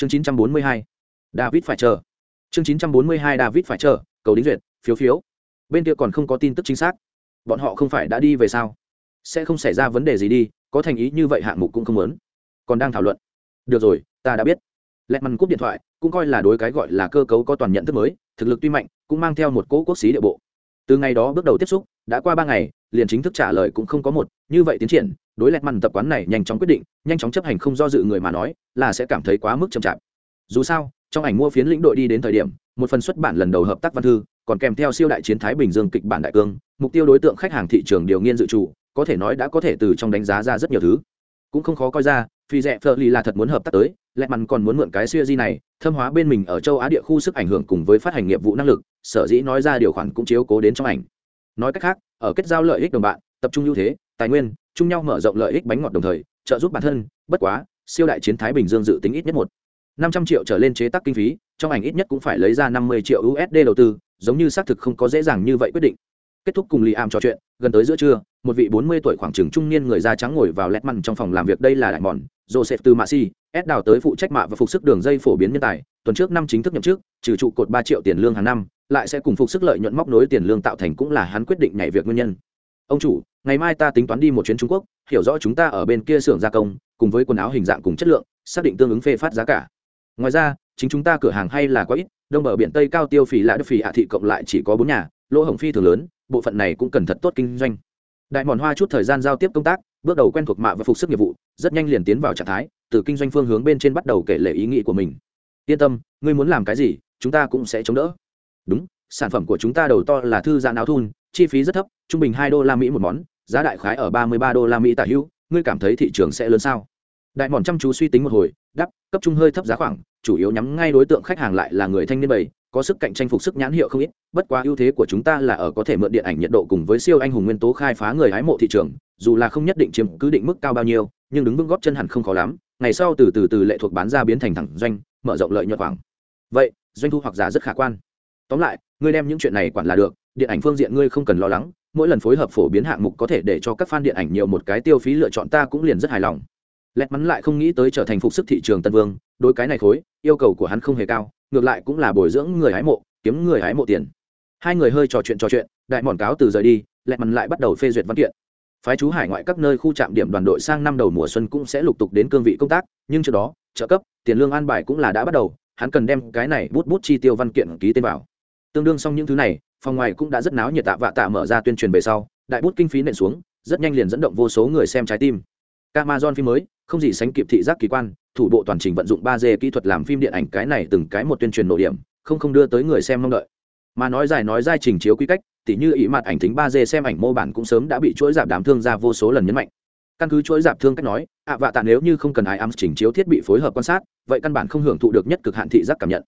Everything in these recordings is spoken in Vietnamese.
chương 942. david phải chờ. Chương 942 david phải chờ, cầu đính duyệt, phiếu phiếu. Bên kia còn không có tin tức chính xác. Bọn họ không phải đã đi về sao? Sẽ không xảy ra vấn đề gì đi, có thành ý như vậy hạng mục cũng không muốn. Còn đang thảo luận. Được rồi, ta đã biết. Lẹt mằn cúp điện thoại, cũng coi là đối cái gọi là cơ cấu có toàn nhận thức mới, thực lực tuy mạnh, cũng mang theo một cỗ quốc xí địa bộ. Từ ngày đó bước đầu tiếp xúc, đã qua ba ngày, liền chính thức trả lời cũng không có một, như vậy tiến triển đối lẹt mặn tập quán này nhanh chóng quyết định, nhanh chóng chấp hành không do dự người mà nói, là sẽ cảm thấy quá mức chậm chạp. Dù sao, trong ảnh mua phiến lĩnh đội đi đến thời điểm, một phần xuất bản lần đầu hợp tác văn thư, còn kèm theo siêu đại chiến thái bình dương kịch bản đại cương, mục tiêu đối tượng khách hàng thị trường điều nghiên dự trù, có thể nói đã có thể từ trong đánh giá ra rất nhiều thứ. Cũng không khó coi ra, phi rẻ phờ ly là thật muốn hợp tác tới lẹ mặn còn muốn mượn cái siêu di này, thâm hóa bên mình ở châu á địa khu sức ảnh hưởng cùng với phát hành nghiệp vụ năng lực, sở dĩ nói ra điều khoản cũng chiếu cố đến trong ảnh. Nói cách khác, ở kết giao lợi ích đồng bạn, tập trung ưu thế, tài nguyên chung nhau mở rộng lợi ích bánh ngọt đồng thời, trợ giúp bản thân, bất quá, siêu đại chiến thái bình dương dự tính ít nhất một năm trăm triệu trở lên chế tác kinh phí, trong ảnh ít nhất cũng phải lấy ra năm mươi triệu usd đầu tư, giống như xác thực không có dễ dàng như vậy quyết định. Kết thúc cùng lì am trò chuyện, gần tới giữa trưa, một vị bốn mươi tuổi khoảng chừng trung niên người da trắng ngồi vào lét măn trong phòng làm việc đây là đại mòn, joseph từ mạ si ed đào tới phụ trách mạ và phục sức đường dây phổ biến nhân tài, tuần trước năm chính thức nhậm chức, trừ trụ cột ba triệu tiền lương hàng năm, lại sẽ cùng phục sức lợi nhuận móc nối tiền lương tạo thành cũng là hắn quyết định nhảy việc nguyên nhân ông chủ, ngày mai ta tính toán đi một chuyến trung quốc, hiểu rõ chúng ta ở bên kia xưởng gia công, cùng với quần áo hình dạng cùng chất lượng, xác định tương ứng phê phát giá cả. Ngoài ra, chính chúng ta cửa hàng hay là quá ít, đông bờ biển tây cao tiêu phì lại đất phì hạ thị cộng lại chỉ có bốn nhà, lỗ hồng phi thường lớn, bộ phận này cũng cần thật tốt kinh doanh. Đại mòn hoa chút thời gian giao tiếp công tác, bước đầu quen thuộc mạ và phục sức nghiệp vụ, rất nhanh liền tiến vào trạng thái, từ kinh doanh phương hướng bên trên bắt đầu kể lể ý nghĩ của mình. Yên tâm, ngươi muốn làm cái gì, chúng ta cũng sẽ chống đỡ. Đúng, sản phẩm của chúng ta đầu to là thư giãn áo thun chi phí rất thấp, trung bình hai đô la mỹ một món, giá đại khái ở ba mươi ba đô la mỹ tả hữu, ngươi cảm thấy thị trường sẽ lớn sao? Đại mòn chăm chú suy tính một hồi đắp cấp trung hơi thấp giá khoảng, chủ yếu nhắm ngay đối tượng khách hàng lại là người thanh niên bảy có sức cạnh tranh phục sức nhãn hiệu không ít, bất quá ưu thế của chúng ta là ở có thể mượn điện ảnh nhiệt độ cùng với siêu anh hùng nguyên tố khai phá người hái mộ thị trường, dù là không nhất định chiếm cứ định mức cao bao nhiêu, nhưng đứng vững góp chân hẳn không khó lắm, ngày sau từ từ từ lệ thuộc bán ra biến thành thẳng doanh, mở rộng lợi nhuận khoảng. Vậy, doanh thu hoặc giá rất khả quan. Tóm lại, ngươi đem những chuyện này quản là được điện ảnh phương diện ngươi không cần lo lắng, mỗi lần phối hợp phổ biến hạng mục có thể để cho các fan điện ảnh nhiều một cái tiêu phí lựa chọn ta cũng liền rất hài lòng. Lẹt mắn lại không nghĩ tới trở thành phục sức thị trường tân vương, đối cái này khối, yêu cầu của hắn không hề cao, ngược lại cũng là bồi dưỡng người hái mộ, kiếm người hái mộ tiền. Hai người hơi trò chuyện trò chuyện, đại mòn cáo từ rời đi, lẹt mắn lại bắt đầu phê duyệt văn kiện. Phái chú hải ngoại các nơi khu trạm điểm đoàn đội sang năm đầu mùa xuân cũng sẽ lục tục đến cương vị công tác, nhưng trước đó, trợ cấp, tiền lương an bài cũng là đã bắt đầu, hắn cần đem cái này bút bút chi tiêu văn kiện ký tên vào tương đương xong những thứ này, phòng ngoài cũng đã rất náo nhiệt tạ vạ tạ mở ra tuyên truyền về sau, đại bút kinh phí nện xuống, rất nhanh liền dẫn động vô số người xem trái tim. Amazon phim mới, không gì sánh kịp thị giác kỳ quan, thủ bộ toàn trình vận dụng ba d kỹ thuật làm phim điện ảnh cái này từng cái một tuyên truyền nội điểm, không không đưa tới người xem mong đợi. Mà nói dài nói dài trình chiếu quy cách, tỉ như ý mặt ảnh tính ba d xem ảnh mô bản cũng sớm đã bị chuỗi giảm đám thương ra vô số lần nhấn mạnh. Căn cứ chuỗi giảm thương cách nói, ạ vạ tạ nếu như không cần ai ám chỉnh chiếu thiết bị phối hợp quan sát, vậy căn bản không hưởng thụ được nhất cực hạn thị giác cảm nhận.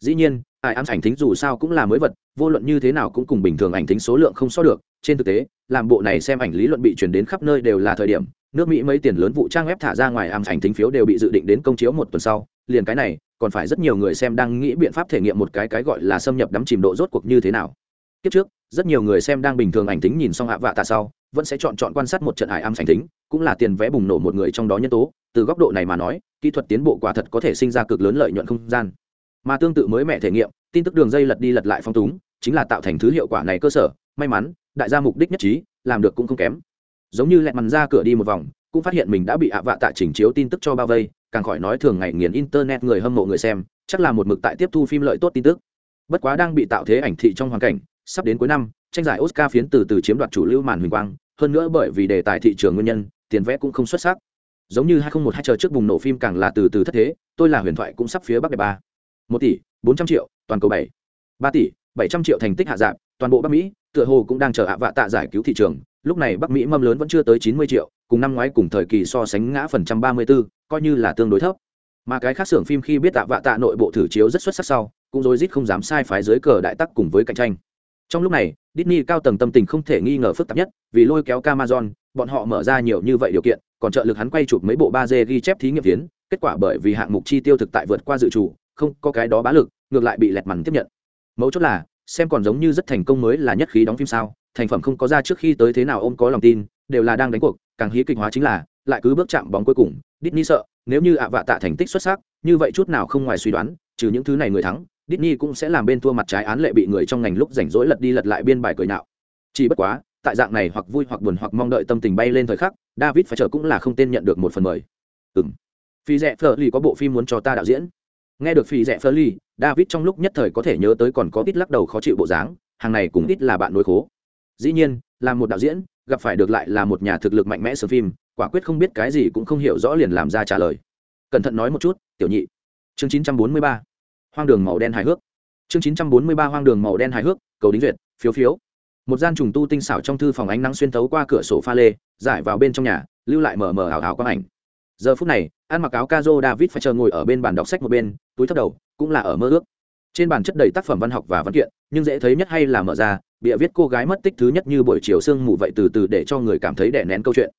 Dĩ nhiên ai ám ảnh thính dù sao cũng là mới vật, vô luận như thế nào cũng cùng bình thường ảnh thính số lượng không so được. Trên thực tế, làm bộ này xem ảnh lý luận bị chuyển đến khắp nơi đều là thời điểm, nước mỹ mấy tiền lớn vụ trang web thả ra ngoài ám ảnh thính phiếu đều bị dự định đến công chiếu một tuần sau, liền cái này, còn phải rất nhiều người xem đang nghĩ biện pháp thể nghiệm một cái cái gọi là xâm nhập đắm chìm độ rốt cuộc như thế nào. Kiếp trước, rất nhiều người xem đang bình thường ảnh tính nhìn xong hạ vạ tạ sau, vẫn sẽ chọn chọn quan sát một trận hải ám ảnh tính cũng là tiền vẽ bùng nổ một người trong đó nhân tố. Từ góc độ này mà nói, kỹ thuật tiến bộ quả thật có thể sinh ra cực lớn lợi nhuận không gian mà tương tự mới mẹ thể nghiệm, tin tức đường dây lật đi lật lại phong túng, chính là tạo thành thứ hiệu quả này cơ sở, may mắn, đại gia mục đích nhất trí, làm được cũng không kém. Giống như lẹt mằn ra cửa đi một vòng, cũng phát hiện mình đã bị ạ vạ tạ chỉnh chiếu tin tức cho bao vây, càng khỏi nói thường ngày nghiền internet người hâm mộ người xem, chắc là một mực tại tiếp thu phim lợi tốt tin tức. Bất quá đang bị tạo thế ảnh thị trong hoàn cảnh, sắp đến cuối năm, tranh giải oscar phiến từ từ chiếm đoạt chủ lưu màn huỳnh quang, hơn nữa bởi vì đề tài thị trường nguyên nhân, tiền vẽ cũng không xuất sắc. Giống như hai nghìn một hai chờ trước bùng nổ phim càng là từ từ thất thế, tôi là huyền thoại cũng sắp phía bắc đẹp ba một tỷ bốn trăm triệu toàn cầu bảy. Ba tỷ bảy trăm triệu thành tích hạ giảm, toàn bộ bắc mỹ tựa hồ cũng đang chờ hạ vạ tạ giải cứu thị trường. Lúc này bắc mỹ mâm lớn vẫn chưa tới chín mươi triệu cùng năm ngoái cùng thời kỳ so sánh ngã phần trăm ba mươi 34, coi như là tương đối thấp. Mà cái khác xưởng phim khi biết tạ vạ tạ nội bộ thử chiếu rất xuất sắc sau cũng rối rít không dám sai phái dưới cờ đại tắc cùng với cạnh tranh. Trong lúc này Disney cao tầng tâm tình không thể nghi ngờ phức tạp nhất vì lôi kéo Amazon bọn họ mở ra nhiều như vậy điều kiện còn trợ lực hắn quay chụp mấy bộ ba d ghi chép thí nghiệm tiến, kết quả bởi vì hạng mục chi tiêu thực tại vượt qua dự trù không có cái đó bá lực, ngược lại bị lẹt mằn tiếp nhận. Mấu chốt là, xem còn giống như rất thành công mới là nhất khí đóng phim sao, thành phẩm không có ra trước khi tới thế nào ông có lòng tin, đều là đang đánh cuộc, càng hí kịch hóa chính là, lại cứ bước chạm bóng cuối cùng, Disney sợ, nếu như ạ vạ tạ thành tích xuất sắc, như vậy chút nào không ngoài suy đoán, trừ những thứ này người thắng, Disney cũng sẽ làm bên thua mặt trái án lệ bị người trong ngành lúc rảnh rỗi lật đi lật lại biên bài cười nạo. Chỉ bất quá, tại dạng này hoặc vui hoặc buồn hoặc mong đợi tâm tình bay lên thời khắc, david phải chờ cũng là không tên nhận được một phần mời ừng phi rẽ phờ lì có bộ phim muốn cho ta đạo diễn nghe được phi rẽ phơ ly david trong lúc nhất thời có thể nhớ tới còn có ít lắc đầu khó chịu bộ dáng, hàng này cũng ít là bạn nối khố. Dĩ nhiên, là một đạo diễn, gặp phải được lại là một nhà thực lực mạnh mẽ sơ phim, quả quyết không biết cái gì cũng không hiểu rõ liền làm ra trả lời. Cẩn thận nói một chút, tiểu nhị, chương 943. hoang đường màu đen hài hước. Chương 943 hoang đường màu đen hài hước, cầu đính duyệt, phiếu phiếu. Một gian trùng tu tinh xảo trong thư phòng ánh nắng xuyên thấu qua cửa sổ pha lê, giải vào bên trong nhà, lưu lại mờ mờ ảo ảo quang ảnh giờ phút này, ăn mặc áo cazo david phải chờ ngồi ở bên bàn đọc sách một bên, túi thấp đầu, cũng là ở mơ ước. Trên bàn chất đầy tác phẩm văn học và văn kiện, nhưng dễ thấy nhất hay là mở ra, bịa viết cô gái mất tích thứ nhất như buổi chiều sương mù vậy từ từ để cho người cảm thấy đè nén câu chuyện.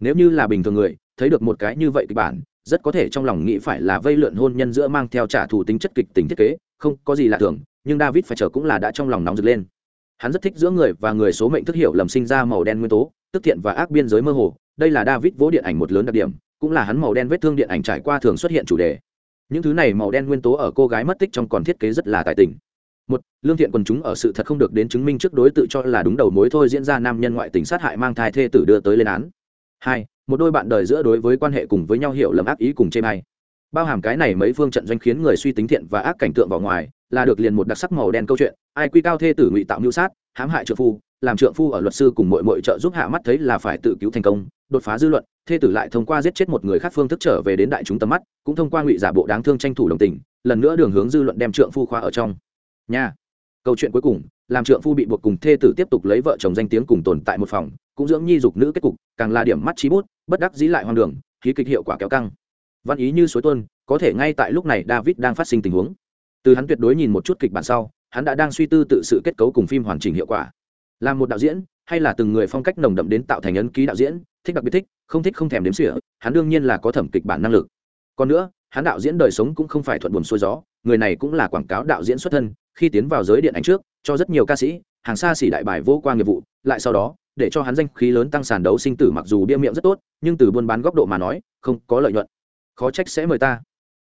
Nếu như là bình thường người, thấy được một cái như vậy kịch bản, rất có thể trong lòng nghĩ phải là vây lượn hôn nhân giữa mang theo trả thù tính chất kịch tính thiết kế, không có gì lạ thường, nhưng david phải chờ cũng là đã trong lòng nóng rực lên. Hắn rất thích giữa người và người số mệnh thức hiểu lầm sinh ra màu đen nguyên tố, tức thiện và ác biên giới mơ hồ, đây là david vỗ điện ảnh một lớn đặc điểm cũng là hắn màu đen vết thương điện ảnh trải qua thường xuất hiện chủ đề. Những thứ này màu đen nguyên tố ở cô gái mất tích trong còn thiết kế rất là tài tình. Một, lương thiện quần chúng ở sự thật không được đến chứng minh trước đối tự cho là đúng đầu mối thôi diễn ra nam nhân ngoại tình sát hại mang thai thê tử đưa tới lên án. Hai, một đôi bạn đời giữa đối với quan hệ cùng với nhau hiểu lầm ác ý cùng chê may bao hàm cái này mấy phương trận doanh khiến người suy tính thiện và ác cảnh tượng vào ngoài, là được liền một đặc sắc màu đen câu chuyện. Ai quy cao thê tử ngụy tạo mưu sát, hãm hại trợ phu làm trượng phu ở luật sư cùng mọi mọi trợ giúp hạ mắt thấy là phải tự cứu thành công, đột phá dư luận, thê tử lại thông qua giết chết một người khác phương thức trở về đến đại chúng tầm mắt, cũng thông qua ngụy giả bộ đáng thương tranh thủ đồng tình, lần nữa đường hướng dư luận đem trượng phu khoa ở trong. Nhà. câu chuyện cuối cùng, làm trượng phu bị buộc cùng thê tử tiếp tục lấy vợ chồng danh tiếng cùng tồn tại một phòng, cũng dưỡng nhi dục nữ kết cục, càng là điểm mắt trí bút, bất đắc dĩ lại hoang đường, khí kịch hiệu quả kéo căng. Văn ý như suối tuân có thể ngay tại lúc này david đang phát sinh tình huống. Từ hắn tuyệt đối nhìn một chút kịch bản sau, hắn đã đang suy tư tự sự kết cấu cùng phim hoàn chỉnh hiệu quả là một đạo diễn hay là từng người phong cách nồng đậm đến tạo thành ấn ký đạo diễn, thích đặc biệt thích, không thích không thèm đếm xỉa, hắn đương nhiên là có thẩm kịch bản năng lực. Còn nữa, hắn đạo diễn đời sống cũng không phải thuận buồm xuôi gió, người này cũng là quảng cáo đạo diễn xuất thân, khi tiến vào giới điện ảnh trước, cho rất nhiều ca sĩ, hàng xa xỉ đại bài vô qua nghiệp vụ, lại sau đó, để cho hắn danh khí lớn tăng sàn đấu sinh tử mặc dù bia miệng rất tốt, nhưng từ buôn bán góc độ mà nói, không có lợi nhuận. Khó trách sẽ mời ta.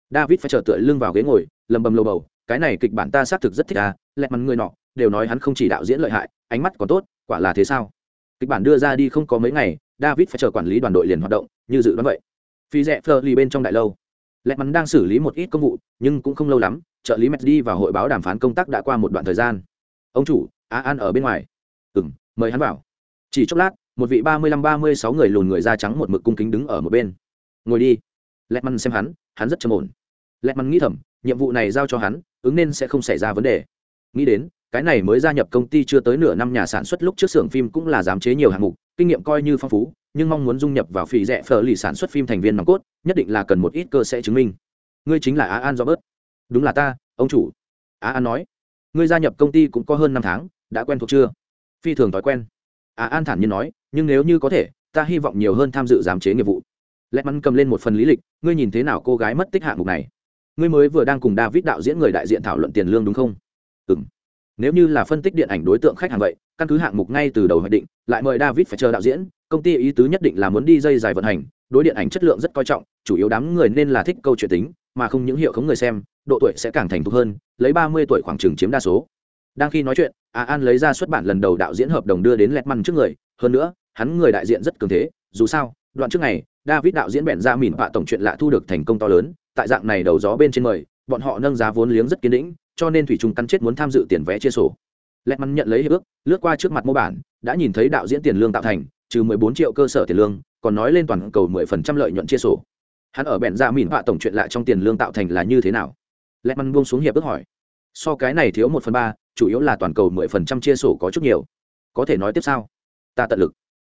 David phải trở tựa lưng vào ghế ngồi, lầm bầm lầu bầu, cái này kịch bản ta xác thực rất thích à lẹ mắn người nọ đều nói hắn không chỉ đạo diễn lợi hại, ánh mắt còn tốt, quả là thế sao? Kịch bản đưa ra đi không có mấy ngày, david phải chờ quản lý đoàn đội liền hoạt động, như dự đoán vậy. Phi rẽ phờ lì bên trong đại lâu. Lẹ mắn đang xử lý một ít công vụ, nhưng cũng không lâu lắm, trợ lý mẹt đi và hội báo đàm phán công tác đã qua một đoạn thời gian. Ông chủ á an ở bên ngoài. Ừ m mời hắn vào. Chỉ chốc lát, một vị ba mươi lăm ba mươi sáu người lùn người da trắng một mực cung kính đứng ở một bên. Ngồi đi. Lẹt mắn xem hắn hắn rất trầm ổn. Lẹt mắn nghĩ thầm, nhiệm vụ này giao cho hắn, ứng nên sẽ không xảy ra vấn đề. Nghĩ đến cái này mới gia nhập công ty chưa tới nửa năm nhà sản xuất lúc trước xưởng phim cũng là giám chế nhiều hạng mục, kinh nghiệm coi như phong phú, nhưng mong muốn dung nhập vào phì rẽ phở lì sản xuất phim thành viên nòng cốt, nhất định là cần một ít cơ sẽ chứng minh. Ngươi chính là á an do bớt đúng là ta, ông chủ. Á an nói. Ngươi gia nhập công ty cũng có hơn năm tháng, đã quen thuộc chưa? Phi thường thói quen. Á an thản nhiên nói, nhưng nếu như có thể, ta hy vọng nhiều hơn tham dự giám chế nghiệp vụ. Lẽ mắn cầm lên một phần lý lịch, ngươi nhìn thế nào cô gái mất tích hạng mục này? Ngươi mới vừa đang cùng david đạo diễn người đại diện thảo luận tiền lương đúng không? Ừ m nếu như là phân tích điện ảnh đối tượng khách hàng vậy, căn cứ hạng mục ngay từ đầu hoạch định, lại mời david phải chờ đạo diễn, công ty ý tứ nhất định là muốn đi dây dài vận hành, đối điện ảnh chất lượng rất coi trọng, chủ yếu đám người nên là thích câu chuyện tính, mà không những hiệu khống người xem, độ tuổi sẽ càng thành thục hơn, lấy ba mươi tuổi khoảng trường chiếm đa số. Đang khi nói chuyện, a an lấy ra xuất bản lần đầu đạo diễn hợp đồng đưa đến lẹt măn trước người, hơn nữa, hắn người đại diện rất cường thế, dù sao, đoạn trước này david đạo diễn bèn ra mìn vạ tổng chuyện lạ thu được thành công to lớn, tại dạng này đầu gió bên trên mời bọn họ nâng giá vốn liếng rất kiên định cho nên thủy trung cắn chết muốn tham dự tiền vé chia sổ. Lẹt mắn nhận lấy hiệp ước, lướt qua trước mặt mô bản, đã nhìn thấy đạo diễn tiền lương tạo thành, trừ 14 triệu cơ sở tiền lương, còn nói lên toàn cầu 10% lợi nhuận chia sổ. Hắn ở bèn ra dạ mỉn vạ tổng chuyện lạ trong tiền lương tạo thành là như thế nào? Lẹt mắn buông xuống hiệp ước hỏi. So cái này thiếu một phần ba, chủ yếu là toàn cầu 10% chia sổ có chút nhiều. Có thể nói tiếp sao? Ta tận lực.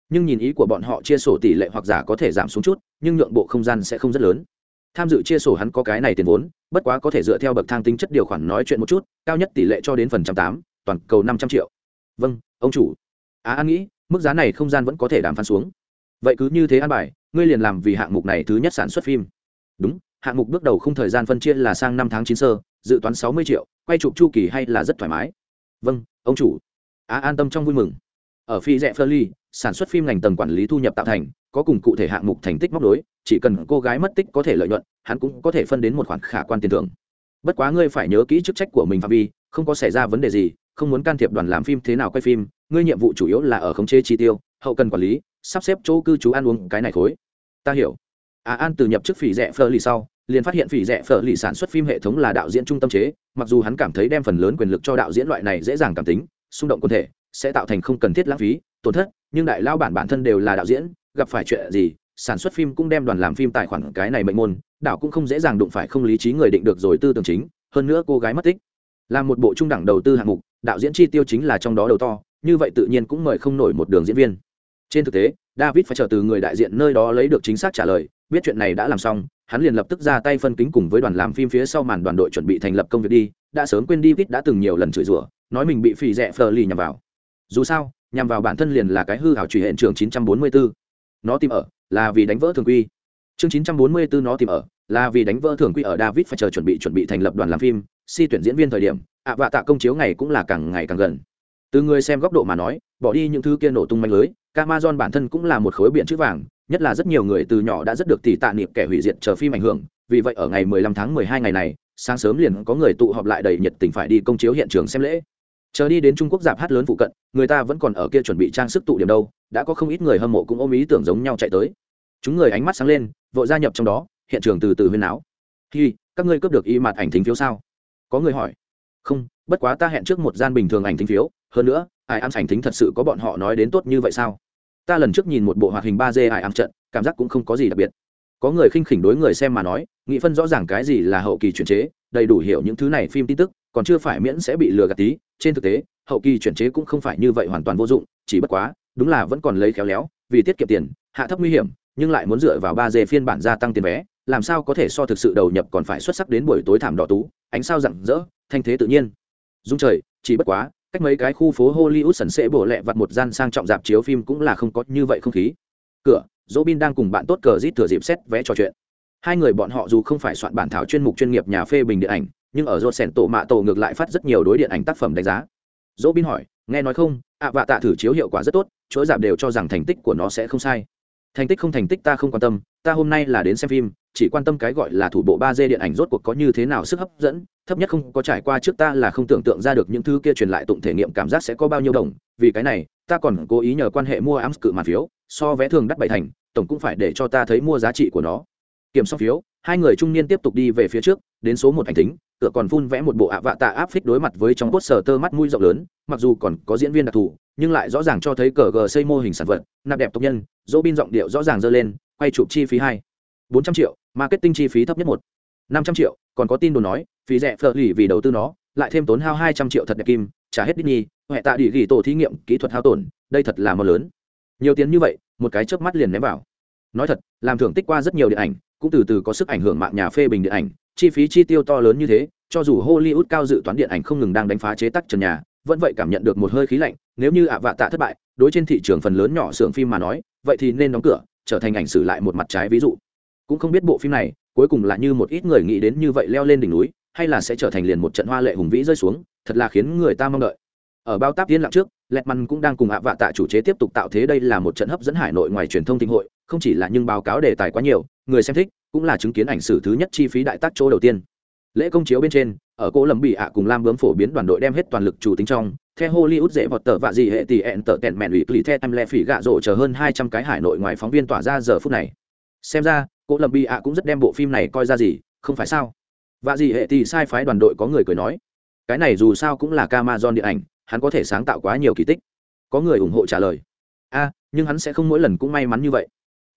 Nhưng nhìn ý của bọn họ, chia sổ tỷ lệ hoặc giả có thể giảm xuống chút, nhưng nhượng bộ không gian sẽ không rất lớn tham dự chia sổ hắn có cái này tiền vốn, bất quá có thể dựa theo bậc thang tính chất điều khoản nói chuyện một chút, cao nhất tỷ lệ cho đến phần trăm tám, toàn cầu năm trăm triệu. Vâng ông chủ. Á an nghĩ, mức giá này không gian vẫn có thể đàm phán xuống. Vậy cứ như thế an bài, ngươi liền làm vì hạng mục này thứ nhất sản xuất phim. Đúng, hạng mục bước đầu không thời gian phân chia là sang năm tháng chín sơ, dự toán sáu mươi triệu, quay chụp chu kỳ hay là rất thoải mái. Vâng ông chủ. Á an tâm trong vui mừng. Ở phi rẽ phơ ly sản xuất phim ngành tầng quản lý thu nhập tạo thành có cùng cụ thể hạng mục thành tích móc đối chỉ cần cô gái mất tích có thể lợi nhuận, hắn cũng có thể phân đến một khoản khả quan tiền thưởng. Bất quá ngươi phải nhớ kỹ chức trách của mình phạm vi, không có xảy ra vấn đề gì, không muốn can thiệp đoàn làm phim thế nào quay phim, ngươi nhiệm vụ chủ yếu là ở khống chế chi tiêu, hậu cần quản lý, sắp xếp chỗ cư trú ăn uống, cái này khối. Ta hiểu. À an từ nhập chức phỉ rẻ phở lì sau, liền phát hiện phỉ rẻ phở lì sản xuất phim hệ thống là đạo diễn trung tâm chế, mặc dù hắn cảm thấy đem phần lớn quyền lực cho đạo diễn loại này dễ dàng cảm tính, xung động quân thể, sẽ tạo thành không cần thiết lãng phí, tổn thất, nhưng đại lao bản bản thân đều là đạo diễn gặp phải chuyện gì, sản xuất phim cũng đem đoàn làm phim tài khoản cái này mệnh môn đạo cũng không dễ dàng đụng phải không lý trí người định được rồi tư tưởng chính, hơn nữa cô gái mất tích. Là một bộ trung đẳng đầu tư hạng mục, đạo diễn chi tiêu chính là trong đó đầu to, như vậy tự nhiên cũng mời không nổi một đường diễn viên. Trên thực tế, david phải chờ từ người đại diện nơi đó lấy được chính xác trả lời, biết chuyện này đã làm xong, hắn liền lập tức ra tay phân kính cùng với đoàn làm phim phía sau màn đoàn đội chuẩn bị thành lập công việc đi, đã sớm quên đi vít đã từng nhiều lần chửi rủa, nói mình bị phì rẽ phờ lì nhằm vào. Dù sao, nhằm vào bản thân liền là cái hư hảo truy hiện trường 944 nó tìm ở, là vì đánh vỡ thường quy. Chương 944 nó tìm ở, là vì đánh vỡ thường quy ở david phải chờ chuẩn bị chuẩn bị thành lập đoàn làm phim, si tuyển diễn viên thời điểm, ạ vạ tạ công chiếu ngày cũng là càng ngày càng gần. Từ người xem góc độ mà nói, bỏ đi những thứ kia nổ tung manh lưới, Amazon bản thân cũng là một khối biển chữ vàng, nhất là rất nhiều người từ nhỏ đã rất được tỷ tạ niệm kẻ hủy diệt chờ phim ảnh hưởng, vì vậy ở ngày 15 tháng 12 ngày này, sáng sớm liền có người tụ họp lại đầy nhiệt tình phải đi công chiếu hiện trường xem lễ chờ đi đến trung quốc dạp hát lớn phụ cận, người ta vẫn còn ở kia chuẩn bị trang sức tụ điểm đâu, đã có không ít người hâm mộ cũng ôm ý tưởng giống nhau chạy tới. Chúng người ánh mắt sáng lên, vội gia nhập trong đó, hiện trường từ từ huyên áo khi các ngươi cướp được y mặt ảnh thính phiếu sao? Có người hỏi. Không, bất quá ta hẹn trước một gian bình thường ảnh thính phiếu, hơn nữa, ai ăn ảnh thính thật sự có bọn họ nói đến tốt như vậy sao? Ta lần trước nhìn một bộ hoạt hình ba d ai ăn trận, cảm giác cũng không có gì đặc biệt. Có người khinh khỉnh đối người xem mà nói, nghị phân rõ ràng cái gì là hậu kỳ chuyển chế, đầy đủ hiểu những thứ này phim tin tức, còn chưa phải miễn sẽ bị lừa gạt tí trên thực tế, hậu kỳ chuyển chế cũng không phải như vậy hoàn toàn vô dụng, chỉ bất quá, đúng là vẫn còn lấy khéo léo, vì tiết kiệm tiền, hạ thấp nguy hiểm, nhưng lại muốn dựa vào ba d phiên bản gia tăng tiền vé, làm sao có thể so thực sự đầu nhập còn phải xuất sắc đến buổi tối thảm đỏ tú, ánh sao rạng rỡ, thanh thế tự nhiên. Dung trời, chỉ bất quá, cách mấy cái khu phố hollywood sần sệ bổ lẹ vặt một gian sang trọng dạp chiếu phim cũng là không có như vậy không khí. Cửa dỗ bin đang cùng bạn tốt cờ rít thừa dịp xét vé trò chuyện. Hai người bọn họ dù không phải soạn bản thảo chuyên mục chuyên nghiệp nhà phê bình điện ảnh nhưng ở rột sẻn tổ mạ tổ ngược lại phát rất nhiều đối điện ảnh tác phẩm đánh giá. Dỗ bin hỏi, nghe nói không, ạ vạ tạ thử chiếu hiệu quả rất tốt chuỗi giảm đều cho rằng thành tích của nó sẽ không sai. Thành tích không thành tích ta không quan tâm, ta hôm nay là đến xem phim, chỉ quan tâm cái gọi là thủ bộ ba d điện ảnh rốt cuộc có như thế nào sức hấp dẫn, thấp nhất không có trải qua trước ta là không tưởng tượng ra được những thứ kia truyền lại tụng thể nghiệm cảm giác sẽ có bao nhiêu đồng, vì cái này, ta còn cố ý nhờ quan hệ mua ám cự màn phiếu, so vé thường đắt bảy thành, tổng cũng phải để cho ta thấy mua giá trị của nó. Kiểm soát phiếu, hai người trung niên tiếp tục đi về phía trước, đến số một ảnh tính cửa còn phun vẽ một bộ ạ vạ tạ áp phích đối mặt với trong cốt sở tơ mắt mũi rộng lớn mặc dù còn có diễn viên đặc thù nhưng lại rõ ràng cho thấy cờ gờ xây mô hình sản vật nạp đẹp tộc nhân dỗ bin giọng điệu rõ ràng dơ lên quay chụp chi phí hai bốn trăm triệu marketing chi phí thấp nhất một năm trăm triệu còn có tin đồn nói phí rẻ phở lì vì đầu tư nó lại thêm tốn hao hai trăm triệu thật đẹp kim trả hết Disney, hệ tạ đi ghi tổ thí nghiệm kỹ thuật hao tổn, đây thật là mơ lớn. Nhiều tiền như vậy, một cái chớp mắt liền ném vào. Nói thật, làm thưởng tích qua rất nhiều điện ảnh, cũng từ từ có sức ảnh hưởng mạng nhà phê bình điện ảnh, chi phí chi tiêu to lớn như thế, cho dù Hollywood cao dự toán điện ảnh không ngừng đang đánh phá chế tắc trần nhà, vẫn vậy cảm nhận được một hơi khí lạnh, nếu như ạ vạ tạ thất bại, đối trên thị trường phần lớn nhỏ xưởng phim mà nói, vậy thì nên đóng cửa, trở thành ảnh sử lại một mặt trái ví dụ. Cũng không biết bộ phim này, cuối cùng là như một ít người nghĩ đến như vậy leo lên đỉnh núi, hay là sẽ trở thành liền một trận hoa lệ hùng vĩ rơi xuống, thật là khiến người ta mong đợi ở bao táp tiên lặng trước lẹt măn cũng đang cùng ạ vạ tạ chủ chế tiếp tục tạo thế đây là một trận hấp dẫn hải nội ngoài truyền thông tinh hội không chỉ là những báo cáo đề tài quá nhiều người xem thích cũng là chứng kiến ảnh sử thứ nhất chi phí đại tác chỗ đầu tiên. Lễ công chiếu bên trên, ở cỗ lầm bị ạ cùng lam bướm phổ biến đoàn đội đem hết toàn lực chủ tính trong theo hollywood dễ vọt tờ vạ gì hệ tỷ ẹn tờ tẹn mẹn ủy kli theo em lẹ phỉ gạ rộ chờ hơn hai trăm cái hải nội ngoài phóng viên tỏa ra giờ phút này. Xem ra cỗ lầm bị ạ cũng rất đem bộ phim này coi ra gì, không phải sao? Vạ gì hệ tỷ sai phái đoàn đội có người cười nói, cái này dù sao cũng là Camazon điện ảnh, hắn có thể sáng tạo quá nhiều kỳ tích. Có người ủng hộ trả lời, a, nhưng hắn sẽ không mỗi lần cũng may mắn như vậy.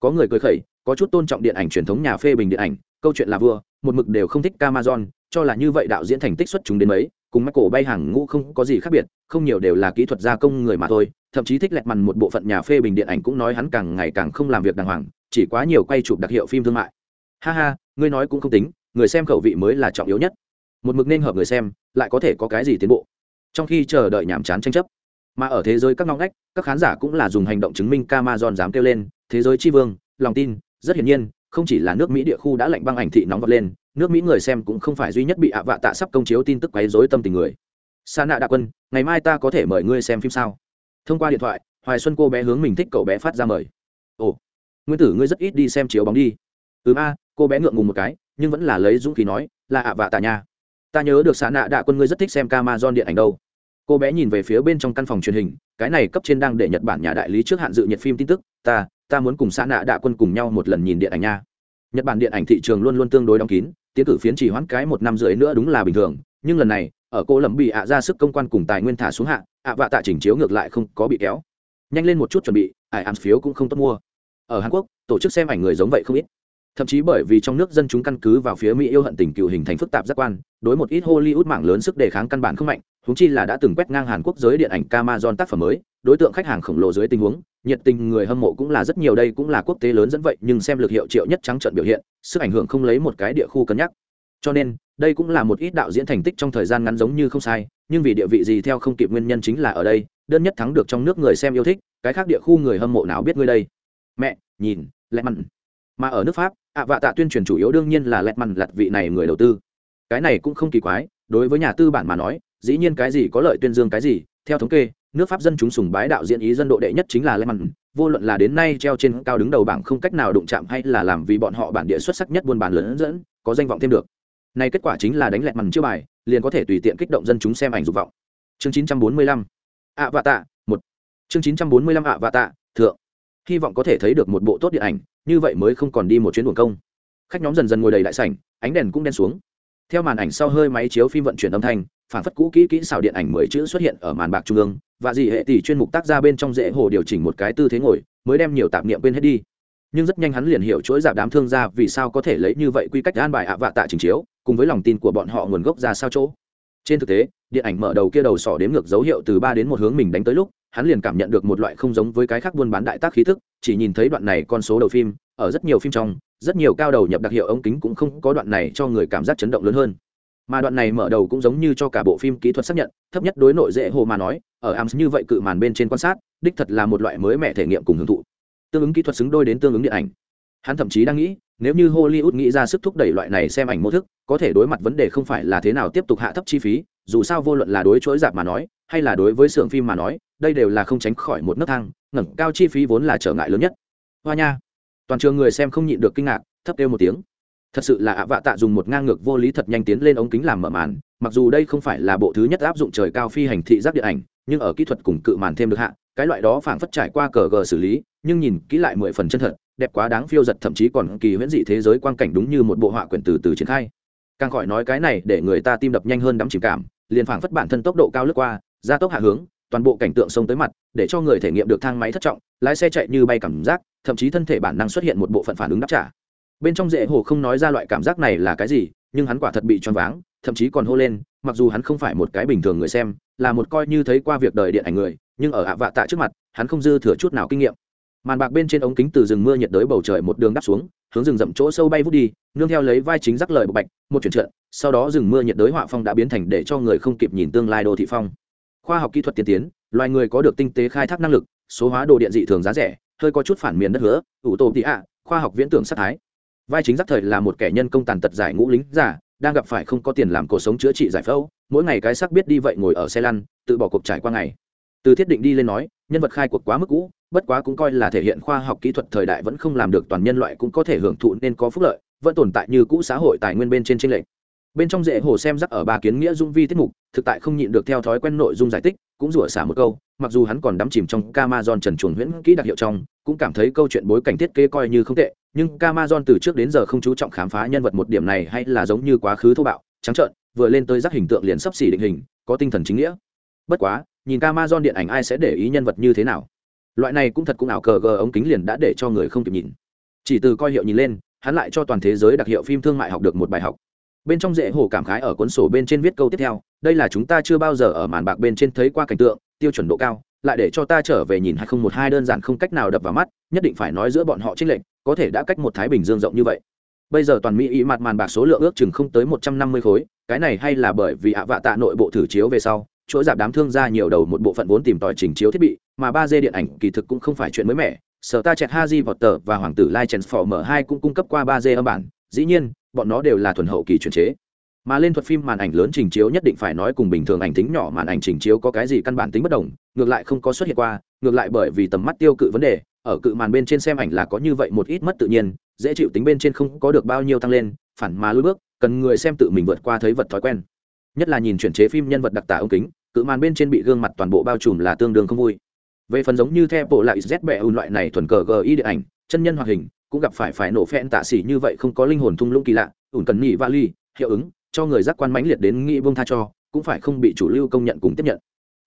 Có người cười khẩy có chút tôn trọng điện ảnh truyền thống nhà phê bình điện ảnh, câu chuyện là vua, một mực đều không thích Camazon cho là như vậy đạo diễn thành tích xuất chúng đến mấy, cùng mắt cổ bay hàng ngũ không có gì khác biệt, không nhiều đều là kỹ thuật gia công người mà thôi, thậm chí thích lẹt mằn một bộ phận nhà phê bình điện ảnh cũng nói hắn càng ngày càng không làm việc đàng hoàng, chỉ quá nhiều quay chụp đặc hiệu phim thương mại. Ha ha, ngươi nói cũng không tính, người xem khẩu vị mới là trọng yếu nhất. Một mực nên hợp người xem, lại có thể có cái gì tiến bộ? Trong khi chờ đợi nhàm chán tranh chấp. Mà ở thế giới các ngóc ngách, các khán giả cũng là dùng hành động chứng minh Camazon dám kêu lên, thế giới tri vương, lòng tin rất hiển nhiên, không chỉ là nước mỹ địa khu đã lạnh băng ảnh thị nóng vọt lên, nước mỹ người xem cũng không phải duy nhất bị ạ vạ tạ sắp công chiếu tin tức quấy rối tâm tình người. Sa nạ đạ quân, ngày mai ta có thể mời ngươi xem phim sao? Thông qua điện thoại, hoài xuân cô bé hướng mình thích cậu bé phát ra mời. Ồ, nguyên tử ngươi rất ít đi xem chiếu bóng đi. Ừ a, cô bé ngượng ngùng một cái, nhưng vẫn là lấy dũng khí nói, là ạ vạ tạ nha. Ta nhớ được sa nạ đạ quân ngươi rất thích xem Amazon điện ảnh đâu. Cô bé nhìn về phía bên trong căn phòng truyền hình, cái này cấp trên đang để nhật bản nhà đại lý trước hạn dự nhiệt phim tin tức, ta ta muốn cùng xã nạ đạ quân cùng nhau một lần nhìn điện ảnh nha. Nhật bản điện ảnh thị trường luôn luôn tương đối đóng kín, tiến cử phiến chỉ hoãn cái một năm rưỡi nữa đúng là bình thường, nhưng lần này, ở cô lẩm bị ạ ra sức công quan cùng tài nguyên thả xuống hạ, ạ vạ tạ chỉnh chiếu ngược lại không có bị kéo. Nhanh lên một chút chuẩn bị, ải ảm phiếu cũng không tốt mua. Ở hàn quốc, tổ chức xem ảnh người giống vậy không ít. Thậm chí bởi vì trong nước dân chúng căn cứ vào phía mỹ yêu hận tình cựu hình thành phức tạp giác quan, đối một ít hollywood mạng lớn sức đề kháng căn bản không mạnh huống chi là đã từng quét ngang hàn quốc giới điện ảnh Amazon tác phẩm mới, đối tượng khách hàng khổng lồ dưới tình huống, nhiệt tình người hâm mộ cũng là rất nhiều đây cũng là quốc tế lớn dẫn vậy, nhưng xem lực hiệu triệu nhất trắng trận biểu hiện, sức ảnh hưởng không lấy một cái địa khu cân nhắc. Cho nên, đây cũng là một ít đạo diễn thành tích trong thời gian ngắn giống như không sai, nhưng vì địa vị gì theo không kịp nguyên nhân chính là ở đây, đơn nhất thắng được trong nước người xem yêu thích, cái khác địa khu người hâm mộ nào biết ngươi đây? Mẹ, nhìn, lẹ mặn. Mà ở nước pháp, ạ vạ tạ tuyên truyền chủ yếu đương nhiên là lẹt mặn lặt vị này người đầu tư. Cái này cũng không kỳ quái, đối với nhà tư bản mà nói dĩ nhiên cái gì có lợi tuyên dương cái gì, theo thống kê, nước pháp dân chúng sùng bái đạo diễn ý dân độ đệ nhất chính là lẹ mặn vô luận là đến nay treo trên cao đứng đầu bảng không cách nào đụng chạm hay là làm vì bọn họ bản địa xuất sắc nhất buôn bán lớn dẫn, có danh vọng thêm được. Nay kết quả chính là đánh lẹt mằn chiêu bài, liền có thể tùy tiện kích động dân chúng xem ảnh dục vọng. Chương 945 ạ vạ tạ một. Chương 945 ạ vạ tạ thượng. Hy vọng có thể thấy được một bộ tốt điện ảnh, như vậy mới không còn đi một chuyến buồng công. Khách nhóm dần dần ngồi đầy đại sảnh, ánh đèn cũng đen xuống. Theo màn ảnh sau hơi máy chiếu phim vận chuyển âm thanh phản phất cũ kỹ kỹ xảo điện ảnh mười chữ xuất hiện ở màn bạc trung ương, và dị hệ tỷ chuyên mục tác ra bên trong dễ hồ điều chỉnh một cái tư thế ngồi, mới đem nhiều tạp niệm quên hết đi. Nhưng rất nhanh hắn liền hiểu chuỗi giảm đám thương ra vì sao có thể lấy như vậy quy cách an bài ạ vạ tạ trình chiếu, cùng với lòng tin của bọn họ nguồn gốc ra sao chỗ. Trên thực tế, điện ảnh mở đầu kia đầu sỏ đếm ngược dấu hiệu từ ba đến một hướng mình đánh tới lúc, hắn liền cảm nhận được một loại không giống với cái khác buôn bán đại tác khí thức, chỉ nhìn thấy đoạn này con số đầu phim, ở rất nhiều phim trong, rất nhiều cao đầu nhập đặc hiệu ống kính cũng không có đoạn này cho người cảm giác chấn động lớn hơn mà đoạn này mở đầu cũng giống như cho cả bộ phim kỹ thuật xác nhận, thấp nhất đối nội dễ hồ mà nói, ở ams như vậy cự màn bên trên quan sát, đích thật là một loại mới mẻ thể nghiệm cùng hưởng thụ. Tương ứng kỹ thuật xứng đôi đến tương ứng điện ảnh. Hắn thậm chí đang nghĩ, nếu như hollywood nghĩ ra sức thúc đẩy loại này xem ảnh mô thức, có thể đối mặt vấn đề không phải là thế nào tiếp tục hạ thấp chi phí, dù sao vô luận là đối chuỗi dạp mà nói, hay là đối với xưởng phim mà nói, đây đều là không tránh khỏi một nấc thang, ngẩng cao chi phí vốn là trở ngại lớn nhất. Hoa nha, toàn trường người xem không nhịn được kinh ngạc, thấp kêu một tiếng thật sự là ạ vạ tạ dùng một ngang ngược vô lý thật nhanh tiến lên ống kính làm mở màn, mặc dù đây không phải là bộ thứ nhất áp dụng trời cao phi hành thị giác điện ảnh, nhưng ở kỹ thuật cùng cự màn thêm được hạ, cái loại đó phảng phất trải qua cờ gờ xử lý, nhưng nhìn kỹ lại mười phần chân thật, đẹp quá đáng phiêu giật, thậm chí còn kỳ huyễn dị thế giới quang cảnh đúng như một bộ họa quyển từ từ triển khai. Càng khỏi nói cái này để người ta tim đập nhanh hơn đắm chìm cảm, liền phảng phất bản thân tốc độ cao lướt qua, gia tốc hạ hướng, toàn bộ cảnh tượng sông tới mặt, để cho người thể nghiệm được thang máy thất trọng, lái xe chạy như bay cảm giác, thậm chí thân thể bản năng xuất hiện một bộ phận phản ứng đáp trả bên trong dễ hồ không nói ra loại cảm giác này là cái gì, nhưng hắn quả thật bị choáng váng, thậm chí còn hô lên, mặc dù hắn không phải một cái bình thường người xem, là một coi như thấy qua việc đời điện ảnh người, nhưng ở ạ vạ tạ trước mặt, hắn không dư thừa chút nào kinh nghiệm. Màn bạc bên trên ống kính từ rừng mưa nhiệt đới bầu trời một đường đắp xuống, hướng rừng rậm chỗ sâu bay vút đi, nương theo lấy vai chính rắc lời bộc bạch, một chuyển trượt, sau đó rừng mưa nhiệt đới họa phong đã biến thành để cho người không kịp nhìn tương lai đô thị phong. Khoa học kỹ thuật tiên tiến, loài người có được tinh tế khai thác năng lực, số hóa đồ điện dị thường giá rẻ, hơi có chút phản miền đất hứa, ủ tổ tị ạ, khoa học viễn tưởng sát thái vai chính rắc thời là một kẻ nhân công tàn tật giải ngũ lính giả, đang gặp phải không có tiền làm cuộc sống chữa trị giải phẫu, mỗi ngày cái sắc biết đi vậy ngồi ở xe lăn, tự bỏ cuộc trải qua ngày. Từ thiết định đi lên nói, nhân vật khai cuộc quá mức cũ, bất quá cũng coi là thể hiện khoa học kỹ thuật thời đại vẫn không làm được toàn nhân loại cũng có thể hưởng thụ nên có phúc lợi, vẫn tồn tại như cũ xã hội tài nguyên bên trên tranh lệch. Bên trong dễ hồ xem rắc ở ba kiến nghĩa dung vi tiết mục, thực tại không nhịn được theo thói quen nội dung giải tích cũng rủa xả một câu, mặc dù hắn còn đắm chìm trong Camazon trần chuồn huyễn kỹ đặc hiệu trong, cũng cảm thấy câu chuyện bối cảnh thiết kế coi như không tệ nhưng Camazon từ trước đến giờ không chú trọng khám phá nhân vật một điểm này hay là giống như quá khứ thô bạo, trắng trợn, vừa lên tới rắc hình tượng liền sắp xỉ định hình, có tinh thần chính nghĩa. Bất quá, nhìn Camazon điện ảnh ai sẽ để ý nhân vật như thế nào? Loại này cũng thật cũng ảo cờ gờ ống kính liền đã để cho người không kịp nhìn. Chỉ từ coi hiệu nhìn lên, hắn lại cho toàn thế giới đặc hiệu phim thương mại học được một bài học. Bên trong dễ hồ cảm khái ở cuốn sổ bên trên viết câu tiếp theo, đây là chúng ta chưa bao giờ ở màn bạc bên trên thấy qua cảnh tượng, tiêu chuẩn độ cao, lại để cho ta trở về nhìn hai không một hai đơn giản không cách nào đập vào mắt, nhất định phải nói giữa bọn họ trích lệnh có thể đã cách một thái bình dương rộng như vậy. Bây giờ toàn mỹ ý mặt màn bạc số lượng ước chừng không tới một trăm năm mươi khối, cái này hay là bởi vì ạ vạ tạ nội bộ thử chiếu về sau chuỗi giảm đám thương ra nhiều đầu một bộ phận vốn tìm tòi trình chiếu thiết bị, mà ba d điện ảnh kỳ thực cũng không phải chuyện mới mẻ. Sở ta chẹt haji vọt và hoàng tử lai trần phò mở hai cũng cung cấp qua ba d âm bản, dĩ nhiên, bọn nó đều là thuần hậu kỳ chuyển chế. Mà lên thuật phim màn ảnh lớn trình chiếu nhất định phải nói cùng bình thường ảnh tính nhỏ màn ảnh trình chiếu có cái gì căn bản tính bất đồng, ngược lại không có xuất hiện qua, ngược lại bởi vì tầm mắt tiêu cự vấn đề ở cự màn bên trên xem ảnh là có như vậy một ít mất tự nhiên, dễ chịu tính bên trên không có được bao nhiêu tăng lên, phản mà lùi bước, cần người xem tự mình vượt qua thấy vật thói quen. Nhất là nhìn chuyển chế phim nhân vật đặc tả ống kính, cự màn bên trên bị gương mặt toàn bộ bao trùm là tương đương không vui. Về phần giống như theo bộ lại z bẹ ùn loại này thuần cờ gi điện ảnh, chân nhân hoạt hình, cũng gặp phải phải nổ phen tạ xỉ như vậy không có linh hồn thung lũng kỳ lạ, ủn cần nhị vali hiệu ứng, cho người giác quan mãnh liệt đến nghĩ vương tha cho, cũng phải không bị chủ lưu công nhận cùng tiếp nhận.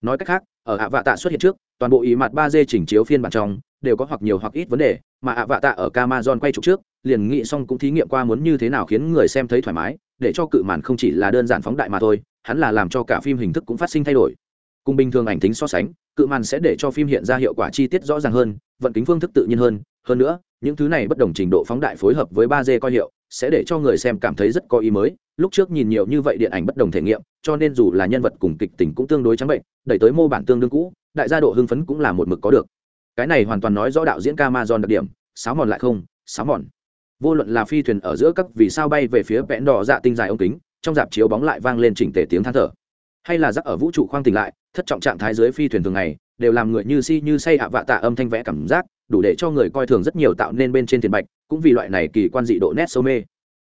Nói cách khác, ở hạ vạ tạ xuất hiện trước, toàn bộ ý mặt ba d chỉnh chiếu phiên bản trong đều có hoặc nhiều hoặc ít vấn đề, mà ạ vạ tạ ở Amazon quay trục trước, liền nghĩ xong cũng thí nghiệm qua muốn như thế nào khiến người xem thấy thoải mái, để cho cự màn không chỉ là đơn giản phóng đại mà thôi, hắn là làm cho cả phim hình thức cũng phát sinh thay đổi. Cùng bình thường ảnh tính so sánh, cự màn sẽ để cho phim hiện ra hiệu quả chi tiết rõ ràng hơn, vận kính phương thức tự nhiên hơn hơn nữa, những thứ này bất đồng trình độ phóng đại phối hợp với ba d coi hiệu, sẽ để cho người xem cảm thấy rất có ý mới, lúc trước nhìn nhiều như vậy điện ảnh bất đồng thể nghiệm, cho nên dù là nhân vật cùng kịch tình cũng tương đối trắng bệnh, đẩy tới mô bản tương đương cũ, đại gia độ hưng phấn cũng là một mực có được cái này hoàn toàn nói rõ đạo diễn Camazon đặc điểm sáo mòn lại không sáo mòn. Vô luận là phi thuyền ở giữa các vì sao bay về phía vẽn đỏ dạ tinh dài ống kính, trong dạp chiếu bóng lại vang lên chỉnh tề tiếng than thở. Hay là rắc ở vũ trụ khoang tỉnh lại, thất trọng trạng thái dưới phi thuyền thường ngày, đều làm người như si như say ạ vạ tạ âm thanh vẽ cảm giác, đủ để cho người coi thường rất nhiều tạo nên bên trên tiền bạch, cũng vì loại này kỳ quan dị độ nét sâu mê.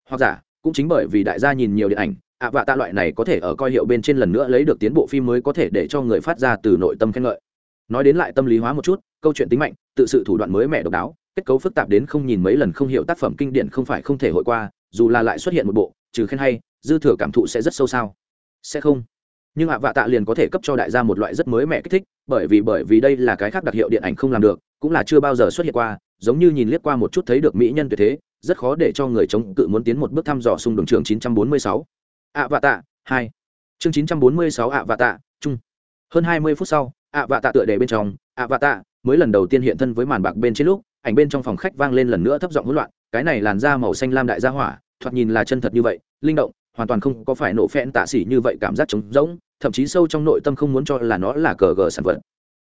Hoặc giả, cũng chính bởi vì đại gia nhìn nhiều điện ảnh, ạ vạ tạ loại này có thể ở coi hiệu bên trên lần nữa lấy được tiến bộ phim mới có thể để cho người phát ra từ nội tâm khen ngợi nói đến lại tâm lý hóa một chút, câu chuyện tính mạnh, tự sự thủ đoạn mới mẻ độc đáo, kết cấu phức tạp đến không nhìn mấy lần không hiểu tác phẩm kinh điển không phải không thể hội qua, dù là lại xuất hiện một bộ, trừ khen hay, dư thừa cảm thụ sẽ rất sâu sao? Sẽ không. Nhưng ạ vạ tạ liền có thể cấp cho đại gia một loại rất mới mẻ kích thích, bởi vì bởi vì đây là cái khác đặc hiệu điện ảnh không làm được, cũng là chưa bao giờ xuất hiện qua, giống như nhìn liếc qua một chút thấy được mỹ nhân tuyệt thế, rất khó để cho người chống cự muốn tiến một bước thăm dò xung đường trường 946. ạ vạ tạ, hai. Chương 946 ạ vạ tạ, chung. Hơn 20 phút sau ạ vạ tạ tựa đề bên trong, ạ vạ tạ mới lần đầu tiên hiện thân với màn bạc bên trên lúc, ảnh bên trong phòng khách vang lên lần nữa thấp giọng hỗn loạn, cái này làn da màu xanh lam đại gia hỏa, thoạt nhìn là chân thật như vậy, linh động, hoàn toàn không có phải nổ phen tạ xỉ như vậy cảm giác trống rỗng, thậm chí sâu trong nội tâm không muốn cho là nó là cờ gờ sản vật.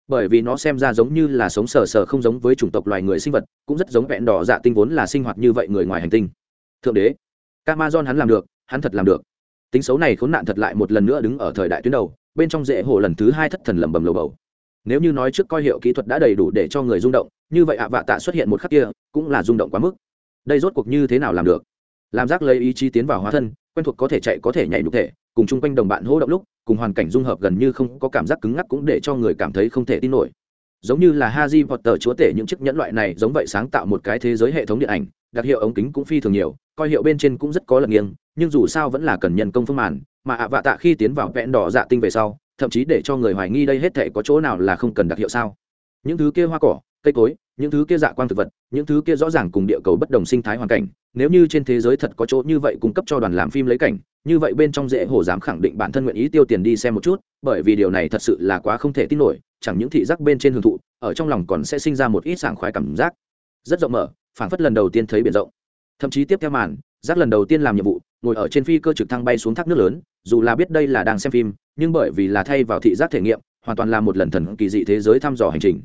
Bởi vì nó xem ra giống như là sống sờ sờ không giống với chủng tộc loài người sinh vật, cũng rất giống vẹn đỏ dạ tinh vốn là sinh hoạt như vậy người ngoài hành tinh. Thượng đế camason hắn làm được, hắn thật làm được. Tính xấu này khốn nạn thật lại một lần nữa đứng ở thời đại tuyến đầu, bên trong dễ hồ lần thứ hai thất thần lẩm bẩm lầu bầu nếu như nói trước coi hiệu kỹ thuật đã đầy đủ để cho người rung động, như vậy ạ vạ tạ xuất hiện một khắc kia cũng là rung động quá mức. Đây rốt cuộc như thế nào làm được? Làm giác lấy ý chí tiến vào hóa thân, quen thuộc có thể chạy, có thể nhảy đục thể, cùng chung quanh đồng bạn hỗ động lúc, cùng hoàn cảnh dung hợp gần như không có cảm giác cứng ngắc cũng để cho người cảm thấy không thể tin nổi. Giống như là Haji tờ chúa tể những chiếc nhẫn loại này giống vậy sáng tạo một cái thế giới hệ thống điện ảnh, đặc hiệu ống kính cũng phi thường nhiều, coi hiệu bên trên cũng rất có lật nghiêng, nhưng dù sao vẫn là cần nhân công phương màn, mà ạ vạ tạ khi tiến vào vẹn đỏ dạ tinh về sau thậm chí để cho người hoài nghi đây hết thể có chỗ nào là không cần đặc hiệu sao? Những thứ kia hoa cỏ, cây cối, những thứ kia dạ quang thực vật, những thứ kia rõ ràng cùng địa cầu bất đồng sinh thái hoàn cảnh, nếu như trên thế giới thật có chỗ như vậy cung cấp cho đoàn làm phim lấy cảnh, như vậy bên trong dễ hồ dám khẳng định bản thân nguyện ý tiêu tiền đi xem một chút, bởi vì điều này thật sự là quá không thể tin nổi, chẳng những thị giác bên trên hưởng thụ, ở trong lòng còn sẽ sinh ra một ít sảng khoái cảm giác. Rất rộng mở, phảng phất lần đầu tiên thấy biển rộng. Thậm chí tiếp theo màn, giác lần đầu tiên làm nhiệm vụ, ngồi ở trên phi cơ trực thăng bay xuống thác nước lớn, dù là biết đây là đang xem phim nhưng bởi vì là thay vào thị giác thể nghiệm, hoàn toàn là một lần thần kỳ dị thế giới thăm dò hành trình.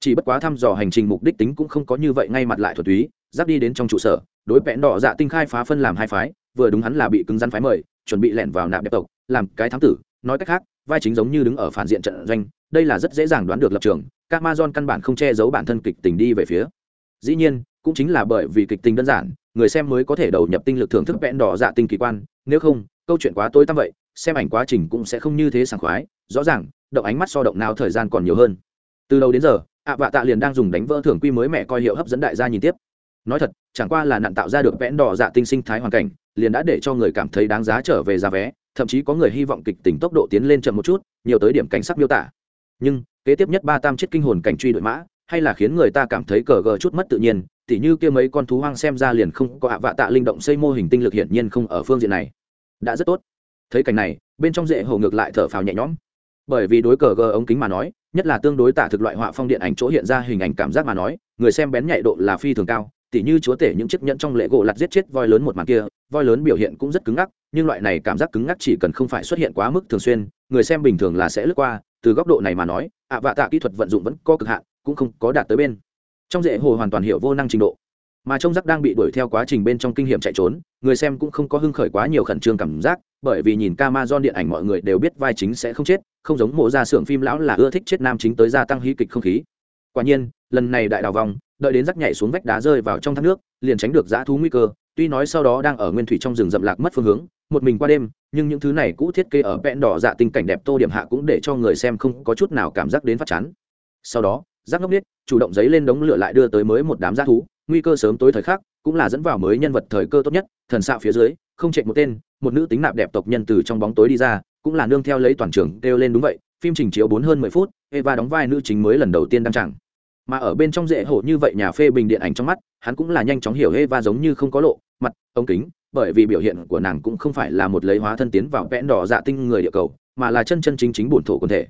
Chỉ bất quá thăm dò hành trình mục đích tính cũng không có như vậy ngay mặt lại thuật túy giáp đi đến trong trụ sở, đối vẽn đỏ dạ tinh khai phá phân làm hai phái, vừa đúng hắn là bị cứng rắn phái mời, chuẩn bị lẻn vào nạp đẹp tộc, làm cái thám tử, nói cách khác, vai chính giống như đứng ở phản diện trận doanh, đây là rất dễ dàng đoán được lập trường các ma căn bản không che giấu bản thân kịch tình đi về phía. Dĩ nhiên, cũng chính là bởi vì kịch tình đơn giản, người xem mới có thể đầu nhập tinh lực thưởng thức vẽn đỏ dạ tinh kỳ quan, nếu không, câu chuyện quá tối tăm vậy xem ảnh quá trình cũng sẽ không như thế sảng khoái, rõ ràng, động ánh mắt so động nào thời gian còn nhiều hơn. Từ đầu đến giờ, ạ vạ tạ liền đang dùng đánh vỡ thưởng quy mới mẹ coi hiệu hấp dẫn đại gia nhìn tiếp. Nói thật, chẳng qua là nạn tạo ra được vẽn đỏ dạ tinh sinh thái hoàn cảnh, liền đã để cho người cảm thấy đáng giá trở về giá vé, thậm chí có người hy vọng kịch tính tốc độ tiến lên chậm một chút, nhiều tới điểm cảnh sắc miêu tả. Nhưng, kế tiếp nhất ba tam chiếc kinh hồn cảnh truy đội mã, hay là khiến người ta cảm thấy cờ gờ chút mất tự nhiên, tỉ như kia mấy con thú hoang xem ra liền không có ạ vạ tạ linh động xây mô hình tinh lực hiển nhiên không ở phương diện này. Đã rất tốt thấy cảnh này, bên trong dễ hồ ngược lại thở phào nhẹ nhõm. Bởi vì đối cờ gờ ống kính mà nói, nhất là tương đối tả thực loại họa phong điện ảnh chỗ hiện ra hình ảnh cảm giác mà nói, người xem bén nhạy độ là phi thường cao, tỉ như chúa tể những chiếc nhẫn trong lễ gỗ lặt giết chết voi lớn một màn kia, voi lớn biểu hiện cũng rất cứng ngắc, nhưng loại này cảm giác cứng ngắc chỉ cần không phải xuất hiện quá mức thường xuyên, người xem bình thường là sẽ lướt qua, từ góc độ này mà nói, ạ vạ tạ kỹ thuật vận dụng vẫn có cực hạn, cũng không có đạt tới bên. Trong dễ hồ hoàn toàn hiểu vô năng trình độ. Mà trông giác đang bị đuổi theo quá trình bên trong kinh nghiệm chạy trốn, người xem cũng không có hưng khởi quá nhiều khẩn trương cảm giác bởi vì nhìn Amazon điện ảnh mọi người đều biết vai chính sẽ không chết, không giống mộ ra xưởng phim lão là ưa thích chết nam chính tới gia tăng hí kịch không khí. Quả nhiên, lần này đại đào vòng, đợi đến rắc nhảy xuống vách đá rơi vào trong thác nước, liền tránh được dã thú nguy cơ, tuy nói sau đó đang ở nguyên thủy trong rừng rậm lạc mất phương hướng, một mình qua đêm, nhưng những thứ này cũ thiết kế ở vẹn đỏ dạ tình cảnh đẹp tô điểm hạ cũng để cho người xem không có chút nào cảm giác đến phát chán. Sau đó, rắc ngốc biết chủ động giấy lên đống lửa lại đưa tới mới một đám dã thú, nguy cơ sớm tối thời khắc, cũng là dẫn vào mới nhân vật thời cơ tốt nhất, thần xạ phía dưới, không chạy một tên một nữ tính nạp đẹp tộc nhân từ trong bóng tối đi ra, cũng là nương theo lấy toàn trường kêu lên đúng vậy, phim trình chiếu bốn hơn mười phút, eva đóng vai nữ chính mới lần đầu tiên đăng tràng. Mà ở bên trong dễ hộ như vậy nhà phê bình điện ảnh trong mắt, hắn cũng là nhanh chóng hiểu eva giống như không có lộ, mặt, ống kính, bởi vì biểu hiện của nàng cũng không phải là một lấy hóa thân tiến vào vẽn đỏ dạ tinh người địa cầu, mà là chân chân chính chính bổn thổ quân thể.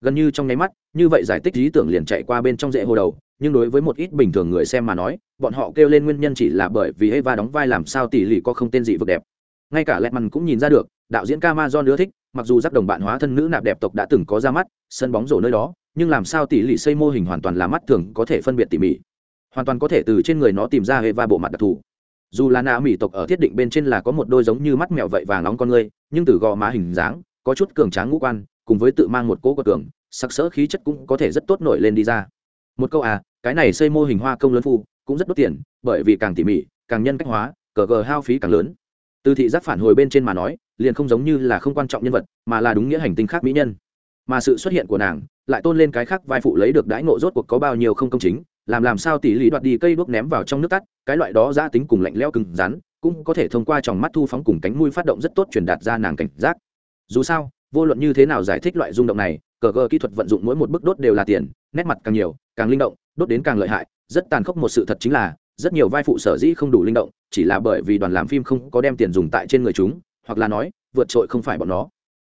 Gần như trong nháy mắt, như vậy giải thích lý tưởng liền chạy qua bên trong dễ hồ đầu, nhưng đối với một ít bình thường người xem mà nói, bọn họ kêu lên nguyên nhân chỉ là bởi vì eva đóng vai làm sao tỷ lệ có không tên dị vực đẹp ngay cả lẹt mằn cũng nhìn ra được, đạo diễn Camazon ưa thích, mặc dù giác đồng bạn hóa thân nữ nạp đẹp tộc đã từng có ra mắt, sân bóng rổ nơi đó, nhưng làm sao tỷ lệ xây mô hình hoàn toàn là mắt thường có thể phân biệt tỉ mỉ. Hoàn toàn có thể từ trên người nó tìm ra hệ va bộ mặt đặc thù. Dù là nạ mỹ tộc ở thiết định bên trên là có một đôi giống như mắt mèo vậy vàng nóng con người, nhưng từ gò má hình dáng, có chút cường tráng ngũ quan, cùng với tự mang một cỗ cờ cường sắc sỡ khí chất cũng có thể rất tốt nổi lên đi ra. Một câu à cái này xây mô hình hoa công lớn phu, cũng rất đốt tiền, bởi vì càng tỉ mỉ, càng nhân cách hóa, cờ gờ hao phí càng lớn từ thị giác phản hồi bên trên mà nói, liền không giống như là không quan trọng nhân vật, mà là đúng nghĩa hành tinh khác mỹ nhân. Mà sự xuất hiện của nàng, lại tôn lên cái khác vai phụ lấy được đãi ngộ rốt cuộc có bao nhiêu không công chính, làm làm sao tỷ lý đoạt đi cây đuốc ném vào trong nước tắt cái loại đó giã tính cùng lạnh leo cứng rắn, cũng có thể thông qua tròng mắt thu phóng cùng cánh mui phát động rất tốt truyền đạt ra nàng cảnh giác. Dù sao, vô luận như thế nào giải thích loại rung động này, cờ cờ kỹ thuật vận dụng mỗi một bức đốt đều là tiền, nét mặt càng nhiều, càng linh động, đốt đến càng lợi hại, rất tàn khốc một sự thật chính là rất nhiều vai phụ sở dĩ không đủ linh động, chỉ là bởi vì đoàn làm phim không có đem tiền dùng tại trên người chúng, hoặc là nói, vượt trội không phải bọn nó.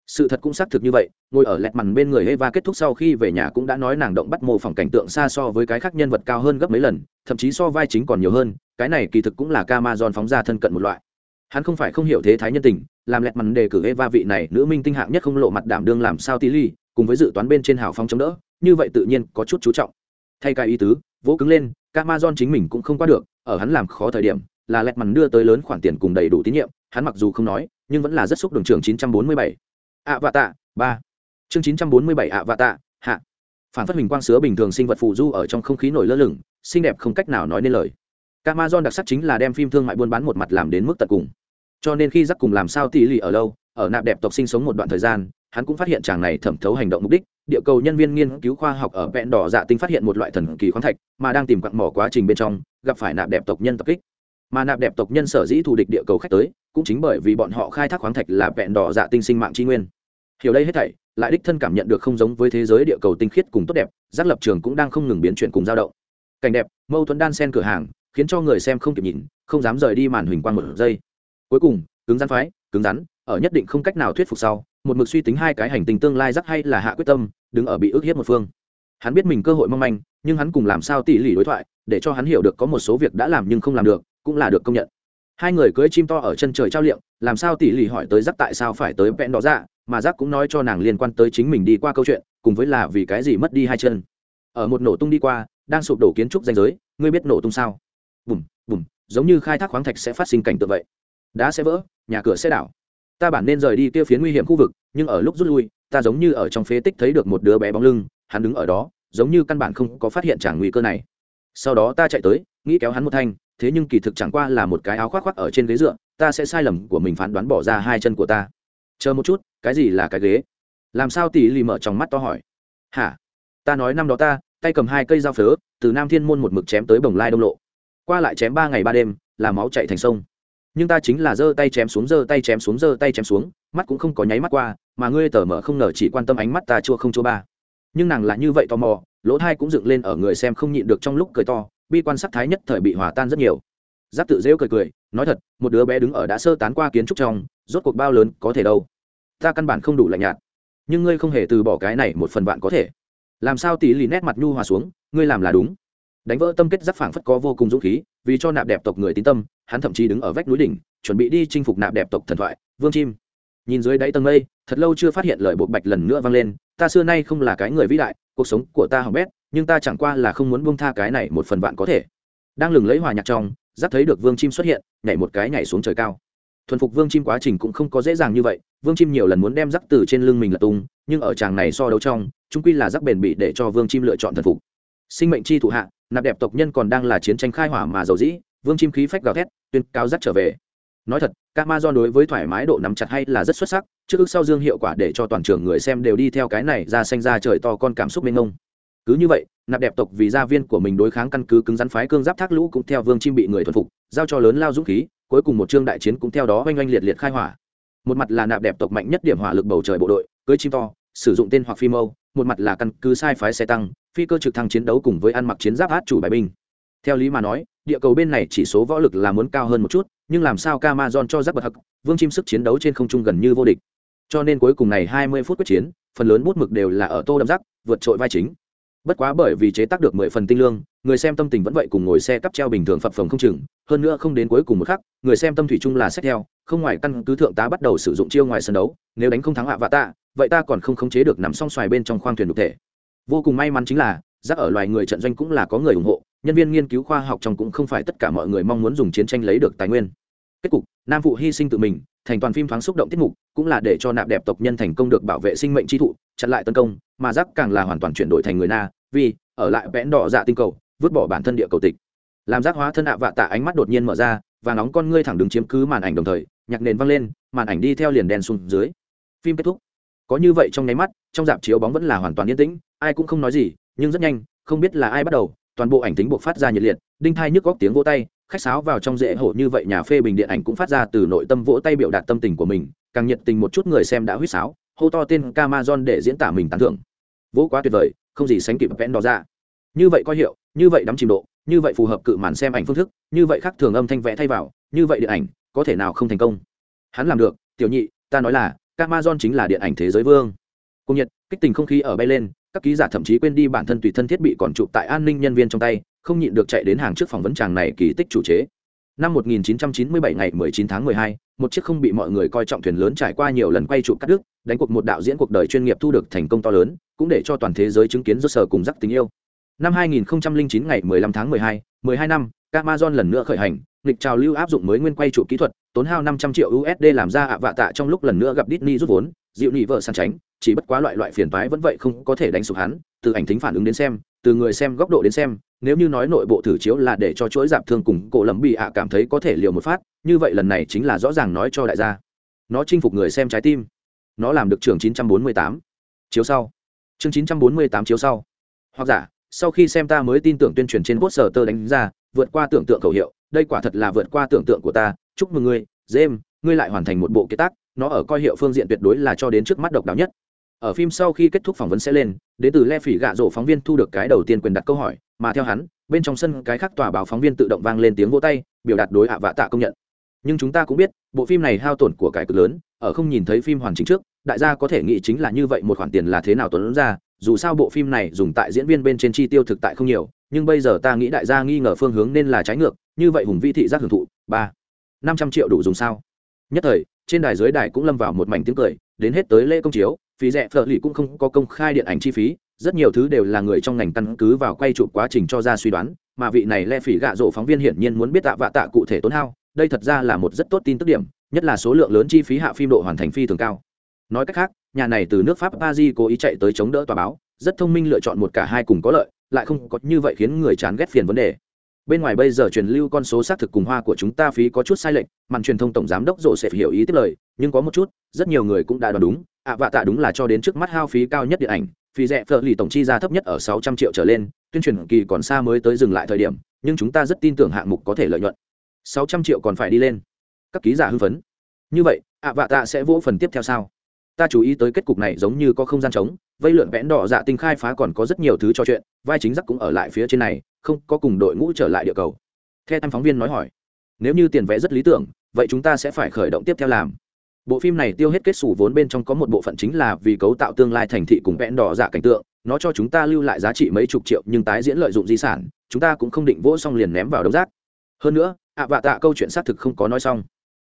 Sự thật cũng xác thực như vậy, ngồi ở lẹt mằn bên người eva kết thúc sau khi về nhà cũng đã nói nàng động bắt mô phỏng cảnh tượng xa so với cái khác nhân vật cao hơn gấp mấy lần, thậm chí so vai chính còn nhiều hơn, cái này kỳ thực cũng là ca ma giòn phóng ra thân cận một loại. Hắn không phải không hiểu thế thái nhân tình, làm lẹt mằn đề cử eva vị này nữ minh tinh hạng nhất không lộ mặt đảm đương làm sao tí ly cùng với dự toán bên trên hào phóng chống đỡ, như vậy tự nhiên có chút chú trọng. Thay cái ý tứ vỗ cứng lên camason chính mình cũng không qua được, ở hắn làm khó thời điểm, là lẹt mằn đưa tới lớn khoản tiền cùng đầy đủ tín nhiệm, hắn mặc dù không nói, nhưng vẫn là rất xúc đường trường 947 ạ vạ tạ ba. Chương chín trăm bốn mươi bảy ạ vạ tạ hạ. Phản phát hình quang sứa bình thường sinh vật phù du ở trong không khí nổi lơ lửng, xinh đẹp không cách nào nói nên lời. Camason đặc sắc chính là đem phim thương mại buôn bán một mặt làm đến mức tận cùng. Cho nên khi giắc cùng làm sao tỷ lì ở lâu, ở nạp đẹp tộc sinh sống một đoạn thời gian hắn cũng phát hiện chàng này thẩm thấu hành động mục đích, địa cầu nhân viên nghiên cứu khoa học ở vẹn đỏ dạ tinh phát hiện một loại thần kỳ khoáng thạch, mà đang tìm quặng mỏ quá trình bên trong, gặp phải nạp đẹp tộc nhân tập kích. Mà nạp đẹp tộc nhân sở dĩ thù địch địa cầu khách tới, cũng chính bởi vì bọn họ khai thác khoáng thạch là vẹn đỏ dạ tinh sinh mạng tri nguyên. Hiểu đây hết thảy, lại đích thân cảm nhận được không giống với thế giới địa cầu tinh khiết cùng tốt đẹp, giác lập trường cũng đang không ngừng biến chuyển cùng dao động. Cảnh đẹp, mâu thuẫn đan sen cửa hàng, khiến cho người xem không kịp nhìn, không dám rời đi màn huỳnh quang một giây. Cuối cùng, cứng rắn phái, cứng rắn, ở nhất định không cách nào thuyết phục sau một mực suy tính hai cái hành tinh tương lai rắc hay là hạ quyết tâm, đứng ở bị ức hiếp một phương. Hắn biết mình cơ hội mong manh, nhưng hắn cùng làm sao tỉ lỉ đối thoại, để cho hắn hiểu được có một số việc đã làm nhưng không làm được, cũng là được công nhận. Hai người cưới chim to ở chân trời trao liệm làm sao tỉ lỉ hỏi tới rắc tại sao phải tới vẹn đó ra dạ, mà rắc cũng nói cho nàng liên quan tới chính mình đi qua câu chuyện, cùng với là vì cái gì mất đi hai chân. Ở một nổ tung đi qua, đang sụp đổ kiến trúc danh giới, ngươi biết nổ tung sao? Bùm bùm, giống như khai thác khoáng thạch sẽ phát sinh cảnh tượng vậy. Đá sẽ vỡ, nhà cửa sẽ đảo ta bản nên rời đi kia phía nguy hiểm khu vực, nhưng ở lúc rút lui, ta giống như ở trong phế tích thấy được một đứa bé bóng lưng, hắn đứng ở đó, giống như căn bản không có phát hiện chẳng nguy cơ này. Sau đó ta chạy tới, nghĩ kéo hắn một thanh, thế nhưng kỳ thực chẳng qua là một cái áo khoác khoác ở trên ghế dựa, ta sẽ sai lầm của mình phán đoán bỏ ra hai chân của ta. Chờ một chút, cái gì là cái ghế? Làm sao tỷ lì mở trong mắt to hỏi. Hả? Ta nói năm đó ta, tay cầm hai cây dao phớ, từ nam thiên môn một mực chém tới bồng lai đông lộ. Qua lại chém ba ngày ba đêm, là máu chạy thành sông nhưng ta chính là giơ tay chém xuống, giơ tay chém xuống, giơ tay chém xuống, mắt cũng không có nháy mắt qua, mà ngươi tờ mở không ngờ chỉ quan tâm ánh mắt ta chua không chua ba. Nhưng nàng là như vậy tò mò, lỗ thai cũng dựng lên ở người xem không nhịn được trong lúc cười to, bi quan sắc thái nhất thời bị hòa tan rất nhiều. Giáp tự rêu cười cười, nói thật, một đứa bé đứng ở đã sơ tán qua kiến trúc trong, rốt cuộc bao lớn, có thể đâu? Ta căn bản không đủ lạnh nhạt. Nhưng ngươi không hề từ bỏ cái này một phần bạn có thể. Làm sao tỷ lì nét mặt nhu hòa xuống, ngươi làm là đúng đánh vỡ tâm kết giáp phảng phất có vô cùng dũng khí, vì cho nạp đẹp tộc người tín tâm, hắn thậm chí đứng ở vách núi đỉnh, chuẩn bị đi chinh phục nạp đẹp tộc thần thoại, vương chim. Nhìn dưới đáy tầng mây, thật lâu chưa phát hiện lời bộ bạch lần nữa vang lên, ta xưa nay không là cái người vĩ đại, cuộc sống của ta hỏng bét, nhưng ta chẳng qua là không muốn buông tha cái này một phần vạn có thể. Đang lừng lấy hòa nhạc trong giáp thấy được vương chim xuất hiện, nhảy một cái nhảy xuống trời cao. Thuần phục vương chim quá trình cũng không có dễ dàng như vậy, vương chim nhiều lần muốn đem giáp từ trên lưng mình là tung, nhưng ở chàng này so đấu trong trung quy là giáp bền bị để cho vương chim lựa chọn thần phục sinh mệnh chi thụ hạ, nạp đẹp tộc nhân còn đang là chiến tranh khai hỏa mà dầu dĩ, vương chim khí phách gào thét, tuyên cao dắt trở về. Nói thật cạm ma do đối với thoải mái độ nắm chặt hay là rất xuất sắc, trước ước sau dương hiệu quả để cho toàn trường người xem đều đi theo cái này ra xanh ra trời to con cảm xúc mênh ngông cứ như vậy, nạp đẹp tộc vì gia viên của mình đối kháng căn cứ cứng rắn phái cương giáp thác lũ cũng theo vương chim bị người thuần phục, giao cho lớn lao dũng khí, cuối cùng một chương đại chiến cũng theo đó oanh oanh liệt liệt khai hỏa. Một mặt là nạp đẹp tộc mạnh nhất điểm hỏa lực bầu trời bộ đội, cưới chim to, sử dụng tên hoặc phi mâu, một mặt là căn cứ sai phái xe tăng phi cơ trực thăng chiến đấu cùng với ăn mặc chiến giáp át chủ bài binh. Theo lý mà nói, địa cầu bên này chỉ số võ lực là muốn cao hơn một chút, nhưng làm sao Camazon cho giáp bật hực? vương chim sức chiến đấu trên không trung gần như vô địch. Cho nên cuối cùng này 20 phút quyết chiến, phần lớn bút mực đều là ở tô đậm giác vượt trội vai chính. Bất quá bởi vì chế tác được mười phần tinh lương, người xem tâm tình vẫn vậy cùng ngồi xe cắp treo bình thường phập phồng không chừng, hơn nữa không đến cuối cùng một khắc, người xem tâm thủy chung là xét theo, không ngoài căn cứ thượng tá bắt đầu sử dụng chiêu ngoài sân đấu, nếu đánh không thắng hạ vạ tạ, vậy ta còn không khống chế được nằm song xoài bên trong khoang thuyền đục thể vô cùng may mắn chính là, rác ở loài người trận doanh cũng là có người ủng hộ, nhân viên nghiên cứu khoa học trong cũng không phải tất cả mọi người mong muốn dùng chiến tranh lấy được tài nguyên. Kết cục, nam phụ hy sinh tự mình, thành toàn phim thoáng xúc động tiết mục, cũng là để cho nạp đẹp tộc nhân thành công được bảo vệ sinh mệnh tri thụ, chặn lại tấn công, mà rác càng là hoàn toàn chuyển đổi thành người na, vì, ở lại vẽn đỏ dạ tinh cầu, vứt bỏ bản thân địa cầu tịch. Làm giác hóa thân ạ vạ tạ ánh mắt đột nhiên mở ra, và nóng con ngươi thẳng đứng chiếm cứ màn ảnh đồng thời, nhạc nền văng lên, màn ảnh đi theo liền đen xuống dưới. Phim kết thúc. Có như vậy trong nháy mắt trong dạp chiếu bóng vẫn là hoàn toàn yên tĩnh, ai cũng không nói gì, nhưng rất nhanh, không biết là ai bắt đầu, toàn bộ ảnh tính buộc phát ra nhiệt liệt, đinh thai nhức góc tiếng vỗ tay, khách sáo vào trong dễ hổ như vậy nhà phê bình điện ảnh cũng phát ra từ nội tâm vỗ tay biểu đạt tâm tình của mình, càng nhiệt tình một chút người xem đã huýt sáo, hô to tên Camazon để diễn tả mình tán thưởng. Vỗ quá tuyệt vời, không gì sánh kịp vẽn đó ra. Như vậy coi hiệu, như vậy đắm chìm độ, như vậy phù hợp cự màn xem ảnh phương thức, như vậy khác thường âm thanh vẽ thay vào, như vậy điện ảnh có thể nào không thành công? Hắn làm được, tiểu nhị, ta nói là Amazon chính là điện ảnh thế giới vương cùng nhiệt kích tình không khí ở bay lên các ký giả thậm chí quên đi bản thân tùy thân thiết bị còn chụp tại an ninh nhân viên trong tay không nhịn được chạy đến hàng trước phỏng vấn chàng này kỳ tích chủ chế năm 1997 ngày 19 tháng 12, một chiếc không bị mọi người coi trọng thuyền lớn trải qua nhiều lần quay chụp cắt đứt, đánh cuộc một đạo diễn cuộc đời chuyên nghiệp thu được thành công to lớn, cũng để cho toàn thế giới chứng kiến rốt sở cùng rắc tình yêu. Năm 2009 ngày 15 tháng 12, 12 năm, Amazon lần nữa khởi hành, lịch trào lưu áp dụng mới nguyên quay chụp kỹ thuật, tốn hao 500 triệu USD làm ra ạ vạ tạ trong lúc lần nữa gặp Disney rút vốn, dịu nị vợ sàn tránh, chỉ bất quá loại loại phiền toái vẫn vậy không có thể đánh sụp hắn, từ ảnh thính phản ứng đến xem, từ người xem góc độ đến xem, nếu như nói nội bộ thử chiếu là để cho chuỗi giảm thương cùng cổ lầm bị ạ cảm thấy có thể liều một phát, như vậy lần này chính là rõ ràng nói cho đại gia. Nó chinh phục người xem trái tim. Nó làm được trường 948. Chiếu sau. Chương 948 chiếu sau. Hoặc giả, sau khi xem ta mới tin tưởng tuyên truyền trên poster tơ đánh ra, vượt qua tưởng tượng khẩu hiệu, đây quả thật là vượt qua tưởng tượng của ta, chúc mừng ngươi, James, ngươi lại hoàn thành một bộ kế tác, nó ở coi hiệu phương diện tuyệt đối là cho đến trước mắt độc đáo nhất. Ở phim sau khi kết thúc phỏng vấn sẽ lên, đến từ le phỉ gạ rổ phóng viên thu được cái đầu tiên quyền đặt câu hỏi, mà theo hắn, bên trong sân cái khác tòa báo phóng viên tự động vang lên tiếng vỗ tay, biểu đạt đối hạ vạ tạ công nhận. Nhưng chúng ta cũng biết, bộ phim này hao tổn của cải cực lớn, ở không nhìn thấy phim hoàn chỉnh trước, đại gia có thể nghĩ chính là như vậy một khoản tiền là thế nào tuấn ra, dù sao bộ phim này dùng tại diễn viên bên trên chi tiêu thực tại không nhiều, nhưng bây giờ ta nghĩ đại gia nghi ngờ phương hướng nên là trái ngược, như vậy hùng vi thị giác hưởng thụ, ba, năm trăm triệu đủ dùng sao? Nhất thời trên đài dưới đài cũng lâm vào một mảnh tiếng cười, đến hết tới lễ công chiếu, phí rẻ phở lì cũng không có công khai điện ảnh chi phí, rất nhiều thứ đều là người trong ngành căn cứ vào quay chụp quá trình cho ra suy đoán, mà vị này le phỉ gạ rộ phóng viên hiển nhiên muốn biết tạ vạ tạ cụ thể tốn hao, đây thật ra là một rất tốt tin tức điểm, nhất là số lượng lớn chi phí hạ phim độ hoàn thành phi thường cao. Nói cách khác, nhà này từ nước pháp paris cố ý chạy tới chống đỡ tòa báo, rất thông minh lựa chọn một cả hai cùng có lợi, lại không có như vậy khiến người chán ghét phiền vấn đề bên ngoài bây giờ truyền lưu con số xác thực cùng hoa của chúng ta phí có chút sai lệch, màn truyền thông tổng giám đốc rộ sẽ hiểu ý tiếp lời, nhưng có một chút, rất nhiều người cũng đã đoán đúng. À, ạ vạ tạ đúng là cho đến trước mắt hao phí cao nhất điện ảnh. Phí rẻ phở lì tổng chi ra thấp nhất ở sáu trăm triệu trở lên, tuyên truyền kỳ còn xa mới tới dừng lại thời điểm, nhưng chúng ta rất tin tưởng hạng mục có thể lợi nhuận. Sáu trăm triệu còn phải đi lên. Các ký giả hưng phấn. Như vậy à, ạ vạ tạ sẽ vỗ phần tiếp theo sao? Ta chú ý tới kết cục này giống như có không gian trống, vây lượn vẽn đỏ dạ tinh khai phá còn có rất nhiều thứ cho chuyện, vai chính giác cũng ở lại phía trên này không có cùng đội ngũ trở lại địa cầu. Theo tham phóng viên nói hỏi, nếu như tiền vẽ rất lý tưởng, vậy chúng ta sẽ phải khởi động tiếp theo làm. Bộ phim này tiêu hết kết xù vốn bên trong có một bộ phận chính là vì cấu tạo tương lai thành thị cùng vẽn đỏ dạ cảnh tượng, nó cho chúng ta lưu lại giá trị mấy chục triệu nhưng tái diễn lợi dụng di sản, chúng ta cũng không định vỗ xong liền ném vào đống rác. Hơn nữa, ạ vạ tạ câu chuyện xác thực không có nói xong.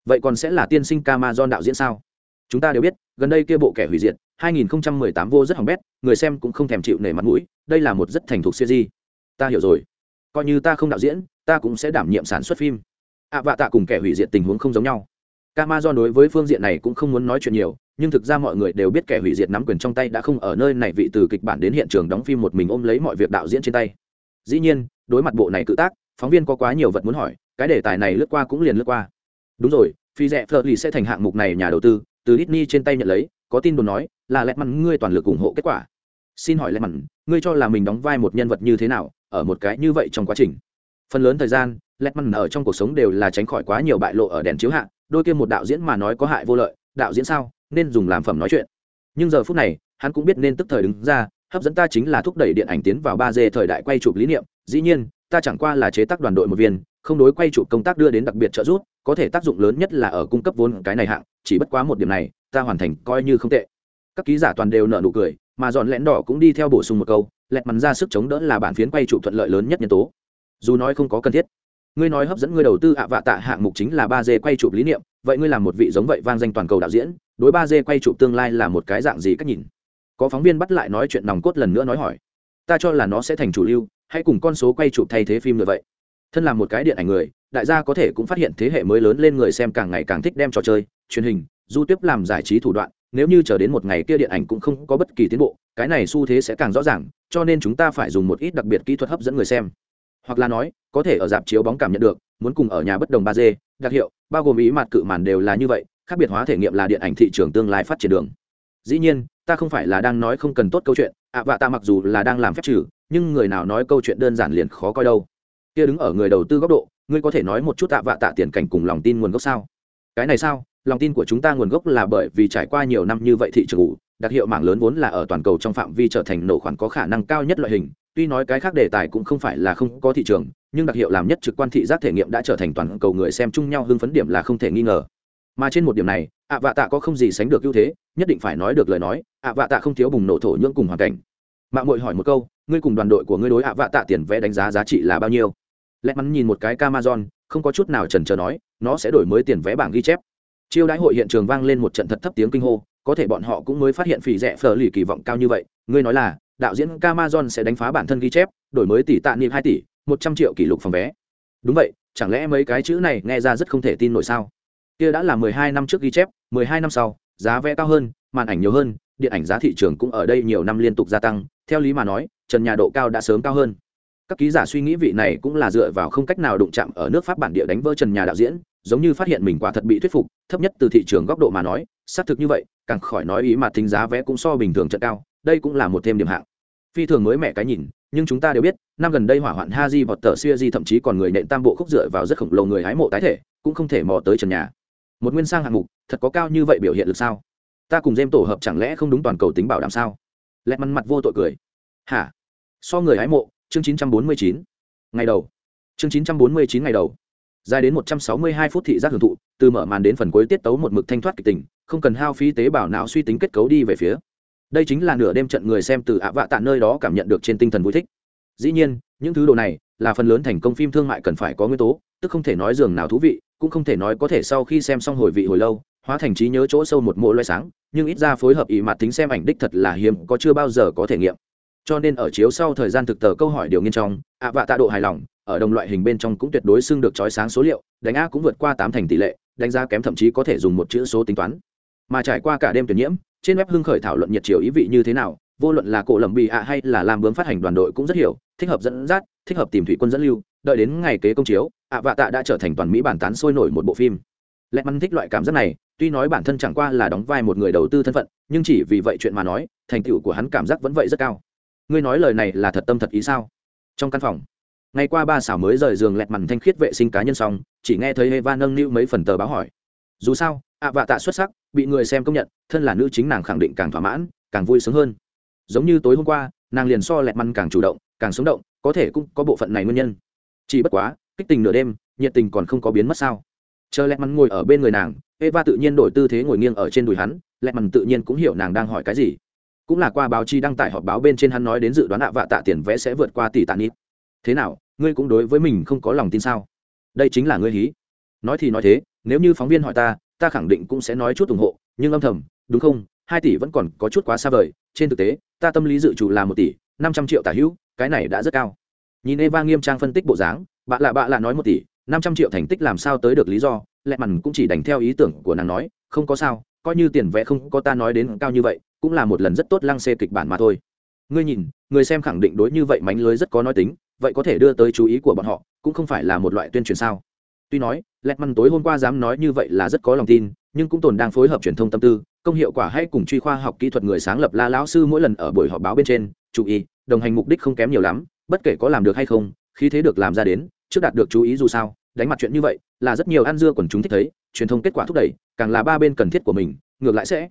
Vậy còn sẽ là tiên sinh Camazon đạo diễn sao? Chúng ta đều biết, gần đây kia bộ kẻ hủy diệt 2018 vô rất hỏng bét, người xem cũng không thèm chịu nể mặt mũi, đây là một rất thành thục siêu di ta hiểu rồi. Coi như ta không đạo diễn ta cũng sẽ đảm nhiệm sản xuất phim. Ạ vạ tạ cùng kẻ hủy diệt tình huống không giống nhau. Camazon đối với phương diện này cũng không muốn nói chuyện nhiều, nhưng thực ra mọi người đều biết kẻ hủy diệt nắm quyền trong tay đã không ở nơi này vị từ kịch bản đến hiện trường đóng phim một mình ôm lấy mọi việc đạo diễn trên tay. Dĩ nhiên, đối mặt bộ này cự tác, phóng viên có quá nhiều vật muốn hỏi, cái đề tài này lướt qua cũng liền lướt qua. Đúng rồi phi rẻ phở lì sẽ thành hạng mục này nhà đầu tư từ Disney trên tay nhận lấy có tin đồn nói là lẹt mặn ngươi toàn lực ủng hộ kết quả. Xin hỏi lẹt mặn ngươi cho là mình đóng vai một nhân vật như thế nào? Ở một cái như vậy trong quá trình. Phần lớn thời gian lẹt mằn ở trong cuộc sống đều là tránh khỏi quá nhiều bại lộ ở đèn chiếu hạ, đôi kia một đạo diễn mà nói có hại vô lợi, đạo diễn sao, nên dùng làm phẩm nói chuyện. Nhưng giờ phút này, hắn cũng biết nên tức thời đứng ra, hấp dẫn ta chính là thúc đẩy điện ảnh tiến vào ba d thời đại quay chụp lý niệm, dĩ nhiên, ta chẳng qua là chế tác đoàn đội một viên, không đối quay chụp công tác đưa đến đặc biệt trợ giúp, có thể tác dụng lớn nhất là ở cung cấp vốn cái này hạng, chỉ bất quá một điểm này, ta hoàn thành coi như không tệ. Các ký giả toàn đều nợ nụ cười, mà dọn lẽn đỏ cũng đi theo bổ sung một câu lẹt mắn ra sức chống đỡ là bản phiến quay trụ thuận lợi lớn nhất nhân tố. Dù nói không có cần thiết, ngươi nói hấp dẫn ngươi đầu tư ạ vạ tạ hạng mục chính là ba d quay chụp lý niệm, vậy ngươi làm một vị giống vậy vang danh toàn cầu đạo diễn, đối ba d quay chụp tương lai là một cái dạng gì cách nhìn? Có phóng viên bắt lại nói chuyện nòng cốt lần nữa nói hỏi. Ta cho là nó sẽ thành chủ lưu hãy cùng con số quay chụp thay thế phim như vậy? Thân là một cái điện ảnh người, đại gia có thể cũng phát hiện thế hệ mới lớn lên người xem càng ngày càng thích đem trò chơi, truyền hình, du tiếp làm giải trí thủ đoạn, nếu như chờ đến một ngày kia điện ảnh cũng không có bất kỳ tiến bộ cái này xu thế sẽ càng rõ ràng, cho nên chúng ta phải dùng một ít đặc biệt kỹ thuật hấp dẫn người xem. Hoặc là nói, có thể ở dạp chiếu bóng cảm nhận được, muốn cùng ở nhà bất đồng ba d đặc hiệu, bao gồm ý mặt cự màn đều là như vậy, khác biệt hóa thể nghiệm là điện ảnh thị trường tương lai phát triển đường. Dĩ nhiên, ta không phải là đang nói không cần tốt câu chuyện, ạ vạ ta mặc dù là đang làm phép trừ, nhưng người nào nói câu chuyện đơn giản liền khó coi đâu. Kia đứng ở người đầu tư góc độ, ngươi có thể nói một chút tạ vạ tạ tiền cảnh cùng lòng tin nguồn gốc sao? Cái này sao? Lòng tin của chúng ta nguồn gốc là bởi vì trải qua nhiều năm như vậy thị trường ủ đặc hiệu mảng lớn vốn là ở toàn cầu trong phạm vi trở thành nổ khoản có khả năng cao nhất loại hình. Tuy nói cái khác đề tài cũng không phải là không có thị trường nhưng đặc hiệu làm nhất trực quan thị giác thể nghiệm đã trở thành toàn cầu người xem chung nhau hưng phấn điểm là không thể nghi ngờ. Mà trên một điểm này ạ vạ tạ có không gì sánh được ưu thế nhất định phải nói được lời nói ạ vạ tạ không thiếu bùng nổ thổ nhưỡng cùng hoàn cảnh. Mạng mội hỏi một câu ngươi cùng đoàn đội của ngươi đối ạ vạ tạ tiền vẽ đánh giá giá trị là bao nhiêu? Lẽ mắn nhìn một cái Amazon, không có chút nào chần chờ nói, nó sẽ đổi mới tiền vé bảng ghi chép. Chiêu đãi hội hiện trường vang lên một trận thật thấp tiếng kinh hô, có thể bọn họ cũng mới phát hiện phỉ rẻ phở lì kỳ vọng cao như vậy. Ngươi nói là, đạo diễn Camason sẽ đánh phá bản thân ghi chép, đổi mới tỷ tạ niệm hai tỷ, một trăm triệu kỷ lục phòng vé. Đúng vậy, chẳng lẽ mấy cái chữ này nghe ra rất không thể tin nổi sao? Kia đã là mười hai năm trước ghi chép, mười hai năm sau, giá vé cao hơn, màn ảnh nhiều hơn, điện ảnh giá thị trường cũng ở đây nhiều năm liên tục gia tăng, theo lý mà nói, trần nhà độ cao đã sớm cao hơn các ký giả suy nghĩ vị này cũng là dựa vào không cách nào đụng chạm ở nước pháp bản địa đánh vỡ trần nhà đạo diễn giống như phát hiện mình quả thật bị thuyết phục, thấp nhất từ thị trường góc độ mà nói, xác thực như vậy, càng khỏi nói ý mà tính giá vé cũng so bình thường trận cao, đây cũng là một thêm điểm hạng. Phi thường mới mẹ cái nhìn, nhưng chúng ta đều biết, năm gần đây hỏa hoạn ha di vọt tờ xuya di thậm chí còn người nện tam bộ khúc dựa vào rất khổng lồ người hái mộ tái thể, cũng không thể mò tới trần nhà. Một nguyên sang hạng mục, thật có cao như vậy biểu hiện được sao? Ta cùng dêm tổ hợp chẳng lẽ không đúng toàn cầu tính bảo đảm sao? Lẹt măn mặt vô tội cười. Hả? So người hái mộ, chương 949. ngày đầu. Chương 949 ngày đầu dài đến 162 phút thị giác hưởng thụ, từ mở màn đến phần cuối tiết tấu một mực thanh thoát kịch tình, không cần hao phí tế bào não suy tính kết cấu đi về phía. Đây chính là nửa đêm trận người xem từ ạ vạ tạ nơi đó cảm nhận được trên tinh thần vui thích. Dĩ nhiên, những thứ đồ này là phần lớn thành công phim thương mại cần phải có nguyên tố, tức không thể nói giường nào thú vị, cũng không thể nói có thể sau khi xem xong hồi vị hồi lâu, hóa thành trí nhớ chỗ sâu một mộ loay sáng, nhưng ít ra phối hợp ý mặt tính xem ảnh đích thật là hiếm, có chưa bao giờ có thể nghiệm. Cho nên ở chiếu sau thời gian thực tờ câu hỏi điều nghiên trong, ạ vạ tạ độ hài lòng ở đồng loại hình bên trong cũng tuyệt đối xưng được trói sáng số liệu, đánh a cũng vượt qua tám thành tỷ lệ, đánh giá kém thậm chí có thể dùng một chữ số tính toán. Mà trải qua cả đêm tuyển nhiễm, trên web hưng khởi thảo luận nhiệt chiều ý vị như thế nào, vô luận là cổ lầm bị ạ hay là làm bướm phát hành đoàn đội cũng rất hiểu, thích hợp dẫn dắt, thích hợp tìm thủy quân dẫn lưu, đợi đến ngày kế công chiếu, ạ vạ tạ đã trở thành toàn mỹ bản tán sôi nổi một bộ phim. Lẹt mắn thích loại cảm giác này, tuy nói bản thân chẳng qua là đóng vai một người đầu tư thân phận, nhưng chỉ vì vậy chuyện mà nói, thành tựu của hắn cảm giác vẫn vậy rất cao. Ngươi nói lời này là thật tâm thật ý sao? Trong căn phòng ngày qua ba xảo mới rời giường lẹt mằn thanh khiết vệ sinh cá nhân xong, chỉ nghe thấy Eva nâng niu mấy phần tờ báo hỏi. Dù sao, ạ vạ tạ xuất sắc, bị người xem công nhận, thân là nữ chính nàng khẳng định càng thỏa mãn, càng vui sướng hơn. Giống như tối hôm qua, nàng liền so lẹt mằn càng chủ động, càng sống động, có thể cũng có bộ phận này nguyên nhân. Chỉ bất quá, kích tình nửa đêm, nhiệt tình còn không có biến mất sao? Chờ lẹt mằn ngồi ở bên người nàng, eva tự nhiên đổi tư thế ngồi nghiêng ở trên đùi hắn, lẹt mằn tự nhiên cũng hiểu nàng đang hỏi cái gì. Cũng là qua báo chí đăng tải họp báo bên trên hắn nói đến dự đoán ạ vạ tạ tiền vẽ sẽ vượt qua tỷ tạ nít thế nào, ngươi cũng đối với mình không có lòng tin sao? Đây chính là ngươi hí. Nói thì nói thế, nếu như phóng viên hỏi ta ta khẳng định cũng sẽ nói chút ủng hộ, nhưng âm thầm, đúng không? Hai tỷ vẫn còn có chút quá xa vời, trên thực tế, ta tâm lý dự trù là một tỷ, năm trăm triệu tả hữu, cái này đã rất cao. Nhìn eva nghiêm trang phân tích bộ dáng bạn lạ bạn lạ nói một tỷ, năm trăm triệu thành tích làm sao tới được lý do, lẹ mằn cũng chỉ đành theo ý tưởng của nàng nói, không có sao, coi như tiền vẽ không có ta nói đến cao như vậy, cũng là một lần rất tốt lăng xê kịch bản mà thôi. Ngươi nhìn, người xem khẳng định đối như vậy mánh lưới rất có nói tính vậy có thể đưa tới chú ý của bọn họ, cũng không phải là một loại tuyên truyền sao? Tuy nói lẹt măn tối hôm qua dám nói như vậy là rất có lòng tin, nhưng cũng tồn đang phối hợp truyền thông tâm tư, công hiệu quả hay cùng truy khoa học kỹ thuật người sáng lập la lão sư mỗi lần ở buổi họp báo bên trên, chú ý, đồng hành mục đích không kém nhiều lắm, bất kể có làm được hay không khi thế được làm ra đến, trước đạt được chú ý dù sao, đánh mặt chuyện như vậy, là rất nhiều ăn dưa quần chúng thích thấy, truyền thông kết quả thúc đẩy, càng là ba bên cần thiết của mình, ngược lại sẽ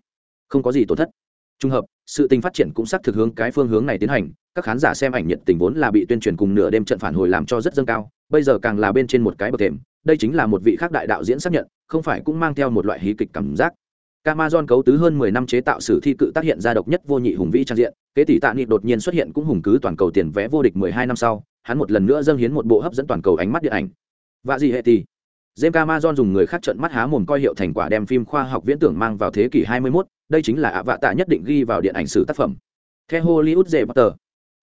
không có gì tổn thất. Trùng hợp sự tình phát triển cũng xác thực hướng cái phương hướng này tiến hành các khán giả xem ảnh nhiệt tình vốn là bị tuyên truyền cùng nửa đêm trận phản hồi làm cho rất dâng cao bây giờ càng là bên trên một cái bậc thềm đây chính là một vị khác đại đạo diễn xác nhận không phải cũng mang theo một loại hí kịch cảm giác Amazon cấu tứ hơn 10 năm chế tạo sử thi cự tác hiện ra độc nhất vô nhị hùng vĩ trang diện, kế tỷ tạ nghị đột nhiên xuất hiện cũng hùng cứ toàn cầu tiền vẽ vô địch 12 năm sau, hắn một lần nữa dâng hiến một bộ hấp dẫn toàn cầu ánh mắt điện ảnh. Và gì hệ tỷ? James Amazon dùng người khác trợn mắt há mồm coi hiệu thành quả đem phim khoa học viễn tưởng mang vào thế kỷ 21, đây chính là ạ vạ tạ nhất định ghi vào điện ảnh sử tác phẩm. Theo Hollywood dê Potter,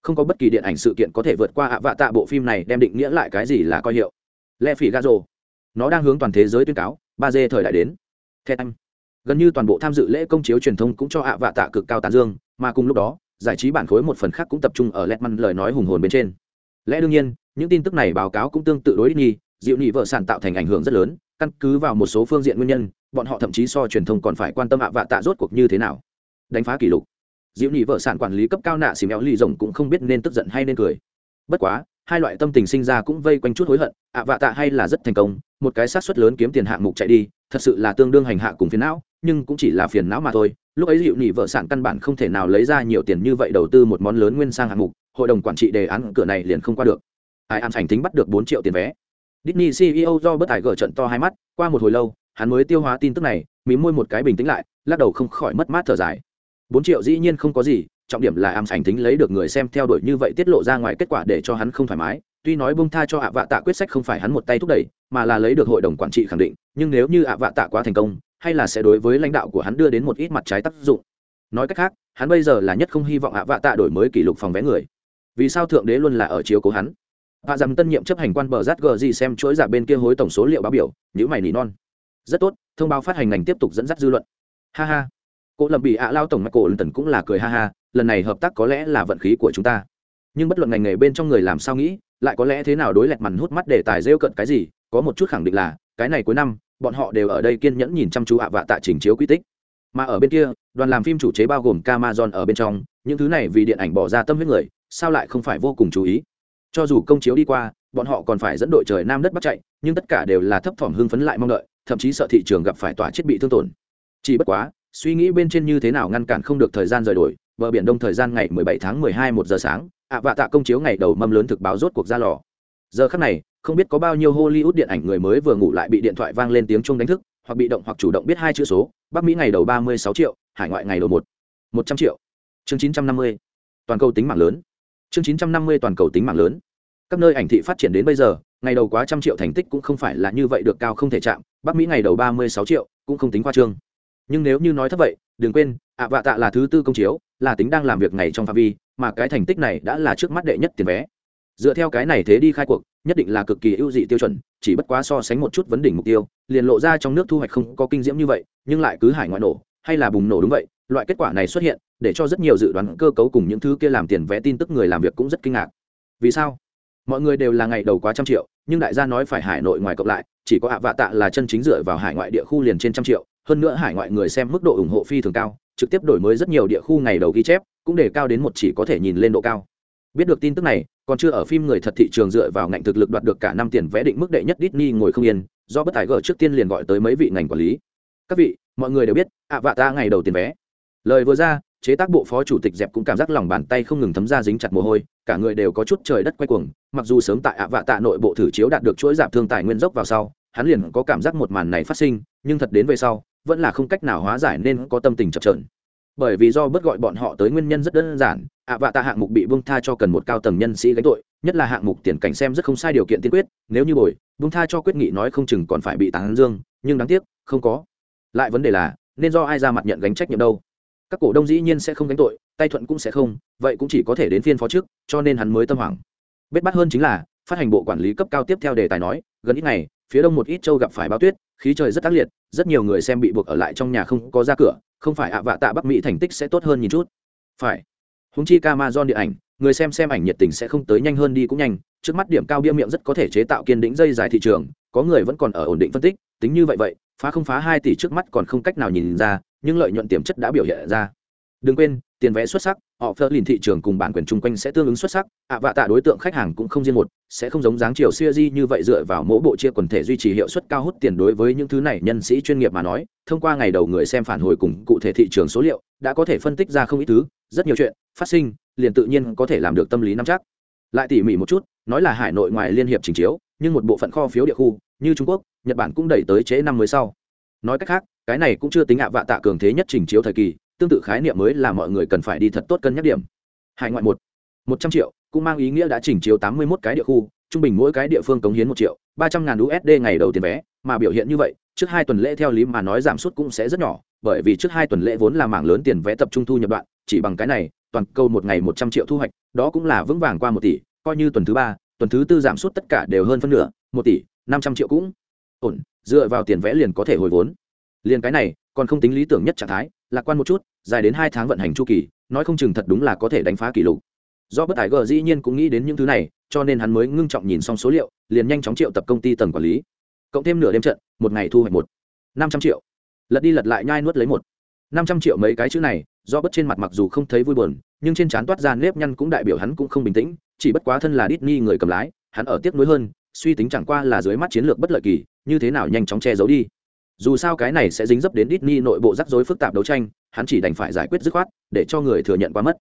không có bất kỳ điện ảnh sự kiện có thể vượt qua ạ vạ tạ bộ phim này đem định nghĩa lại cái gì là coi hiệu. le phỉ Gazo, nó đang hướng toàn thế giới tuyên cáo, ba dê thời đại đến. Theo anh, gần như toàn bộ tham dự lễ công chiếu truyền thông cũng cho ạ vạ tạ cực cao tán dương, mà cùng lúc đó, giải trí bản khối một phần khác cũng tập trung ở Letman lời nói hùng hồn bên trên. Lẽ đương nhiên, những tin tức này báo cáo cũng tương tự đối Disney, dịu nhị vợ sản tạo thành ảnh hưởng rất lớn căn cứ vào một số phương diện nguyên nhân bọn họ thậm chí so truyền thông còn phải quan tâm ạ vạ tạ rốt cuộc như thế nào. Đánh phá kỷ lục. Diệu nhị vợ sản quản lý cấp cao nạ xì méo lì rồng cũng không biết nên tức giận hay nên cười. Bất quá hai loại tâm tình sinh ra cũng vây quanh chút hối hận ạ vạ tạ hay là rất thành công một cái sát xuất lớn kiếm tiền hạng mục chạy đi thật sự là tương đương hành hạ cùng phiền não nhưng cũng chỉ là phiền não mà thôi. Lúc ấy dịu nhị vợ sản căn bản không thể nào lấy ra nhiều tiền như vậy đầu tư một món lớn nguyên sang hạng mục hội đồng quản trị đề án cửa này liền không qua được. Ai ăn ảnh tính bắt được bốn triệu tiền vé. Disney CEO do bất tài gở trận to hai mắt, qua một hồi lâu, hắn mới tiêu hóa tin tức này, mí môi một cái bình tĩnh lại, lắc đầu không khỏi mất mát thở dài. Bốn triệu dĩ nhiên không có gì, trọng điểm là ám sảnh tính lấy được người xem theo đuổi như vậy tiết lộ ra ngoài kết quả để cho hắn không thoải mái. Tuy nói bung tha cho ạ vạ tạ quyết sách không phải hắn một tay thúc đẩy, mà là lấy được hội đồng quản trị khẳng định, nhưng nếu như ạ vạ tạ quá thành công, hay là sẽ đối với lãnh đạo của hắn đưa đến một ít mặt trái tác dụng. Nói cách khác, hắn bây giờ là nhất không hy vọng ạ vạ tạ đổi mới kỷ lục phòng vé người. Vì sao thượng đế luôn là ở chiếu cố hắn? Hạ dầm tân nhiệm chấp hành quan bờ rát gờ gì xem chuỗi giả bên kia hối tổng số liệu báo biểu, những mày nỉ non. Rất tốt, thông báo phát hành ngành tiếp tục dẫn dắt dư luận. Ha ha. cỗ lầm bị ạ lao tổng Michael London cũng là cười ha ha, lần này hợp tác có lẽ là vận khí của chúng ta. Nhưng bất luận ngành nghề bên trong người làm sao nghĩ, lại có lẽ thế nào đối lẹt màn hút mắt để tài rêu cận cái gì, có một chút khẳng định là, cái này cuối năm, bọn họ đều ở đây kiên nhẫn nhìn chăm chú ạ vạ tạ trình chiếu quy tích. Mà ở bên kia, đoàn làm phim chủ chế bao gồm Camazon ở bên trong, những thứ này vì điện ảnh bỏ ra tâm huyết người, sao lại không phải vô cùng chú ý cho dù công chiếu đi qua bọn họ còn phải dẫn đội trời nam đất bắc chạy nhưng tất cả đều là thấp thỏm hưng phấn lại mong đợi thậm chí sợ thị trường gặp phải tỏa chết bị thương tổn. Chỉ bất quá, suy nghĩ bên trên như thế nào ngăn cản không được thời gian rời đổi, bờ biển đông thời gian ngày 17 tháng 12 một giờ sáng, ạ vạ tạ công chiếu ngày đầu mâm lớn thực báo rốt cuộc ra lò. Giờ khắc này, không biết có bao nhiêu hollywood điện ảnh người mới vừa ngủ lại bị điện thoại vang lên tiếng chuông đánh thức, hoặc bị động hoặc chủ động biết hai chữ số, bắc mỹ ngày đầu 36 triệu, hải ngoại ngày đầu một 100 triệu. Chương 950 toàn cầu tính mạng lớn. Chương 950 toàn cầu tính mạng lớn. Các nơi ảnh thị phát triển đến bây giờ ngày đầu quá trăm triệu thành tích cũng không phải là như vậy được cao không thể chạm, bắc mỹ ngày đầu ba mươi sáu triệu, cũng không tính khoa trương. Nhưng nếu như nói thấp vậy, đừng quên, ạ vạ tạ là thứ tư công chiếu, là tính đang làm việc ngày trong phạm vi, mà cái thành tích này đã là trước mắt đệ nhất tiền vé. Dựa theo cái này thế đi khai cuộc, nhất định là cực kỳ ưu dị tiêu chuẩn, chỉ bất quá so sánh một chút vấn đỉnh mục tiêu, liền lộ ra trong nước thu hoạch không có kinh diễm như vậy, nhưng lại cứ hải ngoại nổ, hay là bùng nổ đúng vậy, loại kết quả này xuất hiện, để cho rất nhiều dự đoán cơ cấu cùng những thứ kia làm tiền vé tin tức người làm việc cũng rất kinh ngạc. Vì sao? Mọi người đều là ngày đầu quá trăm triệu nhưng đại gia nói phải hải nội ngoài cộng lại, chỉ có ạ vạ tạ là chân chính dựa vào hải ngoại địa khu liền trên trăm triệu, hơn nữa hải ngoại người xem mức độ ủng hộ phi thường cao, trực tiếp đổi mới rất nhiều địa khu ngày đầu ghi chép, cũng để cao đến một chỉ có thể nhìn lên độ cao. Biết được tin tức này, còn chưa ở phim người thật thị trường dựa vào ngành thực lực đoạt được cả năm tiền vẽ định mức đệ nhất Disney ngồi không yên, do bất tài gỡ trước tiên liền gọi tới mấy vị ngành quản lý. Các vị, mọi người đều biết, ạ vạ tạ ngày đầu tiền vé. Lời vừa ra chế tác bộ phó chủ tịch dẹp cũng cảm giác lòng bàn tay không ngừng thấm ra dính chặt mồ hôi, cả người đều có chút trời đất quay cuồng, mặc dù sớm tại ạ vạ tạ nội bộ thử chiếu đạt được chuỗi giảm thương tài nguyên dốc vào sau, hắn liền có cảm giác một màn này phát sinh, nhưng thật đến về sau, vẫn là không cách nào hóa giải nên có tâm tình chập trờn bởi vì do bất gọi bọn họ tới nguyên nhân rất đơn giản, ạ vạ tạ hạng mục bị bông tha cho cần một cao tầng nhân sĩ gánh tội, nhất là hạng mục tiền cảnh xem rất không sai điều kiện tiên quyết, nếu như bồi bông tha cho quyết nghị nói không chừng còn phải bị tán dương, nhưng đáng tiếc, không có. Lại vấn đề là, nên do ai ra mặt nhận gánh trách nhiệm đâu? Các cổ đông dĩ nhiên sẽ không gánh tội, tay thuận cũng sẽ không, vậy cũng chỉ có thể đến phiên phó trước, cho nên hắn mới tâm hoảng. Bết bắt hơn chính là, phát hành bộ quản lý cấp cao tiếp theo đề tài nói, gần ít ngày, phía đông một ít châu gặp phải bao tuyết, khí trời rất ác liệt, rất nhiều người xem bị buộc ở lại trong nhà không có ra cửa, không phải ạ vạ tạ bắc mỹ thành tích sẽ tốt hơn nhìn chút. Phải. Húng chi ca ma don điện ảnh, người xem xem ảnh nhiệt tình sẽ không tới nhanh hơn đi cũng nhanh, trước mắt điểm cao bia miệng rất có thể chế tạo kiên đĩnh dây dài thị trường, có người vẫn còn ở ổn định phân tích, tính như vậy vậy, phá không phá hai tỷ trước mắt còn không cách nào nhìn ra nhưng lợi nhuận tiềm chất đã biểu hiện ra. Đừng quên, tiền vé xuất sắc, họ phơ lìn thị trường cùng bản quyền chung quanh sẽ tương ứng xuất sắc, ạ vạ tạ đối tượng khách hàng cũng không riêng một, sẽ không giống dáng chiều siêu di như vậy dựa vào mỗi bộ chia quần thể duy trì hiệu suất cao hút tiền đối với những thứ này nhân sĩ chuyên nghiệp mà nói, thông qua ngày đầu người xem phản hồi cùng cụ thể thị trường số liệu, đã có thể phân tích ra không ít thứ, rất nhiều chuyện, phát sinh, liền tự nhiên có thể làm được tâm lý nắm chắc. Lại tỉ mỉ một chút, nói là hải nội ngoài liên hiệp trình chiếu, nhưng một bộ phận kho phiếu địa khu, như trung quốc, nhật bản cũng đẩy tới chế năm mới sau. Nói cách khác cái này cũng chưa tính ạ vạ tạ cường thế nhất trình chiếu thời kỳ, tương tự khái niệm mới là mọi người cần phải đi thật tốt cân nhắc điểm. Hải ngoại một một trăm triệu, cũng mang ý nghĩa đã chỉnh chiếu tám mươi một cái địa khu, trung bình mỗi cái địa phương cống hiến một triệu, ba trăm ngàn usd ngày đầu tiền vé, mà biểu hiện như vậy, trước hai tuần lễ theo lý mà nói giảm sút cũng sẽ rất nhỏ, bởi vì trước hai tuần lễ vốn là mảng lớn tiền vé tập trung thu nhập đoạn, chỉ bằng cái này, toàn câu một ngày một trăm triệu thu hoạch, đó cũng là vững vàng qua một tỷ, coi như tuần thứ ba, tuần thứ tư giảm sút tất cả đều hơn phân nửa, một tỷ năm trăm triệu cũng ổn, dựa vào tiền vẽ liền có thể hồi vốn liền cái này, còn không tính lý tưởng nhất trạng thái, lạc quan một chút, dài đến hai tháng vận hành chu kỳ, nói không chừng thật đúng là có thể đánh phá kỷ lục. Do bất tài gờ dĩ nhiên cũng nghĩ đến những thứ này, cho nên hắn mới ngưng trọng nhìn xong số liệu, liền nhanh chóng triệu tập công ty tầng quản lý. Cộng thêm nửa đêm trận, một ngày thu hoạch một, năm trăm triệu. Lật đi lật lại nhai nuốt lấy một, năm trăm triệu mấy cái chữ này do bất trên mặt mặc dù không thấy vui buồn, nhưng trên trán toát ra nếp nhăn cũng đại biểu hắn cũng không bình tĩnh, chỉ bất quá thân là Disney người cầm lái, hắn ở tiếc nuối hơn, suy tính chẳng qua là dưới mắt chiến lược bất lợi kỳ, như thế nào nhanh chóng che giấu đi dù sao cái này sẽ dính dấp đến Disney nội bộ rắc rối phức tạp đấu tranh, hắn chỉ đành phải giải quyết dứt khoát, để cho người thừa nhận quá mất.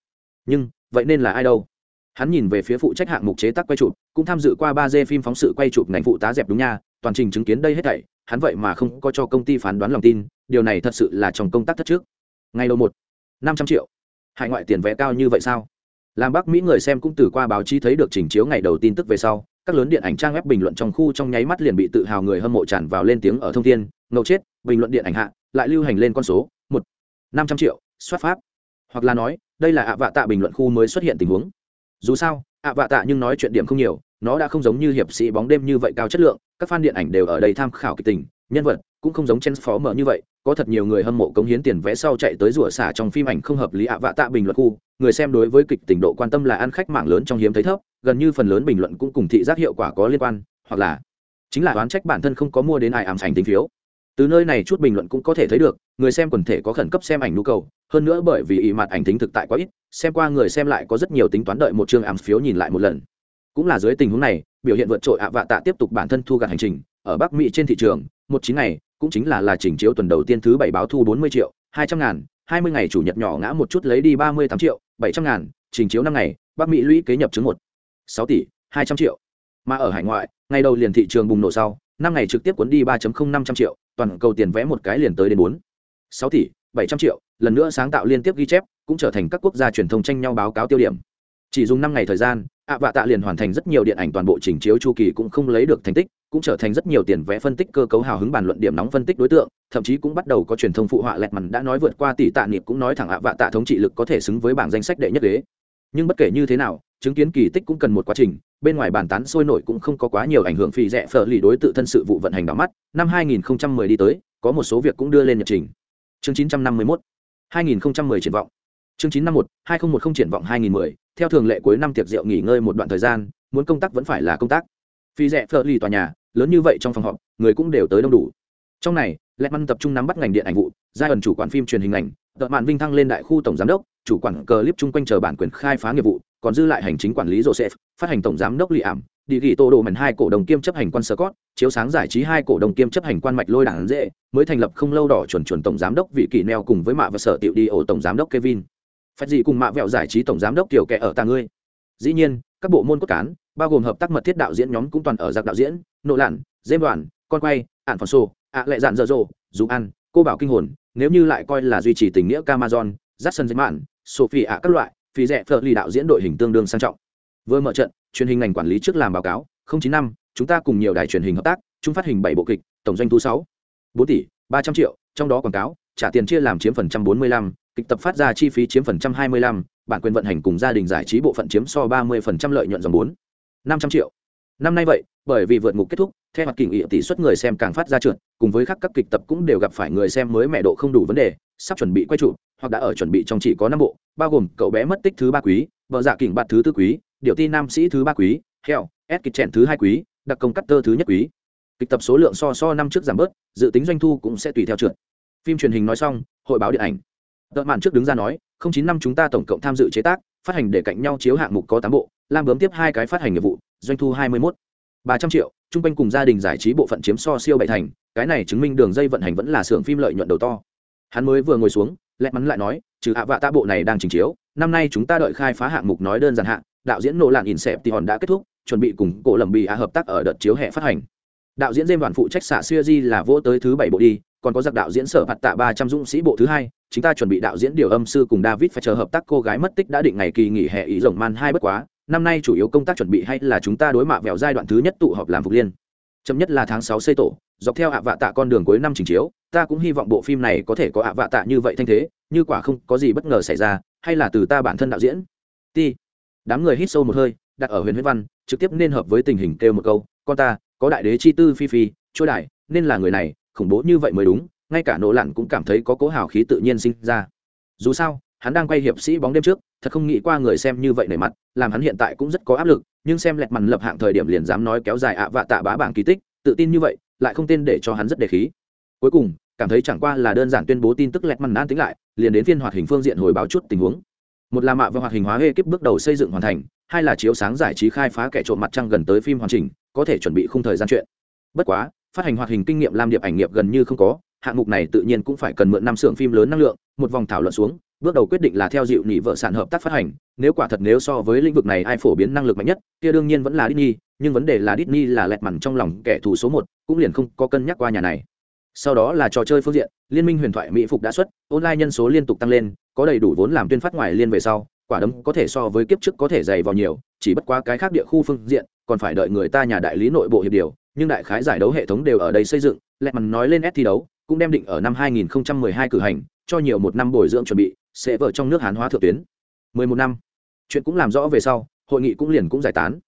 Nhưng, vậy nên là ai đâu? Hắn nhìn về phía phụ trách hạng mục chế tác quay chụp, cũng tham dự qua ba d phim phóng sự quay chụp ngành phụ tá dẹp đúng nha, toàn trình chứng kiến đây hết thảy, hắn vậy mà không có cho công ty phán đoán lòng tin, điều này thật sự là trong công tác thất trước. Ngày đầu một, năm trăm triệu. Hải ngoại tiền vé cao như vậy sao? Làm bắc mỹ người xem cũng từ qua báo chí thấy được trình chiếu ngày đầu tin tức về sau, các lớn điện ảnh trang web bình luận trong khu trong nháy mắt liền bị tự hào người hâm mộ tràn vào lên tiếng ở thông thiên ngầu chết, bình luận điện ảnh hạ, lại lưu hành lên con số, một, năm trăm triệu, xuất pháp hoặc là nói, đây là ạ vạ tạ bình luận khu mới xuất hiện tình huống. Dù sao, ạ vạ tạ nhưng nói chuyện điểm không nhiều, nó đã không giống như hiệp sĩ bóng đêm như vậy cao chất lượng, các fan điện ảnh đều ở đây tham khảo kịch tình, nhân vật cũng không giống chen phó mở như vậy, có thật nhiều người hâm mộ cống hiến tiền vẽ sau chạy tới rủa xả trong phim ảnh không hợp lý ạ vạ tạ bình luận khu, người xem đối với kịch tình độ quan tâm là ăn khách mạng lớn trong hiếm thấy thấp, gần như phần lớn bình luận cũng cùng thị giác hiệu quả có liên quan, hoặc là chính là đoán trách bản thân không có mua đến ai ám sành tính phiếu từ nơi này chút bình luận cũng có thể thấy được, người xem quần thể có khẩn cấp xem ảnh nhu cầu, hơn nữa bởi vì ý mặt ảnh tính thực tại quá ít, xem qua người xem lại có rất nhiều tính toán đợi một chương ảm phiếu nhìn lại một lần. Cũng là dưới tình huống này, biểu hiện vượt trội ạ vạ tạ tiếp tục bản thân thu gặt hành trình, ở bắc mỹ trên thị trường, một chín ngày, cũng chính là là chỉnh chiếu tuần đầu tiên thứ bảy báo thu bốn mươi triệu, hai trăm ngàn, hai mươi ngày chủ nhật nhỏ ngã một chút lấy đi ba mươi tám triệu, bảy trăm ngàn trình chiếu năm ngày, bắc mỹ lũy kế nhập chứng một, sáu tỷ, hai trăm triệu. Mà ở hải ngoại ngay đầu liền thị trường bùng nổ sau năm ngày trực tiếp cuốn đi ba năm trăm triệu, toàn cầu tiền vẽ một cái liền tới đến bốn, sáu tỷ, bảy trăm triệu, lần nữa sáng tạo liên tiếp ghi chép, cũng trở thành các quốc gia truyền thông tranh nhau báo cáo tiêu điểm. Chỉ dùng năm ngày thời gian, ạ vạ tạ liền hoàn thành rất nhiều điện ảnh toàn bộ trình chiếu chu kỳ cũng không lấy được thành tích, cũng trở thành rất nhiều tiền vẽ phân tích cơ cấu hào hứng bàn luận điểm nóng phân tích đối tượng, thậm chí cũng bắt đầu có truyền thông phụ họa lẹt mằn đã nói vượt qua tỷ tạ niệm cũng nói thẳng ạ vạ tạ thống trị lực có thể xứng với bảng danh sách đệ nhất ghế. Nhưng bất kể như thế nào chứng kiến kỳ tích cũng cần một quá trình, bên ngoài bàn tán sôi nổi cũng không có quá nhiều ảnh hưởng phi rẻ phở lì đối tự thân sự vụ vận hành đỏ mắt. Năm 2010 đi tới, có một số việc cũng đưa lên nhật trình. Chương 951 2010 triển vọng. Chương 951 2010 triển vọng 2010 theo thường lệ cuối năm tiệc rượu nghỉ ngơi một đoạn thời gian, muốn công tác vẫn phải là công tác. Phi rẻ phở lì tòa nhà, lớn như vậy trong phòng họp, người cũng đều tới đông đủ. Trong này lẹ măn tập trung nắm bắt ngành điện ảnh vụ, giai ẩn chủ quản phim truyền hình ảnh đợt mạn vinh thăng lên đại khu tổng giám đốc, chủ quản clip chung quanh chờ bản quyền khai phá nghiệp vụ còn dư lại hành chính quản lý joseph phát hành tổng giám đốc lì ảm đi ghi tô đồ mần hai cổ đồng kiêm chấp hành quan scott chiếu sáng giải trí hai cổ đồng kiêm chấp hành quan mạch lôi đảng dễ mới thành lập không lâu đỏ chuẩn chuẩn tổng giám đốc vị kỳ neo cùng với mạ và sở tiểu đi ổ tổng giám đốc kevin. Phát gì cùng mạ vẹo giải trí tổng giám đốc tiểu kẻ ở ta ngươi. Dĩ nhiên các bộ môn cốt cán bao gồm hợp tác mật thiết đạo diễn nhóm cũng toàn ở giặc đạo diễn nộ lặn dêm đoàn con quay ạn phòn sô ạ lệ dạn dở dồ dù ăn cô bảo kinh hồn nếu như lại coi là duy trì tình nghĩa Camazon, Jackson dây mạn, Sophie ạ các loại, phí rẻ phở lì đạo diễn đội hình tương đương sang trọng. Vừa mở trận, truyền hình ngành quản lý trước làm báo cáo, chín năm, chúng ta cùng nhiều đài truyền hình hợp tác, chúng phát hình bảy bộ kịch, tổng doanh thu sáu bốn tỷ ba trăm triệu, trong đó quảng cáo, trả tiền chia làm chiếm phần trăm bốn mươi lăm, kịch tập phát ra chi phí chiếm phần trăm hai mươi lăm, bản quyền vận hành cùng gia đình giải trí bộ phận chiếm so ba mươi phần trăm lợi nhuận dòng bốn năm trăm triệu. Năm nay vậy, bởi vì vượt ngục kết thúc, theo mặt kỉnh nghị tỷ suất người xem càng phát ra trượt cùng với các các kịch tập cũng đều gặp phải người xem mới mẹ độ không đủ vấn đề sắp chuẩn bị quay trụ hoặc đã ở chuẩn bị trong chỉ có năm bộ, bao gồm cậu bé mất tích thứ ba quý, vợ dạ kỉnh bạt thứ tư quý điệu ti nam sĩ thứ ba quý, heo ép kịch trẻn thứ hai quý, đặc công cắt tơ thứ nhất quý. Kịch tập số lượng so so năm trước giảm bớt, dự tính doanh thu cũng sẽ tùy theo trượt. Phim truyền hình nói xong, hội báo điện ảnh. Tợ mạn trước đứng ra nói, không chín năm chúng ta tổng cộng tham dự chế tác, phát hành để cạnh nhau chiếu hạng mục có tám bộ, lam bướm tiếp hai cái phát hành nghiệp vụ, doanh thu hai mươi mốt. Ba trăm triệu, chung quanh cùng gia đình giải trí bộ phận chiếm so siêu bảy thành, cái này chứng minh đường dây vận hành vẫn là xưởng phim lợi nhuận đầu to. Hắn mới vừa ngồi xuống lẹ mắn lại nói, trừ hạ vạ tạ bộ này đang trình chiếu, năm nay chúng ta đợi khai phá hạng mục nói đơn giản hạn đạo diễn nổ lạn in xẹp thì hòn đã kết thúc, chuẩn bị cùng cổ lầm bì ạ hợp tác ở đợt chiếu hè phát hành. Đạo diễn dêm đoàn phụ trách xạ xuya di là vỗ tới thứ bảy bộ đi, còn có giặc đạo diễn sở mặt tạ ba trăm dũng sĩ bộ thứ hai, chúng ta chuẩn bị đạo diễn điều âm sư cùng david phải chờ hợp tác cô gái mất tích đã định ngày kỳ nghỉ hè ý rồng man hai bất quá, năm nay chủ yếu công tác chuẩn bị hay là chúng ta đối mạ vẹo giai đoạn thứ nhất tụ họp làm phục liên chậm nhất là tháng sáu xây tổ, dọc theo ạ vạ tạ con đường cuối năm trình chiếu, ta cũng hy vọng bộ phim này có thể có ạ vạ tạ như vậy thanh thế, như quả không có gì bất ngờ xảy ra, hay là từ ta bản thân đạo diễn. Ti đám người hít sâu một hơi, đặt ở huyền huyết văn, trực tiếp nên hợp với tình hình kêu một câu, con ta, có đại đế chi tư phi phi trôi đại, nên là người này, khủng bố như vậy mới đúng. Ngay cả nỗ lặn cũng cảm thấy có cố hào khí tự nhiên sinh ra. Dù sao, hắn đang quay hiệp sĩ bóng đêm trước thật không nghĩ qua người xem như vậy nề mặt, làm hắn hiện tại cũng rất có áp lực, nhưng xem lẹt mằn lập hạng thời điểm liền dám nói kéo dài ạ vạ tạ bá bảng kỳ tích, tự tin như vậy, lại không tên để cho hắn rất đề khí. Cuối cùng, cảm thấy chẳng qua là đơn giản tuyên bố tin tức lẹt mằn an tính lại, liền đến phiên hoạt hình phương diện hồi báo chút tình huống. Một là mạ và hoạt hình hóa ekip bước đầu xây dựng hoàn thành, hai là chiếu sáng giải trí khai phá kẻ trộm mặt trăng gần tới phim hoàn chỉnh, có thể chuẩn bị khung thời gian chuyện. Bất quá, phát hành hoạt hình kinh nghiệm làm điệp ảnh nghiệp gần như không có, hạng mục này tự nhiên cũng phải cần mượn năm xưởng phim lớn năng lượng, một vòng thảo luận xuống bước đầu quyết định là theo dịu nhị vợ sản hợp tác phát hành, nếu quả thật nếu so với lĩnh vực này ai phổ biến năng lực mạnh nhất, kia đương nhiên vẫn là Disney, nhưng vấn đề là Disney là lẹt mằn trong lòng kẻ thù số một, cũng liền không có cân nhắc qua nhà này. Sau đó là trò chơi phương diện, liên minh huyền thoại mỹ phục đã xuất, online nhân số liên tục tăng lên, có đầy đủ vốn làm tuyên phát ngoài liên về sau, quả đấm có thể so với kiếp trước có thể dày vào nhiều, chỉ bất quá cái khác địa khu phương diện, còn phải đợi người ta nhà đại lý nội bộ hiệp điều, nhưng đại khái giải đấu hệ thống đều ở đây xây dựng, lẹt mằn nói lên s thi đấu, cũng đem định ở năm 2012 cử hành, cho nhiều một năm bồi dưỡng chuẩn bị sẽ vợ trong nước hán hóa thượng tuyến. 11 năm. Chuyện cũng làm rõ về sau, hội nghị cũng liền cũng giải tán.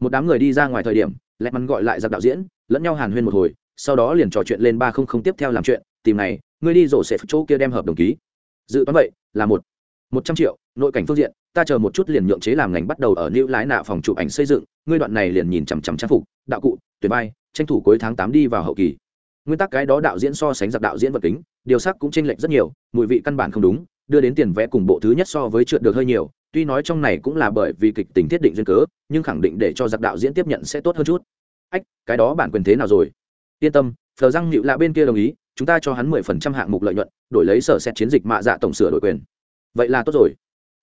Một đám người đi ra ngoài thời điểm lẹt mằn gọi lại giặc đạo diễn, lẫn nhau hàn huyên một hồi, sau đó liền trò chuyện lên ba không không tiếp theo làm chuyện, tìm này, ngươi đi rổ sẽ chỗ kia đem hợp đồng ký. Dự toán vậy, là một một trăm triệu, nội cảnh phương diện, ta chờ một chút liền nhượng chế làm ngành bắt đầu ở lưu lái nạ phòng chụp ảnh xây dựng, ngươi đoạn này liền nhìn chằm chằm trang phục, đạo cụ tuyệt bay tranh thủ cuối tháng tám đi vào hậu kỳ. Nguyên tắc cái đó đạo diễn so sánh giặc đạo diễn vật kính, điều sắc cũng chênh lệch rất nhiều, mùi vị căn bản không đúng đưa đến tiền vẽ cùng bộ thứ nhất so với trượt được hơi nhiều, tuy nói trong này cũng là bởi vì kịch tính thiết định duyên cớ, nhưng khẳng định để cho giặc đạo diễn tiếp nhận sẽ tốt hơn chút. Ách, cái đó bản quyền thế nào rồi? Yên tâm, phờ răng nhịu lạ bên kia đồng ý, chúng ta cho hắn mười phần trăm hạng mục lợi nhuận, đổi lấy sở xét chiến dịch mạ dạ tổng sửa đổi quyền. Vậy là tốt rồi.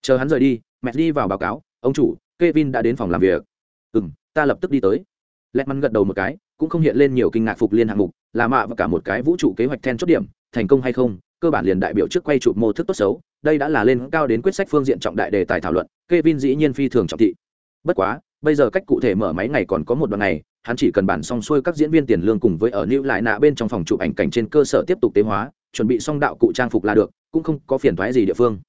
Chờ hắn rời đi mẹ đi vào báo cáo, ông chủ, Kevin đã đến phòng làm việc. Ừ m ta lập tức đi tới. Lẹt mắn gật đầu một cái cũng không hiện lên nhiều kinh ngạc phục liên hạng mục là mạ và cả một cái vũ trụ kế hoạch then chốt điểm thành công hay không cơ bản liền đại biểu trước quay chụp mô thức tốt xấu đây đã là lên cao đến quyết sách phương diện trọng đại đề tài thảo luận Kevin dĩ nhiên phi thường trọng thị. Bất quá bây giờ cách cụ thể mở máy ngày còn có một đoạn này, hắn chỉ cần bản xong xuôi các diễn viên tiền lương cùng với ở lưu lại nạ bên trong phòng chụp ảnh cảnh trên cơ sở tiếp tục tế hóa chuẩn bị xong đạo cụ trang phục là được cũng không có phiền thoái gì địa phương.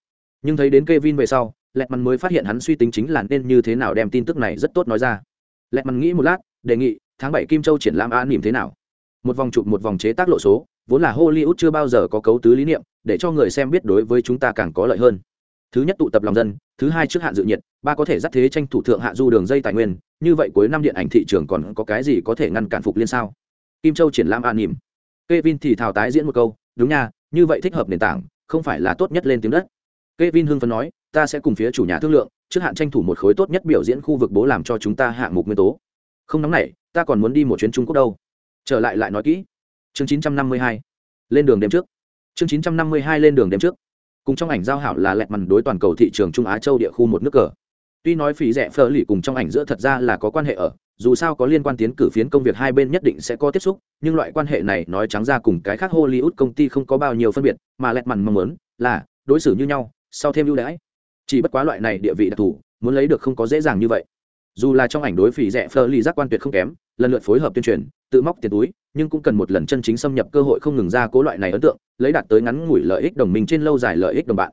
Nhưng thấy đến Kevin về sau lẹt mắn mới phát hiện hắn suy tính chính là nên như thế nào đem tin tức này rất tốt nói ra. Lẹt mắn nghĩ một lát đề nghị tháng bảy kim châu triển lãm an nỉm thế nào? Một vòng chụp một vòng chế tác lộ số, vốn là hollywood chưa bao giờ có cấu tứ lý niệm, để cho người xem biết đối với chúng ta càng có lợi hơn. Thứ nhất tụ tập lòng dân, thứ hai trước hạn dự nhiệt, ba có thể dắt thế tranh thủ thượng hạ du đường dây tài nguyên, như vậy cuối năm điện ảnh thị trường còn có cái gì có thể ngăn cản phục liên sao? Kim châu triển lãm an nỉm Kevin thì thào tái diễn một câu, đúng nha, như vậy thích hợp nền tảng, không phải là tốt nhất lên tiếng đất. Kevin hưng phấn nói, ta sẽ cùng phía chủ nhà thương lượng, trước hạn tranh thủ một khối tốt nhất biểu diễn khu vực bố làm cho chúng ta hạng mục nguyên tố không nóng này ta còn muốn đi một chuyến trung quốc đâu. Trở lại lại nói kỹ. Chương 952 lên đường đêm trước. Chương 952 lên đường đêm trước. Cùng trong ảnh giao hảo là lẹt mằn đối toàn cầu thị trường trung á châu địa khu một nước cờ. Tuy nói phí rẻ phở lì cùng trong ảnh giữa thật ra là có quan hệ ở, dù sao có liên quan tiến cử phiến công việc hai bên nhất định sẽ có tiếp xúc, nhưng loại quan hệ này nói trắng ra cùng cái khác hollywood công ty không có bao nhiêu phân biệt, mà lẹt mằn mong muốn là đối xử như nhau, sau thêm ưu đãi. Chỉ bất quá loại này địa vị đặc thù, muốn lấy được không có dễ dàng như vậy dù là trong ảnh đối phỉ rẻ phơ ly giác quan tuyệt không kém, lần lượt phối hợp tuyên truyền, tự móc tiền túi, nhưng cũng cần một lần chân chính xâm nhập cơ hội không ngừng ra cố loại này ấn tượng, lấy đạt tới ngắn ngủi lợi ích đồng minh trên lâu dài lợi ích đồng bạn.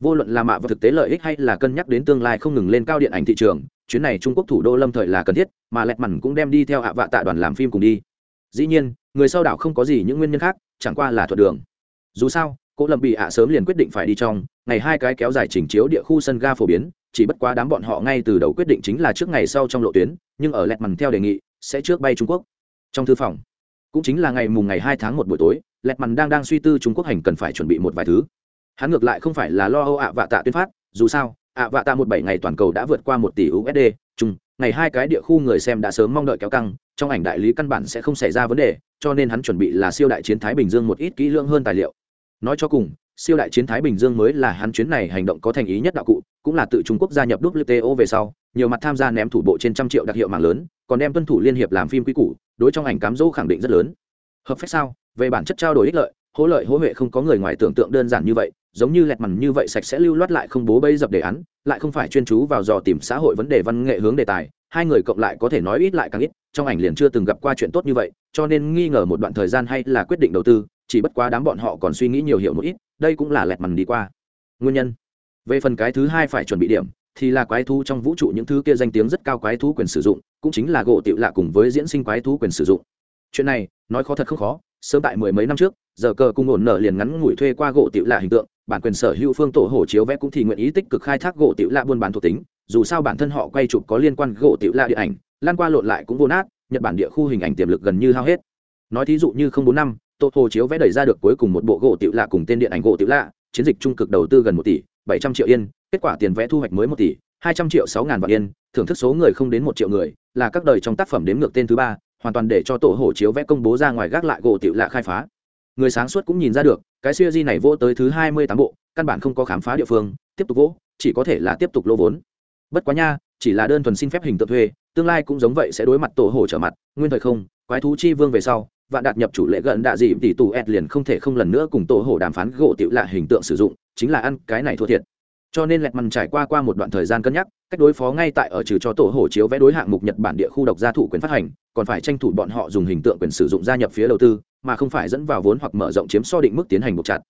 Vô luận là mạ và thực tế lợi ích hay là cân nhắc đến tương lai không ngừng lên cao điện ảnh thị trường, chuyến này trung quốc thủ đô lâm thời là cần thiết, mà lẹt mằn cũng đem đi theo hạ vạ tạ đoàn làm phim cùng đi. Dĩ nhiên, người sau đảo không có gì những nguyên nhân khác, chẳng qua là thuật đường. Dù sao, cô lâm bị ạ sớm liền quyết định phải đi trong, ngày hai cái kéo dài chỉnh chiếu địa khu sân ga phổ biến chỉ bất quá đám bọn họ ngay từ đầu quyết định chính là trước ngày sau trong lộ tuyến, nhưng ở lẹt mằn theo đề nghị, sẽ trước bay trung quốc. Trong thư phòng, cũng chính là ngày mùng ngày hai tháng một buổi tối, lẹt mằn đang đang suy tư trung quốc hành cần phải chuẩn bị một vài thứ. Hắn ngược lại không phải là lo âu ạ vạ tạ tuyên phát, dù sao, ạ vạ tạ một bảy ngày toàn cầu đã vượt qua một tỷ usd chung, ngày hai cái địa khu người xem đã sớm mong đợi kéo căng, trong ảnh đại lý căn bản sẽ không xảy ra vấn đề, cho nên hắn chuẩn bị là siêu đại chiến thái bình dương một ít kỹ lưỡng hơn tài liệu. Nói cho cùng siêu đại chiến thái bình dương mới là hắn chuyến này hành động có thành ý nhất đạo cụ, cũng là tự trung quốc gia nhập wto về sau, nhiều mặt tham gia ném thủ bộ trên trăm triệu đặc hiệu mạng lớn, còn đem tuân thủ liên hiệp làm phim quy củ, đối trong ảnh cám dỗ khẳng định rất lớn. Hợp phép sao? Về bản chất trao đổi ích lợi, hỗ lợi hỗ huệ không có người ngoài tưởng tượng đơn giản như vậy, giống như lẹt mằn như vậy sạch sẽ lưu loát lại không bố bây dập đề án, lại không phải chuyên chú vào dò tìm xã hội vấn đề văn nghệ hướng đề tài, hai người cộng lại có thể nói ít lại càng ít, trong ảnh liền chưa từng gặp qua chuyện tốt như vậy, cho nên nghi ngờ một đoạn thời gian hay là quyết định đầu tư chỉ bất quá đám bọn họ còn suy nghĩ nhiều hiểu một ít, đây cũng là lẹt mằn đi qua. Nguyên nhân, về phần cái thứ hai phải chuẩn bị điểm, thì là quái thú trong vũ trụ những thứ kia danh tiếng rất cao quái thú quyền sử dụng, cũng chính là gỗ tiểu lạ cùng với diễn sinh quái thú quyền sử dụng. Chuyện này, nói khó thật không khó, sớm tại mười mấy năm trước, giờ cờ cung ổn nở liền ngắn ngủi thuê qua gỗ tiểu lạ hình tượng, bản quyền sở hữu phương tổ hồ chiếu vẽ cũng thì nguyện ý tích cực khai thác gỗ tiểu lạ buôn bán thuộc tính, dù sao bản thân họ quay chụp có liên quan gỗ tiểu lạ điện ảnh, lan qua lộn lại cũng vô nát, nhật bản địa khu hình ảnh tiềm lực gần như hao hết. Nói thí dụ như không bốn năm tổ hồ chiếu vẽ đẩy ra được cuối cùng một bộ gỗ tiểu lạ cùng tên điện ảnh gỗ tiểu lạ, chiến dịch trung cực đầu tư gần một tỷ, bảy trăm triệu yên, kết quả tiền vẽ thu hoạch mới một tỷ, hai trăm triệu sáu ngàn vạn yên, thưởng thức số người không đến một triệu người, là các đời trong tác phẩm đếm ngược tên thứ ba, hoàn toàn để cho tổ hồ chiếu vẽ công bố ra ngoài gác lại gỗ tiểu lạ khai phá. Người sáng suốt cũng nhìn ra được, cái siêu di này vô tới thứ hai mươi tám bộ, căn bản không có khám phá địa phương, tiếp tục vỗ, chỉ có thể là tiếp tục lô vốn. Bất quá nha, chỉ là đơn thuần xin phép hình tượng thuê, tương lai cũng giống vậy sẽ đối mặt tổ hồ trở mặt, nguyên thời không, quái thú chi vương về sau vạn đạt nhập chủ lệ gần đạ dị tỷ tù ed liền không thể không lần nữa cùng tổ hồ đàm phán gỗ tiểu lạ hình tượng sử dụng, chính là ăn cái này thua thiệt. Cho nên lẹt mằn trải qua qua một đoạn thời gian cân nhắc, cách đối phó ngay tại ở trừ cho tổ hồ chiếu vẽ đối hạng mục nhật bản địa khu độc gia thủ quyền phát hành, còn phải tranh thủ bọn họ dùng hình tượng quyền sử dụng gia nhập phía đầu tư, mà không phải dẫn vào vốn hoặc mở rộng chiếm so định mức tiến hành buộc chặt.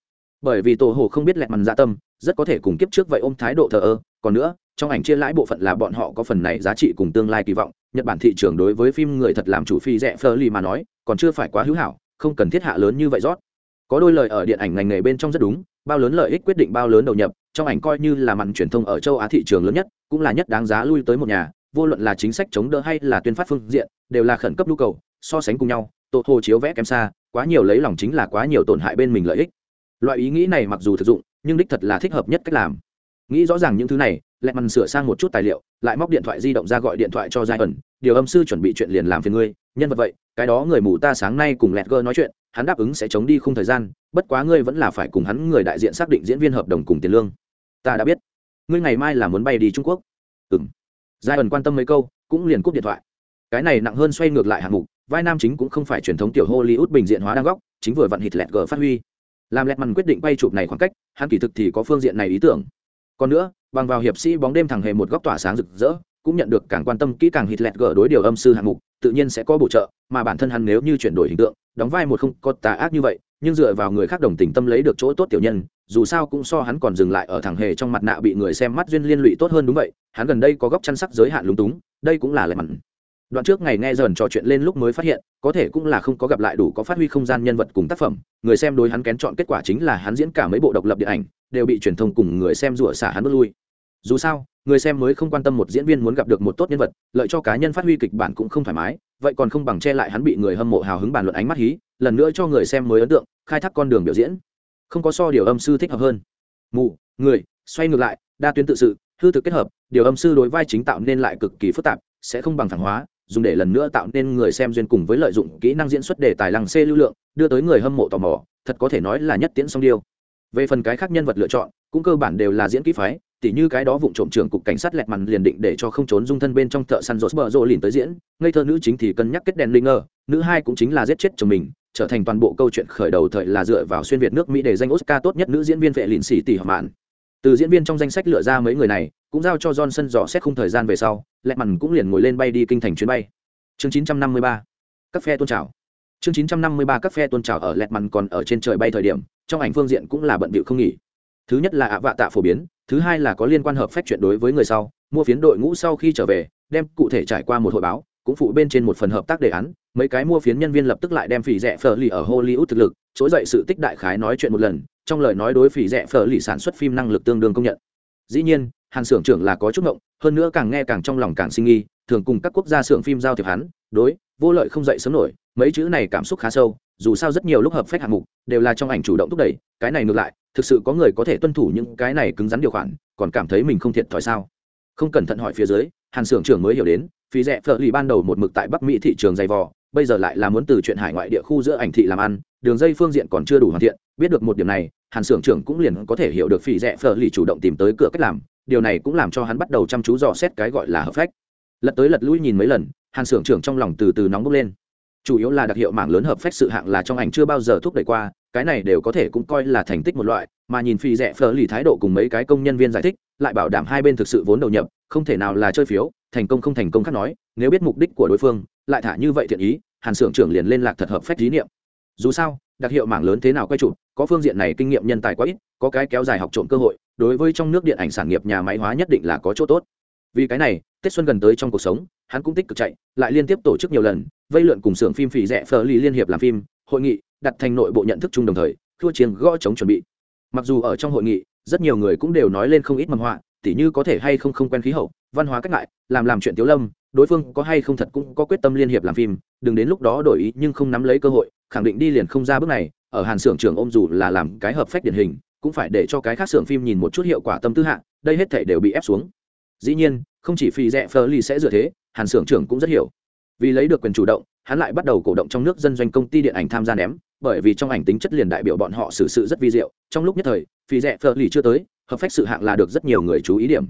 Bởi vì tổ hồ không biết lẹt mằn dạ tâm, rất có thể cùng kiếp trước vậy ôm thái độ thờ ơ, còn nữa, trong ảnh chia lãi bộ phận là bọn họ có phần này giá trị cùng tương lai kỳ vọng nhật bản thị trường đối với phim người thật làm chủ phi rẻ phơ lì mà nói, còn chưa phải quá hữu hảo, không cần thiết hạ lớn như vậy rót. Có đôi lời ở điện ảnh ngành nghề bên trong rất đúng, bao lớn lợi ích quyết định bao lớn đầu nhập, trong ảnh coi như là màn truyền thông ở châu á thị trường lớn nhất, cũng là nhất đáng giá lui tới một nhà, vô luận là chính sách chống đỡ hay là tuyên phát phương diện, đều là khẩn cấp nhu cầu, so sánh cùng nhau tổ hồ chiếu vẽ kém xa, quá nhiều lấy lòng chính là quá nhiều tổn hại bên mình lợi ích. Loại ý nghĩ này mặc dù thực dụng, nhưng đích thật là thích hợp nhất cách làm nghĩ rõ ràng những thứ này lẹ mằn sửa sang một chút tài liệu, lại móc điện thoại di động ra gọi điện thoại cho giai ẩn. Điều âm sư chuẩn bị chuyện liền làm phiền ngươi, nhân vật vậy, cái đó người mù ta sáng nay cùng lẹt gơ nói chuyện, hắn đáp ứng sẽ chống đi khung thời gian, bất quá ngươi vẫn là phải cùng hắn người đại diện xác định diễn viên hợp đồng cùng tiền lương. Ta đã biết. Ngươi ngày mai là muốn bay đi trung quốc. Ừ m giai ẩn quan tâm mấy câu, cũng liền cúp điện thoại. Cái này nặng hơn xoay ngược lại hạng mục, vai nam chính cũng không phải truyền thống tiểu hollywood bình diện hóa đang góc, chính vừa vặn hít lẹt gờ phát huy. Làm lẹt mằn quyết định bay chụp này khoảng cách, hắn kỳ thực thì có phương diện này ý tưởng còn nữa, bằng vào hiệp sĩ bóng đêm thẳng hề một góc tỏa sáng rực rỡ, cũng nhận được càng quan tâm kỹ càng hít lẹt gờ đối điều âm sư hạng mục, tự nhiên sẽ có bổ trợ, mà bản thân hắn nếu như chuyển đổi hình tượng, đóng vai một không có tà ác như vậy, nhưng dựa vào người khác đồng tình tâm lấy được chỗ tốt tiểu nhân, dù sao cũng so hắn còn dừng lại ở thẳng hề trong mặt nạ bị người xem mắt duyên liên lụy tốt hơn đúng vậy, hắn gần đây có góc chăn sắc giới hạn lúng túng, đây cũng là lệ mặn đoạn trước ngày nghe dần trò chuyện lên lúc mới phát hiện, có thể cũng là không có gặp lại đủ có phát huy không gian nhân vật cùng tác phẩm, người xem đối hắn kén chọn kết quả chính là hắn diễn cả mấy bộ độc lập điện ảnh, đều bị truyền thông cùng người xem rủa xả hắn bước lui. Dù sao, người xem mới không quan tâm một diễn viên muốn gặp được một tốt nhân vật, lợi cho cá nhân phát huy kịch bản cũng không thoải mái, vậy còn không bằng che lại hắn bị người hâm mộ hào hứng bàn luận ánh mắt hí, lần nữa cho người xem mới ấn tượng, khai thác con đường biểu diễn. Không có so điều âm sư thích hợp hơn. Mù, người, xoay ngược lại, đa tuyến tự sự, hư thực kết hợp, điều âm sư đối vai chính tạo nên lại cực kỳ phức tạp, sẽ không bằng phản hóa dùng để lần nữa tạo nên người xem duyên cùng với lợi dụng kỹ năng diễn xuất để tài lăng c lưu lượng, đưa tới người hâm mộ tò mò, thật có thể nói là nhất tiễn song điêu. Về phần cái khác nhân vật lựa chọn, cũng cơ bản đều là diễn kỹ phái, tỉ như cái đó vụ trộm trưởng cục cảnh sát lẹt mằn liền định để cho không trốn dung thân bên trong thợ săn rột bờ rộ lìn tới diễn, ngây thơ nữ chính thì cân nhắc kết đèn linh ngờ, nữ hai cũng chính là giết chết chồng mình, trở thành toàn bộ câu chuyện khởi đầu thời là dựa vào xuyên việt nước mỹ để danh oscar tốt nhất nữ diễn viên vệ lìn xỉ tỷ hợp mạn. Từ diễn viên trong danh sách lựa ra mấy người này, cũng giao cho johnson dò xét khung thời gian về sau lẹ mằn cũng liền ngồi lên bay đi kinh thành chuyến bay. Chương 953 các phe tôn trào. Chương 953 các phe tôn trào ở lẹt mằn còn ở trên trời bay thời điểm, trong ảnh phương diện cũng là bận bịu không nghỉ. Thứ nhất là ạ vạ tạ phổ biến, thứ hai là có liên quan hợp phách chuyện đối với người sau, mua phiến đội ngũ sau khi trở về, đem cụ thể trải qua một hội báo, cũng phụ bên trên một phần hợp tác đề án, mấy cái mua phiến nhân viên lập tức lại đem phỉ rẻ phở lì ở hollywood thực lực, trỗi dậy sự tích đại khái nói chuyện một lần, trong lời nói đối phỉ rẻ phở lì sản xuất phim năng lực tương đương công nhận. Dĩ nhiên hàn xưởng trưởng là có chút ngộng, hơn nữa càng nghe càng trong lòng càng sinh nghi, thường cùng các quốc gia xưởng phim giao thiệp hắn, đối, vô lợi không dậy sớm nổi, mấy chữ này cảm xúc khá sâu, dù sao rất nhiều lúc hợp phép hạng mục, đều là trong ảnh chủ động thúc đẩy, cái này ngược lại, thực sự có người có thể tuân thủ những cái này cứng rắn điều khoản, còn cảm thấy mình không thiệt thòi sao? Không cẩn thận hỏi phía dưới, hàn xưởng trưởng mới hiểu đến, phí rẻ phở lì ban đầu một mực tại bắc mỹ thị trường dày vò, bây giờ lại là muốn từ chuyện hải ngoại địa khu giữa ảnh thị làm ăn, đường dây phương diện còn chưa đủ hoàn thiện, biết được một điểm này, hàn xưởng trưởng cũng liền có thể hiểu được phí rẻ phở lì chủ động tìm tới cửa cách làm điều này cũng làm cho hắn bắt đầu chăm chú dò xét cái gọi là hợp phách. Lật tới lật lui nhìn mấy lần, hàn xưởng trưởng trong lòng từ từ nóng bốc lên. Chủ yếu là đặc hiệu mảng lớn hợp phách sự hạng là trong ảnh chưa bao giờ thúc đẩy qua, cái này đều có thể cũng coi là thành tích một loại, mà nhìn phi rẻ phở lì thái độ cùng mấy cái công nhân viên giải thích, lại bảo đảm hai bên thực sự vốn đầu nhập, không thể nào là chơi phiếu, thành công không thành công khác nói, nếu biết mục đích của đối phương, lại thả như vậy thiện ý, hàn xưởng trưởng liền lên lạc thật hợp phách lý niệm. Dù sao, đặc hiệu mảng lớn thế nào quay chụp, có phương diện này kinh nghiệm nhân tài quá ít, có cái kéo dài học trộm cơ hội đối với trong nước điện ảnh sản nghiệp nhà máy hóa nhất định là có chỗ tốt. Vì cái này, tết xuân gần tới trong cuộc sống, hắn cũng tích cực chạy, lại liên tiếp tổ chức nhiều lần, vây lượn cùng xưởng phim phỉ rẻ phở lì liên hiệp làm phim, hội nghị, đặt thành nội bộ nhận thức chung đồng thời, thua chiến gõ chống chuẩn bị. Mặc dù ở trong hội nghị, rất nhiều người cũng đều nói lên không ít mầm họa, tỉ như có thể hay không không quen khí hậu, văn hóa cách ngại làm làm chuyện tiếu lâm, đối phương có hay không thật cũng có quyết tâm liên hiệp làm phim, đừng đến lúc đó đổi ý nhưng không nắm lấy cơ hội, khẳng định đi liền không ra bước này, ở hàn xưởng trưởng ôm dù là làm cái hợp phách điển hình cũng phải để cho cái khác xưởng phim nhìn một chút hiệu quả tâm tư hạ, đây hết thể đều bị ép xuống. Dĩ nhiên, không chỉ phi rẽ phơ ly sẽ dựa thế, hàn xưởng trưởng cũng rất hiểu. Vì lấy được quyền chủ động, hắn lại bắt đầu cổ động trong nước dân doanh công ty điện ảnh tham gia ném, bởi vì trong ảnh tính chất liền đại biểu bọn họ xử sự rất vi diệu. Trong lúc nhất thời phi rẽ phơ ly chưa tới, hợp phách sự hạng là được rất nhiều người chú ý điểm.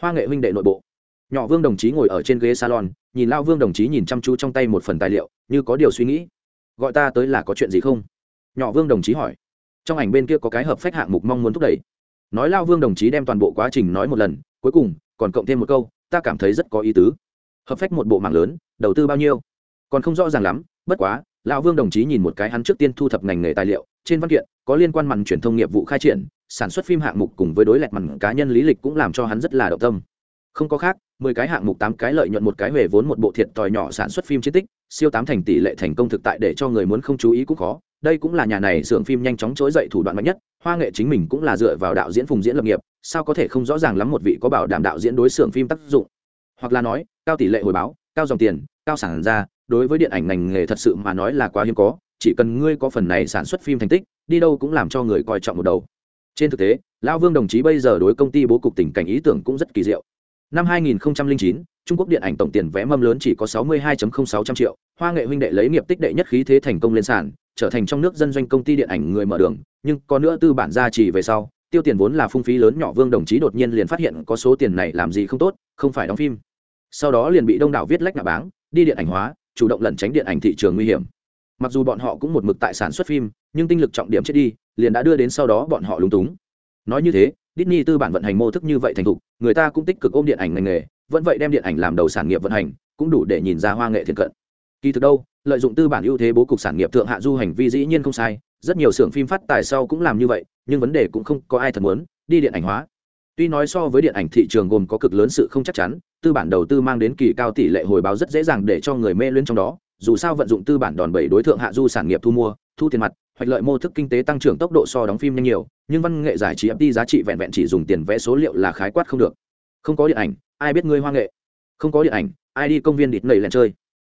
Hoa nghệ huynh đệ nội bộ. Nhỏ vương đồng chí ngồi ở trên ghế salon, nhìn lao vương đồng chí nhìn chăm chú trong tay một phần tài liệu, như có điều suy nghĩ. Gọi ta tới là có chuyện gì không? Nhỏ vương đồng chí hỏi trong ảnh bên kia có cái hợp phách hạng mục mong muốn thúc đẩy. Nói lao vương đồng chí đem toàn bộ quá trình nói một lần, cuối cùng, còn cộng thêm một câu, ta cảm thấy rất có ý tứ. Hợp phách một bộ mạng lớn, đầu tư bao nhiêu? Còn không rõ ràng lắm, bất quá lão vương đồng chí nhìn một cái hắn trước tiên thu thập ngành nghề tài liệu, trên văn kiện, có liên quan mặn truyền thông nghiệp vụ khai triển, sản xuất phim hạng mục cùng với đối lẹt mặn cá nhân lý lịch cũng làm cho hắn rất là động tâm. Không có khác, mười cái hạng mục tám cái lợi nhuận một cái về vốn một bộ thiệt tòi nhỏ sản xuất phim chiến tích, siêu tám thành tỷ lệ thành công thực tại để cho người muốn không chú ý cũng khó đây cũng là nhà này xưởng phim nhanh chóng trỗi dậy thủ đoạn mạnh nhất, hoa nghệ chính mình cũng là dựa vào đạo diễn phùng diễn lập nghiệp, sao có thể không rõ ràng lắm một vị có bảo đảm đạo diễn đối xưởng phim tác dụng. Hoặc là nói, cao tỷ lệ hồi báo, cao dòng tiền, cao sản ra, đối với điện ảnh ngành nghề thật sự mà nói là quá hiếm có, chỉ cần ngươi có phần này sản xuất phim thành tích, đi đâu cũng làm cho người coi trọng một đầu. Trên thực tế, lão vương đồng chí bây giờ đối công ty bố cục tình cảnh ý tưởng cũng rất kỳ diệu năm 2009, Trung Quốc điện ảnh tổng tiền vé mâm lớn chỉ có 62.0600 triệu, Hoa Nghệ huynh đệ lấy nghiệp tích đệ nhất khí thế thành công lên sàn, trở thành trong nước dân doanh công ty điện ảnh người mở đường, nhưng có nữa tư bản gia trì về sau, tiêu tiền vốn là phung phí lớn nhỏ Vương đồng chí đột nhiên liền phát hiện có số tiền này làm gì không tốt, không phải đóng phim. Sau đó liền bị đông đảo viết lách nạ báng, đi điện ảnh hóa, chủ động lẩn tránh điện ảnh thị trường nguy hiểm. Mặc dù bọn họ cũng một mực tại sản xuất phim, nhưng tinh lực trọng điểm chết đi, liền đã đưa đến sau đó bọn họ lúng túng. Nói như thế, Disney tư bản vận hành mô thức như vậy thành thục, người ta cũng tích cực ôm điện ảnh ngành nghề, vẫn vậy đem điện ảnh làm đầu sản nghiệp vận hành, cũng đủ để nhìn ra hoa nghệ thiện cận. Kỳ thực đâu, lợi dụng tư bản ưu thế bố cục sản nghiệp thượng hạ du hành vi dĩ nhiên không sai, rất nhiều xưởng phim phát tài sau cũng làm như vậy, nhưng vấn đề cũng không có ai thật muốn đi điện ảnh hóa. Tuy nói so với điện ảnh thị trường gồm có cực lớn sự không chắc chắn, tư bản đầu tư mang đến kỳ cao tỷ lệ hồi báo rất dễ dàng để cho người mê luyến trong đó, dù sao vận dụng tư bản đòn bẩy đối tượng hạ du sản nghiệp thu mua, thu tiền mặt, hoạch lợi mô thức kinh tế tăng trưởng tốc độ so đóng phim nhanh nhiều, nhưng văn nghệ giải trí FT giá trị vẹn vẹn chỉ dùng tiền vẽ số liệu là khái quát không được. Không có điện ảnh, ai biết ngươi hoa nghệ? Không có điện ảnh, ai đi công viên địt nầy lèn chơi?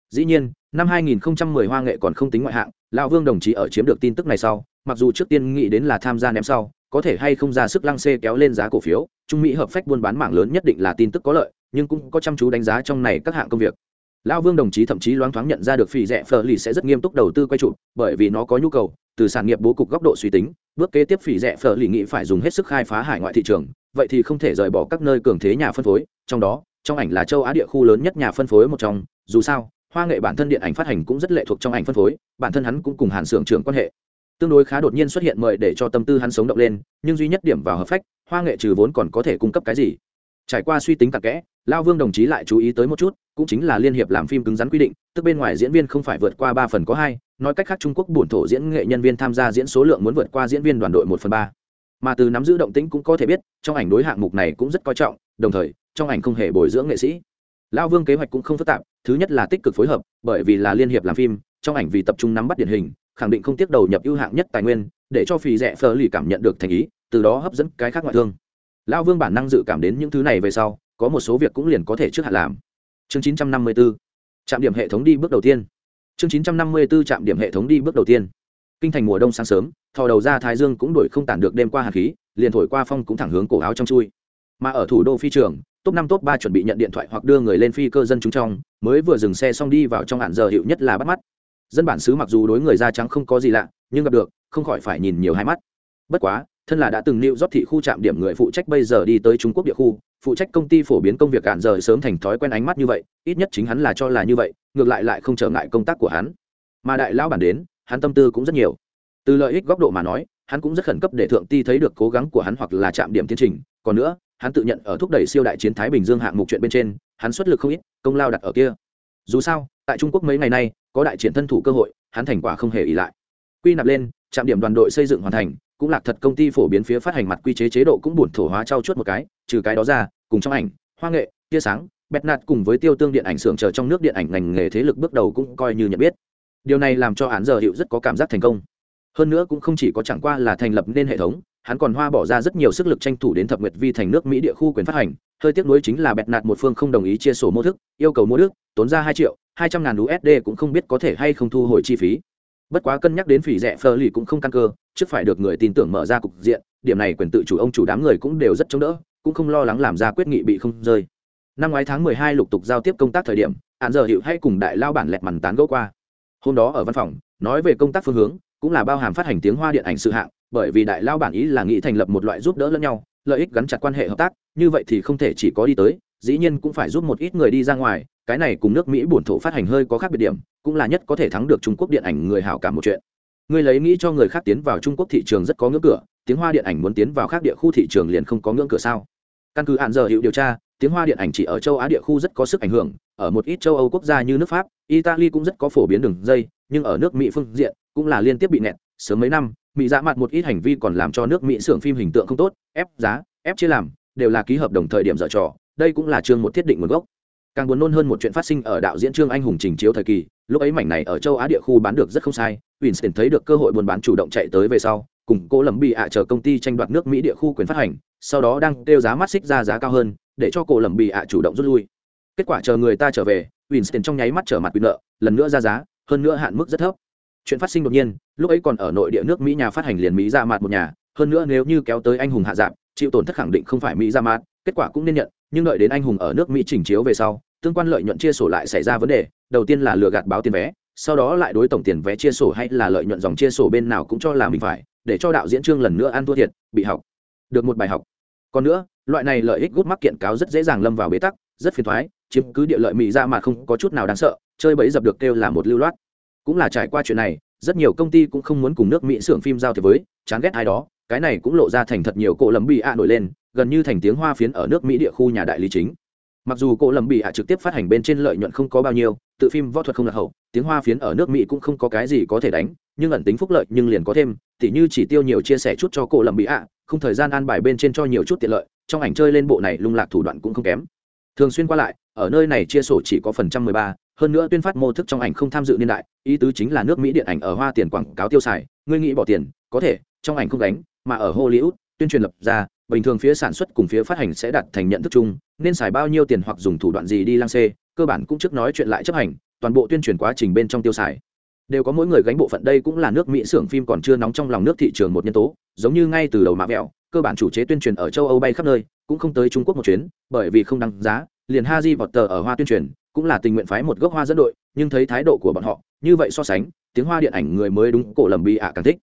Dĩ nhiên, năm 2010 hoa nghệ còn không tính ngoại hạng, lão Vương đồng chí ở chiếm được tin tức này sau, mặc dù trước tiên nghĩ đến là tham gia ném sau, có thể hay không ra sức lăng xê kéo lên giá cổ phiếu, Trung Mỹ hợp phách buôn bán mạng lớn nhất định là tin tức có lợi, nhưng cũng có chăm chú đánh giá trong này các hạng công việc. Lão Vương đồng chí thậm chí loáng thoáng nhận ra được phì rẻ phờ lì sẽ rất nghiêm túc đầu tư quay trụ, bởi vì nó có nhu cầu, từ sản nghiệp bố cục góc độ suy tính, bước kế tiếp phỉ rẻ phở lì nghĩ phải dùng hết sức khai phá hải ngoại thị trường, vậy thì không thể rời bỏ các nơi cường thế nhà phân phối, trong đó, trong ảnh là châu Á địa khu lớn nhất nhà phân phối một trong, dù sao, hoa nghệ bản thân điện ảnh phát hành cũng rất lệ thuộc trong ảnh phân phối bản thân hắn cũng cùng hàn xưởng trưởng quan hệ. Tương đối khá đột nhiên xuất hiện mời để cho tâm tư hắn sống động lên nhưng duy nhất điểm vào hợp phách hoa nghệ trừ vốn còn có thể cung cấp cái gì? Trải qua suy tính cặn kẽ lao vương đồng chí lại chú ý tới một chút cũng chính là liên hiệp làm phim cứng rắn quy định tức bên ngoài diễn viên không phải vượt qua ba phần có hai nói cách khác trung quốc bổn thổ diễn nghệ nhân viên tham gia diễn số lượng muốn vượt qua diễn viên đoàn đội một phần ba. Mà từ nắm giữ động tĩnh cũng có thể biết, trong ảnh đối hạng mục này cũng rất coi trọng, đồng thời, trong ảnh không hề bồi dưỡng nghệ sĩ. Lao vương kế hoạch cũng không phức tạp, thứ nhất là tích cực phối hợp, bởi vì là liên hiệp làm phim, trong ảnh vì tập trung nắm bắt điển hình, khẳng định không tiếc đầu nhập ưu hạng nhất tài nguyên, để cho phì rẻ phờ lì cảm nhận được thành ý, từ đó hấp dẫn cái khác ngoại thương. Lão vương bản năng dự cảm đến những thứ này về sau, có một số việc cũng liền có thể trước hạn làm. Chương 954 trạm điểm hệ thống đi bước đầu tiên chương 954 trạm điểm hệ thống đi bước đầu tiên. Kinh thành mùa đông sáng sớm, thò đầu ra thái dương cũng đổi không tản được đêm qua hạt khí, liền thổi qua phong cũng thẳng hướng cổ áo trong chui. Mà ở thủ đô phi trường, top năm top ba chuẩn bị nhận điện thoại hoặc đưa người lên phi cơ dân chúng trong, mới vừa dừng xe xong đi vào trong hạn giờ hiệu nhất là bắt mắt. Dân bản xứ mặc dù đối người da trắng không có gì lạ, nhưng gặp được, không khỏi phải nhìn nhiều hai mắt. Bất quá thân là đã từng nịu rót thị khu trạm điểm người phụ trách bây giờ đi tới trung quốc địa khu, phụ trách công ty phổ biến công việc cản giờ sớm thành thói quen ánh mắt như vậy, ít nhất chính hắn là cho là như vậy, ngược lại lại không trở ngại công tác của hắn. Mà đại lão bản đến, hắn tâm tư cũng rất nhiều. Từ lợi ích góc độ mà nói, hắn cũng rất khẩn cấp để thượng ti thấy được cố gắng của hắn hoặc là chạm điểm tiến trình, còn nữa, hắn tự nhận ở thúc đẩy siêu đại chiến thái bình dương hạng mục chuyện bên trên, hắn xuất lực không ít, công lao đặt ở kia. Dù sao, tại trung quốc mấy ngày nay, có đại triển thân thủ cơ hội, hắn thành quả không hề ỉ lại. Quy nạp lên, trạm điểm đoàn đội xây dựng hoàn thành cũng lạc thật công ty phổ biến phía phát hành mặt quy chế chế độ cũng buồn thổ hóa trao chuốt một cái, trừ cái đó ra, cùng trong ảnh, hoa nghệ, tia sáng, bẹt nạt cùng với tiêu tương điện ảnh xưởng chờ trong nước điện ảnh ngành nghề thế lực bước đầu cũng coi như nhận biết. Điều này làm cho án giờ hiệu rất có cảm giác thành công. Hơn nữa cũng không chỉ có chẳng qua là thành lập nên hệ thống, hắn còn hoa bỏ ra rất nhiều sức lực tranh thủ đến thập nguyệt vi thành nước mỹ địa khu quyền phát hành. Hơi tiếc nuối chính là bẹt nạt một phương không đồng ý chia sổ mô thức, yêu cầu mua nước tốn ra hai triệu, hai trăm ngàn usd cũng không biết có thể hay không thu hồi chi phí bất quá cân nhắc đến phỉ rẻ phờ lì cũng không căn cơ, trước phải được người tin tưởng mở ra cục diện, điểm này quyền tự chủ ông chủ đám người cũng đều rất chống đỡ, cũng không lo lắng làm ra quyết nghị bị không rơi. Năm ngoái tháng mười hai lục tục giao tiếp công tác thời điểm, hạn giờ hiệu hay cùng đại lao bản lẹt mằn tán gẫu qua. Hôm đó ở văn phòng, nói về công tác phương hướng, cũng là bao hàm phát hành tiếng hoa điện ảnh sự hạng, bởi vì đại lao bản ý là nghĩ thành lập một loại giúp đỡ lẫn nhau, lợi ích gắn chặt quan hệ hợp tác, như vậy thì không thể chỉ có đi tới, dĩ nhiên cũng phải giúp một ít người đi ra ngoài cái này cùng nước mỹ bổn thổ phát hành hơi có khác biệt điểm, cũng là nhất có thể thắng được trung quốc điện ảnh người hảo cảm một chuyện. Người lấy nghĩ cho người khác tiến vào trung quốc thị trường rất có ngưỡng cửa, tiếng hoa điện ảnh muốn tiến vào khác địa khu thị trường liền không có ngưỡng cửa sao? Căn cứ hạn giờ hiệu điều tra, tiếng hoa điện ảnh chỉ ở châu á địa khu rất có sức ảnh hưởng, ở một ít châu âu quốc gia như nước pháp, italy cũng rất có phổ biến đường dây, nhưng ở nước mỹ phương diện cũng là liên tiếp bị nẹt sớm mấy năm, mỹ dạ mặt một ít hành vi còn làm cho nước mỹ xưởng phim hình tượng không tốt, ép giá, ép chia làm, đều là ký hợp đồng thời điểm dở trò, đây cũng là chương một thiết định nguồn gốc càng buồn nôn hơn một chuyện phát sinh ở đạo diễn trương anh hùng trình chiếu thời kỳ, lúc ấy mảnh này ở châu á địa khu bán được rất không sai, winston thấy được cơ hội buôn bán chủ động chạy tới về sau, cùng cố lầm bị ạ chờ công ty tranh đoạt nước mỹ địa khu quyền phát hành, sau đó đang kêu giá mắt xích ra giá cao hơn, để cho cổ lầm bị ạ chủ động rút lui. Kết quả chờ người ta trở về, winston trong nháy mắt trở mặt quyền nợ, lần nữa ra giá, hơn nữa hạn mức rất thấp. Chuyện phát sinh đột nhiên, lúc ấy còn ở nội địa nước mỹ nhà phát hành liền mỹ ra mặt một nhà, hơn nữa nếu như kéo tới anh hùng hạ dạng chịu tổn thất khẳng định không phải mỹ ra mặt, kết quả cũng nên nhận, nhưng đợi đến anh hùng ở nước mỹ chỉnh chiếu về sau tương quan lợi nhuận chia sổ lại xảy ra vấn đề, đầu tiên là lừa gạt báo tiền vé, sau đó lại đối tổng tiền vé chia sổ hay là lợi nhuận dòng chia sổ bên nào cũng cho là mình phải, để cho đạo diễn trương lần nữa ăn thua thiệt, bị học. Được một bài học. Còn nữa, loại này lợi ích gút mắc kiện cáo rất dễ dàng lâm vào bế tắc, rất phiền thoái, chiếm cứ địa lợi mỹ ra mà không có chút nào đáng sợ, chơi bẫy dập được kêu là một lưu loát. Cũng là trải qua chuyện này, rất nhiều công ty cũng không muốn cùng nước mỹ xưởng phim giao thiệp với, chán ghét ai đó, cái này cũng lộ ra thành thật nhiều cỗ lấm bị ạ nổi lên, gần như thành tiếng hoa phiến ở nước mỹ địa khu nhà đại lý chính mặc dù cổ lầm bị hạ trực tiếp phát hành bên trên lợi nhuận không có bao nhiêu tự phim võ thuật không là hậu tiếng hoa phiến ở nước mỹ cũng không có cái gì có thể đánh nhưng ẩn tính phúc lợi nhưng liền có thêm tỉ như chỉ tiêu nhiều chia sẻ chút cho cổ lầm bị hạ, không thời gian an bài bên trên cho nhiều chút tiện lợi trong ảnh chơi lên bộ này lung lạc thủ đoạn cũng không kém. Thường xuyên qua lại ở nơi này chia sổ chỉ có phần trăm mười ba hơn nữa tuyên phát mô thức trong ảnh không tham dự niên đại ý tứ chính là nước mỹ điện ảnh ở hoa tiền quảng cáo tiêu xài ngươi nghĩ bỏ tiền có thể trong ảnh không đánh mà ở hollywood tuyên truyền lập ra bình thường phía sản xuất cùng phía phát hành sẽ đặt thành nhận thức chung, nên xài bao nhiêu tiền hoặc dùng thủ đoạn gì đi lang xê, cơ bản cũng trước nói chuyện lại chấp hành, toàn bộ tuyên truyền quá trình bên trong tiêu xài. Đều có mỗi người gánh bộ phận đây cũng là nước mỹ xưởng phim còn chưa nóng trong lòng nước thị trường một nhân tố, giống như ngay từ đầu mạ mẹo cơ bản chủ chế tuyên truyền ở châu âu bay khắp nơi, cũng không tới trung quốc một chuyến, bởi vì không đăng giá, liền ha di vọt tờ ở hoa tuyên truyền, cũng là tình nguyện phái một gốc hoa dẫn đội, nhưng thấy thái độ của bọn họ, như vậy so sánh, tiếng hoa điện ảnh người mới đúng cổ lầm bị ạ càng thích.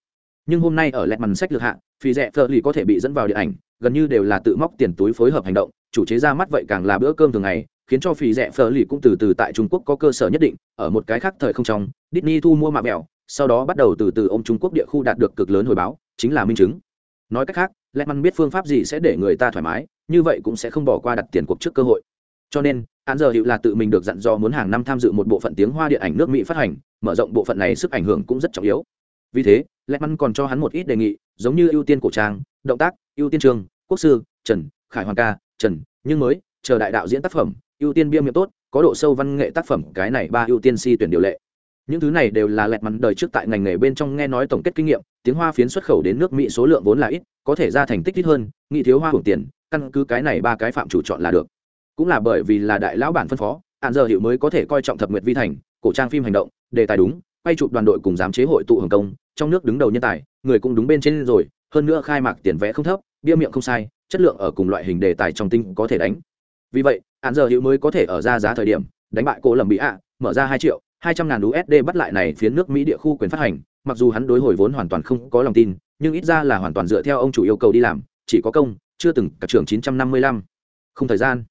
Nhưng hôm nay ở lẹt màn sách lược hạ phi rẻ phờ lì có thể bị dẫn vào điện ảnh, gần như đều là tự móc tiền túi phối hợp hành động, chủ chế ra mắt vậy càng là bữa cơm thường ngày, khiến cho phi rẻ phờ lì cũng từ từ tại trung quốc có cơ sở nhất định, ở một cái khác thời không trong, Disney thu mua mạ mèo sau đó bắt đầu từ từ ông trung quốc địa khu đạt được cực lớn hồi báo, chính là minh chứng. Nói cách khác lẹt màn biết phương pháp gì sẽ để người ta thoải mái, như vậy cũng sẽ không bỏ qua đặt tiền cuộc trước cơ hội. Cho nên, hắn giờ hiệu là tự mình được dặn dò muốn hàng năm tham dự một bộ phận tiếng hoa điện ảnh nước mỹ phát hành, mở rộng bộ phận này sức ảnh hưởng cũng rất trọng yếu. Vì thế lẹt mắn còn cho hắn một ít đề nghị, giống như ưu tiên cổ trang, động tác, ưu tiên trường, quốc sư, trần, khải hoàng ca, trần, nhưng mới, chờ đại đạo diễn tác phẩm, ưu tiên bia miệng tốt, có độ sâu văn nghệ tác phẩm, cái này ba ưu tiên si tuyển điều lệ. Những thứ này đều là lẹt mắn đời trước tại ngành nghề bên trong nghe nói tổng kết kinh nghiệm, tiếng hoa phiến xuất khẩu đến nước mỹ số lượng vốn là ít, có thể ra thành tích ít hơn, nghị thiếu hoa hưởng tiền, căn cứ cái này ba cái phạm chủ chọn là được. Cũng là bởi vì là đại lão bản phân phó, hạn giờ hiệu mới có thể coi trọng thập nguyệt vi thành, cổ trang phim hành động, đề tài đúng, quay chụp đoàn đội cùng giám chế hội tụ hồng công trong nước đứng đầu nhân tài, người cũng đúng bên trên rồi, hơn nữa khai mạc tiền vẽ không thấp, bia miệng không sai, chất lượng ở cùng loại hình đề tài trong tinh có thể đánh. Vì vậy, hạn giờ hữu mới có thể ở ra giá thời điểm, đánh bại cổ lầm bị ạ mở ra hai triệu hai trăm ngàn usd bắt lại này phía nước mỹ địa khu quyền phát hành. Mặc dù hắn đối hồi vốn hoàn toàn không có lòng tin, nhưng ít ra là hoàn toàn dựa theo ông chủ yêu cầu đi làm, chỉ có công, chưa từng cả trường 955. không thời gian.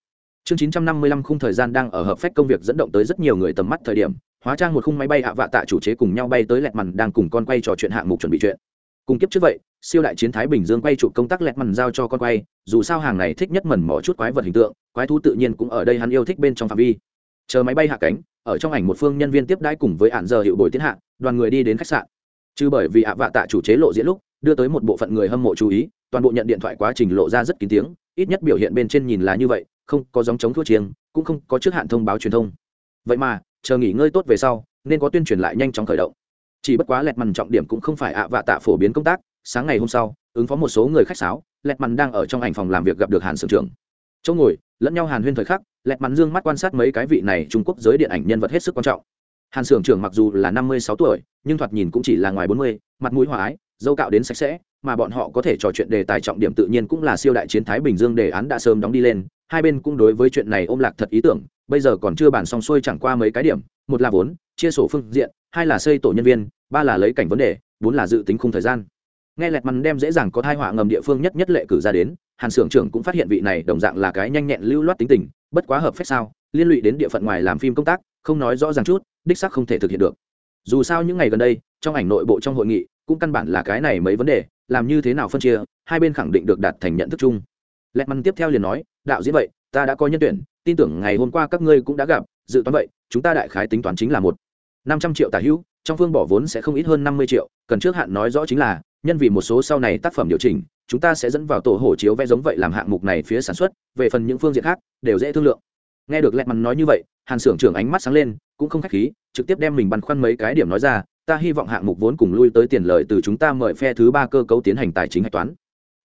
Chương 955 khung thời gian đang ở hợp phách công việc dẫn động tới rất nhiều người tầm mắt thời điểm hóa trang một khung máy bay hạ vạ tạ chủ chế cùng nhau bay tới lẹt mằn đang cùng con quay trò chuyện hạng mục chuẩn bị chuyện. Cùng kiếp trước vậy, siêu đại chiến thái bình dương quay chụp công tác lẹt mằn giao cho con quay, dù sao hàng này thích nhất mẩn mỏ chút quái vật hình tượng, quái thú tự nhiên cũng ở đây hắn yêu thích bên trong phạm vi. Chờ máy bay hạ cánh, ở trong ảnh một phương nhân viên tiếp đãi cùng với ạn giờ hiệu bồi tiến hạ, đoàn người đi đến khách sạn. Chứ bởi vì ạ vạ tạ chủ chế lộ diễn lúc, đưa tới một bộ phận người hâm mộ chú ý, toàn bộ nhận điện thoại quá trình lộ ra rất kín tiếng, ít nhất biểu hiện bên trên nhìn là như vậy, không có dòng chống thua chiêng, cũng không có trước hạn thông báo truyền thông. Vậy mà chờ nghỉ ngơi tốt về sau, nên có tuyên truyền lại nhanh chóng khởi động. Chỉ bất quá lẹt mằn trọng điểm cũng không phải ạ vạ tạ phổ biến công tác, sáng ngày hôm sau, ứng phó một số người khách sáo, lẹt mằn đang ở trong ảnh phòng làm việc gặp được hàn sưởng trưởng. Chỗ ngồi, lẫn nhau hàn huyên thời khắc, lẹt mằn dương mắt quan sát mấy cái vị này trung quốc giới điện ảnh nhân vật hết sức quan trọng. Hàn sưởng trưởng mặc dù là năm mươi sáu tuổi, nhưng thoạt nhìn cũng chỉ là ngoài bốn mươi, mặt mũi hòa ái, dâu cạo đến sạch sẽ, mà bọn họ có thể trò chuyện đề tài trọng điểm tự nhiên cũng là siêu đại chiến thái bình dương đề án đã sớm đóng đi lên hai bên cũng đối với chuyện này ôm lạc thật ý tưởng, bây giờ còn chưa bàn xong xuôi chẳng qua mấy cái điểm, một là vốn, chia sổ phương diện, hai là xây tổ nhân viên, ba là lấy cảnh vấn đề, bốn là dự tính khung thời gian. Nghe lẹt mắn đem dễ dàng có thai họa ngầm địa phương nhất nhất lệ cử ra đến, hàn xưởng trưởng cũng phát hiện vị này đồng dạng là cái nhanh nhẹn lưu loát tính tình, bất quá hợp phép sao, liên lụy đến địa phận ngoài làm phim công tác, không nói rõ ràng chút, đích sắc không thể thực hiện được. Dù sao những ngày gần đây, trong ảnh nội bộ trong hội nghị, cũng căn bản là cái này mấy vấn đề, làm như thế nào phân chia, hai bên khẳng định được đạt thành nhận thức chung lẹt măn tiếp theo liền nói, đạo diễn vậy, ta đã có nhân tuyển, tin tưởng ngày hôm qua các ngươi cũng đã gặp, dự toán vậy, chúng ta đại khái tính toán chính là một năm trăm triệu tả hữu, trong phương bỏ vốn sẽ không ít hơn năm mươi triệu, cần trước hạn nói rõ chính là, nhân vì một số sau này tác phẩm điều chỉnh, chúng ta sẽ dẫn vào tổ hồ chiếu vẽ giống vậy làm hạng mục này phía sản xuất, về phần những phương diện khác, đều dễ thương lượng. Nghe được lẹt mắn nói như vậy, hàn xưởng trưởng ánh mắt sáng lên, cũng không k h á c h khí, trực tiếp đem mình băn khoăn mấy cái điểm nói ra, ta hy vọng hạng mục vốn cùng lui tới tiền lợi từ chúng ta mời phe thứ ba cơ cấu tiến hành tài chính hạch toán.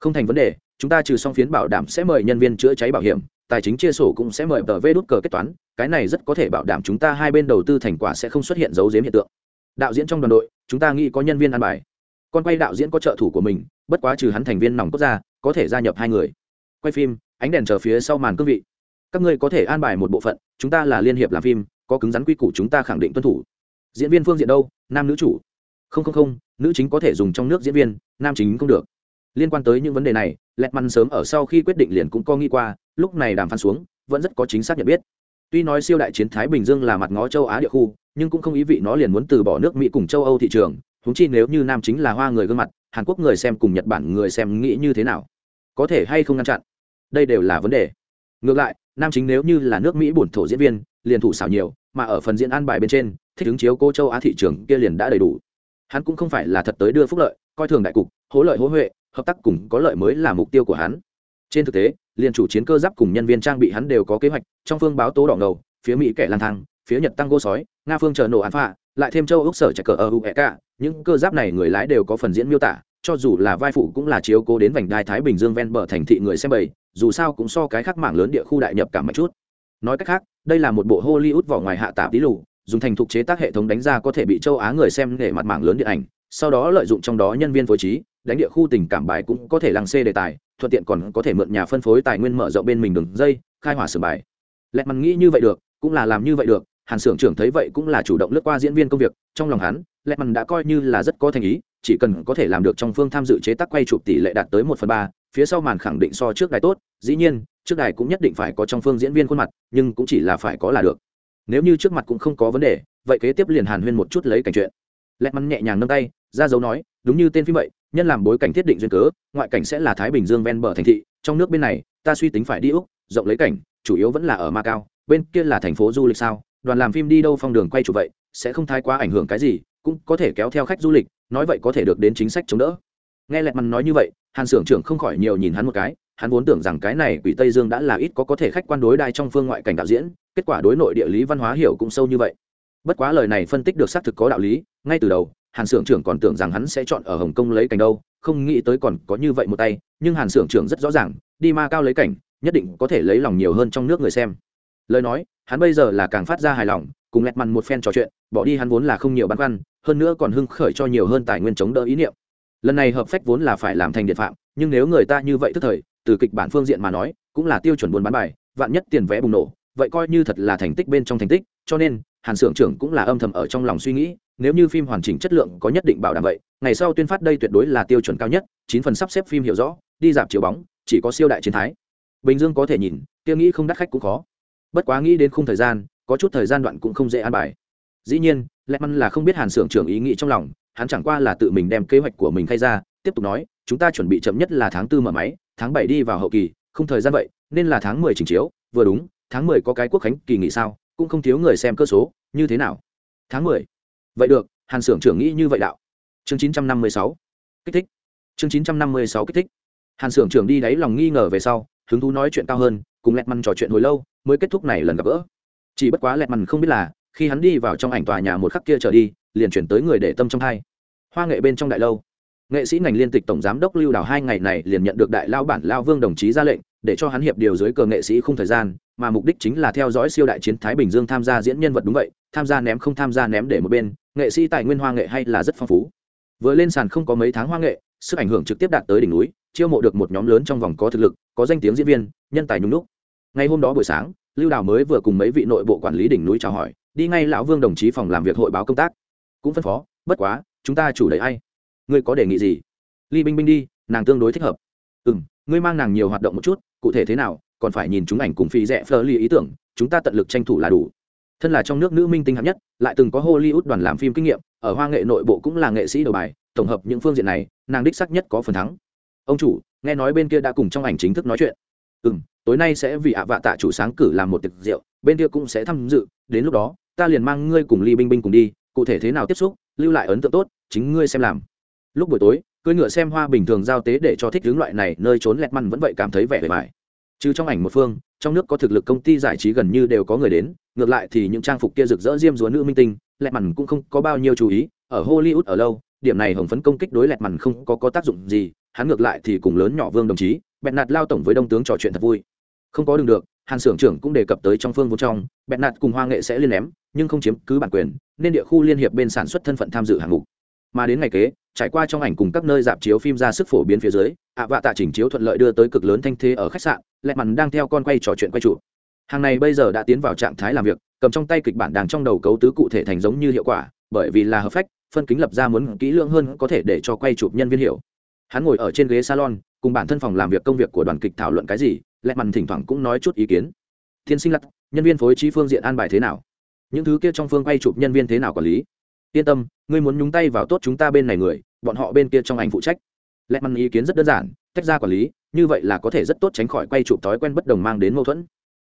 Không thành vấn đề chúng ta trừ xong phiến bảo đảm sẽ mời nhân viên chữa cháy bảo hiểm, tài chính chia sổ cũng sẽ mời tờ vê đút cờ kết toán, cái này rất có thể bảo đảm chúng ta hai bên đầu tư thành quả sẽ không xuất hiện dấu dếm hiện tượng. Đạo diễn trong đoàn đội, chúng ta nghĩ có nhân viên ăn bài. Con quay đạo diễn có trợ thủ của mình, bất quá trừ hắn thành viên nòng cốt ra, có thể gia nhập hai người. Quay phim, ánh đèn chờ phía sau màn cương vị. Các ngươi có thể an bài một bộ phận, chúng ta là liên hiệp làm phim, có cứng rắn quy củ chúng ta khẳng định tuân thủ. Diễn viên phương diện đâu? Nam nữ chủ. Không không không, nữ chính có thể dùng trong nước diễn viên, nam chính không được liên quan tới những vấn đề này lẹt măn sớm ở sau khi quyết định liền cũng có nghĩ qua, lúc này đàm phán xuống, vẫn rất có chính xác nhận biết. Tuy nói siêu đại chiến thái bình dương là mặt ngó châu á địa khu, nhưng cũng không ý vị nó liền muốn từ bỏ nước mỹ cùng châu âu thị trường húng chi nếu như nam chính là hoa người gương mặt, hàn quốc người xem cùng nhật bản người xem nghĩ như thế nào? Có thể hay không ngăn chặn? Đây đều là vấn đề. Ngược lại, nam chính nếu như là nước mỹ bổn thổ diễn viên, liền thủ xảo nhiều, mà ở phần diễn an bài bên trên, thích ứng chiếu cô châu á thị trường kia liền đã đầy đủ. Hắn cũng không phải là thật tới đưa phúc lợi, coi thường đại cục hố lợi hố huệ hợp tác cùng có lợi mới là mục tiêu của hắn. Trên thực tế, liên chủ chiến cơ giáp cùng nhân viên trang bị hắn đều có kế hoạch, trong phương báo tố đỏ ngầu, phía mỹ kẻ lang thang, phía nhật tăng gô sói, nga phương chờ nổ án phạ, lại thêm châu úc sở chạy cờ ở uek những cơ giáp này người lái đều có phần diễn miêu tả, cho dù là vai phụ cũng là chiếu cố đến vành đai thái bình dương ven bờ thành thị người xem bầy, dù sao cũng so cái khác mảng lớn địa khu đại nhập cả một chút. Nói cách khác, đây là một bộ hollywood vỏ ngoài hạ tạp tí lù, dùng thành thục chế tác hệ thống đánh ra có thể bị châu á người xem để mặt mảng lớn điện ảnh, sau đó lợi dụng trong đó nhân viên phối trí đánh địa khu tình cảm bài cũng có thể lăng xê đề tài, thuận tiện còn có thể mượn nhà phân phối tài nguyên mở rộng bên mình đường dây, khai hỏa sửa bài. Lẹt mặt nghĩ như vậy được, cũng là làm như vậy được, hàn s ư ở n g trưởng thấy vậy cũng là chủ động lướt qua diễn viên công việc, trong lòng hắn, lẹt mặt đã coi như là rất có thành ý, chỉ cần có thể làm được trong phương tham dự chế tác quay chụp tỷ lệ đạt tới một phần ba, phía sau màn khẳng định so trước đài tốt, dĩ nhiên, trước đài cũng nhất định phải có trong phương diễn viên khuôn mặt, nhưng cũng chỉ là phải có là được. Nếu như trước mặt cũng không có vấn đề, vậy kế tiếp liền hàn huyên một chút lấy cảnh chuyện. Lẹt mắn nhẹ nhàng nâng tay, ra dấu nói, đúng như tên phim vậy nhân làm bối cảnh thiết định duyên cớ, ngoại cảnh sẽ là thái bình dương ven bờ thành thị, trong nước bên này, ta suy tính phải đi úc, rộng lấy cảnh, chủ yếu vẫn là ở macau bên kia là thành phố du lịch sao? Đoàn làm phim đi đâu phong đường quay chủ vậy, sẽ không thái quá ảnh hưởng cái gì, cũng có thể kéo theo khách du lịch, nói vậy có thể được đến chính sách chống đỡ. Nghe lẹt mắn nói như vậy, hàn sưởng trưởng không khỏi nhiều nhìn hắn một cái, hắn vốn tưởng rằng cái này quỷ tây dương đã là ít có có thể khách quan đối đai trong phương ngoại cảnh đạo diễn, kết quả đối nội địa lý văn hóa hiểu cũng sâu như vậy. Bất quá lời này phân tích được xác thực có đạo lý, ngay từ đầu hàn s ư ở n g trưởng còn tưởng rằng hắn sẽ chọn ở hồng kông lấy cảnh đâu, không nghĩ tới còn có như vậy một tay, nhưng hàn Sưởng trưởng rất rõ ràng, đi ma cao lấy cảnh, nhất định có thể lấy lòng nhiều hơn trong nước người xem. Lời nói, hắn bây giờ là càng phát ra hài lòng, cùng lẹt mằn một phen trò chuyện, bỏ đi hắn vốn là không nhiều băn khoăn, hơn nữa còn hưng khởi cho nhiều hơn tài nguyên chống đỡ ý niệm. Lần này hợp phách vốn là phải làm thành điện phạm, nhưng nếu người ta như vậy tức thời, từ kịch bản phương diện mà nói, cũng là tiêu chuẩn buôn bán bài, vạn nhất tiền vẽ bùng nổ, vậy coi như thật là thành tích bên trong thành tích, cho nên hàn Sưởng trưởng cũng là âm thầm ở trong lòng suy nghĩ nếu như phim hoàn chỉnh chất lượng có nhất định bảo đảm vậy, ngày sau tuyên phát đây tuyệt đối là tiêu chuẩn cao nhất, chín phần sắp xếp phim hiểu rõ, đi dạp chiếu bóng, chỉ có siêu đại chiến thái. Bình dương có thể nhìn tiêu nghĩ không đắt khách cũng khó. Bất quá nghĩ đến khung thời gian, có chút thời gian đoạn cũng không dễ an bài. Dĩ nhiên lẽ măn là không biết hàn xưởng trưởng ý nghĩ trong lòng, hắn chẳng qua là tự mình đem kế hoạch của mình khai ra, tiếp tục nói, chúng ta chuẩn bị chậm nhất là tháng tư mở máy, tháng bảy đi vào hậu kỳ, không thời gian vậy, nên là tháng mười trình chiếu, vừa đúng, tháng mười có cái quốc khánh kỳ nghỉ sao, cũng không thiếu người xem cơ số, như thế nào? Tháng mười vậy được, hàn xưởng trưởng nghĩ như vậy đạo. Chương chín trăm năm mươi sáu. Kích thích. Chương chín trăm năm mươi sáu kích thích. Hàn xưởng trưởng đi đáy lòng nghi ngờ về sau, hứng thú nói chuyện cao hơn, cùng lẹt măn trò chuyện hồi lâu, mới kết thúc này lần gặp gỡ. Chỉ bất quá lẹt măn không biết là, khi hắn đi vào trong ảnh tòa nhà một khắc kia trở đi, liền chuyển tới người để tâm trong hai. Hoa nghệ bên trong đại lâu. Nghệ sĩ ngành liên tịch tổng giám đốc lưu đào hai ngày này liền nhận được đại lao bản, lao vương đồng chí ra lệnh, để cho hắn hiệp điều dưới cờ nghệ sĩ không thời gian mà mục đích chính là theo dõi siêu đại chiến thái bình dương tham gia diễn nhân vật đúng vậy, tham gia ném không tham gia ném để một bên, nghệ sĩ tài nguyên hoa nghệ hay là rất phong phú. Vừa lên sàn không có mấy tháng hoa nghệ, sức ảnh hưởng trực tiếp đạt tới đỉnh núi, chiêu mộ được một nhóm lớn trong vòng có thực lực, có danh tiếng diễn viên, nhân tài nhung lúc ngày hôm đó buổi sáng, lưu đào mới vừa cùng mấy vị nội bộ quản lý đỉnh núi chào hỏi, đi ngay lão vương đồng chí phòng làm việc hội báo công tác. Cũng phân phó, bất quá, chúng ta chủ đẩy ai? Ngươi có đề nghị gì? Ly binh binh đi, nàng tương đối thích hợp. Ừ m ngươi mang nàng nhiều hoạt động một chút, cụ thể thế nào? Còn phải nhìn chúng ảnh cùng phi rẻ phơ ly ý tưởng, chúng ta tận lực tranh thủ là đủ. Thân là trong nước nữ minh tinh hạng nhất, lại từng có hollywood đoàn làm phim kinh nghiệm, ở hoa nghệ nội bộ cũng là nghệ sĩ đầu bài, tổng hợp những phương diện này, nàng đích sắc nhất có phần thắng. Ông chủ, nghe nói bên kia đã cùng trong ảnh chính thức nói chuyện. Ừ m tối nay sẽ vì ạ vạ tạ chủ sáng cử làm một tiệc rượu, bên kia cũng sẽ tham dự, đến lúc đó, ta liền mang ngươi cùng ly binh binh cùng đi, cụ thể thế nào tiếp xúc, lưu lại ấn tượng tốt, chính ngươi xem làm. Lúc buổi tối, cưỡi ngựa xem hoa bình thường giao tế để cho thích hướng loại này, nơi trốn lẹt măn vẫn vậy cảm thấy vẻ bề bài chứ trong ảnh một phương trong nước có thực lực công ty giải trí gần như đều có người đến ngược lại thì những trang phục kia rực rỡ diêm dúa nữ minh tinh lẹt mằn cũng không có bao nhiêu chú ý ở hollywood ở lâu điểm này hồng phấn công kích đối lẹt mằn không có, có tác dụng gì hắn ngược lại thì cùng lớn nhỏ vương đồng chí bẹn nạt lao tổng với đông tướng trò chuyện thật vui. Không có đường được hàn xưởng trưởng cũng đề cập tới trong phương vô trong bẹn nạt cùng hoa nghệ sẽ liên ném nhưng không chiếm cứ bản quyền nên địa khu liên hiệp bên sản xuất thân phận tham dự hạng mục. Mà đến ngày kế trải qua trong ảnh cùng các nơi dạp chiếu phim ra sức phổ biến phía dưới, ạ vạ tạ chỉnh chiếu thuận lợi đưa tới cực lớn thanh thế ở khách sạn, lẹ mằn đang theo con quay trò chuyện quay trụ. Hàng này bây giờ đã tiến vào trạng thái làm việc, cầm trong tay kịch bản đang trong đầu cấu tứ cụ thể thành giống như hiệu quả, bởi vì là hợp phách, phân kính lập ra muốn kỹ lưỡng hơn có thể để cho quay chụp nhân viên hiểu. Hắn ngồi ở trên ghế salon, cùng bản thân phòng làm việc công việc của đoàn kịch thảo luận cái gì, lẹ mằn thỉnh thoảng cũng nói chút ý kiến. Thiên sinh lặt nhân viên phối trí phương diện an bài thế nào? Những thứ kia trong phương quay chụp nhân viên thế nào quản lý? Yên tâm, ngươi muốn nhúng tay vào tốt chúng ta bên này người, bọn họ bên kia trong ảnh phụ trách. Lẽ măn ý kiến rất đơn giản, tách ra quản lý, như vậy là có thể rất tốt tránh khỏi quay chụp thói quen bất đồng mang đến mâu thuẫn.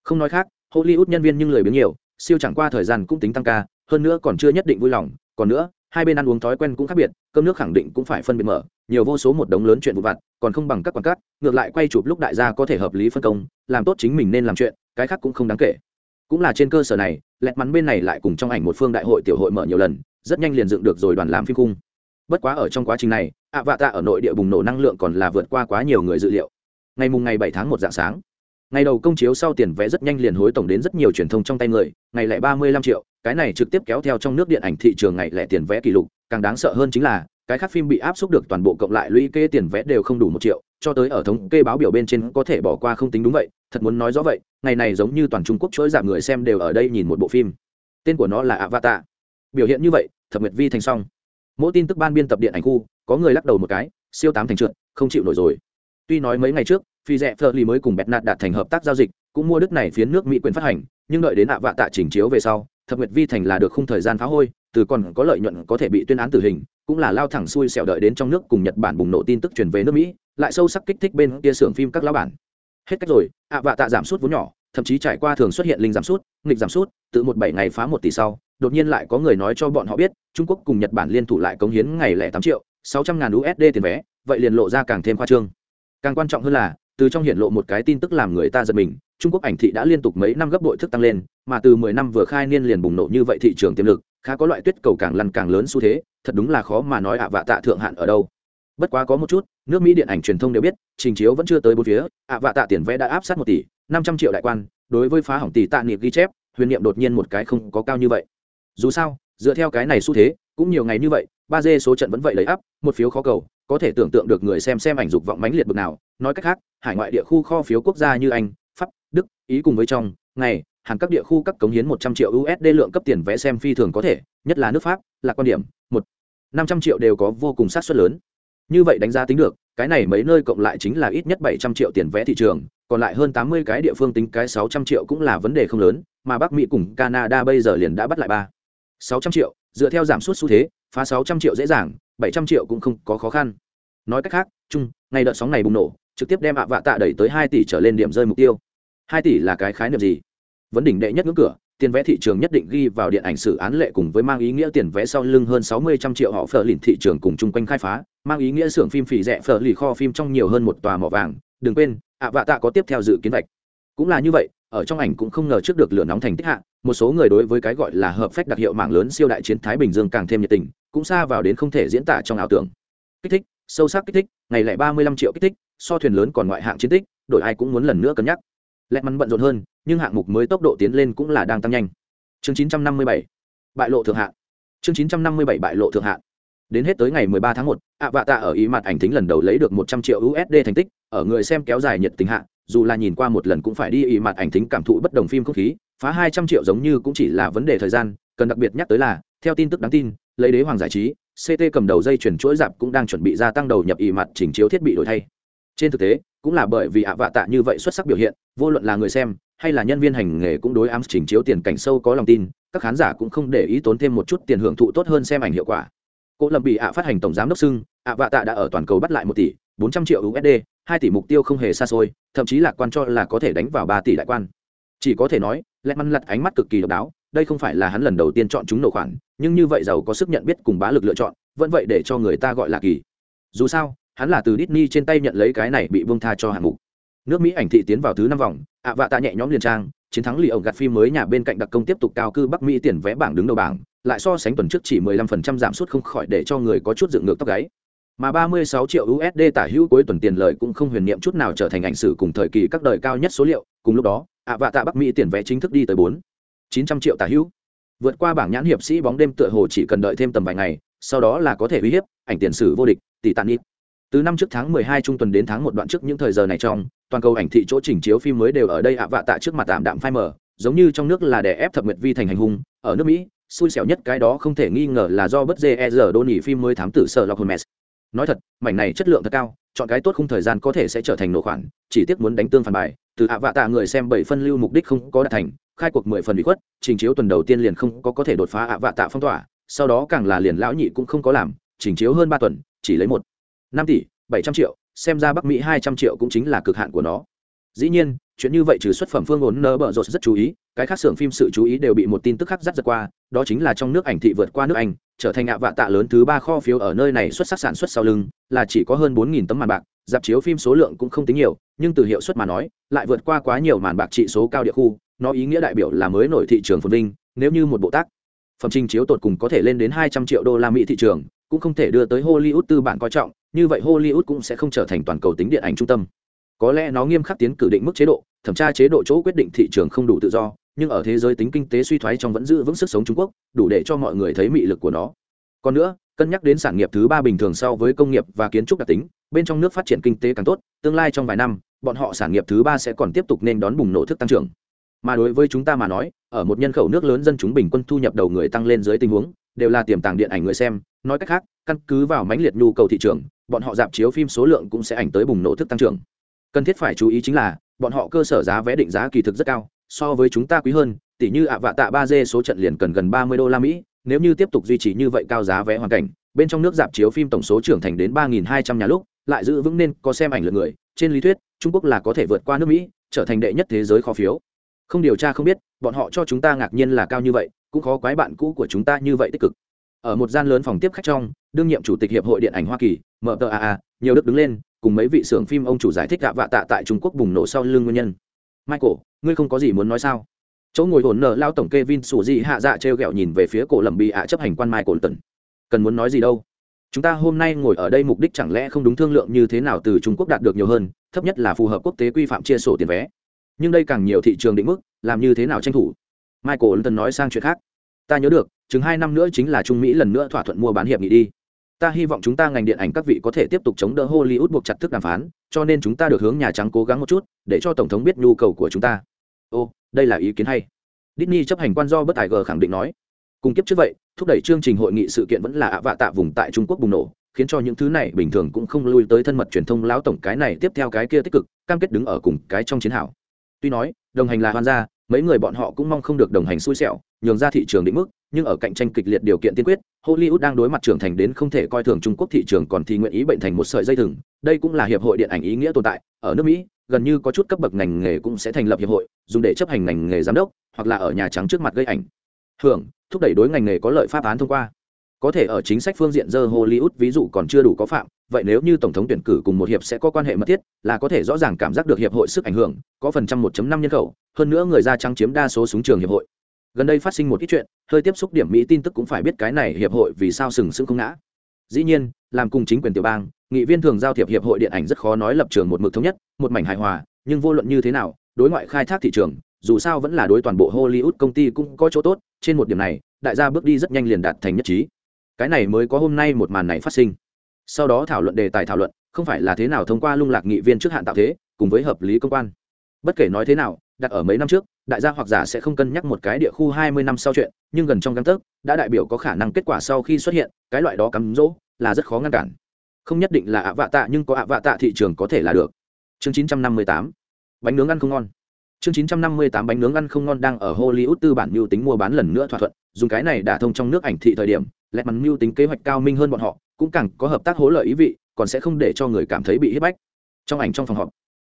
Không nói khác, hollywood nhân viên nhưng lười biếng nhiều, siêu chẳng qua thời gian cũng tính tăng ca, hơn nữa còn chưa nhất định vui lòng. Còn nữa, hai bên ăn uống thói quen cũng khác biệt, cơm nước khẳng định cũng phải phân biệt mở, nhiều vô số một đống lớn chuyện vụ vặt, còn không bằng các quảng cát ngược lại quay chụp lúc đại gia có thể hợp lý phân công, làm tốt chính mình nên làm chuyện, cái khác cũng không đáng kể. Cũng là trên cơ sở này lẹt mắn bên này lại cùng trong ảnh một phương đại hội tiểu hội mở nhiều lần rất nhanh liền dựng được rồi đoàn làm phim cung bất quá ở trong quá trình này, ạ vạ tạ ở nội địa bùng nổ năng lượng còn là vượt qua quá nhiều người dự liệu. Ngày mùng ngày bảy tháng một dạng sáng, ngày đầu công chiếu sau tiền vé rất nhanh liền hối tổng đến rất nhiều truyền thông trong tay người, ngày lẻ ba mươi lăm triệu, cái này trực tiếp kéo theo trong nước điện ảnh thị trường ngày lẻ tiền vé kỷ lục, càng đáng sợ hơn chính là, cái khác phim bị áp suất được toàn bộ cộng lại lũy kê tiền vé đều không đủ một triệu, cho tới ở thống kê báo biểu bên trên có thể bỏ qua không tính đúng vậy, thật muốn nói rõ vậy, ngày này giống như toàn trung quốc chuỗi giảm người xem đều ở đây nhìn một bộ phim. Tên của nó là avatar biểu hiện như vậy, thập nguyệt vi thành xong. Mỗi tin tức ban biên tập điện ảnh khu, có người lắc đầu một cái, siêu tám thành trượt, không chịu nổi rồi. Tuy nói mấy ngày trước, phi rẽ phờ ly mới cùng bẹt nạt đạt thành hợp tác giao dịch, cũng mua đức này phiến nước mỹ quyền phát hành, nhưng đợi đến ạ vạ tạ chỉnh chiếu về sau, thập nguyệt vi thành là được khung thời gian phá hôi, từ còn có lợi nhuận có thể bị tuyên án tử hình, cũng là lao thẳng xuôi xẻo đợi đến trong nước cùng nhật bản bùng nổ tin tức truyền về nước mỹ, lại sâu sắc kích thích bên kia xưởng phim các lão bản. Hết cách rồi, ạ vạ tạ giảm sút vốn nhỏ, thậm chí trải qua thường xuất hiện linh giảm sút, nghịch giảm sút từ một bảy ngày phá một tỷ sau đột nhiên lại có người nói cho bọn họ biết, trung quốc cùng nhật bản liên thủ lại cống hiến ngày lẻ tám triệu, sáu trăm ngàn usd tiền vé, vậy liền lộ ra càng thêm khoa trương. Càng quan trọng hơn là, từ trong hiện lộ một cái tin tức làm người ta giật mình, trung quốc ảnh thị đã liên tục mấy năm gấp bội thức tăng lên, mà từ mười năm vừa khai niên liền bùng nổ như vậy thị trường tiềm lực, khá có loại tuyết cầu càng lăn càng lớn xu thế, thật đúng là khó mà nói ạ vạ tạ thượng hạn ở đâu. Bất quá có một chút, nước mỹ điện ảnh truyền thông đều biết, trình chiếu vẫn chưa tới bốn phía, ạ vạ tạ tiền vẽ đã áp sát một tỷ năm trăm triệu đại quan, đối với phá hỏng tỷ tạ niệm ghi chép, huyền niệm đột nhiên một cái không có cao như vậy dù sao, dựa theo cái này xu thế, cũng nhiều ngày như vậy, ba d số trận vẫn vậy lấy áp một phiếu khó cầu, có thể tưởng tượng được người xem xem ảnh dục vọng mãnh liệt bực nào. Nói cách khác, hải ngoại địa khu kho phiếu quốc gia như anh, pháp, đức, ý cùng với trong, ngày, hàng các địa khu các cống hiến một trăm triệu usd lượng cấp tiền vé xem phi thường có thể, nhất là nước pháp, là quan điểm, một, năm trăm triệu đều có vô cùng sát suất lớn. Như vậy đánh giá tính được, cái này mấy nơi cộng lại chính là ít nhất bảy trăm triệu tiền vé thị trường, còn lại hơn tám mươi cái địa phương tính cái sáu trăm triệu cũng là vấn đề không lớn, mà bắc mỹ cùng canada bây giờ liền đã bắt lại ba sáu trăm triệu, dựa theo giảm suất xu thế, phá sáu trăm triệu dễ dàng, bảy trăm triệu cũng không có khó khăn. Nói cách khác, chung, ngày đợt sóng này bùng nổ, trực tiếp đem ạ vạ tạ đẩy tới hai tỷ trở lên điểm rơi mục tiêu. Hai tỷ là cái khái niệm gì? Vấn đỉnh đệ nhất ngưỡng cửa, tiền vé thị trường nhất định ghi vào điện ảnh sử án lệ cùng với mang ý nghĩa tiền vé sau lưng hơn sáu mươi trăm triệu họ phở lìn thị trường cùng chung quanh khai phá, mang ý nghĩa xưởng phim phỉ rẻ phở lì kho phim trong nhiều hơn một tòa mỏ vàng. Đừng quên, ạ vạ tạ có tiếp theo dự kiến vạch. Cũng là như vậy, ở trong ảnh cũng không ngờ trước được lửa nóng thành tích hạ một số người đối với cái gọi là hợp phách đặc hiệu mạng lớn siêu đại chiến thái bình dương càng thêm nhiệt tình cũng xa vào đến không thể diễn tả trong ảo tưởng. Kích thích sâu sắc kích thích ngày lại ba mươi lăm triệu kích thích so thuyền lớn còn ngoại hạng chiến tích đội ai cũng muốn lần nữa cân nhắc. Lẹt mắn bận rộn hơn nhưng hạng mục mới tốc độ tiến lên cũng là đang tăng nhanh. Chương chín trăm năm mươi bảy bại lộ thượng hạng. Chương chín trăm năm mươi bảy bại lộ thượng hạng. Đến hết tới ngày 13 tháng 1, ạ vạ tạ ở ý mặt ảnh tính lần đầu lấy được 100 triệu USD thành tích, ở người xem kéo dài nhiệt tình hạ, dù là nhìn qua một lần cũng phải đi ị mặt ảnh thính cảm thụ bất đồng phim không khí, phá 200 triệu giống như cũng chỉ là vấn đề thời gian, cần đặc biệt nhắc tới là, theo tin tức đáng tin, lấy đế hoàng giải trí, CT cầm đầu dây chuyển chuỗi dạp cũng đang chuẩn bị gia tăng đầu nhập ị mặt chỉnh chiếu thiết bị đổi thay. Trên thực tế, cũng là bởi vì ạ vạ tạ như vậy xuất sắc biểu hiện, vô luận là người xem hay là nhân viên hành nghề cũng đối ám chỉnh chiếu tiền cảnh sâu có lòng tin, các khán giả cũng không để ý tốn thêm một chút tiền hưởng thụ tốt hơn xem ảnh hiệu quả cỗ lầm bị ạ phát hành tổng giám đốc xưng, ạ vạ tạ đã ở toàn cầu bắt lại một tỷ, bốn trăm triệu USD, hai tỷ mục tiêu không hề xa xôi, thậm chí lạc quan cho là có thể đánh vào ba tỷ đại quan. Chỉ có thể nói, Lệ Măn lật ánh mắt cực kỳ độc đáo, đây không phải là hắn lần đầu tiên chọn chúng nổ khoản, nhưng như vậy giàu có sức nhận biết cùng bá lực lựa chọn, vẫn vậy để cho người ta gọi là kỳ. Dù sao, hắn là từ Disney trên tay nhận lấy cái này bị vương tha cho hạng mục. Nước Mỹ ảnh thị tiến vào thứ năm vòng, ạ vạ tạ nhẹ nhõm liền trang, chiến thắng lì ổng gạt phim mới nhà bên cạnh đặc công tiếp tục cao cư Bắc Mỹ tiền vé bảng đứng đầu bảng, lại so sánh tuần trước chỉ 15% giảm sút không khỏi để cho người có chút dựng ngược tóc gáy. Mà 36 triệu USD tả hữu cuối tuần tiền lợi cũng không huyền niệm chút nào trở thành ảnh sử cùng thời kỳ các đời cao nhất số liệu, cùng lúc đó, ạ vạ tạ Bắc Mỹ tiền vé chính thức đi tới 4 900 triệu tả hữu. Vượt qua bảng nhãn hiệp sĩ bóng đêm tựa hồ chỉ cần đợi thêm tầm vài ngày, sau đó là có thể uy hiếp ảnh tiền sử vô địch, tỷ tạn ít. Từ năm trước tháng 12 trung tuần đến tháng một đoạn trước những thời giờ này trong, toàn cầu ảnh thị chỗ chỉnh chiếu phim mới đều ở đây ạ vạ tạ trước mặt tạm đạm phai mờ, giống như trong nước là đè ép thập nguyệt vi thành hành hung, ở nước Mỹ, xui xẻo nhất cái đó không thể nghi ngờ là do bất dê e giờ đô nỉ phim mới thám tử sợ lọc holmes nói thật, mảnh này chất lượng thật cao, chọn cái tốt không thời gian có thể sẽ trở thành nổ khoản, chỉ tiếc muốn đánh tương phản bài, từ hạ vạ tạ người xem bảy phân lưu mục đích không có đạt thành, khai cuộc mười phần bị khuất, trình chiếu tuần đầu tiên liền không có có thể đột phá hạ vạ tạ phong tỏa, sau đó càng là liền lão nhị cũng không có làm, trình chiếu hơn ba tuần, chỉ lấy một, năm tỷ, bảy trăm triệu, xem ra bắc mỹ hai trăm triệu cũng chính là cực hạn của nó. Dĩ nhiên, chuyện như vậy trừ xuất phẩm phương ổn nơ bợ rột rất chú ý, cái khác xưởng phim sự chú ý đều bị một tin tức khác dắt giật qua, đó chính là trong nước ảnh thị vượt qua nước anh trở thành ạ vạ tạ lớn thứ ba kho phiếu ở nơi này xuất sắc sản xuất sau lưng, là chỉ có hơn bốn nghìn tấm màn bạc, dạp chiếu phim số lượng cũng không tính nhiều, nhưng từ hiệu suất mà nói, lại vượt qua quá nhiều màn bạc trị số cao địa khu, nó ý nghĩa đại biểu là mới nổi thị trường phồn vinh, nếu như một bộ tác phẩm trình chiếu tột cùng có thể lên đến hai trăm triệu đô la mỹ thị trường, cũng không thể đưa tới hollywood tư bản coi trọng, như vậy hollywood cũng sẽ không trở thành toàn cầu tính điện ảnh trung tâm. Có lẽ nó nghiêm khắc tiến cử định mức chế độ, thẩm tra chế độ chỗ quyết định thị trường không đủ tự do nhưng ở thế giới tính kinh tế suy thoái trong vẫn giữ vững sức sống trung quốc, đủ để cho mọi người thấy mị lực của nó. Còn nữa, cân nhắc đến sản nghiệp thứ ba bình thường so với công nghiệp và kiến trúc đặc tính, bên trong nước phát triển kinh tế càng tốt, tương lai trong vài năm, bọn họ sản nghiệp thứ ba sẽ còn tiếp tục nên đón bùng nổ thức tăng trưởng. Mà đối với chúng ta mà nói, ở một nhân khẩu nước lớn dân chúng bình quân thu nhập đầu người tăng lên dưới tình huống, đều là tiềm tàng điện ảnh người xem. Nói cách khác, căn cứ vào mãnh liệt nhu cầu thị trường, bọn họ dạp chiếu phim số lượng cũng sẽ ảnh tới bùng nổ thức tăng trưởng. Cần thiết phải chú ý chính là, bọn họ cơ sở giá vé định giá kỳ thực rất cao so với chúng ta quý hơn tỷ như ạ vạ tạ ba d số trận liền cần gần ba mươi đô la mỹ, nếu như tiếp tục duy trì như vậy cao giá vé hoàn cảnh, bên trong nước dạp chiếu phim tổng số trưởng thành đến ba nghìn hai trăm nhà lúc, lại giữ vững nên có xem ảnh lượt người. Trên lý thuyết, trung quốc là có thể vượt qua nước mỹ, trở thành đệ nhất thế giới kho phiếu. Không điều tra không biết, bọn họ cho chúng ta ngạc nhiên là cao như vậy, cũng khó quái bạn cũ của chúng ta như vậy tích cực. Ở một gian lớn phòng tiếp khách trong, đương nhiệm chủ tịch hiệp hội điện ảnh hoa kỳ mtaa nhiều đức đứng lên, cùng mấy vị xưởng phim ông chủ giải thích gạ vạ tạ tại trung quốc bùng nổ sau lưng nguyên nhân. Michael ngươi không có gì muốn nói sao? Chỗ ngồi hồn nợ lao tổng kê vin sủ dị hạ dạ t r e o g ẹ o nhìn về phía cổ lầm bị ạ chấp hành quan mai cổ tần. Cần muốn nói gì đâu? Chúng ta hôm nay ngồi ở đây mục đích chẳng lẽ không đúng thương lượng như thế nào từ trung quốc đạt được nhiều hơn, thấp nhất là phù hợp quốc tế quy phạm chia sổ tiền vé. Nhưng đây càng nhiều thị trường định mức, làm như thế nào tranh thủ? Michael tần nói sang chuyện khác. Ta nhớ được, chừng hai năm nữa chính là trung mỹ lần nữa thỏa thuận mua bán hiệp nghị đi. Ta hy vọng chúng ta ngành điện ảnh các vị có thể tiếp tục chống đỡ hollywood buộc chặt thức đàm phán, cho nên chúng ta được hướng nhà trắng cố gắng một chút, để cho tổng thống biết nhu cầu của chúng ta ô, đây là ý kiến hay. Disney chấp hành quan do bất tài g khẳng định nói. Cùng kiếp trước vậy, thúc đẩy chương trình hội nghị sự kiện vẫn là ạ vạ tạ vùng tại trung quốc bùng nổ, khiến cho những thứ này bình thường cũng không lui tới thân mật truyền thông lão tổng cái này tiếp theo cái kia tích cực, cam kết đứng ở cùng cái trong chiến hào. Tuy nói, đồng hành là hoan gia, mấy người bọn họ cũng mong không được đồng hành xui xẻo, nhường ra thị trường định mức, nhưng ở cạnh tranh kịch liệt điều kiện tiên quyết, hollywood đang đối mặt trưởng thành đến không thể coi thường trung quốc thị trường còn thì nguyện ý bệnh thành một sợi dây thừng, đây cũng là hiệp hội điện ảnh ý nghĩa tồn tại, ở nước mỹ gần như có chút cấp bậc ngành nghề cũng sẽ thành lập hiệp hội, dùng để chấp hành ngành nghề giám đốc, hoặc là ở nhà trắng trước mặt gây ảnh. Hưởng, thúc đẩy đối ngành nghề có lợi pháp án thông qua. Có thể ở chính sách phương diện dơ hollywood ví dụ còn chưa đủ có phạm, vậy nếu như tổng thống tuyển cử cùng một hiệp sẽ có quan hệ mật thiết, là có thể rõ ràng cảm giác được hiệp hội sức ảnh hưởng, có phần trăm 1 năm nhân khẩu, hơn nữa người da trắng chiếm đa số súng trường hiệp hội. Gần đây phát sinh một ít chuyện, hơi tiếp xúc điểm mỹ tin tức cũng phải biết cái này hiệp hội vì sao sừng sững không ngã. Dĩ nhiên, làm cùng chính quyền tiểu bang nghị viên thường giao thiệp hiệp hội điện ảnh rất khó nói lập trường một mực thống nhất, một mảnh hài hòa, nhưng vô luận như thế nào, đối ngoại khai thác thị trường, dù sao vẫn là đối toàn bộ hollywood công ty cũng có chỗ tốt, trên một điểm này, đại gia bước đi rất nhanh liền đạt thành nhất trí. Cái này mới có hôm nay một màn này phát sinh. Sau đó thảo luận đề tài thảo luận, không phải là thế nào thông qua lung lạc nghị viên trước hạn tạo thế, cùng với hợp lý công quan. Bất kể nói thế nào, đặt ở mấy năm trước, đại gia hoặc giả sẽ không cân nhắc một cái địa khu hai mươi năm sau chuyện, nhưng gần trong căn tấc, đã đại biểu có khả năng kết quả sau khi xuất hiện, cái loại đó cắm rỗ, là rất khó ngăn cản không nhất định là ạ vạ tạ, nhưng có ạ vạ tạ thị trường có thể là được. Chương chín trăm năm mươi tám. Bánh nướng ăn không ngon. Chương chín trăm năm mươi tám, bánh nướng ăn không ngon đang ở hollywood tư bản mưu tính mua bán lần nữa thỏa thuận, dùng cái này đả thông trong nước ảnh thị thời điểm, lẹt mắn mưu tính kế hoạch cao minh hơn bọn họ, cũng càng có hợp tác hỗ lợi ý vị, còn sẽ không để cho người cảm thấy bị hiếp bách. Trong ảnh trong phòng họp,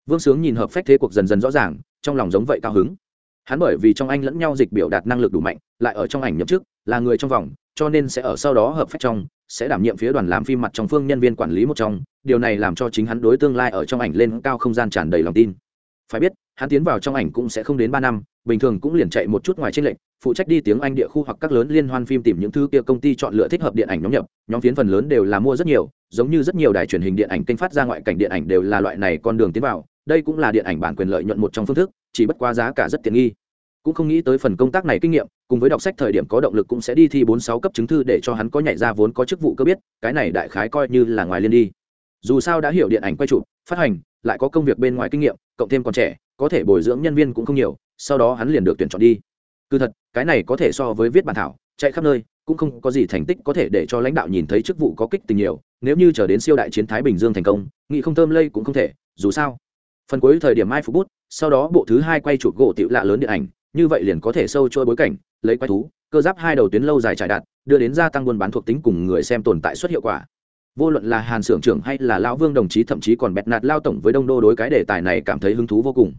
vương sướng nhìn hợp phách thế cuộc dần dần rõ ràng, trong lòng giống vậy cao hứng. Hắn bởi vì trong anh lẫn nhau dịch biểu đạt năng lực đủ mạnh, lại ở trong ảnh nhậm chức, là người trong vòng, cho nên sẽ ở sau đó hợp phách trong sẽ đảm nhiệm phía đoàn làm phim mặt trong phương nhân viên quản lý một trong, điều này làm cho chính hắn đối tương lai ở trong ảnh lên cao không gian tràn đầy lòng tin. Phải biết, hắn tiến vào trong ảnh cũng sẽ không đến ba năm, bình thường cũng liền chạy một chút ngoài tranh lệnh phụ trách đi tiếng anh địa khu hoặc các lớn liên hoan phim tìm những thứ kia công ty chọn lựa thích hợp điện ảnh nhóm nhập, nhóm phiến phần lớn đều là mua rất nhiều, giống như rất nhiều đài truyền hình điện ảnh kênh phát ra ngoại cảnh điện ảnh đều là loại này con đường tiến vào, đây cũng là điện ảnh bản quyền lợi nhuận một trong phương thức, chỉ bất quá giá cả rất tiện nghi cũng không nghĩ tới phần công tác này kinh nghiệm, cùng với đọc sách thời điểm có động lực cũng sẽ đi thi bốn sáu cấp chứng thư để cho hắn có nhảy ra vốn có chức vụ cơ biết, cái này đại khái coi như là ngoài liên đi. Dù sao đã hiểu điện ảnh quay chụp, phát hành, lại có công việc bên ngoài kinh nghiệm, cộng thêm còn trẻ, có thể bồi dưỡng nhân viên cũng không nhiều, sau đó hắn liền được tuyển chọn đi. Cứ thật, cái này có thể so với viết bản thảo, chạy khắp nơi, cũng không có gì thành tích có thể để cho lãnh đạo nhìn thấy chức vụ có kích tình nhiều, nếu như chờ đến siêu đại chiến thái bình dương thành công, nghị không thơm lây cũng không thể, dù sao. Phần cuối thời điểm mai phục bút, sau đó bộ thứ hai quay chụp gỗ tiểu lạ lớn điện ảnh như vậy liền có thể sâu trôi bối cảnh, lấy quái thú, cơ giáp hai đầu tuyến lâu dài trải đạt đưa đến gia tăng buôn bán thuộc tính cùng người xem tồn tại xuất hiệu quả. Vô luận là hàn xưởng trưởng hay là lão vương đồng chí thậm chí còn bẹt nạt lao tổng với đông đô đối cái đề tài này cảm thấy hứng thú vô cùng.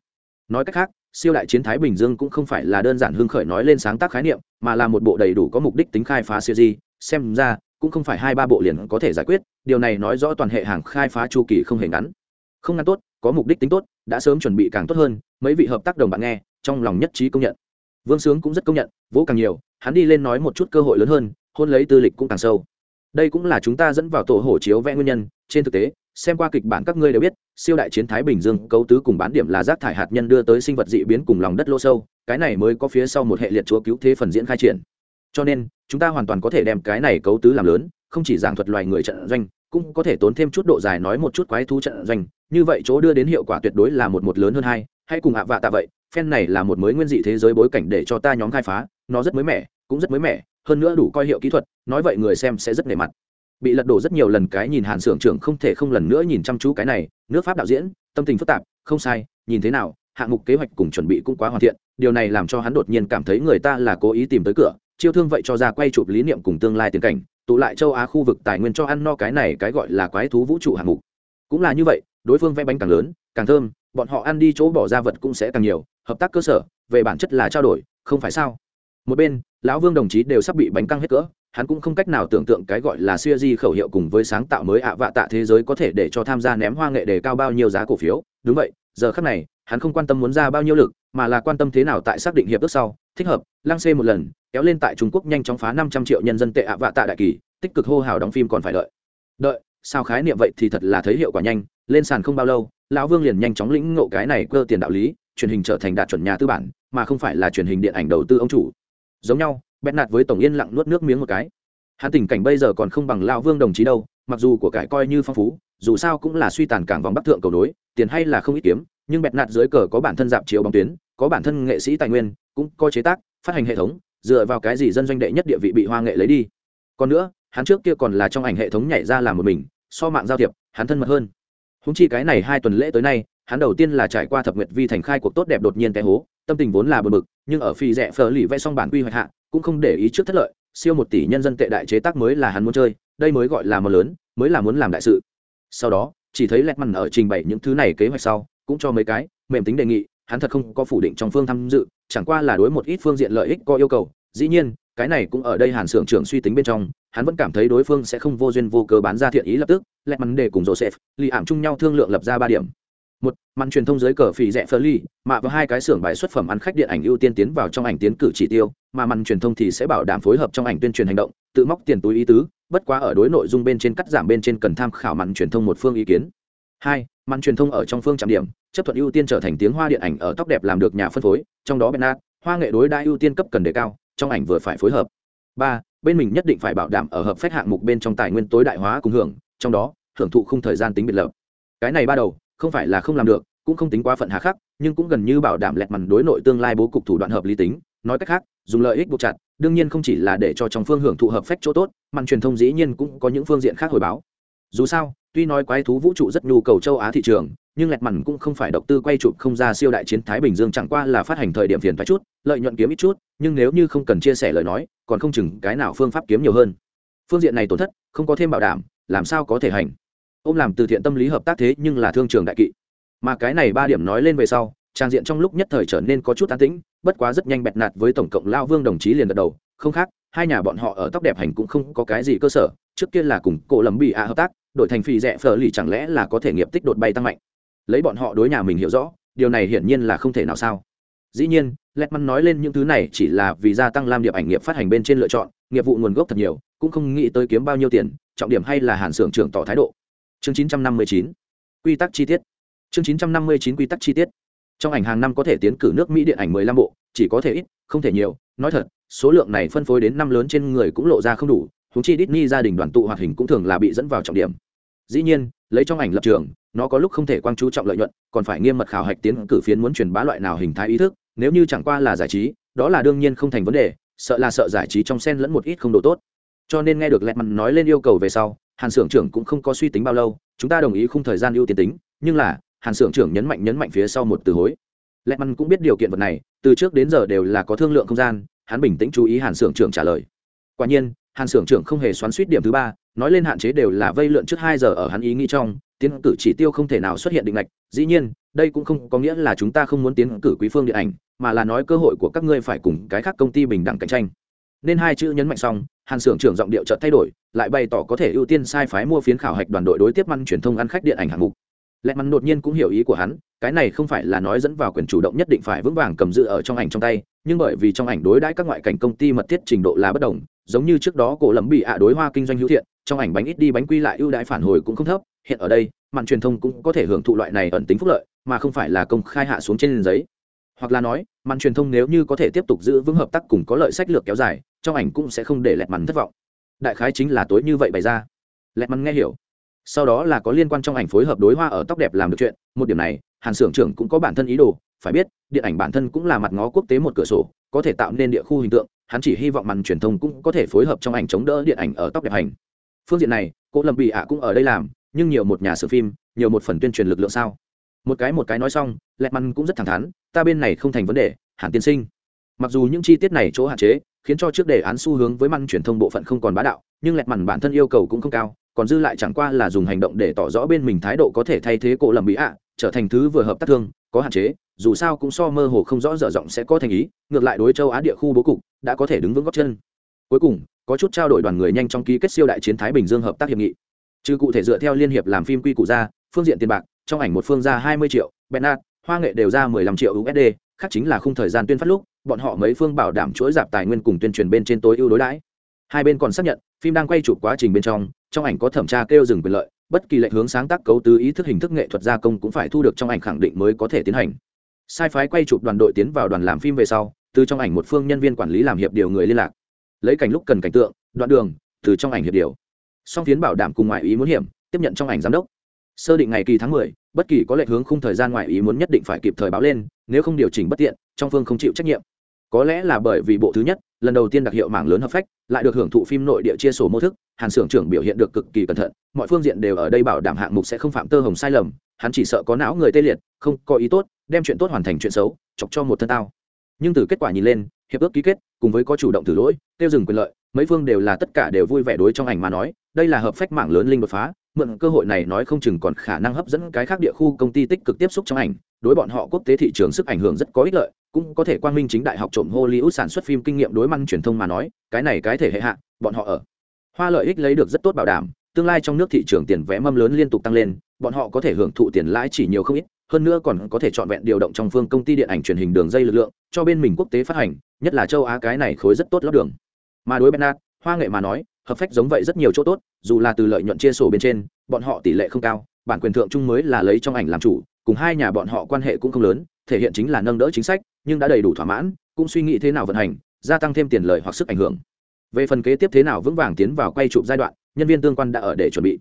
Nói cách khác, siêu đại chiến thái bình dương cũng không phải là đơn giản hưng khởi nói lên sáng tác khái niệm, mà là một bộ đầy đủ có mục đích tính khai phá siêu di xem ra, cũng không phải hai ba bộ liền có thể giải quyết, điều này nói rõ toàn hệ hàng khai phá chu kỳ không hề ngắn. Không ngắn tốt, có mục đích tính tốt, đã sớm chuẩn bị càng tốt hơn, mấy vị hợp tác đồng bạn nghe trong lòng nhất trí công nhận. Vương sướng cũng rất công nhận, vỗ càng nhiều, hắn đi lên nói một chút cơ hội lớn hơn, hôn lấy tư lịch cũng càng sâu. Đây cũng là chúng ta dẫn vào tổ hổ chiếu vẽ nguyên nhân, trên thực tế, xem qua kịch bản các ngươi đều biết, siêu đại chiến thái bình dương cấu tứ cùng bán điểm là rác thải hạt nhân đưa tới sinh vật dị biến cùng lòng đất lô sâu, cái này mới có phía sau một hệ liệt chúa cứu thế phần diễn khai triển. Cho nên, chúng ta hoàn toàn có thể đem cái này cấu tứ làm lớn, không chỉ giảng thuật loài người trận doanh, cũng có thể tốn thêm chút độ dài nói một chút quái thú trận doanh, như vậy chỗ đưa đến hiệu quả tuyệt đối là một một lớn hơn hai Hãy cùng ạ vạ tạ vậy, phen này là một mới nguyên dị thế giới bối cảnh để cho ta nhóm khai phá, nó rất mới mẻ, cũng rất mới mẻ, hơn nữa đủ coi hiệu kỹ thuật, nói vậy người xem sẽ rất nề mặt. Bị lật đổ rất nhiều lần cái nhìn hàn xưởng trưởng không thể không lần nữa nhìn chăm chú cái này, nước pháp đạo diễn, tâm tình phức tạp, không sai, nhìn thế nào, hạng mục kế hoạch cùng chuẩn bị cũng quá hoàn thiện, điều này làm cho hắn đột nhiên cảm thấy người ta là cố ý tìm tới cửa, chiêu thương vậy cho ra quay chụp lý niệm cùng tương lai tiến cảnh, tụ lại châu á khu vực tài nguyên cho ăn no cái này cái gọi là quái thú vũ trụ hạng mục. Cũng là như vậy, đối phương vẽ bánh càng lớn, càng thơm bọn họ ăn đi chỗ bỏ ra vật cũng sẽ càng nhiều, hợp tác cơ sở, về bản chất là trao đổi, không phải sao? Một bên, lão vương đồng chí đều sắp bị bánh căng hết cỡ, hắn cũng không cách nào tưởng tượng cái gọi là siêu di khẩu hiệu cùng với sáng tạo mới ạ vạ tạ thế giới có thể để cho tham gia ném hoa nghệ đề cao bao nhiêu giá cổ phiếu. Đúng vậy, giờ khắc này, hắn không quan tâm muốn ra bao nhiêu lực, mà là quan tâm thế nào tại xác định hiệp ước sau, thích hợp, lăng xê một lần, kéo lên tại trung quốc nhanh chóng phá năm trăm triệu nhân dân tệ ạ vạ tạ đại kỳ, tích cực hô hào đóng phim còn phải đợi. Đợi, sao khái niệm vậy thì thật là thấy hiệu quả nhanh, lên sàn không bao lâu lão vương liền nhanh chóng lĩnh ngộ cái này cơ tiền đạo lý truyền hình trở thành đạt chuẩn nhà tư bản mà không phải là truyền hình điện ảnh đầu tư ông chủ. Giống nhau bẹt nạt với tổng yên lặng nuốt nước miếng một cái. Hắn tình cảnh bây giờ còn không bằng lão vương đồng chí đâu mặc dù của cải coi như phong phú dù sao cũng là suy tàn cảng vòng bắc thượng cầu đối, tiền hay là không ít kiếm nhưng bẹt nạt dưới cờ có bản thân dạp chiếu bóng tuyến có bản thân nghệ sĩ tài nguyên cũng có chế tác phát hành hệ thống dựa vào cái gì dân doanh đệ nhất địa vị bị hoa nghệ lấy đi. Còn nữa hắn trước kia còn là trong ảnh hệ thống nhảy ra làm một mình so mạng giao thiệp hắn thân mật hơn húng chi cái này hai tuần lễ tới nay, hắn đầu tiên là trải qua thập nguyệt vi thành khai cuộc tốt đẹp đột nhiên té hố, tâm tình vốn là bờ bực, nhưng ở phi rẽ phở lì vẽ xong bản quy hoạch hạ, cũng không để ý trước thất lợi, siêu một tỷ nhân dân tệ đại chế tác mới là hắn muốn chơi, đây mới gọi là mờ lớn, mới là muốn làm đại sự. Sau đó, chỉ thấy lẹt mằn ở trình bày những thứ này kế hoạch sau, cũng cho mấy cái, mềm tính đề nghị, hắn thật không có phủ định trong phương tham dự, chẳng qua là đối một ít phương diện lợi ích có yêu cầu, dĩ nhiên, cái này cũng ở đây hàn xưởng trưởng suy tính bên trong hắn vẫn cảm thấy đối phương sẽ không vô duyên vô cớ bán ra thiện ý lập tức lẹt mắn để cùng joseph lì ảm chung nhau thương lượng lập ra ba điểm. Một, màn truyền thông dưới cờ phì rẻ phơ ly mạ và hai cái xưởng bài xuất phẩm ăn khách điện ảnh ưu tiên tiến vào trong ảnh tiến cử chỉ tiêu, mà màn truyền thông thì sẽ bảo đảm phối hợp trong ảnh tuyên truyền hành động, tự móc tiền túi ý tứ, bất quá ở đối nội dung bên trên cắt giảm bên trên cần tham khảo màn truyền thông một phương ý kiến. Hai, màn truyền thông ở trong phương trạm điểm, chấp thuận ưu tiên trở thành tiếng hoa điện ảnh ở tóc đẹp làm được nhà phân phối, trong đó bernard, hoa nghệ đối đa ưu tiên cấp cần đề cao, trong ảnh vừa phải phối hợp. Ba bên mình nhất định phải bảo đảm ở hợp phách hạng mục bên trong tài nguyên tối đại hóa cùng hưởng, trong đó hưởng thụ không thời gian tính biệt lập. Cái này ba đầu, không phải là không làm được, cũng không tính quá phận hà khắc, nhưng cũng gần như bảo đảm lẹt mằn đối nội tương lai bố cục thủ đoạn hợp lý tính. Nói cách khác, dùng lợi ích buộc chặt, đương nhiên không chỉ là để cho trong phương hưởng thụ hợp phách chỗ tốt, màn truyền thông dĩ nhiên cũng có những phương diện khác hồi báo. Dù sao, tuy nói quái thú vũ trụ rất nhu cầu châu á thị trường, nhưng lẹt mằn cũng không phải độc tư quay chụp không ra siêu đại chiến thái bình dương chẳng qua là phát hành thời điểm phiền phải chút, lợi nhuận kiếm ít chút, nhưng nếu như không cần chia sẻ lời nói còn không chừng cái nào phương pháp kiếm nhiều hơn. Phương diện này tổn thất, không có thêm bảo đảm, làm sao có thể hành? Ôm làm từ thiện tâm lý hợp tác thế nhưng là thương trường đại kỵ. Mà cái này ba điểm nói lên về sau, trang diện trong lúc nhất thời trở nên có chút an tĩnh, bất quá rất nhanh bẹt nạt với tổng cộng lao vương đồng chí liền gật đầu. Không khác, hai nhà bọn họ ở tóc đẹp hành cũng không có cái gì cơ sở, trước kia là cùng cổ lầm bị ạ hợp tác đội thành phi rẻ phở lì chẳng lẽ là có thể nghiệp tích đột bay tăng mạnh? Lấy bọn họ đối nhà mình hiểu rõ, điều này hiển nhiên là không thể nào sao dĩ nhiên lẹt mắn nói lên những thứ này chỉ là vì gia tăng lam điệp ảnh nghiệp phát hành bên trên lựa chọn, nghiệp vụ nguồn gốc thật nhiều, cũng không nghĩ tới kiếm bao nhiêu tiền, trọng điểm hay là hàn xưởng trưởng tỏ thái độ. Chương 959 quy tắc chi tiết. Chương 959 quy tắc chi tiết. Trong ảnh hàng năm có thể tiến cử nước mỹ điện ảnh 15 bộ, chỉ có thể ít, không thể nhiều. Nói thật, số lượng này phân phối đến năm lớn trên người cũng lộ ra không đủ húng chi Disney gia đình đoàn tụ hoạt hình cũng thường là bị dẫn vào trọng điểm. Dĩ nhiên, lấy trong ảnh lập trường, nó có lúc không thể quang chú trọng lợi nhuận, còn phải nghiêm mật khảo hạch tiến cử phiến muốn truyền bá loại nào hình thái ý thức nếu như chẳng qua là giải trí, đó là đương nhiên không thành vấn đề, sợ là sợ giải trí trong sen lẫn một ít không độ tốt. Cho nên nghe được lẹt mặt nói lên yêu cầu về sau, hàn xưởng trưởng cũng không có suy tính bao lâu, chúng ta đồng ý khung thời gian ưu tiên tính, nhưng là, hàn xưởng trưởng nhấn mạnh nhấn mạnh phía sau một từ hối. Lẹt mặt cũng biết điều kiện vật này, từ trước đến giờ đều là có thương lượng không gian, hắn bình tĩnh chú ý hàn xưởng trưởng trả lời. Quả nhiên, hàn xưởng trưởng không hề xoắn suýt điểm thứ ba, nói lên hạn chế đều là vây lượn trước hai giờ ở hắn ý nghĩ trong, tiến cử chỉ tiêu không thể nào xuất hiện định lệch, dĩ nhiên, đây cũng không có nghĩa là chúng ta không muốn tiến cử quý phương điện ảnh mà là nói cơ hội của các ngươi phải cùng cái khác công ty bình đẳng cạnh tranh. Nên hai chữ nhấn mạnh xong, hàn xưởng trưởng giọng điệu chợt thay đổi, lại bày tỏ có thể ưu tiên sai phái mua phiến khảo hạch đoàn đội đối tiếp măn truyền thông ăn khách điện ảnh hạng mục. Lẹ mắn đột nhiên cũng hiểu ý của hắn, cái này không phải là nói dẫn vào quyền chủ động nhất định phải vững vàng cầm giữ ở trong ảnh trong tay, nhưng bởi vì trong ảnh đối đãi các ngoại cảnh công ty mật thiết trình độ là bất đồng, giống như trước đó cổ lầm bị ạ đối hoa kinh doanh hữu thiện, trong ảnh bánh ít đi bánh quy lại ưu đãi phản hồi cũng không thấp, hiện ở đây mạng truyền thông cũng có thể hưởng thụ loại này ẩn tính phúc lợi, mà không phải là công khai hạ xuống trên giấy hoặc là nói, màn truyền thông nếu như có thể tiếp tục giữ vững hợp tác cùng có lợi sách lược kéo dài, trong ảnh cũng sẽ không để lẹt mắn thất vọng. Đại khái chính là tối như vậy bày ra. Lẹt mắn nghe hiểu. Sau đó là có liên quan trong ảnh phối hợp đối hoa ở tóc đẹp làm được chuyện, một điểm này, hàn xưởng trưởng cũng có bản thân ý đồ, phải biết, điện ảnh bản thân cũng là mặt ngó quốc tế một cửa sổ, có thể tạo nên địa khu hình tượng, hắn chỉ hy vọng màn truyền thông cũng có thể phối hợp trong ảnh chống đỡ điện ảnh ở tóc đẹp hành. Phương diện này, cô lâm bị ạ cũng ở đây làm, nhưng nhiều một nhà sử phim, nhiều một phần tuyên truyền lực lượng sao. Một cái một cái nói xong, lẹt măn cũng rất thẳng thắn ta bên này không thành vấn đề, hẳn tiên sinh. Mặc dù những chi tiết này chỗ hạn chế, khiến cho trước đề án xu hướng với măn truyền thông bộ phận không còn bá đạo, nhưng lẹt mằn bản thân yêu cầu cũng không cao, còn dư lại chẳng qua là dùng hành động để tỏ rõ bên mình thái độ có thể thay thế cổ lầm bị ạ, trở thành thứ vừa hợp tác thương, có hạn chế, dù sao cũng so mơ hồ không rõ dở rộng sẽ có thành ý, ngược lại đối châu á địa khu bố cục đã có thể đứng vững góc chân. Cuối cùng, có chút trao đổi đoàn người nhanh trong ký kết siêu đại chiến thái bình dương hợp tác hiệp nghị. Trừ cụ thể dựa theo liên hiệp làm phim quy củ ra, phương diện tiền bạc, trong ảnh một phương ra hai mươi triệu, bernard hoa nghệ đều ra mười lăm triệu usd khác chính là khung thời gian tuyên phát lúc, bọn họ mấy phương bảo đảm chuỗi dạp tài nguyên cùng tuyên truyền bên trên tối ưu đối đãi. Hai bên còn xác nhận, phim đang quay chụp quá trình bên trong trong ảnh có thẩm tra kêu dừng quyền lợi, bất kỳ lệnh hướng sáng tác cấu tứ ý thức hình thức nghệ thuật gia công cũng phải thu được trong ảnh khẳng định mới có thể tiến hành. Sai phái quay chụp đoàn đội tiến vào đoàn làm phim về sau, từ trong ảnh một phương nhân viên quản lý làm hiệp điều người liên lạc. Lấy cảnh lúc cần cảnh tượng, đoạn đường, từ trong ảnh hiệp điều. Song phiến bảo đảm cùng ngoại ý muốn hiểm, tiếp nhận trong ảnh giám đốc sơ định ngày kỳ tháng 10, bất kỳ có lệnh hướng khung thời gian ngoại ý muốn nhất định phải kịp thời báo lên nếu không điều chỉnh bất tiện trong phương không chịu trách nhiệm. Có lẽ là bởi vì bộ thứ nhất lần đầu tiên đặc hiệu mảng lớn hợp phách lại được hưởng thụ phim nội địa chia sổ mô thức hàn xưởng trưởng biểu hiện được cực kỳ cẩn thận mọi phương diện đều ở đây bảo đảm hạng mục sẽ không phạm tơ hồng sai lầm hắn chỉ sợ có não người tê liệt không có ý tốt đem chuyện tốt hoàn thành chuyện xấu chọc cho một thân tao. Nhưng từ kết quả nhìn lên hiệp ước ký kết cùng với có chủ động từ lỗi tiêu dừng quyền lợi mấy phương đều là tất cả đều vui vẻ đối trong ảnh mà nói đây là hợp phách mảng lớn linh đột phá mượn cơ hội này nói không chừng còn khả năng hấp dẫn cái khác địa khu công ty tích cực tiếp xúc trong ảnh, đối bọn họ quốc tế thị trường sức ảnh hưởng rất có ích lợi, cũng có thể quang minh chính đại học trộm hollywood sản xuất phim kinh nghiệm đối măng truyền thông mà nói, cái này cái thể hệ hạ, bọn họ ở. Hoa lợi ích lấy được rất tốt bảo đảm, tương lai trong nước thị trường tiền vé mâm lớn liên tục tăng lên, bọn họ có thể hưởng thụ tiền lãi chỉ nhiều không ít, hơn nữa còn có thể chọn vẹn điều động trong phương công ty điện ảnh truyền hình đường dây lực lượng, cho bên mình quốc tế phát hành, nhất là châu á cái này khối rất tốt lót đường. Mà đối bernard hoa nghệ mà nói hợp phách giống vậy rất nhiều chỗ tốt, dù là từ lợi nhuận chia sổ bên trên, bọn họ tỷ lệ không cao, bản quyền thượng trung mới là lấy trong ảnh làm chủ, cùng hai nhà bọn họ quan hệ cũng không lớn, thể hiện chính là nâng đỡ chính sách, nhưng đã đầy đủ thỏa mãn, cũng suy nghĩ thế nào vận hành, gia tăng thêm tiền lời hoặc sức ảnh hưởng. Về phần kế tiếp thế nào vững vàng tiến vào quay chụp giai đoạn, nhân viên tương quan đã ở để chuẩn bị.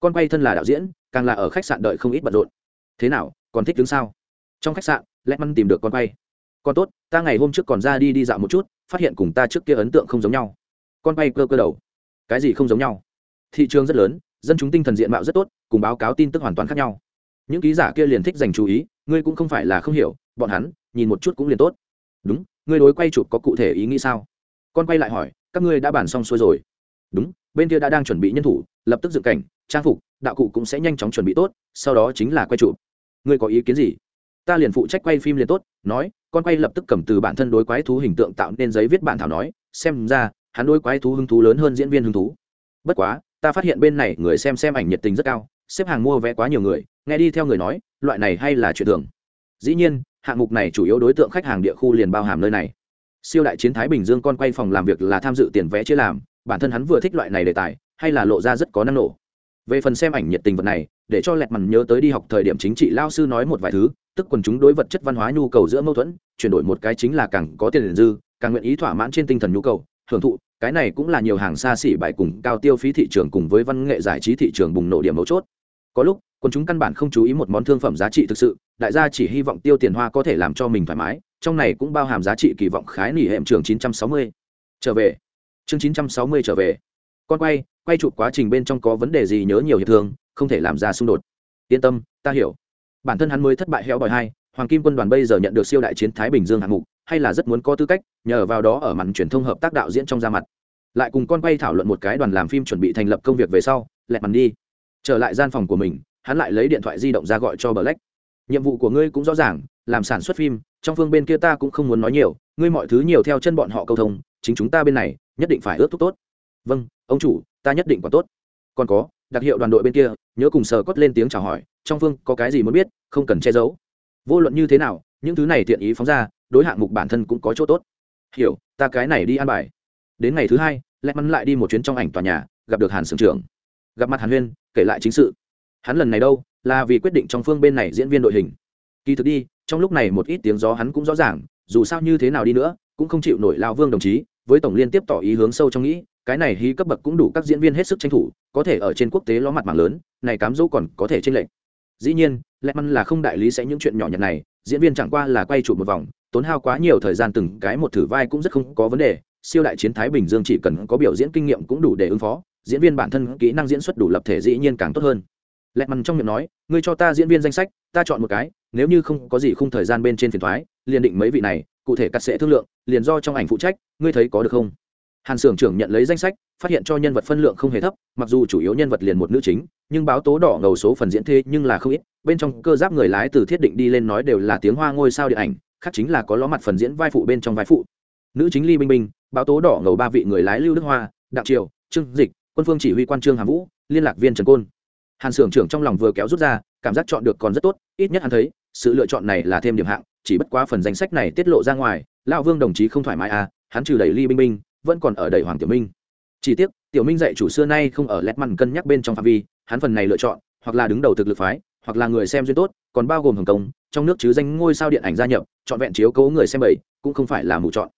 Con quay thân là đạo diễn, càng là ở khách sạn đợi không ít bận rộn. Thế nào, còn thích đứng sao trong khách sạn lẽ măn tìm được con quay. Con tốt, ta ngày hôm trước còn ra đi đi dạo một chút, phát hiện cùng ta trước kia ấn tượng không giống nhau. Con quay cơ cơ đầu cái gì không giống nhau. Thị trường rất lớn, dân chúng tinh thần diện mạo rất tốt, cùng báo cáo tin tức hoàn toàn khác nhau. Những ký giả kia liền thích dành chú ý, ngươi cũng không phải là không hiểu, bọn hắn, nhìn một chút cũng liền tốt. Đúng, ngươi đối quay chụp có cụ thể ý nghĩ sao? Con quay lại hỏi, các ngươi đã bàn xong xuôi rồi. Đúng, bên kia đã đang chuẩn bị nhân thủ, lập tức dựng cảnh, trang phục, đạo cụ cũng sẽ nhanh chóng chuẩn bị tốt, sau đó chính là quay chụp. Ngươi có ý kiến gì? Ta liền phụ trách quay phim liền tốt, nói, con quay lập tức cầm từ bản thân đối quái thú hình tượng tạo nên giấy viết bản thảo nói, xem ra hắn đối quái thú hứng thú lớn hơn diễn viên hứng thú. Bất quá, ta phát hiện bên này người xem xem ảnh nhiệt tình rất cao, xếp hàng mua vé quá nhiều người, nghe đi theo người nói, loại này hay là chuyện thường. Dĩ nhiên, hạng mục này chủ yếu đối tượng khách hàng địa khu liền bao hàm nơi này. Siêu đại chiến thái bình dương con quay phòng làm việc là tham dự tiền vé chia làm, bản thân hắn vừa thích loại này đề tài, hay là lộ ra rất có năng nổ. Về phần xem ảnh nhiệt tình vật này, để cho lẹt mằn nhớ tới đi học thời điểm chính trị lao sư nói một vài thứ, tức quần chúng đối vật chất văn hóa nhu cầu giữa mâu thuẫn, chuyển đổi một cái chính là càng có tiền dư, càng nguyện ý thỏa mãn trên tinh thần nhu cầu, hưởng thụ cái này cũng là nhiều hàng xa xỉ bài cùng cao tiêu phí thị trường cùng với văn nghệ giải trí thị trường bùng nổ điểm mấu chốt. Có lúc quần chúng căn bản không chú ý một món thương phẩm giá trị thực sự, đại gia chỉ hy vọng tiêu tiền hoa có thể làm cho mình thoải mái, trong này cũng bao hàm giá trị kỳ vọng khái nỉ hệm trường 960. trở về. Chương 960 trở về. Con quay quay chụp quá trình bên trong có vấn đề gì nhớ nhiều hiệp thương, không thể làm ra xung đột. Yên tâm, ta hiểu. Bản thân hắn mới thất bại héo bòi hai, hoàng kim quân đoàn bây giờ nhận được siêu đại chiến thái bình dương hạng mục hay là rất muốn có tư cách, nhờ vào đó ở màn truyền thông hợp tác đạo diễn trong ra mặt. Lại cùng con quay thảo luận một cái đoàn làm phim chuẩn bị thành lập công việc về sau, lẹt màn đi. Trở lại gian phòng của mình, hắn lại lấy điện thoại di động ra gọi cho black. Nhiệm vụ của ngươi cũng rõ ràng, làm sản xuất phim, trong phương bên kia ta cũng không muốn nói nhiều, ngươi mọi thứ nhiều theo chân bọn họ câu thông, chính chúng ta bên này, nhất định phải ước thúc tốt. Vâng ông chủ, ta nhất định còn tốt. Còn có, đặc hiệu đoàn đội bên kia, nhớ cùng sờ cốt lên tiếng chào hỏi, trong phương có cái gì muốn biết, không cần che giấu. Vô luận như thế nào, những thứ này tiện ý phóng ra đối hạng mục bản thân cũng có chỗ tốt. Hiểu, ta cái này đi ăn bài. Đến ngày thứ hai lẹt mắn lại đi một chuyến trong ảnh tòa nhà, gặp được hàn sưởng trưởng. Gặp mặt hàn huyên, kể lại chính sự. Hắn lần này đâu, là vì quyết định trong phương bên này diễn viên đội hình. Kỳ thực đi, trong lúc này một ít tiếng gió hắn cũng rõ ràng, dù sao như thế nào đi nữa, cũng không chịu nổi lao vương đồng chí, với tổng liên tiếp tỏ ý hướng sâu trong nghĩ, cái này hí cấp bậc cũng đủ các diễn viên hết sức tranh thủ, có thể ở trên quốc tế ló mặt mạng lớn, này cám dỗ còn có thể trên lệnh dĩ nhiên lẹt măn là không đại lý sẽ những chuyện nhỏ nhặt này, diễn viên chẳng qua là quay trụ một vòng tốn hao quá nhiều thời gian từng cái một thử vai cũng rất không có vấn đề, siêu đại chiến thái bình dương chỉ cần có biểu diễn kinh nghiệm cũng đủ để ứng phó, diễn viên bản thân kỹ năng diễn xuất đủ lập thể dĩ nhiên càng tốt hơn. Lẹ mằn trong miệng nói, ngươi cho ta diễn viên danh sách, ta chọn một cái, nếu như không có gì khung thời gian bên trên phiền thoái, liền định mấy vị này, cụ thể cắt sẽ thương lượng, liền do trong ảnh phụ trách, ngươi thấy có được không? Hàn s trưởng nhận lấy danh sách, phát hiện cho nhân vật phân lượng không hề thấp, mặc dù chủ yếu nhân vật liền một nữ chính, nhưng báo tố đỏ ngầu số phần diễn thế nhưng là không ít, bên trong cơ giáp người lái từ thiết định đi lên nói đều là tiếng hoa ngôi sao điện ảnh khác chính là có ló mặt phần diễn vai phụ bên trong vai phụ nữ chính ly binh binh báo tố đỏ ngầu ba vị người lái lưu đức hoa, đặng triều, trương dịch, quân phương chỉ huy quan trương hàm vũ, liên lạc viên trần côn hàn xưởng trưởng trong lòng vừa kéo rút ra, cảm giác chọn được còn rất tốt, ít nhất hắn thấy, sự lựa chọn này là thêm điểm hạng, chỉ bất quá phần danh sách này tiết lộ ra ngoài, lão vương đồng chí không thoải mái à hắn trừ đẩy ly binh binh vẫn còn ở đầy hoàng tiểu minh chỉ tiếc, tiểu minh dạy chủ xưa nay không ở lét mặn cân nhắc bên trong phạm vi, hắn phần này lựa chọn, hoặc là đứng đầu thực lực phái, hoặc là người xem duyên tốt, còn bao gồm hồng công trong nước chứ danh ngôi sao điện ảnh gia nhập chọn vẹn chiếu cố người xem bảy cũng không phải là mù chọn.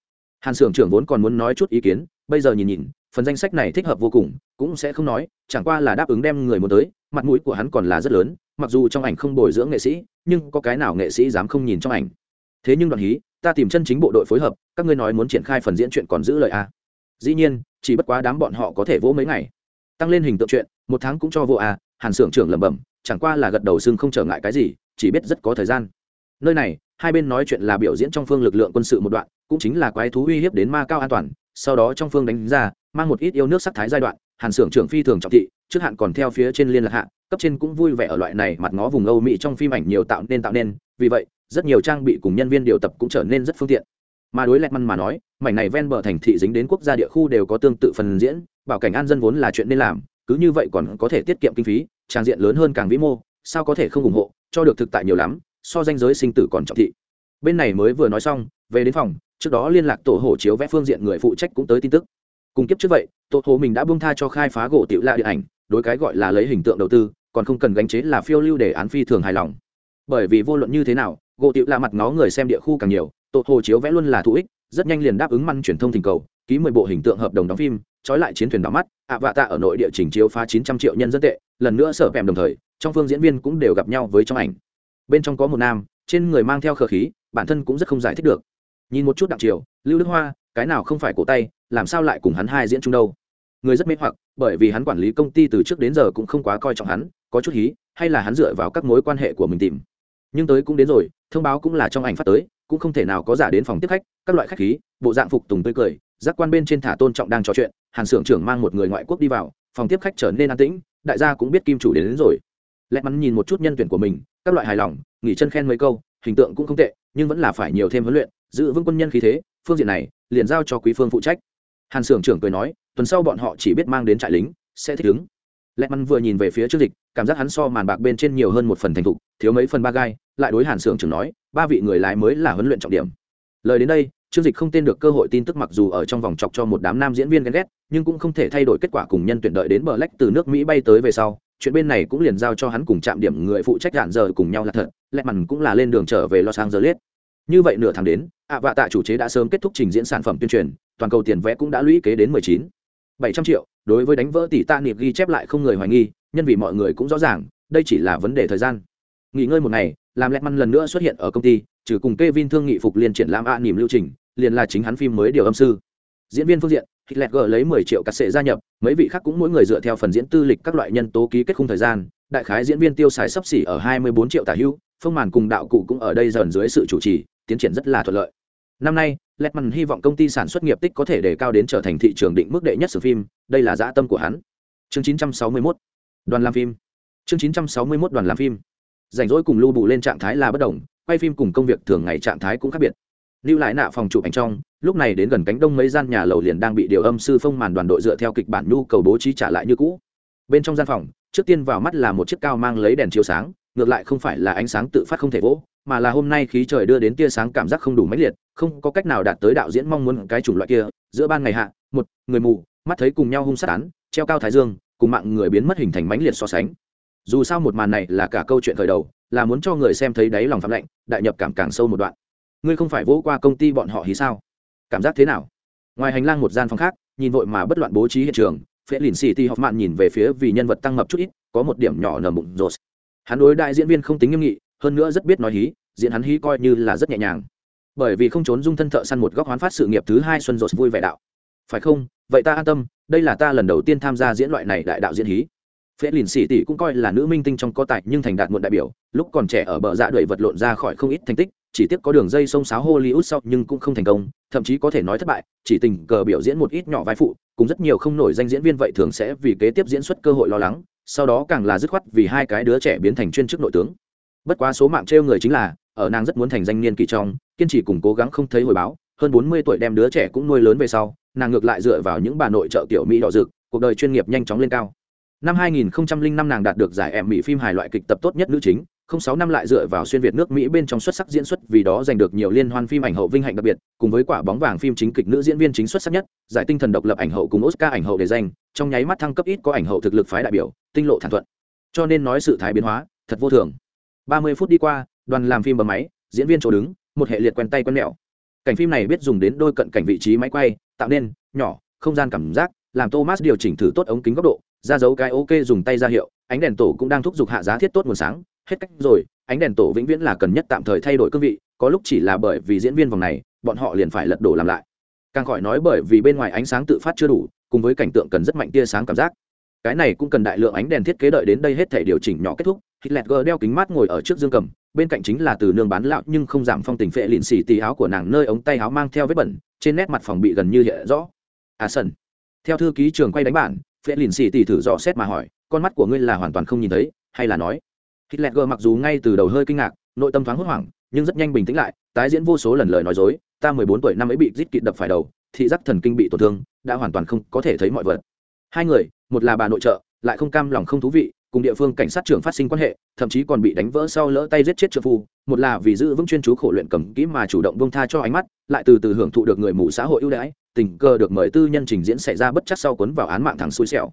Hàn xưởng trưởng vốn còn muốn nói chút ý kiến bây giờ nhìn nhìn phần danh sách này thích hợp vô cùng cũng sẽ không nói chẳng qua là đáp ứng đem người muốn tới mặt mũi của hắn còn là rất lớn mặc dù trong ảnh không bồi dưỡng nghệ sĩ nhưng có cái nào nghệ sĩ dám không nhìn trong ảnh. Thế nhưng đoạn hí ta tìm chân chính bộ đội phối hợp các ngươi nói muốn triển khai phần diễn chuyện còn giữ lời a à. dĩ nhiên chỉ bất quá đám bọn họ có thể vỗ mấy ngày. Tăng lên hình tượng chuyện một tháng cũng cho vô a à, hàn xưởng trưởng lẩm bẩm chẳng qua là gật đầu xưng không trở ngại cái gì chỉ biết rất có thời gian. Nơi này, hai bên nói chuyện là biểu diễn trong phương lực lượng quân sự một đoạn, cũng chính là quái thú uy hiếp đến ma cao an toàn, sau đó trong phương đánh ra, mang một ít yêu nước sắc thái giai đoạn, hàn xưởng trưởng phi thường trọng thị, trước hạn còn theo phía trên liên lạc hạ, cấp trên cũng vui vẻ ở loại này mặt ngó vùng âu mỹ trong phim ảnh nhiều tạo nên tạo nên, vì vậy, rất nhiều trang bị cùng nhân viên điều tập cũng trở nên rất phương tiện. Mà đối lẹt măn mà nói, mảnh này ven bờ thành thị dính đến quốc gia địa khu đều có tương tự phần diễn, bảo cảnh an dân vốn là chuyện nên làm, cứ như vậy còn có thể tiết kiệm kinh phí, trang diện lớn hơn càng vĩ mô, sao có thể không ủng hộ? Cho được thực tại nhiều lắm, so danh giới sinh tử còn trọng thị. Bên này mới vừa nói xong, về đến phòng, trước đó liên lạc tổ hồ chiếu vẽ phương diện người phụ trách cũng tới tin tức. Cùng kiếp trước vậy, tổ hồ mình đã buông tha cho khai phá gỗ tiểu la điện ảnh, đối cái gọi là lấy hình tượng đầu tư, còn không cần gánh chế là phiêu lưu để án phi thường hài lòng. Bởi vì vô luận như thế nào, gỗ tiểu la mặt ngó người xem địa khu càng nhiều, tổ hồ chiếu vẽ luôn là thú ích, rất nhanh liền đáp ứng măn truyền thông thỉnh cầu, ký mười bộ hình tượng hợp đồng đóng phim, trói lại chiến thuyền đỏ mắt, ạ vạ tạ ở nội địa trình chiếu phá chín trăm triệu nhân dân tệ, lần nữa sở vẹm đồng thời trong phương diễn viên cũng đều gặp nhau với trong ảnh. Bên trong có một nam trên người mang theo khờ khí bản thân cũng rất không giải thích được. Nhìn một chút đặng triều lưu đức hoa cái nào không phải cổ tay làm sao lại cùng hắn hai diễn chung đâu? Người rất mê hoặc bởi vì hắn quản lý công ty từ trước đến giờ cũng không quá coi trọng hắn có chút hí hay là hắn dựa vào các mối quan hệ của mình tìm. Nhưng tới cũng đến rồi thông báo cũng là trong ảnh phát tới cũng không thể nào có giả đến phòng tiếp khách các loại khách khí bộ dạng phục tùng tươi cười giác quan bên trên thả tôn trọng đang trò chuyện hàn xưởng trưởng mang một người ngoại quốc đi vào phòng tiếp khách trở nên an tĩnh đại gia cũng biết kim chủ đến, đến rồi lẹ mắn nhìn một chút nhân tuyển của mình, các loại hài lòng, nghỉ chân khen mấy câu, hình tượng cũng không tệ, nhưng vẫn là phải nhiều thêm huấn luyện, giữ vững quân nhân khí thế, phương diện này, liền giao cho quý phương phụ trách. Hàn xưởng trưởng cười nói, tuần sau bọn họ chỉ biết mang đến trại lính, sẽ thích ứng. Lẹ mắn vừa nhìn về phía trước dịch, cảm giác hắn so màn bạc bên trên nhiều hơn một phần thành thục, thiếu mấy phần ba gai, lại đối hàn xưởng trưởng nói, ba vị người lái mới là huấn luyện trọng điểm. Lời đến đây chương dịch không tên được cơ hội tin tức mặc dù ở trong vòng chọc cho một đám nam diễn viên ghen ghét, nhưng cũng không thể thay đổi kết quả cùng nhân tuyển đợi đến bờ lách từ nước mỹ bay tới về sau chuyện bên này cũng liền giao cho hắn cùng chạm điểm người phụ trách đạn giờ cùng nhau là thật, lẹ mằn cũng là lên đường trở về los angeles. Như vậy nửa tháng đến, ạ vạ tạ chủ chế đã sớm kết thúc trình diễn sản phẩm tuyên truyền, toàn cầu tiền vẽ cũng đã lũy kế đến mười chín. Bảy trăm triệu, đối với đánh vỡ tỷ ta niệm ghi chép lại không người hoài nghi, nhân vì mọi người cũng rõ ràng, đây chỉ là vấn đề thời gian. Nghỉ ngơi một ngày, làm lẹt măn lần nữa xuất hiện ở công ty, trừ cùng k e vin thương nghị phục liền triển lãm ạ niềm lưu trình, liền là chính hắn phim mới điều âm sư. Diễn viên phương diện Hitler gỡ lấy 10 triệu cát sệ gia nhập, mấy vị khác cũng mỗi người dựa theo phần diễn tư lịch các loại nhân tố ký kết khung thời gian, đại khái diễn viên tiêu xài sắp xỉ ở 24 triệu tả hữu, phong màn cùng đạo cụ cũng ở đây dần dưới sự chủ trì, tiến triển rất là thuận lợi. Năm nay, Letman hy vọng công ty sản xuất nghiệp tích có thể đề cao đến trở thành thị trường định mức đệ nhất sử phim, đây là dã tâm của hắn. Chương 961, đoàn làm phim. Chương 961 đoàn làm phim. Rảnh rỗi cùng lưu bù lên trạng thái là bất động, quay phim cùng công việc thường ngày trạng thái cũng khác biệt. Lưu lại nạ phòng chụp ảnh trong, lúc này đến gần cánh đông mấy gian nhà lầu liền đang bị điều âm sư phong màn đoàn đội dựa theo kịch bản nhu cầu bố trí trả lại như cũ. Bên trong gian phòng, trước tiên vào mắt là một chiếc cao mang lấy đèn chiếu sáng, ngược lại không phải là ánh sáng tự phát không thể vỗ, mà là hôm nay khí trời đưa đến tia sáng cảm giác không đủ mãnh liệt, không có cách nào đạt tới đạo diễn mong muốn cái chủng loại kia, giữa ban ngày hạ, một người mù, mắt thấy cùng nhau hung sát án, treo cao thái dương, cùng mạng người biến mất hình thành mãnh liệt so sánh. Dù sao một màn này là cả câu chuyện khởi đầu, là muốn cho người xem thấy đáy lòng phạm lạnh, đại nhập cảm càng sâu một đoạn. Ngươi không phải vỗ qua công ty bọn họ hí sao? Cảm giác thế nào? Ngoài hành lang một gian phòng khác, nhìn vội mà bất loạn bố trí hiện trường, phễ lìn city học mạn nhìn về phía vì nhân vật tăng mập chút ít có một điểm nhỏ nở bụng rột hắn đối đại diễn viên không tính nghiêm nghị hơn nữa rất biết nói hí diễn hắn hí coi như là rất nhẹ nhàng. Bởi vì không trốn dung thân thợ săn một góc hoán phát sự nghiệp thứ hai xuân rột vui vẻ đạo. Phải không? Vậy ta an tâm đây là ta lần đầu tiên tham gia diễn loại này đại đạo diễn hí. Phễ lìn xỉ tỷ cũng coi là nữ minh tinh trong có tài nhưng thành đạt muộn đại biểu lúc còn trẻ ở bờ dạ đuổi vật lộn ra khỏi không ít thành tích chỉ tiếc có đường dây sông sáo hollywood sau nhưng cũng không thành công, thậm chí có thể nói thất bại, chỉ tình cờ biểu diễn một ít nhỏ vai phụ, cùng rất nhiều không nổi danh diễn viên vậy thường sẽ vì kế tiếp diễn xuất cơ hội lo lắng, sau đó càng là dứt khoát vì hai cái đứa trẻ biến thành chuyên chức nội tướng. Bất quá số mạng trêu người chính là, ở nàng rất muốn thành danh niên kỳ trong, kiên trì cùng cố gắng không thấy hồi báo, hơn bốn mươi tuổi đem đứa trẻ cũng nuôi lớn về sau, nàng ngược lại dựa vào những bà nội trợ tiểu mỹ đỏ rực, cuộc đời chuyên nghiệp nhanh chóng lên cao. Năm 2005 nàng đạt được giải em phim hài loại kịch tập tốt nhất nữ chính không sáu năm lại dựa vào xuyên việt nước mỹ bên trong xuất sắc diễn xuất, vì đó giành được nhiều liên hoan phim ảnh hậu vinh hạnh đặc biệt, cùng với quả bóng vàng phim chính kịch nữ diễn viên chính xuất sắc nhất, giải tinh thần độc lập ảnh hậu cùng oscar ảnh hậu để danh, trong nháy mắt thăng cấp ít có ảnh hậu thực lực phái đại biểu, tinh lộ thản thuận. Cho nên nói sự thái biến hóa, thật vô thường. Ba mươi phút đi qua, đoàn làm phim bấm máy, diễn viên chỗ đứng, một hệ liệt quen tay quen mẹo. Cảnh phim này biết dùng đến đôi cận cảnh vị trí máy quay, tạo nên nhỏ, không gian cảm giác, làm thomas điều chỉnh thử tốt ống kính góc độ, ra dấu cái ok dùng tay ra hiệu, ánh đèn tổ cũng đang thúc giục hạ giá thiết tốt nguồn sáng hết cách rồi, ánh đèn tổ vĩnh viễn là cần nhất tạm thời thay đổi cương vị, có lúc chỉ là bởi vì diễn viên vòng này, bọn họ liền phải lật đổ làm lại. Càng khỏi nói bởi vì bên ngoài ánh sáng tự phát chưa đủ, cùng với cảnh tượng cần rất mạnh tia sáng cảm giác. Cái này cũng cần đại lượng ánh đèn thiết kế đợi đến đây hết thể điều chỉnh nhỏ kết thúc, hitler g đeo kính mát ngồi ở trước dương cầm, bên cạnh chính là từ nương bán lão nhưng không giảm phong tình phệ lịn xì tì áo của nàng nơi ống tay áo mang theo vết bẩn, trên nét mặt phòng bị gần như hiện rõ. À sân theo thư ký trường quay đánh bản, phệ lìn xì tì thử dò xét mà hỏi, con mắt của ngươi là hoàn toàn không nhìn thấy, hay là nói hitler mặc dù ngay từ đầu hơi kinh ngạc, nội tâm thoáng hốt hoảng, nhưng rất nhanh bình tĩnh lại, tái diễn vô số lần lời nói dối, ta mười bốn tuổi năm ấy bị rít kịt đập phải đầu, thị giác thần kinh bị tổn thương, đã hoàn toàn không có thể thấy mọi vật. Hai người, một là bà nội trợ, lại không cam lòng không thú vị, cùng địa phương cảnh sát trưởng phát sinh quan hệ, thậm chí còn bị đánh vỡ sau lỡ tay giết chết trợ phu, một là vì giữ vững chuyên chú khổ luyện cầm kỹ mà chủ động bông tha cho ánh mắt, lại từ từ hưởng thụ được người mù xã hội ưu đãi, tình cờ được mời tư nhân trình diễn xảy ra bất chắc sau cuốn vào án mạng thẳng xui xẻo.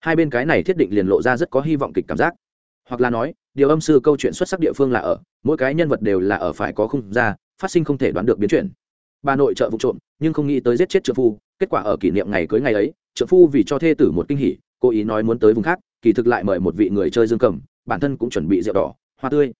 Hai bên cái này thiết định liền lộ ra rất có hy vọng kịch cảm giác hoặc là nói, điều âm sư câu chuyện xuất sắc địa phương là ở, mỗi cái nhân vật đều là ở phải có không ra, phát sinh không thể đoán được biến chuyển. Bà nội trợ vụ trộm, nhưng không nghĩ tới giết chết trợ phu, kết quả ở kỷ niệm ngày cưới ngày ấy trợ phu vì cho thê tử một kinh hỉ, cố ý nói muốn tới vùng khác, kỳ thực lại mời một vị người chơi dương cầm, bản thân cũng chuẩn bị rượu đỏ, hoa tươi.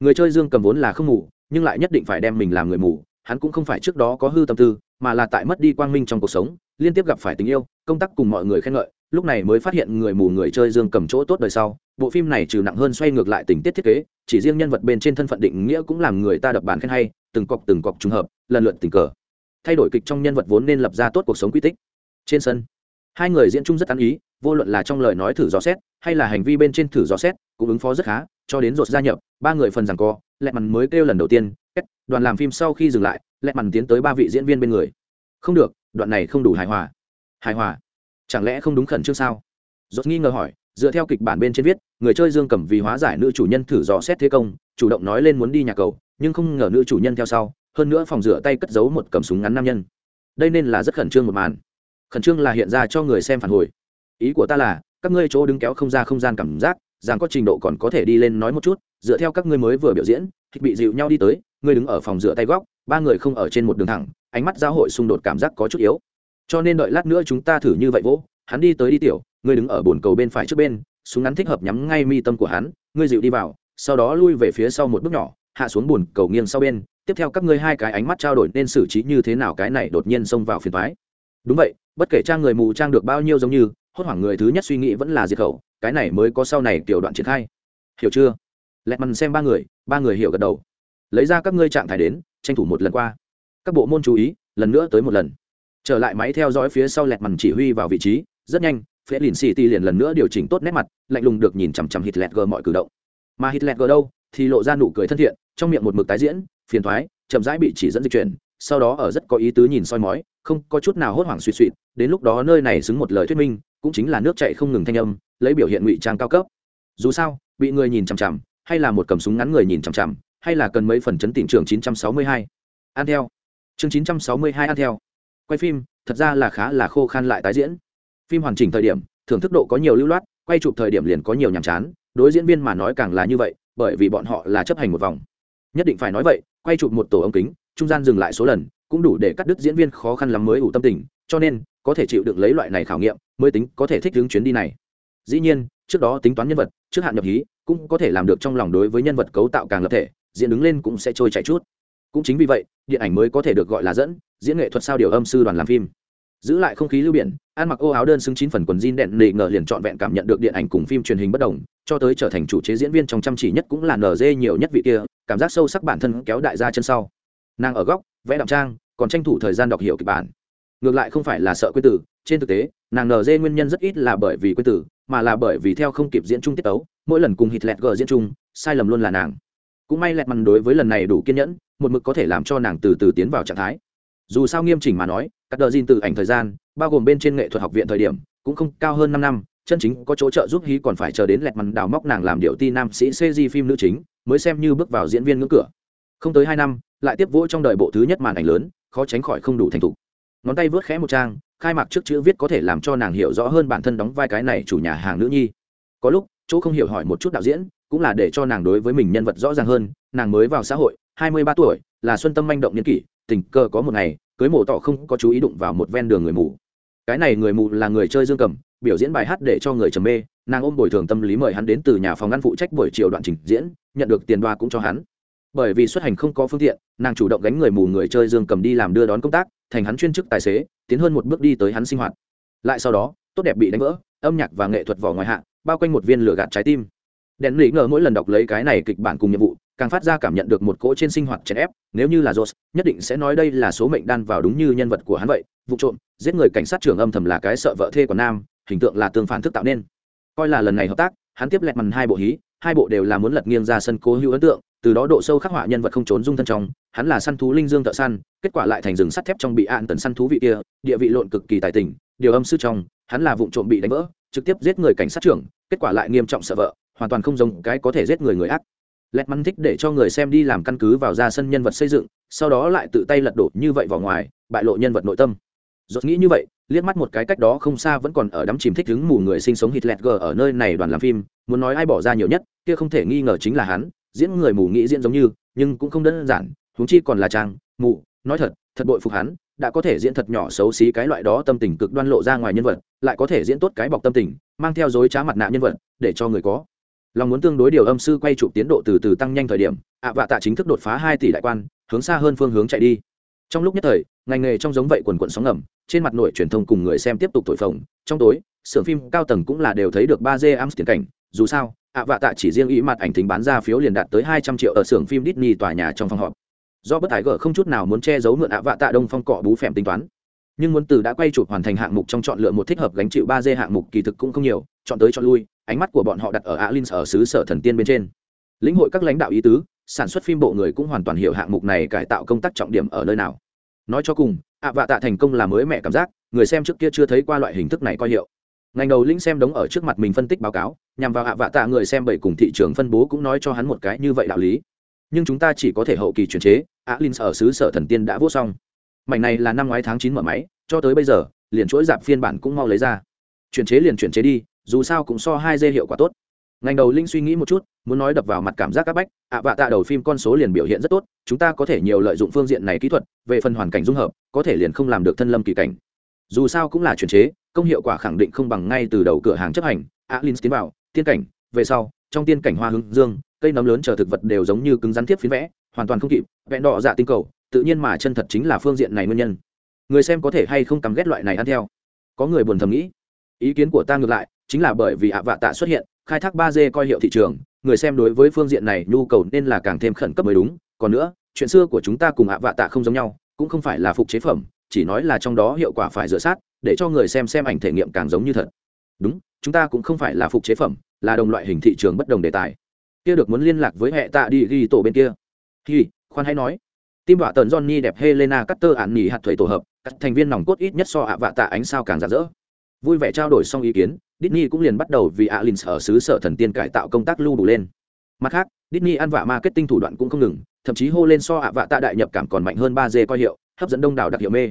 Người chơi dương cầm vốn là không ngủ, nhưng lại nhất định phải đem mình làm người mù hắn cũng không phải trước đó có hư tâm tư, mà là tại mất đi quang minh trong cuộc sống, liên tiếp gặp phải tình yêu, công tác cùng mọi người khen ngợi, lúc này mới phát hiện người mù người chơi dương cầm chỗ tốt đời sau, bộ phim này trừ nặng hơn xoay ngược lại tình tiết thiết kế, chỉ riêng nhân vật bên trên thân phận định nghĩa cũng làm người ta đập bàn khen hay, từng cọc từng cọc trùng hợp, lần lượt tình cờ. Thay đổi kịch trong nhân vật vốn nên lập ra tốt cuộc sống quy tích. Trên sân, hai người diễn chung rất ăn ý, vô luận là trong lời nói thử dò xét, hay là hành vi bên trên thử dò xét, cũng ứng phó rất khá, cho đến rột gia nhập, ba người phần rằng co lẹ mằn mới kêu lần đầu tiên đoàn làm phim sau khi dừng lại lẹ mằn tiến tới ba vị diễn viên bên người. Không được, đoạn này không đủ hài hòa. Hài hòa? Chẳng lẽ không đúng khẩn trương sao? Dốt nghi ngờ hỏi, dựa theo kịch bản bên trên viết, người chơi dương cầm vì hóa giải nữ chủ nhân thử dò xét thế công, chủ động nói lên muốn đi nhà cầu, nhưng không ngờ nữ chủ nhân theo sau, hơn nữa phòng rửa tay cất giấu một cầm súng ngắn nam nhân. Đây nên là rất khẩn trương một màn. Khẩn trương là hiện ra cho người xem phản hồi. Ý của ta là, các ngươi chỗ đứng kéo không ra không gian cảm giác rằng có trình độ còn có thể đi lên nói một chút, dựa theo các ngươi mới vừa biểu diễn thịt bị dịu nhau đi tới, ngươi đứng ở phòng rửa tay góc, ba người không ở trên một đường thẳng, ánh mắt giao hội xung đột cảm giác có chút yếu. Cho nên đợi lát nữa chúng ta thử như vậy vỗ, hắn đi tới đi tiểu, ngươi đứng ở bồn cầu bên phải trước bên, súng ngắn thích hợp nhắm ngay mi tâm của hắn, ngươi dịu đi vào, sau đó lui về phía sau một bước nhỏ, hạ xuống bồn cầu nghiêng sau bên, tiếp theo các ngươi hai cái ánh mắt trao đổi nên xử trí như thế nào cái này đột nhiên xông vào phiền thoái đúng vậy, bất kể trang người mù trang được bao nhiêu giống như, hốt hoảng người thứ nhất suy nghĩ vẫn là diệt khẩu cái này mới có sau này tiểu đoạn triển khai. Hiểu chưa? Lẹt mằn xem ba người ba người hiểu gật đầu. Lấy ra các ngươi trạng thái đến, tranh thủ một lần qua. Các bộ môn chú ý, lần nữa tới một lần. Trở lại máy theo dõi phía sau lẹt mằn chỉ huy vào vị trí, rất nhanh phế lìn city liền lần nữa điều chỉnh tốt nét mặt, lạnh lùng được nhìn chằm chằm lẹt g mọi cử động. Mà hít lẹt g đâu, thì lộ ra nụ cười thân thiện, trong miệng một mực tái diễn, phiền thoái chậm rãi bị chỉ dẫn dịch chuyển, sau đó ở rất có ý tứ nhìn soi mói, không có chút nào hốt hoảng suy suy đến lúc đó nơi này xứng một lời thuyết minh, cũng chính là nước chạy không ngừng thanh âm lấy biểu hiện ngụy trang cao cấp dù sao bị người nhìn chằm chằm hay là một cầm súng ngắn người nhìn chằm chằm hay là cần mấy phần chấn tỉnh trường 962. An theo. Chương 962 an theo. Quay phim, thật ra là khá là khô khan lại tái diễn. Phim hoàn chỉnh thời điểm, thưởng thức độ có nhiều lưu loát, quay chụp thời điểm liền có nhiều nhàm chán, đối diễn viên mà nói càng là như vậy, bởi vì bọn họ là chấp hành một vòng. Nhất định phải nói vậy, quay chụp một tổ ống kính, trung gian dừng lại số lần, cũng đủ để cắt đứt diễn viên khó khăn lắm mới ủ tâm tình, cho nên, có thể chịu đựng lấy loại này khảo nghiệm, mới tính có thể thích ứng chuyến đi này. Dĩ nhiên, trước đó tính toán nhân vật, trước hạn nhập hí, cũng có thể làm được trong lòng đối với nhân vật cấu tạo càng lập thể, diễn đứng lên cũng sẽ trôi chảy chút. Cũng chính vì vậy điện ảnh mới có thể được gọi là dẫn diễn nghệ thuật sao điều âm sư đoàn làm phim. Giữ lại không khí lưu biển ăn mặc ô áo đơn xứng chín phần quần jean đèn nề ngờ liền trọn vẹn cảm nhận được điện ảnh cùng phim truyền hình bất đồng cho tới trở thành chủ chế diễn viên trong chăm chỉ nhất cũng là nở dê nhiều nhất vị kia cảm giác sâu sắc bản thân kéo đại ra chân sau. Nàng ở góc vẽ đạm trang còn tranh thủ thời gian đọc hiểu kịch bản. Ngược lại không phải là sợ quyết tử trên thực tế, nàng nở dê nguyên nhân rất ít là bởi vì quên tử, mà là bởi vì theo không kịp diễn chung tiết tấu, mỗi lần cùng hít lẹt gờ diễn chung, sai lầm luôn là nàng. Cũng may lẹt mằn đối với lần này đủ kiên nhẫn, một mực có thể làm cho nàng từ từ tiến vào trạng thái. Dù sao nghiêm chỉnh mà nói, các đợt dinh từ ảnh thời gian, bao gồm bên trên nghệ thuật học viện thời điểm, cũng không cao hơn năm năm, chân chính có chỗ trợ giúp hí còn phải chờ đến lẹt mằn đào móc nàng làm điệu ti nam sĩ cg phim nữ chính, mới xem như bước vào diễn viên ngưỡng cửa. Không tới hai năm, lại tiếp vỗ trong đời bộ thứ nhất màn ảnh lớn, khó tránh khỏi không đủ thành thục. Ngón tay vớt khẽ một trang khai mạc trước chữ viết có thể làm cho nàng hiểu rõ hơn bản thân đóng vai cái này chủ nhà hàng nữ nhi. Có lúc, chỗ không hiểu hỏi một chút đạo diễn, cũng là để cho nàng đối với mình nhân vật rõ ràng hơn. Nàng mới vào xã hội, hai mươi ba tuổi, là xuân tâm manh động nhân kỷ, tình cờ có một ngày, cưới mổ tỏ không có chú ý đụng vào một ven đường người mù. Cái này người mù là người chơi dương cầm, biểu diễn bài hát để cho người trầm mê. Nàng ôm bồi thường tâm lý mời hắn đến từ nhà phòng ngăn phụ trách buổi chiều đoạn trình diễn, nhận được tiền đoa cũng cho hắn. Bởi vì xuất hành không có phương tiện, nàng chủ động gánh người mù người chơi dương cầm đi làm đưa đón công tác thành hắn chuyên chức tài xế tiến hơn một bước đi tới hắn sinh hoạt. Lại sau đó tốt đẹp bị đánh vỡ âm nhạc và nghệ thuật vỏ ngoài hạ bao quanh một viên lửa gạt trái tim. Đèn lý ngờ mỗi lần đọc lấy cái này kịch bản cùng nhiệm vụ càng phát ra cảm nhận được một cỗ trên sinh hoạt chèn ép nếu như là Joss, nhất định sẽ nói đây là số mệnh đan vào đúng như nhân vật của hắn vậy vụ trộm giết người cảnh sát trưởng âm thầm là cái sợ vợ thê của nam hình tượng là tương phản thức tạo nên. Coi là lần này hợp tác hắn tiếp lẹt màn hai bộ hí hai bộ đều là muốn lật nghiêng ra sân cố hữu ấn tượng từ đó độ sâu khắc họa nhân vật không trốn dung thân trong, hắn là săn thú linh dương thợ săn, kết quả lại thành rừng sắt thép trong bị ạn tần săn thú vị kia, địa vị lộn cực kỳ tài tình, điều âm sư trong, hắn là vụ trộm bị đánh vỡ, trực tiếp giết người cảnh sát trưởng, kết quả lại nghiêm trọng sợ vợ, hoàn toàn không giống cái có thể giết người người ác. Lẹt mắn thích để cho người xem đi làm căn cứ vào ra sân nhân vật xây dựng, sau đó lại tự tay lật đổ như vậy vào ngoài, bại lộ nhân vật nội tâm. Dốt nghĩ như vậy, liếc mắt một cái cách đó không xa vẫn còn ở đắm chìm thích đứng mù người sinh sống hitler ở nơi này đoàn làm phim, muốn nói ai bỏ ra nhiều nhất, kia không thể nghi ngờ chính là hắn diễn người mù nghĩ diễn giống như, nhưng cũng không đơn giản, huống chi còn là trang, mù, nói thật thật bội phục hắn, đã có thể diễn thật nhỏ xấu xí cái loại đó tâm tình cực đoan lộ ra ngoài nhân vật, lại có thể diễn tốt cái bọc tâm tình, mang theo dối trá mặt nạ nhân vật, để cho người có lòng muốn tương đối điều âm sư quay chụp tiến độ từ từ tăng nhanh thời điểm, ạ vạ tạ chính thức đột phá hai tỷ đại quan, hướng xa hơn phương hướng chạy đi. Trong lúc nhất thời, ngành nghề trong giống vậy quần quận sóng ngầm, trên mặt nội truyền thông cùng người xem tiếp tục thổi phồng, trong tối, xưởng phim cao tầng cũng là đều thấy được ba d am tiền cảnh, dù sao ạ vạ tạ chỉ riêng ý mặt ảnh tính bán ra phiếu liền đạt tới hai trăm triệu ở xưởng phim Disney tòa nhà trong phòng họp. Do bất tài gở không chút nào muốn che giấu mượn ạ vạ tạ đông phong cọ bú phèm tính toán. Nhưng muốn từ đã quay chụp hoàn thành hạng mục trong chọn lựa một thích hợp gánh chịu ba d hạng mục kỳ thực cũng không nhiều, chọn tới chọn lui, ánh mắt của bọn họ đặt ở alin ở xứ sở thần tiên bên trên. Lĩnh hội các lãnh đạo ý tứ, sản xuất phim bộ người cũng hoàn toàn hiểu hạng mục này cải tạo công tác trọng điểm ở nơi nào. Nói cho cùng, ạ vạ tạ thành công là mới mẹ cảm giác, người xem trước kia chưa thấy qua loại hình thức này coi hiệu ngành đầu lĩnh xem đống ở trước mặt mình phân tích báo cáo, nhằm vào hạ vạ tạ người xem bảy cùng thị trường phân bố cũng nói cho hắn một cái như vậy đạo lý. Nhưng chúng ta chỉ có thể hậu kỳ chuyển chế alin ở xứ sở thần tiên đã vô xong mảnh này là năm ngoái tháng chín mở máy, cho tới bây giờ, liền chuỗi dạp phiên bản cũng mau lấy ra. Chuyển chế liền chuyển chế đi, dù sao cũng so hai dê hiệu quả tốt. Ngành đầu linh suy nghĩ một chút, muốn nói đập vào mặt cảm giác các bách, ạ vạ tạ đầu phim con số liền biểu hiện rất tốt, chúng ta có thể nhiều lợi dụng phương diện này kỹ thuật, về phần hoàn cảnh dung hợp, có thể liền không làm được thân lâm kỳ cảnh. Dù sao cũng là chuyển chế công hiệu quả khẳng định không bằng ngay từ đầu cửa hàng chấp hành. Alin tiến vào, tiên cảnh, về sau, trong tiên cảnh hoa hướng dương, cây nấm lớn chờ thực vật đều giống như cứng rắn tiếp phiến vẽ, hoàn toàn không kịp, vẽ đỏ dạ tinh cầu, tự nhiên mà chân thật chính là phương diện này nguyên nhân. Người xem có thể hay không cắm ghét loại này ăn theo? Có người buồn thầm nghĩ. Ý kiến của ta ngược lại, chính là bởi vì ạ vạ tạ xuất hiện, khai thác ba d coi hiệu thị trường, người xem đối với phương diện này nhu cầu nên là càng thêm khẩn cấp mới đúng. Còn nữa, chuyện xưa của chúng ta cùng ạ vạ tạ không giống nhau, cũng không phải là phục chế phẩm, chỉ nói là trong đó hiệu quả phải dựa sát để cho người xem xem ảnh thể nghiệm càng giống như thật. Đúng chúng ta cũng không phải là phục chế phẩm là đồng loại hình thị trường bất đồng đề tài. Kia được muốn liên lạc với hệ tạ đi ghi tổ bên kia. Thì khoan hãy nói. Tim vạ tần johnny đẹp helena cutter ạn nghỉ hạt thủy tổ hợp các thành viên nòng cốt ít nhất so ạ vạ tạ ánh sao càng rạng rỡ. Vui vẻ trao đổi xong ý kiến Disney cũng liền bắt đầu vì Alins ở xứ sở thần tiên cải tạo công tác lưu đủ lên. Mặt khác, Disney ăn vạ marketing thủ đoạn cũng không ngừng, thậm chí hô lên so ạ vạ tạ đại nhập cảm còn mạnh hơn 3G coi hiệu, hấp dẫn đông đảo đặc hiệu mê.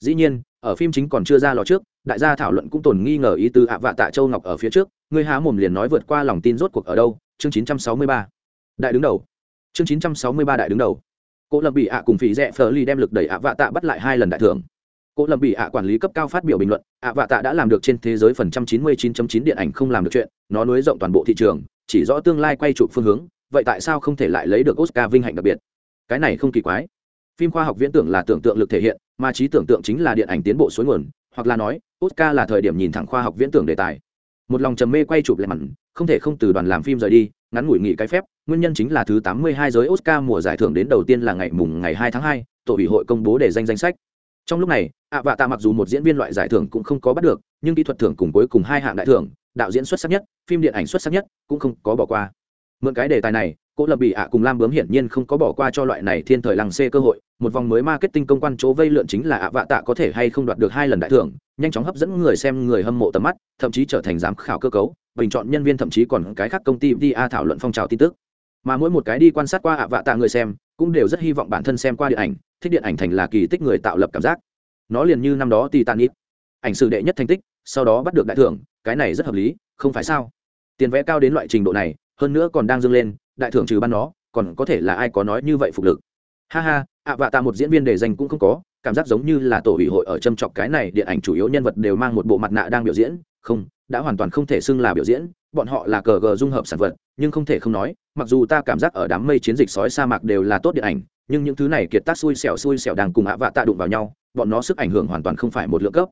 Dĩ nhiên, ở phim chính còn chưa ra lò trước, đại gia thảo luận cũng tồn nghi ngờ ý tứ ạ vạ tạ châu ngọc ở phía trước, người há mồm liền nói vượt qua lòng tin rốt cuộc ở đâu, chương 963. Đại đứng đầu. Chương 963 đại đứng đầu. Cố Lập bị ạ cùng phỉ rẻ ly đem lực đẩy ạ vạ tạ bắt lại hai lần đại thưởng Cố Lâm bị ạ quản lý cấp cao phát biểu bình luận, ạ vạ tạ đã làm được trên thế giới phần trăm chín mươi 99.9 điện ảnh không làm được chuyện, nó nối rộng toàn bộ thị trường, chỉ rõ tương lai quay chụp phương hướng, vậy tại sao không thể lại lấy được Oscar vinh hạnh đặc biệt? Cái này không kỳ quái. Phim khoa học viễn tưởng là tưởng tượng lực thể hiện, mà trí tưởng tượng chính là điện ảnh tiến bộ suối nguồn, hoặc là nói, Oscar là thời điểm nhìn thẳng khoa học viễn tưởng đề tài. Một lòng trầm mê quay chụp lại mặn, không thể không từ đoàn làm phim rời đi, ngắn ngủi nghỉ cái phép, nguyên nhân chính là thứ tám mươi hai giới Oscar mùa giải thưởng đến đầu tiên là ngày mùng ngày hai tháng hai, tổ ủy hội công bố để danh danh sách trong lúc này ạ vạ tạ mặc dù một diễn viên loại giải thưởng cũng không có bắt được nhưng kỹ thuật thưởng cùng cuối cùng hai hạng đại thưởng đạo diễn xuất sắc nhất phim điện ảnh xuất sắc nhất cũng không có bỏ qua mượn cái đề tài này Cỗ lập bị ạ cùng lam bướm hiển nhiên không có bỏ qua cho loại này thiên thời lăng xê cơ hội, một vòng mới marketing công quan chỗ vây lượn chính là ạ vạ tạ có thể hay không đoạt được hai lần đại thưởng, nhanh chóng hấp dẫn người xem người hâm mộ tầm mắt, thậm chí trở thành giám khảo cơ cấu, bình chọn nhân viên thậm chí còn cái khác công ty va thảo luận phong trào tin tức. Mà mỗi một cái đi quan sát qua ạ vạ tạ người xem, cũng đều rất hy vọng bản thân xem qua điện ảnh, thích điện ảnh thành là kỳ tích người tạo lập cảm giác. Nó liền như năm đó tì tàn ít ảnh sử đệ nhất thành tích, sau đó bắt được đại thưởng, cái này rất hợp lý, không phải sao? Tiền vẽ cao đến loại trình độ này, hơn nữa còn đang dâng lên đại thưởng trừ ban nó, còn có thể là ai có nói như vậy phục lực. Ha ha, ạ vạ tạ một diễn viên để danh cũng không có, cảm giác giống như là tổ ủy hội ở châm chọc cái này điện ảnh chủ yếu nhân vật đều mang một bộ mặt nạ đang biểu diễn. Không, đã hoàn toàn không thể xưng là biểu diễn, bọn họ là cờ gờ dung hợp sản vật, nhưng không thể không nói, mặc dù ta cảm giác ở đám mây chiến dịch sói sa mạc đều là tốt điện ảnh, nhưng những thứ này kiệt tác xui xẻo xui xẻo đang cùng ạ vạ tạ đụng vào nhau, bọn nó sức ảnh hưởng hoàn toàn không phải một lượng cấp.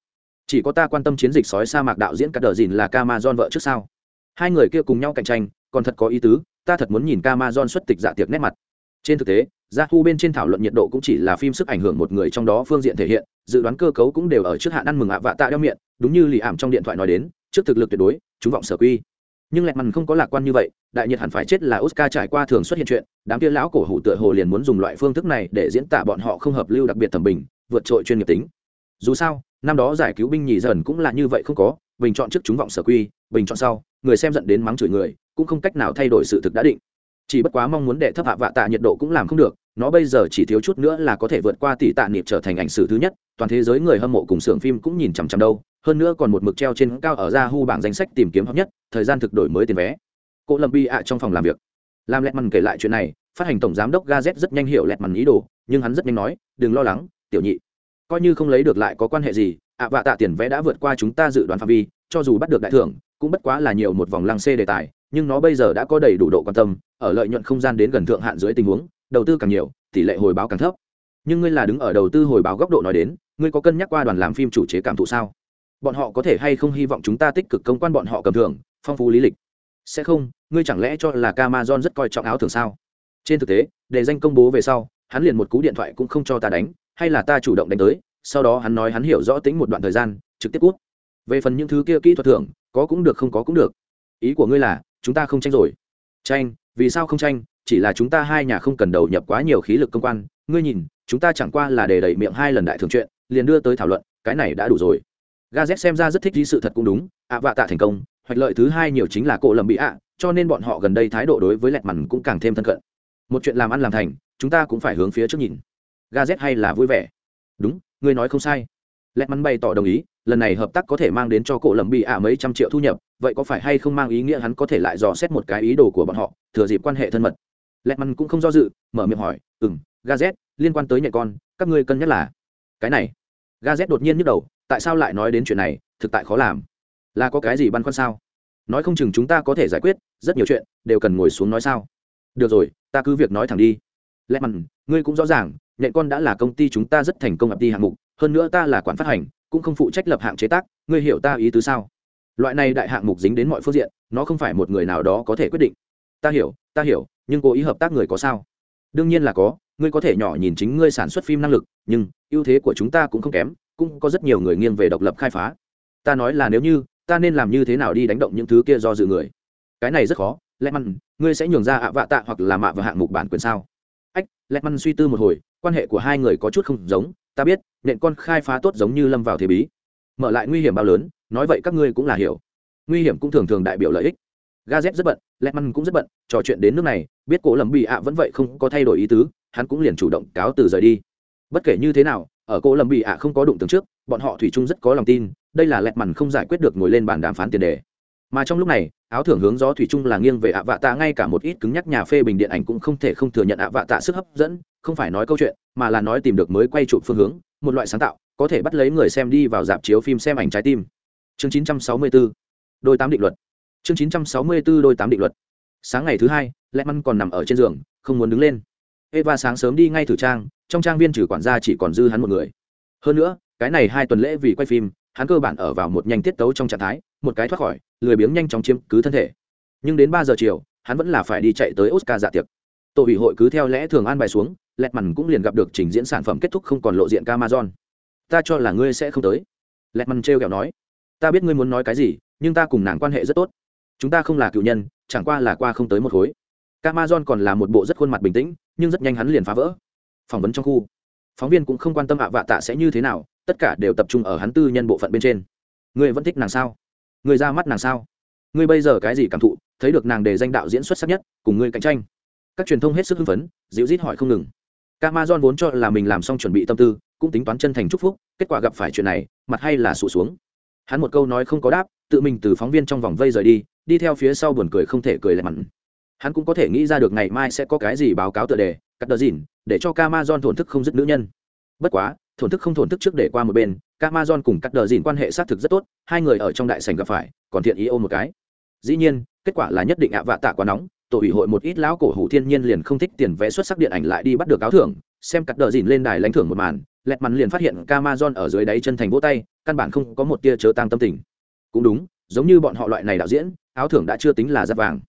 Chỉ có ta quan tâm chiến dịch sói sa mạc đạo diễn cắt đờ dìn là Camazon vợ trước sao? Hai người kia cùng nhau cạnh tranh, còn thật có ý tứ ta thật muốn nhìn Amazon xuất tịch dạ tiệc nét mặt. Trên thực tế gia thu bên trên thảo luận nhiệt độ cũng chỉ là phim sức ảnh hưởng một người trong đó phương diện thể hiện, dự đoán cơ cấu cũng đều ở trước hạn ăn mừng ạ vạ tạ đeo miệng, đúng như lì ảm trong điện thoại nói đến, trước thực lực tuyệt đối, chúng vọng sở quy. Nhưng lẹt mằn không có lạc quan như vậy, đại nhiệt hẳn phải chết là oscar trải qua thường xuất hiện chuyện, đám kia lão cổ hủ tựa hồ liền muốn dùng loại phương thức này để diễn tả bọn họ không hợp lưu đặc biệt thẩm bình, vượt trội chuyên nghiệp tính. Dù sao, năm đó giải cứu binh nhì dần cũng là như vậy không có, bình chọn trước chúng vọng sở quy, bình chọn sau, người xem giận đến mắng chửi người cũng không cách nào thay đổi sự thực đã định. Chỉ bất quá mong muốn đệ thấp hạ vạ tạ nhiệt độ cũng làm không được, nó bây giờ chỉ thiếu chút nữa là có thể vượt qua tỷ tạ niệm trở thành ảnh sử thứ nhất, toàn thế giới người hâm mộ cùng xưởng phim cũng nhìn chằm chằm đâu, hơn nữa còn một mực treo trên cao ở ra hu bảng danh sách tìm kiếm hấp nhất, thời gian thực đổi mới tiền vé. Cô lâm bi ạ trong phòng làm việc. Làm lẹt mằn kể lại chuyện này, phát hành tổng giám đốc gaz rất nhanh hiểu lẹt mằn ý đồ, nhưng hắn rất nhanh nói, đừng lo lắng, tiểu nhị. Coi như không lấy được lại có quan hệ gì, ạ vạ tạ tiền vé đã vượt qua chúng ta dự đoán phạm vi, cho dù bắt được đại thưởng cũng bất quá là nhiều một vòng lăng xê đề tài, nhưng nó bây giờ đã có đầy đủ độ quan tâm, ở lợi nhuận không gian đến gần thượng hạn dưới tình huống, đầu tư càng nhiều, tỷ lệ hồi báo càng thấp. Nhưng ngươi là đứng ở đầu tư hồi báo góc độ nói đến, ngươi có cân nhắc qua đoàn làm phim chủ chế cảm thụ sao? Bọn họ có thể hay không hy vọng chúng ta tích cực công quan bọn họ cầm thưởng, phong phú lý lịch? Sẽ không, ngươi chẳng lẽ cho là Amazon rất coi trọng áo thường sao? Trên thực tế, để danh công bố về sau, hắn liền một cú điện thoại cũng không cho ta đánh, hay là ta chủ động đánh tới, sau đó hắn nói hắn hiểu rõ tính một đoạn thời gian, trực tiếp cút. Về phần những thứ kia kỹ thuật thưởng có cũng được, không có cũng được. Ý của ngươi là, chúng ta không tranh rồi. Tranh, vì sao không tranh? Chỉ là chúng ta hai nhà không cần đầu nhập quá nhiều khí lực công quan. Ngươi nhìn, chúng ta chẳng qua là để đẩy miệng hai lần đại thường chuyện, liền đưa tới thảo luận, cái này đã đủ rồi. Gazet xem ra rất thích lý sự thật cũng đúng, ạ vạ tạ thành công, hoạch lợi thứ hai nhiều chính là cổ lầm bị ạ, cho nên bọn họ gần đây thái độ đối với lẹt mằn cũng càng thêm thân cận. Một chuyện làm ăn làm thành, chúng ta cũng phải hướng phía trước nhìn. Gazet hay là vui vẻ. Đúng, ngươi nói không sai. Lẹt mằn bày tỏ đồng ý lần này hợp tác có thể mang đến cho cổ lầm bị ạ mấy trăm triệu thu nhập, vậy có phải hay không mang ý nghĩa hắn có thể lại dò xét một cái ý đồ của bọn họ, thừa dịp quan hệ thân mật? Lẹt mằn cũng không do dự, mở miệng hỏi ừ m gazet liên quan tới nhạy con, các ngươi cân nhắc là cái này. Gazet đột nhiên nhức đầu, tại sao lại nói đến chuyện này? Thực tại khó làm. Là có cái gì băn khoăn sao? Nói không chừng chúng ta có thể giải quyết, rất nhiều chuyện đều cần ngồi xuống nói sao. Được rồi, ta cứ việc nói thẳng đi. Lẽ mặn ngươi cũng rõ ràng nhện con đã là công ty chúng ta rất thành công ập đi hạng mục, hơn nữa ta là quản phát hành cũng không phụ trách lập hạng chế tác, ngươi hiểu ta ý tứ sao? Loại này đại hạng mục dính đến mọi phương diện, nó không phải một người nào đó có thể quyết định. Ta hiểu ta hiểu, nhưng cố ý hợp tác người có sao? Đương nhiên là có, ngươi có thể nhỏ nhìn chính ngươi sản xuất phim năng lực, nhưng ưu thế của chúng ta cũng không kém, cũng có rất nhiều người nghiêng về độc lập khai phá. Ta nói là nếu như, ta nên làm như thế nào đi đánh động những thứ kia do dự người? Cái này rất khó lẽ măn ngươi sẽ nhường ra ạ vạ tạ hoặc là mạ vào hạng mục bản quyền sao? Ách lẽ măn suy tư một hồi, quan hệ của hai người có chút không giống ta biết, nện con khai phá tốt giống như lâm vào thế bí. Mở lại nguy hiểm bao lớn, nói vậy các ngươi cũng là hiểu. Nguy hiểm cũng thường thường đại biểu lợi ích. Gazet rất bận lẽ măn cũng rất bận, trò chuyện đến nước này, biết cổ lầm bị ạ vẫn vậy không có thay đổi ý tứ, hắn cũng liền chủ động cáo từ rời đi. Bất kể như thế nào, ở cổ lầm bị ạ không có đụng tướng trước, bọn họ thủy chung rất có lòng tin, đây là lẹt mằn không giải quyết được ngồi lên bàn đàm phán tiền đề. Mà trong lúc này, áo thưởng hướng gió thủy chung là nghiêng về ạ vạ tạ, ngay cả một ít cứng nhắc nhà phê bình điện ảnh cũng không thể không thừa nhận ạ vạ tạ sức hấp dẫn không phải nói câu chuyện, mà là nói tìm được mới quay chụp phương hướng, một loại sáng tạo, có thể bắt lấy người xem đi vào dạp chiếu phim xem ảnh trái tim. Chương 964 đôi tám định luật. Chương 964 đôi tám định luật. Sáng ngày thứ hai lẹt măn còn nằm ở trên giường, không muốn đứng lên. Eva sáng sớm đi ngay thử trang, trong trang viên trừ quản gia chỉ còn dư hắn một người. Hơn nữa, cái này hai tuần lễ vì quay phim, hắn cơ bản ở vào một nhanh tiết tấu trong trạng thái, một cái thoát khỏi, lười biếng nhanh chóng chiếm cứ thân thể. Nhưng đến ba giờ chiều, hắn vẫn là phải đi chạy tới oscar dạ tiệc tổ ủy hội cứ theo lẽ thường an bài xuống, lẹt mằn cũng liền gặp được trình diễn sản phẩm kết thúc không còn lộ diện camazon ta cho là ngươi sẽ không tới. Lẹt mằn trêu kẹo nói. Ta biết ngươi muốn nói cái gì, nhưng ta cùng nàng quan hệ rất tốt. Chúng ta không là cựu nhân, chẳng qua là qua không tới một khối. Camazon còn là một bộ rất khuôn mặt bình tĩnh, nhưng rất nhanh hắn liền phá vỡ. Phỏng vấn trong khu. Phóng viên cũng không quan tâm ạ vạ tạ sẽ như thế nào, tất cả đều tập trung ở hắn tư nhân bộ phận bên trên. Ngươi vẫn thích nàng sao? Ngươi ra mắt nàng sao? Ngươi bây giờ cái gì cảm thụ, thấy được nàng để danh đạo diễn xuất sắc nhất, cùng ngươi cạnh tranh các truyền thông hết sức hưng phấn, dịu rít hỏi không ngừng. Amazon vốn cho là mình làm xong chuẩn bị tâm tư, cũng tính toán chân thành chúc phúc, kết quả gặp phải chuyện này, mặt hay là sụt xuống. Hắn một câu nói không có đáp, tự mình từ phóng viên trong vòng vây rời đi đi theo phía sau buồn cười không thể cười lại mặn. Hắn cũng có thể nghĩ ra được ngày mai sẽ có cái gì báo cáo tựa đề, cắt đờ dìn, để cho Amazon thổn thức không dứt nữ nhân. Bất quá, thổn thức không thổn thức trước để qua một bên Amazon cùng cắt đờ dìn quan hệ xác thực rất tốt, hai người ở trong đại sảnh gặp phải, còn thiện ý ôm một cái. Dĩ nhiên, kết quả là nhất định ạ vạ tạ quá nóng tổ ủy hội một ít lão cổ hủ thiên nhiên liền không thích tiền vẽ xuất sắc điện ảnh lại đi bắt được áo thưởng, xem cắt đờ dìn lên đài lãnh thưởng một màn, lẹt mắn liền phát hiện Amazon ở dưới đáy chân thành vỗ tay, căn bản không có một tia chớ tăng tâm tình. Cũng đúng, giống như bọn họ loại này đạo diễn, áo thưởng đã chưa tính là giáp vàng.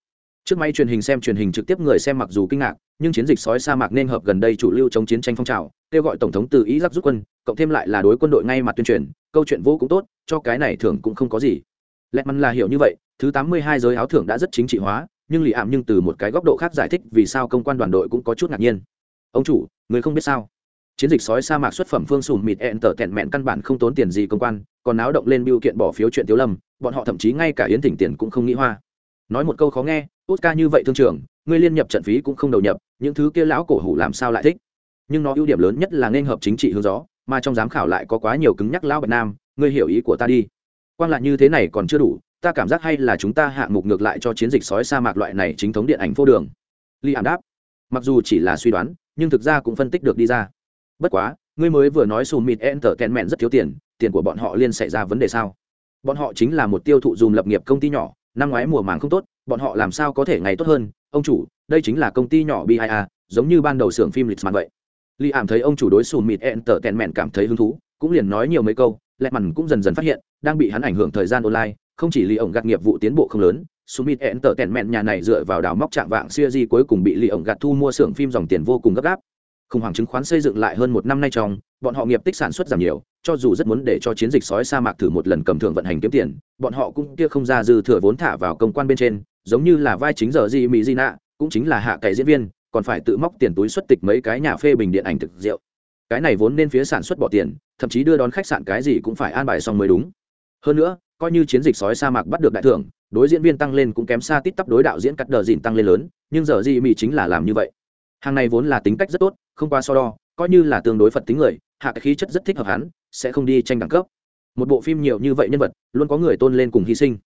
Trước máy truyền hình xem truyền hình trực tiếp người xem mặc dù kinh ngạc, nhưng chiến dịch sói sa mạc nên hợp gần đây chủ lưu chống chiến tranh phong trào, kêu gọi tổng thống từ ý giáp rút quân, cộng thêm lại là đối quân đội ngay mặt tuyên truyền, câu chuyện vô cũng tốt, cho cái này thưởng cũng không có gì. Lẹt mắn là hiểu như vậy, thứ tám mươi hai giới áo thưởng đã rất chính trị hóa nhưng lì ảm nhưng từ một cái góc độ khác giải thích vì sao công quan đoàn đội cũng có chút ngạc nhiên. Ông chủ, người không biết sao? Chiến dịch sói sa mạc xuất phẩm phương sùn mịt ẹn tở tẹn mẹn căn bản không tốn tiền gì công quan, còn náo động lên biêu kiện bỏ phiếu chuyện tiếu lâm bọn họ thậm chí ngay cả yến thỉnh tiền cũng không nghĩ hoa. Nói một câu khó nghe tốt ca như vậy thương trường ngươi liên nhập trận phí cũng không đầu nhập, những thứ kia lão cổ hủ làm sao lại thích? Nhưng nó ưu điểm lớn nhất là nên hợp chính trị hướng gió, mà trong giám khảo lại có quá nhiều cứng nhắc lão bạch nam, ngươi hiểu ý của ta đi. Quan lại như thế này còn chưa đủ ta cảm giác hay là chúng ta hạng mục ngược lại cho chiến dịch sói sa mạc loại này chính thống điện ảnh vô đường. Li ảm đáp, mặc dù chỉ là suy đoán, nhưng thực ra cũng phân tích được đi ra. Bất quá, ngươi mới vừa nói sùm mịt enter kèn mẹn rất thiếu tiền tiền của bọn họ liên xảy ra vấn đề sao? Bọn họ chính là một tiêu thụ dùm lập nghiệp công ty nhỏ, năm ngoái mùa màng không tốt, bọn họ làm sao có thể ngày tốt hơn? Ông chủ, đây chính là công ty nhỏ bia giống như ban đầu xưởng phim lịch màn vậy. Li ảm thấy ông chủ đối sùm mịt enter kèn mẹn cảm thấy hứng thú, cũng liền nói nhiều mấy câu lẹ mằn cũng dần dần phát hiện, đang bị hắn ảnh hưởng thời gian online không chỉ lì ổng gạt nghiệp vụ tiến bộ không lớn Summit Enter tèn mẹn nhà này dựa vào đào móc trạng vạng di cuối cùng bị lì ổng gạt thu mua xưởng phim dòng tiền vô cùng gấp gáp. Khủng hoảng chứng khoán xây dựng lại hơn một năm nay trong, bọn họ nghiệp tích sản xuất giảm nhiều, cho dù rất muốn để cho chiến dịch sói sa mạc thử một lần cầm thường vận hành kiếm tiền, bọn họ cũng kia không ra dư thừa vốn thả vào công quan bên trên, giống như là vai chính giờ Di mỹ di nạ, cũng chính là hạ cậy diễn viên, còn phải tự móc tiền túi xuất tịch mấy cái nhà phê bình điện ảnh thực rượu. Cái này vốn nên phía sản xuất bỏ tiền, thậm chí đưa đón khách sạn cái gì cũng phải an bài xong mới đúng. Hơn nữa, coi như chiến dịch sói sa mạc bắt được đại thưởng, đối diễn viên tăng lên cũng kém xa tít tắp đối đạo diễn cắt đờ dìn tăng lên lớn, nhưng giờ gì mỹ chính là làm như vậy. Hàng này vốn là tính cách rất tốt, không qua so đo, coi như là tương đối phật tính người, hạ cái khí chất rất thích hợp hắn, sẽ không đi tranh đẳng cấp. Một bộ phim nhiều như vậy nhân vật, luôn có người tôn lên cùng hy sinh.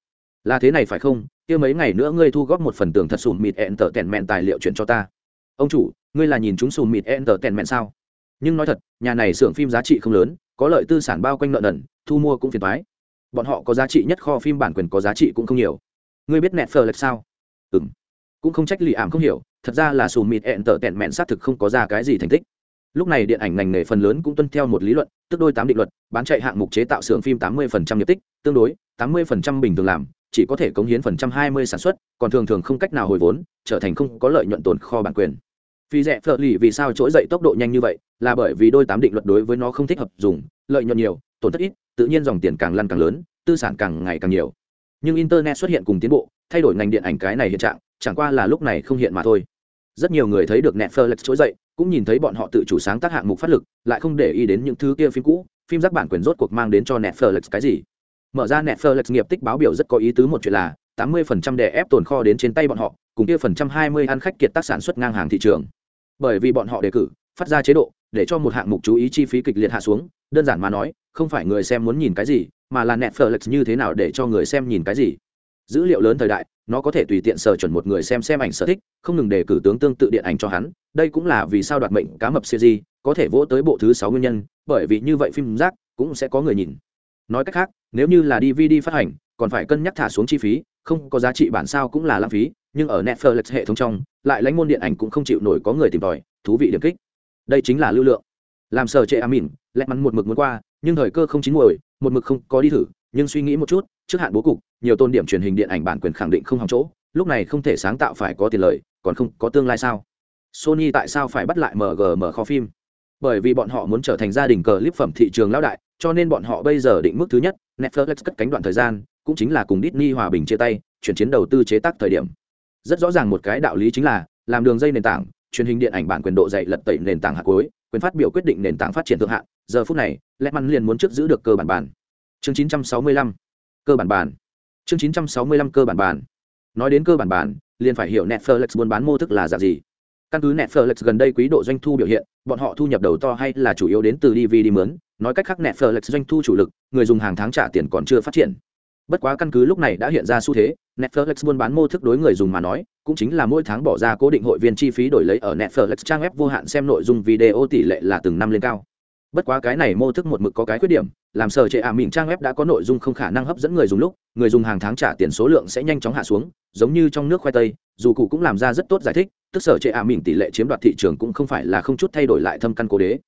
Là thế này phải không? Kia mấy ngày nữa ngươi thu góp một phần tường thật sùn mịt ẹn tở tèn mẹn tài liệu chuyển cho ta. Ông chủ, ngươi là nhìn chúng sùn mịt ẹn tở tèn mẹn sao? Nhưng nói thật, nhà này xưởng phim giá trị không lớn, có lợi tư sản bao quanh nợ nần, thu mua cũng phiền thoái bọn họ có giá trị nhất kho phim bản quyền có giá trị cũng không nhiều. Ngươi biết nẹt phờ lệch sao? Ừ m cũng không trách lì ảm không hiểu, thật ra là xù mịt ẹn tở tẹn mẹn xác thực không có ra cái gì thành tích. Lúc này điện ảnh ngành nghề phần lớn cũng tuân theo một lý luận, tức đôi tám định luật, bán chạy hạng mục chế tạo xưởng phim tám mươi nghiệp tích, tương đối, tám mươi bình thường làm, chỉ có thể cống hiến phần trăm hai mươi sản xuất, còn thường thường không cách nào hồi vốn, trở thành không có lợi nhuận tồn kho bản quyền. Vì rẻ phở lì vì sao trỗi dậy tốc độ nhanh như vậy, là bởi vì đôi tám định luật đối với nó không thích hợp dùng, lợi nhuận nhiều, tổn thất ít tự nhiên dòng tiền càng lăn càng lớn, tư sản càng ngày càng nhiều. Nhưng internet xuất hiện cùng tiến bộ, thay đổi ngành điện ảnh cái này hiện trạng, chẳng qua là lúc này không hiện mà thôi. Rất nhiều người thấy được netflix trỗi dậy, cũng nhìn thấy bọn họ tự chủ sáng tác hạng mục phát lực, lại không để ý đến những thứ kia phim cũ, phim giác bản quyền rốt cuộc mang đến cho netflix cái gì. Mở ra netflix nghiệp tích báo biểu rất có ý tứ một chuyện là 80% đè ép tồn kho đến trên tay bọn họ, cùng kia phần trăm 20 ăn khách kiệt tác sản xuất ngang hàng thị trường. Bởi vì bọn họ đề cử, phát ra chế độ, để cho một hạng mục chú ý chi phí kịch liệt hạ xuống đơn giản mà nói, không phải người xem muốn nhìn cái gì, mà là netflix như thế nào để cho người xem nhìn cái gì. Dữ liệu lớn thời đại, nó có thể tùy tiện sở chuẩn một người xem xem ảnh sở thích, không ngừng đề cử tướng tương tự điện ảnh cho hắn. Đây cũng là vì sao đoạt mệnh cá mập series, có thể vỗ tới bộ thứ sáu nguyên nhân, bởi vì như vậy phim rác cũng sẽ có người nhìn. Nói cách khác, nếu như là dvd phát hành, còn phải cân nhắc thả xuống chi phí, không có giá trị bản sao cũng là lãng phí, nhưng ở netflix hệ thống trong, lại lãnh môn điện ảnh cũng không chịu nổi có người tìm tòi, thú vị điểm kích. Đây chính là lưu lượng làm sở trệ amin lẹ mắn một mực muốn qua, nhưng thời cơ không chín muồi, một mực không có đi thử, nhưng suy nghĩ một chút, trước hạn bố cục, nhiều tôn điểm truyền hình điện ảnh bản quyền khẳng định không hòng chỗ, lúc này không thể sáng tạo phải có tiền lợi còn không có tương lai sao? Sony tại sao phải bắt lại mgm kho phim? Bởi vì bọn họ muốn trở thành gia đình cờ clip phẩm thị trường lão đại, cho nên bọn họ bây giờ định mức thứ nhất, netflix cất cánh đoạn thời gian, cũng chính là cùng disney hòa bình chia tay, chuyển chiến đầu tư chế tác thời điểm. Rất rõ ràng một cái đạo lý chính là, làm đường dây nền tảng, truyền hình điện ảnh bản quyền độ dày lật tẩy nền tảng hạt cuối quyền phát biểu quyết định nền tảng phát triển thượng hạn. Giờ phút này lẽ mắn liền muốn trước giữ được cơ bản bản. Chương 965 cơ bản bản. Chương 965 cơ bản bản. Nói đến cơ bản bản, liền phải hiểu netflix buôn bán mô thức là dạng gì. Căn cứ netflix gần đây quý độ doanh thu biểu hiện, bọn họ thu nhập đầu to hay là chủ yếu đến từ dvd mướn. Nói cách khác, netflix doanh thu chủ lực, người dùng hàng tháng trả tiền còn chưa phát triển bất quá căn cứ lúc này đã hiện ra xu thế, netflix buôn bán mô thức đối người dùng mà nói, cũng chính là mỗi tháng bỏ ra cố định hội viên chi phí đổi lấy ở netflix trang web vô hạn xem nội dung video tỷ lệ là từng năm lên cao. Bất quá cái này mô thức một mực có cái khuyết điểm, làm sở trệ ả à trang web đã có nội dung không khả năng hấp dẫn người dùng lúc, người dùng hàng tháng trả tiền số lượng sẽ nhanh chóng hạ xuống, giống như trong nước khoai tây, dù cụ cũng làm ra rất tốt giải thích, tức sở trệ ả à tỷ lệ chiếm đoạt thị trường cũng không phải là không chút thay đổi lại thâm căn cố đế.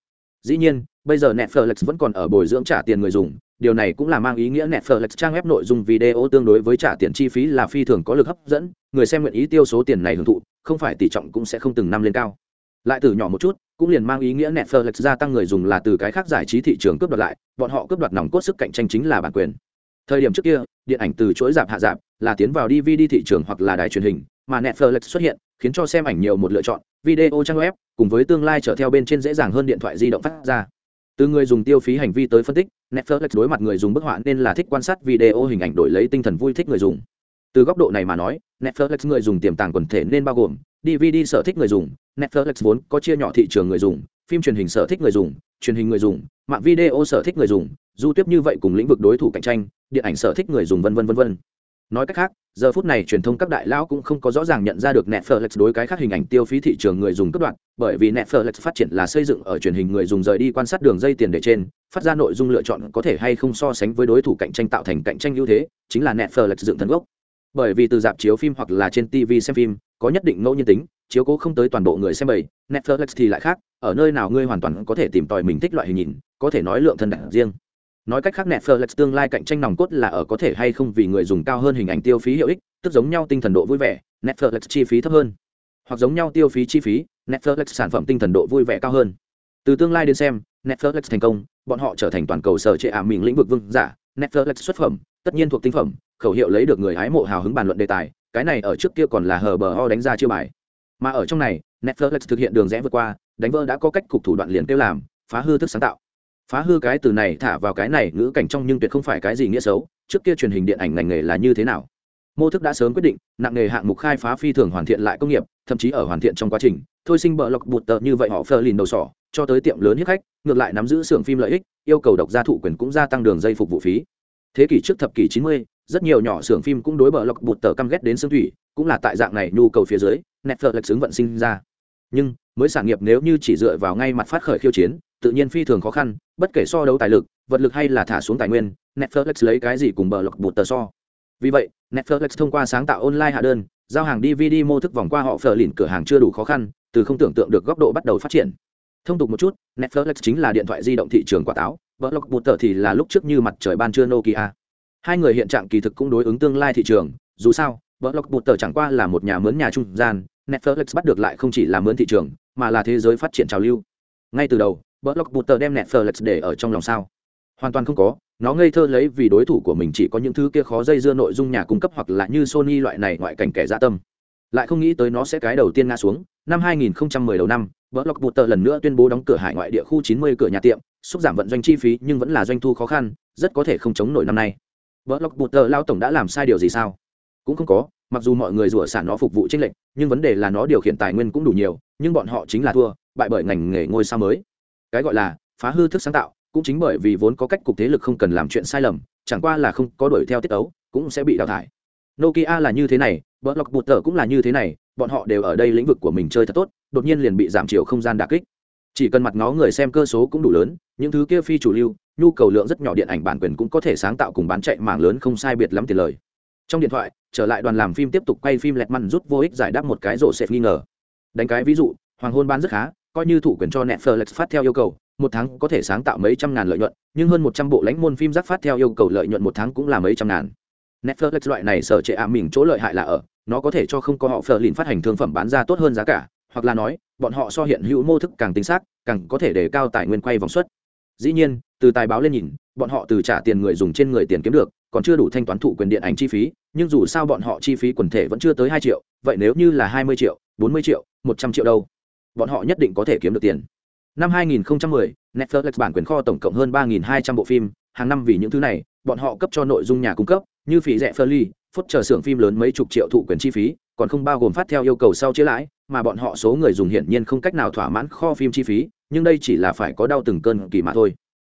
Dĩ nhiên, bây giờ netflix vẫn còn ở bồi dưỡng trả tiền người dùng điều này cũng là mang ý nghĩa netflix trang web nội dung video tương đối với trả tiền chi phí là phi thường có lực hấp dẫn, người xem nguyện ý tiêu số tiền này hưởng thụ, không phải tỷ trọng cũng sẽ không từng năm lên cao. Lại từ nhỏ một chút, cũng liền mang ý nghĩa netflix gia tăng người dùng là từ cái khác giải trí thị trường cướp đoạt lại, bọn họ cướp đoạt nòng cốt sức cạnh tranh chính là bản quyền. Thời điểm trước kia, điện ảnh từ chuỗi giảm hạ giảm là tiến vào dvd thị trường hoặc là đài truyền hình, mà netflix xuất hiện, khiến cho xem ảnh nhiều một lựa chọn, video trang web cùng với tương lai trở theo bên trên dễ dàng hơn điện thoại di động phát ra từ người dùng tiêu phí hành vi tới phân tích, netflix đối mặt người dùng bức họa nên là thích quan sát video hình ảnh đổi lấy tinh thần vui thích người dùng. Từ góc độ này mà nói, netflix người dùng tiềm tàng quần thể nên bao gồm dvd sở thích người dùng, netflix vốn có chia nhỏ thị trường người dùng, phim truyền hình sở thích người dùng, truyền hình người dùng, mạng video sở thích người dùng, du tiếp như vậy cùng lĩnh vực đối thủ cạnh tranh, điện ảnh sở thích người dùng vân vân vân vân nói cách khác, giờ phút này truyền thông các đại lão cũng không có rõ ràng nhận ra được netflix đối cái khác hình ảnh tiêu phí thị trường người dùng cấp đoạn, bởi vì netflix phát triển là xây dựng ở truyền hình người dùng rời đi quan sát đường dây tiền để trên, phát ra nội dung lựa chọn có thể hay không so sánh với đối thủ cạnh tranh tạo thành cạnh tranh ưu thế, chính là netflix dựng thần gốc. Bởi vì từ dạp chiếu phim hoặc là trên tv xem phim, có nhất định ngẫu nhiên tính, chiếu cố không tới toàn bộ người xem bầy netflix thì lại khác, ở nơi nào ngươi hoàn toàn có thể tìm tòi mình thích loại hình nhìn, có thể nói lượng thân đặc riêng nói cách khác, netflix tương lai cạnh tranh nòng cốt là ở có thể hay không vì người dùng cao hơn hình ảnh tiêu phí hiệu ích, tức giống nhau tinh thần độ vui vẻ, netflix chi phí thấp hơn. Hoặc giống nhau tiêu phí chi phí, netflix sản phẩm tinh thần độ vui vẻ cao hơn. Từ tương lai đến xem, netflix thành công, bọn họ trở thành toàn cầu sở trệ ảm mình lĩnh vực vương giả, netflix xuất phẩm, tất nhiên thuộc tinh phẩm, khẩu hiệu lấy được người hái mộ hào hứng bàn luận đề tài, cái này ở trước kia còn là hờ bờ ho đánh ra chiêu bài. Mà ở trong này, netflix thực hiện đường rẽ vượt qua, đánh vỡ đã có cách cục thủ đoạn liền kêu làm, phá hư thức sáng tạo phá hư cái từ này thả vào cái này ngữ cảnh trong nhưng tuyệt không phải cái gì nghĩa xấu trước kia truyền hình điện ảnh ngành nghề là như thế nào? Mô thức đã sớm quyết định nặng nghề hạng mục khai phá phi thường hoàn thiện lại công nghiệp thậm chí ở hoàn thiện trong quá trình thôi sinh bợ lọc bụt tợ như vậy họ phơ lìn đầu sỏ cho tới tiệm lớn hiếp khách ngược lại nắm giữ xưởng phim lợi ích yêu cầu độc gia thụ quyền cũng gia tăng đường dây phục vụ phí. Thế kỷ trước thập kỷ 90, rất nhiều nhỏ xưởng phim cũng đối bờ lọc bụt tờ căm ghét đến xương thủy cũng là tại dạng này nhu cầu phía dưới netflix xứng vận sinh ra. Nhưng mới sản nghiệp nếu như chỉ dựa vào ngay mặt phát khởi khiêu chiến, tự nhiên phi thường khó khăn, bất kể so đấu tài lực, vật lực hay là thả xuống tài nguyên, netflix lấy cái gì cùng bờ lọc bụt tờ so. Vì vậy, netflix thông qua sáng tạo online hạ đơn, giao hàng dvd mô thức vòng qua họ phở lìn cửa hàng chưa đủ khó khăn, từ không tưởng tượng được góc độ bắt đầu phát triển. Thông tục một chút, netflix chính là điện thoại di động thị trường quả táo, bờ lọc bụt tờ thì là lúc trước như mặt trời ban trưa nokia. Hai người hiện trạng kỳ thực cũng đối ứng tương lai thị trường, dù sao, bờ lọc bụt tờ chẳng qua là một nhà mướn nhà trung gian netflix bắt được lại không chỉ là mướn thị trường, mà là thế giới phát triển trào lưu. Ngay từ đầu bờ bụt tờ đem netflix để ở trong lòng sao? Hoàn toàn không có, nó ngây thơ lấy vì đối thủ của mình chỉ có những thứ kia khó dây dưa nội dung nhà cung cấp hoặc là như sony loại này ngoại cảnh kẻ dạ tâm. Lại không nghĩ tới nó sẽ cái đầu tiên ngã xuống, năm 2010 đầu năm bờ bụt tờ lần nữa tuyên bố đóng cửa hải ngoại địa khu 90 cửa nhà tiệm, xúc giảm vận doanh chi phí nhưng vẫn là doanh thu khó khăn, rất có thể không chống nổi năm nay. Blockbuster lão bụt tờ lao tổng đã làm sai điều gì sao? Cũng không có mặc dù mọi người rủa sản nó phục vụ chênh lệch, nhưng vấn đề là nó điều khiển tài nguyên cũng đủ nhiều, nhưng bọn họ chính là thua, bại bởi ngành nghề ngôi sao mới. Cái gọi là phá hư thức sáng tạo, cũng chính bởi vì vốn có cách cục thế lực không cần làm chuyện sai lầm, chẳng qua là không có đuổi theo tiết ấu, cũng sẽ bị đào thải. Nokia là như thế này bờ lọc bụt tờ cũng là như thế này, bọn họ đều ở đây lĩnh vực của mình chơi thật tốt, đột nhiên liền bị giảm chiều không gian đà kích. Chỉ cần mặt ngó người xem cơ số cũng đủ lớn, những thứ kia phi chủ lưu, nhu cầu lượng rất nhỏ điện ảnh bản quyền cũng có thể sáng tạo cùng bán chạy mạng lớn không sai biệt lắm tiền lời. Trong điện thoại trở lại đoàn làm phim tiếp tục quay phim lẹt măn rút vô ích giải đáp một cái rộ xẹp nghi ngờ. Đánh cái ví dụ, hoàng hôn bán rất khá, coi như thủ quyền cho netflix phát theo yêu cầu, một tháng có thể sáng tạo mấy trăm ngàn lợi nhuận, nhưng hơn một trăm bộ lãnh môn phim giác phát theo yêu cầu lợi nhuận một tháng cũng là mấy trăm ngàn. Netflix loại này sở trệ ảm mình chỗ lợi hại là ở, nó có thể cho không có họ phờ lìn phát hành thương phẩm bán ra tốt hơn giá cả, hoặc là nói, bọn họ so hiện hữu mô thức càng tính xác, càng có thể để cao tài nguyên quay vòng suất. Dĩ nhiên, từ tài báo lên nhìn, bọn họ từ trả tiền người dùng trên người tiền kiếm được, còn chưa đủ thanh toán thụ quyền điện ảnh chi phí nhưng dù sao bọn họ chi phí quần thể vẫn chưa tới hai triệu vậy nếu như là hai mươi triệu bốn mươi triệu một trăm triệu đâu? Bọn họ nhất định có thể kiếm được tiền. Năm 2010, Netflix bản quyền kho tổng cộng hơn 3.200 bộ phim hàng năm vì những thứ này bọn họ cấp cho nội dung nhà cung cấp như phí rẻ Furly, phút chờ xưởng phim lớn mấy chục triệu thụ quyền chi phí còn không bao gồm phát theo yêu cầu sau chế lãi mà bọn họ số người dùng hiển nhiên không cách nào thỏa mãn kho phim chi phí nhưng đây chỉ là phải có đau từng cơn kỳ mà thôi.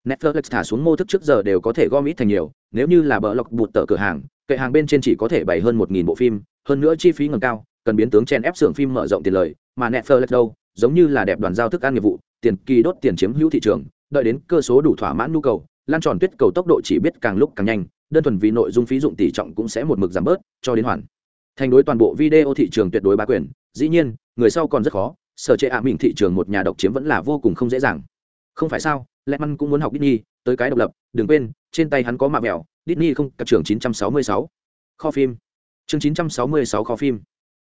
Netflix thả xuống mô thức trước giờ đều có thể gom ít thành nhiều, nếu như là bờ lọc bụt tờ cửa hàng, kệ hàng bên trên chỉ có thể bày hơn 1000 bộ phim, hơn nữa chi phí ngầm cao, cần biến tướng chen ép xưởng phim mở rộng tiền lời, mà Netflix đâu, giống như là đẹp đoàn giao thức ăn nghiệp vụ, tiền kỳ đốt tiền chiếm hữu thị trường, đợi đến cơ số đủ thỏa mãn nhu cầu, lan tròn tuyết cầu tốc độ chỉ biết càng lúc càng nhanh, đơn thuần vì nội dung phí dụng tỷ trọng cũng sẽ một mực giảm bớt, cho đến hoàn thành đối toàn bộ video thị trường tuyệt đối bá quyền. Dĩ nhiên, người sau còn rất khó, sở chế ạ à mình thị trường một nhà độc chiếm vẫn là vô cùng không dễ dàng. Không phải sao, Lehman cũng muốn học Disney, tới cái độc lập, đừng quên, trên tay hắn có mạ mẹo Disney không cặp trường 966. Kho phim. Chương 966 kho phim.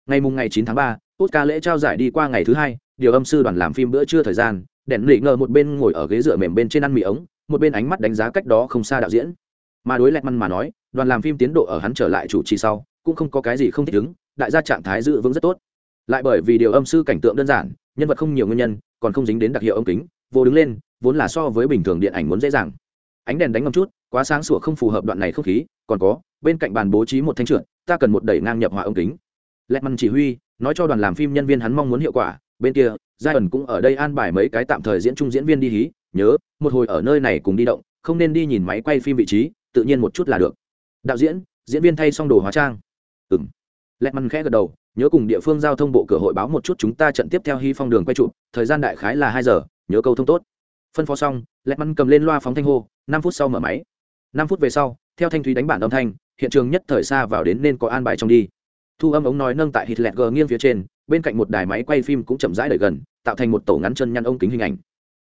Ngày mùng ngày 9 tháng 3, Oscar lễ trao giải đi qua ngày thứ hai, điều âm sư đoàn làm phim bữa trưa thời gian, đèn lị ngờ một bên ngồi ở ghế dựa mềm bên trên ăn mì ống, một bên ánh mắt đánh giá cách đó không xa đạo diễn. Mà đối Lehman mà nói, đoàn làm phim tiến độ ở hắn trở lại chủ trì sau, cũng không có cái gì không thích ứng, đại gia trạng thái dự vững rất tốt. Lại bởi vì điều âm sư cảnh tượng đơn giản, nhân vật không nhiều nguyên nhân, còn không dính đến đặc hiệu âm kính, vô đứng lên, vốn là so với bình thường điện ảnh muốn dễ dàng. Ánh đèn đánh ngầm chút, quá sáng sủa không phù hợp đoạn này không khí, còn có, bên cạnh bàn bố trí một thanh trượt, ta cần một đẩy ngang nhập hỏa ống kính. Lẹt măn chỉ huy, nói cho đoàn làm phim nhân viên hắn mong muốn hiệu quả, bên kia giai ẩn cũng ở đây an bài mấy cái tạm thời diễn chung diễn viên đi hí, nhớ, một hồi ở nơi này cùng đi động, không nên đi nhìn máy quay phim vị trí, tự nhiên một chút là được. Đạo diễn diễn viên thay xong đồ hóa trang. Ừ m lẹt măn khẽ gật đầu, nhớ cùng địa phương giao thông bộ cửa hội báo một chút chúng ta trận tiếp theo hy phong đường quay trụ thời gian đại khái là hai giờ, nhớ câu thông tốt phân phó xong, lẹt măn cầm lên loa phóng thanh hô, năm phút sau mở máy. Năm phút về sau, theo thanh thúy đánh bản âm thanh, hiện trường nhất thời xa vào đến nên có an bài trong đi. Thu âm ống nói nâng tại hít lẹt gờ nghiêng phía trên, bên cạnh một đài máy quay phim cũng chậm rãi đợi gần, tạo thành một tổ ngắn chân nhăn ông kính hình ảnh.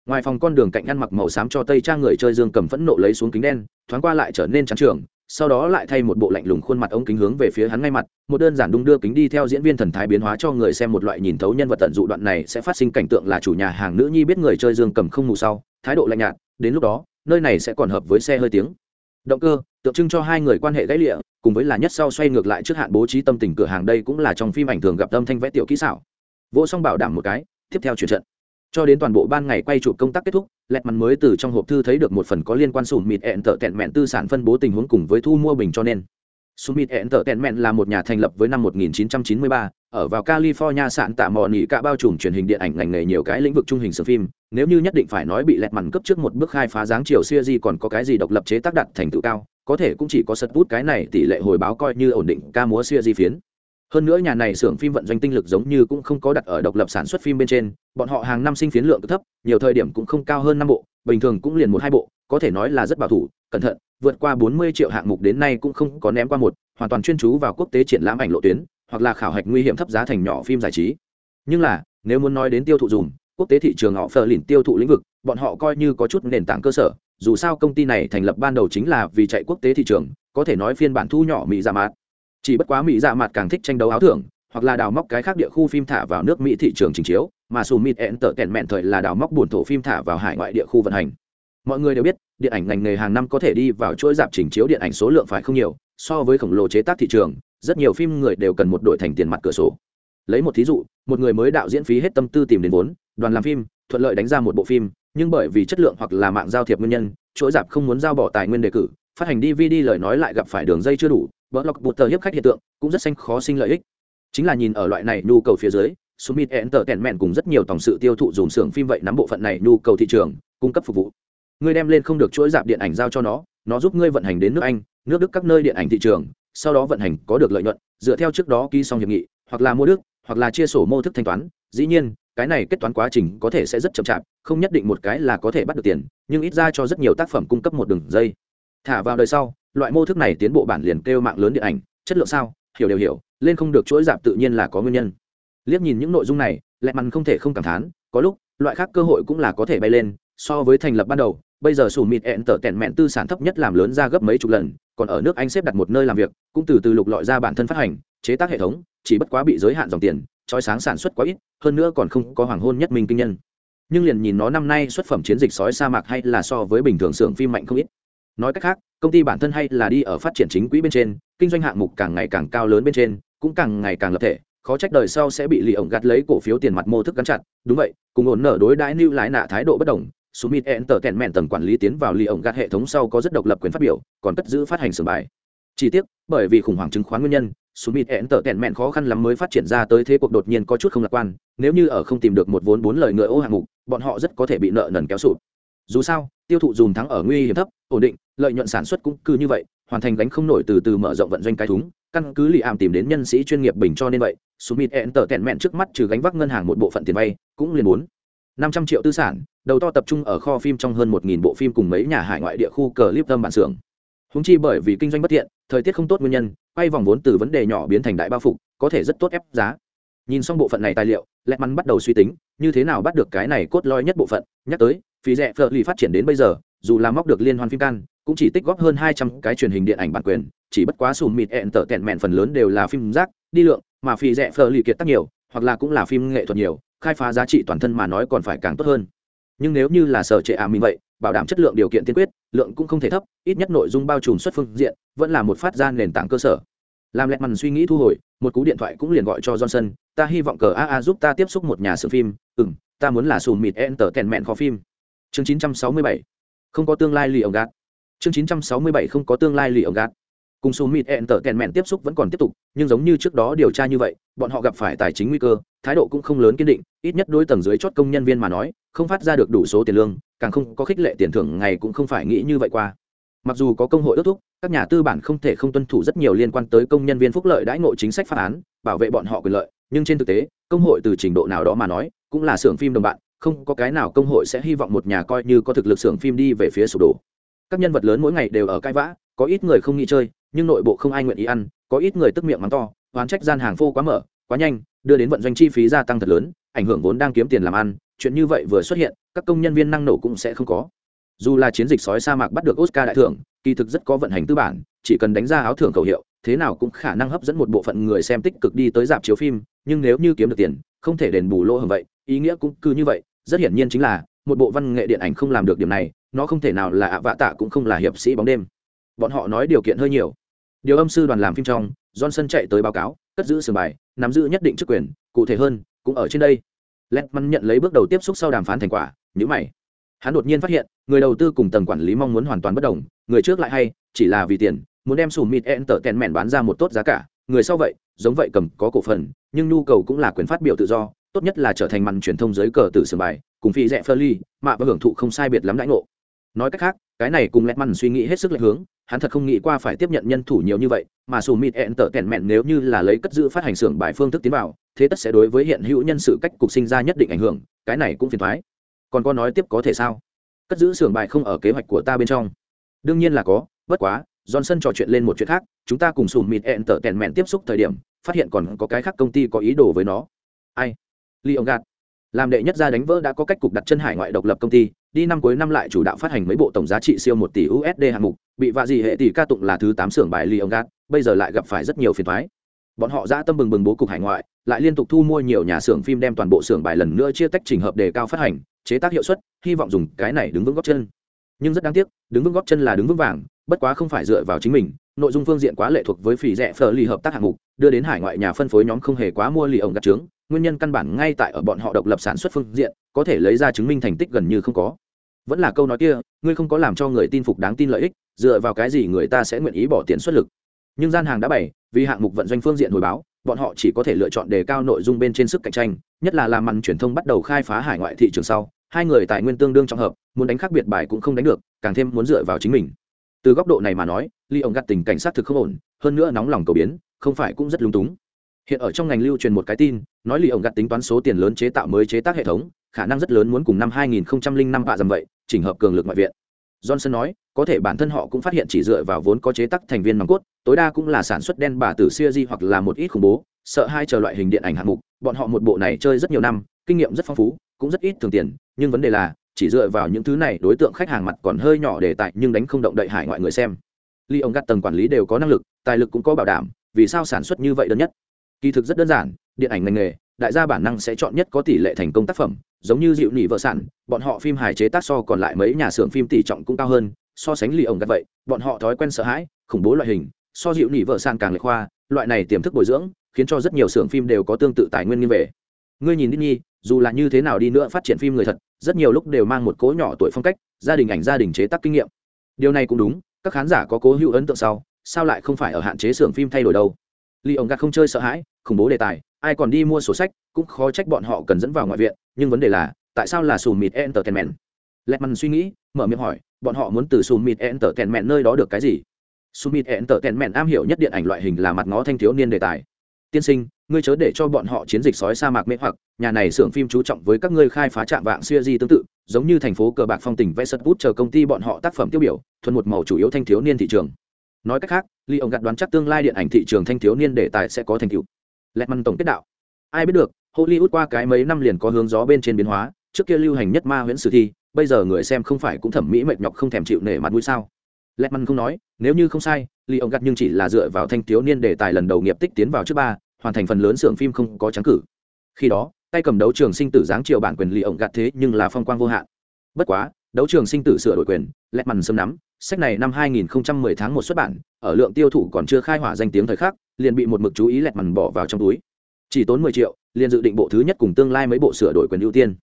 Ngoài phòng con đường cạnh ngăn mặc màu xám cho tây trang người chơi dương cầm phẫn nộ lấy xuống kính đen, thoáng qua lại trở nên trắng trường sau đó lại thay một bộ lạnh lùng khuôn mặt ống kính hướng về phía hắn ngay mặt, một đơn giản đung đưa kính đi theo diễn viên thần thái biến hóa cho người xem một loại nhìn thấu nhân vật tận dụ đoạn này sẽ phát sinh cảnh tượng là chủ nhà hàng nữ nhi biết người chơi dương cầm không mù sau, thái độ lạnh nhạt, đến lúc đó, nơi này sẽ còn hợp với xe hơi tiếng. Động cơ, tượng trưng cho hai người quan hệ gãy lịa, cùng với là nhất sau xoay ngược lại trước hạn bố trí tâm tình cửa hàng đây cũng là trong phim ảnh thường gặp tâm thanh vẽ tiểu kỹ xảo. Vỗ xong bảo đảm một cái, tiếp theo chuyển trận cho đến toàn bộ ban ngày quay chụp công tác kết thúc lẹt mặt mới từ trong hộp thư thấy được một phần có liên quan sùn mịt ẹn tợ tẹn mẹn tư sản phân bố tình huống cùng với thu mua bình cho nên sùn mịt ẹn tợ tẹn mẹn là một nhà thành lập với năm 1993, ở vào California sạn tạ mò nỉ cả bao trùm truyền hình điện ảnh ngành nghề nhiều cái lĩnh vực trung hình sử phim, nếu như nhất định phải nói bị lẹt màn cấp trước một bước khai phá dáng chiều series còn có cái gì độc lập chế tác đặt thành tựu cao, có thể cũng chỉ có sật bút cái này tỷ lệ hồi báo coi như ổn định ca múa series phiến. Hơn nữa nhà này xưởng phim vận doanh tinh lực giống như cũng không có đặt ở độc lập sản xuất phim bên trên, bọn họ hàng năm sinh phiến lượng thấp, nhiều thời điểm cũng không cao hơn năm bộ, bình thường cũng liền một hai bộ, có thể nói là rất bảo thủ, cẩn thận, vượt qua 40 triệu hạng mục đến nay cũng không có ném qua một, hoàn toàn chuyên chú vào quốc tế triển lãm ảnh lộ tuyến, hoặc là khảo hạch nguy hiểm thấp giá thành nhỏ phim giải trí. Nhưng là, nếu muốn nói đến tiêu thụ dùng, quốc tế thị trường họ phờ lìn tiêu thụ lĩnh vực, bọn họ coi như có chút nền tảng cơ sở, dù sao công ty này thành lập ban đầu chính là vì chạy quốc tế thị trường, có thể nói phiên bản thu nhỏ mỹ giảm dạ mạt. Chỉ bất quá mỹ dạ mặt càng thích tranh đấu áo thưởng, hoặc là đào móc cái khác địa khu phim thả vào nước Mỹ thị trường trình chiếu, mà Summit Entertainment thời là đào móc buồn thổ phim thả vào hải ngoại địa khu vận hành. Mọi người đều biết, điện ảnh ngành nghề hàng năm có thể đi vào chuỗi dạp trình chiếu điện ảnh số lượng phải không nhiều so với khổng lồ chế tác thị trường rất nhiều phim người đều cần một đội thành tiền mặt cửa sổ lấy một thí dụ một người mới đạo diễn phí hết tâm tư tìm đến vốn đoàn làm phim thuận lợi đánh ra một bộ phim nhưng bởi vì chất lượng hoặc là mạng giao thiệp nguyên nhân chuỗi dạp không muốn giao bỏ tài nguyên đề cử phát hành dvd lời nói lại gặp phải đường dây chưa đủ bỡ lọc bụt tờ hiếp khách hiện tượng cũng rất xanh khó sinh lợi ích. Chính là nhìn ở loại này nhu cầu phía dưới, Summit Entertainment cùng rất nhiều tổng sự tiêu thụ dùm xưởng phim vậy nắm bộ phận này nhu cầu thị trường, cung cấp phục vụ. Ngươi đem lên không được chuỗi dạp điện ảnh giao cho nó nó giúp ngươi vận hành đến nước anh, nước đức các nơi điện ảnh thị trường, sau đó vận hành có được lợi nhuận, dựa theo trước đó ký xong hiệp nghị, hoặc là mua đức, hoặc là chia sổ mô thức thanh toán. Dĩ nhiên, cái này kết toán quá trình có thể sẽ rất chậm chạp, không nhất định một cái là có thể bắt được tiền, nhưng ít ra cho rất nhiều tác phẩm cung cấp một đường dây. Thả vào đời sau loại mô thức này tiến bộ bản liền kêu mạng lớn điện ảnh, chất lượng sao, hiểu đều hiểu, lên không được chuỗi giảm tự nhiên là có nguyên nhân. Liếc nhìn những nội dung này, lẹ mằn không thể không cảm thán, có lúc, loại khác cơ hội cũng là có thể bay lên, so với thành lập ban đầu, bây giờ sủ mịt ẹn tở tẹn mẹn tư sản thấp nhất làm lớn ra gấp mấy chục lần, còn ở nước anh xếp đặt một nơi làm việc, cũng từ từ lục lọi ra bản thân phát hành, chế tác hệ thống, chỉ bất quá bị giới hạn dòng tiền, trói sáng sản xuất quá ít, hơn nữa còn không có hoàng hôn nhất minh kinh nhân. Nhưng liền nhìn nó năm nay xuất phẩm chiến dịch sói sa mạc hay là so với bình thường xưởng phim mạnh không ít nói cách khác công ty bản thân hay là đi ở phát triển chính quỹ bên trên kinh doanh hạng mục càng ngày càng cao lớn bên trên cũng càng ngày càng lập thể khó trách đời sau sẽ bị lì ổng gạt lấy cổ phiếu tiền mặt mô thức gắn chặt đúng vậy cùng ổn nở đối đãi lưu lái nạ thái độ bất đồng Summit Entertainment tầng quản lý tiến vào lì ổng gạt hệ thống sau có rất độc lập quyền phát biểu, còn cất giữ phát hành sửa bài. Chi tiết, bởi vì khủng hoảng chứng khoán nguyên nhân, Summit Entertainment khó khăn lắm mới phát triển ra tới thế cuộc đột nhiên có chút không lạc quan, nếu như ở không tìm được một vốn bốn lời ngựa ô hạng mục, bọn họ rất có thể bị nợ nần kéo sụp. Dù sao, tiêu thụ dùm thắng ở nguy hiểm thấp, ổn định, lợi nhuận sản xuất cũng cứ như vậy, hoàn thành gánh không nổi từ từ mở rộng vận doanh cái thúng, căn cứ lì ảm tìm đến nhân sĩ chuyên nghiệp bình cho nên vậy, Summit Entertainment trước mắt trừ gánh vác ngân hàng một bộ phận tiền vay, cũng liền muốn 500 triệu tư sản, đầu to tập trung ở kho phim trong hơn 1000 bộ phim cùng mấy nhà hải ngoại địa khu clip tâm bản xưởng. Húng chi bởi vì kinh doanh bất tiện, thời tiết không tốt nguyên nhân, quay vòng vốn từ vấn đề nhỏ biến thành đại bao phục, có thể rất tốt ép giá. Nhìn xong bộ phận này tài liệu, Lẹt Mắn bắt đầu suy tính, như thế nào bắt được cái này cốt lõi nhất bộ phận, nhắc tới, phí rẻ phở lì phát triển đến bây giờ, dù là móc được liên hoan phim can, cũng chỉ tích góp hơn 200 cái truyền hình điện ảnh bản quyền, chỉ bất quá sùm mịt ẹn tở tẹn mẹn phần lớn đều là phim rác, đi lượng, mà phí rẻ phở lì kiệt tác nhiều, hoặc là cũng là phim nghệ thuật nhiều, khai phá giá trị toàn thân mà nói còn phải càng tốt hơn. Nhưng nếu như là sở trệ ả mình vậy bảo đảm chất lượng điều kiện tiên quyết lượng cũng không thể thấp ít nhất nội dung bao trùm xuất phương diện vẫn là một phát ra nền tảng cơ sở. Làm lẹt mằn suy nghĩ thu hồi một cú điện thoại cũng liền gọi cho johnson ta hy vọng cờ aa giúp ta tiếp xúc một nhà xưởng phim. Ừ m ta muốn là sùm mịt enter kèn mẹn kho phim chương 967. không có tương lai lì ông gạt. Chương 967 không có tương lai lì ông gạt. Cùng số mịt ẹn tở kèn mẹn tiếp xúc vẫn còn tiếp tục, nhưng giống như trước đó điều tra như vậy, bọn họ gặp phải tài chính nguy cơ, thái độ cũng không lớn kiên định, ít nhất đôi tầng dưới chót công nhân viên mà nói, không phát ra được đủ số tiền lương, càng không có khích lệ tiền thưởng ngày cũng không phải nghĩ như vậy qua. Mặc dù có công hội ước thúc, các nhà tư bản không thể không tuân thủ rất nhiều liên quan tới công nhân viên phúc lợi đãi ngộ chính sách pháp án, bảo vệ bọn họ quyền lợi, nhưng trên thực tế, công hội từ trình độ nào đó mà nói, cũng là xưởng phim đồng bạn không có cái nào công hội sẽ hy vọng một nhà coi như có thực lực xưởng phim đi về phía sụp đổ. Các nhân vật lớn mỗi ngày đều ở cãi vã, có ít người không nghĩ chơi, nhưng nội bộ không ai nguyện ý ăn, có ít người tức miệng mắng to, oán trách gian hàng phô quá mở, quá nhanh, đưa đến vận doanh chi phí gia tăng thật lớn, ảnh hưởng vốn đang kiếm tiền làm ăn, chuyện như vậy vừa xuất hiện, các công nhân viên năng nổ cũng sẽ không có. Dù là chiến dịch sói sa mạc bắt được oscar đại thưởng, kỳ thực rất có vận hành tư bản, chỉ cần đánh ra áo thưởng khẩu hiệu, thế nào cũng khả năng hấp dẫn một bộ phận người xem tích cực đi tới dạp chiếu phim, nhưng nếu như kiếm được tiền, không thể đền bù lỗ hồng vậy, ý nghĩa cũng cứ như vậy rất hiển nhiên chính là, một bộ văn nghệ điện ảnh không làm được điểm này, nó không thể nào là ạ vạ tạ cũng không là hiệp sĩ bóng đêm. Bọn họ nói điều kiện hơi nhiều. Điều âm sư đoàn làm phim trong, johnson chạy tới báo cáo, cất giữ sườn bài, nắm giữ nhất định chức quyền, cụ thể hơn, cũng ở trên đây. Letman nhận lấy bước đầu tiếp xúc sau đàm phán thành quả nhữ mày. Hắn đột nhiên phát hiện, người đầu tư cùng tầng quản lý mong muốn hoàn toàn bất đồng, người trước lại hay, chỉ là vì tiền, muốn đem sùn mịt enter tèn mẹn bán ra một tốt giá cả. Người sau vậy, giống vậy cầm có cổ phần, nhưng nhu cầu cũng là quyền phát biểu tự do tốt nhất là trở thành màn truyền thông giới cờ từ sườn bài, cùng phi rẽ phơ ly, mạ và hưởng thụ không sai biệt lắm đãi ngộ. Nói cách khác, cái này cùng lẹt mằn suy nghĩ hết sức lệch hướng, hắn thật không nghĩ qua phải tiếp nhận nhân thủ nhiều như vậy, mà sù mịt ẹn tở tẻn mẹn nếu như là lấy cất giữ phát hành xưởng bài phương thức tiến vào, thế tất sẽ đối với hiện hữu nhân sự cách cục sinh ra nhất định ảnh hưởng, cái này cũng phiền thoái còn có nói tiếp có thể sao? Cất giữ xưởng bài không ở kế hoạch của ta bên trong. Đương nhiên là có, bất quá, johnson trò chuyện lên một chuyện khác, chúng ta cùng sù mịt ẹn tở tẻn mẹn tiếp xúc thời điểm, phát hiện còn có cái khác công ty có ý đồ với nó. Ai? Ly ông gạt. Làm đệ nhất gia đánh vỡ đã có cách cục đặt chân hải ngoại độc lập công ty, đi năm cuối năm lại chủ đạo phát hành mấy bộ tổng giá trị siêu một tỷ usd hạng mục, bị vạ gì hệ tỷ ca tụng là thứ tám xưởng bài ly ông gạt, bây giờ lại gặp phải rất nhiều phiền thoái bọn họ ra tâm bừng bừng bố cục hải ngoại, lại liên tục thu mua nhiều nhà xưởng phim đem toàn bộ xưởng bài lần nữa chia tách trình hợp đề cao phát hành, chế tác hiệu suất, hy vọng dùng cái này đứng vững góc chân. Nhưng rất đáng tiếc, đứng vững góc chân là đứng vững vàng, bất quá không phải dựa vào chính mình nội dung phương diện quá lệ thuộc với phỉ rẻ phở lì hợp tác hạng mục, đưa đến hải ngoại nhà phân phối nhóm không hề quá mua lì ổng gặt trướng, nguyên nhân căn bản ngay tại ở bọn họ độc lập sản xuất phương diện, có thể lấy ra chứng minh thành tích gần như không có. Vẫn là câu nói kia, ngươi không có làm cho người tin phục đáng tin lợi ích, dựa vào cái gì người ta sẽ nguyện ý bỏ tiền xuất lực? Nhưng gian hàng đã bày, vì hạng mục vận doanh phương diện hồi báo, bọn họ chỉ có thể lựa chọn đề cao nội dung bên trên sức cạnh tranh, nhất là làm mặn truyền thông bắt đầu khai phá hải ngoại thị trường sau, hai người tài nguyên tương đương trong hợp, muốn đánh khác biệt bài cũng không đánh được, càng thêm muốn dựa vào chính mình từ góc độ này mà nói ly ông gặt tình cảnh sát thực không ổn, hơn nữa nóng lòng cầu biến, không phải cũng rất lung túng. Hiện ở trong ngành lưu truyền một cái tin, nói ly ông gặt tính toán số tiền lớn chế tạo mới chế tác hệ thống, khả năng rất lớn muốn cùng năm 2005 bạ dầm vậy, chỉnh hợp cường lực ngoại viện. Johnson nói, có thể bản thân họ cũng phát hiện chỉ dựa vào vốn có chế tác thành viên nòng cốt, tối đa cũng là sản xuất đen bà tử siêu di hoặc là một ít khủng bố, sợ hai chờ loại hình điện ảnh hạng mục, bọn họ một bộ này chơi rất nhiều năm, kinh nghiệm rất phong phú, cũng rất ít thường tiền, nhưng vấn đề là chỉ dựa vào những thứ này đối tượng khách hàng mặt còn hơi nhỏ để tại nhưng đánh không động đậy hải ngoại người xem. Ly ông gắt tầng quản lý đều có năng lực tài lực cũng có bảo đảm vì sao sản xuất như vậy đơn nhất? Kỳ thực rất đơn giản điện ảnh ngành nghề đại gia bản năng sẽ chọn nhất có tỷ lệ thành công tác phẩm giống như dịu nỉ vợ sản bọn họ phim hài chế tác so còn lại mấy nhà xưởng phim tỷ trọng cũng cao hơn so sánh lì ổng gắt vậy bọn họ thói quen sợ hãi khủng bố loại hình so dịu nỉ vợ sản càng lệch khoa loại này tiềm thức bồi dưỡng khiến cho rất nhiều xưởng phim đều có tương tự tài nguyên nghiêng về. Ngươi nhìn Disney, dù là như thế nào đi nữa phát triển phim người thật, rất nhiều lúc đều mang một cố nhỏ tuổi phong cách, gia đình ảnh gia đình chế tác kinh nghiệm. Điều này cũng đúng, các khán giả có cố hữu ấn tượng sau, sao lại không phải ở hạn chế xưởng phim thay đổi đâu? Li ông gạt không chơi sợ hãi, khủng bố đề tài, ai còn đi mua sổ sách, cũng khó trách bọn họ cần dẫn vào ngoại viện, nhưng vấn đề là, tại sao là sùm mịt entertainment? Lẹt suy nghĩ, mở miệng hỏi, bọn họ muốn từ sùm mịt entertainment nơi đó được cái gì? Sùm mịt entertainment am hiểu nhất điện ảnh loại hình là mặt ngó thanh thiếu niên đề tài tiên sinh, ngươi chớ để cho bọn họ chiến dịch sói sa mạc mê hoặc, nhà này xưởng phim chú trọng với các ngươi khai phá trạm vạng xuya di tương tự, giống như thành phố cờ bạc phong tỉnh vẽ sật bút chờ công ty bọn họ tác phẩm tiêu biểu, thuần một màu chủ yếu thanh thiếu niên thị trường. Nói cách khác ly ông gặt đoán chắc tương lai điện ảnh thị trường thanh thiếu niên đề tài sẽ có thành tựu. Lẹt măn tổng kết đạo. Ai biết được, hollywood qua cái mấy năm liền có hướng gió bên trên biến hóa, trước kia lưu hành nhất ma huyễn sử thi, bây giờ người xem không phải cũng thẩm mỹ mệt nhọc không thèm chịu nể mặt mũi sao? Lẹt măn không nói, nếu như không sai, Lý ông gặt nhưng chỉ là dựa vào thanh thiếu niên đề tài lần đầu nghiệp tích tiến vào trước ba, hoàn thành phần lớn xưởng phim không có trắng cử. Khi đó, tay cầm đấu trường sinh tử giáng triệu bản quyền Lý Ông Gặt thế nhưng là phong quang vô hạn. Bất quá, đấu trường sinh tử sửa đổi quyền, lẹt mằn sớm nắm, sách này năm 2010 tháng một xuất bản, ở lượng tiêu thụ còn chưa khai hỏa danh tiếng thời khắc, liền bị một mực chú ý lẹt mằn bỏ vào trong túi. Chỉ tốn 10 triệu, liền dự định bộ thứ nhất cùng tương lai mấy bộ sửa đổi quyền ưu tiên.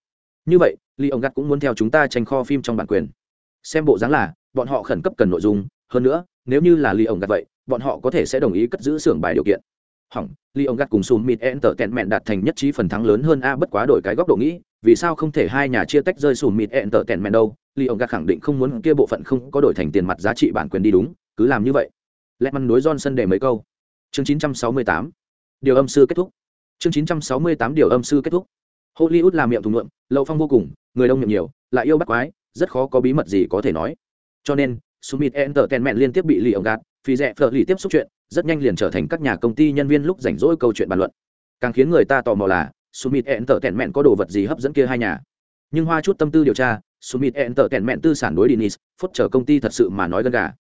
Như vậy, Lý Ông Gặt cũng muốn theo chúng ta tranh kho phim trong bản quyền. Xem bộ dáng là bọn họ khẩn cấp cần nội dung hơn nữa nếu như là ly ổng gạt vậy bọn họ có thể sẽ đồng ý cất giữ xưởng bài điều kiện. Hỏng ly ông gắt cùng sùm mịt enter tèn mẹn đạt thành nhất trí phần thắng lớn hơn a bất quá đổi cái góc độ nghĩ vì sao không thể hai nhà chia tách rơi sùm mịt enter tèn mẹn đâu? Ly ông gắt khẳng định không muốn kia bộ phận không có đổi thành tiền mặt giá trị bản quyền đi đúng cứ làm như vậy. Lẽ măn đối johnson để mấy câu. Chương 968. điều âm sư kết thúc. Chương 968 điều âm sư kết thúc. Hollywood làm miệng thùng ngượng, lậu phong vô cùng người đông miệng nhiều lại yêu bắt quái rất khó có bí mật gì có thể nói cho nên Summit Entertainment liên tiếp bị lì ông gạt, phi rẻ phở lì tiếp xúc chuyện, rất nhanh liền trở thành các nhà công ty nhân viên lúc rảnh rỗi câu chuyện bàn luận. Càng khiến người ta tò mò là Summit Entertainment có đồ vật gì hấp dẫn kia hai nhà? Nhưng hoa chút tâm tư điều tra Summit Entertainment tư sản đối denis phút chờ công ty thật sự mà nói gần gà.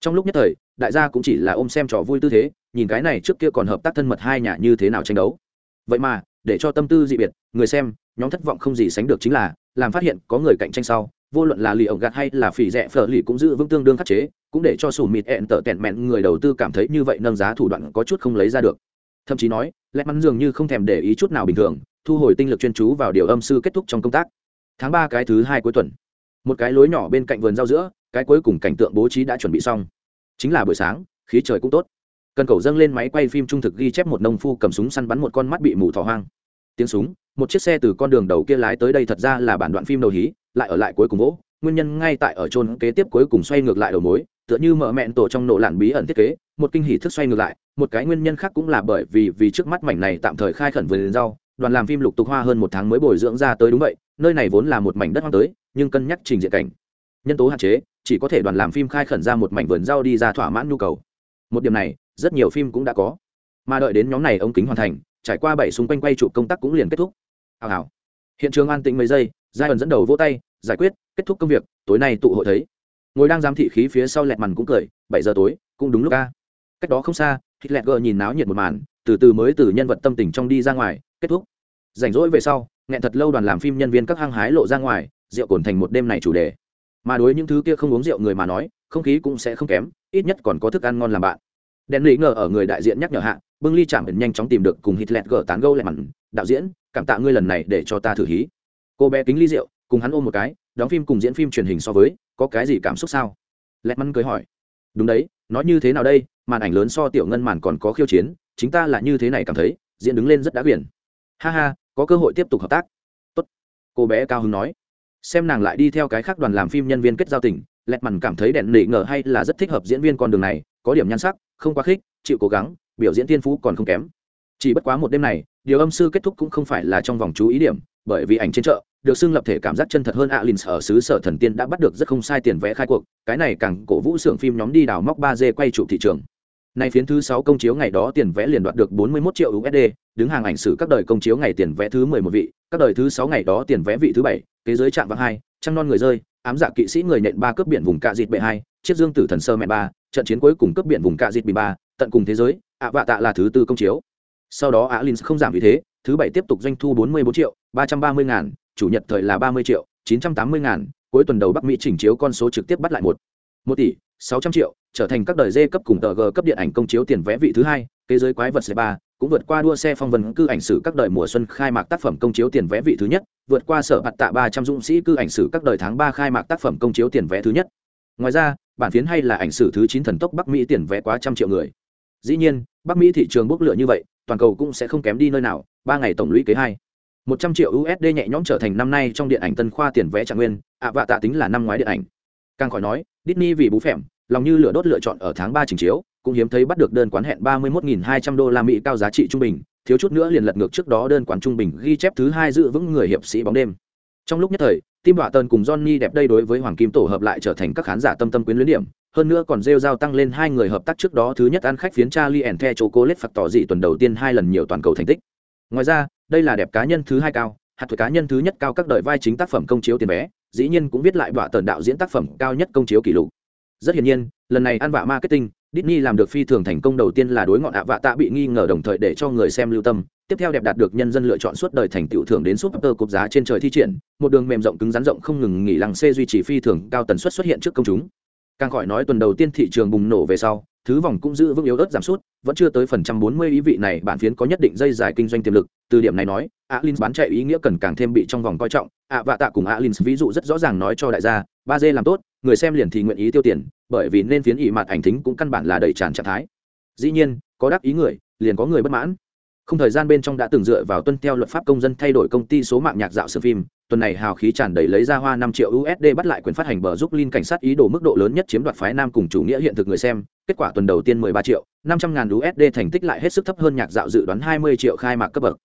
Trong lúc nhất thời đại gia cũng chỉ là ôm xem trò vui tư thế nhìn cái này trước kia còn hợp tác thân mật hai nhà như thế nào tranh đấu. Vậy mà để cho tâm tư dị biệt người xem nhóm thất vọng không gì sánh được chính là làm phát hiện có người cạnh tranh sau vô luận là lì ổng gạt hay là phỉ rẻ phở lì cũng giữ vững tương đương khắc chế, cũng để cho sủ mịt ẹn tở tẹn mẹn người đầu tư cảm thấy như vậy nâng giá thủ đoạn có chút không lấy ra được. Thậm chí nói lẽ mắn dường như không thèm để ý chút nào bình thường, thu hồi tinh lực chuyên chú vào điều âm sư kết thúc trong công tác. Tháng ba cái thứ hai cuối tuần, một cái lối nhỏ bên cạnh vườn rau giữa, cái cuối cùng cảnh tượng bố trí đã chuẩn bị xong. Chính là buổi sáng, khí trời cũng tốt. Cần cầu dâng lên máy quay phim trung thực ghi chép một nông phu cầm súng săn bắn một con mắt bị mù thỏ hoang. Tiếng súng một chiếc xe từ con đường đầu kia lái tới đây thật ra là bản đoạn phim đầu hí, lại ở lại cuối cùng vỗ, nguyên nhân ngay tại ở trôn kế tiếp cuối cùng xoay ngược lại đầu mối, tựa như mở mẹn tổ trong nổ lạn bí ẩn thiết kế, một kinh hỉ thức xoay ngược lại, một cái nguyên nhân khác cũng là bởi vì vì trước mắt mảnh này tạm thời khai khẩn vườn rau, đoàn làm phim lục tục hoa hơn một tháng mới bồi dưỡng ra tới đúng vậy, nơi này vốn là một mảnh đất hoang tới, nhưng cân nhắc trình diện cảnh, nhân tố hạn chế, chỉ có thể đoàn làm phim khai khẩn ra một mảnh vườn rau đi ra thỏa mãn nhu cầu. Một điểm này, rất nhiều phim cũng đã có. Mà đợi đến nhóm này ống kính hoàn thành, trải qua bảy xung quanh quay chụp công tác cũng liền kết thúc hào hào. Hiện trường an tĩnh mấy giây giai ẩn dẫn đầu vỗ tay, giải quyết, kết thúc công việc, tối nay tụ hội thấy. Ngồi đang giám thị khí phía sau lẹt màn cũng cười, bảy giờ tối, cũng đúng lúc ca cách đó không xa hít lẹt gờ nhìn náo nhiệt một màn, từ từ mới từ nhân vật tâm tình trong đi ra ngoài, kết thúc. Rảnh rỗi về sau, nghẹn thật lâu đoàn làm phim nhân viên các hăng hái lộ ra ngoài, rượu cồn thành một đêm này chủ đề. Mà đối những thứ kia không uống rượu người mà nói, không khí cũng sẽ không kém, ít nhất còn có thức ăn ngon làm bạn. Đèn lý ngờ ở người đại diện nhắc nhở hạ, bưng ly chạm nhanh chóng tìm được cùng hít lẹt gờ tán gâu lẹt mặn đạo diễn cảm tạ ngươi lần này để cho ta thử hí. Cô bé kính ly rượu, cùng hắn ôm một cái, đóng phim cùng diễn phim truyền hình so với, có cái gì cảm xúc sao? Lẹt mắn cười hỏi. Đúng đấy, nói như thế nào đây, màn ảnh lớn so tiểu ngân màn còn có khiêu chiến, chính ta là như thế này cảm thấy, diễn đứng lên rất đã biển ha ha, có cơ hội tiếp tục hợp tác. Tốt. cô bé cao hứng nói. Xem nàng lại đi theo cái khác đoàn làm phim nhân viên kết giao tình, lẹt mằn cảm thấy đèn nỉ ngờ hay là rất thích hợp diễn viên con đường này, có điểm nhan sắc, không quá khích, chịu cố gắng, biểu diễn tiên phú còn không kém. Chỉ bất quá một đêm này điều âm sư kết thúc cũng không phải là trong vòng chú ý điểm bởi vì ảnh trên chợ được xưng lập thể cảm giác chân thật hơn alin ở xứ sở thần tiên đã bắt được rất không sai tiền vẽ khai cuộc cái này càng cổ vũ xưởng phim nhóm đi đào móc ba d quay trụ thị trường nay phiến thứ sáu công chiếu ngày đó tiền vẽ liền đoạt được 41 triệu USD, đứng hàng ảnh sử các đời công chiếu ngày tiền vẽ thứ 11 vị, các đời thứ sáu ngày đó tiền vẽ vị thứ bảy thế giới chạm vàng hai trăng non người rơi, ám dạ kỵ sĩ người nện ba cướp biển vùng cạ dịt bệ hai chiếc dương tử thần sơ mẹ ba trận chiến cuối cùng cướp biển vùng cạ dịt bị ba tận cùng thế giới, ạ vạ tạ là thứ tư công chiếu. Sau đó Alin không giảm vì thế, thứ bảy tiếp tục doanh thu 44 triệu, 330 ngàn, chủ nhật thời là 30 triệu, 980 ngàn, cuối tuần đầu Bắc Mỹ chỉnh chiếu con số trực tiếp bắt lại một một tỷ sáu trăm triệu trở thành các đời D cấp cùng tờ G cấp điện ảnh công chiếu tiền vé vị thứ hai, thế giới quái vật c ba cũng vượt qua đua xe phong vân cư ảnh sử các đời mùa xuân khai mạc tác phẩm công chiếu tiền vé vị thứ nhất vượt qua sở bạt tạ ba trăm dũng sĩ cư ảnh sử các đời tháng ba khai mạc tác phẩm công chiếu tiền vé thứ nhất. Ngoài ra bản phiến hay là ảnh sử thứ chín thần tốc bắc mỹ tiền vé quá trăm triệu người. Dĩ nhiên bắc mỹ thị trường bốc lửa như vậy toàn cầu cũng sẽ không kém đi nơi nào ba ngày tổng lũy kế hai một trăm triệu usd nhẹ nhõm trở thành năm nay trong điện ảnh tân khoa tiền vé trạng nguyên ạ vạ tạ tính là năm ngoái điện ảnh càng khỏi nói Disney vì bú phèm lòng như lửa đốt lựa chọn ở tháng ba trình chiếu cũng hiếm thấy bắt được đơn quán hẹn ba mươi 31.200 đô la Mỹ cao giá trị trung bình, thiếu chút nữa liền lật ngược trước đó đơn quán trung bình ghi chép thứ hai giữ vững người hiệp sĩ bóng đêm. Trong lúc nhất thời, Tim Bạ Tần cùng Johnny đẹp đây đối với Hoàng Kim tổ hợp lại trở thành các khán giả tâm tâm quyến luyến điểm, hơn nữa còn rêu giao tăng lên hai người hợp tác trước đó thứ nhất ăn khách phiến Charlie and The Chocolate phạt tỏ dị tuần đầu tiên hai lần nhiều toàn cầu thành tích. Ngoài ra, đây là đẹp cá nhân thứ hai cao, hạt tuổi cá nhân thứ nhất cao các đời vai chính tác phẩm công chiếu tiền vé, dĩ nhiên cũng viết lại Bạ Tần đạo diễn tác phẩm cao nhất công chiếu kỷ lục. Rất hiển nhiên, lần này ăn vạ marketing, Disney làm được phi thường thành công đầu tiên là đối ngọn ạ vạ tạ bị nghi ngờ đồng thời để cho người xem lưu tâm, tiếp theo đẹp đạt được nhân dân lựa chọn suốt đời thành tựu thưởng đến Super cúp giá trên trời thi triển, một đường mềm rộng cứng rắn rộng không ngừng nghỉ lăng xê duy trì phi thường cao tần suất xuất hiện trước công chúng. Càng khỏi nói tuần đầu tiên thị trường bùng nổ về sau, thứ vòng cũng giữ vững yếu ớt giảm sút, vẫn chưa tới phần trăm bốn mươi ý vị này bản phiến có nhất định dây dài kinh doanh tiềm lực, từ điểm này nói, Alins bán chạy ý nghĩa cần càng thêm bị trong vòng coi trọng, à, ạ vạ tạ cùng Alins ví dụ rất rõ ràng nói cho đại gia, ba d làm tốt, người xem liền thì nguyện ý tiêu tiền, bởi vì nên phiến ỵ mặt ảnh thính cũng căn bản là đầy tràn trạng thái. Dĩ nhiên có đắc ý người liền có người bất mãn. Không thời gian bên trong đã từng dựa vào tuân theo luật pháp công dân thay đổi công ty số mạng nhạc dạo sửa phim tuần này hào khí tràn đầy lấy ra hoa năm triệu usd bắt lại quyền phát hành bờ giúp linh cảnh sát ý đồ mức độ lớn nhất chiếm đoạt phái nam cùng chủ nghĩa hiện thực người xem kết quả tuần đầu tiên 13 triệu 500 ngàn usd thành tích lại hết sức thấp hơn nhạc dạo dự đoán 20 triệu khai mạc cấp bậc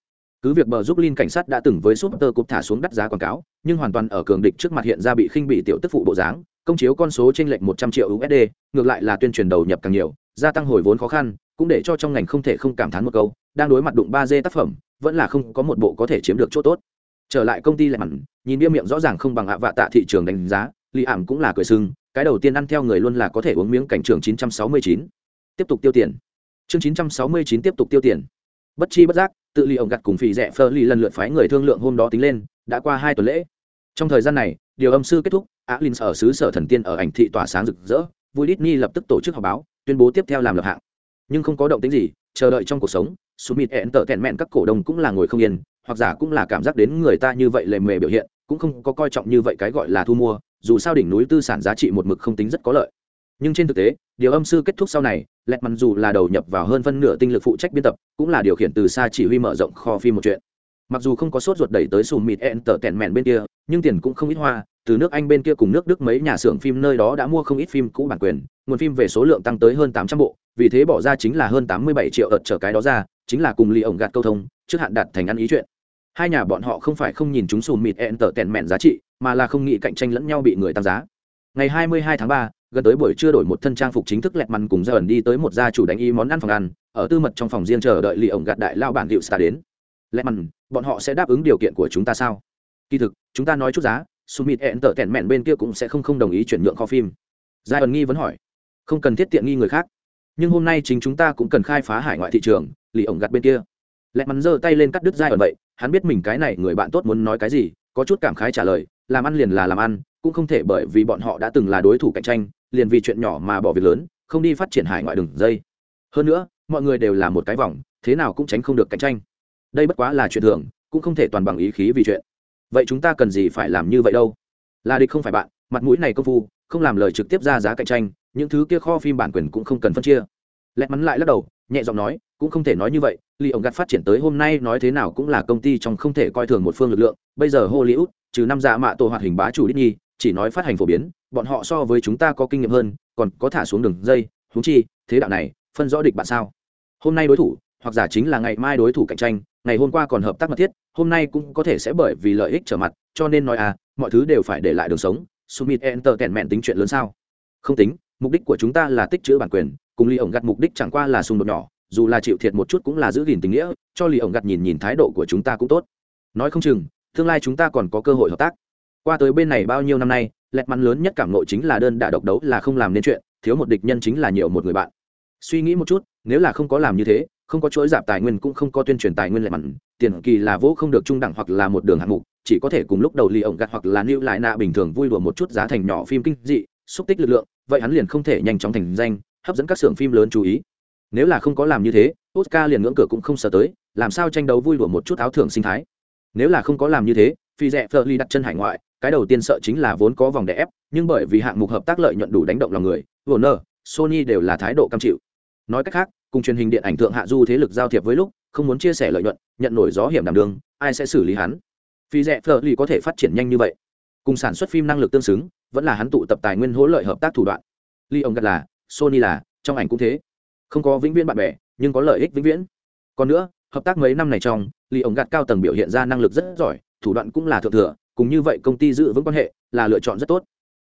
cứ việc bờ giúp linh cảnh sát đã từng với super cúp thả xuống đắt giá quảng cáo nhưng hoàn toàn ở cường địch trước mặt hiện ra bị khinh bị tiểu tức phụ bộ dáng công chiếu con số trên lệnh 100 triệu USD, ngược lại là tuyên truyền đầu nhập càng nhiều, gia tăng hồi vốn khó khăn, cũng để cho trong ngành không thể không cảm thán một câu, đang đối mặt đụng 3D tác phẩm, vẫn là không có một bộ có thể chiếm được chỗ tốt. Trở lại công ty lại mặn, nhìn bia miệng rõ ràng không bằng hạ vạ tạ thị trường đánh giá, lì Ảm cũng là cười sưng, cái đầu tiên ăn theo người luôn là có thể uống miếng cảnh trường 969. Tiếp tục tiêu tiền. Chương 969 tiếp tục tiêu tiền. Bất chi bất giác, tự lì ổng gặt cùng phì rẻ phơ lì lần lượt phái người thương lượng hôm đó tính lên, đã qua hai tuần lễ. Trong thời gian này, điều âm sư kết thúc, alin ở xứ sở thần tiên ở ảnh thị tỏa sáng rực rỡ vui Disney lập tức tổ chức họp báo tuyên bố tiếp theo làm lập hạng nhưng không có động tĩnh gì chờ đợi trong cuộc sống sumit ẹn tở tẹn mẹn các cổ đông cũng là ngồi không yên hoặc giả cũng là cảm giác đến người ta như vậy lề mề biểu hiện, cũng không có coi trọng như vậy cái gọi là thu mua, dù sao đỉnh núi tư sản giá trị một mực không tính rất có lợi. Nhưng trên thực tế, điều âm sư kết thúc sau này, lẹt mặn dù là đầu nhập vào hơn phân nửa tinh lực phụ trách biên tập, cũng là điều khiển từ xa chỉ huy mở rộng kho phim một chuyện. Mặc dù không có sốt ruột đẩy tới sùm mịt ẹn tở tẹn mẹn bên kia, nhưng tiền cũng không ít hoa, từ nước anh bên kia cùng nước đức mấy nhà xưởng phim nơi đó đã mua không ít phim cũ bản quyền, nguồn phim về số lượng tăng tới hơn tám trăm bộ, vì thế bỏ ra chính là hơn tám mươi bảy triệu ợt trở cái đó ra, chính là cùng lì ổng gạt câu thông, trước hạn đặt thành ăn ý chuyện hai nhà bọn họ không phải không nhìn chúng sùm mịt ẹn tở tẹn mẹn giá trị, mà là không nghĩ cạnh tranh lẫn nhau bị người tăng giá. Ngày hai mươi hai tháng ba, gần tới buổi trưa đổi một thân trang phục chính thức lẹt mằn cùng ra ẩn đi tới một gia chủ đánh y món ăn phòng ăn, ở tư mật trong phòng riêng chờ đợi lì ổng gạt đại lao bản liệu xa đến. Lẹt mằn, bọn họ sẽ đáp ứng điều kiện của chúng ta sao? Kỳ thực, chúng ta nói chút giá sumit ẹn tở tẹn mẹn bên kia cũng sẽ không không đồng ý chuyển nhượng kho phim. Giai ẩn nghi vẫn hỏi. Không cần thiết tiện nghi người khác. Nhưng hôm nay chính chúng ta cũng cần khai phá hải ngoại thị trường lì ổng gặt bên kia lẹt mắn giơ tay lên cắt đứt dai ẩn vậy, hắn biết mình cái này người bạn tốt muốn nói cái gì, có chút cảm khái trả lời, làm ăn liền là làm ăn, cũng không thể bởi vì bọn họ đã từng là đối thủ cạnh tranh, liền vì chuyện nhỏ mà bỏ việc lớn, không đi phát triển hải ngoại đường dây. Hơn nữa, mọi người đều là một cái vòng, thế nào cũng tránh không được cạnh tranh. Đây bất quá là chuyện thường, cũng không thể toàn bằng ý khí vì chuyện. Vậy chúng ta cần gì phải làm như vậy đâu? Là địch không phải bạn, mặt mũi này công phu, không làm lời trực tiếp ra giá cạnh tranh, những thứ kia kho phim bản quyền cũng không cần phân chia. Lẹt mắn lại lắc đầu, nhẹ giọng nói cũng không thể nói như vậy li ông gạt phát triển tới hôm nay nói thế nào cũng là công ty trong không thể coi thường một phương lực lượng. Bây giờ hollywood trừ năm dạ mạ tổ hoạt hình bá chủ Disney, chỉ nói phát hành phổ biến bọn họ so với chúng ta có kinh nghiệm hơn còn có thả xuống đường dây húng chi thế đạo này phân rõ địch bạn sao? Hôm nay đối thủ hoặc giả chính là ngày mai đối thủ cạnh tranh ngày hôm qua còn hợp tác mật thiết hôm nay cũng có thể sẽ bởi vì lợi ích trở mặt cho nên nói à mọi thứ đều phải để lại đường sống. Sumit enter tẹn mẹn tính chuyện lớn sao? Không tính mục đích của chúng ta là tích chữ bản quyền cùng ly ổng gặt mục đích chẳng qua là xung đột nhỏ dù là chịu thiệt một chút cũng là giữ gìn tình nghĩa, cho lì ổng gặt nhìn nhìn thái độ của chúng ta cũng tốt. Nói không chừng, tương lai chúng ta còn có cơ hội hợp tác. Qua tới bên này bao nhiêu năm nay, lẹt mắn lớn nhất cảm nội chính là đơn đả độc đấu là không làm nên chuyện, thiếu một địch nhân chính là nhiều một người bạn. Suy nghĩ một chút, nếu là không có làm như thế, không có chuỗi giảm tài nguyên cũng không có tuyên truyền tài nguyên lẹt mắn, tiền kỳ là vỗ không được trung đẳng hoặc là một đường hạng mục, chỉ có thể cùng lúc đầu lì ổng gạt hoặc là lưu lại nạ bình thường vui đùa một chút giá thành nhỏ phim kinh dị, xúc tích lực lượng, vậy hắn liền không thể nhanh chóng thành danh, hấp dẫn các xưởng phim lớn chú ý nếu là không có làm như thế, oscar liền ngưỡng cửa cũng không sợ tới, làm sao tranh đấu vui đùa một chút áo thưởng sinh thái? Nếu là không có làm như thế, phi rẽ phờ ly đặt chân hải ngoại, cái đầu tiên sợ chính là vốn có vòng đè ép, nhưng bởi vì hạng mục hợp tác lợi nhuận đủ đánh động lòng người warner sony đều là thái độ cam chịu. Nói cách khác, cùng truyền hình điện ảnh thượng hạ du thế lực giao thiệp với lúc, không muốn chia sẻ lợi nhuận, nhận nổi gió hiểm đảm đường, ai sẽ xử lý hắn? Phi rẽ phờ ly có thể phát triển nhanh như vậy. Cùng sản xuất phim năng lực tương xứng, vẫn là hắn tụ tập tài nguyên hỗ lợi hợp tác thủ đoạn. Ly ông gật là, sony là, trong ảnh cũng thế không có vĩnh viễn bạn bè nhưng có lợi ích vĩnh viễn còn nữa hợp tác mấy năm này trong lì ổng gạt cao tầng biểu hiện ra năng lực rất giỏi thủ đoạn cũng là thượng thừa cùng như vậy công ty giữ vững quan hệ là lựa chọn rất tốt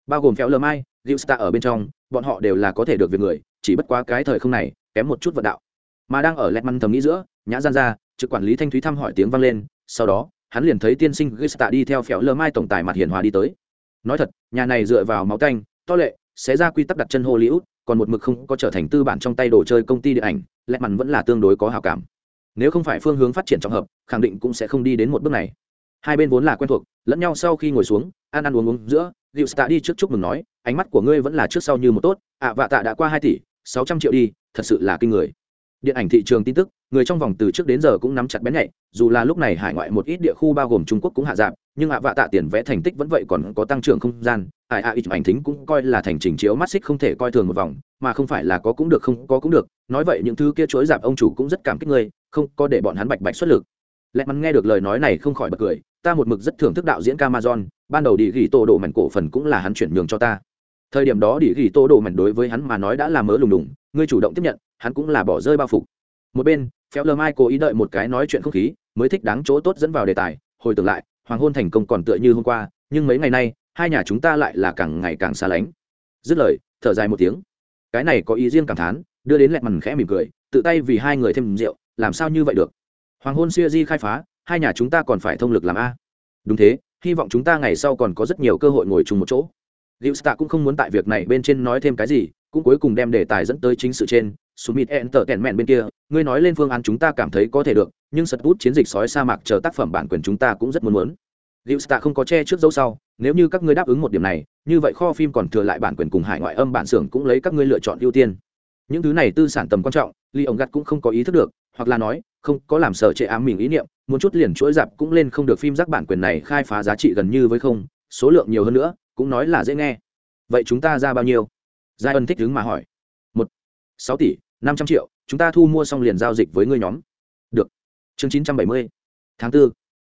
bao gồm phéo lơ mai Liu Star ở bên trong, bọn họ đều là có thể được việc người, chỉ bất quá cái thời không này, kém một chút vận đạo. Mà đang ở Letman thầm nghĩ giữa, nhã gian ra, trực quản lý Thanh Thúy thăm hỏi tiếng vang lên, sau đó, hắn liền thấy tiên sinh Gista đi theo phéo lơ mai tổng tài mặt hiền hòa đi tới. Nói thật, nhà này dựa vào máu canh, to lệ, sẽ ra quy tắc đặt chân Hollywood, còn một mực không có trở thành tư bản trong tay đồ chơi công ty điện ảnh, Letman vẫn là tương đối có hào cảm. Nếu không phải phương hướng phát triển trọng hợp, khẳng định cũng sẽ không đi đến một bước này. Hai bên vốn là quen thuộc, lẫn nhau sau khi ngồi xuống, ăn ăn uống uống giữa, Diệu tạ đi trước chúc mừng nói, ánh mắt của ngươi vẫn là trước sau như một tốt, ạ à, vạ tạ đã qua hai tỷ, sáu trăm triệu đi, thật sự là kinh người. Điện ảnh thị trường tin tức, người trong vòng từ trước đến giờ cũng nắm chặt bén nhạy, dù là lúc này hải ngoại một ít địa khu bao gồm Trung Quốc cũng hạ giảm, nhưng ạ à, vạ tạ tiền vẽ thành tích vẫn vậy còn có tăng trưởng không gian, ai ai ít ảnh thính cũng coi là thành trình chiếu mắt xích không thể coi thường một vòng, mà không phải là có cũng được không có cũng được, nói vậy những thứ kia chối giảm ông chủ cũng rất cảm kích ngươi, không có để bọn hắn bạch bạch xuất lực. Lệ Mắn nghe được lời nói này không khỏi bật cười, ta một mực rất thưởng thức đạo diễn camason ban đầu đi ghi tô độ mảnh cổ phần cũng là hắn chuyển nhường cho ta. Thời điểm đó đi ghi tô độ mảnh đối với hắn mà nói đã là mớ lùng đùng, ngươi chủ động tiếp nhận, hắn cũng là bỏ rơi bao phục. Một bên, Phéo Lơ Mai cố ý đợi một cái nói chuyện không khí, mới thích đáng chỗ tốt dẫn vào đề tài, hồi tưởng lại, hoàng hôn thành công còn tựa như hôm qua, nhưng mấy ngày nay, hai nhà chúng ta lại là càng ngày càng xa lánh. Dứt lời, thở dài một tiếng. Cái này có ý riêng cảm thán, đưa đến lẹt mằn khẽ mỉm cười, tự tay vì hai người thêm rượu, làm sao như vậy được? Hoàng hôn xưa di khai phá, hai nhà chúng ta còn phải thông lực làm a đúng thế hy vọng chúng ta ngày sau còn có rất nhiều cơ hội ngồi chung một chỗ liệu stạ cũng không muốn tại việc này bên trên nói thêm cái gì, cũng cuối cùng đem đề tài dẫn tới chính sự trên. Summit mẹn bên kia, ngươi nói lên phương án chúng ta cảm thấy có thể được, nhưng sật bút chiến dịch sói sa mạc chờ tác phẩm bản quyền chúng ta cũng rất muốn muốn. Liệu Sta không có che trước dấu sau, nếu như các ngươi đáp ứng một điểm này, như vậy kho phim còn thừa lại bản quyền cùng hải ngoại âm bản xưởng cũng lấy các ngươi lựa chọn ưu tiên. Những thứ này tư sản tầm quan trọng, Lee ông gắt cũng không có ý thức được, hoặc là nói, không có làm sở trệ ám mình ý niệm, muốn chút liền chuỗi dạp cũng lên không được phim giác bản quyền này khai phá giá trị gần như với không số lượng nhiều hơn nữa cũng nói là dễ nghe. Vậy chúng ta ra bao nhiêu? Giai ân thích đứng mà hỏi. Một. Sáu tỷ năm trăm triệu chúng ta thu mua xong liền giao dịch với ngươi nhóm chương chín trăm bảy mươi, tháng 4.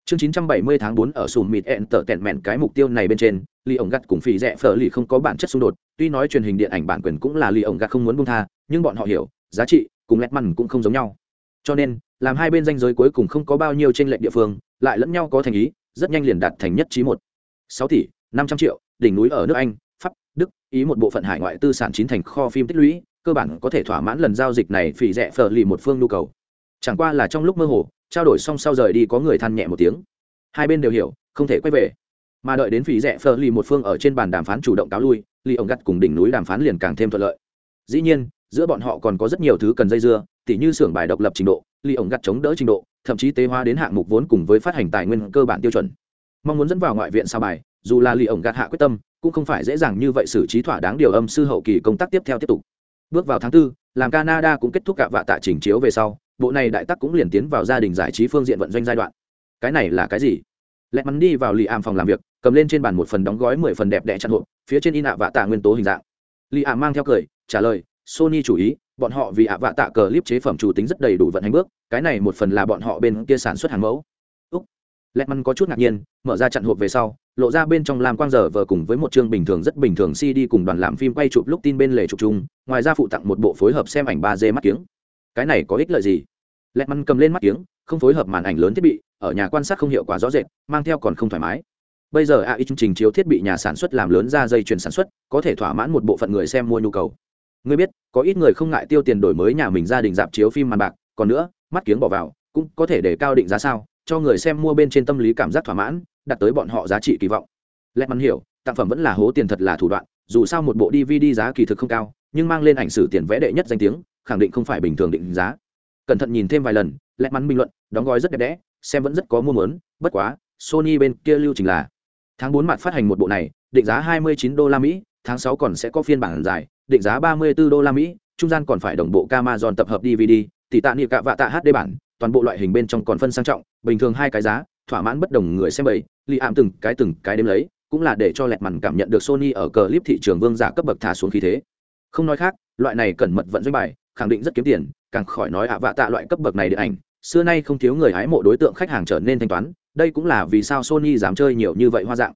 chương chín trăm bảy mươi tháng bốn ở sùm mịt ẹn tở tẹn mẹn cái mục tiêu này bên trên ly ổng gắt cùng phì rẽ phở lì không có bản chất xung đột. Tuy nói truyền hình điện ảnh bản quyền cũng là ly ổng gắt không muốn buông tha, nhưng bọn họ hiểu, giá trị cùng lẹt mằn cũng không giống nhau. Cho nên, làm hai bên danh giới cuối cùng không có bao nhiêu trên lệch địa phương, lại lẫn nhau có thành ý, rất nhanh liền đạt thành nhất trí một. Sáu tỷ, năm trăm triệu, đỉnh núi ở nước anh, pháp, đức, ý một bộ phận hải ngoại tư sản chín thành kho phim tích lũy, cơ bản có thể thỏa mãn lần giao dịch này phỉ rẻ phở lì một phương nhu cầu chẳng qua là trong lúc mơ hồ, trao đổi xong sau rời đi có người than nhẹ một tiếng. Hai bên đều hiểu, không thể quay về. Mà đợi đến phí rẻ phờ lì một phương ở trên bàn đàm phán chủ động cáo lui, lì ông gắt cùng đỉnh núi đàm phán liền càng thêm thuận lợi. Dĩ nhiên, giữa bọn họ còn có rất nhiều thứ cần dây dưa, tỉ như xưởng bài độc lập trình độ, lì ổng gặt chống đỡ trình độ, thậm chí tế hóa đến hạng mục vốn cùng với phát hành tài nguyên cơ bản tiêu chuẩn. Mong muốn dẫn vào ngoại viện sao bài, dù là lì ổng gạt hạ quyết tâm, cũng không phải dễ dàng như vậy xử trí thỏa đáng điều âm sư hậu kỳ công tác tiếp theo tiếp tục. Bước vào tháng tư, làm canada cũng kết thúc cả vạ tạ trình chiếu về sau bộ này đại tắc cũng liền tiến vào gia đình giải trí phương diện vận doanh giai đoạn. Cái này là cái gì? Lẹ mắn đi vào lì ảm phòng làm việc, cầm lên trên bàn một phần đóng gói mười phần đẹp đẽ chặn hộp, phía trên in ạ vạ tạ nguyên tố hình dạng. Lì ảm mang theo cười, trả lời, sony chủ ý, bọn họ vì ạ vạ tạ cờ clip chế phẩm chủ tính rất đầy đủ vận hành bước, cái này một phần là bọn họ bên kia sản xuất hàng mẫu. Úc. Lẹ mắn có chút ngạc nhiên, mở ra chặn hộp về sau, lộ ra bên trong làm quang giờ vờ cùng với một chương bình thường rất bình thường cd cùng đoàn làm phim quay chụp lúc tin bên lề chụp chung, ngoài ra phụ tặng một bộ phối hợp xem ảnh ba d mắt kiếng cái này có ích lợi gì? Lẹt mắn cầm lên mắt kiếng, không phối hợp màn ảnh lớn thiết bị, ở nhà quan sát không hiệu quả rõ rệt, mang theo còn không thoải mái. Bây giờ ai chương trình chiếu thiết bị nhà sản xuất làm lớn ra dây chuyền sản xuất, có thể thỏa mãn một bộ phận người xem mua nhu cầu. Ngươi biết, có ít người không ngại tiêu tiền đổi mới nhà mình gia đình dạp chiếu phim màn bạc, còn nữa, mắt kiếng bỏ vào, cũng có thể để cao định giá sao, cho người xem mua bên trên tâm lý cảm giác thỏa mãn đặt tới bọn họ giá trị kỳ vọng. Lẽ mắn hiểu, tặng phẩm vẫn là hố tiền thật là thủ đoạn, dù sao một bộ dvd giá kỳ thực không cao, nhưng mang lên ảnh sử tiền vẽ đệ nhất danh tiếng khẳng định không phải bình thường định giá cẩn thận nhìn thêm vài lần lẹ mắn bình luận đóng gói rất đẹp đẽ xem vẫn rất có mua mớn bất quá sony bên kia lưu trình là tháng bốn mặt phát hành một bộ này định giá 29 đô la mỹ tháng sáu còn sẽ có phiên bản dài định giá 34 đô la mỹ trung gian còn phải đồng bộ Amazon tập hợp DVD, tỷ tạ niệm cạ vạ tạ HD bản, toàn bộ loại hình bên trong còn phân sang trọng, bình thường hai cái giá, thỏa mãn bất đồng người xem bầy, Lì ảm từng cái từng cái đếm lấy, cũng là để cho lẹt mằn cảm nhận được Sony ở clip thị trường vương giả cấp bậc thả xuống khí thế. Không nói khác, loại này cẩn mật vận doanh bài, khẳng định rất kiếm tiền, càng khỏi nói ạ vạ tạ loại cấp bậc này điện ảnh, xưa nay không thiếu người hái mộ đối tượng khách hàng trở nên thanh toán, đây cũng là vì sao Sony dám chơi nhiều như vậy hoa dạng.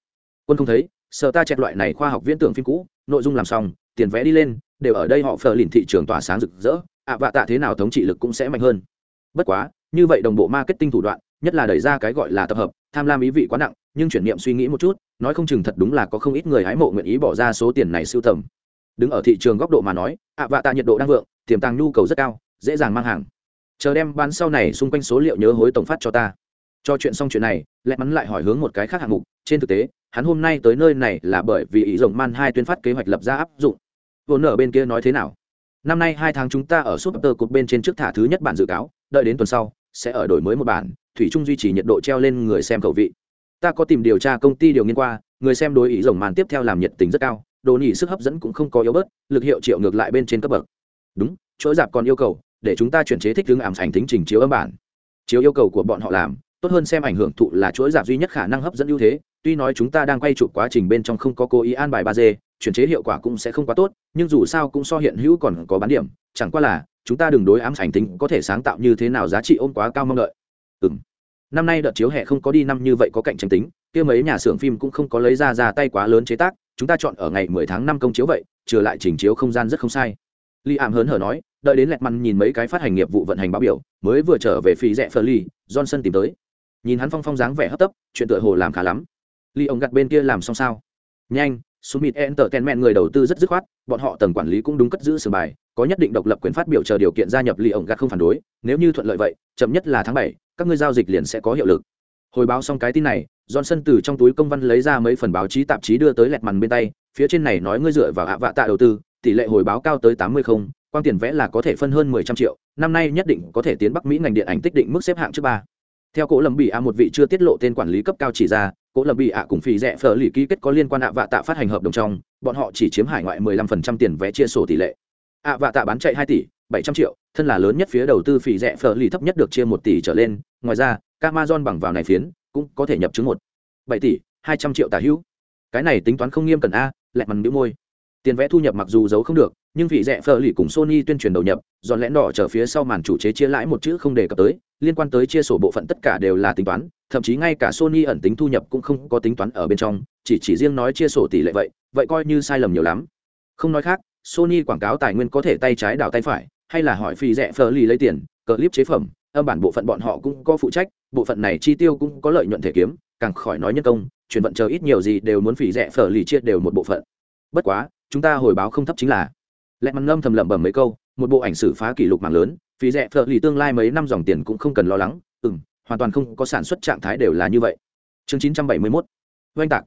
Quân không thấy, sợ ta chẹt loại này khoa học viễn tưởng phim cũ, nội dung làm xong, tiền vẽ đi lên, đều ở đây họ phờ lìn thị trường tỏa sáng rực rỡ, ạ vạ tạ thế nào thống trị lực cũng sẽ mạnh hơn. Bất quá, như vậy đồng bộ marketing thủ đoạn, nhất là đẩy ra cái gọi là tập hợp, tham lam ý vị quá nặng, nhưng chuyển niệm suy nghĩ một chút, nói không chừng thật đúng là có không ít người hái mộ nguyện ý bỏ ra số tiền này sưu tầm. Đứng ở thị trường góc độ mà nói, ạ vạ tạ nhiệt độ đang vượng, tiềm tàng nhu cầu rất cao, dễ dàng mang hàng. Chờ đem bán sau này xung quanh số liệu nhớ hối tổng phát cho ta. Cho chuyện xong chuyện này lẹ mắn lại hỏi hướng một cái khác hạng mục. Trên thực tế hắn hôm nay tới nơi này là bởi vì ý rồng man hai tuyên phát kế hoạch lập ra áp dụng. Vốn ở bên kia nói thế nào? Năm nay hai tháng chúng ta ở super cột bên trên trước thả thứ nhất bản dự cáo đợi đến tuần sau sẽ ở đổi mới một bản thủy trung duy trì nhiệt độ treo lên người xem khẩu vị. Ta có tìm điều tra công ty điều nghiên qua người xem đối ý rồng màn tiếp theo làm nhiệt tình rất cao đồ nhỉ sức hấp dẫn cũng không có yếu bớt lực hiệu triệu ngược lại bên trên cấp bậc đúng chỗ dạp còn yêu cầu, để chúng ta chuyển chế thích hướng ảm ảnh tính trình chiếu âm bản. Chiếu yêu cầu của bọn họ làm, tốt hơn xem ảnh hưởng thụ là chuỗi giảm duy nhất khả năng hấp dẫn ưu thế, tuy nói chúng ta đang quay chụp quá trình bên trong không có cố ý an bài ba d, chuyển chế hiệu quả cũng sẽ không quá tốt, nhưng dù sao cũng so hiện hữu còn có bán điểm, chẳng qua là, chúng ta đừng đối ám ảnh tính có thể sáng tạo như thế nào giá trị ôm quá cao mong đợi. Ừm. Năm nay đợt chiếu hè không có đi năm như vậy có cạnh tranh tính, kia mấy nhà xưởng phim cũng không có lấy ra ra tay quá lớn chế tác, chúng ta chọn ở ngày mười tháng năm công chiếu vậy trừ lại trình chiếu không gian rất không sai li ảm hớn hở nói đợi đến lẹt măn nhìn mấy cái phát hành nghiệp vụ vận hành báo biểu mới vừa trở về phí rẽ phờ ly johnson tìm tới. Nhìn hắn phong phong dáng vẻ hấp tấp chuyện tựa hồ làm khá lắm. Lý ông gặt bên kia làm xong sao? Nhanh Summit Entertainment người đầu tư rất dứt khoát, bọn họ tầng quản lý cũng đúng cất giữ sửa bài, có nhất định độc lập quyền phát biểu chờ điều kiện gia nhập Lý ông gạt không phản đối, nếu như thuận lợi vậy, chậm nhất là tháng bảy, các ngươi giao dịch liền sẽ có hiệu lực. Hồi báo xong cái tin này, Johnson từ trong túi công văn lấy ra mấy phần báo chí tạp chí đưa tới lẹt màn bên tay, phía trên này nói ngươi dựa vào ạ vạ tạ đầu tư, tỷ lệ hồi báo cao tới tám mươi không, quang tiền vẽ là có thể phân hơn mười trăm triệu, năm nay nhất định có thể tiến Bắc Mỹ ngành điện ảnh tích định mức xếp hạng trước ba. Theo cố lầm bị A một vị chưa tiết lộ tên quản lý cấp cao chỉ ra cố lầm bị ạ cùng phì rẻ phở lì ký kết có liên quan ạ vạ tạ phát hành hợp đồng trong bọn họ chỉ chiếm hải ngoại 15% tiền vé chia sổ tỷ lệ. Ạ vạ tạ bán chạy 2 tỷ 700 triệu thân là lớn nhất phía đầu tư phì rẻ phở lì thấp nhất được chia 1 tỷ trở lên ngoài ra Amazon bằng vào này phiến cũng có thể nhập chứng một. 7 tỷ 200 triệu tả hữu. Cái này tính toán không nghiêm cần a lẹ mằn đĩu môi tiền vẽ thu nhập mặc dù giấu không được, nhưng vị rẻ phở lì cùng sony tuyên truyền đầu nhập dọn lẽn đỏ trở phía sau màn chủ chế chia lãi một chữ không đề cập tới, liên quan tới chia sổ bộ phận tất cả đều là tính toán, thậm chí ngay cả sony ẩn tính thu nhập cũng không có tính toán ở bên trong, chỉ chỉ riêng nói chia sổ tỷ lệ vậy vậy coi như sai lầm nhiều lắm. Không nói khác, sony quảng cáo tài nguyên có thể tay trái đảo tay phải, hay là hỏi phi rẻ phở lì lấy tiền clip chế phẩm, âm bản bộ phận bọn họ cũng có phụ trách, bộ phận này chi tiêu cũng có lợi nhuận thể kiếm, càng khỏi nói nhân công, chuyển vận chờ ít nhiều gì đều muốn phỉ rẻ phở lì chia đều một bộ phận. Bất quá chúng ta hồi báo không thấp chính là. Lẹ mặt ngâm thầm lẩm bẩm mấy câu, một bộ ảnh xử phá kỷ lục mạng lớn, phí rẻ phở lì tương lai mấy năm dòng tiền cũng không cần lo lắng. Ừ m hoàn toàn không có sản xuất trạng thái đều là như vậy. Chương 971 oanh tạc.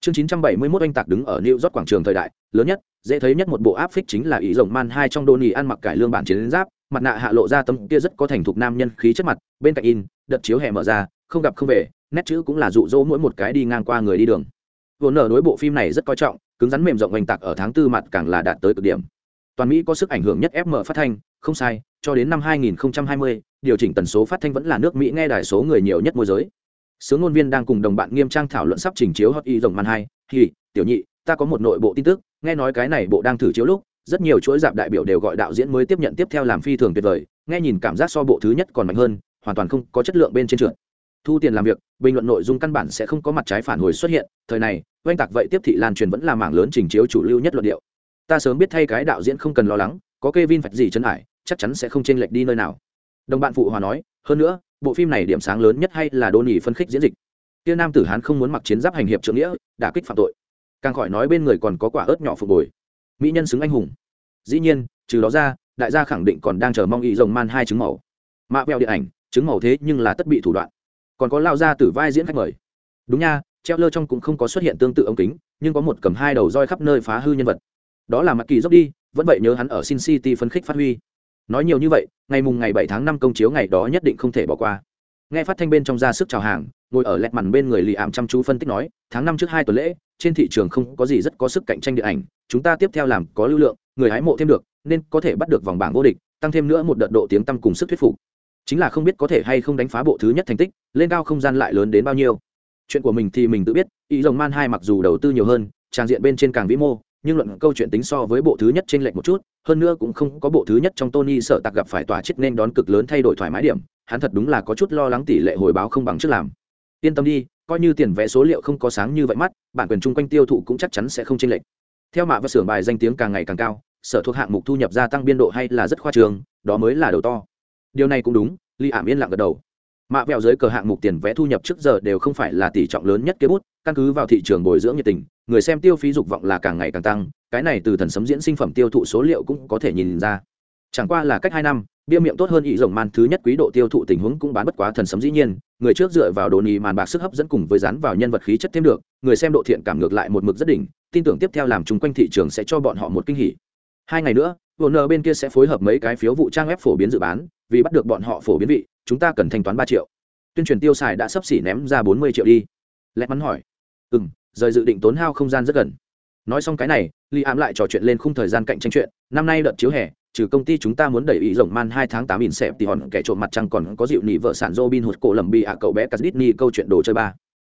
Chương 971 oanh tạc đứng ở new york quảng trường thời đại, lớn nhất, dễ thấy nhất một bộ áp phích chính là ý rồng man hai trong đô nỉ ăn mặc cải lương bản chiến giáp, mặt nạ hạ lộ ra tấm kia rất có thành thục nam nhân khí chất mặt, bên cạnh in, đợt chiếu hè mở ra, không gặp không về, nét chữ cũng là dụ dỗ mỗi một cái đi ngang qua người đi đường. Vốn nở đối bộ phim này rất coi trọng cứng rắn mềm rộng oanh tạc ở tháng tư mặt càng là đạt tới cực điểm. Toàn mỹ có sức ảnh hưởng nhất fm phát thanh không sai cho đến năm 2020, điều chỉnh tần số phát thanh vẫn là nước mỹ nghe đài số người nhiều nhất môi giới. Sướng ngôn viên đang cùng đồng bạn nghiêm trang thảo luận sắp trình chiếu hot y rồng man hai thì tiểu nhị ta có một nội bộ tin tức nghe nói cái này bộ đang thử chiếu lúc rất nhiều chuỗi dạp đại biểu đều gọi đạo diễn mới tiếp nhận tiếp theo làm phi thường tuyệt vời nghe nhìn cảm giác so bộ thứ nhất còn mạnh hơn hoàn toàn không có chất lượng bên trên trượt thu tiền làm việc, bình luận nội dung căn bản sẽ không có mặt trái phản hồi xuất hiện, thời này, oanh tạc vậy tiếp thị lan truyền vẫn là mảng lớn trình chiếu chủ lưu nhất luận điệu. Ta sớm biết thay cái đạo diễn không cần lo lắng, có kê vin phạch gì chân ải, chắc chắn sẽ không chênh lệch đi nơi nào. Đồng bạn phụ hòa nói, hơn nữa, bộ phim này điểm sáng lớn nhất hay là đô nỉ phân khích diễn dịch. Kia nam tử hán không muốn mặc chiến giáp hành hiệp trượng nghĩa, đả kích phạm tội. Càng khỏi nói bên người còn có quả ớt nhỏ phục bồi. Mỹ nhân xứng anh hùng. Dĩ nhiên, trừ đó ra, đại gia khẳng định còn đang chờ mong ý rồng man hai trứng màu. Mạ veo điện ảnh, trứng màu thế nhưng là tất bị thủ đoạn còn có lao ra từ vai diễn khách mời. Đúng nha, treo lơ trong cũng không có xuất hiện tương tự ống kính, nhưng có một cầm hai đầu roi khắp nơi phá hư nhân vật. Đó là mặt kỳ dốc đi, vẫn vậy nhớ hắn ở sin city phấn khích phát huy. Nói nhiều như vậy, ngày mùng ngày bảy tháng năm công chiếu ngày đó nhất định không thể bỏ qua. Nghe phát thanh bên trong ra sức chào hàng, ngồi ở lẹt mằn bên người lì ảm chăm chú phân tích nói, tháng năm trước hai tuần lễ, trên thị trường không có gì rất có sức cạnh tranh điện ảnh, chúng ta tiếp theo làm có lưu lượng, người hái mộ thêm được, nên có thể bắt được vòng bảng vô địch, tăng thêm nữa một đợt độ tiếng tăng cùng sức thuyết phục chính là không biết có thể hay không đánh phá bộ thứ nhất thành tích, lên cao không gian lại lớn đến bao nhiêu. Chuyện của mình thì mình tự biết, ý rồng man hai mặc dù đầu tư nhiều hơn trang diện bên trên càng vĩ mô, nhưng luận câu chuyện tính so với bộ thứ nhất trên lệch một chút, hơn nữa cũng không có bộ thứ nhất trong tony sợ tặc gặp phải tòa chết nên đón cực lớn thay đổi thoải mái điểm, hắn thật đúng là có chút lo lắng tỷ lệ hồi báo không bằng trước làm. Yên tâm đi, coi như tiền vẽ số liệu không có sáng như vậy mắt, bản quyền chung quanh tiêu thụ cũng chắc chắn sẽ không chênh lệch. Theo mạ và xưởng bài danh tiếng càng ngày càng cao, sở thuộc hạng mục thu nhập gia tăng biên độ hay là rất khoa trường, đó mới là đầu to điều này cũng đúng ly ảm yên lặng gật đầu. Mạ vẹo dưới cờ hạng mục tiền vé thu nhập trước giờ đều không phải là tỷ trọng lớn nhất kế bút, căn cứ vào thị trường bồi dưỡng nhiệt tình, người xem tiêu phí dục vọng là càng ngày càng tăng, cái này từ thần sấm diễn sinh phẩm tiêu thụ số liệu cũng có thể nhìn ra. Chẳng qua là cách hai năm, bia miệng tốt hơn ý rồng man thứ nhất quý độ tiêu thụ tình huống cũng bán bất quá thần sấm dĩ nhiên, người trước dựa vào đồ nì màn bạc sức hấp dẫn cùng với dán vào nhân vật khí chất thêm được, người xem độ thiện cảm ngược lại một mực rất đỉnh, tin tưởng tiếp theo làm chung quanh thị trường sẽ cho bọn họ một kinh hỉ hai ngày nữa Warner bên kia sẽ phối hợp mấy cái phiếu vụ trang web phổ biến dự bán vì bắt được bọn họ phổ biến vị chúng ta cần thanh toán ba triệu. Tuyên truyền tiêu xài đã sắp xỉ ném ra bốn mươi triệu đi. Lẹt mắn hỏi. Ừ m rời dự định tốn hao không gian rất gần. Nói xong cái này li ám lại trò chuyện lên khung thời gian cạnh tranh chuyện. Năm nay đợt chiếu hè trừ công ty chúng ta muốn đẩy ý rộng man hai tháng tám in xẹp thì hòn kẻ trộm mặt trăng còn có dịu nị vợ sản Robin hụt cổ lầm bị ạ cậu bé cắt ni câu chuyện đồ chơi ba.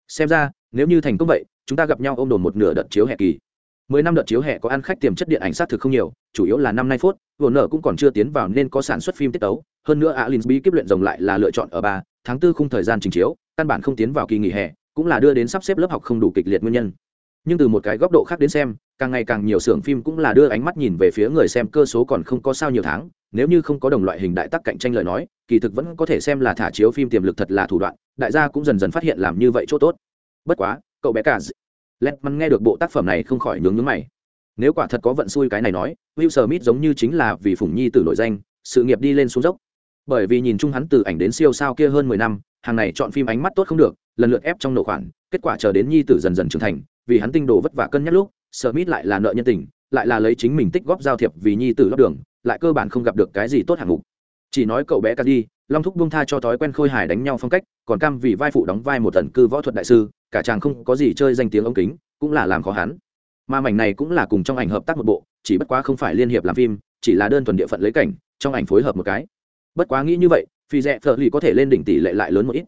Xem ra, nếu như thành công vậy, chúng ta gặp nhau ôm đồn một nửa đợt chiếu hè kỳ. Mười năm đợt chiếu hè có ăn khách tiềm chất điện ảnh sát thực không nhiều, chủ yếu là năm nay phút, vừa nở cũng còn chưa tiến vào nên có sản xuất phim tiết tấu, hơn nữa alin bí kiếp luyện rồng lại là lựa chọn ở ba tháng tư khung thời gian trình chiếu, căn bản không tiến vào kỳ nghỉ hè, cũng là đưa đến sắp xếp lớp học không đủ kịch liệt nguyên nhân. Nhưng từ một cái góc độ khác đến xem càng ngày càng nhiều xưởng phim cũng là đưa ánh mắt nhìn về phía người xem cơ số còn không có sao nhiều tháng nếu như không có đồng loại hình đại tắc cạnh tranh lời nói kỳ thực vẫn có thể xem là thả chiếu phim tiềm lực thật là thủ đoạn đại gia cũng dần dần phát hiện làm như vậy chỗ tốt. Bất quá cậu bé cả lét mắn nghe được bộ tác phẩm này không khỏi nhướng nhướng mày nếu quả thật có vận xui cái này nói will smith giống như chính là vì phủng nhi từ nổi danh sự nghiệp đi lên xuống dốc bởi vì nhìn chung hắn từ ảnh đến siêu sao kia hơn mười năm hàng này chọn phim ánh mắt tốt không được lần lượt ép trong nổ khoản kết quả chờ đến nhi tử dần dần trưởng thành vì hắn tinh đồ vất vả cân nhắc lúc Smith lại là nợ nhân tình, lại là lấy chính mình tích góp giao thiệp vì nhi tử lót đường, lại cơ bản không gặp được cái gì tốt hạng mục. Chỉ nói cậu bé đi, Long thúc buông tha cho thói quen khôi hài đánh nhau phong cách, còn cam vì vai phụ đóng vai một tần cư võ thuật đại sư, cả chàng không có gì chơi danh tiếng ống kính, cũng là làm khó hắn. Mà mảnh này cũng là cùng trong ảnh hợp tác một bộ, chỉ bất quá không phải liên hiệp làm phim, chỉ là đơn thuần địa phận lấy cảnh, trong ảnh phối hợp một cái. Bất quá nghĩ như vậy, phi rẽ phở lì có thể lên đỉnh tỷ lệ lại lớn một ít.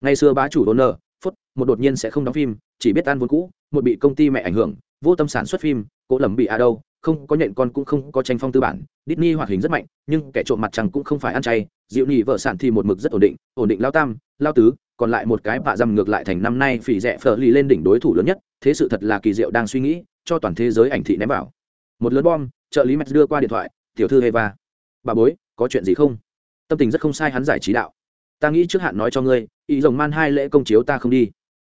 Ngày xưa bá chủ Donner, phút, một đột nhiên sẽ không đóng phim, chỉ biết ăn vốn cũ, một bị công ty mẹ ảnh hưởng vô tâm sản xuất phim cố lầm bị à đâu không có nhện con cũng không có tranh phong tư bản Disney hoạt hình rất mạnh nhưng kẻ trộm mặt trăng cũng không phải ăn chay dịu nhị vợ sản thì một mực rất ổn định ổn định lao tam lao tứ còn lại một cái bạ dầm ngược lại thành năm nay phỉ rẻ phở lì lên đỉnh đối thủ lớn nhất, thế sự thật là kỳ diệu đang suy nghĩ, cho toàn thế giới ảnh thị ném vào. Một lớn bom, trợ lý mẹ đưa qua điện thoại, tiểu thư Eva, bà bối, có chuyện gì không? Tâm tình rất không sai hắn giải trí đạo. Ta nghĩ trước hạn nói cho ngươi, ý rồng man hai lễ công chiếu ta không đi.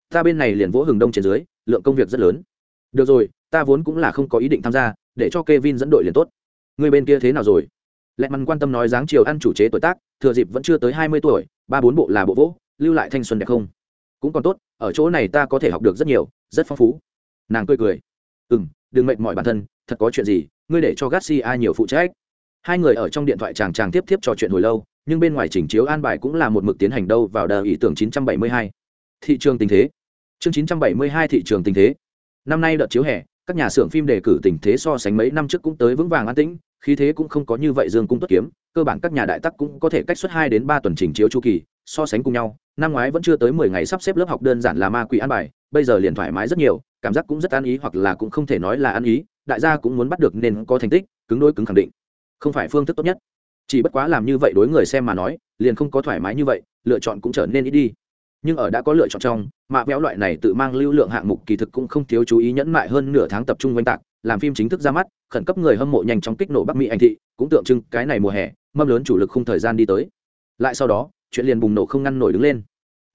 Ta bên này liền vỗ hừng đông trên dưới, lượng công việc rất lớn. Được rồi, ta vốn cũng là không có ý định tham gia, để cho Kevin dẫn đội liền tốt. Người bên kia thế nào rồi? Lẹ mắn quan tâm nói dáng chiều ăn chủ chế tuổi tác, thừa dịp vẫn chưa tới hai mươi tuổi, ba bốn bộ là bộ vỗ lưu lại thanh xuân đẹp không? Cũng còn tốt, ở chỗ này ta có thể học được rất nhiều, rất phong phú. Nàng cười cười. Ừ m đừng mệt mỏi bản thân, thật có chuyện gì, ngươi để cho garcia nhiều phụ trách. Hai người ở trong điện thoại chàng chàng tiếp tiếp trò chuyện hồi lâu, nhưng bên ngoài chỉnh chiếu an bài cũng là một mực tiến hành đâu vào đờ ý tưởng 972. thị trường tình thế. Chương 972 thị trường tình thế. Năm nay đợt chiếu hè, các nhà xưởng phim đề cử tình thế so sánh mấy năm trước cũng tới vững vàng an tĩnh, khí thế cũng không có như vậy dương cung tuất kiếm, cơ bản các nhà đại tắc cũng có thể cách suất hai đến ba tuần trình chiếu chu kỳ so sánh cùng nhau, năm ngoái vẫn chưa tới mười ngày sắp xếp lớp học đơn giản là ma quỷ an bài, bây giờ liền thoải mái rất nhiều, cảm giác cũng rất an ý hoặc là cũng không thể nói là an ý, đại gia cũng muốn bắt được nên có thành tích, cứng đôi cứng khẳng định. Không phải phương thức tốt nhất. Chỉ bất quá làm như vậy đối người xem mà nói, liền không có thoải mái như vậy, lựa chọn cũng trở nên ít đi. Nhưng ở đã có lựa chọn trong, mạ véo loại này tự mang lưu lượng hạng mục kỳ thực cũng không thiếu chú ý nhẫn mại hơn nửa tháng tập trung oanh tạc, làm phim chính thức ra mắt, khẩn cấp người hâm mộ nhanh chóng kích nổ bắc mỹ anh thị, cũng tượng trưng cái này mùa hè, mâm lớn chủ lực không thời gian đi tới. Lại sau đó chuyện liền bùng nổ không ngăn nổi đứng lên.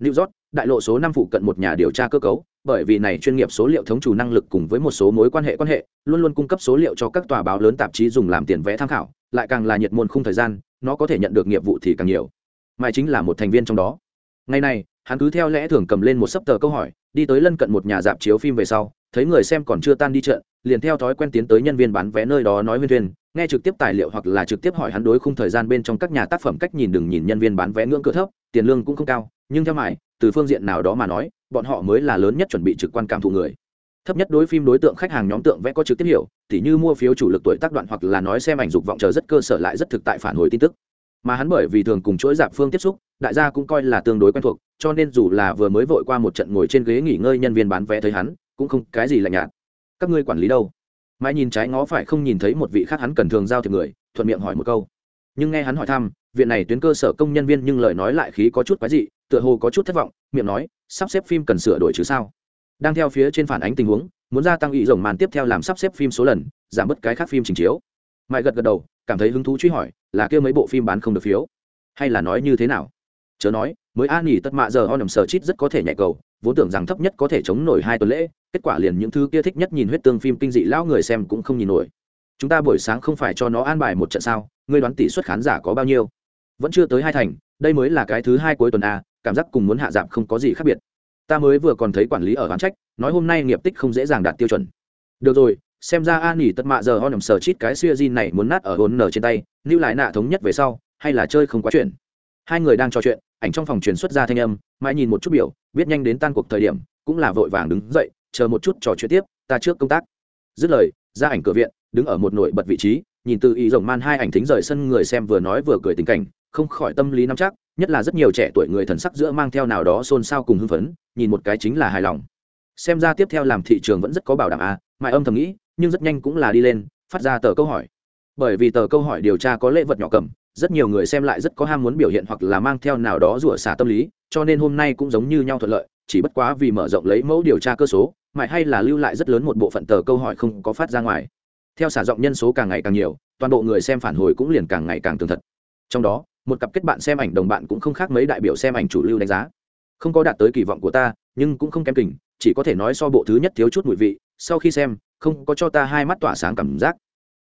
New york, đại lộ số năm phụ cận một nhà điều tra cơ cấu, bởi vì này chuyên nghiệp số liệu thống chủ năng lực cùng với một số mối quan hệ quan hệ, luôn luôn cung cấp số liệu cho các tòa báo lớn tạp chí dùng làm tiền vẽ tham khảo, lại càng là nhiệt môn khung thời gian, nó có thể nhận được nghiệp vụ thì càng nhiều. Mai chính là một thành viên trong đó. Ngày này, hắn cứ theo lẽ thường cầm lên một sấp tờ câu hỏi, đi tới lân cận một nhà dạp chiếu phim về sau, thấy người xem còn chưa tan đi chợ liền theo thói quen tiến tới nhân viên bán vé nơi đó nói huyên thuyên, nghe trực tiếp tài liệu hoặc là trực tiếp hỏi hắn đối khung thời gian bên trong các nhà tác phẩm cách nhìn đừng nhìn nhân viên bán vé ngưỡng cửa thấp, tiền lương cũng không cao, nhưng theo mải từ phương diện nào đó mà nói, bọn họ mới là lớn nhất chuẩn bị trực quan cảm thụ người. Thấp nhất đối phim đối tượng khách hàng nhóm tượng vẽ có trực tiếp hiểu thì như mua phiếu chủ lực tuổi tác đoạn hoặc là nói xem ảnh dục vọng chờ rất cơ sở lại rất thực tại phản hồi tin tức. Mà hắn bởi vì thường cùng chuỗi giảm phương tiếp xúc, đại gia cũng coi là tương đối quen thuộc, cho nên dù là vừa mới vội qua một trận ngồi trên ghế nghỉ ngơi nhân viên bán vé thấy hắn, cũng không cái gì lạnh nhạt các ngươi quản lý đâu? Mãi nhìn trái ngó phải không nhìn thấy một vị khác hắn cần thường giao thiệp người, thuận miệng hỏi một câu. Nhưng nghe hắn hỏi thăm, viện này tuyến cơ sở công nhân viên nhưng lời nói lại khí có chút quái dị, tựa hồ có chút thất vọng, miệng nói, sắp xếp phim cần sửa đổi chứ sao? Đang theo phía trên phản ánh tình huống, muốn gia tăng ý rồng màn tiếp theo làm sắp xếp phim số lần, giảm bớt cái khác phim trình chiếu. Mãi gật gật đầu, cảm thấy hứng thú truy hỏi, là kêu mấy bộ phim bán không được phiếu? Hay là nói như thế nào? Chớ nói, mới an nghỉ tất mạ giờ on sờ chít rất có thể nhạy cầu vốn tưởng rằng thấp nhất có thể chống nổi hai tuần lễ, kết quả liền những thứ kia thích nhất nhìn huyết tương phim kinh dị lão người xem cũng không nhìn nổi. Chúng ta buổi sáng không phải cho nó an bài một trận sao, ngươi đoán tỷ suất khán giả có bao nhiêu? Vẫn chưa tới hai thành, đây mới là cái thứ hai cuối tuần a cảm giác cùng muốn hạ giảm không có gì khác biệt. Ta mới vừa còn thấy quản lý ở oán trách, nói hôm nay nghiệp tích không dễ dàng đạt tiêu chuẩn. Được rồi, xem ra an nghỉ tất mạ giờ ho nằm sờ chít cái xuya zin này muốn nát ở hồn nở trên tay, lưu lại nạ thống nhất về sau, hay là chơi không quá chuyện hai người đang trò chuyện, ảnh trong phòng truyền xuất ra thanh âm, mãi nhìn một chút biểu, biết nhanh đến tan cuộc thời điểm, cũng là vội vàng đứng dậy, chờ một chút trò chuyện tiếp, ta trước công tác. Dứt lời, ra ảnh cửa viện, đứng ở một nổi bật vị trí, nhìn từ ý rồng man hai ảnh thính rời sân người xem vừa nói vừa cười tình cảnh, không khỏi tâm lý nắm chắc, nhất là rất nhiều trẻ tuổi người thần sắc giữa mang theo nào đó xôn xao cùng hưng phấn, nhìn một cái chính là hài lòng. Xem ra tiếp theo làm thị trường vẫn rất có bảo đảm à mãi âm thầm nghĩ, nhưng rất nhanh cũng là đi lên, phát ra tờ câu hỏi. Bởi vì tờ câu hỏi điều tra có lễ vật nhỏ cầm rất nhiều người xem lại rất có ham muốn biểu hiện hoặc là mang theo nào đó rủa xả tâm lý, cho nên hôm nay cũng giống như nhau thuận lợi, chỉ bất quá vì mở rộng lấy mẫu điều tra cơ số, mãi hay là lưu lại rất lớn một bộ phận tờ câu hỏi không có phát ra ngoài. Theo xả rộng nhân số càng ngày càng nhiều, toàn bộ người xem phản hồi cũng liền càng ngày càng tường thật. Trong đó, một cặp kết bạn xem ảnh đồng bạn cũng không khác mấy đại biểu xem ảnh chủ lưu đánh giá. Không có đạt tới kỳ vọng của ta, nhưng cũng không kém kình, chỉ có thể nói so bộ thứ nhất thiếu chút mùi vị, sau khi xem, không có cho ta hai mắt tỏa sáng cảm giác.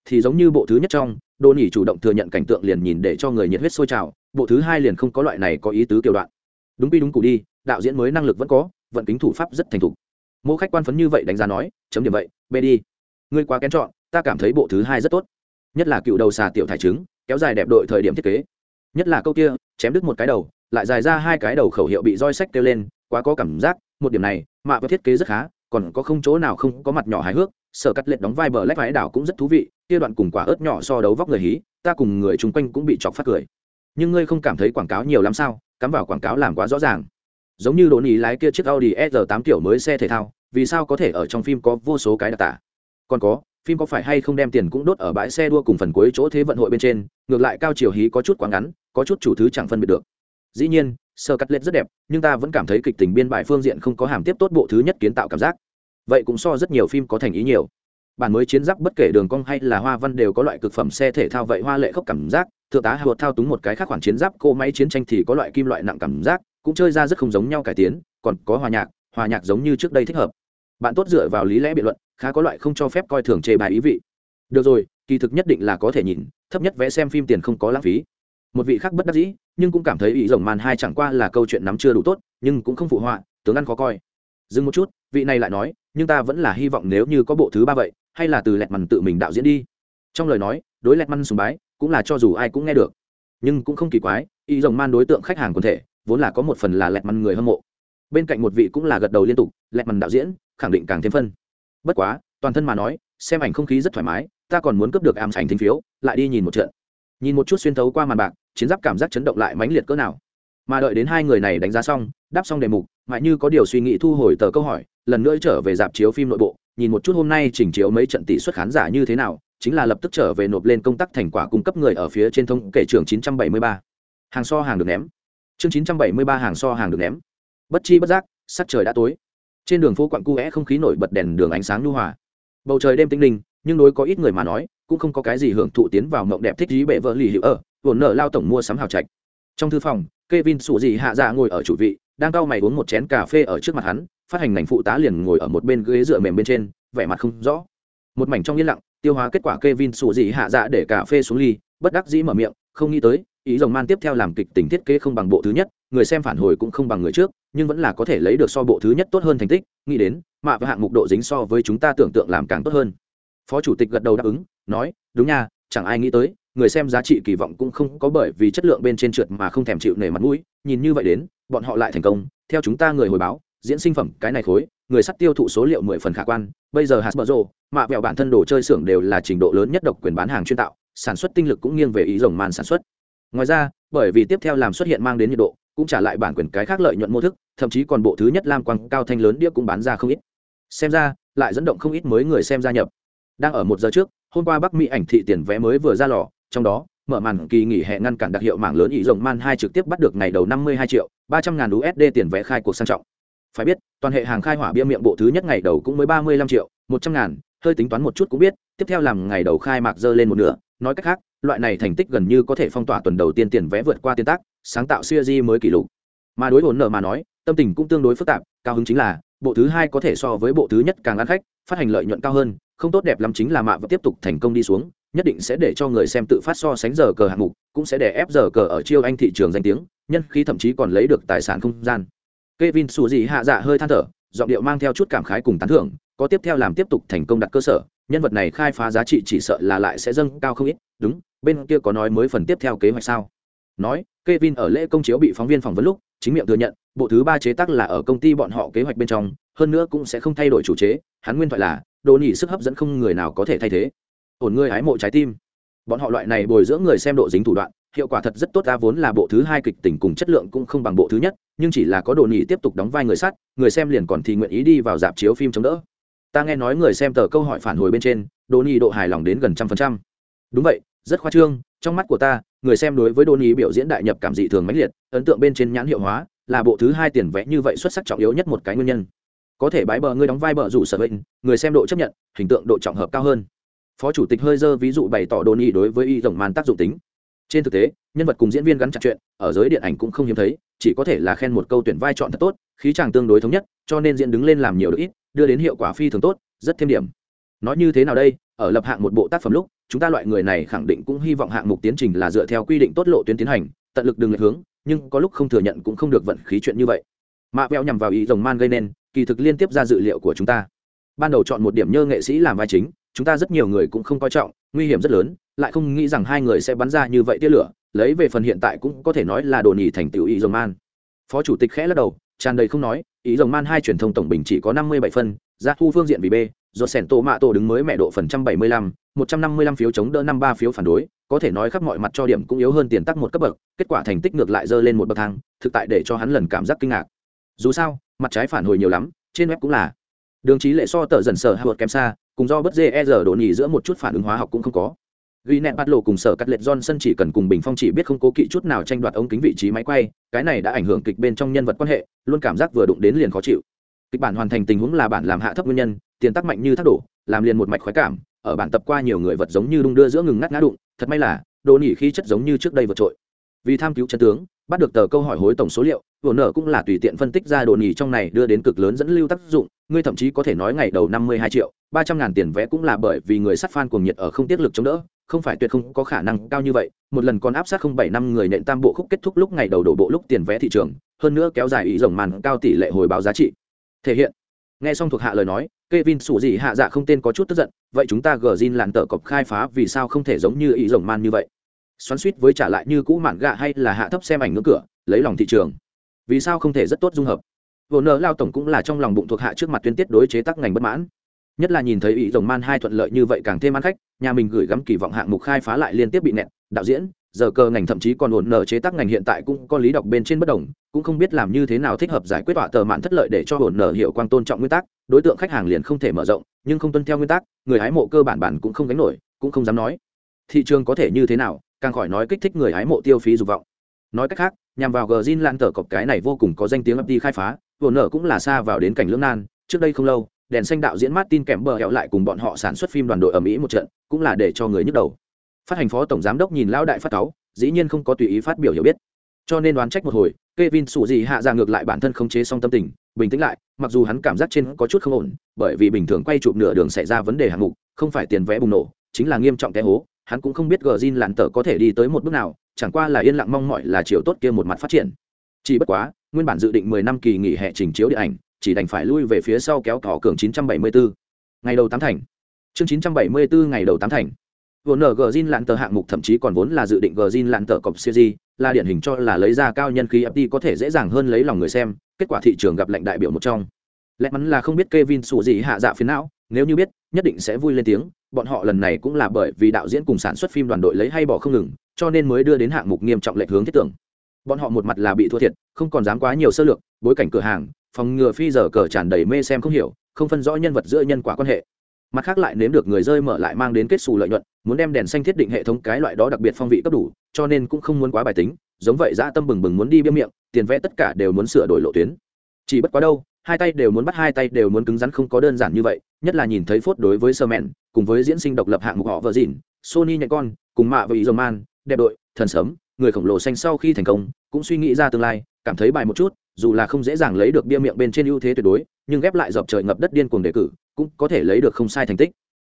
Thì giống như bộ thứ nhất trong đô nỉ chủ động thừa nhận cảnh tượng liền nhìn để cho người nhiệt huyết sôi trào, bộ thứ hai liền không có loại này có ý tứ kiểu đoạn. Đúng bi đúng cụ đi, đạo diễn mới năng lực vẫn có, vận kính thủ pháp rất thành thục. Mỗi khách quan phấn như vậy đánh giá nói, chấm điểm vậy, bê đi. Ngươi quá kén chọn, ta cảm thấy bộ thứ hai rất tốt. Nhất là cựu đầu xà tiểu thải trứng, kéo dài đẹp đội thời điểm thiết kế. Nhất là câu kia, chém đứt một cái đầu, lại dài ra hai cái đầu khẩu hiệu bị roi sách kêu lên, quá có cảm giác, một điểm này, mạ và thiết kế rất khá còn có không chỗ nào không có mặt nhỏ hài hước, sở cắt lệch đóng vai bờ lách vái đảo cũng rất thú vị, kia đoạn cùng quả ớt nhỏ so đấu vóc người hí, ta cùng người chung quanh cũng bị chọc phát cười. Nhưng ngươi không cảm thấy quảng cáo nhiều lắm sao, cắm vào quảng cáo làm quá rõ ràng. Giống như đồn ý lái kia chiếc audi s 8 kiểu mới xe thể thao, vì sao có thể ở trong phim có vô số cái đặc tả? Còn có, phim có phải hay không đem tiền cũng đốt ở bãi xe đua cùng phần cuối chỗ thế vận hội bên trên, ngược lại cao chiều hí có chút quá ngắn, có chút chủ thứ chẳng phân biệt được. Dĩ nhiên sơ cắt lết rất đẹp, nhưng ta vẫn cảm thấy kịch tình biên bài phương diện không có hàm tiếp tốt bộ thứ nhất kiến tạo cảm giác. Vậy cũng so rất nhiều phim có thành ý nhiều. Bản mới chiến giáp bất kể đường cong hay là hoa văn đều có loại cực phẩm xe thể thao vậy hoa lệ khốc cảm giác, thượng tá hột thao túng một cái khác khoản chiến giáp, cô máy chiến tranh thì có loại kim loại nặng cảm giác, cũng chơi ra rất không giống nhau cải tiến, còn có hòa nhạc hòa nhạc giống như trước đây thích hợp. Bạn tốt dựa vào lý lẽ biện luận, khá có loại không cho phép coi thường chê bài ý vị. Được rồi, kỳ thực nhất định là có thể nhìn, thấp nhất vẽ xem phim tiền không có lãng phí. Một vị khác bất đắc dĩ nhưng cũng cảm thấy ý rồng màn hai chẳng qua là câu chuyện nắm chưa đủ tốt, nhưng cũng không phụ họa, tướng ăn khó coi. Dừng một chút, vị này lại nói, nhưng ta vẫn là hy vọng nếu như có bộ thứ ba vậy, hay là từ lẹt mằn tự mình đạo diễn đi. Trong lời nói, đối lẹt mằn sùng bái, cũng là cho dù ai cũng nghe được. Nhưng cũng không kỳ quái, ý rồng man đối tượng khách hàng quần thể, vốn là có một phần là lẹt mằn người hâm mộ. Bên cạnh một vị cũng là gật đầu liên tục, lẹt mằn đạo diễn, khẳng định càng thêm phân. Bất quá, toàn thân mà nói, xem ảnh không khí rất thoải mái, ta còn muốn cướp được ám ảnh thính phiếu, lại đi nhìn một trận. Nhìn một chút xuyên thấu qua màn bạc chiến giáp cảm giác chấn động lại mãnh liệt cỡ nào. Mà đợi đến hai người này đánh giá xong, đáp xong đề mục, mãi như có điều suy nghĩ thu hồi tờ câu hỏi, lần nữa trở về dạp chiếu phim nội bộ, nhìn một chút hôm nay chỉnh chiếu mấy trận tỷ suất khán giả như thế nào, chính là lập tức trở về nộp lên công tác thành quả cung cấp người ở phía trên thông kể trường 973. hàng so hàng được ném. Chương 973 hàng so hàng được ném. Bất chi bất giác, sắc trời đã tối. Trên đường phố quặng cu é không khí nổi bật đèn đường ánh sáng nhu hòa. Bầu trời đêm tinh linh, nhưng đối có ít người mà nói, cũng không có cái gì hưởng thụ tiến vào mộng đẹp thích trí bệ vợ lì hữu ở vồn nợ lao tổng mua sắm hào trạch. Trong thư phòng, Kevin sụ gì hạ dạ ngồi ở chủ vị, đang cau mày uống một chén cà phê ở trước mặt hắn, phát hành ngành phụ tá liền ngồi ở một bên ghế dựa mềm bên trên, vẻ mặt không rõ. Một mảnh trong yên lặng, tiêu hóa kết quả Kevin sụ gì hạ dạ để cà phê xuống ly, bất đắc dĩ mở miệng, không nghĩ tới, ý rồng man tiếp theo làm kịch tình thiết kế không bằng bộ thứ nhất, người xem phản hồi cũng không bằng người trước, nhưng vẫn là có thể lấy được so bộ thứ nhất tốt hơn thành tích, nghĩ đến, mạ và hạng mục độ dính so với chúng ta tưởng tượng làm càng tốt hơn. Phó chủ tịch gật đầu đáp ứng, nói, đúng nha, chẳng ai nghĩ tới người xem giá trị kỳ vọng cũng không có bởi vì chất lượng bên trên trượt mà không thèm chịu nể mặt mũi, nhìn như vậy đến, bọn họ lại thành công. Theo chúng ta người hồi báo, diễn sinh phẩm, cái này khối, người sắt tiêu thụ số liệu mười phần khả quan. Bây giờ hasbro, mạ vẹo bản thân đồ chơi xưởng đều là trình độ lớn nhất độc quyền bán hàng chuyên tạo, sản xuất tinh lực cũng nghiêng về ý rồng màn sản xuất. Ngoài ra, bởi vì tiếp theo làm xuất hiện mang đến nhiệt độ, cũng trả lại bản quyền cái khác lợi nhuận mô thức, thậm chí còn bộ thứ nhất lam quang cao thanh lớn đĩa cũng bán ra không ít. Xem ra, lại dẫn động không ít mới người xem gia nhập. Đang ở một giờ trước, hôm qua bắc mỹ ảnh thị tiền vé mới vừa ra lò trong đó, mở màn kỳ nghỉ hè ngăn cản đặc hiệu mạng lớn ý rồng man hai trực tiếp bắt được ngày đầu năm mươi hai triệu ba trăm ngàn usd tiền vé khai cuộc sang trọng. Phải biết, toàn hệ hàng khai hỏa bia miệng bộ thứ nhất ngày đầu cũng mới ba mươi lăm triệu, một trăm ngàn, hơi tính toán một chút cũng biết, tiếp theo làm ngày đầu khai mạc dơ lên một nửa. Nói cách khác, loại này thành tích gần như có thể phong tỏa tuần đầu tiên tiền vé vượt qua tiên tác, sáng tạo siêu di mới kỷ lục. Mà đối hồn nợ mà nói, tâm tình cũng tương đối phức tạp, cao hứng chính là, bộ thứ hai có thể so với bộ thứ nhất càng ăn khách, phát hành lợi nhuận cao hơn, không tốt đẹp lắm chính là mạ vẫn tiếp tục thành công đi xuống nhất định sẽ để cho người xem tự phát so sánh giờ cờ hạng mục cũng sẽ để ép giờ cờ ở chiêu anh thị trường danh tiếng nhân khí thậm chí còn lấy được tài sản không gian Kevin Sù gì hạ dạ hơi than thở, giọng điệu mang theo chút cảm khái cùng tán thưởng, có tiếp theo làm tiếp tục thành công đặt cơ sở, nhân vật này khai phá giá trị chỉ sợ là lại sẽ dâng cao không ít, đúng, bên kia có nói mới phần tiếp theo kế hoạch sao? Nói, Kevin ở lễ công chiếu bị phóng viên phỏng vấn lúc, chính miệng thừa nhận, bộ thứ ba chế tác là ở công ty bọn họ kế hoạch bên trong, hơn nữa cũng sẽ không thay đổi chủ chế, hắn nguyên thoại là, đồ nhỉ sức hấp dẫn không người nào có thể thay thế. Ổn ngươi hái mộ trái tim. Bọn họ loại này bồi dưỡng người xem độ dính thủ đoạn, hiệu quả thật rất tốt ta vốn là bộ thứ hai kịch tình cùng chất lượng cũng không bằng bộ thứ nhất nhưng chỉ là có đồ nhị tiếp tục đóng vai người sát người xem liền còn thì nguyện ý đi vào dạp chiếu phim chống đỡ. Ta nghe nói người xem tờ câu hỏi phản hồi bên trên đồ nhị độ hài lòng đến gần trăm phần trăm. Đúng vậy rất khoa trương trong mắt của ta người xem đối với đồ nhị biểu diễn đại nhập cảm dị thường mãnh liệt ấn tượng bên trên nhãn hiệu hóa là bộ thứ hai tiền vẽ như vậy xuất sắc trọng yếu nhất một cái nguyên nhân. Có thể bái bờ ngươi đóng vai bờ rủ sở bệnh người xem độ chấp nhận hình tượng độ trọng hợp cao hơn phó chủ tịch hơi dơ ví dụ bày tỏ đồ nhị đối với y rồng man tác dụng tính. Trên thực tế, nhân vật cùng diễn viên gắn chặt chuyện, ở giới điện ảnh cũng không hiếm thấy, chỉ có thể là khen một câu tuyển vai chọn thật tốt, khí chàng tương đối thống nhất, cho nên diễn đứng lên làm nhiều được ít, đưa đến hiệu quả phi thường tốt, rất thêm điểm. Nói như thế nào đây, ở lập hạng một bộ tác phẩm lúc, chúng ta loại người này khẳng định cũng hy vọng hạng mục tiến trình là dựa theo quy định tốt lộ tuyến tiến hành, tận lực đường lệch hướng, nhưng có lúc không thừa nhận cũng không được vận khí chuyện như vậy. Mạ veo nhằm vào ý rồng man gây nên, kỳ thực liên tiếp ra dự liệu của chúng ta. Ban đầu chọn một điểm nhơ nghệ sĩ làm vai chính chúng ta rất nhiều người cũng không coi trọng, nguy hiểm rất lớn, lại không nghĩ rằng hai người sẽ bắn ra như vậy tia lửa, lấy về phần hiện tại cũng có thể nói là đồ nhì thành tựu ý rồng man. Phó chủ tịch khẽ lắc đầu, tràn đầy không nói ý rồng man hai truyền thông tổng bình chỉ có năm mươi bảy phân giá thu phương diện vì b, do sẻn tổ mạ tổ đứng mới mẹ độ phần trăm bảy mươi lăm, một trăm năm mươi lăm phiếu chống đỡ năm ba phiếu phản đối, có thể nói khắp mọi mặt cho điểm cũng yếu hơn tiền tắc một cấp bậc, kết quả thành tích ngược lại dơ lên một bậc thang, thực tại để cho hắn lần cảm giác kinh ngạc. Dù sao, mặt trái phản hồi nhiều lắm, trên web cũng là đường trí lệ so tờ dần sở hạ vợt kém xa, cùng do bất dê e rờ đổ nhì giữa một chút phản ứng hóa học cũng không có. Ghi nẹt bắt lộ cùng sở cắt lệch johnson chỉ cần cùng bình phong chỉ biết không cố kỵ chút nào tranh đoạt ống kính vị trí máy quay, cái này đã ảnh hưởng kịch bên trong nhân vật quan hệ, luôn cảm giác vừa đụng đến liền khó chịu. Kịch bản hoàn thành tình huống là bản làm hạ thấp nguyên nhân, tiền tắc mạnh như thác đổ, làm liền một mạch khoái cảm, ở bản tập qua nhiều người vật giống như đung đưa giữa ngừng ngắt ngã đụng, thật may là đồ nỉ khi chất giống như trước đây vượt trội. Vì tham cứu chân tướng, bắt được tờ câu hỏi hối tổng số liệu vừa nợ cũng là tùy tiện phân tích ra đồ nhì trong này đưa đến cực lớn dẫn lưu tác dụng ngươi thậm chí có thể nói ngày đầu năm mươi hai triệu ba trăm ngàn tiền vẽ cũng là bởi vì người sắt fan cuồng nhiệt ở không tiết lực chống đỡ không phải tuyệt không có khả năng cao như vậy một lần còn áp sát không bảy năm người nện tam bộ khúc kết thúc lúc ngày đầu đổ bộ lúc tiền vé thị trường hơn nữa kéo dài ý rồng màn cao tỷ lệ hồi báo giá trị thể hiện nghe xong thuộc hạ lời nói Kevin sủ gì hạ dạ không tên có chút tức giận, vậy chúng ta gờ Jin làn tờ cọc khai phá vì sao không thể giống như ý rồng man như vậy? Xoắn suýt với trả lại như cũ mạn gạ hay là hạ thấp xem ảnh ngưỡng cửa, lấy lòng thị trường. Vì sao không thể rất tốt dung hợp? Vô nợ lao tổng cũng là trong lòng bụng thuộc hạ trước mặt tuyên tiết đối chế tác ngành bất mãn. Nhất là nhìn thấy ý rồng man hai thuận lợi như vậy càng thêm ăn khách, nhà mình gửi gắm kỳ vọng hạng mục khai phá lại liên tiếp bị nẹt, đạo diễn, giờ cơ ngành thậm chí còn ổn nở chế tác ngành hiện tại cũng có lý đọc bên trên bất đồng, cũng không biết làm như thế nào thích hợp giải quyết tọa tờ mạn thất lợi để cho ổn nở hiệu quang tôn trọng nguyên tắc, đối tượng khách hàng liền không thể mở rộng, nhưng không tuân theo nguyên tắc, người hái mộ cơ bản bản cũng không gánh nổi, cũng không dám nói. Thị trường có thể như thế nào, càng khỏi nói kích thích người hái mộ tiêu phí dục vọng nói cách khác nhằm vào gờ zin lan tờ cọc cái này vô cùng có danh tiếng ấp đi khai phá vừa nở cũng là xa vào đến cảnh lưỡng nan trước đây không lâu đèn xanh đạo diễn Martin kèm bờ hẹo lại cùng bọn họ sản xuất phim đoàn đội ở Mỹ một trận, cũng là để cho người nhức đầu. Phát hành phó tổng giám đốc nhìn lão đại phát cáu, dĩ nhiên không có tùy ý phát biểu hiểu biết. Cho nên đoán trách một hồi, Kevin sủ gì hạ ra ngược lại bản thân không chế xong tâm tình, bình tĩnh lại, mặc dù hắn cảm giác trên có chút không ổn, bởi vì bình thường quay chụp nửa đường xảy ra vấn đề hạng mục, không phải tiền vẽ bùng nổ, chính là nghiêm trọng té hố, hắn cũng không biết Gjin lặn tờ có thể đi tới một bước nào, chẳng qua là yên lặng mong mọi là chiều tốt kia một mặt phát triển. Chỉ bất quá, nguyên bản dự định 10 năm kỳ nghỉ hè trình chiếu điện ảnh, chỉ đành phải lui về phía sau kéo thỏ cường 974. Ngày đầu tám thành. Chương 974 ngày đầu tám thành. Vốn nở Gjin lặn tờ hạng mục thậm chí còn vốn là dự định Gjin lặn tờ cọc series, là điển hình cho là lấy ra cao nhân khí FT có thể dễ dàng hơn lấy lòng người xem, kết quả thị trường gặp lệnh đại biểu một trong. lẽ mắn là không biết Kevin sụ gì hạ dạ phiến não, nếu như biết, nhất định sẽ vui lên tiếng, bọn họ lần này cũng là bởi vì đạo diễn cùng sản xuất phim đoàn đội lấy hay bỏ không ngừng, cho nên mới đưa đến hạng mục nghiêm trọng lệch hướng thiết tưởng. Bọn họ một mặt là bị thua thiệt, không còn dám quá nhiều sơ lược, bối cảnh cửa hàng, phòng ngừa phi giờ cờ tràn đầy mê xem không hiểu, không phân rõ nhân vật giữa nhân quả quan hệ. Mặt khác lại nếm được người rơi mở lại mang đến kết xù lợi nhuận, muốn đem đèn xanh thiết định hệ thống cái loại đó đặc biệt phong vị cấp đủ, cho nên cũng không muốn quá bài tính, giống vậy dã tâm bừng bừng muốn đi bia miệng, tiền vẽ tất cả đều muốn sửa đổi lộ tuyến. Chỉ bất quá đâu, hai tay đều muốn bắt, hai tay đều muốn cứng rắn, không có đơn giản như vậy, nhất là nhìn thấy phốt đối với sơ mẹn cùng với diễn sinh độc lập hạng mục họ vợ dịn sony nhạy con, cùng mạ và ý dầu man, đẹp đội, thần sớm người khổng lồ xanh sau khi thành công, cũng suy nghĩ ra tương lai, cảm thấy bài một chút, dù là không dễ dàng lấy được bia miệng bên trên ưu thế tuyệt đối, nhưng ghép lại dọc trời ngập đất điên cuồng đề cử, cũng có thể lấy được không sai thành tích.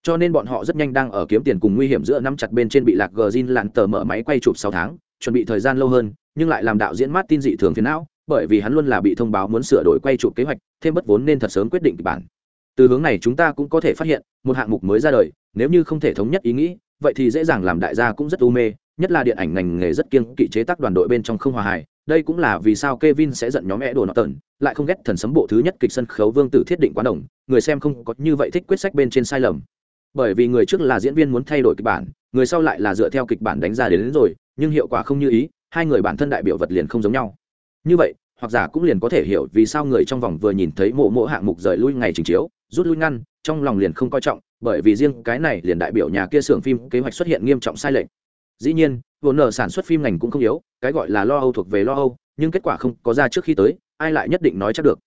Cho nên bọn họ rất nhanh đang ở kiếm tiền cùng nguy hiểm giữa năm chặt bên trên bị lạc gờ zin lặn tờ mở máy quay chụp sáu tháng, chuẩn bị thời gian lâu hơn, nhưng lại làm đạo diễn mát tin dị thường phiền não bởi vì hắn luôn là bị thông báo muốn sửa đổi quay trụ kế hoạch thêm bất vốn nên thật sớm quyết định kịch bản từ hướng này chúng ta cũng có thể phát hiện một hạng mục mới ra đời nếu như không thể thống nhất ý nghĩ vậy thì dễ dàng làm đại gia cũng rất u mê nhất là điện ảnh ngành nghề rất kiêng kỵ chế tác đoàn đội bên trong không hòa hài đây cũng là vì sao Kevin sẽ giận nhóm mẹ đồ nọ tần, lại không ghét thần sấm bộ thứ nhất kịch sân khấu vương tử thiết định quá đồng, người xem không có như vậy thích quyết sách bên trên sai lầm. Bởi vì người trước là diễn viên muốn thay đổi kịch bản, người sau lại là dựa theo kịch bản đánh ra đến, đến rồi, nhưng hiệu quả không như ý, hai người bản thân đại biểu vật liền không giống nhau. Như vậy, hoặc giả cũng liền có thể hiểu vì sao người trong vòng vừa nhìn thấy mộ mộ hạng mục rời lui ngày trình chiếu, rút lui ngăn, trong lòng liền không coi trọng, bởi vì riêng cái này liền đại biểu nhà kia xưởng phim kế hoạch xuất hiện nghiêm trọng sai lệch. Dĩ nhiên vốn nợ sản xuất phim ngành cũng không yếu, cái gọi là lo âu thuộc về lo âu, nhưng kết quả không có ra trước khi tới, ai lại nhất định nói chắc được.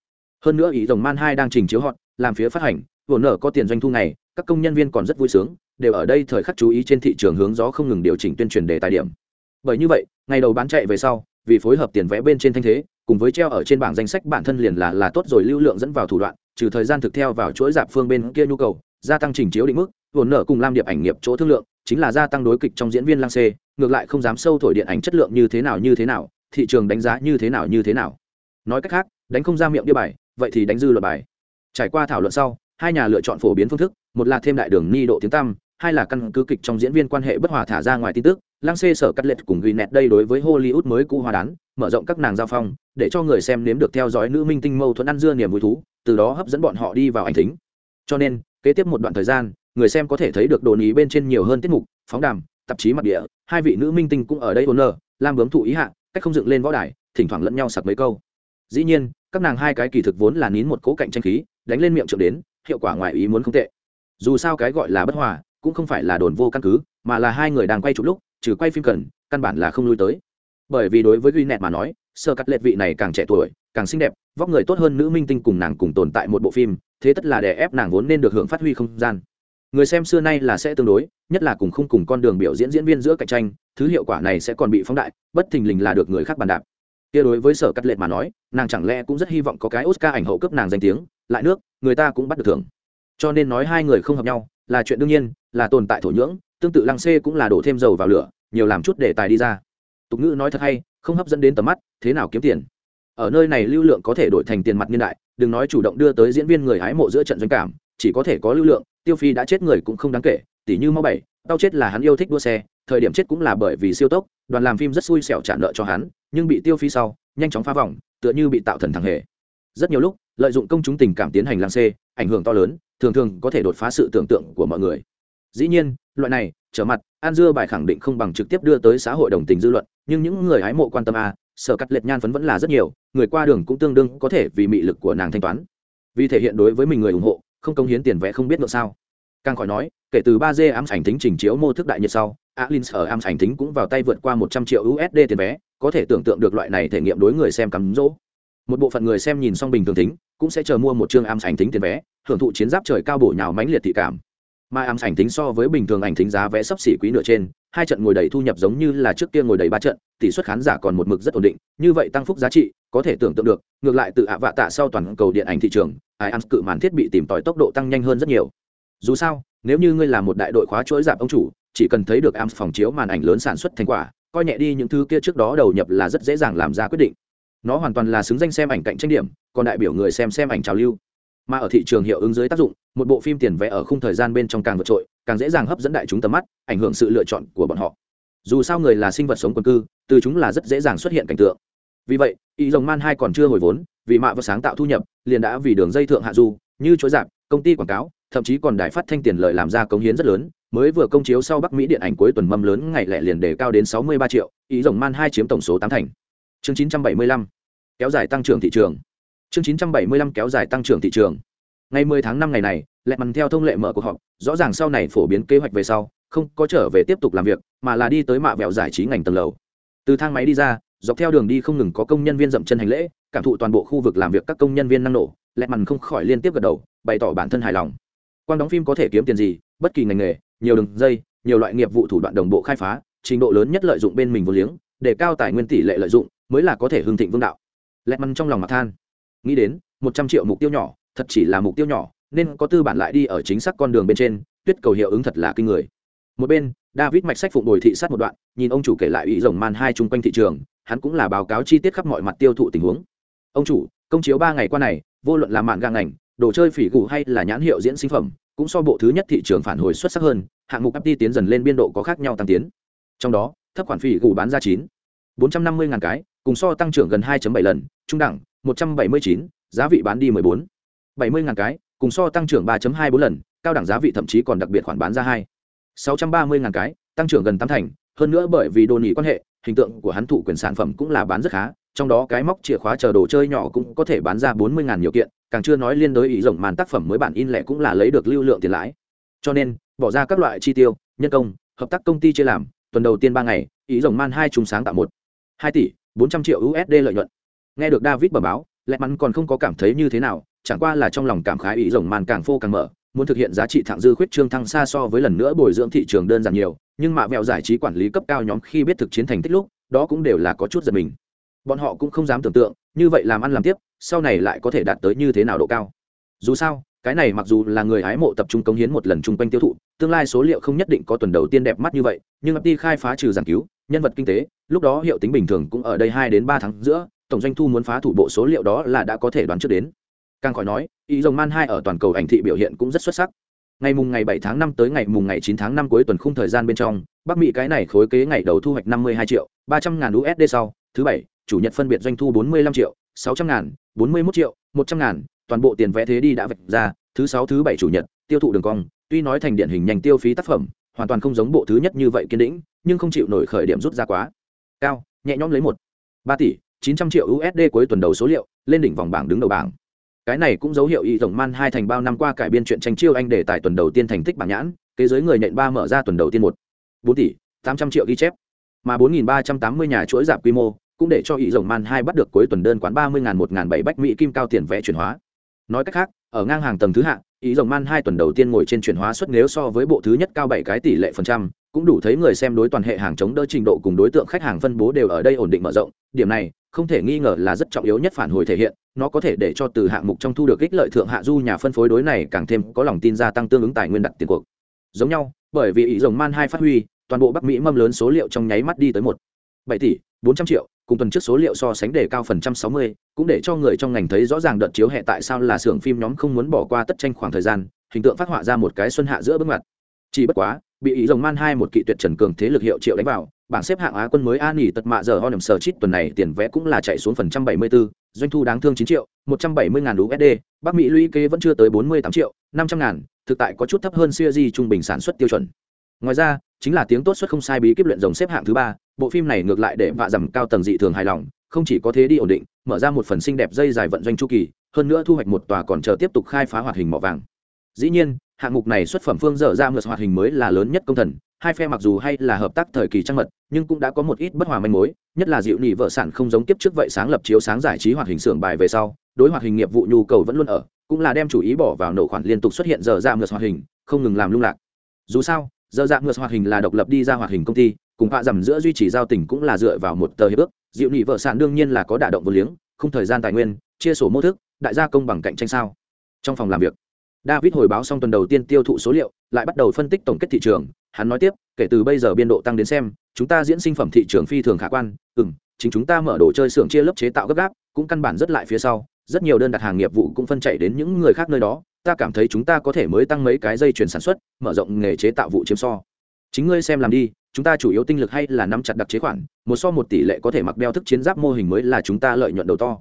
Hơn nữa ý rồng man hai đang trình chiếu họ làm phía phát hành vốn nợ có tiền doanh thu này các công nhân viên còn rất vui sướng, đều ở đây thời khắc chú ý trên thị trường hướng gió không ngừng điều chỉnh tuyên truyền đề tài điểm. Bởi như vậy, ngày đầu bán chạy về sau vì phối hợp tiền vẽ bên trên thanh thế, cùng với treo ở trên bảng danh sách bản thân liền là là tốt rồi, lưu lượng dẫn vào thủ đoạn, trừ thời gian thực theo vào chuỗi dạp phương bên kia nhu cầu, gia tăng trình chiếu định mức hồn nợ cùng lam điệp ảnh nghiệp chỗ thương lượng, chính là gia tăng đối kịch trong diễn viên lang xê, ngược lại không dám sâu thổi điện ảnh chất lượng như thế nào như thế nào, thị trường đánh giá như thế nào như thế nào. Nói cách khác, đánh không ra miệng đi bài, vậy thì đánh dư luật bài. Trải qua thảo luận sau, hai nhà lựa chọn phổ biến phương thức, một là thêm đại đường ni độ tiếng tăm, hai là căn cứ kịch trong diễn viên quan hệ bất hòa thả ra ngoài tin tức lang xê sở cắt lệch cùng ghi nẹt đây đối với hollywood mới cũ hòa đán, mở rộng các nàng giao phong, để cho người xem nếm được theo dõi nữ minh tinh mâu thuẫn ăn dưa niềm vui thú, từ đó hấp dẫn bọn họ đi vào ảnh thính. Cho nên, kế tiếp một đoạn thời gian, người xem có thể thấy được đồ ý bên trên nhiều hơn tiết mục, phóng đàm, tạp chí mặt địa, hai vị nữ minh tinh cũng ở đây ồn lờ lam bướm thụ ý hạ, cách không dựng lên võ đài, thỉnh thoảng lẫn nhau sặc mấy câu. Dĩ nhiên, các nàng hai cái kỳ thực vốn là nín một cố cạnh tranh khí, đánh lên miệng trượng đến, hiệu quả ngoài ý muốn không tệ. Dù sao cái gọi là bất hòa, cũng không phải là đồn vô căn cứ, mà là hai người đang quay chụp lúc trừ quay phim cần, căn bản là không lui tới. Bởi vì đối với duy nẹt mà nói, sơ cắt lệ vị này càng trẻ tuổi, càng xinh đẹp, vóc người tốt hơn nữ minh tinh cùng nàng cùng tồn tại một bộ phim, thế tất là để ép nàng vốn nên được hưởng phát huy không gian. Người xem xưa nay là sẽ tương đối, nhất là cùng không cùng con đường biểu diễn diễn viên giữa cạnh tranh, thứ hiệu quả này sẽ còn bị phóng đại, bất thình lình là được người khác bàn đạp. Kia đối với sở cắt lệ mà nói, nàng chẳng lẽ cũng rất hy vọng có cái oscar ảnh hậu cấp nàng danh tiếng, lại nước, người ta cũng bắt được thưởng. Cho nên nói hai người không hợp nhau, là chuyện đương nhiên, là tồn tại thổ nhưỡng, tương tự lăng xê cũng là đổ thêm dầu vào lửa nhiều làm chút để tài đi ra. Tục ngữ nói thật hay, không hấp dẫn đến tầm mắt, thế nào kiếm tiền? Ở nơi này lưu lượng có thể đổi thành tiền mặt niên đại, đừng nói chủ động đưa tới diễn viên người hái mộ giữa trận doanh cảm, chỉ có thể có lưu lượng, tiêu phi đã chết người cũng không đáng kể tỷ như mau bảy, tao chết là hắn yêu thích đua xe, thời điểm chết cũng là bởi vì siêu tốc, đoàn làm phim rất xui xẻo trả nợ cho hắn, nhưng bị tiêu phi sau, nhanh chóng phá vòng, tựa như bị tạo thần thằng hề. Rất nhiều lúc, lợi dụng công chúng tình cảm tiến hành lăng xê, ảnh hưởng to lớn, thường thường có thể đột phá sự tưởng tượng của mọi người dĩ nhiên, loại này, trở mặt, an dưa bài khẳng định không bằng trực tiếp đưa tới xã hội đồng tình dư luận, nhưng những người hái mộ quan tâm à sở cắt lệch nhan phấn vẫn là rất nhiều, người qua đường cũng tương đương có thể vì mị lực của nàng thanh toán. Vì thể hiện đối với mình người ủng hộ, không công hiến tiền vẽ không biết ngược sao. Càng khỏi nói, kể từ ba d ám ảnh tính trình chiếu mô thức đại nhiệt sau alin sở ám ảnh tính cũng vào tay vượt qua một trăm triệu usd tiền vé có thể tưởng tượng được loại này thể nghiệm đối người xem cắm rỗ. Một bộ phận người xem nhìn xong bình thường tính cũng sẽ chờ mua một chương ám ảnh tính tiền vé hưởng thụ chiến giáp trời cao bổ nhào mãnh liệt thị cảm mà ám ảnh tính so với bình thường ảnh tính giá vé sấp xỉ quý nửa trên, hai trận ngồi đầy thu nhập giống như là trước kia ngồi đầy ba trận, tỷ suất khán giả còn một mực rất ổn định, như vậy tăng phúc giá trị, có thể tưởng tượng được, ngược lại từ ạ vạ tạ sau toàn cầu điện ảnh thị trường, ai ăn cự màn thiết bị tìm tòi tốc độ tăng nhanh hơn rất nhiều. Dù sao, nếu như ngươi là một đại đội khóa chuỗi giảm ông chủ, chỉ cần thấy được am phòng chiếu màn ảnh lớn sản xuất thành quả, coi nhẹ đi những thứ kia trước đó đầu nhập là rất dễ dàng làm ra quyết định. Nó hoàn toàn là xứng danh xem ảnh cạnh tranh điểm, còn đại biểu người xem xem ảnh trào lưu mà ở thị trường hiệu ứng dưới tác dụng một bộ phim tiền vẽ ở khung thời gian bên trong càng vượt trội càng dễ dàng hấp dẫn đại chúng tầm mắt ảnh hưởng sự lựa chọn của bọn họ. Dù sao người là sinh vật sống quần cư từ chúng là rất dễ dàng xuất hiện cảnh tượng. Vì vậy ý dòng man hai còn chưa hồi vốn vì mạ và sáng tạo thu nhập liền đã vì đường dây thượng hạ du như chối giảm, công ty quảng cáo thậm chí còn đài phát thanh tiền lợi làm ra cống hiến rất lớn mới vừa công chiếu sau bắc mỹ điện ảnh cuối tuần mâm lớn ngày lẻ liền đề cao đến 63 triệu ý dòng man hai chiếm tổng số tám thành. Chương 975 kéo dài tăng trưởng thị trường chương 975 kéo dài tăng trưởng thị trường. Ngày 10 tháng 5 ngày này lẹ mằn theo thông lệ mở cuộc họp, rõ ràng sau này phổ biến kế hoạch về sau, không có trở về tiếp tục làm việc, mà là đi tới mạ vẹo giải trí ngành tầng lầu. Từ thang máy đi ra, dọc theo đường đi không ngừng có công nhân viên dậm chân hành lễ, cảm thụ toàn bộ khu vực làm việc các công nhân viên năng nổ. Lẹ mằn không khỏi liên tiếp gật đầu, bày tỏ bản thân hài lòng. Quang đóng phim có thể kiếm tiền gì, bất kỳ ngành nghề, nhiều đường dây, nhiều loại nghiệp vụ thủ đoạn đồng bộ khai phá, trình độ lớn nhất lợi dụng bên mình vô liếng, để cao tài nguyên tỷ lệ lợi dụng, mới là có thể hưng thịnh vương đạo. Lẹt măn trong lòng mặt than nghĩ đến, một trăm triệu mục tiêu nhỏ, thật chỉ là mục tiêu nhỏ, nên có tư bản lại đi ở chính xác con đường bên trên, tuyết cầu hiệu ứng thật là kinh người. Một bên, david mạch sách phụng bồi thị sát một đoạn, nhìn ông chủ kể lại ý rồng man hai chung quanh thị trường, hắn cũng là báo cáo chi tiết khắp mọi mặt tiêu thụ tình huống. Ông chủ, công chiếu ba ngày qua này, vô luận là mạng gang ảnh đồ chơi phỉ gù hay là nhãn hiệu diễn sinh phẩm, cũng so bộ thứ nhất thị trường phản hồi xuất sắc hơn, hạng mục apti tiến dần lên biên độ có khác nhau tăng tiến. Trong đó, thấp khoản phỉ gù bán ra chín, bốn trăm năm mươi ngàn cái, cùng so tăng trưởng gần hai bảy lần, trung đẳng một trăm bảy mươi chín, giá vị bán đi mười bốn. bảy mươi ngàn cái, cùng so tăng trưởng ba hai bốn lần, cao đẳng giá vị thậm chí còn đặc biệt khoản bán ra hai. sáu trăm ba mươi ngàn cái, tăng trưởng gần tám thành, hơn nữa bởi vì đồ nỉ quan hệ, hình tượng của hắn thụ quyền sản phẩm cũng là bán rất khá, trong đó cái móc chìa khóa chờ đồ chơi nhỏ cũng có thể bán ra bốn mươi ngàn nhiều kiện, càng chưa nói liên đối ý rộng màn tác phẩm mới bản in lẻ cũng là lấy được lưu lượng tiền lãi. Cho nên, bỏ ra các loại chi tiêu, nhân công, hợp tác công ty chia làm, tuần đầu tiên ba ngày, ý rộng man hai trùng sáng tạo một. hai tỷ bốn trăm triệu usd lợi nhuận nghe được david bẩm báo lẹ mắn còn không có cảm thấy như thế nào, chẳng qua là trong lòng cảm khái ý rồng màn càng phô càng mở, muốn thực hiện giá trị thẳng dư khuyết trương thăng xa so với lần nữa bồi dưỡng thị trường đơn giản nhiều, nhưng mạ vẹo giải trí quản lý cấp cao nhóm khi biết thực chiến thành tích lúc, đó cũng đều là có chút giật mình. Bọn họ cũng không dám tưởng tượng, như vậy làm ăn làm tiếp, sau này lại có thể đạt tới như thế nào độ cao. Dù sao, cái này mặc dù là người hái mộ tập trung cống hiến một lần chung quanh tiêu thụ, tương lai số liệu không nhất định có tuần đầu tiên đẹp mắt như vậy, nhưng đi khai phá trừ giảng cứu, nhân vật kinh tế, lúc đó hiệu tính bình thường cũng ở đây hai đến ba tháng giữa tổng doanh thu muốn phá thủ bộ số liệu đó là đã có thể đoán trước đến. Càng khỏi nói, ý rồng man hai ở toàn cầu ảnh thị biểu hiện cũng rất xuất sắc. Ngày mùng ngày 7 tháng 5 tới ngày mùng ngày 9 tháng 5 cuối tuần khung thời gian bên trong, bắc mỹ cái này khối kế ngày đầu thu hoạch 52 triệu 300 ngàn usd sau, thứ bảy, chủ nhật phân biệt doanh thu 45 triệu 600 ngàn 41 triệu 100 ngàn, toàn bộ tiền vé thế đi đã vạch ra, thứ sáu, thứ bảy chủ nhật, tiêu thụ đường cong, tuy nói thành điện hình nhanh tiêu phí tác phẩm, hoàn toàn không giống bộ thứ nhất như vậy kiên định, nhưng không chịu nổi khởi điểm rút ra quá cao, nhẹ nhõm lấy một, ba tỷ chín trăm triệu usd cuối tuần đầu số liệu, lên đỉnh vòng bảng đứng đầu bảng. Cái này cũng dấu hiệu y tổng man hai thành bao năm qua cải biên chuyện tranh chiêu anh để tại tuần đầu tiên thành tích bảng nhãn thế giới người nện ba mở ra tuần đầu tiên một. Bốn tỷ, tám trăm triệu ghi chép. Mà bốn nghìn ba trăm tám mươi nhà chuỗi giảm quy mô, cũng để cho y tổng man hai bắt được cuối tuần đơn quán ba mươi một bảy bách mỹ kim cao tiền vẽ chuyển hóa. Nói cách khác, ở ngang hàng tầng thứ hạng ý rồng man hai tuần đầu tiên ngồi trên chuyển hóa suất nếu so với bộ thứ nhất cao bảy cái tỷ lệ phần trăm cũng đủ thấy người xem đối toàn hệ hàng chống đỡ trình độ cùng đối tượng khách hàng phân bố đều ở đây ổn định mở rộng, điểm này, không thể nghi ngờ là rất trọng yếu nhất phản hồi thể hiện, nó có thể để cho từ hạng mục trong thu được ích lợi thượng hạ du nhà phân phối đối này càng thêm có lòng tin gia tăng tương ứng tài nguyên đặt tiền cuộc. Giống nhau, bởi vì ý rồng man hai phát huy, toàn bộ bắc mỹ mâm lớn số liệu trong nháy mắt đi tới một, bảy tỷ, bốn trăm triệu, cùng tuần trước số liệu so sánh đề cao phần trăm sáu mươi, cũng để cho người trong ngành thấy rõ ràng đợt chiếu hệ tại sao là xưởng phim nhóm không muốn bỏ qua tất tranh khoảng thời gian, hình tượng phát họa ra một cái xuân hạ giữa bước mặt. Chỉ bất quá bị ý rồng man hai một kỵ tuyệt trần cường thế lực hiệu triệu đánh vào, bảng xếp hạng á quân mới an nghỉ tật mạ giờ ho nằm sờ chít tuần này tiền vẽ cũng là chạy xuống phần trăm bảy mươi bốn doanh thu đáng thương chín triệu, một trăm bảy mươi ngàn usd bắc mỹ lũy kế vẫn chưa tới bốn mươi tám triệu, năm trăm ngàn, thực tại có chút thấp hơn siêu di trung bình sản xuất tiêu chuẩn. Ngoài ra, chính là tiếng tốt xuất không sai bí kíp luyện rồng xếp hạng thứ ba, bộ phim này ngược lại để vạ dầm cao tầng dị thường hài lòng, không chỉ có thế đi ổn định, mở ra một phần xinh đẹp dây dài vận doanh chu kỳ, hơn nữa thu hoạch một tòa còn chờ tiếp tục khai phá hoạt hình mỏ vàng. Dĩ nhiên hạng mục này xuất phẩm phương dở ra ngược hoạt hình mới là lớn nhất công thần. Hai phe mặc dù hay là hợp tác thời kỳ trăng mật, nhưng cũng đã có một ít bất hòa manh mối, nhất là dịu nỉ vợ sản không giống tiếp trước vậy sáng lập chiếu sáng giải trí hoạt hình xưởng bài về sau, đối hoạt hình nghiệp vụ nhu cầu vẫn luôn ở, cũng là đem chủ ý bỏ vào nổ khoản liên tục xuất hiện dở ra ngược hoạt hình, không ngừng làm lung lạc. Dù sao, dở Ra ngược hoạt hình là độc lập đi ra hoạt hình công ty, cùng họa dầm giữa duy trì giao tình cũng là dựa vào một tờ hiệp ước. Dịu nỉ vợ sản đương nhiên là có đả động vô liếng, không thời gian tài nguyên, chia sổ mô thức, đại gia công bằng cạnh tranh sao? Trong phòng làm việc david hồi báo xong tuần đầu tiên tiêu thụ số liệu lại bắt đầu phân tích tổng kết thị trường. Hắn nói tiếp kể từ bây giờ biên độ tăng đến xem chúng ta diễn sinh phẩm thị trường phi thường khả quan. Ừm, chính chúng ta mở đồ chơi xưởng chia lớp chế tạo gấp gáp cũng căn bản rất lại phía sau. Rất nhiều đơn đặt hàng nghiệp vụ cũng phân chạy đến những người khác nơi đó. Ta cảm thấy chúng ta có thể mới tăng mấy cái dây chuyển sản xuất mở rộng nghề chế tạo vụ chiếm so. Chính ngươi xem làm đi chúng ta chủ yếu tinh lực hay là nắm chặt đặc chế khoản một so một tỷ lệ có thể mặc đeo thức chiến giáp mô hình mới là chúng ta lợi nhuận đầu to.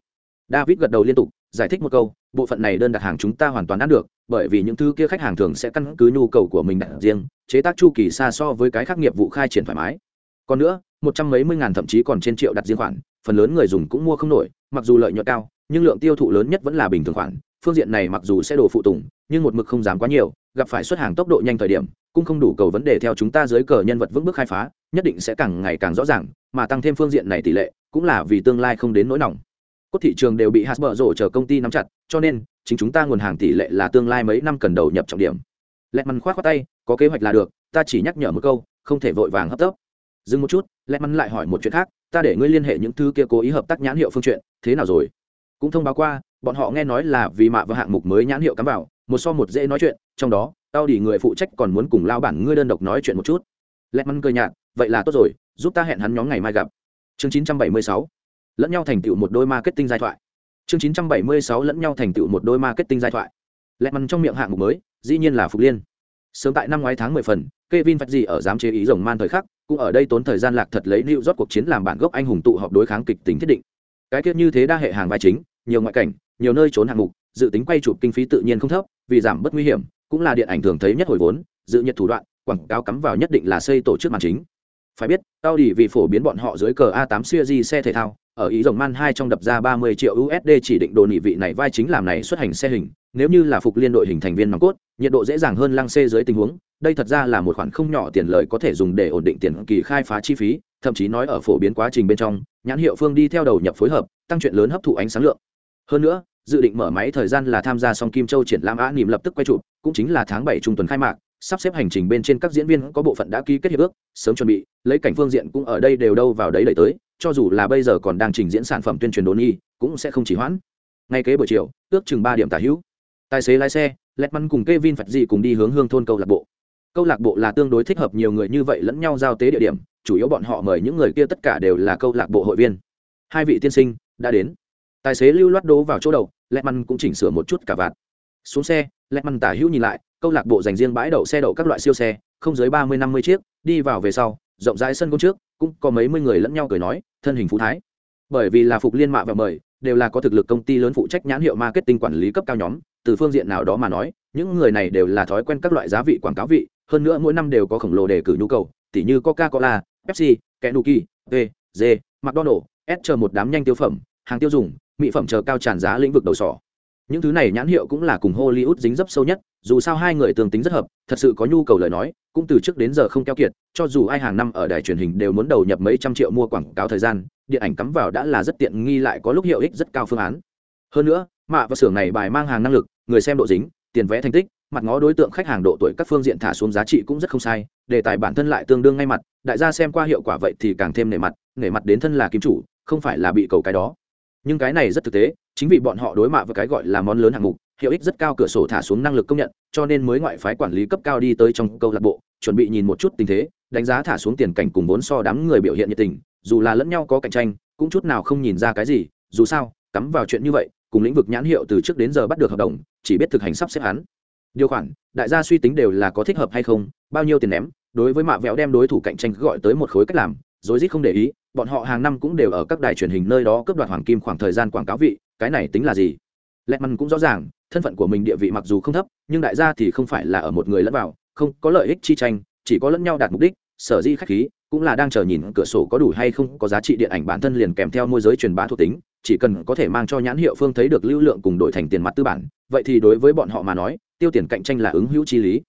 David gật đầu liên tục giải thích một câu, bộ phận này đơn đặt hàng chúng ta hoàn toàn ăn được, bởi vì những thứ kia khách hàng thường sẽ căn cứ nhu cầu của mình đặt riêng, chế tác chu kỳ xa so với cái khác nghiệp vụ khai triển thoải mái. Còn nữa, một trăm mấy mươi ngàn thậm chí còn trên triệu đặt riêng khoản, phần lớn người dùng cũng mua không nổi, mặc dù lợi nhuận cao, nhưng lượng tiêu thụ lớn nhất vẫn là bình thường khoản. Phương diện này mặc dù sẽ đổ phụ tùng, nhưng một mực không dám quá nhiều, gặp phải xuất hàng tốc độ nhanh thời điểm, cũng không đủ cầu vấn đề theo chúng ta dưới cờ nhân vật vững bước khai phá, nhất định sẽ càng ngày càng rõ ràng, mà tăng thêm phương diện này tỷ lệ, cũng là vì tương lai không đến nỗi nỏng cốt thị trường đều bị hạt bở rổ chờ công ty nắm chặt, cho nên, chính chúng ta nguồn hàng tỷ lệ là tương lai mấy năm cần đầu nhập trọng điểm. Lẹt mắn khoát khoát tay, có kế hoạch là được, ta chỉ nhắc nhở một câu, không thể vội vàng hấp tấp. Dừng một chút lẹt mắn lại hỏi một chuyện khác, ta để ngươi liên hệ những thứ kia cố ý hợp tác nhãn hiệu phương chuyện, thế nào rồi? Cũng thông báo qua, bọn họ nghe nói là vì mạ và hạng mục mới nhãn hiệu cắm vào, một so một dễ nói chuyện, trong đó tao đi người phụ trách còn muốn cùng lao bản ngươi đơn độc nói chuyện một chút. Lẹt mắn cười nhạt, vậy là tốt rồi, giúp ta hẹn hắn nhóm ngày mai gặp. Chương 976 lẫn nhau thành tựu một đôi marketing giai thoại chương 976 lẫn nhau thành tựu một đôi marketing giai thoại lẹ mằn trong miệng hạng mục mới dĩ nhiên là phục liên sớm tại năm ngoái tháng mười phần Kevin Phật gì ở giám chế ý rồng man thời khắc, cũng ở đây tốn thời gian lạc thật lấy lưu rót cuộc chiến làm bản gốc anh hùng tụ họp đối kháng kịch tính thiết định. Cái tiết như thế đa hệ hàng vai chính, nhiều ngoại cảnh, nhiều nơi trốn hạng mục, dự tính quay chụp kinh phí tự nhiên không thấp, vì giảm bất nguy hiểm, cũng là điện ảnh thường thấy nhất hồi vốn, dự nhiệt thủ đoạn, quảng cáo cắm vào nhất định là xây tổ chức màn chính. Phải biết, tao đi vì phổ biến bọn họ dưới cờ A8 series xe thể thao, ở ý rồng man 2 trong đập ra 30 triệu USD chỉ định đồ nhị vị này vai chính làm này xuất hành xe hình, nếu như là phục liên đội hình thành viên nòng cốt, nhiệt độ dễ dàng hơn lăng xe dưới tình huống, đây thật ra là một khoản không nhỏ tiền lợi có thể dùng để ổn định tiền kỳ khai phá chi phí, thậm chí nói ở phổ biến quá trình bên trong, nhãn hiệu phương đi theo đầu nhập phối hợp, tăng chuyện lớn hấp thụ ánh sáng lượng. Hơn nữa, dự định mở máy thời gian là tham gia Song Kim Châu triển lãm á niệm lập tức quay chụp, cũng chính là tháng 7 trung tuần khai mạc, sắp xếp hành trình bên trên các diễn viên có bộ phận đã ký kết hiệp ước, sớm chuẩn bị, lấy cảnh phương diện cũng ở đây đều đâu vào đấy đẩy tới, cho dù là bây giờ còn đang trình diễn sản phẩm tuyên truyền đồn y cũng sẽ không chỉ hoãn. Ngay kế buổi chiều, ước chừng ba điểm tả hữu. Tài xế lái xe, Lẹt Măn cùng Kevin Phật gì cùng đi hướng hương thôn câu lạc bộ. Câu lạc bộ là tương đối thích hợp nhiều người như vậy lẫn nhau giao tế địa điểm, chủ yếu bọn họ mời những người kia tất cả đều là câu lạc bộ hội viên. Hai vị tiên sinh đã đến. Tài xế lưu loát đố vào chỗ đầu, Lẹt Măn cũng chỉnh sửa một chút cả vạt. Xuống xe, Lẹt Măn tả hữu nhìn lại, câu lạc bộ dành riêng bãi đậu xe đậu các loại siêu xe, không dưới ba mươi năm mươi chiếc, đi vào về sau, rộng rãi sân công trước, cũng có mấy mươi người lẫn nhau cười nói, thân hình phú thái. Bởi vì là phục liên mạ và mời, đều là có thực lực công ty lớn phụ trách nhãn hiệu marketing quản lý cấp cao nhóm, từ phương diện nào đó mà nói những người này đều là thói quen các loại giá vị quảng cáo vị hơn nữa mỗi năm đều có khổng lồ đề cử nhu cầu tỉ như coca cola pepsi kenuki v g mcdonald s chờ một đám nhanh tiêu phẩm hàng tiêu dùng mỹ phẩm chờ cao tràn giá lĩnh vực đầu sỏ những thứ này nhãn hiệu cũng là cùng hollywood dính dấp sâu nhất, dù sao hai người tương tính rất hợp, thật sự có nhu cầu lời nói, cũng từ trước đến giờ không keo kiệt, cho dù ai hàng năm ở đài truyền hình đều muốn đầu nhập mấy trăm triệu mua quảng cáo thời gian, điện ảnh cắm vào đã là rất tiện nghi lại có lúc hiệu ích rất cao phương án. Hơn nữa, mạ và xưởng này bài mang hàng năng lực, người xem độ dính, tiền vẽ thành tích, mặt ngó đối tượng khách hàng độ tuổi các phương diện thả xuống giá trị cũng rất không sai, đề tài bản thân lại tương đương ngay mặt, đại gia xem qua hiệu quả vậy thì càng thêm nể mặt nể mặt đến thân là kim chủ, không phải là bị cầu cái đó nhưng cái này rất thực tế, chính vì bọn họ đối mặt với cái gọi là món lớn hạng mục, hiệu ích rất cao cửa sổ thả xuống năng lực công nhận, cho nên mới ngoại phái quản lý cấp cao đi tới trong câu lạc bộ, chuẩn bị nhìn một chút tình thế, đánh giá thả xuống tiền cảnh cùng vốn so đám người biểu hiện nhiệt tình, dù là lẫn nhau có cạnh tranh, cũng chút nào không nhìn ra cái gì, dù sao, cắm vào chuyện như vậy, cùng lĩnh vực nhãn hiệu từ trước đến giờ bắt được hợp đồng, chỉ biết thực hành sắp xếp hắn. Điều khoản, đại gia suy tính đều là có thích hợp hay không, bao nhiêu tiền ném, đối với mạ vẹo đem đối thủ cạnh tranh gọi tới một khối cách làm rối rít không để ý, bọn họ hàng năm cũng đều ở các đài truyền hình nơi đó cướp đoạt hoàng kim khoảng thời gian quảng cáo vị, cái này tính là gì? Lẹt măn cũng rõ ràng, thân phận của mình địa vị mặc dù không thấp, nhưng đại gia thì không phải là ở một người lẫn vào, không có lợi ích chi tranh, chỉ có lẫn nhau đạt mục đích, sở di khách khí, cũng là đang chờ nhìn cửa sổ có đủ hay không có giá trị điện ảnh bản thân liền kèm theo môi giới truyền bá thuộc tính, chỉ cần có thể mang cho nhãn hiệu phương thấy được lưu lượng cùng đổi thành tiền mặt tư bản, vậy thì đối với bọn họ mà nói, tiêu tiền cạnh tranh là ứng hữu chi lý.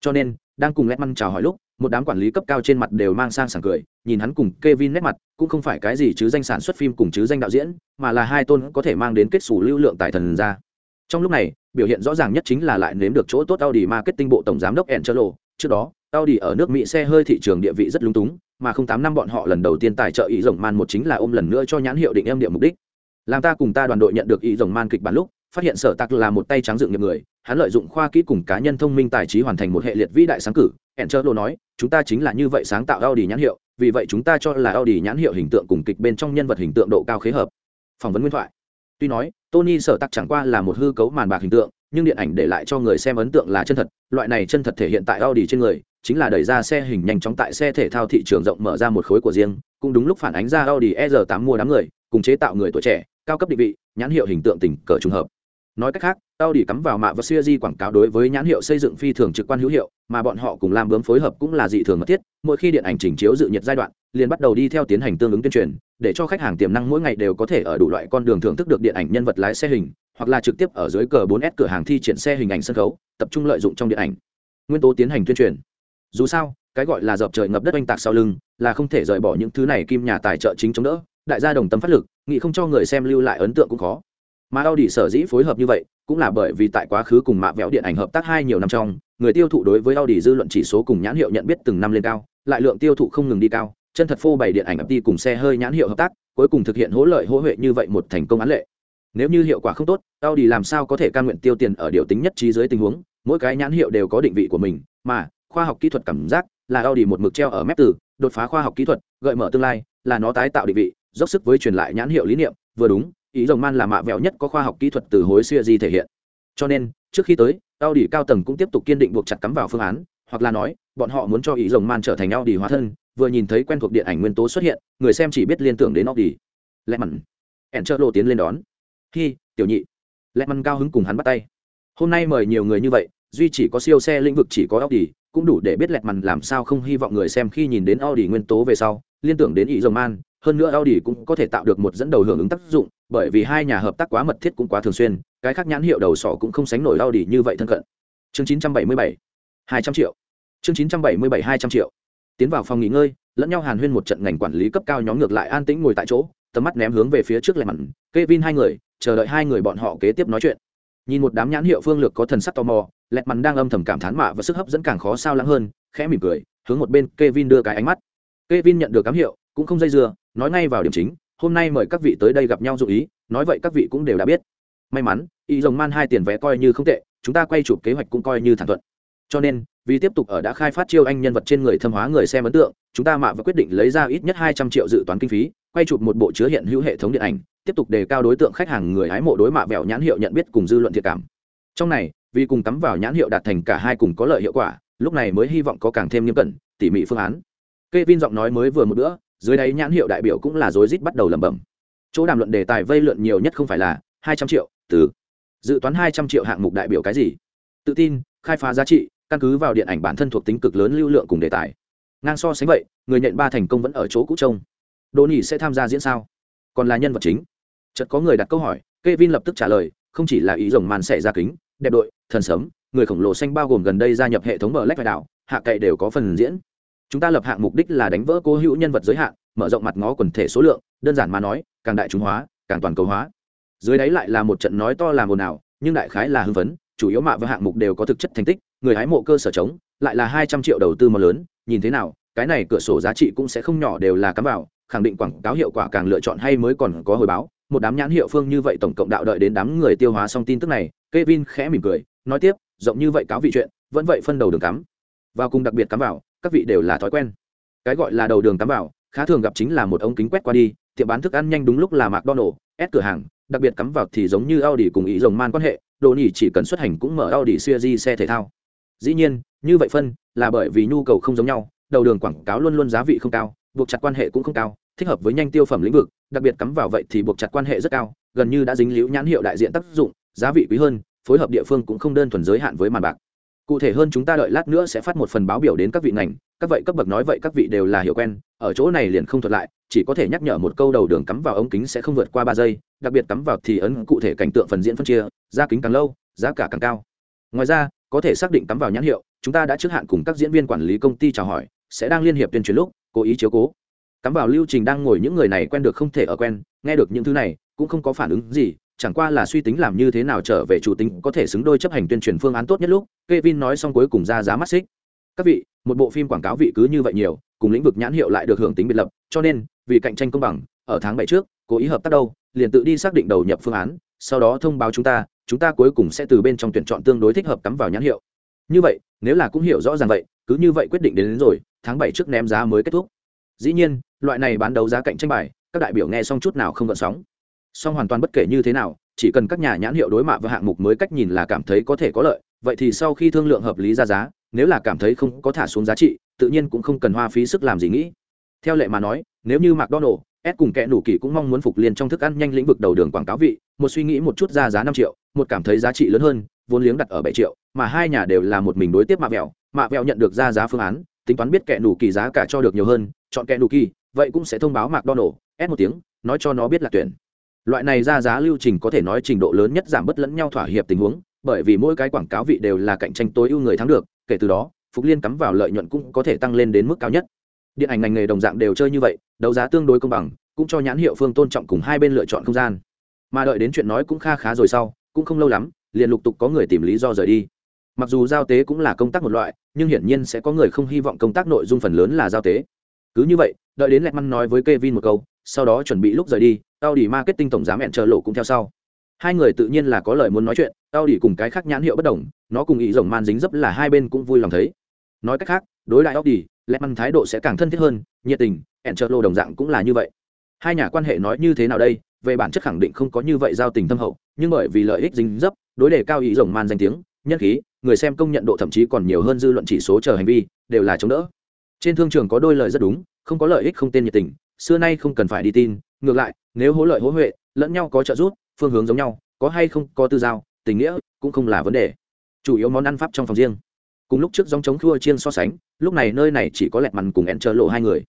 Cho nên, đang cùng Lẹt măng chào hỏi lúc một đám quản lý cấp cao trên mặt đều mang sang sảng cười, nhìn hắn cùng Kevin nét mặt, cũng không phải cái gì chứ danh sản xuất phim cùng chứ danh đạo diễn, mà là hai tôn có thể mang đến kết sủ lưu lượng tài thần ra. Trong lúc này, biểu hiện rõ ràng nhất chính là lại nếm được chỗ tốt Audi marketing bộ tổng giám đốc Angelo. Trước đó, Audi ở nước Mỹ xe hơi thị trường địa vị rất lung túng, mà không tám năm bọn họ lần đầu tiên tài trợ ý rồng man một chính là ôm lần nữa cho nhãn hiệu định em địa mục đích. Làm ta cùng ta đoàn đội nhận được ý rồng man kịch bản lúc, phát hiện sở tặc là một tay trắng dựng nghiệp người, hắn lợi dụng khoa kỹ cùng cá nhân thông minh tài trí hoàn thành một hệ liệt vĩ đại sáng cử enter lô nói, chúng ta chính là như vậy sáng tạo audi nhãn hiệu, vì vậy chúng ta cho là audi nhãn hiệu hình tượng cùng kịch bên trong nhân vật hình tượng độ cao khế hợp. Phỏng vấn nguyên thoại. Tuy nói, tony sở tắc chẳng qua là một hư cấu màn bạc hình tượng, nhưng điện ảnh để lại cho người xem ấn tượng là chân thật. Loại này chân thật thể hiện tại audi trên người, chính là đẩy ra xe hình nhanh chóng tại xe thể thao thị trường rộng mở ra một khối của riêng, cũng đúng lúc phản ánh ra audi e r 8 mua đám người, cùng chế tạo người tuổi trẻ, cao cấp định vị, nhãn hiệu hình tượng tỉnh cờ trùng hợp nói cách khác tao đi cắm vào mạ và siêu di quảng cáo đối với nhãn hiệu xây dựng phi thường trực quan hữu hiệu, mà bọn họ cùng làm bướm phối hợp cũng là dị thường mật thiết, mỗi khi điện ảnh chỉnh chiếu dự nhiệt giai đoạn, liền bắt đầu đi theo tiến hành tương ứng tuyên truyền, để cho khách hàng tiềm năng mỗi ngày đều có thể ở đủ loại con đường thưởng thức được điện ảnh nhân vật lái xe hình, hoặc là trực tiếp ở dưới cờ 4S cửa hàng thi triển xe hình ảnh sân khấu, tập trung lợi dụng trong điện ảnh. Nguyên tố tiến hành tuyên truyền. Dù sao, cái gọi là dập trời ngập đất oanh tạc sau lưng, là không thể rời bỏ những thứ này kim nhà tài trợ chính chống đỡ, đại gia đồng tâm phát lực nghị không cho người xem lưu lại ấn tượng cũng khó mà Audi sở dĩ phối hợp như vậy, cũng là bởi vì tại quá khứ cùng mạ vẹo điện ảnh hợp tác hai nhiều năm trong, người tiêu thụ đối với Audi dư luận chỉ số cùng nhãn hiệu nhận biết từng năm lên cao, lại lượng tiêu thụ không ngừng đi cao, chân thật phô bày điện ảnh ập đi cùng xe hơi nhãn hiệu hợp tác, cuối cùng thực hiện hỗ lợi hỗ huệ như vậy một thành công án lệ. Nếu như hiệu quả không tốt, Audi làm sao có thể ca nguyện tiêu tiền ở điều tính nhất trí dưới tình huống, mỗi cái nhãn hiệu đều có định vị của mình, mà khoa học kỹ thuật cảm giác là Audi một mực treo ở mép từ, đột phá khoa học kỹ thuật, gợi mở tương lai, là nó tái tạo định vị, dốc sức với truyền lại nhãn hiệu lý niệm, vừa đúng ý rồng man là mạ vẹo nhất có khoa học kỹ thuật từ hối xưa gì thể hiện. Cho nên trước khi tới Audi cao tầng cũng tiếp tục kiên định buộc chặt cắm vào phương án hoặc là nói bọn họ muốn cho ý rồng man trở thành Ao Đỉ hóa thân vừa nhìn thấy quen thuộc điện ảnh nguyên tố xuất hiện người xem chỉ biết liên tưởng đến Ao Đỉ. lẹ mặn ẻn chợ lộ tiến lên đón. Hi tiểu nhị. Lẹ mặn cao hứng cùng hắn bắt tay. Hôm nay mời nhiều người như vậy duy chỉ có siêu xe lĩnh vực chỉ có Ao Đỉ, cũng đủ để biết lẹt mằn làm sao không hy vọng người xem khi nhìn đến Audi nguyên tố về sau, liên tưởng đến ý rồng man, hơn nữa Audi cũng có thể tạo được một dẫn đầu hưởng ứng tác dụng, bởi vì hai nhà hợp tác quá mật thiết cũng quá thường xuyên, cái khác nhãn hiệu đầu sỏ cũng không sánh nổi Audi như vậy thân cận. Chương 977, 200 triệu. Chương 977 200 triệu. Tiến vào phòng nghỉ ngơi, lẫn nhau hàn huyên một trận ngành quản lý cấp cao nhóm ngược lại an tĩnh ngồi tại chỗ, tầm mắt ném hướng về phía trước lại mặn, Kevin hai người, chờ đợi hai người bọn họ kế tiếp nói chuyện. Nhìn một đám nhãn hiệu phương lược có thần sắc tò mò, lẹt mặn đang âm thầm cảm thán mạ và sức hấp dẫn càng khó sao lắng hơn khẽ mỉm cười hướng một bên Kevin đưa cái ánh mắt Kevin nhận được cám hiệu cũng không dây dưa nói ngay vào điểm chính hôm nay mời các vị tới đây gặp nhau dụ ý, nói vậy các vị cũng đều đã biết. May mắn, y rồng man hai tiền vé coi như không tệ, chúng ta quay chụp kế hoạch cũng coi như thẳng thuận. Cho nên, vì tiếp tục ở đã khai phát chiêu anh nhân vật trên người thâm hóa người xem ấn tượng, chúng ta mạ và quyết định lấy ra ít nhất hai trăm triệu dự toán kinh phí, quay chụp một bộ chứa hiện hữu hệ thống điện ảnh, tiếp tục đề cao đối tượng khách hàng người hái mộ đối mạ vẹo nhãn hiệu nhận biết cùng dư luận thiệt cảm. Trong này, vì cùng tắm vào nhãn hiệu đạt thành cả hai cùng có lợi hiệu quả, lúc này mới hy vọng có càng thêm nghiêm cẩn, tỉ mỉ phương án. Kevin giọng nói mới vừa một bữa dưới đáy nhãn hiệu đại biểu cũng là rối rít bắt đầu lẩm bẩm. Chỗ đàm luận đề tài vây lượn nhiều nhất không phải là hai trăm triệu, từ dự toán hai trăm triệu hạng mục đại biểu cái gì? Tự tin, khai phá giá trị, căn cứ vào điện ảnh bản thân thuộc tính cực lớn lưu lượng cùng đề tài. Ngang so sánh vậy, người nhận ba thành công vẫn ở chỗ cũ trông. Đỗ nhỉ sẽ tham gia diễn sao? Còn là nhân vật chính? Chợt có người đặt câu hỏi, Kevin lập tức trả lời, không chỉ là ý rồng màn xẻ ra kính, đẹp đội, thần sấm, người khổng lồ xanh bao gồm gần đây gia nhập hệ thống bờ lách vai đảo, hạ cậy đều có phần diễn chúng ta lập hạng mục đích là đánh vỡ cố hữu nhân vật giới hạn, mở rộng mặt ngó quần thể số lượng, đơn giản mà nói, càng đại chúng hóa, càng toàn cầu hóa. Dưới đấy lại là một trận nói to làm ồn ào, nhưng đại khái là hưng phấn, chủ yếu mạ và hạng mục đều có thực chất thành tích, người hái mộ cơ sở chống lại là hai trăm triệu đầu tư mà lớn, nhìn thế nào, cái này cửa sổ giá trị cũng sẽ không nhỏ đều là cắm vào, khẳng định quảng cáo hiệu quả càng lựa chọn hay mới còn có hồi báo. Một đám nhãn hiệu phương như vậy tổng cộng đạo đợi đến đám người tiêu hóa xong tin tức này, Kevin khẽ mỉm cười, nói tiếp, rộng như vậy cáo vị chuyện, vẫn vậy phân đầu đường cắm. Vào cùng đặc biệt cắm vào các vị đều là thói quen. Cái gọi là đầu đường cắm vào, khá thường gặp chính là một ống kính quét qua đi, tiệm bán thức ăn nhanh đúng lúc là mạc đo nổ ép cửa hàng, đặc biệt cắm vào thì giống như Audi cùng ý rồng man quan hệ, đồ nhỉ chỉ cần xuất hành cũng mở Audi series xe thể thao. Dĩ nhiên, như vậy phân, là bởi vì nhu cầu không giống nhau, đầu đường quảng cáo luôn luôn giá vị không cao, buộc chặt quan hệ cũng không cao, thích hợp với nhanh tiêu phẩm lĩnh vực, đặc biệt cắm vào vậy thì buộc chặt quan hệ rất cao, gần như đã dính liễu nhãn hiệu đại diện tác dụng, giá vị quý hơn, phối hợp địa phương cũng không đơn thuần giới hạn với màn bạc cụ thể hơn chúng ta đợi lát nữa sẽ phát một phần báo biểu đến các vị ngành, các vậy cấp bậc nói vậy các vị đều là hiểu quen, ở chỗ này liền không thuật lại, chỉ có thể nhắc nhở một câu đầu đường cắm vào ống kính sẽ không vượt qua ba giây, đặc biệt cắm vào thì ấn cụ thể cảnh tượng phần diễn phân chia, giá kính càng lâu, giá cả càng cao. Ngoài ra, có thể xác định cắm vào nhãn hiệu, chúng ta đã trước hạn cùng các diễn viên quản lý công ty chào hỏi, sẽ đang liên hiệp tuyên truyền lúc, cố ý chiếu cố. Cắm vào lưu trình đang ngồi những người này quen được không thể ở quen, nghe được những thứ này, cũng không có phản ứng gì chẳng qua là suy tính làm như thế nào trở về chủ tính có thể xứng đôi chấp hành tuyên truyền phương án tốt nhất lúc Kevin nói xong cuối cùng ra giá mắt xích. Các vị một bộ phim quảng cáo vị cứ như vậy nhiều cùng lĩnh vực nhãn hiệu lại được hưởng tính biệt lập cho nên vì cạnh tranh công bằng ở tháng bảy trước cố ý hợp tác đâu liền tự đi xác định đầu nhập phương án sau đó thông báo chúng ta chúng ta cuối cùng sẽ từ bên trong tuyển chọn tương đối thích hợp cắm vào nhãn hiệu. Như vậy nếu là cũng hiểu rõ ràng vậy cứ như vậy quyết định đến, đến rồi tháng bảy trước ném giá mới kết thúc. Dĩ nhiên loại này bán đấu giá cạnh tranh bài các đại biểu nghe xong chút nào không gợn sóng song hoàn toàn bất kể như thế nào, chỉ cần các nhà nhãn hiệu đối mạ và hạng mục mới cách nhìn là cảm thấy có thể có lợi, vậy thì sau khi thương lượng hợp lý ra giá, nếu là cảm thấy không có thả xuống giá trị, tự nhiên cũng không cần hoa phí sức làm gì nghĩ. Theo lệ mà nói, nếu như mcdonald, s cùng kẻ đủ kỳ cũng mong muốn phục liên trong thức ăn nhanh lĩnh vực đầu đường quảng cáo vị, một suy nghĩ một chút ra giá năm triệu, một cảm thấy giá trị lớn hơn, vốn liếng đặt ở bảy triệu, mà hai nhà đều là một mình đối tiếp mạ vẹo mạ vẹo nhận được ra giá phương án, tính toán biết kẻ đủ kỳ giá cả cho được nhiều hơn, chọn kẻ đủ kỳ, vậy cũng sẽ thông báo mcdonald, s một tiếng, nói cho nó biết là tuyển loại này ra giá lưu trình có thể nói trình độ lớn nhất giảm bớt lẫn nhau thỏa hiệp tình huống, bởi vì mỗi cái quảng cáo vị đều là cạnh tranh tối ưu người thắng được, kể từ đó, phục liên cắm vào lợi nhuận cũng có thể tăng lên đến mức cao nhất. Điện ảnh ngành nghề đồng dạng đều chơi như vậy, đấu giá tương đối công bằng, cũng cho nhãn hiệu phương tôn trọng cùng hai bên lựa chọn không gian. Mà đợi đến chuyện nói cũng kha khá rồi sau, cũng không lâu lắm, liền lục tục có người tìm lý do rời đi. Mặc dù giao tế cũng là công tác một loại, nhưng hiển nhiên sẽ có người không hy vọng công tác nội dung phần lớn là giao tế. Cứ như vậy, đợi đến lẹt măn nói với Kevin một câu, sau đó chuẩn bị lúc rời đi tao đi marketing tổng giám hẹn chờ lộ cũng theo sau hai người tự nhiên là có lời muốn nói chuyện tao đi cùng cái khác nhãn hiệu bất đồng nó cùng ý rồng man dính dấp là hai bên cũng vui lòng thấy nói cách khác đối lại Audi, Lehman thái độ sẽ càng thân thiết hơn, nhiệt tình, ẹn chờ lộ đồng dạng cũng là như vậy. Hai nhà quan hệ nói như thế nào đây, về bản chất khẳng định không có như vậy giao tình thâm hậu, nhưng bởi vì lợi ích dính dấp, đối đề cao ý rồng man danh tiếng, nhân khí, người xem công nhận độ thậm chí còn nhiều hơn dư luận chỉ số chờ hành vi, đều là chống đỡ. Trên thương trường có đôi lời rất đúng, không có lợi ích không tên nhiệt tình, xưa nay không cần phải đi tin, ngược lại, nếu hỗ lợi hỗ huệ, lẫn nhau có trợ giúp, phương hướng giống nhau, có hay không có tư giao, tình nghĩa cũng không là vấn đề. Chủ yếu món ăn pháp trong phòng riêng. Cùng lúc trước dòng chống khua chiên so sánh lúc này nơi này chỉ có lẹt mằn cùng ẹn chờ lộ hai người.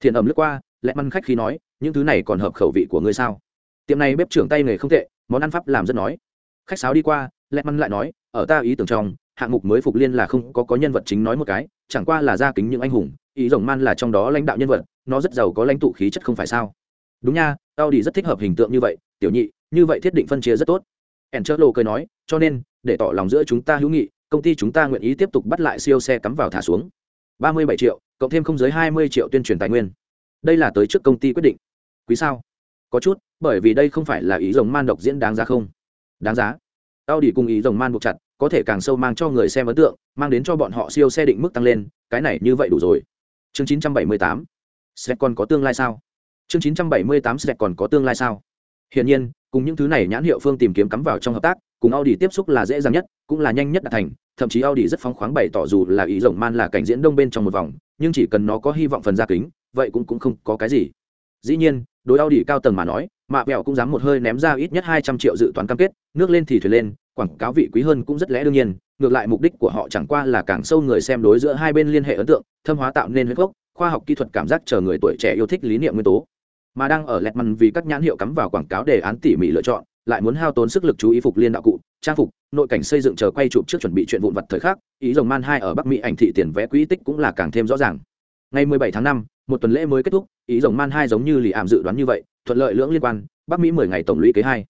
Thiện ẩm lướt qua lẹt mằn khách khi nói những thứ này còn hợp khẩu vị của ngươi sao? Tiệm này bếp trưởng tay nghề không tệ món ăn pháp làm rất nói. Khách sáo đi qua lẹt mằn lại nói ở ta ý tưởng trong hạng mục mới phục liên là không có có nhân vật chính nói một cái chẳng qua là gia kính những anh hùng ý rồng man là trong đó lãnh đạo nhân vật nó rất giàu có lãnh tụ khí chất không phải sao? Đúng nha Audi rất thích hợp hình tượng như vậy, tiểu nhị, như vậy thiết định phân chia rất tốt. Ẻn cười nói, cho nên, để tỏ lòng giữa chúng ta hữu nghị, công ty chúng ta nguyện ý tiếp tục bắt lại siêu xe cắm vào thả xuống. Ba mươi bảy triệu, cộng thêm không dưới hai mươi triệu tuyên truyền tài nguyên. Đây là tới trước công ty quyết định. Quý sao? Có chút, bởi vì đây không phải là ý rồng man độc diễn đáng giá không? Đáng giá. Audi cùng ý rồng man buộc chặt, có thể càng sâu mang cho người xem ấn tượng, mang đến cho bọn họ siêu xe định mức tăng lên, cái này như vậy đủ rồi. Chương chín trăm bảy mươi tám. Sẽ còn có tương lai sao? Chương chín trăm bảy mươi tám sẽ còn có tương lai sao hiển nhiên cùng những thứ này nhãn hiệu phương tìm kiếm cắm vào trong hợp tác cùng Audi tiếp xúc là dễ dàng nhất, cũng là nhanh nhất đạt thành, thậm chí Audi rất phóng khoáng bày tỏ dù là ý rộng man là cảnh diễn đông bên trong một vòng, nhưng chỉ cần nó có hy vọng phần ra kính, vậy cũng cũng không có cái gì. Dĩ nhiên, đối Audi cao tầng mà nói, mạ bẹo cũng dám một hơi ném ra ít nhất hai trăm triệu dự toán cam kết, nước lên thì thuyền lên, quảng cáo vị quý hơn cũng rất lẽ đương nhiên, ngược lại mục đích của họ chẳng qua là càng sâu người xem đối giữa hai bên liên hệ ấn tượng, thâm hóa tạo nên huyết gốc, khoa học kỹ thuật cảm giác chờ người tuổi trẻ yêu thích lý niệm nguyên tố mà đang ở lẹt măn vì các nhãn hiệu cắm vào quảng cáo đề án tỉ mỉ lựa chọn lại muốn hao tốn sức lực chú ý phục liên đạo cụ trang phục nội cảnh xây dựng chờ quay chụp trước chuẩn bị chuyện vụn vặt thời khắc ý rồng man hai ở bắc mỹ ảnh thị tiền vẽ quỹ tích cũng là càng thêm rõ ràng. Ngày 17 tháng 5, một tuần lễ mới kết thúc ý rồng man hai giống như lì ảm dự đoán như vậy thuận lợi lưỡng liên quan bắc mỹ 10 ngày tổng lũy kế hai.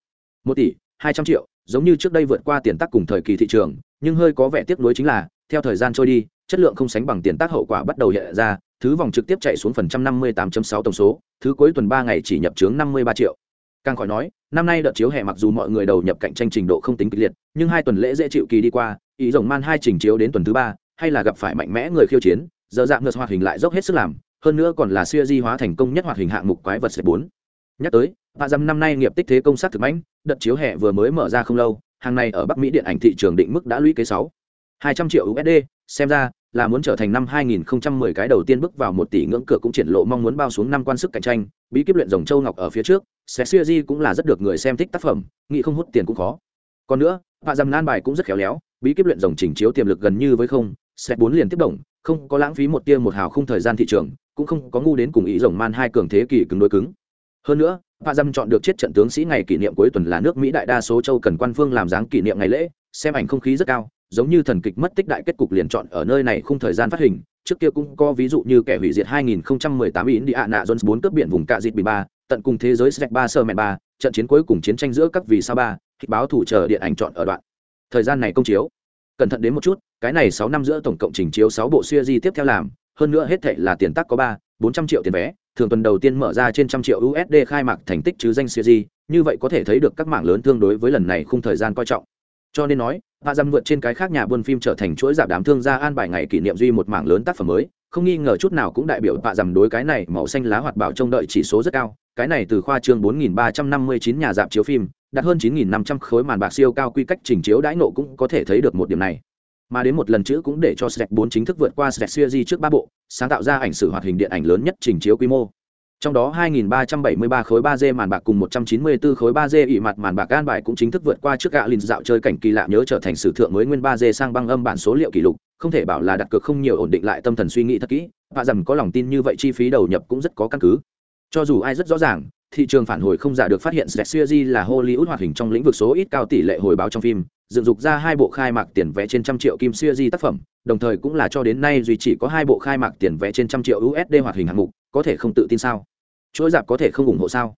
Một tỷ hai trăm triệu giống như trước đây vượt qua tiền tác cùng thời kỳ thị trường nhưng hơi có vẻ tiếc nuối chính là theo thời gian trôi đi chất lượng không sánh bằng tiền tác hậu quả bắt đầu hiện ra thứ vòng trực tiếp chạy xuống phần trăm năm mươi tám sáu tổng số, thứ cuối tuần ba ngày chỉ nhập chướng năm mươi ba triệu. Càng khỏi nói, năm nay đợt chiếu hè mặc dù mọi người đầu nhập cạnh tranh trình độ không tính kịch liệt, nhưng hai tuần lễ dễ chịu kỳ đi qua, ý rồng man hai trình chiếu đến tuần thứ ba, hay là gặp phải mạnh mẽ người khiêu chiến, giờ dạng ngược hoạt hình lại dốc hết sức làm, hơn nữa còn là siêu di hóa thành công nhất hoạt hình hạng mục quái vật c bốn. Nhắc tới, Hạ Dâm năm nay nghiệp tích thế công sát thực mãnh đợt chiếu hè vừa mới mở ra không lâu, hàng này ở bắc mỹ điện ảnh thị trường định mức đã lũy kế sáu hai trăm triệu usd xem ra là muốn trở thành năm 2010 cái đầu tiên bước vào một tỷ ngưỡng cửa cũng triển lộ mong muốn bao xuống năm quan sức cạnh tranh, bí kíp luyện rồng châu ngọc ở phía trước, Series cũng là rất được người xem thích tác phẩm, nghĩ không hút tiền cũng khó. Còn nữa, Vạ Dầm nan bài cũng rất khéo léo, bí kíp luyện rồng chỉnh chiếu tiềm lực gần như với không, sẽ bốn liền tiếp động, không có lãng phí một tia một hào không thời gian thị trường, cũng không có ngu đến cùng ý rồng man hai cường thế kỷ cứng đối cứng. Hơn nữa, Vạ Dầm chọn được chết trận tướng sĩ ngày kỷ niệm cuối tuần là nước Mỹ đại đa số châu cần quan phương làm dáng kỷ niệm ngày lễ, xem ảnh không khí rất cao, giống như thần kịch mất tích đại kết cục liền chọn ở nơi này không thời gian phát hình. Trước kia cũng có ví dụ như kẻ hủy diệt 2018 nghìn đi ạ nạ Jones bốn cướp biển vùng cạ dịt bị ba tận cùng thế giới sạch ba sơ mẹ ba trận chiến cuối cùng chiến tranh giữa các vì sao ba kịch báo thủ chờ điện ảnh chọn ở đoạn. Thời gian này công chiếu. Cẩn thận đến một chút cái này 6 năm giữa tổng cộng trình chiếu 6 bộ series tiếp theo làm hơn nữa hết thảy là tiền tắc có 3, 400 triệu tiền vé thường tuần đầu tiên mở ra trên trăm triệu USD khai mạc thành tích chứ danh series như vậy có thể thấy được các mạng lớn tương đối với lần này khung thời gian coi trọng. Cho nên nói hạ dăm vượt trên cái khác nhà buôn phim trở thành chuỗi giảm đám thương gia an bài ngày kỷ niệm duy một mảng lớn tác phẩm mới. Không nghi ngờ chút nào cũng đại biểu hạ dằm đối cái này màu xanh lá hoạt bảo trông đợi chỉ số rất cao. Cái này từ khoa trương 4.359 nhà dạp chiếu phim đặt hơn 9.500 khối màn bạc siêu cao quy cách trình chiếu đãi nộ cũng có thể thấy được một điểm này. Mà đến một lần chữ cũng để cho Shrek 4 chính thức vượt qua Shrek Series trước ba bộ, sáng tạo ra ảnh sử hoạt hình điện ảnh lớn nhất trình chiếu quy mô. Trong đó 2.373 khối 3D màn bạc cùng 194 khối 3D ỉ mặt màn bạc gan bài cũng chính thức vượt qua trước gạ linh dạo chơi cảnh kỳ lạ nhớ trở thành sử thượng mới nguyên 3D sang băng âm bản số liệu kỷ lục, không thể bảo là đặt cược không nhiều ổn định lại tâm thần suy nghĩ thật kỹ, và rằng có lòng tin như vậy chi phí đầu nhập cũng rất có căn cứ. Cho dù ai rất rõ ràng, thị trường phản hồi không giả được phát hiện Shrek Series là Hollywood hoạt hình trong lĩnh vực số ít cao tỷ lệ hồi báo trong phim, dựng dục ra hai bộ khai mạc tiền vé trên trăm triệu kim Series tác phẩm, đồng thời cũng là cho đến nay duy chỉ có hai bộ khai mạc tiền vé trên trăm triệu USD hoạt hình hạng mục, có thể không tự tin sao? Chuỗi dạp có thể không ủng hộ sao?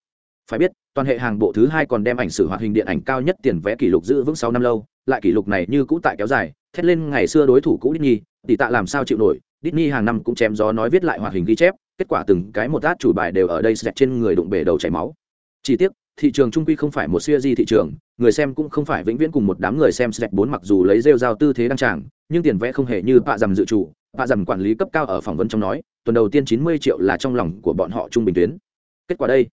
Phải biết, toàn hệ hàng bộ thứ hai còn đem ảnh sử hoạt hình điện ảnh cao nhất tiền vé kỷ lục giữ vững sáu năm lâu, lại kỷ lục này như cũ tại kéo dài, thét lên ngày xưa đối thủ cũ Disney, tỷ tạ làm sao chịu nổi, Disney hàng năm cũng chém gió nói viết lại hoạt hình ghi chép, kết quả từng cái một át chủ bài đều ở đây xẹt trên người đụng bể đầu chảy máu. Chỉ tiếc, thị trường trung quy không phải một siêu di thị trường, người xem cũng không phải vĩnh viễn cùng một đám người xem xẹt bốn mặc dù lấy rêu giao tư thế đăng tràng, nhưng tiền vẽ không hề như bạ dầm dự chủ, bạ dầm quản lý cấp cao ở phỏng vấn trong nói, tuần đầu tiên 90 triệu là trong lòng của bọn họ trung bình tuyến. Kết quả đây,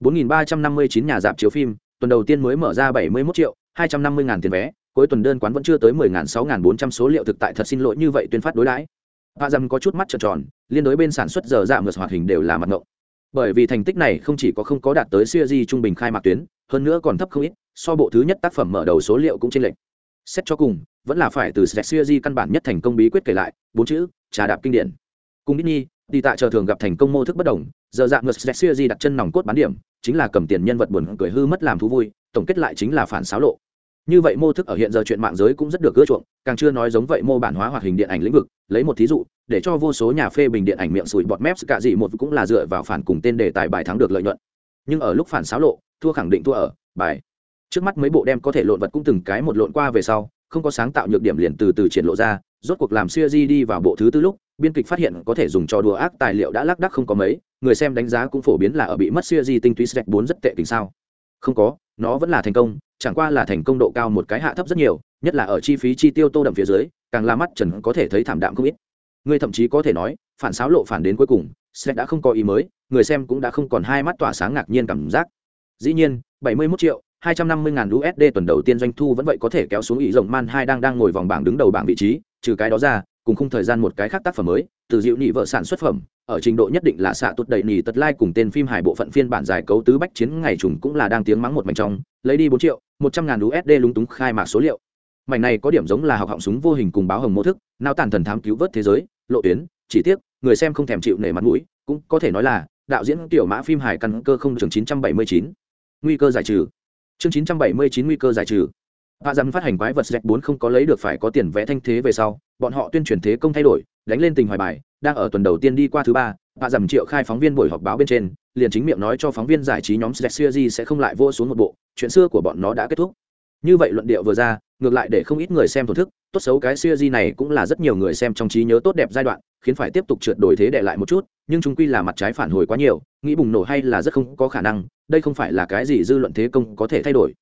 4.359 nhà dạp chiếu phim, tuần đầu tiên mới mở ra 71 triệu, 250 ngàn tiền vé, cuối tuần đơn quán vẫn chưa tới 10 ngàn 6 ngàn 400 số liệu thực tại thật xin lỗi như vậy tuyên phát đối đãi. Hạ Dầm có chút mắt tròn tròn, liên đối bên sản xuất giờ dạ mượt hoạt hình đều là mặt ngộng. Bởi vì thành tích này không chỉ có không có đạt tới series trung bình khai mạc tuyến, hơn nữa còn thấp không ít, so bộ thứ nhất tác phẩm mở đầu số liệu cũng chênh lệch. Xét cho cùng, vẫn là phải từ series căn bản nhất thành công bí quyết kể lại, bốn chữ, trà đạp kinh điển. Cùng Disney, đi tạ chờ thường gặp thành công mô thức bất đồng, giờ dạng ngược series đặt chân nòng cốt bán điểm, chính là cầm tiền nhân vật buồn cười hư mất làm thú vui, tổng kết lại chính là phản xáo lộ. Như vậy mô thức ở hiện giờ chuyện mạng giới cũng rất được ưa chuộng càng chưa nói giống vậy mô bản hóa hoạt hình điện ảnh lĩnh vực lấy một thí dụ để cho vô số nhà phê bình điện ảnh miệng sùi bọt mép cả gì một cũng là dựa vào phản cùng tên đề tài bài thắng được lợi nhuận. Nhưng ở lúc phản xáo lộ thua khẳng định thua ở bài. Trước mắt mấy bộ đem có thể lộn vật cũng từng cái một lộn qua về sau không có sáng tạo nhược điểm liền từ từ triển lộ ra rốt cuộc làm siêu di đi vào bộ thứ tư lúc, biên kịch phát hiện có thể dùng cho đùa ác tài liệu đã lác đắc không có mấy, người xem đánh giá cũng phổ biến là ở bị mất siêu di tinh túy sạch bốn rất tệ tình sao. Không có, nó vẫn là thành công, chẳng qua là thành công độ cao một cái hạ thấp rất nhiều, nhất là ở chi phí chi tiêu tô đậm phía dưới, càng la mắt trần có thể thấy thảm đạm không ít. Người thậm chí có thể nói, phản xáo lộ phản đến cuối cùng sẽ đã không có ý mới, người xem cũng đã không còn hai mắt tỏa sáng ngạc nhiên cảm giác. Dĩ nhiên 71 triệu 250 ngàn USD tuần đầu tiên doanh thu vẫn vậy có thể kéo xuống ý rộng man hai đang đang ngồi vòng bảng đứng đầu bảng vị trí, trừ cái đó ra, cùng không thời gian một cái khác tác phẩm mới, từ dịu nị vợ sản xuất phẩm, ở trình độ nhất định là xạ tụt đầy nỉ tật lai cùng tên phim hài bộ phận phiên bản giải cấu tứ bách chiến ngày trùng cũng là đang tiếng mắng một mảnh trong, lấy đi bốn triệu, một trăm ngàn usd lúng túng khai mạc số liệu. Mảnh này có điểm giống là học họng súng vô hình cùng báo hồng mô thức nào tàn thần thám cứu vớt thế giới, lộ tuyến, chỉ tiếc, người xem không thèm chịu nể mặt mũi, cũng có thể nói là, đạo diễn tiểu mã phim hài căn cơ không trường chín trăm bảy mươi chín. Nguy cơ giải trừ chương chín trăm bảy mươi chín nguy cơ giải trừ Hạ dám phát hành quái vật z bốn không có lấy được phải có tiền vẽ thanh thế về sau, bọn họ tuyên truyền thế công thay đổi, đánh lên tình hoài bài, đang ở tuần đầu tiên đi qua thứ ba, Hạ dằm triệu khai phóng viên buổi họp báo bên trên, liền chính miệng nói cho phóng viên giải trí nhóm Series sẽ không lại vô xuống một bộ, chuyện xưa của bọn nó đã kết thúc. Như vậy luận điệu vừa ra, ngược lại để không ít người xem thổn thức, tốt xấu cái series này cũng là rất nhiều người xem trong trí nhớ tốt đẹp giai đoạn, khiến phải tiếp tục trượt đổi thế để lại một chút, nhưng chúng quy là mặt trái phản hồi quá nhiều, nghĩ bùng nổ hay là rất không có khả năng, đây không phải là cái gì dư luận thế công có thể thay đổi.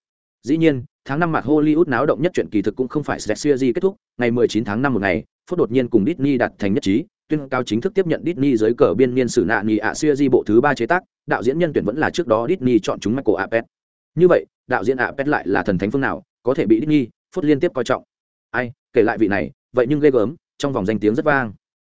Dĩ nhiên, tháng năm mặt Hollywood náo động nhất chuyện kỳ thực cũng không phải Series kết thúc, ngày 19 tháng 5 một ngày, Phút đột nhiên cùng Disney đặt thành nhất trí, tuyên cao chính thức tiếp nhận Disney dưới cờ biên niên sử nạn nhị ạ Series bộ thứ ba chế tác, đạo diễn nhân tuyển vẫn là trước đó Disney chọn chúng Michael Apet. Như vậy, đạo diễn Apet lại là thần thánh phương nào, có thể bị Disney phút liên tiếp coi trọng. Ai, kể lại vị này, vậy nhưng ghê gớm, trong vòng danh tiếng rất vang.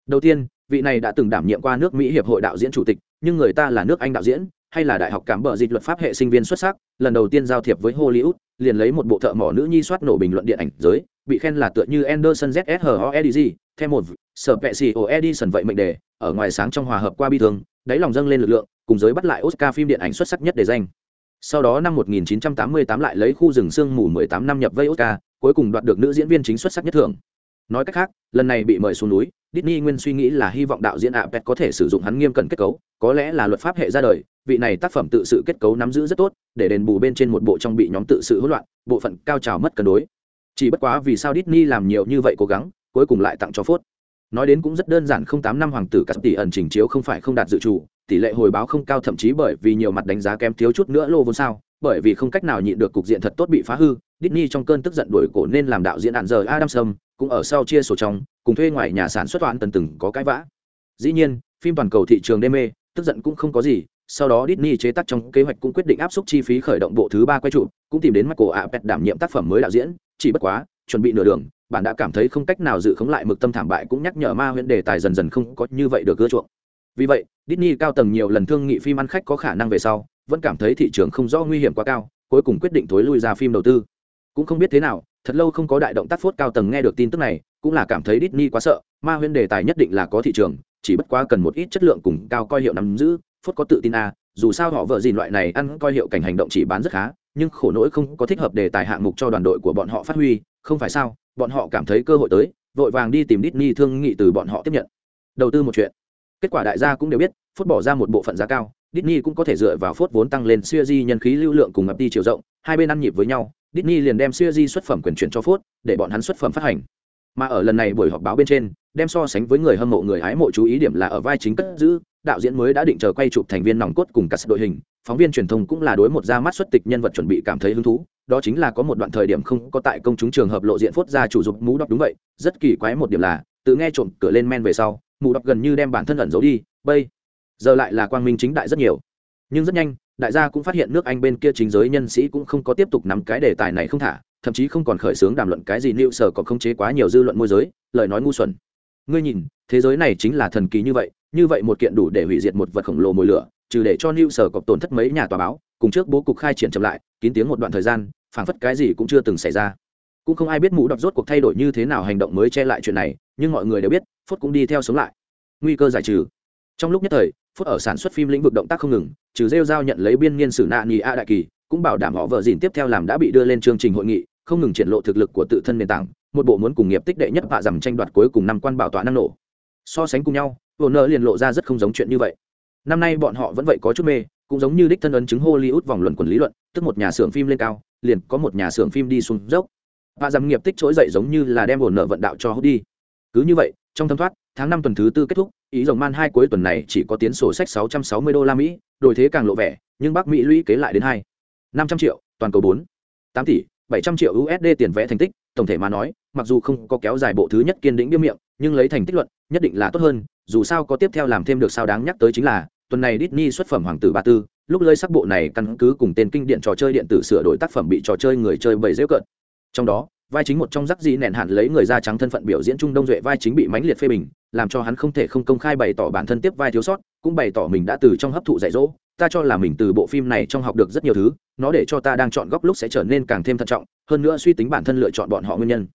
Đầu tiên, vị này đã từng đảm nhiệm qua nước Mỹ hiệp hội đạo diễn chủ tịch, nhưng người ta là nước Anh đạo diễn, hay là đại học cảm bờ dịch luật pháp hệ sinh viên xuất sắc lần đầu tiên giao thiệp với hollywood liền lấy một bộ thợ mỏ nữ nhi soát nổ bình luận điện ảnh giới bị khen là tựa như anderson zshoedg theo một sở vệ sĩ o edison vậy mệnh đề ở ngoài sáng trong hòa hợp qua bi thương đáy lòng dâng lên lực lượng cùng giới bắt lại oscar phim điện ảnh xuất sắc nhất để danh sau đó năm 1988 lại lấy khu rừng sương mù 18 năm nhập vây oscar cuối cùng đoạt được nữ diễn viên chính xuất sắc nhất thưởng nói cách khác lần này bị mời xuống núi Disney nguyên suy nghĩ là hy vọng đạo diễn Apet có thể sử dụng hắn nghiêm cẩn kết cấu, có lẽ là luật pháp hệ ra đời, vị này tác phẩm tự sự kết cấu nắm giữ rất tốt, để đền bù bên trên một bộ trong bị nhóm tự sự hỗn loạn, bộ phận cao trào mất cân đối. Chỉ bất quá vì sao Disney làm nhiều như vậy cố gắng, cuối cùng lại tặng cho phốt. Nói đến cũng rất đơn giản không tám năm hoàng tử cả tỷ ẩn chỉnh chiếu không phải không đạt dự chủ, tỷ lệ hồi báo không cao thậm chí bởi vì nhiều mặt đánh giá kém thiếu chút nữa lô vốn sao, bởi vì không cách nào nhịn được cục diện thật tốt bị phá hư, Disney trong cơn tức giận đuổi cổ nên làm đạo diễn ạn giờ Adamson, cũng ở sau chia sổ trong, cùng thuê ngoài nhà sản xuất toán tần từng có cái vã. Dĩ nhiên, phim toàn cầu thị trường đê mê, tức giận cũng không có gì, sau đó Disney chế tác trong kế hoạch cũng quyết định áp suất chi phí khởi động bộ thứ ba quay trụ, cũng tìm đến Michael Apet đảm nhiệm tác phẩm mới đạo diễn, chỉ bất quá, chuẩn bị nửa đường, bạn đã cảm thấy không cách nào dự khống lại mực tâm thảm bại cũng nhắc nhở ma huyễn đề tài dần dần không có như vậy được ưa chuộng vì vậy, Disney cao tầng nhiều lần thương nghị phim ăn khách có khả năng về sau, vẫn cảm thấy thị trường không rõ nguy hiểm quá cao, cuối cùng quyết định thối lui ra phim đầu tư. Cũng không biết thế nào, thật lâu không có đại động tác phốt cao tầng nghe được tin tức này, cũng là cảm thấy Disney quá sợ, ma huyên đề tài nhất định là có thị trường, chỉ bất quá cần một ít chất lượng cùng cao coi hiệu nắm giữ, phốt có tự tin à dù sao họ vợ gì loại này ăn coi hiệu cảnh hành động chỉ bán rất khá, nhưng khổ nỗi không có thích hợp đề tài hạng mục cho đoàn đội của bọn họ phát huy, không phải sao, bọn họ cảm thấy cơ hội tới, vội vàng đi tìm Disney thương nghị từ bọn họ tiếp nhận. Đầu tư một chuyện kết quả đại gia cũng đều biết, phốt bỏ ra một bộ phận giá cao, Disney cũng có thể dựa vào phốt vốn tăng lên siêu di nhân khí lưu lượng cùng ngập đi chiều rộng, hai bên ăn nhịp với nhau, Disney liền đem siêu di xuất phẩm quyền chuyển cho phốt, để bọn hắn xuất phẩm phát hành. Mà ở lần này buổi họp báo bên trên, đem so sánh với người hâm mộ người hái mộ chú ý điểm là ở vai chính cất giữ, đạo diễn mới đã định chờ quay chụp thành viên nòng cốt cùng cả đội hình, phóng viên truyền thông cũng là đối một ra mắt xuất tịch nhân vật chuẩn bị cảm thấy hứng thú, đó chính là có một đoạn thời điểm không có tại công chúng trường hợp lộ diện phốt ra chủ dục mũ đọc đúng vậy, rất kỳ quái một điểm là, tự nghe trộm cửa lên men về sau mũ đọc gần như đem bản thân ẩn giấu đi, bây giờ lại là quang minh chính đại rất nhiều. Nhưng rất nhanh, đại gia cũng phát hiện nước anh bên kia chính giới nhân sĩ cũng không có tiếp tục nắm cái đề tài này không thả, thậm chí không còn khởi xướng đàm luận cái gì liệu sở còn không chế quá nhiều dư luận môi giới, lời nói ngu xuẩn. Ngươi nhìn, thế giới này chính là thần kỳ như vậy như vậy một kiện đủ để hủy diệt một vật khổng lồ mồi lửa, trừ để cho nịu sở cọc tổn thất mấy nhà tòa báo, cùng trước bố cục khai triển chậm lại, kín tiếng một đoạn thời gian, phảng phất cái gì cũng chưa từng xảy ra. Cũng không ai biết mũ đọc rốt cuộc thay đổi như thế nào hành động mới che lại chuyện này nhưng mọi người đều biết phút cũng đi theo sống lại. Nguy cơ giải trừ. Trong lúc nhất thời phút ở sản xuất phim lĩnh vực động tác không ngừng, trừ rêu giao nhận lấy biên niên sử nạ nhì a đại kỳ, cũng bảo đảm họ vợ dìn tiếp theo làm đã bị đưa lên chương trình hội nghị, không ngừng triển lộ thực lực của tự thân nền tảng, một bộ muốn cùng nghiệp tích đệ nhất bạ dằm tranh đoạt cuối cùng năm quan bảo tọa năng nổ. So sánh cùng nhau hồ nợ liền lộ ra rất không giống chuyện như vậy. Năm nay bọn họ vẫn vậy có chút mê, cũng giống như đích thân ấn chứng hollywood vòng luận quần lý luận, tức một nhà xưởng phim lên cao, liền có một nhà xưởng phim đi xuống dốc. Và dằm nghiệp tích trỗi dậy giống như là đem hồ nợ vận đạo cho hút đi cứ như vậy, trong thâm thoát, tháng năm tuần thứ tư kết thúc, ý rồng man hai cuối tuần này chỉ có tiến sổ sách 660 đô la mỹ, đổi thế càng lộ vẻ, nhưng bắc mỹ lũy kế lại đến hai, năm trăm triệu, toàn cầu bốn, tám tỷ, bảy trăm triệu usd tiền vẽ thành tích, tổng thể mà nói, mặc dù không có kéo dài bộ thứ nhất kiên định biêm miệng, nhưng lấy thành tích luận, nhất định là tốt hơn, dù sao có tiếp theo làm thêm được sao đáng nhắc tới chính là, tuần này Disney xuất phẩm hoàng tử ba tư, lúc lơi sắc bộ này căn cứ cùng tên kinh điện trò chơi điện tử sửa đổi tác phẩm bị trò chơi người chơi bày dễ cận trong đó vai chính một trong rắc dị nện hạn lấy người da trắng thân phận biểu diễn trung đông duệ vai chính bị mãnh liệt phê bình, làm cho hắn không thể không công khai bày tỏ bản thân tiếp vai thiếu sót, cũng bày tỏ mình đã từ trong hấp thụ dạy dỗ. Ta cho là mình từ bộ phim này trong học được rất nhiều thứ, nó để cho ta đang chọn góc lúc sẽ trở nên càng thêm thận trọng, hơn nữa suy tính bản thân lựa chọn bọn họ nguyên nhân.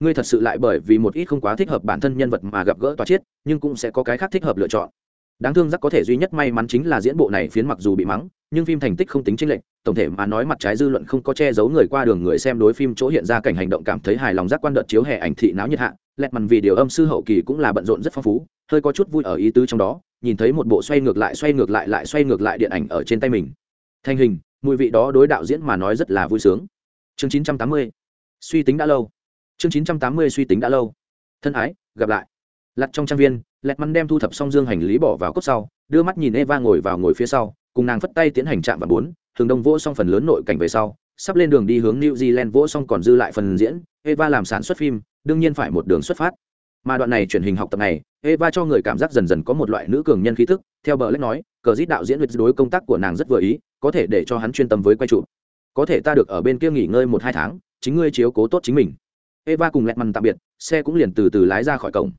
Ngươi thật sự lại bởi vì một ít không quá thích hợp bản thân nhân vật mà gặp gỡ toa chiết, nhưng cũng sẽ có cái khác thích hợp lựa chọn đáng thương rắc có thể duy nhất may mắn chính là diễn bộ này phiến mặc dù bị mắng, nhưng phim thành tích không tính chênh lệch, tổng thể mà nói mặt trái dư luận không có che giấu người qua đường người xem đối phim chỗ hiện ra cảnh hành động cảm thấy hài lòng giác quan đợt chiếu hè ảnh thị náo nhiệt hạ, lẹt mằn vì điều âm sư hậu kỳ cũng là bận rộn rất phong phú, hơi có chút vui ở ý tứ trong đó, nhìn thấy một bộ xoay ngược lại xoay ngược lại lại xoay ngược lại điện ảnh ở trên tay mình. Thành hình, mùi vị đó đối đạo diễn mà nói rất là vui sướng. Chương 980 suy tính đã lâu. Chương 980 suy tính đã lâu. Thân ái, gặp lại lặt trong trang viên, lẹt mắn đem thu thập xong dương hành lý bỏ vào cốt sau, đưa mắt nhìn eva ngồi vào ngồi phía sau, cùng nàng phất tay tiến hành chạm và bốn thường đông vỗ xong phần lớn nội cảnh về sau, sắp lên đường đi hướng new zealand vỗ xong còn dư lại phần diễn, eva làm sản xuất phim, đương nhiên phải một đường xuất phát. Mà đoạn này truyền hình học tập này, eva cho người cảm giác dần dần có một loại nữ cường nhân khí thức theo bờ lách nói, cờ dít đạo diễn lịch đối công tác của nàng rất vừa ý, có thể để cho hắn chuyên tâm với quay trụ có thể ta được ở bên kia nghỉ ngơi một hai tháng, chính ngươi chiếu cố tốt chính mình. Eva cùng lẹt mằn tạm biệt, xe cũng liền từ từ lái ra khỏi cổng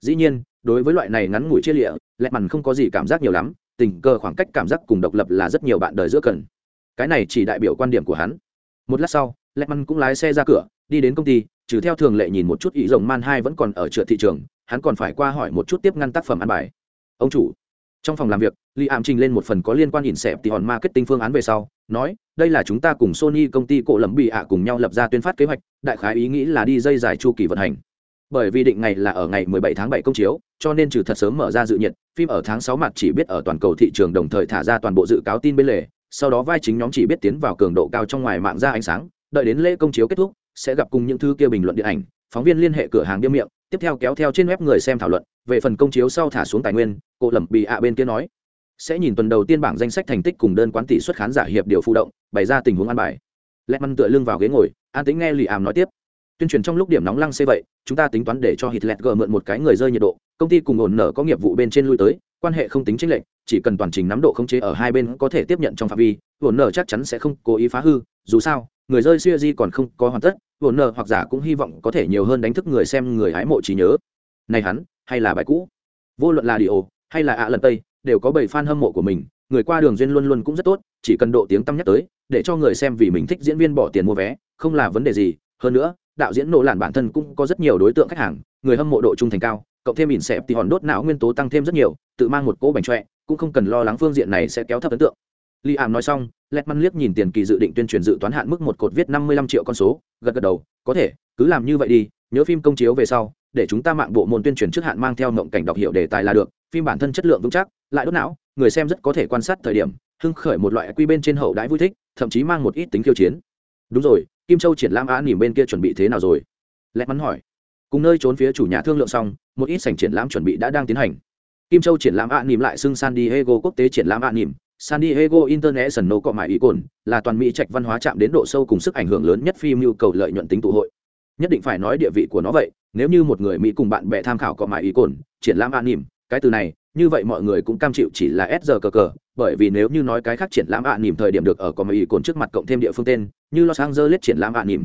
dĩ nhiên, đối với loại này ngắn ngủi chia lịa lẹ mằn không có gì cảm giác nhiều lắm, tình cờ khoảng cách cảm giác cùng độc lập là rất nhiều bạn đời giữa cần. Cái này chỉ đại biểu quan điểm của hắn. Một lát sau lẹ mằn cũng lái xe ra cửa, đi đến công ty, trừ theo thường lệ nhìn một chút ý rồng man hai vẫn còn ở trượt thị trường, hắn còn phải qua hỏi một chút tiếp ngăn tác phẩm ăn bài. Ông chủ, trong phòng làm việc li ảm trình lên một phần có liên quan ỉn xẹp thì hòn marketing phương án về sau, nói, đây là chúng ta cùng sony công ty cổ lầm bị ạ cùng nhau lập ra tuyên phát kế hoạch, đại khái ý nghĩ là đi dây dài chu kỳ vận hành bởi vì định ngày là ở ngày 17 tháng 7 công chiếu, cho nên trừ thật sớm mở ra dự nhiệt, phim ở tháng 6 mặt chỉ biết ở toàn cầu thị trường đồng thời thả ra toàn bộ dự cáo tin bên lề, sau đó vai chính nhóm chỉ biết tiến vào cường độ cao trong ngoài mạng ra ánh sáng, đợi đến lễ công chiếu kết thúc, sẽ gặp cùng những thứ kia bình luận điện ảnh, phóng viên liên hệ cửa hàng điếm miệng, tiếp theo kéo theo trên web người xem thảo luận, về phần công chiếu sau thả xuống tài nguyên, cô lẩm bị ạ bên kia nói. Sẽ nhìn tuần đầu tiên bảng danh sách thành tích cùng đơn quán tỷ suất khán giả hiệp điều phụ động, bày ra tình huống ăn bài. Lẹt măn tựa lưng vào ghế ngồi, an tính nghe lì ảm nói tiếp tuyên truyền trong lúc điểm nóng lăng xê vậy, chúng ta tính toán để cho hitler gờ mượn một cái người rơi nhiệt độ, công ty cùng ổn nở có nghiệp vụ bên trên lui tới, quan hệ không tính chính lệnh chỉ cần toàn trình nắm độ khống chế ở hai bên có thể tiếp nhận trong phạm vi, ổn nở chắc chắn sẽ không cố ý phá hư, dù sao, người rơi siêu di còn không có hoàn tất, ổn nợ hoặc giả cũng hy vọng có thể nhiều hơn đánh thức người xem người hái mộ trí nhớ. Này hắn, hay là bài cũ? Vô luận là đi ồ hay là ạ lần tây đều có bảy fan hâm mộ của mình, người qua đường duyên luôn luôn cũng rất tốt, chỉ cần độ tiếng tăm nhắc tới, để cho người xem vì mình thích diễn viên bỏ tiền mua vé, không là vấn đề gì. Hơn nữa đạo diễn nổ làn bản thân cũng có rất nhiều đối tượng khách hàng, người hâm mộ độ trung thành cao, cộng thêm ỉn xẹp thì hòn đốt não nguyên tố tăng thêm rất nhiều, tự mang một cỗ bánh trọe, cũng không cần lo lắng phương diện này sẽ kéo thấp ấn tượng. Li ảm nói xong lẹt măn liếc nhìn tiền kỳ dự định tuyên truyền dự toán hạn mức một cột viết năm mươi lăm triệu con số, gật gật đầu, có thể, cứ làm như vậy đi, nhớ phim công chiếu về sau, để chúng ta mạng bộ môn tuyên truyền trước hạn mang theo mộng cảnh đọc hiệu đề tài là được, phim bản thân chất lượng vững chắc, lại đốt não, người xem rất có thể quan sát thời điểm, hưng khởi một loại quy bên trên hậu đãi vui thích, thậm chí mang một ít tính khiêu chiến. Đúng rồi kim châu triển lãm á nỉm bên kia chuẩn bị thế nào rồi? Lẹt mắn hỏi. Cùng nơi trốn phía chủ nhà thương lượng xong, một ít sảnh triển lãm chuẩn bị đã đang tiến hành. Kim châu triển lãm á nỉm lại xưng san diego quốc tế triển lãm á nỉm. San diego international cọ mại ý cồn, là toàn mỹ trạch văn hóa chạm đến độ sâu cùng sức ảnh hưởng lớn nhất phim nhu cầu lợi nhuận tính tụ hội. Nhất định phải nói địa vị của nó vậy, nếu như một người mỹ cùng bạn bè tham khảo cọ mại ý cồn, triển lãm á nỉm, cái từ này, như vậy mọi người cũng cam chịu chỉ là s giờ cờ cờ bởi vì nếu như nói cái khác triển lãm ạ à nỉm thời điểm được ở có mỹ cồn trước mặt cộng thêm địa phương tên như los angeles triển lãm ạ à nỉm.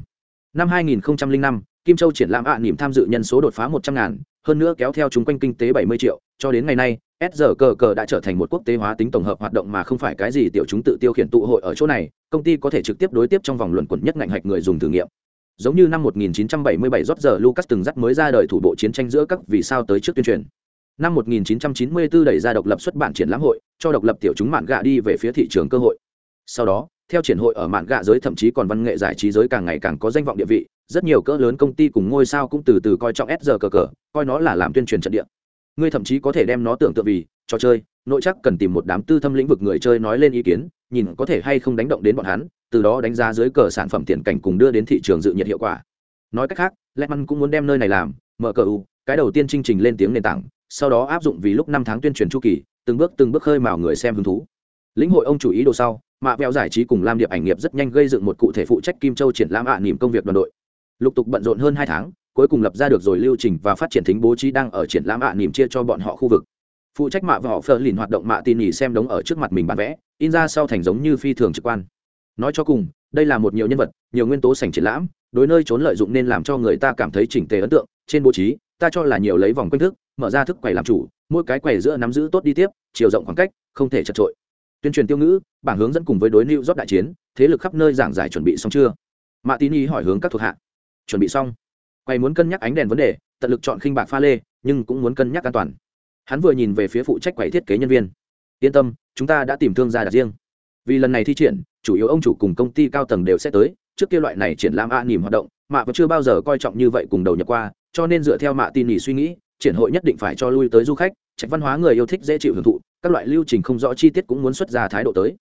Năm 2005, kim châu triển lãm ạ à nỉm tham dự nhân số đột phá một trăm ngàn hơn nữa kéo theo chúng quanh kinh tế bảy mươi triệu cho đến ngày nay SGC cờ cờ đã trở thành một quốc tế hóa tính tổng hợp hoạt động mà không phải cái gì tiểu chúng tự tiêu khiển tụ hội ở chỗ này công ty có thể trực tiếp đối tiếp trong vòng luận quẩn nhất ngành hạch người dùng thử nghiệm. Giống như năm 1977 rót giờ Lucas từng dắt mới ra đời thủ bộ chiến tranh giữa các vì sao tới trước tuyên truyền. Năm 1994 đẩy ra độc lập xuất bản triển lãm hội cho độc lập tiểu chúng mạn gạ đi về phía thị trường cơ hội. Sau đó, theo triển hội ở mạn gạ giới thậm chí còn văn nghệ giải trí giới càng ngày càng có danh vọng địa vị, rất nhiều cỡ lớn công ty cùng ngôi sao cũng từ từ coi trọng s giờ cờ cờ, coi nó là làm tuyên truyền trận địa. Ngươi thậm chí có thể đem nó tưởng tượng vì, trò chơi, nội chắc cần tìm một đám tư thâm lĩnh vực người chơi nói lên ý kiến, nhìn có thể hay không đánh động đến bọn hắn, từ đó đánh giá dưới cờ sản phẩm tiền cảnh cùng đưa đến thị trường dự nhiệt hiệu quả. Nói cách khác Lehman cũng muốn đem nơi này làm, mở cờ u, cái đầu tiên chương trình lên tiếng nền tảng, sau đó áp dụng vì lúc năm tháng tuyên truyền chu kỳ từng bước từng bước khơi mào người xem hứng thú. Lĩnh hội ông chủ ý đồ sau, mạ vẹo giải trí cùng lam điệp ảnh nghiệp rất nhanh gây dựng một cụ thể phụ trách kim châu triển lãm ạ à công việc đoàn đội. Lục tục bận rộn hơn hai tháng, cuối cùng lập ra được rồi lưu trình và phát triển thính bố trí đang ở triển lãm ạ à chia cho bọn họ khu vực. Phụ trách mạ và họ phờ lìn hoạt động mạ tin nhì xem đống ở trước mặt mình bán vẽ, in ra sau thành giống như phi thường trực quan. Nói cho cùng, đây là một nhiều nhân vật, nhiều nguyên tố sành triển lãm đối nơi trốn lợi dụng nên làm cho người ta cảm thấy chỉnh tề ấn tượng, trên bố trí, ta cho là nhiều lấy vòng quanh thức, mở ra thức quầy làm chủ, mỗi cái quầy giữa nắm giữ tốt đi tiếp, chiều rộng khoảng cách, không thể chật trội. Tuyên truyền tiêu ngữ, bảng hướng dẫn cùng với đối lưu rót đại chiến, thế lực khắp nơi giảng giải chuẩn bị xong chưa? Mạ tín ý hỏi hướng các thuộc hạ. Chuẩn bị xong. Quay muốn cân nhắc ánh đèn vấn đề, tận lực chọn khinh bạc pha lê, nhưng cũng muốn cân nhắc an toàn. Hắn vừa nhìn về phía phụ trách quầy thiết kế nhân viên. Yên tâm, chúng ta đã tìm thương gia đặt riêng. Vì lần này thi triển, chủ yếu ông chủ cùng công ty cao tầng đều sẽ tới trước kia loại này triển lãm a nỉm hoạt động mạ vẫn chưa bao giờ coi trọng như vậy cùng đầu nhập qua, cho nên dựa theo mạ tin nhỉ suy nghĩ, triển hội nhất định phải cho lui tới du khách, trạch văn hóa người yêu thích dễ chịu hưởng thụ, các loại lưu trình không rõ chi tiết cũng muốn xuất ra thái độ tới.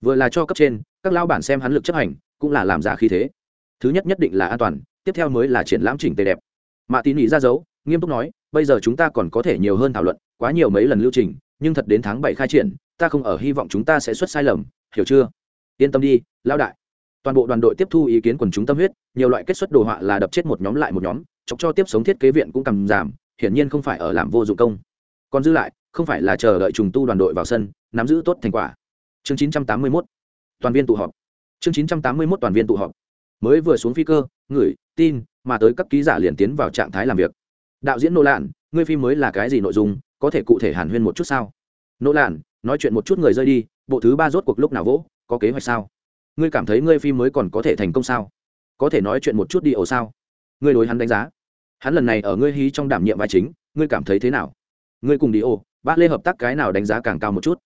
Vừa là cho cấp trên, các lao bản xem hắn lực chấp hành, cũng là làm giả khí thế. Thứ nhất nhất định là an toàn, tiếp theo mới là triển lãm chỉnh tề đẹp. Mạ tín nghĩ ra dấu, nghiêm túc nói, bây giờ chúng ta còn có thể nhiều hơn thảo luận, quá nhiều mấy lần lưu trình, nhưng thật đến tháng bảy khai triển, ta không ở hy vọng chúng ta sẽ xuất sai lầm, hiểu chưa? Yên tâm đi lao đại toàn bộ đoàn đội tiếp thu ý kiến quần chúng tâm huyết, nhiều loại kết xuất đồ họa là đập chết một nhóm lại một nhóm, chọc cho tiếp sống thiết kế viện cũng cầm giảm, hiển nhiên không phải ở làm vô dụng công. Còn dư lại, không phải là chờ đợi trùng tu đoàn đội vào sân, nắm giữ tốt thành quả. Chương 981 toàn viên tụ họp. Chương 981 toàn viên tụ họp. Mới vừa xuống phi cơ gửi tin, mà tới các ký giả liền tiến vào trạng thái làm việc. Đạo diễn nô lạn, ngươi phim mới là cái gì nội dung, có thể cụ thể hàn huyên một chút sao? Nô lạn, nói chuyện một chút người rơi đi, bộ thứ ba rốt cuộc lúc nào vỗ, có kế hoạch sao? Ngươi cảm thấy ngươi phim mới còn có thể thành công sao? Có thể nói chuyện một chút đi ồ sao? Ngươi đối hắn đánh giá. Hắn lần này ở ngươi hí trong đảm nhiệm vai chính, ngươi cảm thấy thế nào? Ngươi cùng đi ồ bác lê hợp tác cái nào đánh giá càng cao một chút?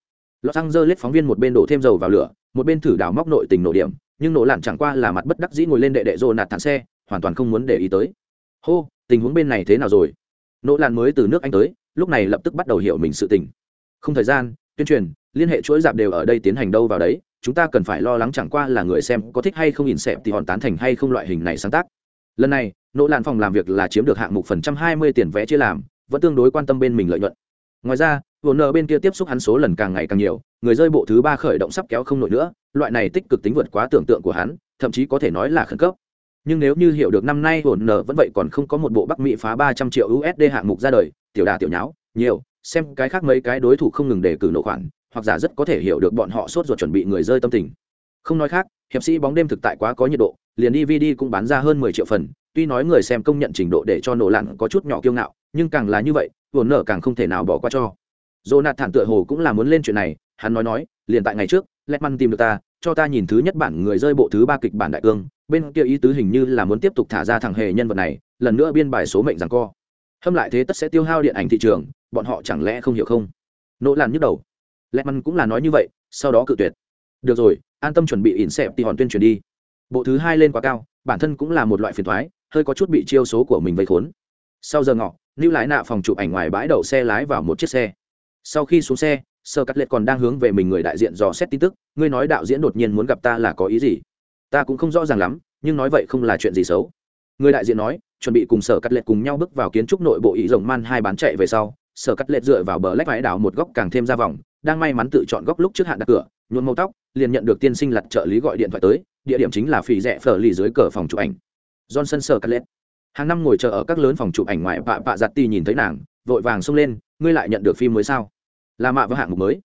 Lọt xăng dơ lết phóng viên một bên đổ thêm dầu vào lửa, một bên thử đào móc nội tình nổ điểm, nhưng nổ lặn chẳng qua là mặt bất đắc dĩ ngồi lên đệ đệ dồ nạt thản xe, hoàn toàn không muốn để ý tới. Hô, tình huống bên này thế nào rồi? Nỗ lặn mới từ nước anh tới, lúc này lập tức bắt đầu hiểu mình sự tình. Không thời gian, tuyên truyền, liên hệ chuỗi dạp đều ở đây tiến hành đâu vào đấy chúng ta cần phải lo lắng chẳng qua là người xem có thích hay không nhìn xẹp thì hòn tán thành hay không loại hình này sáng tác. Lần này, nỗ lặn phòng làm việc là chiếm được hạng mục phần trăm hai mươi tiền vẽ chia làm, vẫn tương đối quan tâm bên mình lợi nhuận. Ngoài ra vồn nợ bên kia tiếp xúc hắn số lần càng ngày càng nhiều, người rơi bộ thứ ba khởi động sắp kéo không nổi nữa, loại này tích cực tính vượt quá tưởng tượng của hắn, thậm chí có thể nói là khẩn cấp. Nhưng nếu như hiểu được năm nay vồn nợ vẫn vậy còn không có một bộ bắc mỹ phá ba trăm triệu usd hạng mục ra đời, tiểu đà tiểu nháo, nhiều, xem cái khác mấy cái đối thủ không ngừng để cử nộ khoản hoặc giả rất có thể hiểu được bọn họ sốt ruột chuẩn bị người rơi tâm tình không nói khác hiệp sĩ bóng đêm thực tại quá có nhiệt độ liền dvd cũng bán ra hơn mười triệu phần tuy nói người xem công nhận trình độ để cho nổ lặn có chút nhỏ kiêu ngạo nhưng càng là như vậy vồn nở càng không thể nào bỏ qua cho Jonathan tựa hồ cũng là muốn lên chuyện này, hắn nói nói, liền tại ngày trước, Letman tìm được ta, cho ta nhìn thứ nhất bản người rơi bộ thứ ba kịch bản đại cương, bên kia ý tứ hình như là muốn tiếp tục thả ra thằng hề nhân vật này, lần nữa biên bài số mệnh rằng co. Hâm lại thế tất sẽ tiêu hao điện ảnh thị trường, bọn họ chẳng lẽ không hiểu không? Nỗ làn nhức đầu. Letman cũng là nói như vậy, sau đó cự tuyệt. Được rồi, an tâm chuẩn bị ỉn xẹp thì hòn tuyên truyền đi. Bộ thứ hai lên quá cao, bản thân cũng là một loại phiền toái, hơi có chút bị chiêu số của mình vây khốn. Sau giờ ngọ, Lưu lái nạ phòng chụp ảnh ngoài bãi đậu xe lái vào một chiếc xe sau khi xuống xe sơ cắt lệ còn đang hướng về mình người đại diện dò xét tin tức ngươi nói đạo diễn đột nhiên muốn gặp ta là có ý gì ta cũng không rõ ràng lắm nhưng nói vậy không là chuyện gì xấu người đại diện nói chuẩn bị cùng sở cắt lệ cùng nhau bước vào kiến trúc nội bộ ý rồng man hai bán chạy về sau sở cắt lệ dựa vào bờ lách vải đảo một góc càng thêm ra vòng đang may mắn tự chọn góc lúc trước hạn đặt cửa, nhuộm màu tóc, liền nhận được tiên sinh lặt trợ lý gọi điện thoại tới, địa điểm chính là phì rẽ phở lì dưới cờ phòng chụp ảnh. Johnson sơ cắt lết hàng năm ngồi chờ ở các lớn phòng chụp ảnh ngoại vạ vạ giặt ti nhìn thấy nàng, vội vàng xông lên, ngươi lại nhận được phim mới sao? Là mạ vỡ hạng mục mới.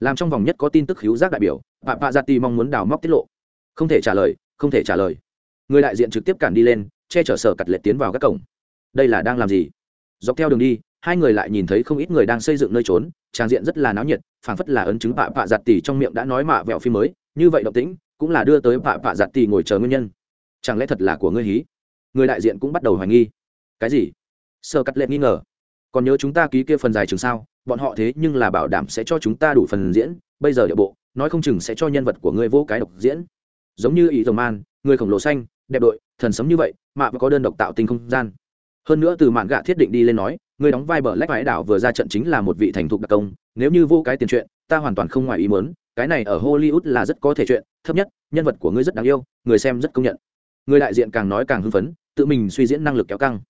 Làm trong vòng nhất có tin tức khiếu giác đại biểu, vạ vạ giặt ti mong muốn đào móc tiết lộ. Không thể trả lời, không thể trả lời. Người đại diện trực tiếp cản đi lên, che chở sở cắt lệ tiến vào các cổng. Đây là đang làm gì? Dọc theo đường đi hai người lại nhìn thấy không ít người đang xây dựng nơi trốn trang diện rất là náo nhiệt, phảng phất là ấn chứng bạ bạ giặt tỉ trong miệng đã nói mạ vẹo phim mới. Như vậy động tĩnh cũng là đưa tới bạ bạ giặt tỉ ngồi chờ nguyên nhân. Chẳng lẽ thật là của ngươi hí? Người đại diện cũng bắt đầu hoài nghi. Cái gì? Sơ cắt lệ nghi ngờ. Còn nhớ chúng ta ký kia phần dài trường sao? Bọn họ thế nhưng là bảo đảm sẽ cho chúng ta đủ phần diễn. Bây giờ địa bộ, nói không chừng sẽ cho nhân vật của ngươi vô cái độc diễn. Giống như ý dòng man, người khổng lồ xanh, đẹp đội, thần sấm như vậy mà có đơn độc tạo tình không gian. Hơn nữa từ mạn gạ thiết định đi lên nói người đóng vai bờ lách vải đảo vừa ra trận chính là một vị thành thục đặc công, nếu như vô cái tiền chuyện, ta hoàn toàn không ngoài ý muốn, cái này ở hollywood là rất có thể chuyện, thấp nhất, nhân vật của ngươi rất đáng yêu, người xem rất công nhận. Người đại diện càng nói càng hưng phấn, tự mình suy diễn năng lực kéo căng.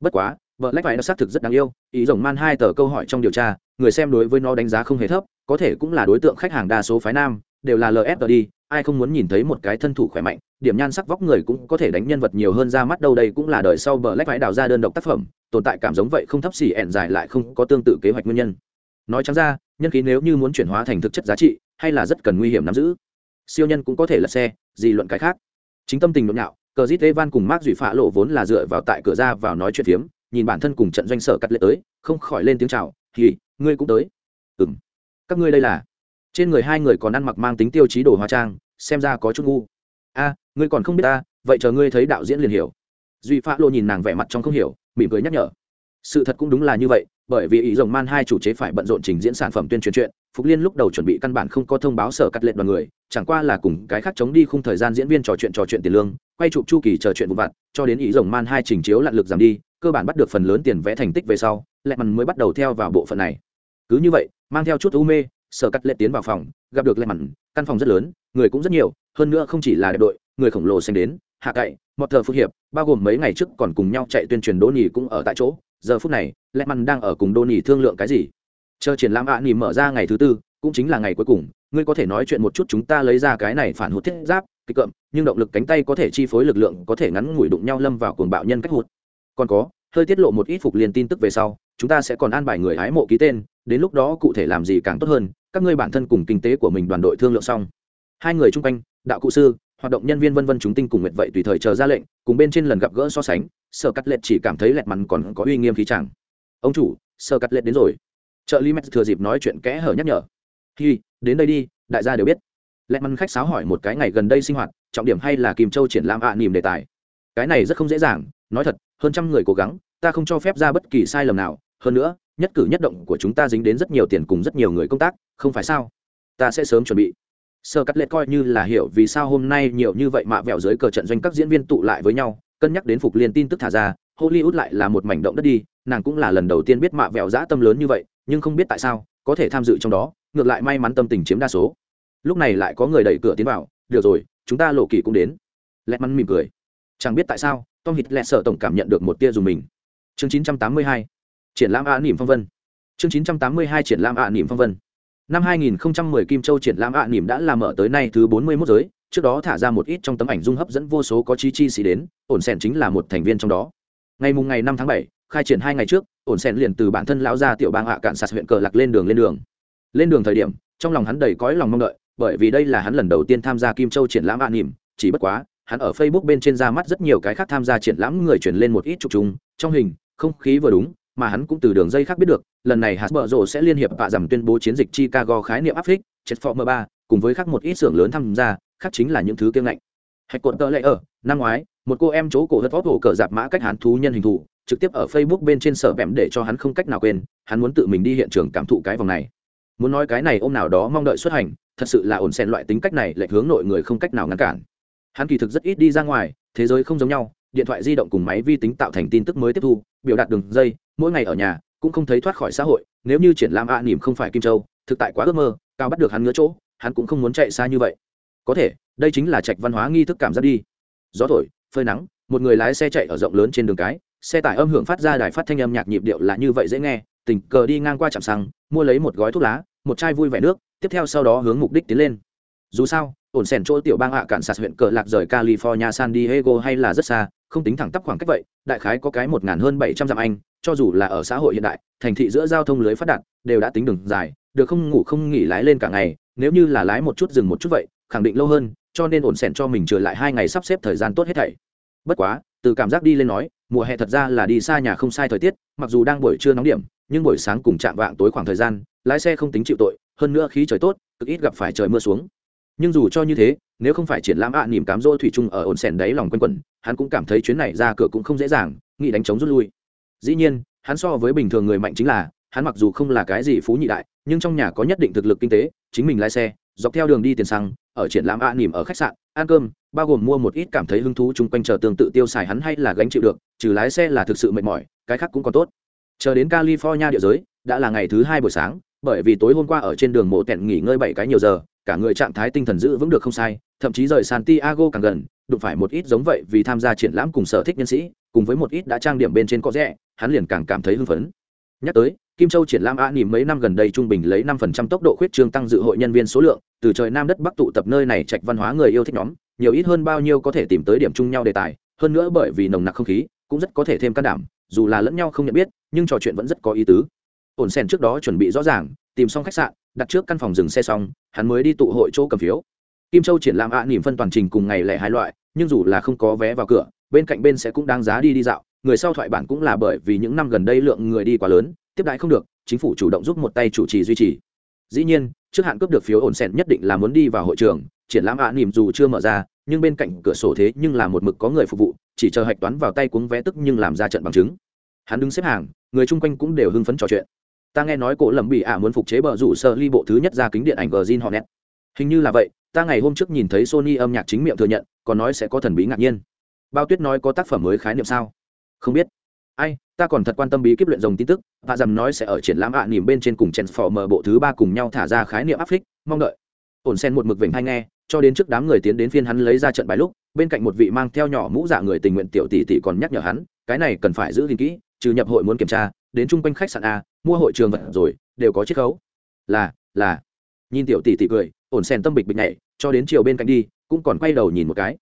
Bất quá vợ lách vải nó xác thực rất đáng yêu, ý rồng man hai tờ câu hỏi trong điều tra, người xem đối với nó đánh giá không hề thấp, có thể cũng là đối tượng khách hàng đa số phái nam, đều là lfd đi, ai không muốn nhìn thấy một cái thân thủ khỏe mạnh, điểm nhan sắc vóc người cũng có thể đánh nhân vật nhiều hơn ra mắt đâu, đây cũng là đời sau vợ lách vải đào ra đơn độc tác phẩm tồn tại cảm giống vậy không thấp xỉ ẹn dài lại không có tương tự kế hoạch nguyên nhân. Nói chẳng ra, nhân khí nếu như muốn chuyển hóa thành thực chất giá trị, hay là rất cần nguy hiểm nắm giữ. Siêu nhân cũng có thể lật xe, gì luận cái khác. Chính tâm tình nội nhạo, cờ di tê van cùng mark dụy phạ lộ vốn là dựa vào tại cửa ra vào nói chuyện phiếm, nhìn bản thân cùng trận doanh sở cắt lệ tới, không khỏi lên tiếng chào thì ngươi cũng tới. Ừng các ngươi đây là? Trên người hai người còn ăn mặc mang tính tiêu chí đồ hóa trang, xem ra có chút ngu. A, ngươi còn không biết ta, vậy chờ ngươi thấy đạo diễn liền hiểu. Duy pha lộ nhìn nàng vẻ mặt trong không hiểu mỉm cười nhắc nhở. Sự thật cũng đúng là như vậy, bởi vì ý rồng man hai chủ chế phải bận rộn trình diễn sản phẩm tuyên truyền chuyện, phục liên lúc đầu chuẩn bị căn bản không có thông báo sở cắt lệ đoàn người, chẳng qua là cùng cái khác chống đi khung thời gian diễn viên trò chuyện trò chuyện tiền lương, quay chụp chu kỳ chờ chuyện vụ vặt, cho đến ý rồng man hai trình chiếu lặn lực giảm đi, cơ bản bắt được phần lớn tiền vẽ thành tích về sau, lẹ mằn mới bắt đầu theo vào bộ phận này. Cứ như vậy, mang theo chút u mê, sở cắt lệ tiến vào phòng, gặp được lẹ mằn căn phòng rất lớn, người cũng rất nhiều, hơn nữa không chỉ là đội, người khổng lồ xanh đến, hạ cậy một thờ phước hiệp, bao gồm mấy ngày trước còn cùng nhau chạy tuyên truyền đô nhì cũng ở tại chỗ. Giờ phút này lẹ măn đang ở cùng đô nhì thương lượng cái gì? Chờ triển lãm ạ à nỉ mở ra ngày thứ tư, cũng chính là ngày cuối cùng. Ngươi có thể nói chuyện một chút chúng ta lấy ra cái này phản hụt thiết giáp, kịch cậm, nhưng động lực cánh tay có thể chi phối lực lượng, có thể ngắn ngủi đụng nhau lâm vào cuồng bạo nhân cách hụt. Còn có, hơi tiết lộ một ít phục liền tin tức về sau, chúng ta sẽ còn an bài người hái mộ ký tên, đến lúc đó cụ thể làm gì càng tốt hơn, các ngươi bản thân cùng kinh tế của mình đoàn đội thương lượng xong. Hai người chung quanh, đạo cụ sư hoạt động nhân viên vân vân chúng tinh cùng nguyện vậy tùy thời chờ ra lệnh cùng bên trên lần gặp gỡ so sánh sở cắt lệch chỉ cảm thấy lẹt mắn còn có uy nghiêm khí chẳng. Ông chủ sở cắt lệch đến rồi. Trợ lý mẹt thừa dịp nói chuyện kẽ hở nhắc nhở. Hi đến đây đi đại gia đều biết. Lẹt mắn khách sáo hỏi một cái ngày gần đây sinh hoạt trọng điểm hay là kim châu triển lãm ạ à, nỉm đề tài? Cái này rất không dễ dàng nói thật hơn trăm người cố gắng ta không cho phép ra bất kỳ sai lầm nào. Hơn nữa nhất cử nhất động của chúng ta dính đến rất nhiều tiền cùng rất nhiều người công tác không phải sao? Ta sẽ sớm chuẩn bị sơ cắt lết coi như là hiểu vì sao hôm nay nhiều như vậy mạ vẹo dưới cờ trận doanh các diễn viên tụ lại với nhau, cân nhắc đến phục liên tin tức thả ra, hollywood lại là một mảnh động đất đi, nàng cũng là lần đầu tiên biết mạ vẹo dã tâm lớn như vậy, nhưng không biết tại sao, có thể tham dự trong đó, ngược lại may mắn tâm tình chiếm đa số. Lúc này lại có người đẩy cửa tiến vào, được rồi, chúng ta lộ kỳ cũng đến. Lẹt mắn mỉm cười. Chẳng biết tại sao, tom hít lẹt sợ tổng cảm nhận được một tia dùng mình. Chương 982 triển lãm ạ niệm phong vân. Chương 982 triển lãm ạ niệm phong vân năm 2010 kim châu triển lãm ạ nỉm đã làm mở tới nay thứ 41 giới trước đó thả ra một ít trong tấm ảnh dung hấp dẫn vô số có chi chi xì đến ổn sèn chính là một thành viên trong đó. Ngày mùng ngày 5 tháng 7, khai triển hai ngày trước ổn sèn liền từ bản thân lão ra tiểu bang hạ cạn sạt huyện cờ lạc lên đường lên đường. Lên đường thời điểm trong lòng hắn đầy cõi lòng mong đợi bởi vì đây là hắn lần đầu tiên tham gia kim châu triển lãm ạ nỉm chỉ bất quá hắn ở facebook bên trên ra mắt rất nhiều cái khác tham gia triển lãm người chuyển lên một ít chụp chúng trong hình không khí vừa đúng mà hắn cũng từ đường dây khác biết được, lần này hạt bờ rồ sẽ liên hiệp vạ giảm tuyên bố chiến dịch chicago khái niệm áp phích chết m ba, cùng với khác một ít xưởng lớn tham gia, khác chính là những thứ kiêng ngạnh. Hạch cột tờ lệ ở, năm ngoái, một cô em chỗ cổ hất vót hổ cờ dạp mã cách hắn thú nhân hình thù, trực tiếp ở facebook bên trên sở bẻm để cho hắn không cách nào quên, hắn muốn tự mình đi hiện trường cảm thụ cái vòng này. Muốn nói cái này ôm nào đó mong đợi xuất hành, thật sự là ổn xen loại tính cách này lệch hướng nội người không cách nào ngăn cản. Hắn kỳ thực rất ít đi ra ngoài, thế giới không giống nhau điện thoại di động cùng máy vi tính tạo thành tin tức mới tiếp thu, biểu đạt đường dây, mỗi ngày ở nhà cũng không thấy thoát khỏi xã hội, nếu như triển lãm a nỉm không phải kim châu, thực tại quá ước mơ, cao bắt được hắn ngứa chỗ, hắn cũng không muốn chạy xa như vậy. Có thể, đây chính là trạch văn hóa nghi thức cảm giác đi. Gió thổi, phơi nắng, một người lái xe chạy ở rộng lớn trên đường cái, xe tải âm hưởng phát ra đài phát thanh âm nhạc nhịp điệu là như vậy dễ nghe, tình cờ đi ngang qua trạm xăng mua lấy một gói thuốc lá, một chai vui vẻ nước, tiếp theo sau đó hướng mục đích tiến lên. Dù sao, ổn sẻn chỗ tiểu bang hạ cạn sạt huyện cờ lạc rời california san diego hay là rất xa không tính thẳng tắp khoảng cách vậy, đại khái có cái một ngàn hơn bảy trăm dặm anh, cho dù là ở xã hội hiện đại, thành thị giữa giao thông lưới phát đạt, đều đã tính đường dài, được không ngủ không nghỉ lái lên cả ngày, nếu như là lái một chút dừng một chút vậy, khẳng định lâu hơn, cho nên ổn sẻn cho mình trở lại hai ngày sắp xếp thời gian tốt hết thảy. Bất quá, từ cảm giác đi lên nói, mùa hè thật ra là đi xa nhà không sai thời tiết, mặc dù đang buổi trưa nóng điểm, nhưng buổi sáng cùng chạm vạng tối khoảng thời gian, lái xe không tính chịu tội, hơn nữa khí trời tốt, cực ít gặp phải trời mưa xuống. Nhưng dù cho như thế nếu không phải triển lãm ạ à, nỉm cám dỗ thủy chung ở ổn sèn đáy lòng quanh quẩn hắn cũng cảm thấy chuyến này ra cửa cũng không dễ dàng nghĩ đánh chống rút lui. Dĩ nhiên hắn so với bình thường người mạnh chính là hắn mặc dù không là cái gì phú nhị đại nhưng trong nhà có nhất định thực lực kinh tế chính mình lái xe dọc theo đường đi tiền xăng ở triển lãm ạ à, nỉm ở khách sạn ăn cơm bao gồm mua một ít cảm thấy hứng thú chung quanh chờ tương tự tiêu xài hắn hay là gánh chịu được trừ lái xe là thực sự mệt mỏi cái khác cũng còn tốt. Chờ đến california địa giới đã là ngày thứ hai buổi sáng bởi vì tối hôm qua ở trên đường mộ tẹn nghỉ ngơi bảy cái nhiều giờ cả người trạng thái tinh thần giữ vững được không sai, thậm chí rời santiago càng gần, đụng phải một ít giống vậy vì tham gia triển lãm cùng sở thích nhân sĩ, cùng với một ít đã trang điểm bên trên có rẻ, hắn liền càng cảm thấy hưng phấn. Nhắc tới, kim châu triển lãm a nỉm mấy năm gần đây trung bình lấy năm phần trăm tốc độ khuyết trương tăng dự hội nhân viên số lượng, từ trời nam đất bắc tụ tập nơi này trạch văn hóa người yêu thích nhóm, nhiều ít hơn bao nhiêu có thể tìm tới điểm chung nhau đề tài, hơn nữa bởi vì nồng nặc không khí, cũng rất có thể thêm can đảm, dù là lẫn nhau không nhận biết, nhưng trò chuyện vẫn rất có ý tứ. Ổn sen trước đó chuẩn bị rõ ràng, tìm xong khách sạn đặt trước căn phòng dừng xe xong hắn mới đi tụ hội chỗ cầm phiếu. Kim châu triển lãm ạ à, phân toàn trình cùng ngày lẻ hai loại nhưng dù là không có vé vào cửa bên cạnh bên sẽ cũng đáng giá đi đi dạo. Người sau thoại bản cũng là bởi vì những năm gần đây lượng người đi quá lớn tiếp đãi không được chính phủ chủ động giúp một tay chủ trì duy trì. Dĩ nhiên trước hạn cướp được phiếu ổn sẹn nhất định là muốn đi vào hội trường triển lãm ạ nỉm dù chưa mở ra nhưng bên cạnh cửa sổ thế nhưng là một mực có người phục vụ chỉ chờ hạch toán vào tay cuống vé tức nhưng làm ra trận bằng chứng. Hắn đứng xếp hàng người chung quanh cũng đều hưng phấn trò chuyện ta nghe nói cổ lầm bị ả muốn phục chế bờ rủ sơ ly bộ thứ nhất ra kính điện ảnh gờ zin họ nét hình như là vậy, ta ngày hôm trước nhìn thấy sony âm nhạc chính miệng thừa nhận, còn nói sẽ có thần bí ngạc nhiên. Bao tuyết nói có tác phẩm mới khái niệm sao? Không biết. Ai, ta còn thật quan tâm bí kíp luyện dòng tin tức, và dầm nói sẽ ở triển lãm ạ à nỉm bên trên cùng chèn phò mở bộ thứ ba cùng nhau thả ra khái niệm áp phích, mong đợi. Ổn sen một mực vểnh hay nghe, cho đến trước đám người tiến đến phiên hắn lấy ra trận bài lúc, bên cạnh một vị mang theo nhỏ mũ dạ người tình nguyện tiểu tỷ tỷ còn nhắc nhở hắn, cái này cần phải giữ gìn kỹ, trừ nhập hội muốn kiểm tra đến chung quanh khách sạn a, mua hội trường vật rồi, đều có chiết khấu. Là là. Nhìn tiểu tỷ tỷ cười, ổn sen tâm bịch bịch nhảy, cho đến chiều bên cạnh đi, cũng còn quay đầu nhìn một cái.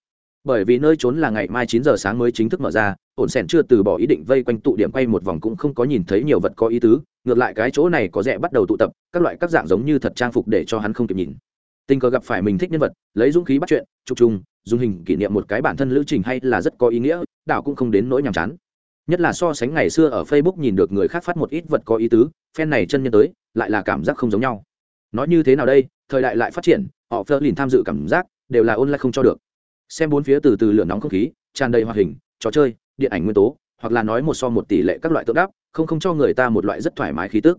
Bởi vì nơi trốn là ngày mai chín giờ sáng mới chính thức mở ra, ổn sẻn chưa từ bỏ ý định vây quanh tụ điểm quay một vòng cũng không có nhìn thấy nhiều vật có ý tứ, ngược lại cái chỗ này có rẻ bắt đầu tụ tập, các loại các dạng giống như thật trang phục để cho hắn không kịp nhìn. Tình cờ gặp phải mình thích nhân vật, lấy dũng khí bắt chuyện, chụp chung, dùng hình kỷ niệm một cái bản thân lữ trình hay là rất có ý nghĩa, đảo cũng không đến nỗi nhàm chán nhất là so sánh ngày xưa ở facebook nhìn được người khác phát một ít vật có ý tứ, fan này chân nhân tới, lại là cảm giác không giống nhau. Nói như thế nào đây, thời đại lại phát triển, họ phơ lìn tham dự cảm giác, đều là ôn lại không cho được. Xem bốn phía từ từ lửa nóng không khí, tràn đầy hoạt hình, trò chơi, điện ảnh nguyên tố, hoặc là nói một so một tỷ lệ các loại tượng đáp, không không cho người ta một loại rất thoải mái khí tức.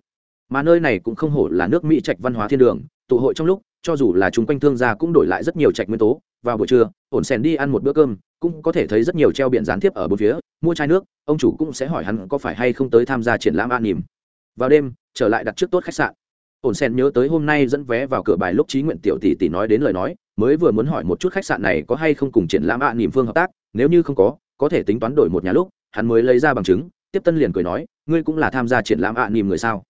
Mà nơi này cũng không hổ là nước mỹ trạch văn hóa thiên đường, tụ hội trong lúc, cho dù là chúng quanh thương gia cũng đổi lại rất nhiều trạch nguyên tố. Vào buổi trưa, ổn xèn đi ăn một bữa cơm cũng có thể thấy rất nhiều treo biển gián tiếp ở bốn phía, mua chai nước, ông chủ cũng sẽ hỏi hắn có phải hay không tới tham gia triển lãm an nỉm. Vào đêm, trở lại đặt trước tốt khách sạn. Ổn sen nhớ tới hôm nay dẫn vé vào cửa bài lúc trí nguyện tiểu tỷ tỷ nói đến lời nói, mới vừa muốn hỏi một chút khách sạn này có hay không cùng triển lãm ạ à niềm phương hợp tác, nếu như không có có thể tính toán đổi một nhà lúc, hắn mới lấy ra bằng chứng, tiếp tân liền cười nói, ngươi cũng là tham gia triển lãm ạ à niềm người sao?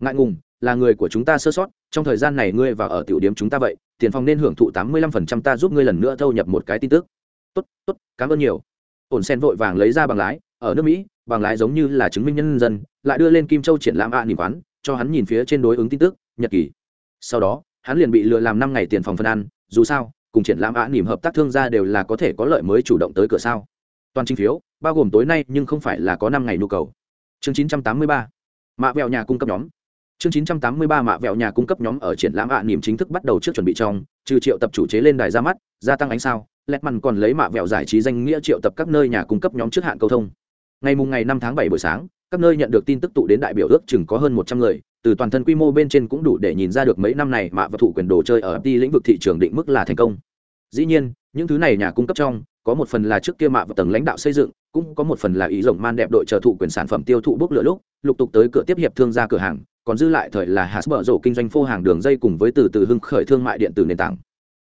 Ngại ngùng, là người của chúng ta sơ sót, trong thời gian này ngươi và ở tiểu điểm chúng ta vậy, tiền phòng nên hưởng thụ tám mươi lăm phần trăm ta giúp ngươi lần nữa thâu nhập một cái tin tức tốt tốt, cảm ơn nhiều. Ổn sen vội vàng lấy ra bằng lái, ở nước mỹ, bằng lái giống như là chứng minh nhân dân, lại đưa lên kim châu triển lãm ạ à niềm quán, cho hắn nhìn phía trên đối ứng tin tức, nhật kỳ sau đó, hắn liền bị lừa làm năm ngày tiền phòng phân ăn, dù sao, cùng triển lãm ạ nỉm hợp tác thương gia đều là có thể có lợi mới chủ động tới cửa sao. Toàn trình phiếu, bao gồm tối nay nhưng không phải là có năm ngày nhu cầu. Chương 983 mạ vẹo nhà cung cấp nhóm. Chương 983 mạ vẹo nhà cung cấp nhóm ở triển lãm ạ nỉm chính thức bắt đầu trước chuẩn bị trong, trừ triệu tập chủ chế lên đài ra mắt, gia tăng ánh sao lẹt mằn còn lấy mạ vẹo giải trí danh nghĩa triệu tập các nơi nhà cung cấp nhóm trước hạn cầu thông. Ngày mùng ngày năm tháng bảy buổi sáng, các nơi nhận được tin tức tụ đến đại biểu ước chừng có hơn một trăm người, từ toàn thân quy mô bên trên cũng đủ để nhìn ra được mấy năm này mạ và thủ quyền đồ chơi ở đi lĩnh vực thị trường định mức là thành công. Dĩ nhiên, những thứ này nhà cung cấp trong, có một phần là trước kia mạ và tầng lãnh đạo xây dựng, cũng có một phần là ý rộng man đẹp đội chờ thụ quyền sản phẩm tiêu thụ bốc lửa lúc, lục tục tới cửa tiếp hiệp thương gia cửa hàng, còn dư lại thời là hạt bở rổ kinh doanh phô hàng đường dây cùng với từ từ hưng khởi thương mại điện tử nền tảng.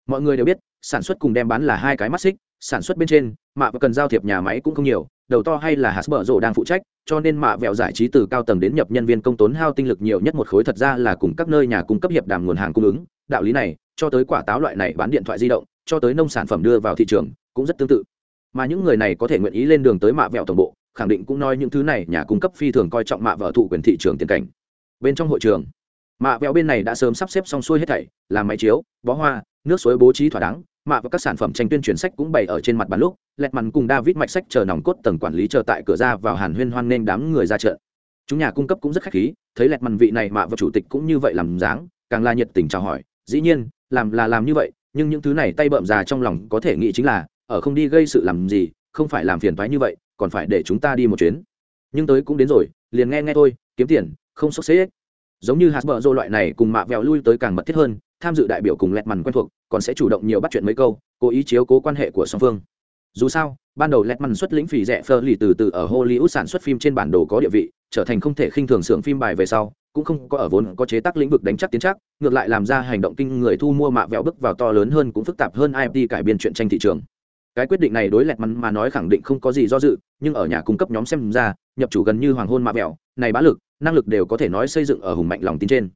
Mọi người đều biết sản xuất cùng đem bán là hai cái mắt xích, sản xuất bên trên, mạ và cần giao thiệp nhà máy cũng không nhiều, đầu to hay là hạt bở rộ đang phụ trách, cho nên mạ vẹo giải trí từ cao tầng đến nhập nhân viên công tốn hao tinh lực nhiều nhất một khối thật ra là cùng các nơi nhà cung cấp hiệp đàm nguồn hàng cung ứng. Đạo lý này, cho tới quả táo loại này bán điện thoại di động, cho tới nông sản phẩm đưa vào thị trường, cũng rất tương tự. Mà những người này có thể nguyện ý lên đường tới mạ vẹo tổng bộ, khẳng định cũng nói những thứ này nhà cung cấp phi thường coi trọng mạ vợ thụ quyền thị trường tiền cảnh. Bên trong hội trường, mạ vẹo bên này đã sớm sắp xếp xong xuôi hết thảy, làm máy chiếu, bó hoa, nước suối bố trí thỏa đáng mạ và các sản phẩm tranh tuyên truyền sách cũng bày ở trên mặt bàn lúc, lẹt mằn cùng david mạch sách chờ nòng cốt tầng quản lý chờ tại cửa ra vào hàn huyên hoan nên đám người ra chợ. Chúng nhà cung cấp cũng rất khách khí, thấy lẹt mằn vị này mạ và chủ tịch cũng như vậy làm dáng, càng là nhiệt tình chào hỏi, dĩ nhiên, làm là làm như vậy, nhưng những thứ này tay bợm già trong lòng có thể nghĩ chính là, ở không đi gây sự làm gì, không phải làm phiền toái như vậy, còn phải để chúng ta đi một chuyến. Nhưng tới cũng đến rồi, liền nghe nghe thôi, kiếm tiền, không sốc xế giống như hạt bờ rô loại này cùng mạ vẹo lui tới càng mật thiết hơn tham dự đại biểu cùng lẹt mằn quen thuộc, còn sẽ chủ động nhiều bắt chuyện mấy câu, cố ý chiếu cố quan hệ của song phương. Dù sao, ban đầu lẹt mằn xuất lĩnh phỉ rẻ phơ lì từ từ ở hollywood sản xuất phim trên bản đồ có địa vị, trở thành không thể khinh thường xưởng phim bài về sau, cũng không có ở vốn có chế tác lĩnh vực đánh chắc tiến chắc, ngược lại làm ra hành động kinh người thu mua mạ vẹo bước vào to lớn hơn cũng phức tạp hơn imt cải biên chuyện tranh thị trường. Cái quyết định này đối lẹt mắn mà nói khẳng định không có gì do dự, nhưng ở nhà cung cấp nhóm xem ra, nhập chủ gần như hoàng hôn mạ vẹo, này bá lực, năng lực đều có thể nói xây dựng ở hùng mạnh lòng tin trên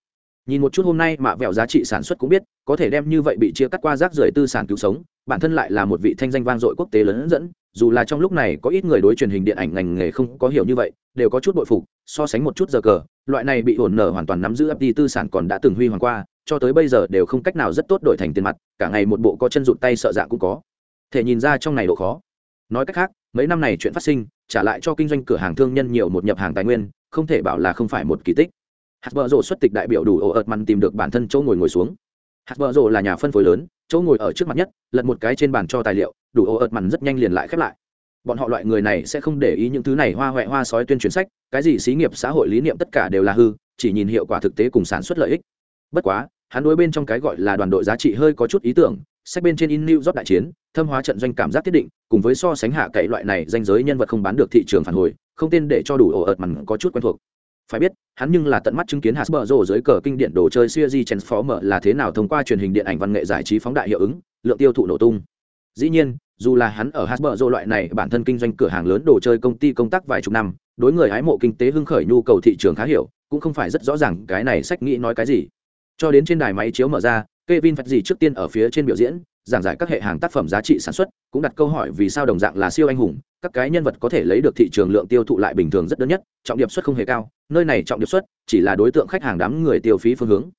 nhìn một chút hôm nay mạ vẹo giá trị sản xuất cũng biết, có thể đem như vậy bị chia cắt qua rác rưởi tư sản cứu sống, bản thân lại là một vị thanh danh vang dội quốc tế lớn dẫn, dù là trong lúc này có ít người đối truyền hình điện ảnh ngành nghề không có hiểu như vậy, đều có chút bội phục, so sánh một chút giờ cờ, loại này bị ổn nở hoàn toàn nắm giữ FD tư sản còn đã từng huy hoàng qua, cho tới bây giờ đều không cách nào rất tốt đổi thành tiền mặt, cả ngày một bộ có chân rụt tay sợ dạng cũng có. Thể nhìn ra trong này độ khó. Nói cách khác, mấy năm này chuyện phát sinh, trả lại cho kinh doanh cửa hàng thương nhân nhiều một nhập hàng tài nguyên, không thể bảo là không phải một kỳ tích hạt vợ rộ xuất tịch đại biểu đủ ổ ợt mặn tìm được bản thân chỗ ngồi ngồi xuống. Hạt vợ rộ là nhà phân phối lớn, chỗ ngồi ở trước mặt nhất, lật một cái trên bàn cho tài liệu, đủ ổ ợt mặn rất nhanh liền lại khép lại. Bọn họ loại người này sẽ không để ý những thứ này hoa huệ hoa sói tuyên truyền sách, cái gì xí nghiệp, xã hội lý niệm tất cả đều là hư, chỉ nhìn hiệu quả thực tế cùng sản xuất lợi ích. Bất quá, hắn đối bên trong cái gọi là đoàn đội giá trị hơi có chút ý tưởng, sách bên trên in new job đại chiến, thâm hóa trận doanh cảm giác thiết định, cùng với so sánh hạ cậy loại này danh giới nhân vật không bán được thị trường phản hồi, không tên để cho đủ ổ ợt mặn có chút quen thuộc phải biết hắn nhưng là tận mắt chứng kiến Hasbro dưới cờ kinh điển đồ chơi siêu di Transformer là thế nào thông qua truyền hình điện ảnh văn nghệ giải trí phóng đại hiệu ứng, lượng tiêu thụ nổ tung. Dĩ nhiên, dù là hắn ở Hasbro loại này bản thân kinh doanh cửa hàng lớn đồ chơi công ty công tác vài chục năm, đối người hái mộ kinh tế hưng khởi nhu cầu thị trường khá hiểu, cũng không phải rất rõ ràng cái này sách nghĩ nói cái gì. Cho đến trên đài máy chiếu mở ra, Kevin phật gì trước tiên ở phía trên biểu diễn, giảng giải các hệ hàng tác phẩm giá trị sản xuất, cũng đặt câu hỏi vì sao đồng dạng là siêu anh hùng, các cái nhân vật có thể lấy được thị trường lượng tiêu thụ lại bình thường rất đơn nhất, trọng điểm suất không hề cao, nơi này trọng điểm suất chỉ là đối tượng khách hàng đám người tiêu phí phương hướng.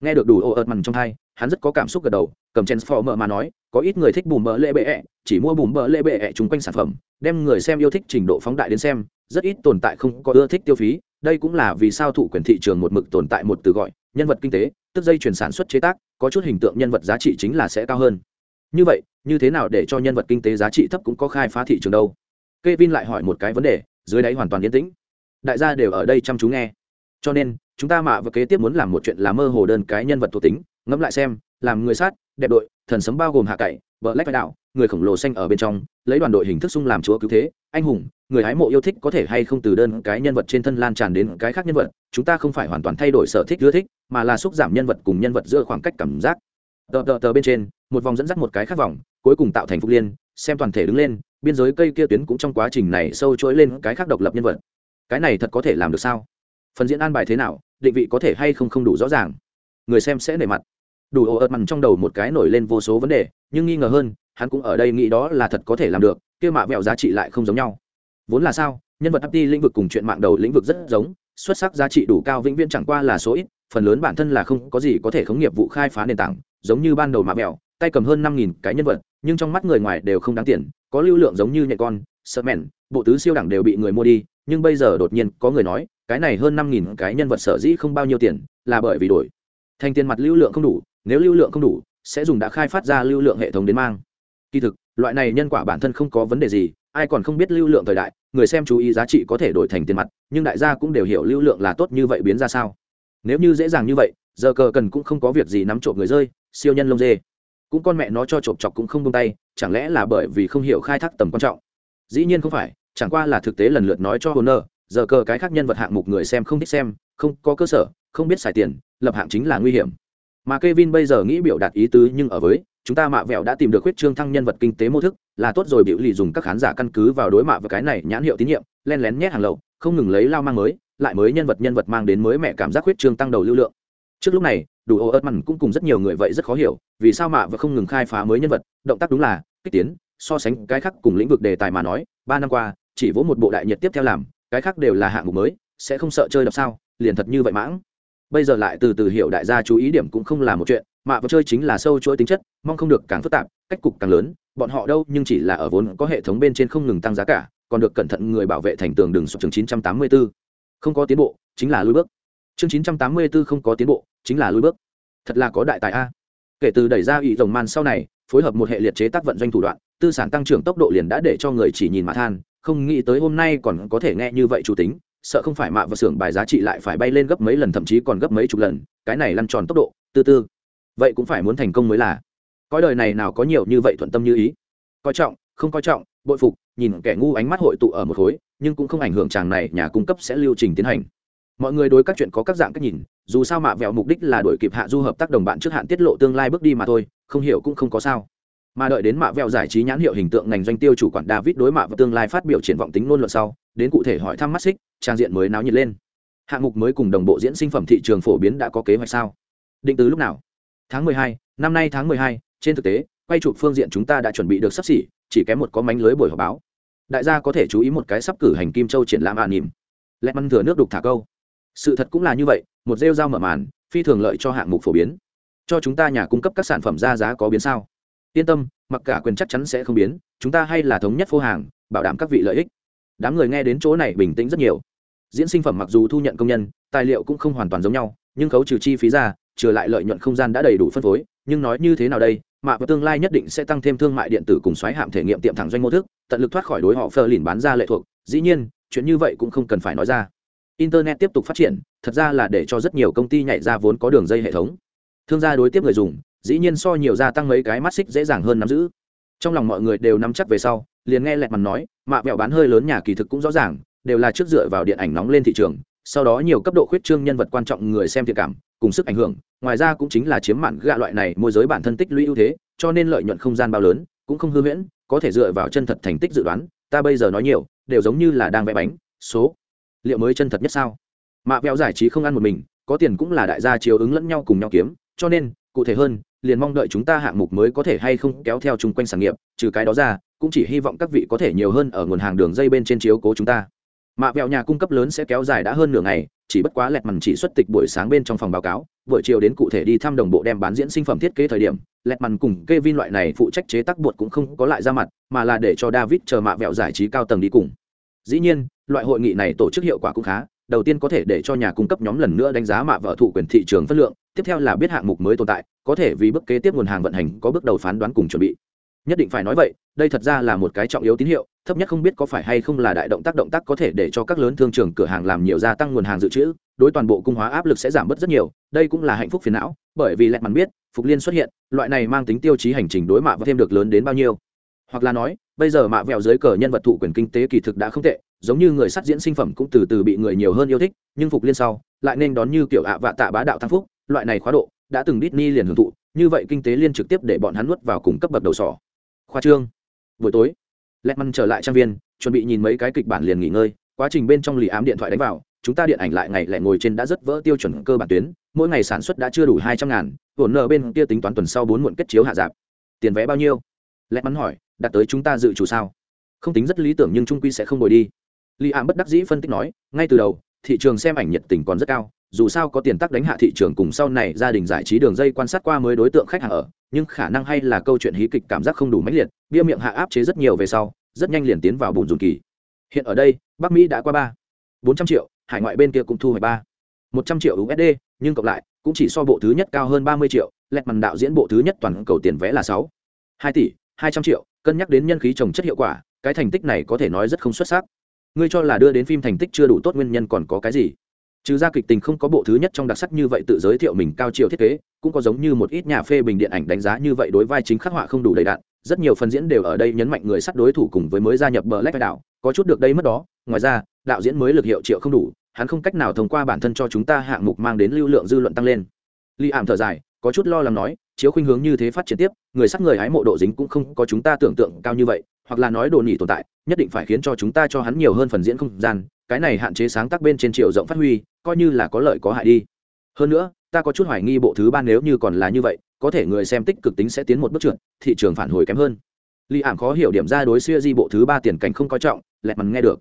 Nghe được đủ ô ợt mằn trong hai, hắn rất có cảm xúc gật đầu, cầm Transformer mà nói, có ít người thích bùm bờ lệ bệ, chỉ mua bùm bờ lệ bệ chung quanh sản phẩm, đem người xem yêu thích trình độ phóng đại đến xem, rất ít tồn tại không có ưa thích tiêu phí, đây cũng là vì sao thụ quyền thị trường một mực tồn tại một từ gọi, nhân vật kinh tế, tức dây chuyển sản xuất chế tác, có chút hình tượng nhân vật giá trị chính là sẽ cao hơn như vậy như thế nào để cho nhân vật kinh tế giá trị thấp cũng có khai phá thị trường đâu Kevin vin lại hỏi một cái vấn đề, dưới đáy hoàn toàn yên tĩnh. Đại gia đều ở đây chăm chú nghe. Cho nên, chúng ta mạ và kế tiếp muốn làm một chuyện là mơ hồ đơn cái nhân vật thuộc tính, ngẫm lại xem, làm người sát, đẹp đội, thần sấm bao gồm hạ cậy vợ lách vai đạo người khổng lồ xanh ở bên trong, lấy đoàn đội hình thức xung làm chúa cứu thế, anh hùng, người hái mộ yêu thích có thể hay không từ đơn cái nhân vật trên thân lan tràn đến cái khác nhân vật, chúng ta không phải hoàn toàn thay đổi sở thích, ưa thích, mà là xúc giảm nhân vật cùng nhân vật giữa khoảng cách cảm giác. Tờ tờ tờ bên trên, một vòng dẫn dắt một cái khác vòng, cuối cùng tạo thành phục liên, xem toàn thể đứng lên biên giới cây kia tuyến cũng trong quá trình này sâu chuỗi lên cái khác độc lập nhân vật. Cái này thật có thể làm được sao? Phần diễn an bài thế nào? Định vị có thể hay không không đủ rõ ràng. Người xem sẽ nể mặt. Đủ ồ ợt mặn trong đầu một cái nổi lên vô số vấn đề, nhưng nghi ngờ hơn, hắn cũng ở đây nghĩ đó là thật có thể làm được, kia mạ vẹo giá trị lại không giống nhau. Vốn là sao? Nhân vật apti lĩnh vực cùng chuyện mạng đầu lĩnh vực rất giống, xuất sắc giá trị đủ cao vĩnh viễn chẳng qua là số ít, phần lớn bản thân là không có gì có thể khống nghiệp vụ khai phá nền tảng, giống như ban đầu mạ vẹo, tay cầm hơn năm nghìn cái nhân vật nhưng trong mắt người ngoài đều không đáng tiền, có lưu lượng giống như nhẹ con, sợ mẹn, bộ tứ siêu đẳng đều bị người mua đi, nhưng bây giờ đột nhiên có người nói, cái này hơn năm nghìn cái nhân vật sở dĩ không bao nhiêu tiền, là bởi vì đổi. Thành tiền mặt lưu lượng không đủ, nếu lưu lượng không đủ, sẽ dùng đã khai phát ra lưu lượng hệ thống đến mang. Kỳ thực, loại này nhân quả bản thân không có vấn đề gì, ai còn không biết lưu lượng thời đại, người xem chú ý giá trị có thể đổi thành tiền mặt, nhưng đại gia cũng đều hiểu lưu lượng là tốt như vậy biến ra sao. Nếu như dễ dàng như vậy, giờ cờ cần cũng không có việc gì nắm trộm người rơi, siêu nhân lông dê cũng con mẹ nó cho chộp chọc cũng không buông tay, chẳng lẽ là bởi vì không hiểu khai thác tầm quan trọng? Dĩ nhiên không phải, chẳng qua là thực tế lần lượt nói cho honor, giờ cờ cái khác nhân vật hạng mục người xem không thích xem, không có cơ sở, không biết xài tiền, lập hạng chính là nguy hiểm. Mà Kevin bây giờ nghĩ biểu đạt ý tứ nhưng ở với, chúng ta mạ vẹo đã tìm được huyết trương thăng nhân vật kinh tế mô thức, là tốt rồi biểu lì dùng các khán giả căn cứ vào đối mạ và cái này nhãn hiệu tín nhiệm, len lén nhét hàng lậu, không ngừng lấy lao mang mới, lại mới nhân vật nhân vật mang đến mới mẹ cảm giác huyết trương tăng đầu lưu lượng trước lúc này, đủ ô ớt mặn cũng cùng rất nhiều người vậy rất khó hiểu, vì sao mạ và không ngừng khai phá mới nhân vật, động tác đúng là, kích tiến, so sánh cái khác cùng lĩnh vực đề tài mà nói, ba năm qua, chỉ vỗ một bộ đại nhật tiếp theo làm, cái khác đều là hạng mục mới, sẽ không sợ chơi đập sao, liền thật như vậy mãng bây giờ lại từ từ hiểu đại gia chú ý điểm cũng không là một chuyện mạ và chơi chính là sâu chuỗi tính chất, mong không được càng phức tạp, cách cục càng lớn, bọn họ đâu nhưng chỉ là ở vốn có hệ thống bên trên không ngừng tăng giá cả, còn được cẩn thận người bảo vệ thành tường đường sụp chương 984. không có tiến bộ, chính là lùi bước chương 984 không có tiến bộ, chính là lùi bước. Thật là có đại tài a. Kể từ đẩy ra ủy rồng man sau này, phối hợp một hệ liệt chế tác vận doanh thủ đoạn, tư sản tăng trưởng tốc độ liền đã để cho người chỉ nhìn mà than, không nghĩ tới hôm nay còn có thể nghe như vậy chủ tính, sợ không phải mạ và xưởng bài giá trị lại phải bay lên gấp mấy lần, thậm chí còn gấp mấy chục lần, cái này lăn tròn tốc độ tư tư vậy cũng phải muốn thành công mới là. Coi đời này nào có nhiều như vậy thuận tâm như ý. Coi trọng, không coi trọng, bội phục, nhìn kẻ ngu ánh mắt hội tụ ở một khối, nhưng cũng không ảnh hưởng chàng này nhà cung cấp sẽ lưu trình tiến hành mọi người đối các chuyện có các dạng cách nhìn, dù sao mạ vẹo mục đích là đổi kịp hạ du hợp tác đồng bạn trước hạn tiết lộ tương lai bước đi mà thôi, không hiểu cũng không có sao. Mà đợi đến mạ vẹo giải trí nhãn hiệu hình tượng ngành doanh tiêu chủ quản david đối mạ và tương lai phát biểu triển vọng tính ngôn luận sau, đến cụ thể hỏi thăm mắt xích, trang diện mới náo nhiệt lên. Hạng mục mới cùng đồng bộ diễn sinh phẩm thị trường phổ biến đã có kế hoạch sao? Định từ lúc nào? Tháng mười hai, năm nay tháng mười hai, trên thực tế, quay chụp phương diện chúng ta đã chuẩn bị được sắp xỉ, chỉ kém một có mánh lưới buổi họp báo. Đại gia có thể chú ý một cái sắp cử hành kim châu triển lãm an nỉm. Lẹt măn thừa nước đục thả câu sự thật cũng là như vậy, một rêu dao mở màn, phi thường lợi cho hạng mục phổ biến. Cho chúng ta nhà cung cấp các sản phẩm ra giá có biến sao? Yên tâm, mặc cả quyền chắc chắn sẽ không biến, chúng ta hay là thống nhất phô hàng, bảo đảm các vị lợi ích. Đám người nghe đến chỗ này bình tĩnh rất nhiều. Diễn sinh phẩm mặc dù thu nhận công nhân, tài liệu cũng không hoàn toàn giống nhau, nhưng khấu trừ chi phí ra, trừ lại lợi nhuận không gian đã đầy đủ phân phối, nhưng nói như thế nào đây mạ và tương lai nhất định sẽ tăng thêm thương mại điện tử cùng xoáy hạm thể nghiệm tiệm thẳng doanh mô thức, tận lực thoát khỏi đối họ phơ lìn bán ra lệ thuộc. Dĩ nhiên, chuyện như vậy cũng không cần phải nói ra internet tiếp tục phát triển, thật ra là để cho rất nhiều công ty nhảy ra vốn có đường dây hệ thống. Thương gia đối tiếp người dùng, dĩ nhiên so nhiều gia tăng mấy cái mắt xích dễ dàng hơn nắm giữ. Trong lòng mọi người đều nắm chắc về sau, liền nghe lẹt mặt nói, mạ mẹo bán hơi lớn nhà kỳ thực cũng rõ ràng, đều là trước dựa vào điện ảnh nóng lên thị trường, sau đó nhiều cấp độ khuyết trương nhân vật quan trọng người xem thiệt cảm, cùng sức ảnh hưởng, ngoài ra cũng chính là chiếm mạn gạ loại này môi giới bản thân tích lũy ưu thế, cho nên lợi nhuận không gian bao lớn, cũng không hư huyễn, có thể dựa vào chân thật thành tích dự đoán, ta bây giờ nói nhiều, đều giống như là đang vẽ bánh, số liệu mới chân thật nhất sao? Mạ vẹo giải trí không ăn một mình, có tiền cũng là đại gia chiếu ứng lẫn nhau cùng nhau kiếm, cho nên, cụ thể hơn, liền mong đợi chúng ta hạng mục mới có thể hay không kéo theo chung quanh sản nghiệp, trừ cái đó ra, cũng chỉ hy vọng các vị có thể nhiều hơn ở nguồn hàng đường dây bên trên chiếu cố chúng ta. Mạ vẹo nhà cung cấp lớn sẽ kéo dài đã hơn nửa ngày, chỉ bất quá lẹt mằn chỉ xuất tịch buổi sáng bên trong phòng báo cáo, buổi chiều đến cụ thể đi thăm đồng bộ đem bán diễn sinh phẩm thiết kế thời điểm, lẹt mằn cùng kê vin loại này phụ trách chế tác bột cũng không có lại ra mặt, mà là để cho david chờ mạ vẹo giải trí cao tầng đi cùng dĩ nhiên, loại hội nghị này tổ chức hiệu quả cũng khá. Đầu tiên có thể để cho nhà cung cấp nhóm lần nữa đánh giá mạ vợ thụ quyền thị trường phân lượng. Tiếp theo là biết hạng mục mới tồn tại, có thể vì bước kế tiếp nguồn hàng vận hành có bước đầu phán đoán cùng chuẩn bị. Nhất định phải nói vậy, đây thật ra là một cái trọng yếu tín hiệu, thấp nhất không biết có phải hay không là đại động tác động tác có thể để cho các lớn thương trường cửa hàng làm nhiều gia tăng nguồn hàng dự trữ, đối toàn bộ cung hóa áp lực sẽ giảm bớt rất nhiều, đây cũng là hạnh phúc phiền não, bởi vì lẹt mắn biết, phục liên xuất hiện, loại này mang tính tiêu chí hành trình đối mạ và thêm được lớn đến bao nhiêu. Hoặc là nói bây giờ mạ vẹo dưới cờ nhân vật thụ quyền kinh tế kỳ thực đã không tệ, giống như người sắt diễn sinh phẩm cũng từ từ bị người nhiều hơn yêu thích, nhưng phục liên sau, lại nên đón như kiểu ạ vạ tạ bá đạo thăng phúc, loại này khóa độ, đã từng Disney liền hưởng thụ, như vậy kinh tế liên trực tiếp để bọn hắn nuốt vào cùng cấp bậc đầu sỏ. Khoa trương. Buổi tối lẹt măn trở lại trang viên, chuẩn bị nhìn mấy cái kịch bản liền nghỉ ngơi, quá trình bên trong lì ám điện thoại đánh vào, chúng ta điện ảnh lại ngày lại ngồi trên đã rất vỡ tiêu chuẩn cơ bản tuyến, mỗi ngày sản xuất đã chưa đủ hai trăm ngàn vốn nợ bên kia tính toán tuần sau bốn muộn kết chiếu hạ giảm tiền vé bao nhiêu? Lẹt mắn hỏi, đặt tới chúng ta dự chủ sao? Không tính rất lý tưởng nhưng trung quy sẽ không bồi đi. Li Ảm bất đắc dĩ phân tích nói, ngay từ đầu, thị trường xem ảnh nhiệt tình còn rất cao, dù sao có tiền tắc đánh hạ thị trường cùng sau này gia đình giải trí đường dây quan sát qua mới đối tượng khách hàng ở, nhưng khả năng hay là câu chuyện hí kịch cảm giác không đủ mãnh liệt, bia miệng hạ áp chế rất nhiều về sau, rất nhanh liền tiến vào bùn dùng kỳ. Hiện ở đây, bắc mỹ đã qua ba, bốn trăm triệu, hải ngoại bên kia cũng thu hồi ba, một trăm triệu usd nhưng cộng lại, cũng chỉ so bộ thứ nhất cao hơn ba mươi triệu lẹt mằn đạo diễn bộ thứ nhất toàn cầu tiền vé là sáu, hai tỷ hai trăm triệu, cân nhắc đến nhân khí trồng chất hiệu quả, cái thành tích này có thể nói rất không xuất sắc. Ngươi cho là đưa đến phim thành tích chưa đủ tốt nguyên nhân còn có cái gì? Trừ ra kịch tình không có bộ thứ nhất trong đặc sắc như vậy tự giới thiệu mình cao chiều thiết kế, cũng có giống như một ít nhà phê bình điện ảnh đánh giá như vậy đối vai chính khắc họa không đủ đầy đạn rất nhiều phần diễn đều ở đây nhấn mạnh người sắt đối thủ cùng với mới gia nhập bờ lách đạo có chút được đây mất đó. Ngoài ra, đạo diễn mới lực hiệu triệu không đủ, hắn không cách nào thông qua bản thân cho chúng ta hạng mục mang đến lưu lượng dư luận tăng lên. Li ảm thở dài có chút lo lắng nói, chiếu khuynh hướng như thế phát triển tiếp, người sắc người hái mộ độ dính cũng không có chúng ta tưởng tượng cao như vậy, hoặc là nói đồ nhỉ tồn tại, nhất định phải khiến cho chúng ta cho hắn nhiều hơn phần diễn không gian, cái này hạn chế sáng tác bên trên triệu rộng phát huy, coi như là có lợi có hại đi. Hơn nữa, ta có chút hoài nghi bộ thứ ba nếu như còn là như vậy, có thể người xem tích cực tính sẽ tiến một bước trượt, thị trường phản hồi kém hơn. Li ảm khó hiểu điểm ra đối xưa di bộ thứ ba tiền cảnh không coi trọng lẹt mằn nghe được.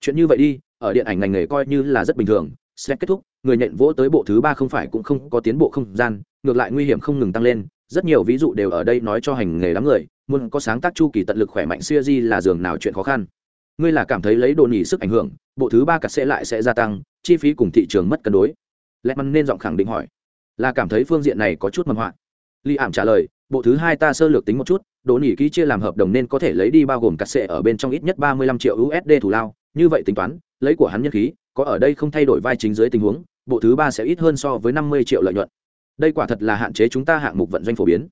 Chuyện như vậy đi, ở điện ảnh ngành nghề coi như là rất bình thường, sẽ kết thúc, người nhận vỗ tới bộ thứ ba không phải cũng không có tiến bộ không gian ngược lại nguy hiểm không ngừng tăng lên, rất nhiều ví dụ đều ở đây nói cho hành nghề đám người, muốn có sáng tác chu kỳ tận lực khỏe mạnh siêu di là giường nào chuyện khó khăn. Ngươi là cảm thấy lấy đồ nhỉ sức ảnh hưởng, bộ thứ ba cắt sẽ lại sẽ gia tăng, chi phí cùng thị trường mất cân đối. Lẽ mắn nên giọng khẳng định hỏi. Là cảm thấy phương diện này có chút mầm họa li ảm trả lời, bộ thứ hai ta sơ lược tính một chút, đồ nhỉ ký chia làm hợp đồng nên có thể lấy đi bao gồm cắt sẽ ở bên trong ít nhất ba mươi lăm triệu usd thủ lao, như vậy tính toán, lấy của hắn nhân khí, có ở đây không thay đổi vai chính dưới tình huống, bộ thứ ba sẽ ít hơn so với năm mươi triệu lợi nhuận đây quả thật là hạn chế chúng ta hạng mục vận doanh phổ biến.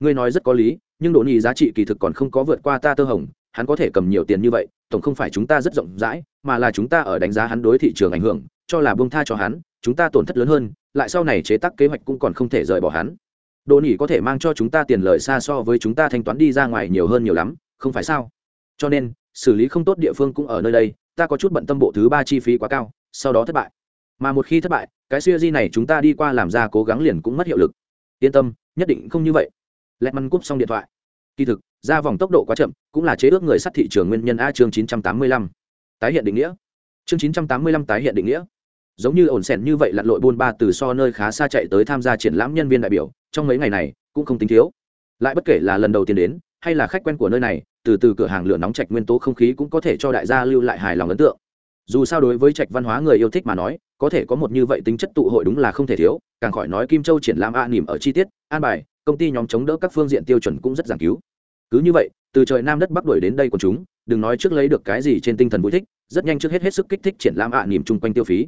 Ngươi nói rất có lý, nhưng đồ nhì giá trị kỳ thực còn không có vượt qua ta tơ hồng, hắn có thể cầm nhiều tiền như vậy, tổng không phải chúng ta rất rộng rãi, mà là chúng ta ở đánh giá hắn đối thị trường ảnh hưởng, cho là bông tha cho hắn, chúng ta tổn thất lớn hơn, lại sau này chế tác kế hoạch cũng còn không thể rời bỏ hắn. Đồ nhì có thể mang cho chúng ta tiền lợi xa so với chúng ta thanh toán đi ra ngoài nhiều hơn nhiều lắm, không phải sao? Cho nên, xử lý không tốt địa phương cũng ở nơi đây, ta có chút bận tâm bộ thứ ba chi phí quá cao, sau đó thất bại mà một khi thất bại, cái siêu di này chúng ta đi qua làm ra cố gắng liền cũng mất hiệu lực. Yên tâm, nhất định không như vậy. Lẹt măn cúp xong điện thoại. Kỳ thực, ra vòng tốc độ quá chậm, cũng là chế ước người sắt thị trường nguyên nhân a chương 985. tái hiện định nghĩa. Chương 985 tái hiện định nghĩa. Giống như ổn sẻn như vậy lặn lội buôn ba từ so nơi khá xa chạy tới tham gia triển lãm nhân viên đại biểu, trong mấy ngày này, cũng không tính thiếu. Lại bất kể là lần đầu tiên đến, hay là khách quen của nơi này, từ từ cửa hàng lửa nóng trạch nguyên tố không khí cũng có thể cho đại gia lưu lại hài lòng ấn tượng. Dù sao đối với trạch văn hóa người yêu thích mà nói có thể có một như vậy tính chất tụ hội đúng là không thể thiếu, càng khỏi nói kim châu triển lãm a nỉm ở chi tiết, an bài, công ty nhóm chống đỡ các phương diện tiêu chuẩn cũng rất giảng cứu. Cứ như vậy, từ trời nam đất bắc đuổi đến đây của chúng, đừng nói trước lấy được cái gì trên tinh thần vui thích, rất nhanh trước hết hết sức kích thích triển lãm ạ nỉm chung quanh tiêu phí.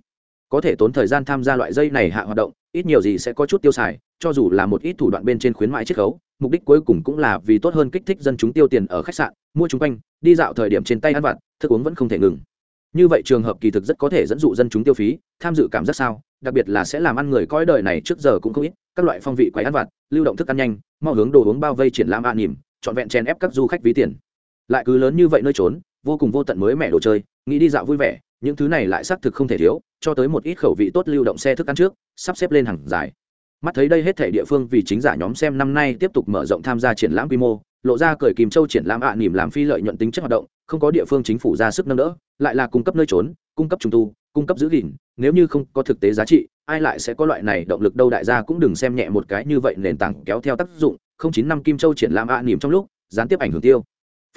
Có thể tốn thời gian tham gia loại dây này hạ hoạt động, ít nhiều gì sẽ có chút tiêu xài, cho dù là một ít thủ đoạn bên trên khuyến mại chiết khấu, mục đích cuối cùng cũng là vì tốt hơn kích thích dân chúng tiêu tiền ở khách sạn, mua chung quanh, đi dạo thời điểm trên tay ăn vặt, thức uống vẫn không thể ngừng như vậy trường hợp kỳ thực rất có thể dẫn dụ dân chúng tiêu phí, tham dự cảm giác sao, đặc biệt là sẽ làm ăn người coi đời này trước giờ cũng không ít, các loại phong vị quái ăn vặt, lưu động thức ăn nhanh, mau hướng đồ uống bao vây triển lãm an nỉm trọn vẹn chen ép các du khách ví tiền. Lại cứ lớn như vậy nơi trốn, vô cùng vô tận mới mẻ đồ chơi, nghĩ đi dạo vui vẻ, những thứ này lại xác thực không thể thiếu, cho tới một ít khẩu vị tốt lưu động xe thức ăn trước, sắp xếp lên hàng dài. Mắt thấy đây hết thể địa phương vì chính giả nhóm xem năm nay tiếp tục mở rộng tham gia triển lãm quy mô lộ ra cởi kìm châu triển lãm ạ à nỉm làm phi lợi nhuận tính chất hoạt động, không có địa phương chính phủ ra sức nâng đỡ, lại là cung cấp nơi trốn, cung cấp trung tu, cung cấp giữ gìn, nếu như không có thực tế giá trị, ai lại sẽ có loại này động lực đâu đại gia cũng đừng xem nhẹ một cái như vậy nền tảng kéo theo tác dụng, không chín năm kim châu triển lãm ạ à nỉm trong lúc, gián tiếp ảnh hưởng tiêu.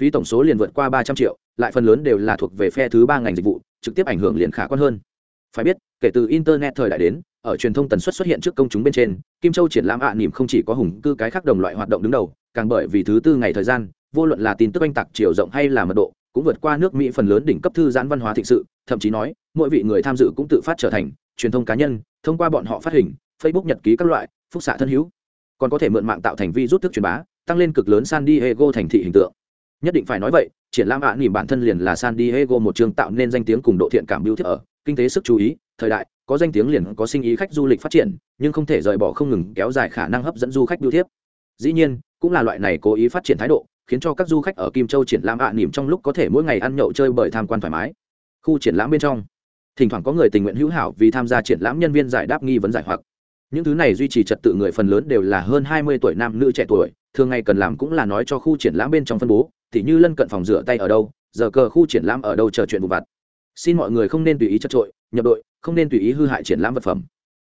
Phí tổng số liền vượt qua ba trăm triệu, lại phần lớn đều là thuộc về phe thứ ba ngành dịch vụ, trực tiếp ảnh hưởng liền khả quan hơn. Phải biết, kể từ internet thời đại đến, ở truyền thông tần suất xuất hiện trước công chúng bên trên, kim châu triển lãm ạ à nỉm không chỉ có hùng cư cái khác đồng loại hoạt động đứng đầu càng bởi vì thứ tư ngày thời gian, vô luận là tin tức oanh tạc chiều rộng hay là mật độ, cũng vượt qua nước mỹ phần lớn đỉnh cấp thư giãn văn hóa thịnh sự, thậm chí nói, mỗi vị người tham dự cũng tự phát trở thành truyền thông cá nhân, thông qua bọn họ phát hình, facebook nhật ký các loại, phúc xạ thân hữu. Còn có thể mượn mạng tạo thành vi rút thức truyền bá, tăng lên cực lớn san diego thành thị hình tượng. Nhất định phải nói vậy, triển lãm ạ à nỉm bản thân liền là san diego một trường tạo nên danh tiếng cùng độ thiện cảm biêu thiết ở, kinh tế sức chú ý, thời đại, có danh tiếng liền có sinh ý khách du lịch phát triển, nhưng không thể rời bỏ không ngừng kéo dài khả năng hấp dẫn du khách biêu thiếp dĩ nhiên cũng là loại này cố ý phát triển thái độ, khiến cho các du khách ở kim châu triển lãm ạ à nỉm trong lúc có thể mỗi ngày ăn nhậu chơi bởi tham quan thoải mái. Khu triển lãm bên trong, thỉnh thoảng có người tình nguyện hữu hảo vì tham gia triển lãm nhân viên giải đáp nghi vấn giải hoặc. Những thứ này duy trì trật tự người phần lớn đều là hơn hai mươi tuổi nam nữ trẻ tuổi, thường ngày cần làm cũng là nói cho khu triển lãm bên trong phân bố, tỉ như lân cận phòng rửa tay ở đâu, giờ cờ khu triển lãm ở đâu chờ chuyện vụ vặt. Xin mọi người không nên tùy ý chất trội, nhập đội, không nên tùy ý hư hại triển lãm vật phẩm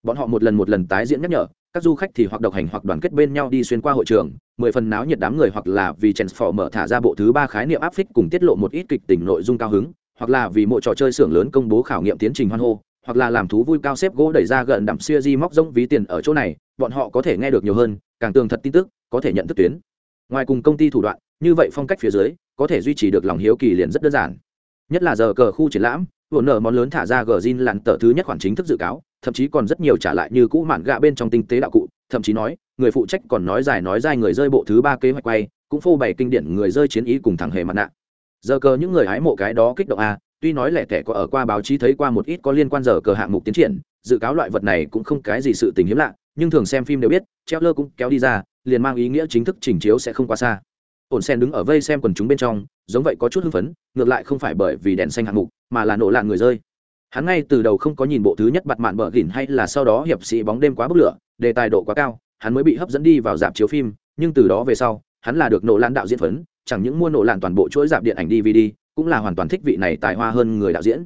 bọn họ một lần một lần tái diễn nhắc nhở, các du khách thì hoặc độc hành hoặc đoàn kết bên nhau đi xuyên qua hội trường, mười phần náo nhiệt đám người hoặc là vì chèn mở thả ra bộ thứ ba khái niệm áp phích cùng tiết lộ một ít kịch tình nội dung cao hứng, hoặc là vì mỗi trò chơi xưởng lớn công bố khảo nghiệm tiến trình hoan hô, hoặc là làm thú vui cao xếp gỗ đẩy ra gần đậm xia di móc rông ví tiền ở chỗ này, bọn họ có thể nghe được nhiều hơn, càng tường thật tin tức, có thể nhận thức tuyến. Ngoài cùng công ty thủ đoạn, như vậy phong cách phía dưới, có thể duy trì được lòng hiếu kỳ liền rất đơn giản. Nhất là giờ cờ khu triển lãm vốn nở món lớn thả ra gờ zin lặn tờ thứ nhất khoản chính thức dự cáo, thậm chí còn rất nhiều trả lại như cũ mạn gạ bên trong tinh tế đạo cụ, thậm chí nói, người phụ trách còn nói dài nói dài người rơi bộ thứ ba kế hoạch quay, cũng phô bày kinh điển người rơi chiến ý cùng thẳng hề mặt nạ. Giờ cờ những người hái mộ cái đó kích động a tuy nói lẻ tẻ có ở qua báo chí thấy qua một ít có liên quan giờ cờ hạng mục tiến triển, dự cáo loại vật này cũng không cái gì sự tình hiếm lạ, nhưng thường xem phim đều biết treo lơ cũng kéo đi ra, liền mang ý nghĩa chính thức trình chiếu sẽ không quá xa. Ổn sen đứng ở vây xem quần chúng bên trong, giống vậy có chút hưng phấn, ngược lại không phải bởi vì đèn xanh hạng mục mà là nổ lạn người rơi. Hắn ngay từ đầu không có nhìn bộ thứ nhất bặt mạn bờ gỉn hay là sau đó hiệp sĩ bóng đêm quá bức lửa, đề tài độ quá cao, hắn mới bị hấp dẫn đi vào dạp chiếu phim, nhưng từ đó về sau, hắn là được nổ lạng đạo diễn phấn, chẳng những mua nổ lạng toàn bộ chuỗi dạp điện ảnh dvd cũng là hoàn toàn thích vị này tài hoa hơn người đạo diễn.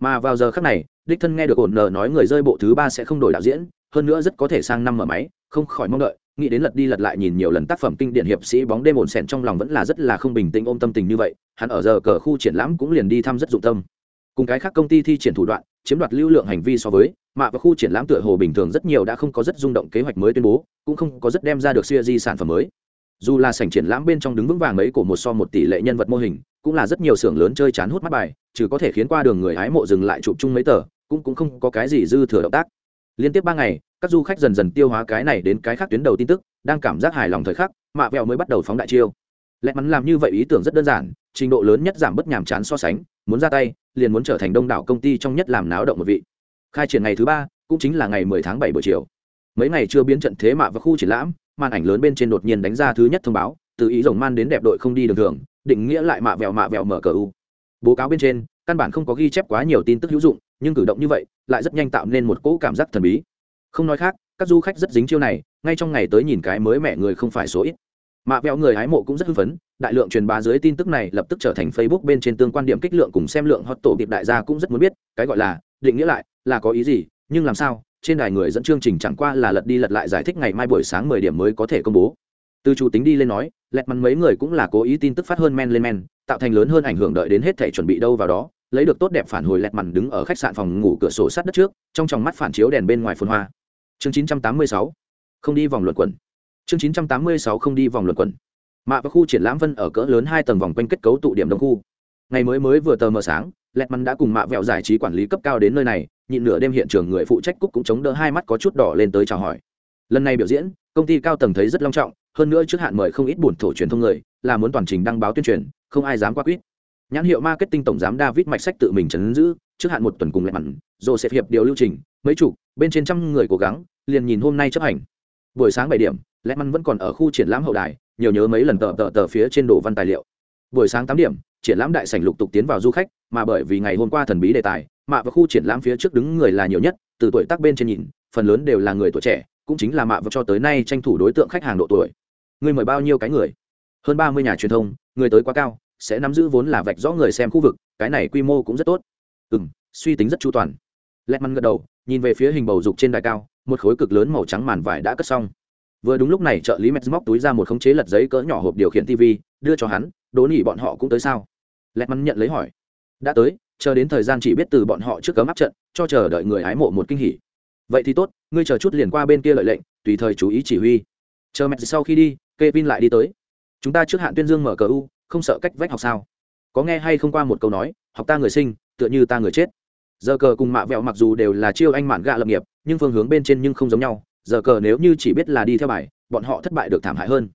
Mà vào giờ khác này, đích thân nghe được ổn nờ nói người rơi bộ thứ ba sẽ không đổi đạo diễn, hơn nữa rất có thể sang năm mở máy, không khỏi mong đợi, nghĩ đến lật đi lật lại nhìn nhiều lần tác phẩm kinh điển hiệp sĩ bóng đêm ổn sẻn trong lòng vẫn là rất là không bình tĩnh ôm tâm tình như vậy, hắn ở giờ cờ khu triển lãm cũng liền đi thăm rất dụng tâm cùng cái khác công ty thi triển thủ đoạn, chiếm đoạt lưu lượng hành vi so với mạ và khu triển lãm tựa hồ bình thường rất nhiều đã không có rất rung động kế hoạch mới tuyên bố, cũng không có rất đem ra được siêu di sản phẩm mới. Dù là sảnh triển lãm bên trong đứng vững vàng mấy của một so một tỷ lệ nhân vật mô hình, cũng là rất nhiều xưởng lớn chơi chán hút mắt bài, trừ có thể khiến qua đường người hái mộ dừng lại chụp chung mấy tờ, cũng cũng không có cái gì dư thừa động tác. Liên tiếp ba ngày, các du khách dần dần tiêu hóa cái này đến cái khác tuyến đầu tin tức, đang cảm giác hài lòng thời khắc mạ vẹo mới bắt đầu phóng đại chiêu lẽ mắn làm như vậy ý tưởng rất đơn giản, trình độ lớn nhất giảm bớt nhàm chán so sánh, muốn ra tay, liền muốn trở thành đông đảo công ty trong nhất làm náo động một vị. Khai triển ngày thứ ba, cũng chính là ngày 10 tháng 7 buổi chiều. Mấy ngày chưa biến trận thế mạ và khu triển lãm, màn ảnh lớn bên trên đột nhiên đánh ra thứ nhất thông báo, từ ý rồng man đến đẹp đội không đi đường thường, định nghĩa lại mạ vẹo mạ vẹo mở cờ u. Bố cáo bên trên, căn bản không có ghi chép quá nhiều tin tức hữu dụng, nhưng cử động như vậy, lại rất nhanh tạo nên một cỗ cảm giác thần bí. Không nói khác, các du khách rất dính chiêu này, ngay trong ngày tới nhìn cái mới mẹ người không phải số ít mạ vẹo người hái mộ cũng rất hưng phấn, đại lượng truyền bá dưới tin tức này lập tức trở thành facebook bên trên tương quan điểm kích lượng cùng xem lượng hot tổ kịp đại gia cũng rất muốn biết, cái gọi là, định nghĩa lại, là có ý gì, nhưng làm sao, trên đài người dẫn chương trình chẳng qua là lật đi lật lại giải thích ngày mai buổi sáng mười điểm mới có thể công bố. Từ chủ tính đi lên nói, lẹt mắn mấy người cũng là cố ý tin tức phát hơn men lên men, tạo thành lớn hơn ảnh hưởng đợi đến hết thể chuẩn bị đâu vào đó, lấy được tốt đẹp phản hồi lẹt mằn đứng ở khách sạn phòng ngủ cửa sổ sát đất trước, trong tròng mắt phản chiếu đèn bên ngoài phun hoa. Chương 986 không đi vòng luận quẩn chương 986 không đi vòng luận quẩn. Mạ và khu triển lãm vân ở cỡ lớn hai tầng vòng quanh kết cấu tụ điểm đông khu. Ngày mới mới vừa tờ mờ sáng lẹt mắn đã cùng mạ vẹo giải trí quản lý cấp cao đến nơi này, nhịn nửa đêm hiện trường người phụ trách cúc cũng chống đỡ hai mắt có chút đỏ lên tới chào hỏi. Lần này biểu diễn, công ty cao tầng thấy rất long trọng, hơn nữa trước hạn mời không ít buồn thổ truyền thông người, là muốn toàn trình đăng báo tuyên truyền, không ai dám qua quýt. Nhãn hiệu marketing tổng giám david mạch sách tự mình chấn giữ, trước hạn một tuần cùng lẹt mặn rồi sẽ hiệp điều lưu trình, mấy chục, bên trên trăm người cố gắng, liền nhìn hôm nay chấp hành. Buổi sáng bảy điểm lẽ mặn vẫn còn ở khu triển lãm hậu đài, nhiều nhớ mấy lần tờ tờ tờ phía trên đồ văn tài liệu. Buổi sáng tám điểm, triển lãm đại sảnh lục tục tiến vào du khách, mà bởi vì ngày hôm qua thần bí đề tài, mạ và khu triển lãm phía trước đứng người là nhiều nhất, từ tuổi tác bên trên nhìn, phần lớn đều là người tuổi trẻ, cũng chính là mạ và cho tới nay tranh thủ đối tượng khách hàng độ tuổi. Người mời bao nhiêu cái người? Hơn ba mươi nhà truyền thông, người tới quá cao, sẽ nắm giữ vốn là vạch rõ người xem khu vực, cái này quy mô cũng rất tốt. Ừ m suy tính rất chu toàn. Lẹt măn gật đầu, nhìn về phía hình bầu dục trên đài cao, một khối cực lớn màu trắng màn vải đã cất xong vừa đúng lúc này trợ lý mets móc túi ra một khống chế lật giấy cỡ nhỏ hộp điều khiển tv đưa cho hắn đố nỉ bọn họ cũng tới sao? Lẹt mắn nhận lấy hỏi. Đã tới, chờ đến thời gian chỉ biết từ bọn họ trước cấm áp trận, cho chờ đợi người hái mộ một kinh hỉ. Vậy thì tốt, ngươi chờ chút liền qua bên kia lợi lệnh, tùy thời chú ý chỉ huy. Chờ mẹ sau khi đi, Kevin lại đi tới. Chúng ta trước hạn tuyên dương mở cờ u, không sợ cách vách học sao? Có nghe hay không qua một câu nói, học ta người sinh, tựa như ta người chết. Giờ cờ cùng mạ vẹo mặc dù đều là chiêu anh mạn gạ lập nghiệp, nhưng phương hướng bên trên nhưng không giống nhau giờ cờ nếu như chỉ biết là đi theo bài, bọn họ thất bại được thảm hại hơn.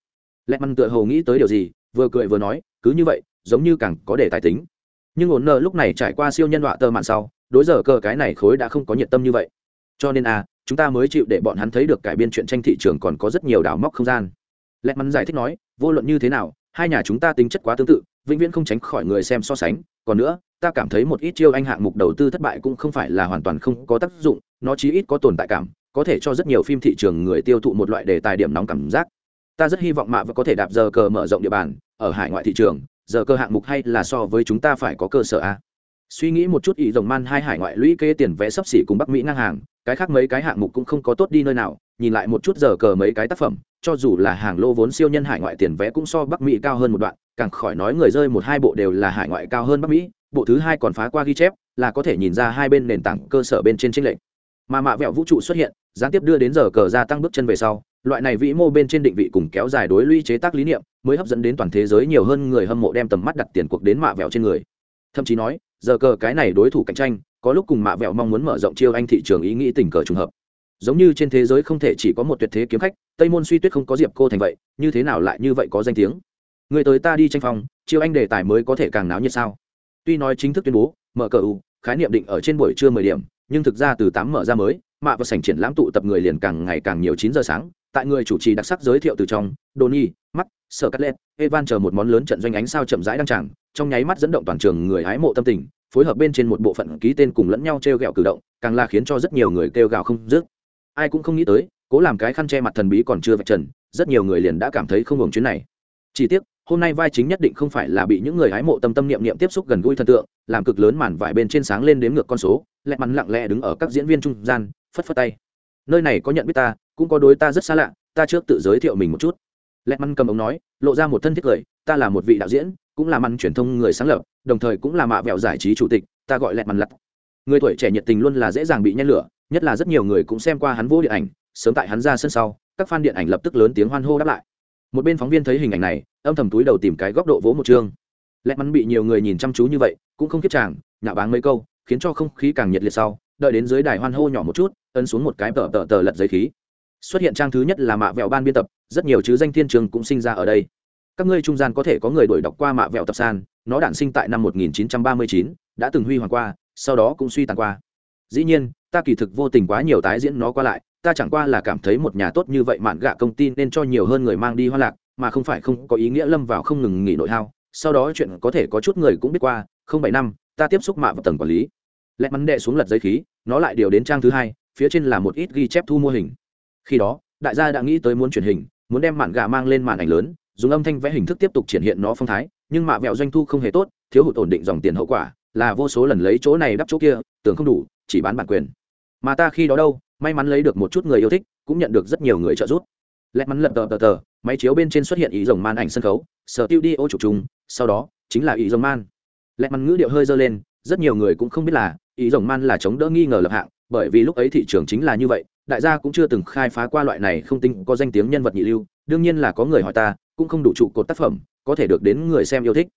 Lẹ măn tựa hồ nghĩ tới điều gì, vừa cười vừa nói, cứ như vậy, giống như càng có để tài tính. Nhưng ổn nợ lúc này trải qua siêu nhân họa tơ mạn sau, đối giờ cờ cái này khối đã không có nhiệt tâm như vậy. Cho nên a chúng ta mới chịu để bọn hắn thấy được cải biên chuyện tranh thị trường còn có rất nhiều đảo móc không gian. Lẹ mắn giải thích nói, vô luận như thế nào, hai nhà chúng ta tính chất quá tương tự, vĩnh viễn không tránh khỏi người xem so sánh. Còn nữa, ta cảm thấy một ít chiêu anh hạng mục đầu tư thất bại cũng không phải là hoàn toàn không có tác dụng, nó chí ít có tồn tại cảm có thể cho rất nhiều phim thị trường người tiêu thụ một loại đề tài điểm nóng cảm giác. Ta rất hy vọng mạ và có thể đạp giờ cờ mở rộng địa bàn, ở hải ngoại thị trường, giờ cơ hạng mục hay là so với chúng ta phải có cơ sở a. Suy nghĩ một chút, ý rồng man hai hải ngoại lũy kê tiền vé sấp xỉ cùng bắc mỹ ngang hàng, cái khác mấy cái hạng mục cũng không có tốt đi nơi nào. Nhìn lại một chút giờ cờ mấy cái tác phẩm, cho dù là hàng lô vốn siêu nhân hải ngoại tiền vé cũng so bắc mỹ cao hơn một đoạn, càng khỏi nói người rơi một hai bộ đều là hải ngoại cao hơn bắc mỹ, bộ thứ hai còn phá qua ghi chép, là có thể nhìn ra hai bên nền tảng cơ sở bên trên tranh lệch mà mạ vẹo vũ trụ xuất hiện, gián tiếp đưa đến giờ cờ gia tăng bước chân về sau, loại này vĩ mô bên trên định vị cùng kéo dài đối lũy chế tác lý niệm, mới hấp dẫn đến toàn thế giới nhiều hơn người hâm mộ đem tầm mắt đặt tiền cuộc đến mạ vẹo trên người. Thậm chí nói, giờ cờ cái này đối thủ cạnh tranh, có lúc cùng mạ vẹo mong muốn mở rộng chiêu anh thị trường ý nghĩ tình cờ trùng hợp. Giống như trên thế giới không thể chỉ có một tuyệt thế kiếm khách, tây môn suy tuyết không có diệp cô thành vậy, như thế nào lại như vậy có danh tiếng? Người tới ta đi tranh phòng chiêu anh đề tài mới có thể càng náo nhiệt sao? Tuy nói chính thức tuyên bố, mở cờ u khái niệm định ở trên buổi trưa mười điểm nhưng thực ra từ tám mở ra mới mạ và sảnh triển lãm tụ tập người liền càng ngày càng nhiều chín giờ sáng tại người chủ trì đặc sắc giới thiệu từ trong Donny, Mắt, Sở Cắt Evan chờ một món lớn trận doanh ánh sao chậm rãi đăng tràng, trong nháy mắt dẫn động toàn trường người hái mộ tâm tình, phối hợp bên trên một bộ phận ký tên cùng lẫn nhau treo gẹo cử động, càng là khiến cho rất nhiều người kêu gào không dứt. Ai cũng không nghĩ tới, cố làm cái khăn che mặt thần bí còn chưa vạch trần, rất nhiều người liền đã cảm thấy không hưởng chuyến này. Chỉ tiếc, hôm nay vai chính nhất định không phải là bị những người hái mộ tâm tâm niệm niệm tiếp xúc gần gũi thần tượng, làm cực lớn màn vải bên trên sáng lên đếm ngược con số, lẹ mắn lặng lẽ đứng ở các diễn viên trung gian, phất phất tay. Nơi này có nhận biết ta, cũng có đối ta rất xa lạ, ta trước tự giới thiệu mình một chút. Lẹ mắn cầm ống nói lộ ra một thân thiết cười ta là một vị đạo diễn cũng là măn truyền thông người sáng lập đồng thời cũng là mạ vẹo giải trí chủ tịch ta gọi lẹ mắn lặt. Người tuổi trẻ nhiệt tình luôn là dễ dàng bị nhen lửa nhất là rất nhiều người cũng xem qua hắn vô điện ảnh sớm tại hắn ra sân sau các fan điện ảnh lập tức lớn tiếng hoan hô đáp lại một bên phóng viên thấy hình ảnh này âm thầm túi đầu tìm cái góc độ vỗ một chương. Lẹ mắn bị nhiều người nhìn chăm chú như vậy cũng không kiếp chàng nhạo báng mấy câu khiến cho không khí càng nhiệt liệt sau đợi đến dưới đài hoan hô nhỏ một chút ấn xuống một cái tờ tờ tờ lật giấy khí. Xuất hiện trang thứ nhất là mạ vẹo ban biên tập rất nhiều chứ danh thiên trường cũng sinh ra ở đây. Các ngươi trung gian có thể có người đổi đọc qua mạ vẹo tập san nó đản sinh tại năm 1939, đã từng huy hoàng qua sau đó cũng suy tàn qua. Dĩ nhiên ta kỳ thực vô tình quá nhiều tái diễn nó qua lại ta chẳng qua là cảm thấy một nhà tốt như vậy mạn gạ công ty nên cho nhiều hơn người mang đi hoa lạc, mà không phải không có ý nghĩa lâm vào không ngừng nghỉ nội hao. Sau đó chuyện có thể có chút người cũng biết qua, không bảy năm, ta tiếp xúc mạ vào tầng quản lý. Lẽ mắn đệ xuống lật giấy khí, nó lại điều đến trang thứ hai, phía trên là một ít ghi chép thu mô hình. Khi đó, đại gia đã nghĩ tới muốn truyền hình, muốn đem mạn gà mang lên màn ảnh lớn, dùng âm thanh vẽ hình thức tiếp tục triển hiện nó phong thái, nhưng mạ vẹo doanh thu không hề tốt, thiếu hụt ổn định dòng tiền hậu quả, là vô số lần lấy chỗ này đắp chỗ kia, tưởng không đủ, chỉ bán bản quyền mà ta khi đó đâu, may mắn lấy được một chút người yêu thích, cũng nhận được rất nhiều người trợ giúp. Lẹt mắn lật tờ tờ tờ, máy chiếu bên trên xuất hiện ý rồng man ảnh sân khấu sở tiêu đi ô chụp chung, sau đó, chính là ý rồng man. Lẹt mắn ngữ điệu hơi dơ lên, rất nhiều người cũng không biết là, ý rồng man là chống đỡ nghi ngờ lập hạng, bởi vì lúc ấy thị trường chính là như vậy, đại gia cũng chưa từng khai phá qua loại này không tính có danh tiếng nhân vật nhị lưu, đương nhiên là có người hỏi ta, cũng không đủ trụ cột tác phẩm, có thể được đến người xem yêu thích,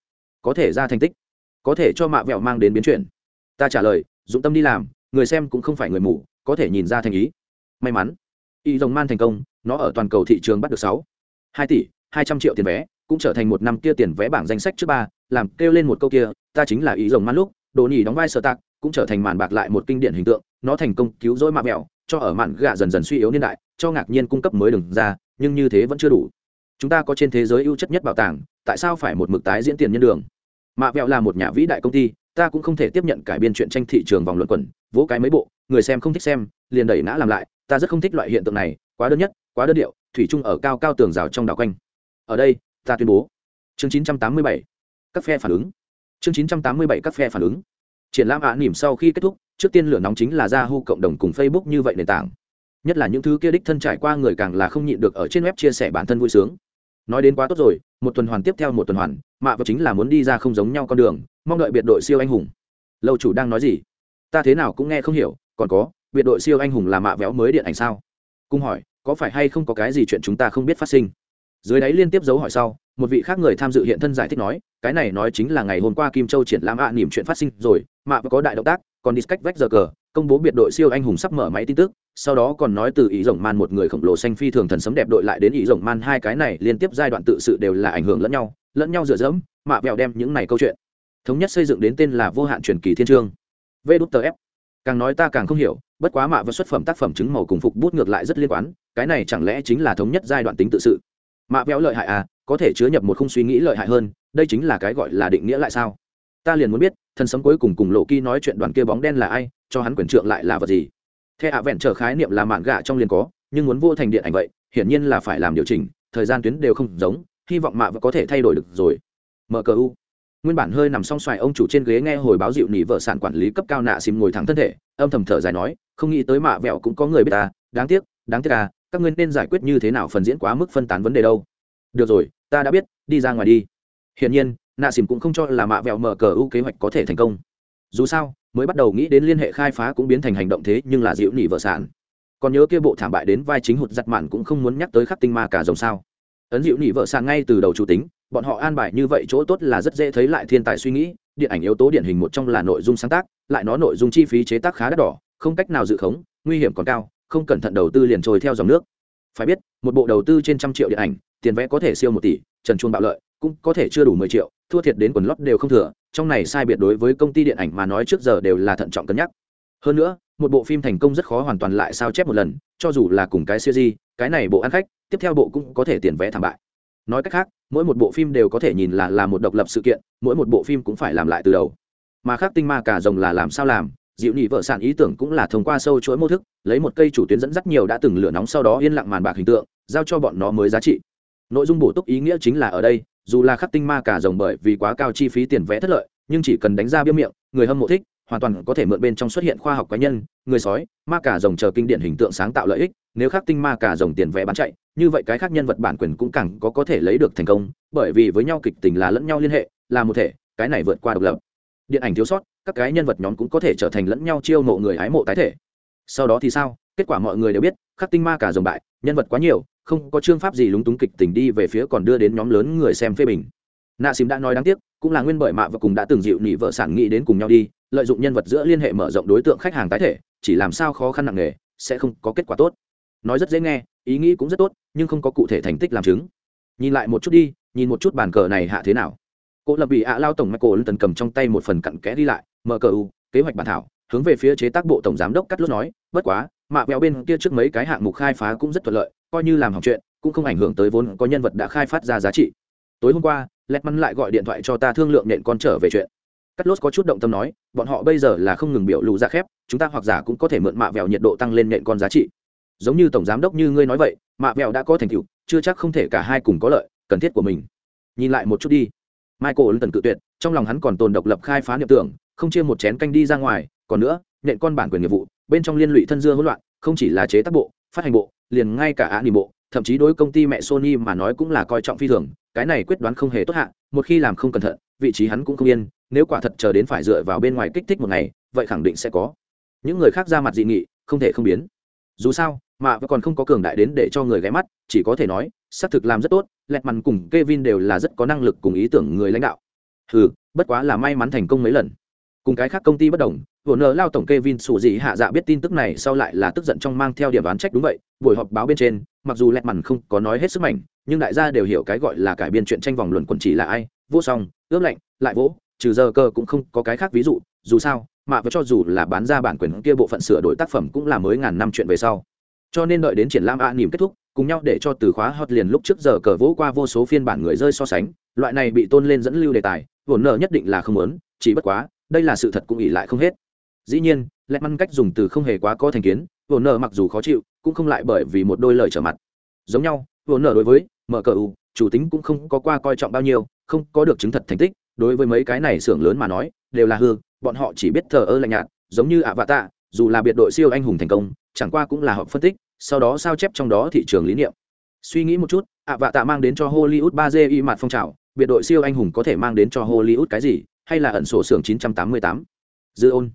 có thể ra thành tích, có thể cho mạ vẹo mang đến biến chuyển. Ta trả lời, dụng tâm đi làm người xem cũng không phải người mù, có thể nhìn ra thành ý. May mắn, y dòng man thành công, nó ở toàn cầu thị trường bắt được sáu, hai tỷ, hai trăm triệu tiền vé, cũng trở thành một năm kia tiền vé bảng danh sách trước ba, làm kêu lên một câu kia, ta chính là ý rồng man lúc, đồ nhì đóng vai sở tạc, cũng trở thành màn bạc lại một kinh điển hình tượng, nó thành công cứu rỗi mạ mẹo, cho ở mạn gạ dần dần suy yếu niên đại, cho ngạc nhiên cung cấp mới đừng ra, nhưng như thế vẫn chưa đủ. Chúng ta có trên thế giới ưu chất nhất bảo tàng, tại sao phải một mực tái diễn tiền nhân đường? Mạ vẹo là một nhà vĩ đại công ty ta cũng không thể tiếp nhận cải biên chuyện tranh thị trường vòng luận quẩn vỗ cái mấy bộ người xem không thích xem liền đẩy nã làm lại ta rất không thích loại hiện tượng này quá đơn nhất quá đơn điệu thủy chung ở cao cao tường rào trong đảo quanh ở đây ta tuyên bố chương 987, các phe phản ứng chương 987 các phe phản ứng triển lãm ạ nỉm sau khi kết thúc trước tiên lửa nóng chính là ra hô cộng đồng cùng Facebook như vậy nền tảng. Nhất là những thứ kia đích thân trải qua người càng là không nhịn được ở trên web chia sẻ bản thân vui sướng. Nói đến quá tốt rồi, một tuần hoàn tiếp theo một tuần hoàn, mạ và chính là muốn đi ra không giống nhau con đường, mong đợi biệt đội siêu anh hùng. Lâu chủ đang nói gì? Ta thế nào cũng nghe không hiểu, còn có, biệt đội siêu anh hùng là mạ véo mới điện ảnh sao? Cung hỏi, có phải hay không có cái gì chuyện chúng ta không biết phát sinh? Dưới đáy liên tiếp dấu hỏi sau, một vị khác người tham dự hiện thân giải thích nói, cái này nói chính là ngày hôm qua Kim Châu triển lãm ạ niềm chuyện phát sinh rồi, mạ có đại động tác, còn đi cách vách giờ cờ, công bố biệt đội siêu anh hùng sắp mở máy tin tức, sau đó còn nói từ ý rồng man một người khổng lồ xanh phi thường thần sấm đẹp đội lại đến ý rồng man hai cái này liên tiếp giai đoạn tự sự đều là ảnh hưởng lẫn nhau lẫn nhau dựa dẫm, mạ vẹo đem những này câu chuyện thống nhất xây dựng đến tên là vô hạn truyền kỳ thiên trương. Vê đút tờ ép. Càng nói ta càng không hiểu, bất quá mạ và xuất phẩm tác phẩm chứng màu cùng phục bút ngược lại rất liên quan, cái này chẳng lẽ chính là thống nhất giai đoạn tính tự sự? Mạ vẹo lợi hại à có thể chứa nhập một không suy nghĩ lợi hại hơn, đây chính là cái gọi là định nghĩa lại sao? Ta liền muốn biết thần sấm cuối cùng cùng lộ kỳ nói chuyện đoàn kia bóng đen là ai, cho hắn quyền trượng lại là vật gì? Theo ạ vẹn trở khái niệm là mạn gạ trong liền có, nhưng muốn vô thành điện ảnh vậy, hiển nhiên là phải làm điều chỉnh, thời gian tuyến đều không giống, hy vọng mạ vẫn có thể thay đổi được rồi. Mở cờ u. Nguyên bản hơi nằm song xoài ông chủ trên ghế nghe hồi báo dịu nỉ vợ sản quản lý cấp cao nạ xìm ngồi thẳng thân thể, âm thầm thở dài nói, không nghĩ tới mạ vẹo cũng có người biết ta, đáng tiếc đáng tiếc à các ngươi nên giải quyết như thế nào phần diễn quá mức phân tán vấn đề đâu. Được rồi, ta đã biết, đi ra ngoài đi. Hiển nhiên nạ xìm cũng không cho là mạ vẹo mở cờ ưu kế hoạch có thể thành công. Dù sao, mới bắt đầu nghĩ đến liên hệ khai phá cũng biến thành hành động thế nhưng là dịu nỉ vợ sản. Còn nhớ kia bộ thảm bại đến vai chính hụt giặt mạn cũng không muốn nhắc tới khắc tinh ma cả dòng sao. Ấn dịu nỉ vợ sản ngay từ đầu chủ tính, bọn họ an bài như vậy chỗ tốt là rất dễ thấy lại thiên tài suy nghĩ, điện ảnh yếu tố điển hình một trong là nội dung sáng tác, lại nó nội dung chi phí chế tác khá đắt đỏ, không cách nào dự khống, nguy hiểm còn cao, không cẩn thận đầu tư liền trôi theo dòng nước. Phải biết, một bộ đầu tư trên trăm triệu điện ảnh, tiền vẽ có thể siêu một tỷ, trần chuông bạo lợi, cũng có thể chưa đủ mười triệu thua thiệt đến quần lót đều không thừa, trong này sai biệt đối với công ty điện ảnh mà nói trước giờ đều là thận trọng cân nhắc. Hơn nữa, một bộ phim thành công rất khó hoàn toàn lại sao chép một lần, cho dù là cùng cái siêu di cái này bộ ăn khách, tiếp theo bộ cũng có thể tiền vẽ thảm bại. Nói cách khác, mỗi một bộ phim đều có thể nhìn là là một độc lập sự kiện, mỗi một bộ phim cũng phải làm lại từ đầu. Mà khác tinh ma cả rồng là làm sao làm, dịu nhị vợ sản ý tưởng cũng là thông qua sâu chuỗi mô thức, lấy một cây chủ tuyến dẫn dắt nhiều đã từng lửa nóng sau đó yên lặng màn bạc hình tượng, giao cho bọn nó mới giá trị nội dung bổ túc ý nghĩa chính là ở đây, dù là khắc tinh ma cả rồng bởi vì quá cao chi phí tiền vẽ thất lợi, nhưng chỉ cần đánh ra biêu miệng, người hâm mộ thích, hoàn toàn có thể mượn bên trong xuất hiện khoa học cá nhân, người sói, ma cả rồng chờ kinh điển hình tượng sáng tạo lợi ích, nếu khắc tinh ma cả rồng tiền vẽ bán chạy, như vậy cái khác nhân vật bản quyền cũng càng có có thể lấy được thành công, bởi vì với nhau kịch tình là lẫn nhau liên hệ, là một thể, cái này vượt qua độc lập. Điện ảnh thiếu sót, các cái nhân vật nhóm cũng có thể trở thành lẫn nhau chiêu mộ người hái mộ tái thể. Sau đó thì sao? Kết quả mọi người đều biết, khắc tinh ma cả rồng bại, nhân vật quá nhiều không có chương pháp gì lúng túng kịch tình đi về phía còn đưa đến nhóm lớn người xem phê bình. Nạ xìm đã nói đáng tiếc, cũng là nguyên bởi mạ và cùng đã từng dịu nỉ vợ sản nghĩ đến cùng nhau đi, lợi dụng nhân vật giữa liên hệ mở rộng đối tượng khách hàng tái thể, chỉ làm sao khó khăn nặng nề, sẽ không có kết quả tốt. Nói rất dễ nghe, ý nghĩ cũng rất tốt, nhưng không có cụ thể thành tích làm chứng. Nhìn lại một chút đi, nhìn một chút bàn cờ này hạ thế nào. Cô lập bị ạ lao tổng michael tần cầm trong tay một phần cặn kẽ đi lại, mở cờ u, kế hoạch bản thảo, hướng về phía chế tác bộ tổng giám đốc cắt lốt nói, bất quá, mạ vẹo bên kia trước mấy cái hạng mục khai phá cũng rất thuận lợi coi như làm hỏng chuyện, cũng không ảnh hưởng tới vốn có nhân vật đã khai phát ra giá trị. Tối hôm qua lẹt mắn lại gọi điện thoại cho ta thương lượng nện con trở về chuyện. Cắt lốt có chút động tâm nói, bọn họ bây giờ là không ngừng biểu lù ra khép, chúng ta hoặc giả cũng có thể mượn mạ vẹo nhiệt độ tăng lên nện con giá trị. Giống như tổng giám đốc như ngươi nói vậy, mạ vẹo đã có thành tựu, chưa chắc không thể cả hai cùng có lợi, cần thiết của mình. Nhìn lại một chút đi. Michael tần cự tuyệt, trong lòng hắn còn tồn độc lập khai phá niệm tưởng, không chia một chén canh đi ra ngoài, còn nữa, nện con bản quyền nghiệp vụ, bên trong liên lụy thân dưa hỗn loạn, không chỉ là chế tác bộ, phát hành bộ liền ngay cả án bộ thậm chí đối công ty mẹ sony mà nói cũng là coi trọng phi thường, cái này quyết đoán không hề tốt hạ, một khi làm không cẩn thận, vị trí hắn cũng không yên, nếu quả thật chờ đến phải dựa vào bên ngoài kích thích một ngày, vậy khẳng định sẽ có. Những người khác ra mặt dị nghị, không thể không biến. Dù sao, mà vẫn còn không có cường đại đến để cho người ghé mắt, chỉ có thể nói, xác thực làm rất tốt, lẹt mằn cùng k e vin đều là rất có năng lực cùng ý tưởng người lãnh đạo. Ừ bất quá là may mắn thành công mấy lần. Cùng cái khác công ty bất đồng vồn nợ lao tổng kê vin sủ dị hạ dạ biết tin tức này sau lại là tức giận trong mang theo điểm đoán trách đúng vậy, buổi họp báo bên trên, mặc dù lẹt mằn không có nói hết sức mạnh, nhưng đại gia đều hiểu cái gọi là cải biên chuyện tranh vòng luận quần chỉ là ai, vô song ướp lạnh, lại vỗ, trừ giờ cơ cũng không có cái khác ví dụ, dù sao, mà với cho dù là bán ra bản quyền kia bộ phận sửa đổi tác phẩm cũng là mới ngàn năm chuyện về sau. Cho nên đợi đến triển lãm a nỉm kết thúc, cùng nhau để cho từ khóa hot liền lúc trước giờ cờ vỗ qua vô số phiên bản người rơi so sánh, loại này bị tôn lên dẫn lưu đề tài vốn nợ nhất định là không lớn chỉ bất quá, đây là sự thật cũng ỉ lại không hết dĩ nhiên, lẽ măn cách dùng từ không hề quá có thành kiến vồ nợ mặc dù khó chịu, cũng không lại bởi vì một đôi lời trở mặt. Giống nhau vồ nợ đối với mở cờ u, chủ tính cũng không có qua coi trọng bao nhiêu, không có được chứng thật thành tích, đối với mấy cái này xưởng lớn mà nói, đều là hư, bọn họ chỉ biết thờ ơ lạnh nhạt, giống như ạ vạ tạ dù là biệt đội siêu anh hùng thành công, chẳng qua cũng là họ phân tích, sau đó sao chép trong đó thị trường lý niệm. Suy nghĩ một chút ạ vạ tạ mang đến cho hollywood ba d y mặt phong trào, biệt đội siêu anh hùng có thể mang đến cho hollywood cái gì, hay là ẩn sổ xưởng 988. dư ôn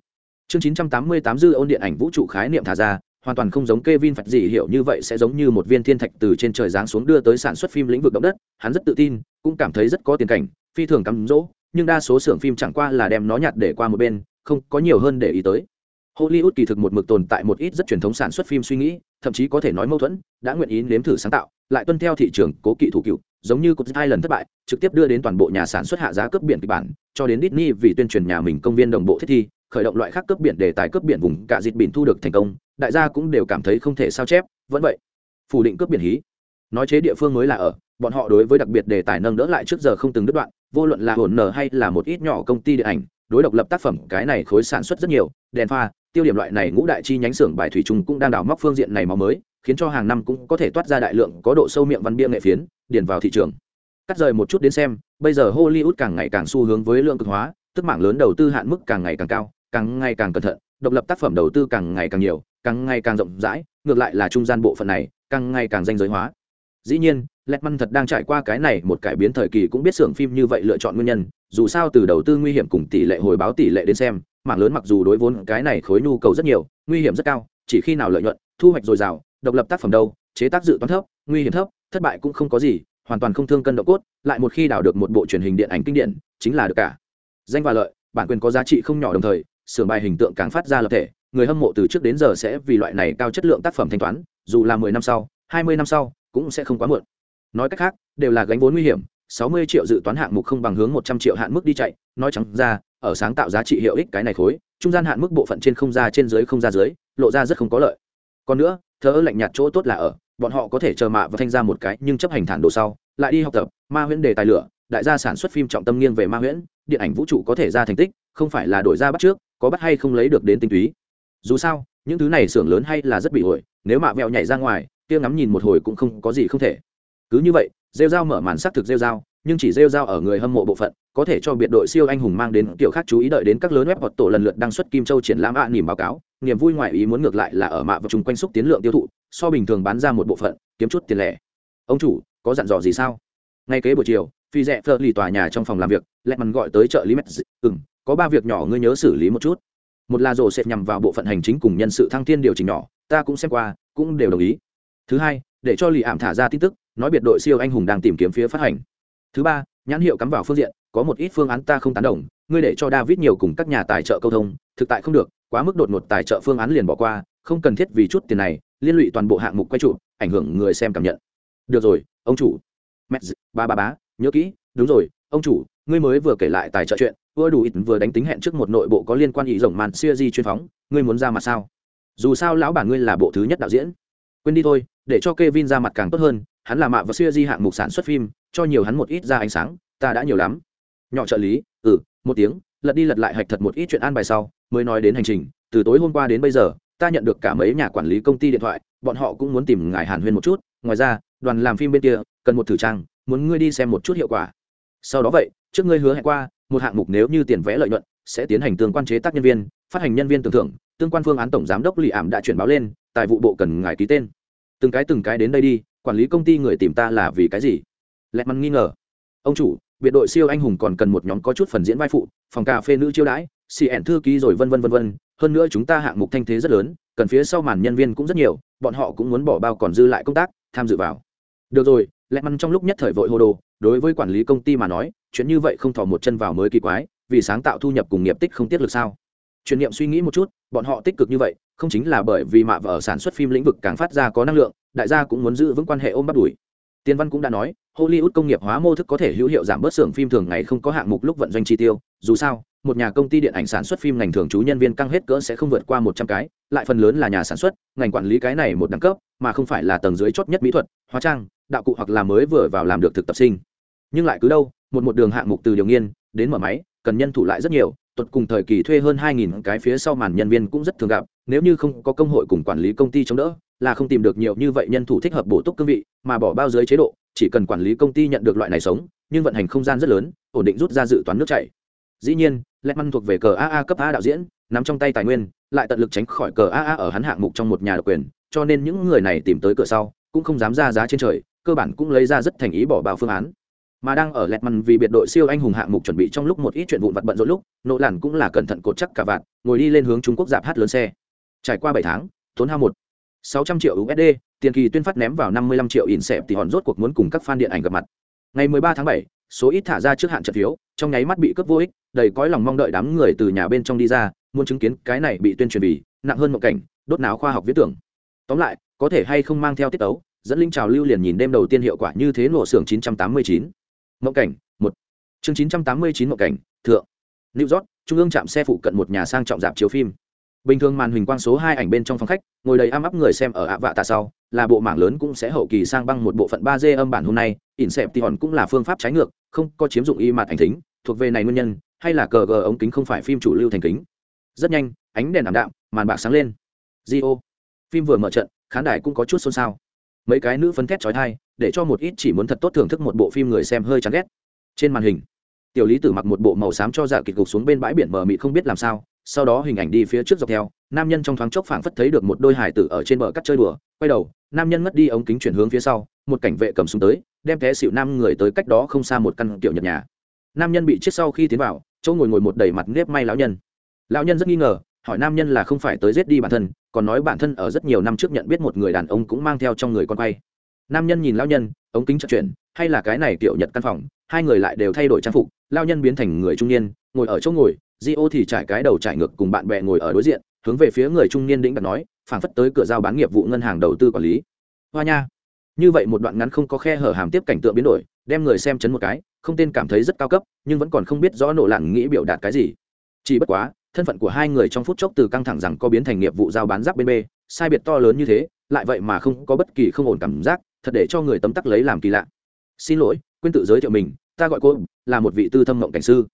chương 988 dư ôn điện ảnh vũ trụ khái niệm thả ra hoàn toàn không giống Kevin Phật gì hiểu như vậy sẽ giống như một viên thiên thạch từ trên trời giáng xuống đưa tới sản xuất phim lĩnh vực động đất, hắn rất tự tin, cũng cảm thấy rất có tiền cảnh, phi thường cắm dỗ, nhưng đa số xưởng phim chẳng qua là đem nó nhặt để qua một bên, không có nhiều hơn để ý tới. Hollywood kỳ thực một mực tồn tại một ít rất truyền thống sản xuất phim suy nghĩ, thậm chí có thể nói mâu thuẫn, đã nguyện ý nếm thử sáng tạo, lại tuân theo thị trường cố kỵ thủ cựu, giống như cột hai lần thất bại, trực tiếp đưa đến toàn bộ nhà sản xuất hạ giá cướp biển kịch bản, cho đến Disney vì tuyên truyền nhà mình công viên đồng bộ thiết thi, khởi động loại khác cướp biển để tài cướp biển vùng cả dịt biển thu được thành công, đại gia cũng đều cảm thấy không thể sao chép, vẫn vậy, phủ định cướp biển hí. Nói chế địa phương mới là ở, bọn họ đối với đặc biệt đề tài nâng đỡ lại trước giờ không từng đứt đoạn, vô luận là hồn nở hay là một ít nhỏ công ty điện ảnh, đối độc lập tác phẩm cái này khối sản xuất rất nhiều, đèn pha, tiêu điểm loại này ngũ đại chi nhánh xưởng bài thủy trung cũng đang đào móc phương diện này máu mới khiến cho hàng năm cũng có thể toát ra đại lượng có độ sâu miệng văn bia nghệ phiến điền vào thị trường cắt rời một chút đến xem bây giờ hollywood càng ngày càng xu hướng với lượng cực hóa tức mảng lớn đầu tư hạn mức càng ngày càng cao càng ngày càng cẩn thận, độc lập tác phẩm đầu tư càng ngày càng nhiều, càng ngày càng rộng rãi, ngược lại là trung gian bộ phận này, càng ngày càng danh giới hóa. Dĩ nhiên Letman thật đang trải qua cái này một cải biến thời kỳ cũng biết xưởng phim như vậy lựa chọn nguyên nhân, dù sao từ đầu tư nguy hiểm cùng tỷ lệ hồi báo tỷ lệ đến xem, mảng lớn mặc dù đối vốn cái này khối nhu cầu rất nhiều, nguy hiểm rất cao, chỉ khi nào lợi nhuận, thu hoạch dồi dào, độc lập tác phẩm đâu, chế tác dự toán thấp, nguy hiểm thấp, thất bại cũng không có gì, hoàn toàn không thương cân độ cốt, lại một khi đào được một bộ truyền hình điện ảnh kinh điển, chính là được cả. Danh và lợi, bản quyền có giá trị không nhỏ đồng thời sưởng bài hình tượng càng phát ra lập thể, người hâm mộ từ trước đến giờ sẽ vì loại này cao chất lượng tác phẩm thanh toán, dù là mười năm sau, hai mươi năm sau, cũng sẽ không quá muộn. Nói cách khác, đều là gánh vốn nguy hiểm, sáu mươi triệu dự toán hạng mục không bằng hướng một trăm triệu hạn mức đi chạy, nói trắng ra, ở sáng tạo giá trị hiệu ích cái này khối, trung gian hạn mức bộ phận trên không ra trên dưới không ra dưới, lộ ra rất không có lợi. Còn nữa thớ lạnh nhạt chỗ tốt là ở, bọn họ có thể chờ mạ và thanh ra một cái nhưng chấp hành thản đồ sau, lại đi học tập, ma huyễn đề tài lửa, đại gia sản xuất phim trọng tâm nghiêng về ma huyễn, điện ảnh vũ trụ có thể ra thành tích, không phải là đổi ra bắt trước có bắt hay không lấy được đến tinh túy. Dù sao những thứ này xưởng lớn hay là rất bị ổi nếu mạ vẹo nhảy ra ngoài kia ngắm nhìn một hồi cũng không có gì không thể. Cứ như vậy rêu dao mở màn xác thực rêu dao nhưng chỉ rêu dao ở người hâm mộ bộ phận có thể cho biệt đội siêu anh hùng mang đến kiểu khác chú ý đợi đến các lớn web hoặc tổ lần lượt đăng xuất kim châu triển lãm ạ à, nỉm báo cáo. Niềm vui ngoại ý muốn ngược lại là ở mạ và chung quanh xúc tiến lượng tiêu thụ so bình thường bán ra một bộ phận kiếm chút tiền lẻ. Ông chủ có dặn dò gì sao? Ngay kế buổi chiều phi rẽ phơ lì tòa nhà trong phòng làm việc lẹ mằn gọi tới trợ lý mét ừ có ba việc nhỏ ngươi nhớ xử lý một chút. Một là rổ sẽ nhằm vào bộ phận hành chính cùng nhân sự thăng thiên điều chỉnh nhỏ, ta cũng xem qua, cũng đều đồng ý. Thứ hai, để cho lì ảm thả ra tin tức, nói biệt đội siêu anh hùng đang tìm kiếm phía phát hành. Thứ ba, nhãn hiệu cắm vào phương diện, có một ít phương án ta không tán đồng, ngươi để cho david nhiều cùng các nhà tài trợ câu thông, thực tại không được, quá mức đột ngột tài trợ phương án liền bỏ qua, không cần thiết vì chút tiền này, liên lụy toàn bộ hạng mục quay trụ, ảnh hưởng người xem cảm nhận. Được rồi, ông chủ. Mẹ ba ba bá, nhớ kỹ, đúng rồi, ông chủ, ngươi mới vừa kể lại tài trợ chuyện vừa đủ ít vừa đánh tính hẹn trước một nội bộ có liên quan ý rộng màn siêu di chuyên phóng, ngươi muốn ra mặt sao? Dù sao lão bản ngươi là bộ thứ nhất đạo diễn. Quên đi thôi, để cho Kevin ra mặt càng tốt hơn, hắn là mạ và siêu di hạng mục sản xuất phim, cho nhiều hắn một ít ra ánh sáng, ta đã nhiều lắm. Nhỏ trợ lý ừ một tiếng, lật đi lật lại hạch thật một ít chuyện an bài sau, mới nói đến hành trình, từ tối hôm qua đến bây giờ, ta nhận được cả mấy nhà quản lý công ty điện thoại, bọn họ cũng muốn tìm ngài hàn huyên một chút, ngoài ra, đoàn làm phim bên kia, cần một thử trang, muốn ngươi đi xem một chút hiệu quả. Sau đó vậy, trước ngươi hứa hẹn qua một hạng mục nếu như tiền vẽ lợi nhuận, sẽ tiến hành tương quan chế tác nhân viên, phát hành nhân viên tưởng thưởng, tương quan phương án tổng giám đốc lì ảm đã chuyển báo lên, tài vụ bộ cần ngài ký tên. Từng cái từng cái đến đây đi, quản lý công ty người tìm ta là vì cái gì? Lẹt mắn nghi ngờ. Ông chủ, biệt đội siêu anh hùng còn cần một nhóm có chút phần diễn vai phụ, phòng cà phê nữ chiêu đãi, xì ẻn thư ký rồi vân vân vân vân. Hơn nữa chúng ta hạng mục thanh thế rất lớn, cần phía sau màn nhân viên cũng rất nhiều, bọn họ cũng muốn bỏ bao còn dư lại công tác, tham dự vào. Được rồi, lẹt mắn trong lúc nhất thời vội hô đồ đối với quản lý công ty mà nói, chuyện như vậy không thò một chân vào mới kỳ quái, vì sáng tạo thu nhập cùng nghiệp tích không tiết lực sao? Truyền niệm suy nghĩ một chút, bọn họ tích cực như vậy, không chính là bởi vì mạ vợ sản xuất phim lĩnh vực càng phát ra có năng lượng, đại gia cũng muốn giữ vững quan hệ ôm bắt đuổi tiên văn cũng đã nói, hollywood công nghiệp hóa mô thức có thể hữu hiệu giảm bớt xưởng phim thường ngày không có hạng mục lúc vận doanh chi tiêu, dù sao, một nhà công ty điện ảnh sản xuất phim ngành thường trú nhân viên căng hết cỡ sẽ không vượt qua một trăm cái, lại phần lớn là nhà sản xuất, ngành quản lý cái này một đẳng cấp, mà không phải là tầng dưới chót nhất mỹ thuật, hóa trang, đạo cụ hoặc là mới vừa vào làm được thực tập sinh nhưng lại cứ đâu, một một đường hạng mục từ điều nghiên đến mở máy, cần nhân thủ lại rất nhiều, tuột cùng thời kỳ thuê hơn hai nghìn cái phía sau màn nhân viên cũng rất thường gặp, nếu như không có công hội cùng quản lý công ty chống đỡ, là không tìm được nhiều như vậy nhân thủ thích hợp bổ túc cương vị, mà bỏ bao dưới chế độ, chỉ cần quản lý công ty nhận được loại này sống, nhưng vận hành không gian rất lớn, ổn định rút ra dự toán nước chảy. Dĩ nhiên lẹt măn thuộc về cờ aa cấp a đạo diễn, nắm trong tay tài nguyên, lại tận lực tránh khỏi cờ aa ở hắn hạng mục trong một nhà độc quyền, cho nên những người này tìm tới cửa sau, cũng không dám ra giá trên trời, cơ bản cũng lấy ra rất thành ý bỏ bao phương án mà đang ở lẹt mằn vì biệt đội siêu anh hùng hạng mục chuẩn bị trong lúc một ít chuyện vụn vặt bận rộn lúc, nỗ làn cũng là cẩn thận cột chắc cả vạn, ngồi đi lên hướng trung quốc dạp hát lớn xe. Trải qua bảy tháng, tốn hao một sáu trăm triệu usd tiền kỳ tuyên phát ném vào năm mươi lăm triệu in xẹp thì hòn rốt cuộc muốn cùng các fan điện ảnh gặp mặt. Ngày mười ba tháng bảy, số ít thả ra trước hạn trận phiếu, trong nháy mắt bị cướp vô ích, đầy cõi lòng mong đợi đám người từ nhà bên trong đi ra, muốn chứng kiến cái này bị tuyên truyền bì nặng hơn một cảnh, đốt náo khoa học viễn tưởng. Tóm lại, có thể hay không mang theo tiết tấu, dẫn linh trào lưu liền nhìn đêm đầu tiên hiệu quả như thế nổ xưởng 989. Mộng cảnh, một Chương 989 mộng cảnh, thượng. New York, trung ương trạm xe phụ cận một nhà sang trọng dạp chiếu phim. Bình thường màn hình quang số hai ảnh bên trong phòng khách, ngồi đầy am ấp người xem ở ạ vạ tạ sau, là bộ mảng lớn cũng sẽ hậu kỳ sang băng một bộ phận ba d âm bản hôm nay, Inception cũng là phương pháp trái ngược, không có chiếm dụng y mặt ảnh thính, thuộc về này nguyên nhân, hay là cờ gờ ống kính không phải phim chủ lưu thành kính. Rất nhanh, ánh đèn ảm đạm, màn bạc sáng lên. Dio. Phim vừa mở trận, khán đài cũng có chút xôn xao mấy cái nữ phấn thét trói thai, để cho một ít chỉ muốn thật tốt thưởng thức một bộ phim người xem hơi chán ghét. Trên màn hình, tiểu lý tử mặc một bộ màu xám cho dạ kịch gục xuống bên bãi biển mờ mịt không biết làm sao, sau đó hình ảnh đi phía trước dọc theo, nam nhân trong thoáng chốc phảng phất thấy được một đôi hải tử ở trên bờ cắt chơi đùa, quay đầu, nam nhân mất đi ống kính chuyển hướng phía sau, một cảnh vệ cầm súng tới, đem té xịu nam người tới cách đó không xa một căn kiểu nhật nhà. Nam nhân bị chết sau khi tiến vào, chỗ ngồi ngồi một đầy mặt nếp may lão nhân. Lão nhân rất nghi ngờ, hỏi nam nhân là không phải tới giết đi bản thân còn nói bản thân ở rất nhiều năm trước nhận biết một người đàn ông cũng mang theo trong người con quay. Nam nhân nhìn lao nhân, ống kính trật chuyển, hay là cái này kiểu nhật căn phòng, hai người lại đều thay đổi trang phục lao nhân biến thành người trung niên, ngồi ở chỗ ngồi di ô thì trải cái đầu trải ngược cùng bạn bè ngồi ở đối diện, hướng về phía người trung niên đĩnh đặt nói, phảng phất tới cửa giao bán nghiệp vụ ngân hàng đầu tư quản lý. Hoa nha. Như vậy một đoạn ngắn không có khe hở hàm tiếp cảnh tượng biến đổi, đem người xem chấn một cái, không tên cảm thấy rất cao cấp, nhưng vẫn còn không biết rõ nộ lặng nghĩ biểu đạt cái gì. Chỉ bất quá thân phận của hai người trong phút chốc từ căng thẳng rằng có biến thành nghiệp vụ giao bán giáp bên b sai biệt to lớn như thế, lại vậy mà không có bất kỳ không ổn cảm giác, thật để cho người tấm tắc lấy làm kỳ lạ. Xin lỗi, quên tự giới thiệu mình, ta gọi cô, là một vị tư thâm mộng cảnh sư.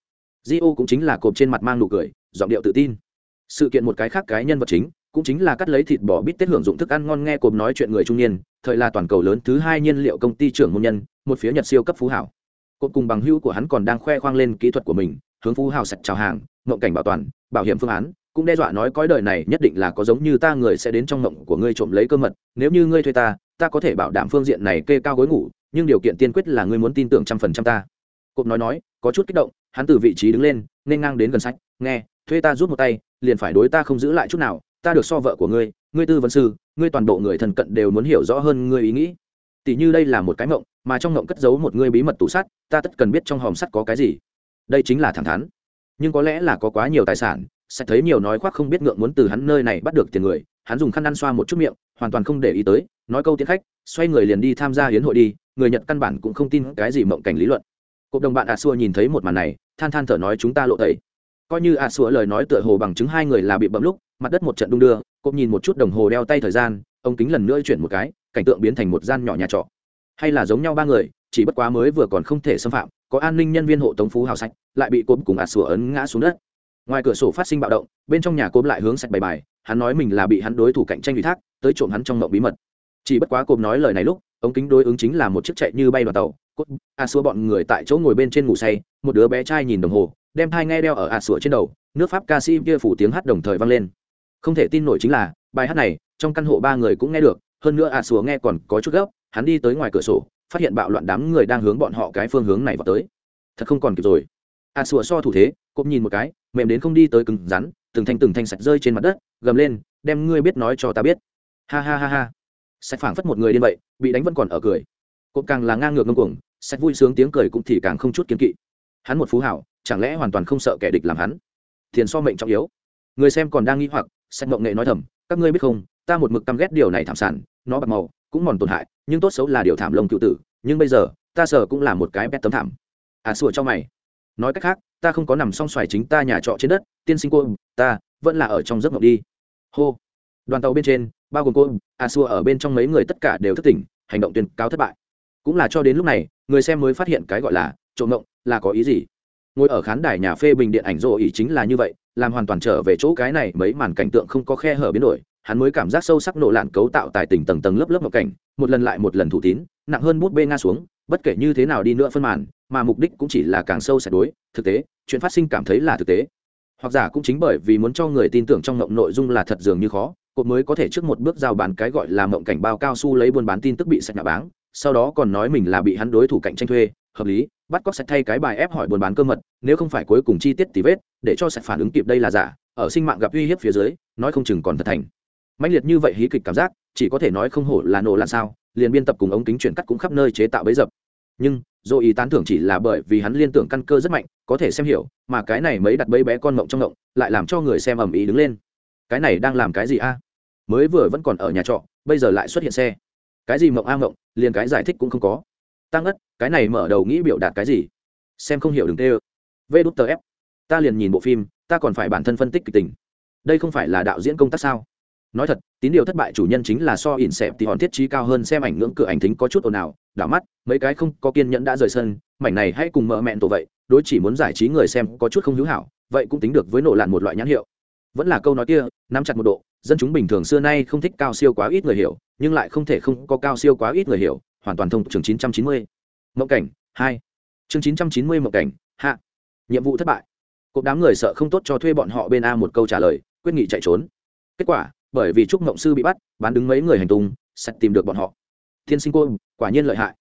Di ô cũng chính là cộp trên mặt mang nụ cười, giọng điệu tự tin. Sự kiện một cái khác cái nhân vật chính, cũng chính là cắt lấy thịt bò bít tết hưởng dụng thức ăn ngon nghe cộp nói chuyện người trung niên, thời là toàn cầu lớn thứ hai nhiên liệu công ty trưởng môn nhân, một phía nhật siêu cấp phú hảo. Cộp cùng bằng hữu của hắn còn đang khoe khoang lên kỹ thuật của mình hướng phú hào sạch chào hàng ngộng cảnh bảo toàn, bảo hiểm phương án, cũng đe dọa nói cõi đời này nhất định là có giống như ta người sẽ đến trong ngộng của ngươi trộm lấy cơ mật, nếu như ngươi thuê ta ta có thể bảo đảm phương diện này kê cao gối ngủ, nhưng điều kiện tiên quyết là ngươi muốn tin tưởng trăm phần trăm ta. Cộp nói nói, có chút kích động, hắn từ vị trí đứng lên, nên ngang đến gần sách, nghe, thuê ta rút một tay, liền phải đối ta không giữ lại chút nào, ta được so vợ của ngươi ngươi tư vấn sư, ngươi toàn bộ người thần cận đều muốn hiểu rõ hơn ngươi ý nghĩ. Tỷ như đây là một cái mộng, mà trong mộng cất giấu một ngươi bí mật tủ sắt, ta tất cần biết trong hòm sắt có cái gì đây chính là thẳng thắn. Nhưng có lẽ là có quá nhiều tài sản, sẽ thấy nhiều nói khoác không biết ngượng muốn từ hắn nơi này bắt được tiền người, hắn dùng khăn ăn xoa một chút miệng, hoàn toàn không để ý tới, nói câu tiến khách, xoay người liền đi tham gia hiến hội đi, người nhật căn bản cũng không tin cái gì mộng cảnh lý luận. Cộng đồng bạn a xua nhìn thấy một màn này, than than thở nói chúng ta lộ tẩy. Coi như a xua lời nói tựa hồ bằng chứng hai người là bị bậm lúc, mặt đất một trận đung đưa cộp nhìn một chút đồng hồ đeo tay thời gian, ông kính lần nữa chuyển một cái, cảnh tượng biến thành một gian nhỏ nhà trọ. Hay là giống nhau ba người chỉ bất quá mới vừa còn không thể xâm phạm, có an ninh nhân viên hộ tống phú hào sạch, lại bị cốm cùng ạt sủa ấn ngã xuống đất. Ngoài cửa sổ phát sinh bạo động, bên trong nhà cốm lại hướng sạch bày bài, hắn nói mình là bị hắn đối thủ cạnh tranh ủy thác, tới trộm hắn trong mộng bí mật. Chỉ bất quá cốm nói lời này lúc, ống kính đối ứng chính là một chiếc chạy như bay vào tàu cốt a xua bọn người tại chỗ ngồi bên trên ngủ say, một đứa bé trai nhìn đồng hồ, đem thai nghe đeo ở a sủa trên đầu, nước pháp ca sĩ kia phủ tiếng hát đồng thời vang lên. Không thể tin nổi chính là, bài hát này, trong căn hộ ba người cũng nghe được, hơn nữa a sủa nghe còn có chút gấp, hắn đi tới ngoài cửa sổ phát hiện bạo loạn đám người đang hướng bọn họ cái phương hướng này vào tới. Thật không còn kịp rồi. A sủa so thủ thế, cộp nhìn một cái, mềm đến không đi tới cứng rắn, từng thanh từng thanh sạch rơi trên mặt đất, gầm lên, đem ngươi biết nói cho ta biết. Ha ha ha ha. Sạch phảng phất một người điên vậy, bị đánh vẫn còn ở cười. Cộp càng là ngang ngược ngông cuồng, sạch vui sướng tiếng cười cũng thì càng không chút kiên kỵ. Hắn một phú hảo, chẳng lẽ hoàn toàn không sợ kẻ địch làm hắn? Tiền so mệnh trọng yếu. Người xem còn đang nghĩ hoặc, sạch mộng nghệ nói thầm, các ngươi biết không, ta một mực căm ghét điều này thảm sản, nó bạc màu cũng mòn tổn hại, nhưng tốt xấu là điều thảm lông cựu tử, nhưng bây giờ, ta sợ cũng là một cái bét tấm thảm. À sủa cho mày. Nói cách khác, ta không có nằm song xoài chính ta nhà trọ trên đất, tiên sinh cô, ta vẫn là ở trong giấc mộng đi. Hô. Đoàn tàu bên trên, bao gồm cô à, a xua ở bên trong mấy người tất cả đều thất tỉnh, hành động tuyên cáo thất bại. Cũng là cho đến lúc này, người xem mới phát hiện cái gọi là trộm mộng là có ý gì. Ngồi ở khán đài nhà phê bình điện ảnh rộ ý chính là như vậy, làm hoàn toàn trở về chỗ cái này, mấy màn cảnh tượng không có khe hở biến đổi hắn mới cảm giác sâu sắc nộ lạn cấu tạo tài tình tầng tầng lớp lớp ngọc cảnh, một lần lại một lần thủ tín, nặng hơn bút bê nga xuống, bất kể như thế nào đi nữa phân màn, mà mục đích cũng chỉ là càng sâu sạch đối, thực tế, chuyện phát sinh cảm thấy là thực tế. Hoặc giả cũng chính bởi vì muốn cho người tin tưởng trong ngộng nội dung là thật dường như khó, cột mới có thể trước một bước giao bán cái gọi là mộng cảnh bao cao su lấy buôn bán tin tức bị sạch nạ báng, sau đó còn nói mình là bị hắn đối thủ cạnh tranh thuê, hợp lý, bắt cóc sạch thay cái bài ép hỏi buôn bán cơ mật, nếu không phải cuối cùng chi tiết tí vết, để cho sạch phản ứng kịp đây là giả, ở sinh mạng gặp uy hiếp phía dưới, nói không chừng còn thật thành mãnh liệt như vậy hí kịch cảm giác, chỉ có thể nói không hổ là nổ là sao, liền biên tập cùng ống kính chuyển cắt cũng khắp nơi chế tạo bấy dập. Nhưng dô ý tán thưởng chỉ là bởi vì hắn liên tưởng căn cơ rất mạnh, có thể xem hiểu, mà cái này mấy đặt bấy bé con mộng trong mộng, lại làm cho người xem ầm ý đứng lên. Cái này đang làm cái gì a? Mới vừa vẫn còn ở nhà trọ, bây giờ lại xuất hiện xe. Cái gì mộng a mộng, liền cái giải thích cũng không có. Tăng ất cái này mở đầu nghĩ biểu đạt cái gì? Xem không hiểu đừng tê ơ. Vê đút tờ ép. Ta liền nhìn bộ phim, ta còn phải bản thân phân tích kịch tình. Đây không phải là đạo diễn công tác sao? Nói thật, tín điều thất bại chủ nhân chính là so ỉn xẹp thì hòn thiết trí cao hơn xem ảnh ngưỡng cửa ảnh thính có chút ồn ào, đảo mắt, mấy cái không có kiên nhẫn đã rời sân, mảnh này hãy cùng mợ mẹn tổ vậy, đối chỉ muốn giải trí người xem có chút không hữu hảo, vậy cũng tính được với nổ lạn một loại nhãn hiệu. Vẫn là câu nói kia, nắm chặt một độ, dân chúng bình thường xưa nay không thích cao siêu quá ít người hiểu, nhưng lại không thể không có cao siêu quá ít người hiểu, hoàn toàn thông chương 990. mộng cảnh, hai. Chương 990 mộng cảnh, hạ. Nhiệm vụ thất bại. Cột đám người sợ không tốt cho thuê bọn họ bên a một câu trả lời, quyết nghị chạy trốn. Kết quả bởi vì trúc mộng sư bị bắt, bán đứng mấy người hành tung, sạch tìm được bọn họ. Thiên sinh cô, quả nhiên lợi hại.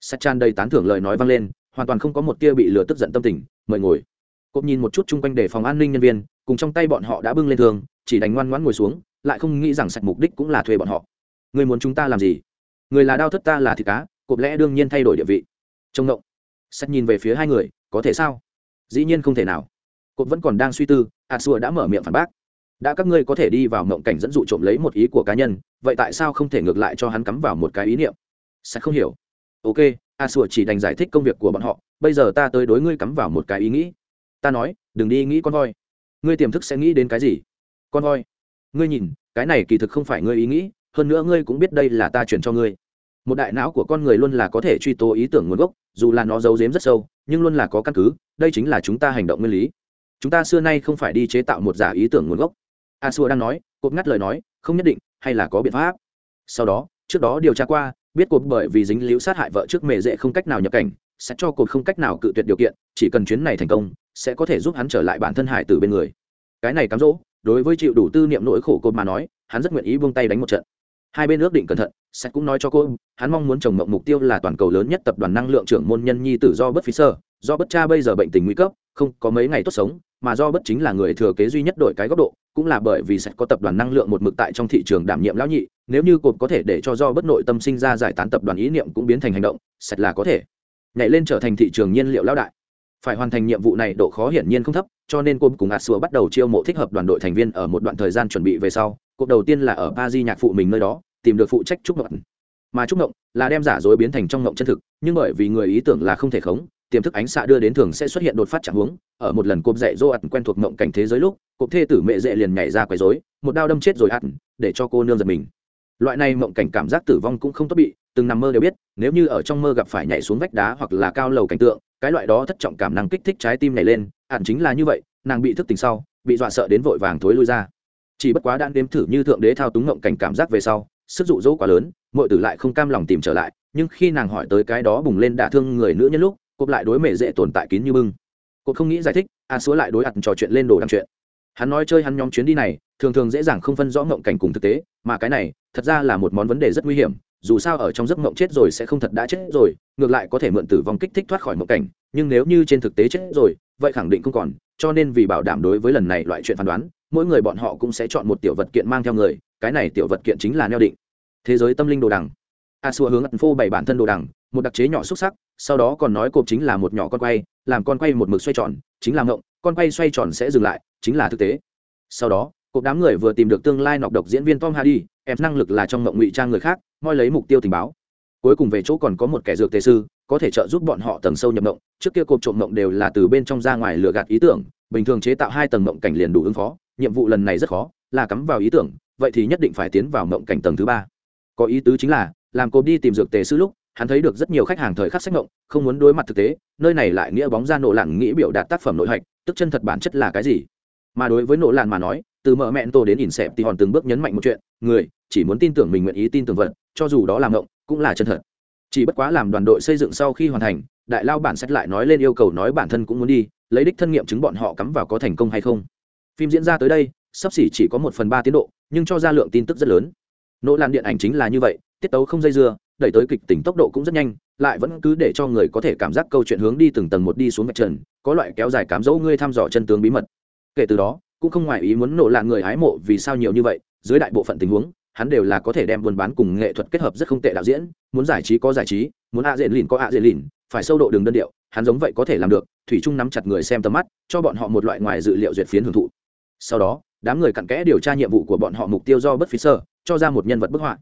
Sạch tràn đầy tán thưởng lời nói vang lên, hoàn toàn không có một tia bị lừa tức giận tâm tình, mời ngồi. Cột nhìn một chút chung quanh để phòng an ninh nhân viên, cùng trong tay bọn họ đã bưng lên thường chỉ đánh ngoan ngoãn ngồi xuống, lại không nghĩ rằng sạch mục đích cũng là thuê bọn họ. Người muốn chúng ta làm gì? Người là đao thất ta là thịt cá, cột lẽ đương nhiên thay đổi địa vị. Trông ngộng. Sạch nhìn về phía hai người, có thể sao? Dĩ nhiên không thể nào. Cột vẫn còn đang suy tư a xua đã mở miệng phản bác đã các ngươi có thể đi vào mộng cảnh dẫn dụ trộm lấy một ý của cá nhân, vậy tại sao không thể ngược lại cho hắn cắm vào một cái ý niệm? Sạch không hiểu. Ok, a sủa chỉ đành giải thích công việc của bọn họ, bây giờ ta tới đối ngươi cắm vào một cái ý nghĩ. Ta nói, đừng đi nghĩ con voi. Ngươi tiềm thức sẽ nghĩ đến cái gì? Con voi. Ngươi nhìn, cái này kỳ thực không phải ngươi ý nghĩ, hơn nữa ngươi cũng biết đây là ta chuyển cho ngươi. Một đại não của con người luôn là có thể truy tố ý tưởng nguồn gốc, dù là nó giấu giếm rất sâu, nhưng luôn là có căn cứ, đây chính là chúng ta hành động nguyên lý. Chúng ta xưa nay không phải đi chế tạo một giả ý tưởng nguồn gốc a xua đang nói, cột ngắt lời nói, không nhất định, hay là có biện pháp. Sau đó, trước đó điều tra qua, biết cột bởi vì dính líu sát hại vợ trước mề dễ không cách nào nhập cảnh, sẽ cho cột không cách nào cự tuyệt điều kiện, chỉ cần chuyến này thành công, sẽ có thể giúp hắn trở lại bản thân hải từ bên người. Cái này cám dỗ, đối với chịu đủ tư niệm nỗi khổ cột mà nói, hắn rất nguyện ý buông tay đánh một trận. Hai bên ước định cẩn thận sẽ cũng nói cho cô, hắn mong muốn trồng mộng mục tiêu là toàn cầu lớn nhất tập đoàn năng lượng trưởng môn nhân nhi tử do bất phí sơ do bất cha bây giờ bệnh tình nguy cấp, không có mấy ngày tốt sống, mà do bất chính là người thừa kế duy nhất đổi cái góc độ cũng là bởi vì sẽ có tập đoàn năng lượng một mực tại trong thị trường đảm nhiệm lão nhị, nếu như cột có thể để cho do bất nội tâm sinh ra giải tán tập đoàn ý niệm cũng biến thành hành động, sạch là có thể. Nhảy lên trở thành thị trường nhiên liệu lão đại. Phải hoàn thành nhiệm vụ này độ khó hiển nhiên không thấp, cho nên cột cùng asua bắt đầu chiêu mộ thích hợp đoàn đội thành viên ở một đoạn thời gian chuẩn bị về sau, cột đầu tiên là ở ba di nhạc phụ mình nơi đó, tìm được phụ trách trúc ngộng mà trúc ngộng là đem giả dối biến thành trong ngộng chân thực, nhưng bởi vì người ý tưởng là không thể khống, tiềm thức ánh xạ đưa đến thường sẽ xuất hiện đột phát trạng huống, ở một lần cộp dạy dô ẩn quen thuộc ngộng cảnh thế giới lúc cộp thê tử mẹ dễ liền nhảy ra quấy rối, một đao đâm chết rồi ạt để cho cô nương giật mình. Loại này mộng cảnh cảm giác tử vong cũng không tốt bị, từng nằm mơ đều biết, nếu như ở trong mơ gặp phải nhảy xuống vách đá hoặc là cao lầu cảnh tượng, cái loại đó thất trọng cảm năng kích thích trái tim này lên ạn chính là như vậy, nàng bị thức tỉnh sau, bị dọa sợ đến vội vàng thối lui ra. Chỉ bất quá đang đếm thử như thượng đế thao túng mộng cảnh cảm giác về sau, sức dụ dỗ quá lớn, mọi tử lại không cam lòng tìm trở lại, nhưng khi nàng hỏi tới cái đó bùng lên đả thương người nữ nhân lúc cộp lại đối mẹ dễ tồn tại kín như bưng. Cộp không nghĩ giải thích, a à lại đối ặt trò chuyện lên đồ đăng chuyện hắn nói chơi hắn nhóm chuyến đi này, thường thường dễ dàng không phân rõ ngộng cảnh cùng thực tế, mà cái này, thật ra là một món vấn đề rất nguy hiểm, dù sao ở trong giấc mộng chết rồi sẽ không thật đã chết rồi, ngược lại có thể mượn tử vong kích thích thoát khỏi mộng cảnh, nhưng nếu như trên thực tế chết rồi, vậy khẳng định không còn, cho nên vì bảo đảm đối với lần này loại chuyện phán đoán, mỗi người bọn họ cũng sẽ chọn một tiểu vật kiện mang theo người, cái này tiểu vật kiện chính là neo định. Thế giới tâm linh đồ đằng. A xua hướng ẩn phô bày bản thân đồ đằng, một đặc chế nhỏ xúc sắc, sau đó còn nói cộp chính là một nhỏ con quay, làm con quay một mực xoay tròn, chính là ngộng, con quay xoay tròn sẽ dừng lại chính là thực tế. Sau đó cột đám người vừa tìm được tương lai nọc độc diễn viên tom hardy, em năng lực là trong mộng ngụy trang người khác, moi lấy mục tiêu tình báo. Cuối cùng về chỗ còn có một kẻ dược tề sư, có thể trợ giúp bọn họ tầng sâu nhập mộng trước kia cột trộm mộng đều là từ bên trong ra ngoài lừa gạt ý tưởng, bình thường chế tạo hai tầng mộng cảnh liền đủ ứng phó, nhiệm vụ lần này rất khó, là cắm vào ý tưởng, vậy thì nhất định phải tiến vào mộng cảnh tầng thứ ba. Có ý tứ chính là, làm cộp đi tìm dược tề sư lúc, hắn thấy được rất nhiều khách hàng thời khắc sách mộng không muốn đối mặt thực tế, nơi này lại nghĩa bóng ra nổ lặng nghĩ biểu đạt tác phẩm nội hạch, tức chân thật bản chất là cái gì? Mà đối với nỗ lạn mà nói, từ mở mẹn tổ đến ỉn xẹp thì hòn từng bước nhấn mạnh một chuyện, người chỉ muốn tin tưởng mình nguyện ý tin tưởng vật, cho dù đó là ngộng, cũng là chân thật. Chỉ bất quá làm đoàn đội xây dựng sau khi hoàn thành, đại lao bản sách lại nói lên yêu cầu nói bản thân cũng muốn đi, lấy đích thân nghiệm chứng bọn họ cắm vào có thành công hay không. Phim diễn ra tới đây, sắp xỉ chỉ có một phần ba tiến độ, nhưng cho ra lượng tin tức rất lớn. Nỗ lan điện ảnh chính là như vậy, tiết tấu không dây dưa, đẩy tới kịch tính tốc độ cũng rất nhanh, lại vẫn cứ để cho người có thể cảm giác câu chuyện hướng đi từng tầng một đi xuống mặt trần, có loại kéo dài cám dỗ ngươi thăm dò chân tướng bí mật kể từ đó, cũng không ngoài ý muốn nổ lạn người hái mộ vì sao nhiều như vậy, dưới đại bộ phận tình huống, hắn đều là có thể đem buôn bán cùng nghệ thuật kết hợp rất không tệ đạo diễn, muốn giải trí có giải trí, muốn ạ diện lìn có ạ diện lìn, phải sâu độ đường đơn điệu, hắn giống vậy có thể làm được, thủy trung nắm chặt người xem tầm mắt, cho bọn họ một loại ngoài dự liệu duyệt phiến hưởng thụ. Sau đó, đám người cặn kẽ điều tra nhiệm vụ của bọn họ mục tiêu do bất phí sơ, cho ra một nhân vật bức họa.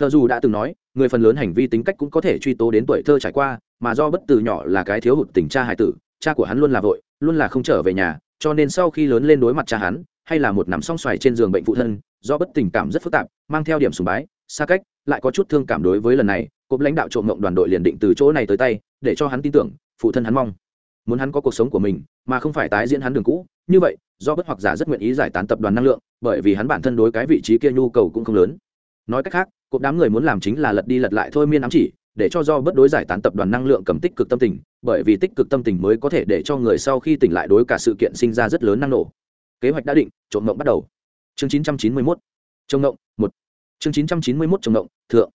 Phờ dù đã từng nói, người phần lớn hành vi tính cách cũng có thể truy tố đến tuổi thơ trải qua, mà do bất từ nhỏ là cái thiếu hụt tình cha hải tử, cha của hắn luôn là vội, luôn là không trở về nhà cho nên sau khi lớn lên đối mặt cha hắn, hay là một nằm song xoài trên giường bệnh phụ thân, do bất tình cảm rất phức tạp, mang theo điểm sùng bái, xa cách, lại có chút thương cảm đối với lần này, cục lãnh đạo trộm mộng đoàn đội liền định từ chỗ này tới tay, để cho hắn tin tưởng, phụ thân hắn mong. Muốn hắn có cuộc sống của mình, mà không phải tái diễn hắn đường cũ, như vậy, do bất hoặc giả rất nguyện ý giải tán tập đoàn năng lượng, bởi vì hắn bản thân đối cái vị trí kia nhu cầu cũng không lớn. Nói cách khác cộp đám người muốn làm chính là lật đi lật lại thôi miên ám chỉ để cho do bất đối giải tán tập đoàn năng lượng cầm tích cực tâm tình, bởi vì tích cực tâm tình mới có thể để cho người sau khi tỉnh lại đối cả sự kiện sinh ra rất lớn năng nổ. Kế hoạch đã định, trộm mộng bắt đầu. Chương 991 trộm ngộng, một. Chương 991 trộm ngộng, thượng.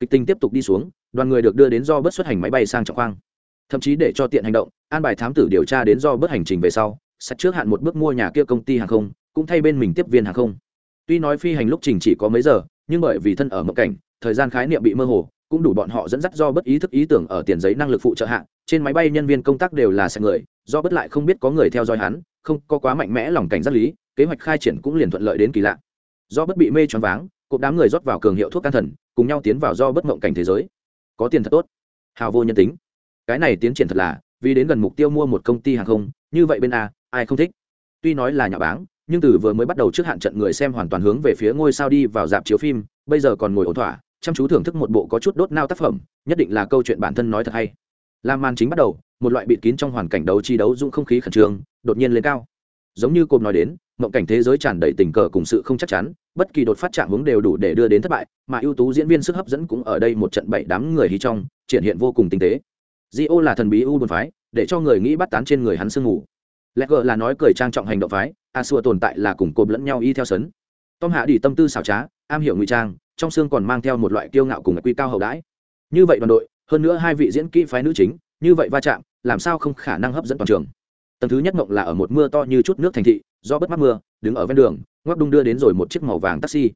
Kịch tình tiếp tục đi xuống, đoàn người được đưa đến do bất xuất hành máy bay sang trọng khoang. Thậm chí để cho tiện hành động, an bài thám tử điều tra đến do bất hành trình về sau, sắt trước hạn một bước mua nhà kia công ty hàng không, cũng thay bên mình tiếp viên hàng không. Tuy nói phi hành lúc trình chỉ có mấy giờ, nhưng bởi vì thân ở mộng cảnh, thời gian khái niệm bị mơ hồ cũng đủ bọn họ dẫn dắt do bất ý thức ý tưởng ở tiền giấy năng lực phụ trợ hạ, trên máy bay nhân viên công tác đều là xe người, do bất lại không biết có người theo dõi hắn, không có quá mạnh mẽ lòng cảnh giác lý, kế hoạch khai triển cũng liền thuận lợi đến kỳ lạ. Do bất bị mê choáng váng cộp đám người rót vào cường hiệu thuốc can thần, cùng nhau tiến vào do bất mộng cảnh thế giới. Có tiền thật tốt. Hào vô nhân tính. Cái này tiến triển thật là, vì đến gần mục tiêu mua một công ty hàng không, như vậy bên a, ai không thích? Tuy nói là nhà báng, nhưng từ vừa mới bắt đầu trước hạn trận người xem hoàn toàn hướng về phía ngôi sao đi vào dạp chiếu phim, bây giờ còn ngồi ổn thỏa chăm chú thưởng thức một bộ có chút đốt nao tác phẩm, nhất định là câu chuyện bản thân nói thật hay. Làm màn chính bắt đầu, một loại bịt kín trong hoàn cảnh đấu chi đấu dung không khí khẩn trương, đột nhiên lên cao. Giống như cồm nói đến, mộng cảnh thế giới tràn đầy tình cờ cùng sự không chắc chắn, bất kỳ đột phát trạng hướng đều đủ để đưa đến thất bại, mà ưu tú diễn viên sức hấp dẫn cũng ở đây một trận bảy đám người hy trong, triển hiện vô cùng tinh tế. Di ô là thần bí u buồn phái, để cho người nghĩ bắt tán trên người hắn sương ngủ lẽ gờ là nói cười trang trọng hành động phái a xua tồn tại là cùng cộp lẫn nhau y theo sấn. Tom hạ đi tâm tư xảo trá, am hiểu ngụy trang trong xương còn mang theo một loại kiêu ngạo cùng quy cao hậu đãi. Như vậy đoàn đội, hơn nữa hai vị diễn kỹ phái nữ chính, như vậy va chạm, làm sao không khả năng hấp dẫn toàn trường? Tầng thứ nhất ngộng là ở một mưa to như chút nước thành thị, do bất mắc mưa, đứng ở ven đường, ngoắc đung đưa đến rồi một chiếc màu vàng taxi.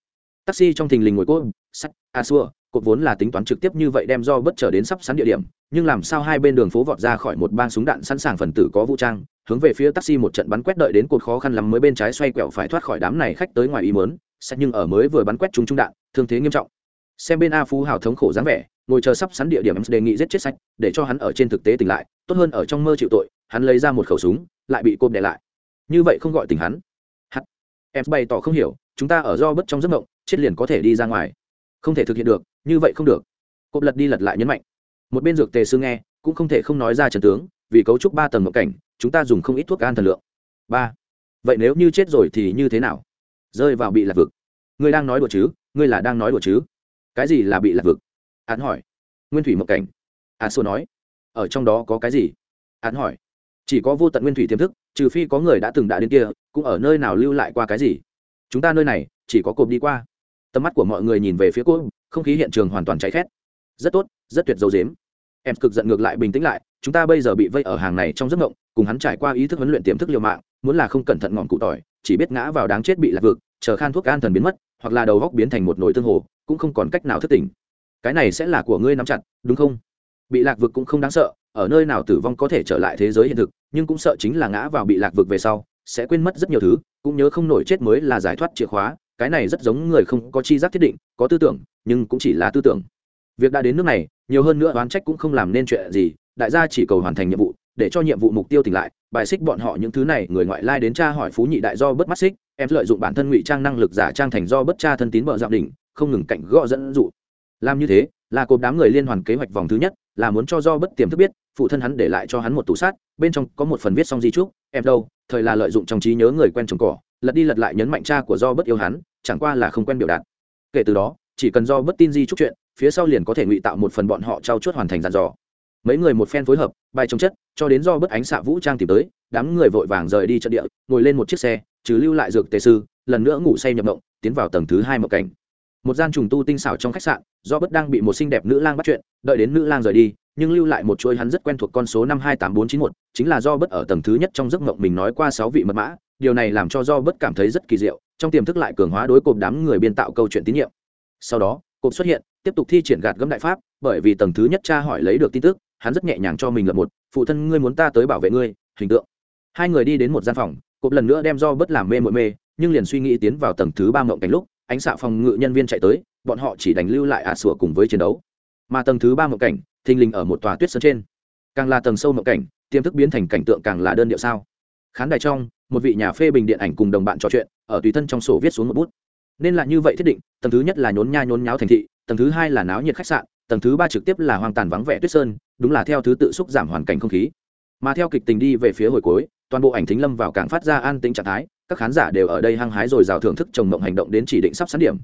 Taxi trong thình lình ngồi cô sắt a xua, cột vốn là tính toán trực tiếp như vậy đem do bất trở đến sắp sẵn địa điểm, nhưng làm sao hai bên đường phố vọt ra khỏi một bang súng đạn sẵn sàng phần tử có vũ trang hướng về phía taxi một trận bắn quét đợi đến cột khó khăn lắm mới bên trái xoay quẹo phải thoát khỏi đám này khách tới ngoài ý mớn xét nhưng ở mới vừa bắn quét chúng trung đạn, thương thế nghiêm trọng. Xem bên a phú hào thống khổ dáng vẻ, ngồi chờ sắp sẵn địa điểm đề nghị giết chết sách để cho hắn ở trên thực tế tỉnh lại, tốt hơn ở trong mơ chịu tội, hắn lấy ra một khẩu súng, lại bị côm đè lại. Như vậy không gọi tỉnh hắn. Hắn em bày tỏ không hiểu, chúng ta ở do bất trong giấc mộng, chết liền có thể đi ra ngoài. Không thể thực hiện được, như vậy không được. Cộp lật đi lật lại nhấn mạnh. Một bên dược tề sư nghe, cũng không thể không nói ra trần tướng, vì cấu trúc ba tầng mộng cảnh chúng ta dùng không ít thuốc an thần lượng. Ba. Vậy nếu như chết rồi thì như thế nào? Rơi vào bị lạc vực. Ngươi đang nói đùa chứ? Ngươi là đang nói đùa chứ? Cái gì là bị lạc vực? Hắn hỏi. Nguyên thủy mộng cảnh. A xô nói. Ở trong đó có cái gì? Hắn hỏi. Chỉ có vô tận nguyên thủy tiềm thức, trừ phi có người đã từng đã đến kia, cũng ở nơi nào lưu lại qua cái gì? Chúng ta nơi này, chỉ có cộp đi qua. Tầm mắt của mọi người nhìn về phía cộp không khí hiện trường hoàn toàn cháy khét. Rất tốt, rất tuyệt dấu dếm. Em cực giận ngược lại bình tĩnh lại chúng ta bây giờ bị vây ở hàng này trong giấc mộng, cùng hắn trải qua ý thức huấn luyện tiềm thức liều mạng, muốn là không cẩn thận ngọn cụ tỏi, chỉ biết ngã vào đáng chết bị lạc vực, chờ khan thuốc an thần biến mất, hoặc là đầu góc biến thành một nồi tương hồ, cũng không còn cách nào thức tỉnh. Cái này sẽ là của ngươi nắm chặt, đúng không? Bị lạc vực cũng không đáng sợ, ở nơi nào tử vong có thể trở lại thế giới hiện thực, nhưng cũng sợ chính là ngã vào bị lạc vực về sau, sẽ quên mất rất nhiều thứ, cũng nhớ không nổi chết mới là giải thoát chìa khóa, cái này rất giống người không có chi giác thiết định, có tư tưởng, nhưng cũng chỉ là tư tưởng. Việc đã đến nước này, nhiều hơn nữa oán trách cũng không làm nên chuyện gì đại gia chỉ cầu hoàn thành nhiệm vụ, để cho nhiệm vụ mục tiêu tỉnh lại, bài xích bọn họ những thứ này, người ngoại lai đến tra hỏi phú nhị đại do bất mắt xích, em lợi dụng bản thân ngụy trang năng lực giả trang thành do bất cha thân tín vợ dạo đỉnh, không ngừng cạnh gõ dẫn dụ. Làm như thế, là cột đám người liên hoàn kế hoạch vòng thứ nhất, là muốn cho do bất tiềm thức biết, phụ thân hắn để lại cho hắn một tủ sát bên trong có một phần viết xong di trúc, em đâu, thời là lợi dụng trong trí nhớ người quen trồng cỏ, lật đi lật lại nhấn mạnh cha của do bất yêu hắn, chẳng qua là không quen biểu đạt. Kể từ đó, chỉ cần do bất tin di trúc chuyện, phía sau liền có thể ngụy tạo một phần bọn họ trao chuốt hoàn thành dàn dò mấy người một phen phối hợp, bài chống chất, cho đến do bất ánh xạ vũ trang tìm tới, đám người vội vàng rời đi trận địa, ngồi lên một chiếc xe, trừ lưu lại dược tề sư, lần nữa ngủ say nhập động tiến vào tầng thứ hai mộng cảnh. Một gian trùng tu tinh xảo trong khách sạn, do bất đang bị một xinh đẹp nữ lang bắt chuyện, đợi đến nữ lang rời đi, nhưng lưu lại một chuỗi hắn rất quen thuộc con số năm hai tám bốn chín một, chính là do bất ở tầng thứ nhất trong giấc mộng mình nói qua sáu vị mật mã, điều này làm cho do bất cảm thấy rất kỳ diệu, trong tiềm thức lại cường hóa đối cộp đám người biên tạo câu chuyện tín nhiệm. Sau đó cộp xuất hiện, tiếp tục thi triển gạt gấm đại pháp, bởi vì tầng thứ nhất cha hỏi lấy được tin tức hắn rất nhẹ nhàng cho mình lập một, phụ thân ngươi muốn ta tới bảo vệ ngươi, hình tượng. Hai người đi đến một gian phòng cộp lần nữa đem do bất làm mê mội mê, nhưng liền suy nghĩ tiến vào tầng thứ ba mộng cảnh lúc, ánh xạ phòng ngự nhân viên chạy tới, bọn họ chỉ đánh lưu lại ả sủa cùng với chiến đấu. Mà tầng thứ ba mộng cảnh, thình lình ở một tòa tuyết sơn trên. Càng là tầng sâu mộng cảnh, tiềm thức biến thành cảnh tượng càng là đơn điệu sao. Khán đài trong, một vị nhà phê bình điện ảnh cùng đồng bạn trò chuyện, ở tùy thân trong sổ viết xuống một bút. Nên là như vậy thiết định, tầng thứ nhất là nhốn nha nhốn nháo thành thị, tầng thứ hai là náo nhiệt khách sạn tầng thứ ba trực tiếp là hoang tàn vắng vẻ tuyết sơn, đúng là theo thứ tự xúc giảm hoàn cảnh không khí. Mà theo kịch tình đi về phía hồi cuối, toàn bộ ảnh thính lâm vào càng phát ra an tĩnh trạng thái, các khán giả đều ở đây hăng hái rồi rào thưởng thức trồng mộng hành động đến chỉ định sắp sẵn điểm.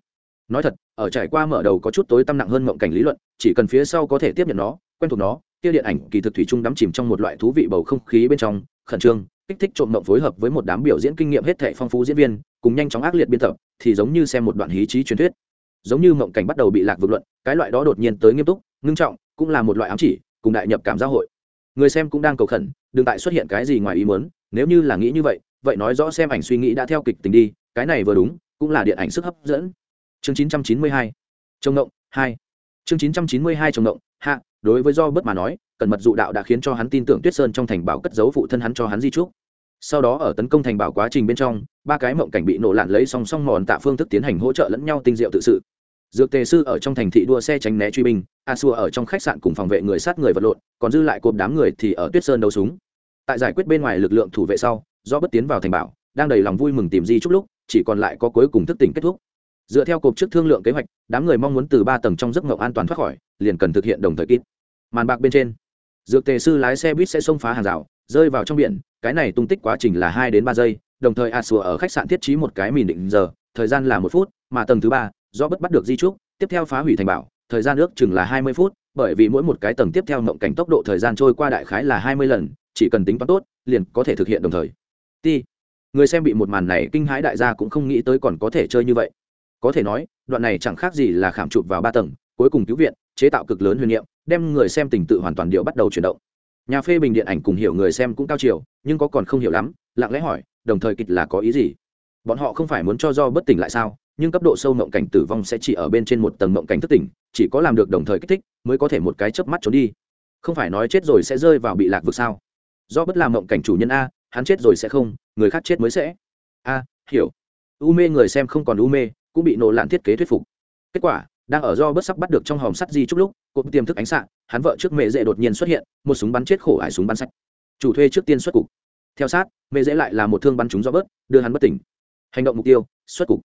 Nói thật, ở trải qua mở đầu có chút tối tâm nặng hơn mộng cảnh lý luận, chỉ cần phía sau có thể tiếp nhận nó, quen thuộc nó tiêu điện ảnh kỳ thực thủy chung đắm chìm trong một loại thú vị bầu không khí bên trong, khẩn trương, kích thích trộm mộng phối hợp với một đám biểu diễn kinh nghiệm hết thệ phong phú diễn viên, cùng nhanh chóng ác liệt biên tập, thì giống như xem một đoạn hí trí truyền thuyết. Giống như mộng cảnh bắt đầu bị lạc vực luận cái loại đó đột nhiên tới nghiêm túc, ngưng trọng, cũng là một loại ám chỉ, cùng đại nhập cảm giáo hội. Người xem cũng đang cầu khẩn, đừng tại xuất hiện cái gì ngoài ý muốn, nếu như là nghĩ như vậy vậy nói rõ xem ảnh suy nghĩ đã theo kịch tình đi, cái này vừa đúng, cũng là điện ảnh sức hấp dẫn. Chương 992 trông ngộng, hai. Chương 992 trông ngộng, hạ, đối với do bất mà nói cần mật dụ đạo đã khiến cho hắn tin tưởng tuyết sơn trong thành bảo cất giấu phụ thân hắn cho hắn di trúc. Sau đó ở tấn công thành bảo quá trình bên trong, ba cái mộng cảnh bị nổ lạn lấy song song mòn tạ phương thức tiến hành hỗ trợ lẫn nhau tinh diệu tự sự dược tề sư ở trong thành thị đua xe tránh né truy binh, a xua ở trong khách sạn cùng phòng vệ người sát người vật lộn, còn dư lại cộp đám người thì ở tuyết sơn đấu súng. Tại giải quyết bên ngoài lực lượng thủ vệ sau, do bất tiến vào thành bảo, đang đầy lòng vui mừng tìm di chúc lúc, chỉ còn lại có cuối cùng thức tỉnh kết thúc. Dựa theo cột trước thương lượng kế hoạch, đám người mong muốn từ ba tầng trong giấc ngộng an toàn thoát khỏi, liền cần thực hiện đồng thời kít màn bạc bên trên, dược tề sư lái xe buýt sẽ xông phá hàng rào, rơi vào trong biển, cái này tung tích quá trình là hai đến ba giây, đồng thời a xua ở khách sạn thiết trí một cái mìn định giờ, thời gian là một phút, mà tầng thứ ba do bất bắt được di trúc, tiếp theo phá hủy thành bảo, thời gian ước chừng là hai mươi phút, bởi vì mỗi một cái tầng tiếp theo mộng cảnh tốc độ thời gian trôi qua đại khái là hai mươi lần, chỉ cần tính toán tốt, liền có thể thực hiện đồng thời. Ti, người xem bị một màn này kinh hãi đại gia cũng không nghĩ tới còn có thể chơi như vậy. Có thể nói, đoạn này chẳng khác gì là khảm chụp vào ba tầng, cuối cùng cứu viện, chế tạo cực lớn huyền niệm, đem người xem tình tự hoàn toàn điệu bắt đầu chuyển động. Nhà phê bình điện ảnh cùng hiểu người xem cũng cao chiều, nhưng có còn không hiểu lắm, lặng lẽ hỏi, đồng thời kịch là có ý gì? Bọn họ không phải muốn cho do bất tỉnh lại sao? Nhưng cấp độ sâu mộng cảnh tử vong sẽ chỉ ở bên trên một tầng mộng cảnh thức tỉnh, chỉ có làm được đồng thời kích thích mới có thể một cái chớp mắt trốn đi. Không phải nói chết rồi sẽ rơi vào bị lạc vực sao? Do bất làm mộng cảnh chủ nhân a, hắn chết rồi sẽ không, người khác chết mới sẽ. A, hiểu. U mê người xem không còn u mê, cũng bị nổ lạn thiết kế thuyết phục. Kết quả, đang ở do bất sắc bắt được trong hòm sắt di chúc lúc, cột tiềm thức ánh xạ, hắn vợ trước mẹ dễ đột nhiên xuất hiện, một súng bắn chết khổ ải súng bắn sạch. Chủ thuê trước tiên xuất cục. Theo sát, mẹ dễ lại là một thương bắn trúng do bớt, đưa hắn bất tỉnh. Hành động mục tiêu, xuất cục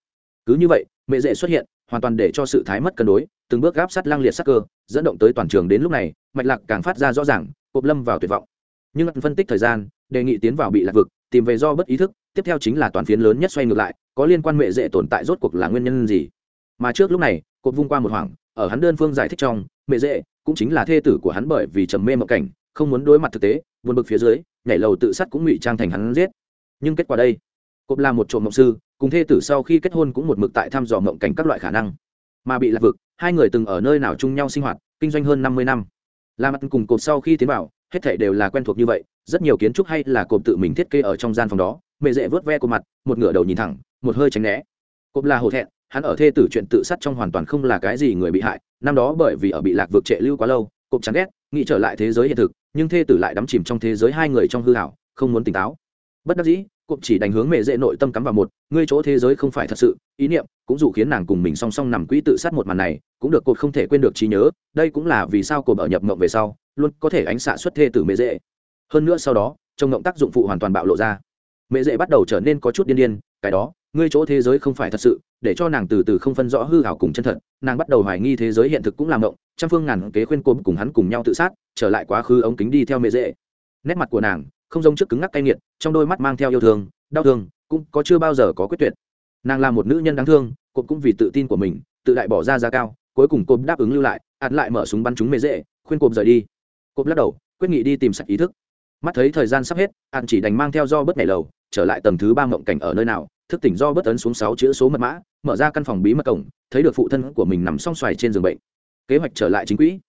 cứ như vậy, mẹ dễ xuất hiện, hoàn toàn để cho sự thái mất cân đối, từng bước gáp sát lang liệt sắc cơ, dẫn động tới toàn trường đến lúc này, mạch lạc càng phát ra rõ ràng cộp lâm vào tuyệt vọng. Nhưng phân tích thời gian, đề nghị tiến vào bị lạc vực, tìm về do bất ý thức, tiếp theo chính là toàn phiến lớn nhất xoay ngược lại, có liên quan mẹ dễ tồn tại rốt cuộc là nguyên nhân gì? Mà trước lúc này cộp vung qua một hoảng, ở hắn đơn phương giải thích trong, mẹ dễ cũng chính là thê tử của hắn bởi vì trầm mê mộng cảnh, không muốn đối mặt thực tế, buồn bực phía dưới, nhảy lầu tự sát cũng ngụy trang thành hắn giết. Nhưng kết quả đây cộp là một trộm mộng sư, cùng thê tử sau khi kết hôn cũng một mực tại thăm dò mộng cảnh các loại khả năng. Mà bị lạc vực, hai người từng ở nơi nào chung nhau sinh hoạt, kinh doanh hơn năm mươi năm. La mặt cùng cộp sau khi tiến vào, hết thảy đều là quen thuộc như vậy, rất nhiều kiến trúc hay là cộp tự mình thiết kế ở trong gian phòng đó, mẹ dễ vớt ve của mặt, một ngửa đầu nhìn thẳng, một hơi tránh né. Cộp là hổ thẹn, hắn ở thê tử chuyện tự sát trong hoàn toàn không là cái gì người bị hại, năm đó bởi vì ở bị lạc vực trệ lưu quá lâu cộp chán ghét, nghĩ trở lại thế giới hiện thực, nhưng thê tử lại đắm chìm trong thế giới hai người trong hư hảo, không muốn tỉnh táo. Bất đắc dĩ cụm chỉ đánh hướng mẹ dễ nội tâm cắm vào một, ngươi chỗ thế giới không phải thật sự, ý niệm cũng dù khiến nàng cùng mình song song nằm quỹ tự sát một màn này, cũng được cột không thể quên được trí nhớ, đây cũng là vì sao cột ở nhập mộng về sau, luôn có thể ánh xạ xuất thê từ mẹ dễ. Hơn nữa sau đó, trong ngộng tác dụng phụ hoàn toàn bạo lộ ra. Mẹ dễ bắt đầu trở nên có chút điên điên, cái đó, ngươi chỗ thế giới không phải thật sự, để cho nàng từ từ không phân rõ hư hảo cùng chân thật, nàng bắt đầu hoài nghi thế giới hiện thực cũng làm ngộng trăm phương ngàn kế khuyên cốm cùng hắn cùng nhau tự sát, trở lại quá khứ ống kính đi theo mẹ dễ. Nét mặt của nàng không giống trước cứng ngắc cay nghiệt, trong đôi mắt mang theo yêu thương, đau thương, cũng có chưa bao giờ có quyết tuyệt. Nàng là một nữ nhân đáng thương cộp cũng vì tự tin của mình, tự đại bỏ ra giá cao, cuối cùng cộp đáp ứng lưu lại, ạt lại mở súng bắn chúng mê dễ, khuyên cộp rời đi. Cộp lắc đầu, quyết nghị đi tìm sạch ý thức. Mắt thấy thời gian sắp hết, ạt chỉ đành mang theo do bất nhảy lầu, trở lại tầng thứ ba mộng cảnh ở nơi nào, thức tỉnh do bất ấn xuống sáu chữ số mật mã, mở ra căn phòng bí mật cổng, thấy được phụ thân của mình nằm song xoài trên giường bệnh. Kế hoạch trở lại chính quỹ.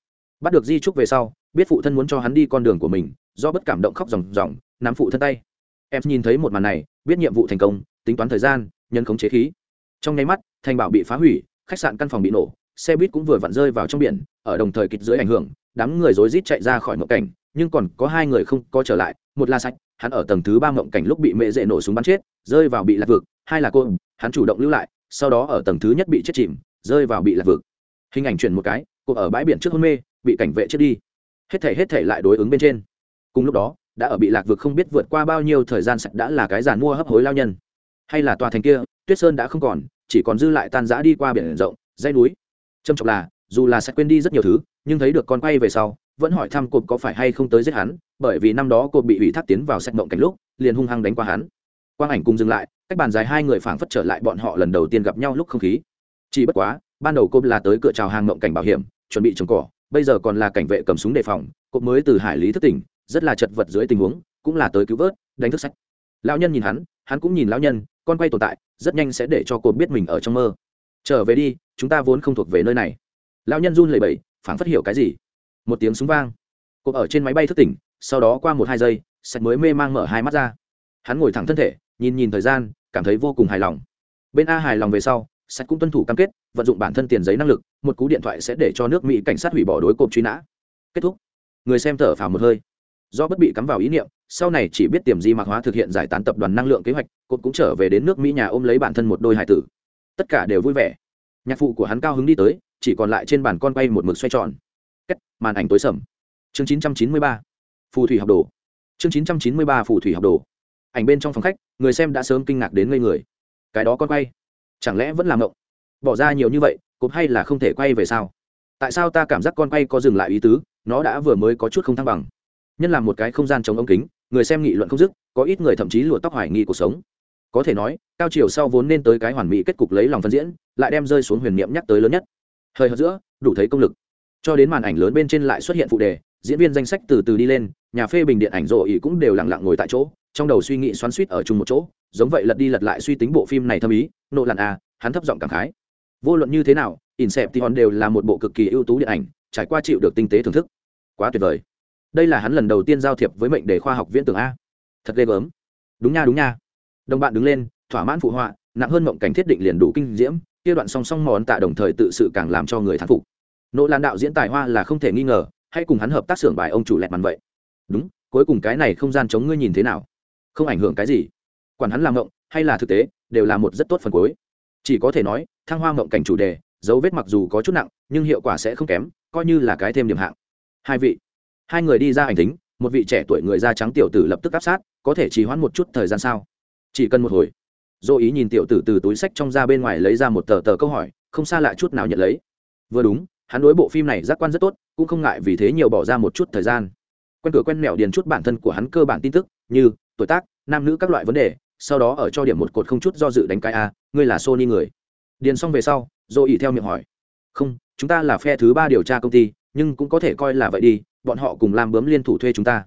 Bắt được di trúc về sau biết phụ thân muốn cho hắn đi con đường của mình, do bất cảm động khóc ròng ròng, nắm phụ thân tay. Em nhìn thấy một màn này, biết nhiệm vụ thành công, tính toán thời gian, nhân khống chế khí. Trong nháy mắt, thành bảo bị phá hủy, khách sạn căn phòng bị nổ, xe buýt cũng vừa vặn rơi vào trong biển, ở đồng thời kịch dưới ảnh hưởng, đám người rối rít chạy ra khỏi mộng cảnh, nhưng còn có hai người không có trở lại, một là sạch, hắn ở tầng thứ ba mộng cảnh lúc bị mẹ dễ nổ súng bắn chết, rơi vào bị lạc vực, hai là cô, hắn chủ động lưu lại, sau đó ở tầng thứ nhất bị chết chìm, rơi vào bị lạc vực. Hình ảnh chuyển một cái, cô ở bãi biển trước hôn mê, bị cảnh vệ chết đi hết thể hết thể lại đối ứng bên trên. Cùng lúc đó, đã ở bị lạc vực không biết vượt qua bao nhiêu thời gian sạch đã là cái giàn mua hấp hối lao nhân. Hay là tòa thành kia, tuyết sơn đã không còn, chỉ còn dư lại tan giã đi qua biển rộng dây núi. Trầm trọng là, dù là sẽ quên đi rất nhiều thứ, nhưng thấy được con quay về sau, vẫn hỏi thăm cột có phải hay không tới giết hắn, bởi vì năm đó cột bị ủy thác tiến vào sạch mộng cảnh lúc, liền hung hăng đánh qua hắn. Quang ảnh cùng dừng lại, cách bàn dài hai người phảng phất trở lại bọn họ lần đầu tiên gặp nhau lúc không khí. Chỉ bất quá, ban đầu cô là tới cửa chào hàng mộng cảnh bảo hiểm, chuẩn bị trồng cỏ bây giờ còn là cảnh vệ cầm súng đề phòng cô mới từ hải lý thức tỉnh, rất là chật vật dưới tình huống, cũng là tới cứu vớt, đánh thức sách. Lão nhân nhìn hắn hắn cũng nhìn lão nhân, con quay tồn tại, rất nhanh sẽ để cho cô biết mình ở trong mơ. Trở về đi, chúng ta vốn không thuộc về nơi này. Lão nhân run lẩy bẩy, phảng phất hiểu cái gì. Một tiếng súng vang. Cô ở trên máy bay thức tỉnh, sau đó qua một hai giây sạch mới mê mang mở hai mắt ra. Hắn ngồi thẳng thân thể, nhìn nhìn thời gian, cảm thấy vô cùng hài lòng. Bên a hài lòng về sau sạch cũng tuân thủ cam kết, vận dụng bản thân tiền giấy năng lực, một cú điện thoại sẽ để cho nước mỹ cảnh sát hủy bỏ đối cộp truy nã. Kết thúc. Người xem thở phào một hơi. Do bất bị cắm vào ý niệm, sau này chỉ biết tiềm di mạc hóa thực hiện giải tán tập đoàn năng lượng kế hoạch cộp cũng trở về đến nước mỹ nhà ôm lấy bản thân một đôi hải tử. Tất cả đều vui vẻ. Nhạc phụ của hắn cao hứng đi tới, chỉ còn lại trên bàn con quay một mực xoay tròn. Cách màn ảnh tối sầm. Chương 993. phù thủy học đồ. Chương 993 phù thủy học đồ. Ảnh bên trong phòng khách, người xem đã sớm kinh ngạc đến ngây người. Cái đó con quay chẳng lẽ vẫn làm ngộng? Bỏ ra nhiều như vậy cốp hay là không thể quay về sao? Tại sao ta cảm giác con quay có dừng lại ý tứ, nó đã vừa mới có chút không thăng bằng? Nhân làm một cái không gian chống ống kính, người xem nghị luận không dứt, có ít người thậm chí lụa tóc hoài nghi cuộc sống. Có thể nói, cao chiều sau vốn nên tới cái hoàn mỹ kết cục lấy lòng phân diễn, lại đem rơi xuống huyền niệm nhắc tới lớn nhất. Hơi hợt giữa, đủ thấy công lực. Cho đến màn ảnh lớn bên trên lại xuất hiện phụ đề, diễn viên danh sách từ từ đi lên, nhà phê bình điện ảnh rộ ý cũng đều lặng lặng ngồi tại chỗ trong đầu suy nghĩ xoắn suýt ở chung một chỗ, giống vậy lật đi lật lại suy tính bộ phim này thâm ý, nộ lặn à hắn thấp giọng cảm khái. Vô luận như thế nào, Inception đều là một bộ cực kỳ ưu tú điện ảnh, trải qua chịu được tinh tế thưởng thức. Quá tuyệt vời. Đây là hắn lần đầu tiên giao thiệp với mệnh đề khoa học viễn tưởng a. Thật ghê gớm. Đúng nha đúng nha. Đồng bạn đứng lên, thỏa mãn phụ họa, nặng hơn mộng cảnh thiết định liền đủ kinh diễm, kia đoạn song song mòn tạ đồng thời tự sự càng làm cho người thán phục. Nỗ lan đạo diễn tài hoa là không thể nghi ngờ hãy cùng hắn hợp tác xưởng bài ông chủ lẹt màn vậy. Đúng, cuối cùng cái này không gian chống ngươi nhìn thế nào? Không ảnh hưởng cái gì. Quản hắn làm ngộng hay là thực tế, đều là một rất tốt phần cuối. Chỉ có thể nói, thăng hoa ngộng cảnh chủ đề, dấu vết mặc dù có chút nặng, nhưng hiệu quả sẽ không kém, coi như là cái thêm điểm hạng. Hai vị. Hai người đi ra ảnh tính một vị trẻ tuổi người da trắng tiểu tử lập tức áp sát, có thể trì hoãn một chút thời gian sao? Chỉ cần một hồi. Dô ý nhìn tiểu tử từ túi sách trong ra bên ngoài lấy ra một tờ tờ câu hỏi, không xa lạ chút nào nhận lấy. Vừa đúng, hắn đối bộ phim này giác quan rất tốt, cũng không ngại vì thế nhiều bỏ ra một chút thời gian. Quen cửa quen mẹo điền chút bản thân của hắn cơ bản tin tức, như tuổi tác, nam nữ các loại vấn đề, sau đó ở cho điểm một cột không chút do dự đánh cái a, ngươi là sony người. Điền xong về sau dô ỉ theo miệng hỏi. Không, chúng ta là phe thứ ba điều tra công ty, nhưng cũng có thể coi là vậy đi, bọn họ cùng làm bướm liên thủ thuê chúng ta.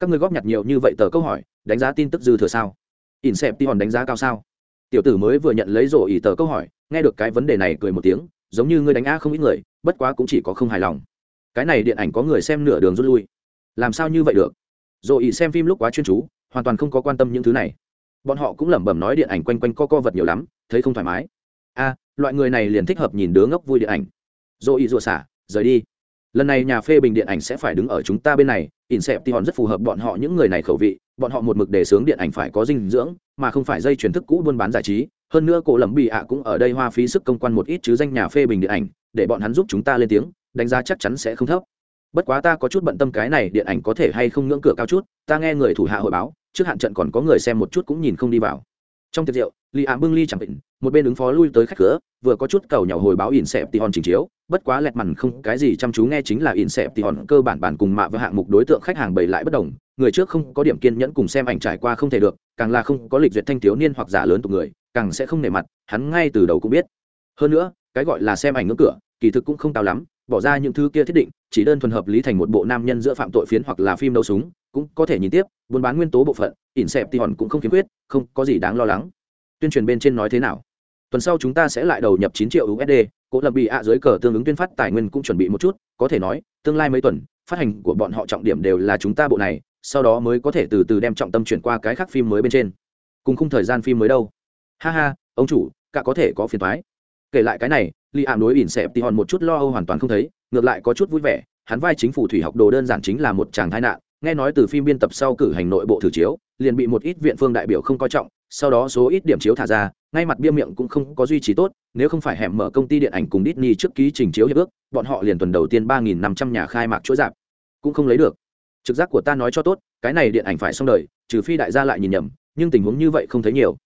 Các ngươi góp nhặt nhiều như vậy tờ câu hỏi, đánh giá tin tức dư thừa sao? In xẹp ti hòn đánh giá cao sao? Tiểu tử mới vừa nhận lấy rổ ỉ tờ câu hỏi, nghe được cái vấn đề này cười một tiếng, giống như ngươi đánh a không ít người, bất quá cũng chỉ có không hài lòng. Cái này điện ảnh có người xem nửa đường rút lui. Làm sao như vậy được? Rổ ỉ xem phim lúc quá chuyên chú hoàn toàn không có quan tâm những thứ này. Bọn họ cũng lẩm bẩm nói điện ảnh quanh quanh co co vật nhiều lắm, thấy không thoải mái. A, loại người này liền thích hợp nhìn đứa ngốc vui điện ảnh. Dỗ ý rủa xả, rời đi. Lần này nhà phê bình điện ảnh sẽ phải đứng ở chúng ta bên này in xẹp thì hòn rất phù hợp bọn họ những người này khẩu vị, bọn họ một mực đề xướng điện ảnh phải có dinh dưỡng, mà không phải dây truyền thức cũ buôn bán giải trí. Hơn nữa cổ lẩm bị ạ cũng ở đây hoa phí sức công quan một ít chứ danh nhà phê bình điện ảnh, để bọn hắn giúp chúng ta lên tiếng, đánh giá chắc chắn sẽ không thấp bất quá ta có chút bận tâm cái này điện ảnh có thể hay không ngưỡng cửa cao chút, ta nghe người thủ hạ hội báo, trước hạn trận còn có người xem một chút cũng nhìn không đi vào. Trong tiệc rượu lì ạ bưng ly chẳng định, một bên ứng phó lui tới khách cửa, vừa có chút cầu nhỏ hồi báo ỉn xẹp tỉ hòn trình chiếu, bất quá lẹt mằn không, cái gì chăm chú nghe chính là ỉn xẹp tỉ hòn cơ bản bản cùng mạ với hạng mục đối tượng khách hàng bày lại bất đồng, người trước không có điểm kiên nhẫn cùng xem ảnh trải qua không thể được, càng là không có lịch duyệt thanh thiếu niên hoặc giả lớn tục người, càng sẽ không nể mặt, hắn ngay từ đầu cũng biết. Hơn nữa, cái gọi là xem ảnh ngưỡng cửa, kỳ thực cũng không cao lắm, bỏ ra những thứ kia thiết định chỉ đơn thuần hợp lý thành một bộ nam nhân giữa phạm tội phiến hoặc là phim đấu súng, cũng có thể nhìn tiếp, buôn bán nguyên tố bộ phận, ỉn xẹp tỉ hòn cũng không khiếm khuyết, không có gì đáng lo lắng. Tuyên truyền bên trên nói thế nào? Tuần sau chúng ta sẽ lại đầu nhập chín triệu usd cố lập bị ạ dưới cờ tương ứng tuyên phát tài nguyên cũng chuẩn bị một chút, có thể nói, tương lai mấy tuần, phát hành của bọn họ trọng điểm đều là chúng ta bộ này, sau đó mới có thể từ từ đem trọng tâm chuyển qua cái khác phim mới bên trên. Cùng khung thời gian phim mới đâu. Ha ha, ông chủ, cả có thể có phiền thoái kể lại cái này, li ảm đối ỉn xẹp thì hòn một chút lo âu hoàn toàn không thấy ngược lại có chút vui vẻ, hắn vai chính phủ thủy học đồ đơn giản chính là một chàng tai nạn, nghe nói từ phim biên tập sau cử hành nội bộ thử chiếu, liền bị một ít viện phương đại biểu không coi trọng, sau đó số ít điểm chiếu thả ra, ngay mặt bia miệng cũng không có duy trì tốt, nếu không phải hẻm mở công ty điện ảnh cùng Disney trước ký trình chiếu hiệp ước, bọn họ liền tuần đầu tiên ba nghìn năm trăm nhà khai mạc chuỗi dạp cũng không lấy được. Trực giác của ta nói cho tốt, cái này điện ảnh phải xong đời, trừ phi đại gia lại nhìn nhầm, nhưng tình huống như vậy không thấy nhiều.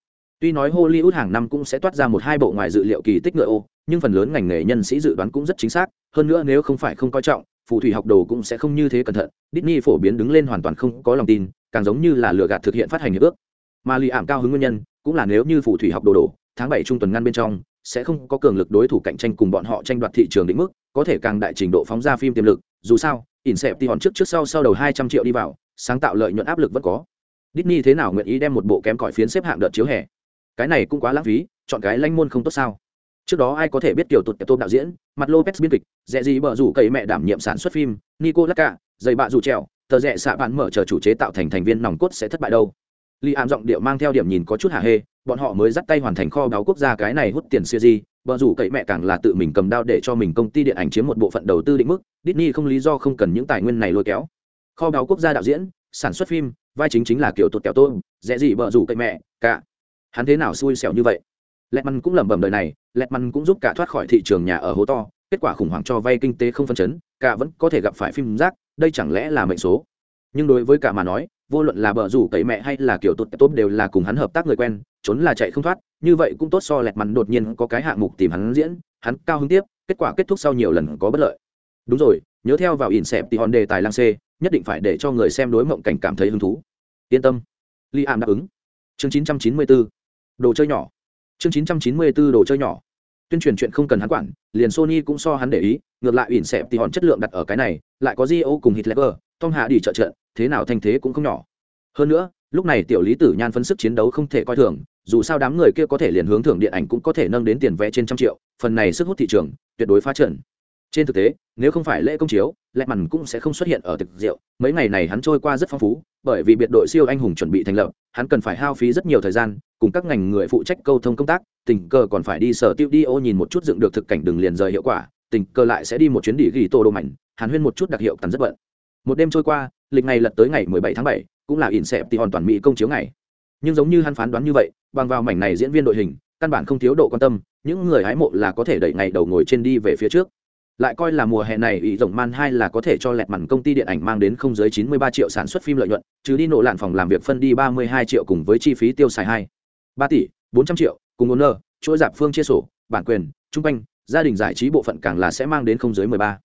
Tuy nói hollywood hàng năm cũng sẽ toát ra một hai bộ ngoài dự liệu kỳ tích ngựa ô, nhưng phần lớn ngành nghề nhân sĩ dự đoán cũng rất chính xác hơn nữa nếu không phải không coi trọng, phù thủy học đồ cũng sẽ không như thế cẩn thận. Disney phổ biến đứng lên hoàn toàn không có lòng tin, càng giống như là lừa gạt thực hiện phát hành hiệp ước. Mà lì ảm cao hứng nguyên nhân cũng là nếu như phù thủy học đồ đổ, tháng bảy trung tuần ngăn bên trong, sẽ không có cường lực đối thủ cạnh tranh cùng bọn họ tranh đoạt thị trường định mức, có thể càng đại trình độ phóng ra phim tiềm lực. Dù sao ỉn xẹp thì hòn trước trước sau sau đầu hai trăm triệu đi vào, sáng tạo lợi nhuận áp lực vẫn có. Disney thế nào nguyện ý đem một bộ kém cỏi phiến xếp hạng đợt chiếu hè? Cái này cũng quá lãng phí, chọn cái lanh môn không tốt sao? Trước đó ai có thể biết kiểu tụt tôm đạo diễn, mặt lopez biên kịch, dẹ gì bờ rủ cậy mẹ đảm nhiệm sản xuất phim, nico lacca dày bạ rủ trèo, tờ rẽ xạ bạn mở chờ chủ chế tạo thành thành viên nòng cốt sẽ thất bại đâu. Li ám giọng điệu mang theo điểm nhìn có chút hạ hê, bọn họ mới dắt tay hoàn thành kho báo quốc gia cái này hút tiền siêu di bờ rủ cậy mẹ càng là tự mình cầm đao để cho mình công ty điện ảnh chiếm một bộ phận đầu tư định mức, Disney không lý do không cần những tài nguyên này lôi kéo. Kho báo quốc gia đạo diễn, sản xuất phim, vai chính chính là kiểu tụt kẹo tôm dễ gì bờ rủ cậy mẹ cả hắn thế nào xui xẻo như vậy? Lẹt măn cũng lẩm bẩm đời này lẹt măn cũng giúp cả thoát khỏi thị trường nhà ở hố to, kết quả khủng hoảng cho vay kinh tế không phân chấn, cả vẫn có thể gặp phải phim rác, đây chẳng lẽ là mệnh số? Nhưng đối với cả mà nói, vô luận là bờ rủ cậy mẹ hay là kiểu tốt tốt đều là cùng hắn hợp tác người quen, trốn là chạy không thoát, như vậy cũng tốt so lẹt măn đột nhiên có cái hạng mục tìm hắn diễn, hắn cao hứng tiếp, kết quả kết thúc sau nhiều lần có bất lợi. Đúng rồi, nhớ theo vào ỉn xẹp thì hòn đề tài lang xê, nhất định phải để cho người xem đối mộng cảnh cảm thấy hứng thú. Yên tâm. Li am đáp ứng. Chương 994 đồ chơi nhỏ chương 994 đồ chơi nhỏ tuyên truyền chuyện không cần hắn quản liền sony cũng so hắn để ý ngược lại ỉn xẹp thì hòn chất lượng đặt ở cái này lại có Gio cùng Hitler, Tom Hạ đi trợ trận, thế nào thành thế cũng không nhỏ. Hơn nữa, lúc này tiểu lý tử nhan phân sức chiến đấu không thể coi thường, dù sao đám người kia có thể liền hướng thưởng điện ảnh cũng có thể nâng đến tiền vé trên trăm triệu, phần này sức hút thị trường, tuyệt đối phá trận. Trên thực tế, nếu không phải lễ công chiếu, lẹ mằn cũng sẽ không xuất hiện ở thực rượu. Mấy ngày này hắn trôi qua rất phong phú, bởi vì biệt đội siêu anh hùng chuẩn bị thành lập, hắn cần phải hao phí rất nhiều thời gian, cùng các ngành người phụ trách câu thông công tác, tình cờ còn phải đi sở tiêu đi ô nhìn một chút dựng được thực cảnh đừng liền rời hiệu quả, tình cờ lại sẽ đi một chuyến đi ghi tô đồ mảnh, hàn huyên một chút đặc hiệu tần rất bận. Một đêm trôi qua lịch ngày lật tới ngày 17 tháng 7, cũng là ỉn xẹp thì hoàn toàn mỹ công chiếu ngày. Nhưng giống như hắn phán đoán như vậy bằng vào mảnh này diễn viên đội hình căn bản không thiếu độ quan tâm những người hái mộ là có thể đẩy ngày đầu ngồi trên đi về phía trước lại coi là mùa hè này ý rồng man hai là có thể cho lẹt màn công ty điện ảnh mang đến không dưới 93 triệu sản xuất phim lợi nhuận, trừ đi nổ lạn phòng làm việc phân đi 32 triệu cùng với chi phí tiêu xài hai. ba tỷ 400 triệu, cùng owner, chuỗi giảm phương chia sổ, bản quyền, trung quanh, gia đình giải trí bộ phận càng là sẽ mang đến không dưới 13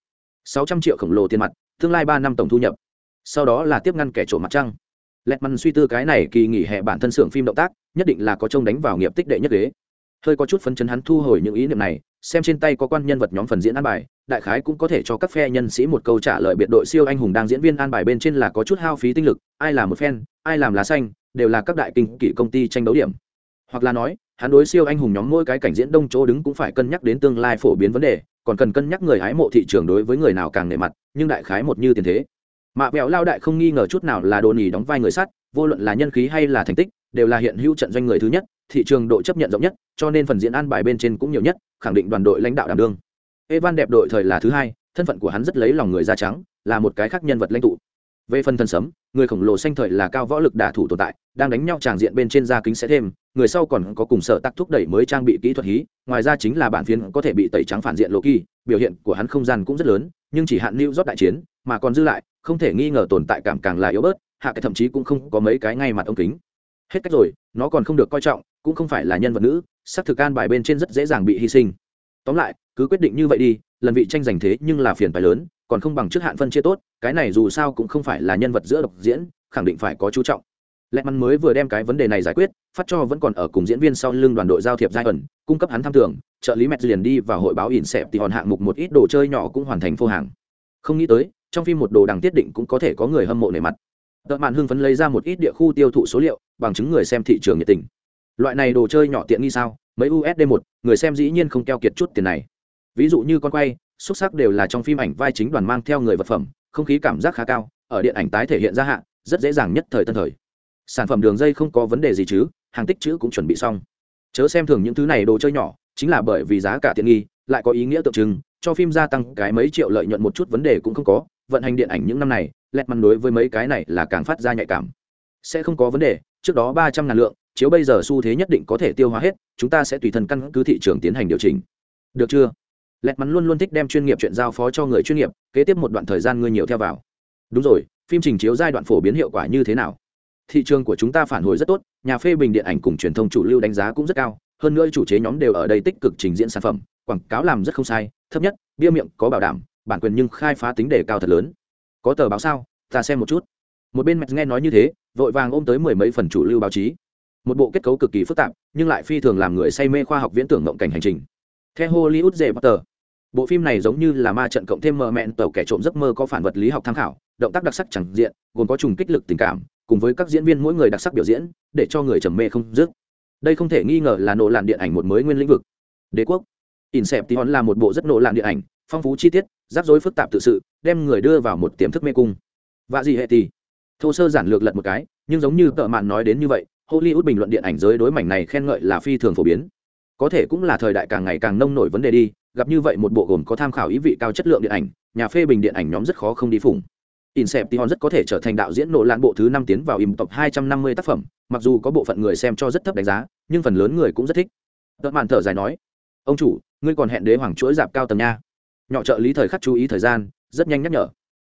600 triệu khổng lồ tiền mặt, tương lai ba năm tổng thu nhập. Sau đó là tiếp ngăn kẻ trộm mặt trăng. Lẹt mặn suy tư cái này kỳ nghỉ hè bản thân xưởng phim động tác, nhất định là có trông đánh vào nghiệp tích đệ nhất ghế. Hơi có chút phấn chấn hắn thu hồi những ý niệm này xem trên tay có quan nhân vật nhóm phần diễn an bài, đại khái cũng có thể cho các phe nhân sĩ một câu trả lời biệt đội siêu anh hùng đang diễn viên an bài bên trên là có chút hao phí tinh lực, ai là một phen ai làm lá xanh, đều là các đại kinh kỷ công ty tranh đấu điểm. Hoặc là nói, hắn đối siêu anh hùng nhóm mỗi cái cảnh diễn đông chỗ đứng cũng phải cân nhắc đến tương lai phổ biến vấn đề, còn cần cân nhắc người hái mộ thị trường đối với người nào càng nề mặt, nhưng đại khái một như tiền thế. Mạ vẹo lao đại không nghi ngờ chút nào là đồ nỉ đóng vai người sắt, vô luận là nhân khí hay là thành tích, đều là hiện hữu trận doanh người thứ nhất thị trường độ chấp nhận rộng nhất, cho nên phần diễn an bài bên trên cũng nhiều nhất, khẳng định đoàn đội lãnh đạo đảm đương. Evan đẹp đội thời là thứ hai, thân phận của hắn rất lấy lòng người da trắng, là một cái khác nhân vật lãnh tụ. Về phần thân sấm, người khổng lồ xanh thời là cao võ lực đả thủ tồn tại, đang đánh nhau tràng diện bên trên da kính sẽ thêm, người sau còn có cùng sở tác thúc đẩy mới trang bị kỹ thuật hí, ngoài ra chính là bản phiên có thể bị tẩy trắng phản diện lộ kỳ, biểu hiện của hắn không gian cũng rất lớn, nhưng chỉ hạn lưu rót đại chiến, mà còn dư lại, không thể nghi ngờ tồn tại cảm càng là yếu bớt, hạ cái thậm chí cũng không có mấy cái ngay mặt ông kính. Hết cách rồi, nó còn không được coi trọng cũng không phải là nhân vật nữ sắc thực an bài bên trên rất dễ dàng bị hy sinh. Tóm lại, cứ quyết định như vậy đi, lần vị tranh giành thế nhưng là phiền phải lớn, còn không bằng trước hạn phân chia tốt, cái này dù sao cũng không phải là nhân vật giữa độc diễn, khẳng định phải có chú trọng. Lẹ mắn mới vừa đem cái vấn đề này giải quyết, phát cho vẫn còn ở cùng diễn viên sau lưng đoàn đội giao thiệp giai ẩn, cung cấp hắn tham tưởng, trợ lý mẹ liền đi và hội báo ỉn xẹp thì hòn hạng mục một ít đồ chơi nhỏ cũng hoàn thành phô hàng. Không nghĩ tới, trong phim một đồ đằng tiết định cũng có thể có người hâm mộ nề mặt. Tợ mạn hưng phấn lấy ra một ít địa khu tiêu thụ số liệu, bằng chứng người xem thị trường nhiệt tình loại này đồ chơi nhỏ tiện nghi sao? Mấy usd một, người xem dĩ nhiên không keo kiệt chút tiền này. Ví dụ như con quay xuất sắc đều là trong phim ảnh vai chính đoàn mang theo người vật phẩm, không khí cảm giác khá cao, ở điện ảnh tái thể hiện ra hạn rất dễ dàng nhất thời tân thời. Sản phẩm đường dây không có vấn đề gì chứ, hàng tích chữ cũng chuẩn bị xong. Chớ xem thường những thứ này đồ chơi nhỏ, chính là bởi vì giá cả tiện nghi, lại có ý nghĩa tượng trưng, cho phim gia tăng cái mấy triệu lợi nhuận một chút vấn đề cũng không có, vận hành điện ảnh những năm này lẹt măn đối với mấy cái này là càng phát ra nhạy cảm. Sẽ không có vấn đề, trước đó ba trăm ngàn lượng chiếu bây giờ xu thế nhất định có thể tiêu hóa hết, chúng ta sẽ tùy thân căn cứ thị trường tiến hành điều chỉnh. Được chưa? Lẹt mắn luôn luôn thích đem chuyên nghiệp chuyện giao phó cho người chuyên nghiệp, kế tiếp một đoạn thời gian ngươi nhiều theo vào. Đúng rồi, phim trình chiếu giai đoạn phổ biến hiệu quả như thế nào? Thị trường của chúng ta phản hồi rất tốt, nhà phê bình điện ảnh cùng truyền thông chủ lưu đánh giá cũng rất cao, hơn nữa chủ chế nhóm đều ở đây tích cực trình diễn sản phẩm, quảng cáo làm rất không sai, thấp nhất, bia miệng có bảo đảm, bản quyền nhưng khai phá tính đề cao thật lớn. Có tờ báo sao? Ta xem một chút. Một bên mẹ nghe nói như thế, vội vàng ôm tới mười mấy phần chủ lưu báo chí một bộ kết cấu cực kỳ phức tạp, nhưng lại phi thường làm người say mê khoa học viễn tưởng mộng cảnh hành trình. Theo hollywood dễ bắt tờ bộ phim này giống như là ma trận cộng thêm mờ mẹn tàu kẻ trộm giấc mơ có phản vật lý học tham khảo, động tác đặc sắc chẳng diện, gồm có trùng kích lực tình cảm, cùng với các diễn viên mỗi người đặc sắc biểu diễn, để cho người trầm mê không dứt. Đây không thể nghi ngờ là nổ làn điện ảnh một mới nguyên lĩnh vực. Đế quốc. Inception là một bộ rất nổ làn điện ảnh, phong phú chi tiết, rắc rối phức tạp tự sự, đem người đưa vào một tiềm thức mê cung. Và gì hệ thì thô sơ giản lược lật một cái, nhưng giống như tợ mạn nói đến như vậy hollywood bình luận điện ảnh giới đối mảnh này khen ngợi là phi thường phổ biến có thể cũng là thời đại càng ngày càng nông nổi vấn đề đi gặp như vậy một bộ gồm có tham khảo ý vị cao chất lượng điện ảnh nhà phê bình điện ảnh nhóm rất khó không đi phủng Inception rất có thể trở thành đạo diễn nổ lan bộ thứ năm tiến vào im top 250 tác phẩm, mặc dù có bộ phận người xem cho rất thấp đánh giá, nhưng phần lớn người cũng rất thích. Đợt màn thở dài nói: "Ông chủ, ngươi còn hẹn đế hoàng chuỗi dạp cao tầng nha." Nhỏ trợ lý thời khắc chú ý thời gian, rất nhanh nhắc nhở.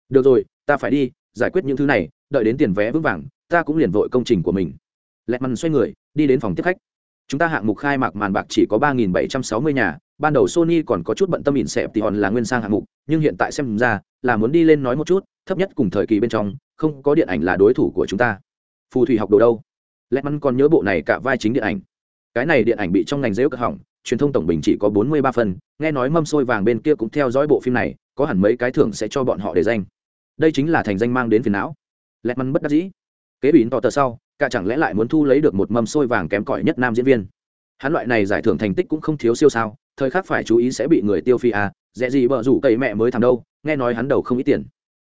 "Được rồi, ta phải đi, giải quyết những thứ này, đợi đến tiền vé vững vàng, ta cũng liền vội công trình của mình." Lẹt mằn xoay người, đi đến phòng tiếp khách. Chúng ta hạng mục khai mạc màn bạc chỉ có 3760 nhà, ban đầu Sony còn có chút bận tâm ỉn xẹp thì hòn là nguyên sang hạng mục, nhưng hiện tại xem ra là muốn đi lên nói một chút, thấp nhất cùng thời kỳ bên trong, không có điện ảnh là đối thủ của chúng ta. Phù thủy học đồ đâu? Lẹt mắn còn nhớ bộ này cả vai chính điện ảnh. Cái này điện ảnh bị trong ngành dễ cực hỏng, truyền thông tổng bình chỉ có 43 phần, nghe nói mâm xôi vàng bên kia cũng theo dõi bộ phim này, có hẳn mấy cái thưởng sẽ cho bọn họ để danh. Đây chính là thành danh mang đến phiền não. Lẹt mắn bất đắc dĩ. Kế bỉn tỏ tờ sau, cả chẳng lẽ lại muốn thu lấy được một mâm xôi vàng kém cỏi nhất nam diễn viên. Hắn loại này giải thưởng thành tích cũng không thiếu siêu sao, thời khắc phải chú ý sẽ bị người tiêu phi à dễ gì bợ rủ cậy mẹ mới thằng đâu nghe nói hắn đầu không ít tiền.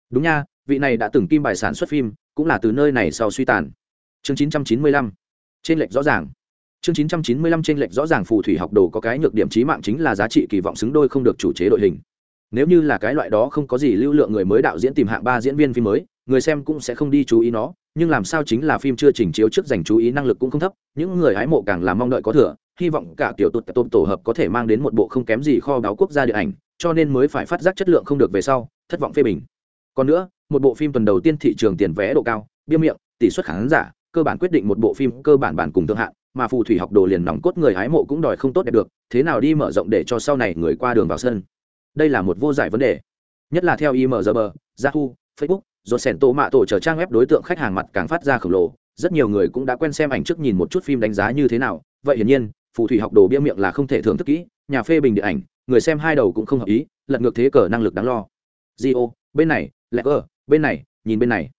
Đúng nha vị này đã từng kim bài sản xuất phim cũng là từ nơi này sau suy tàn. Chương 995 trên lệch rõ ràng. Chương 995 trên lệch rõ ràng phù thủy học đồ có cái nhược điểm chí mạng chính là giá trị kỳ vọng xứng đôi không được chủ chế đội hình. Nếu như là cái loại đó không có gì lưu lượng người mới đạo diễn tìm hạng ba diễn viên phim mới người xem cũng sẽ không đi chú ý nó nhưng làm sao chính là phim chưa trình chiếu trước dành chú ý năng lực cũng không thấp, những người hái mộ càng là mong đợi có thừa, hy vọng cả tiểu tụt tôm tổ hợp có thể mang đến một bộ không kém gì kho báo quốc gia điện ảnh, cho nên mới phải phát giác chất lượng không được về sau, thất vọng phê bình. Còn nữa, một bộ phim tuần đầu tiên thị trường tiền vé độ cao, bia miệng, tỷ suất khán giả, cơ bản quyết định một bộ phim cơ bản bản cùng thượng hạn mà phù thủy học đồ liền nòng cốt người hái mộ cũng đòi không tốt đẹp được, thế nào đi mở rộng để cho sau này người qua đường vào sân. Đây là một vô giải vấn đề. Nhất là theo imgb yahoo, facebook rồi sẻn tổ mạ tổ chờ trang web đối tượng khách hàng mặt càng phát ra khổng lồ rất nhiều người cũng đã quen xem ảnh trước nhìn một chút phim đánh giá như thế nào. Vậy hiển nhiên phù thủy học đồ bia miệng là không thể thưởng thức kỹ nhà phê bình điện ảnh người xem hai đầu cũng không hợp ý lật ngược thế cờ năng lực đáng lo. Gio, bên này, Lever, bên này, nhìn bên này.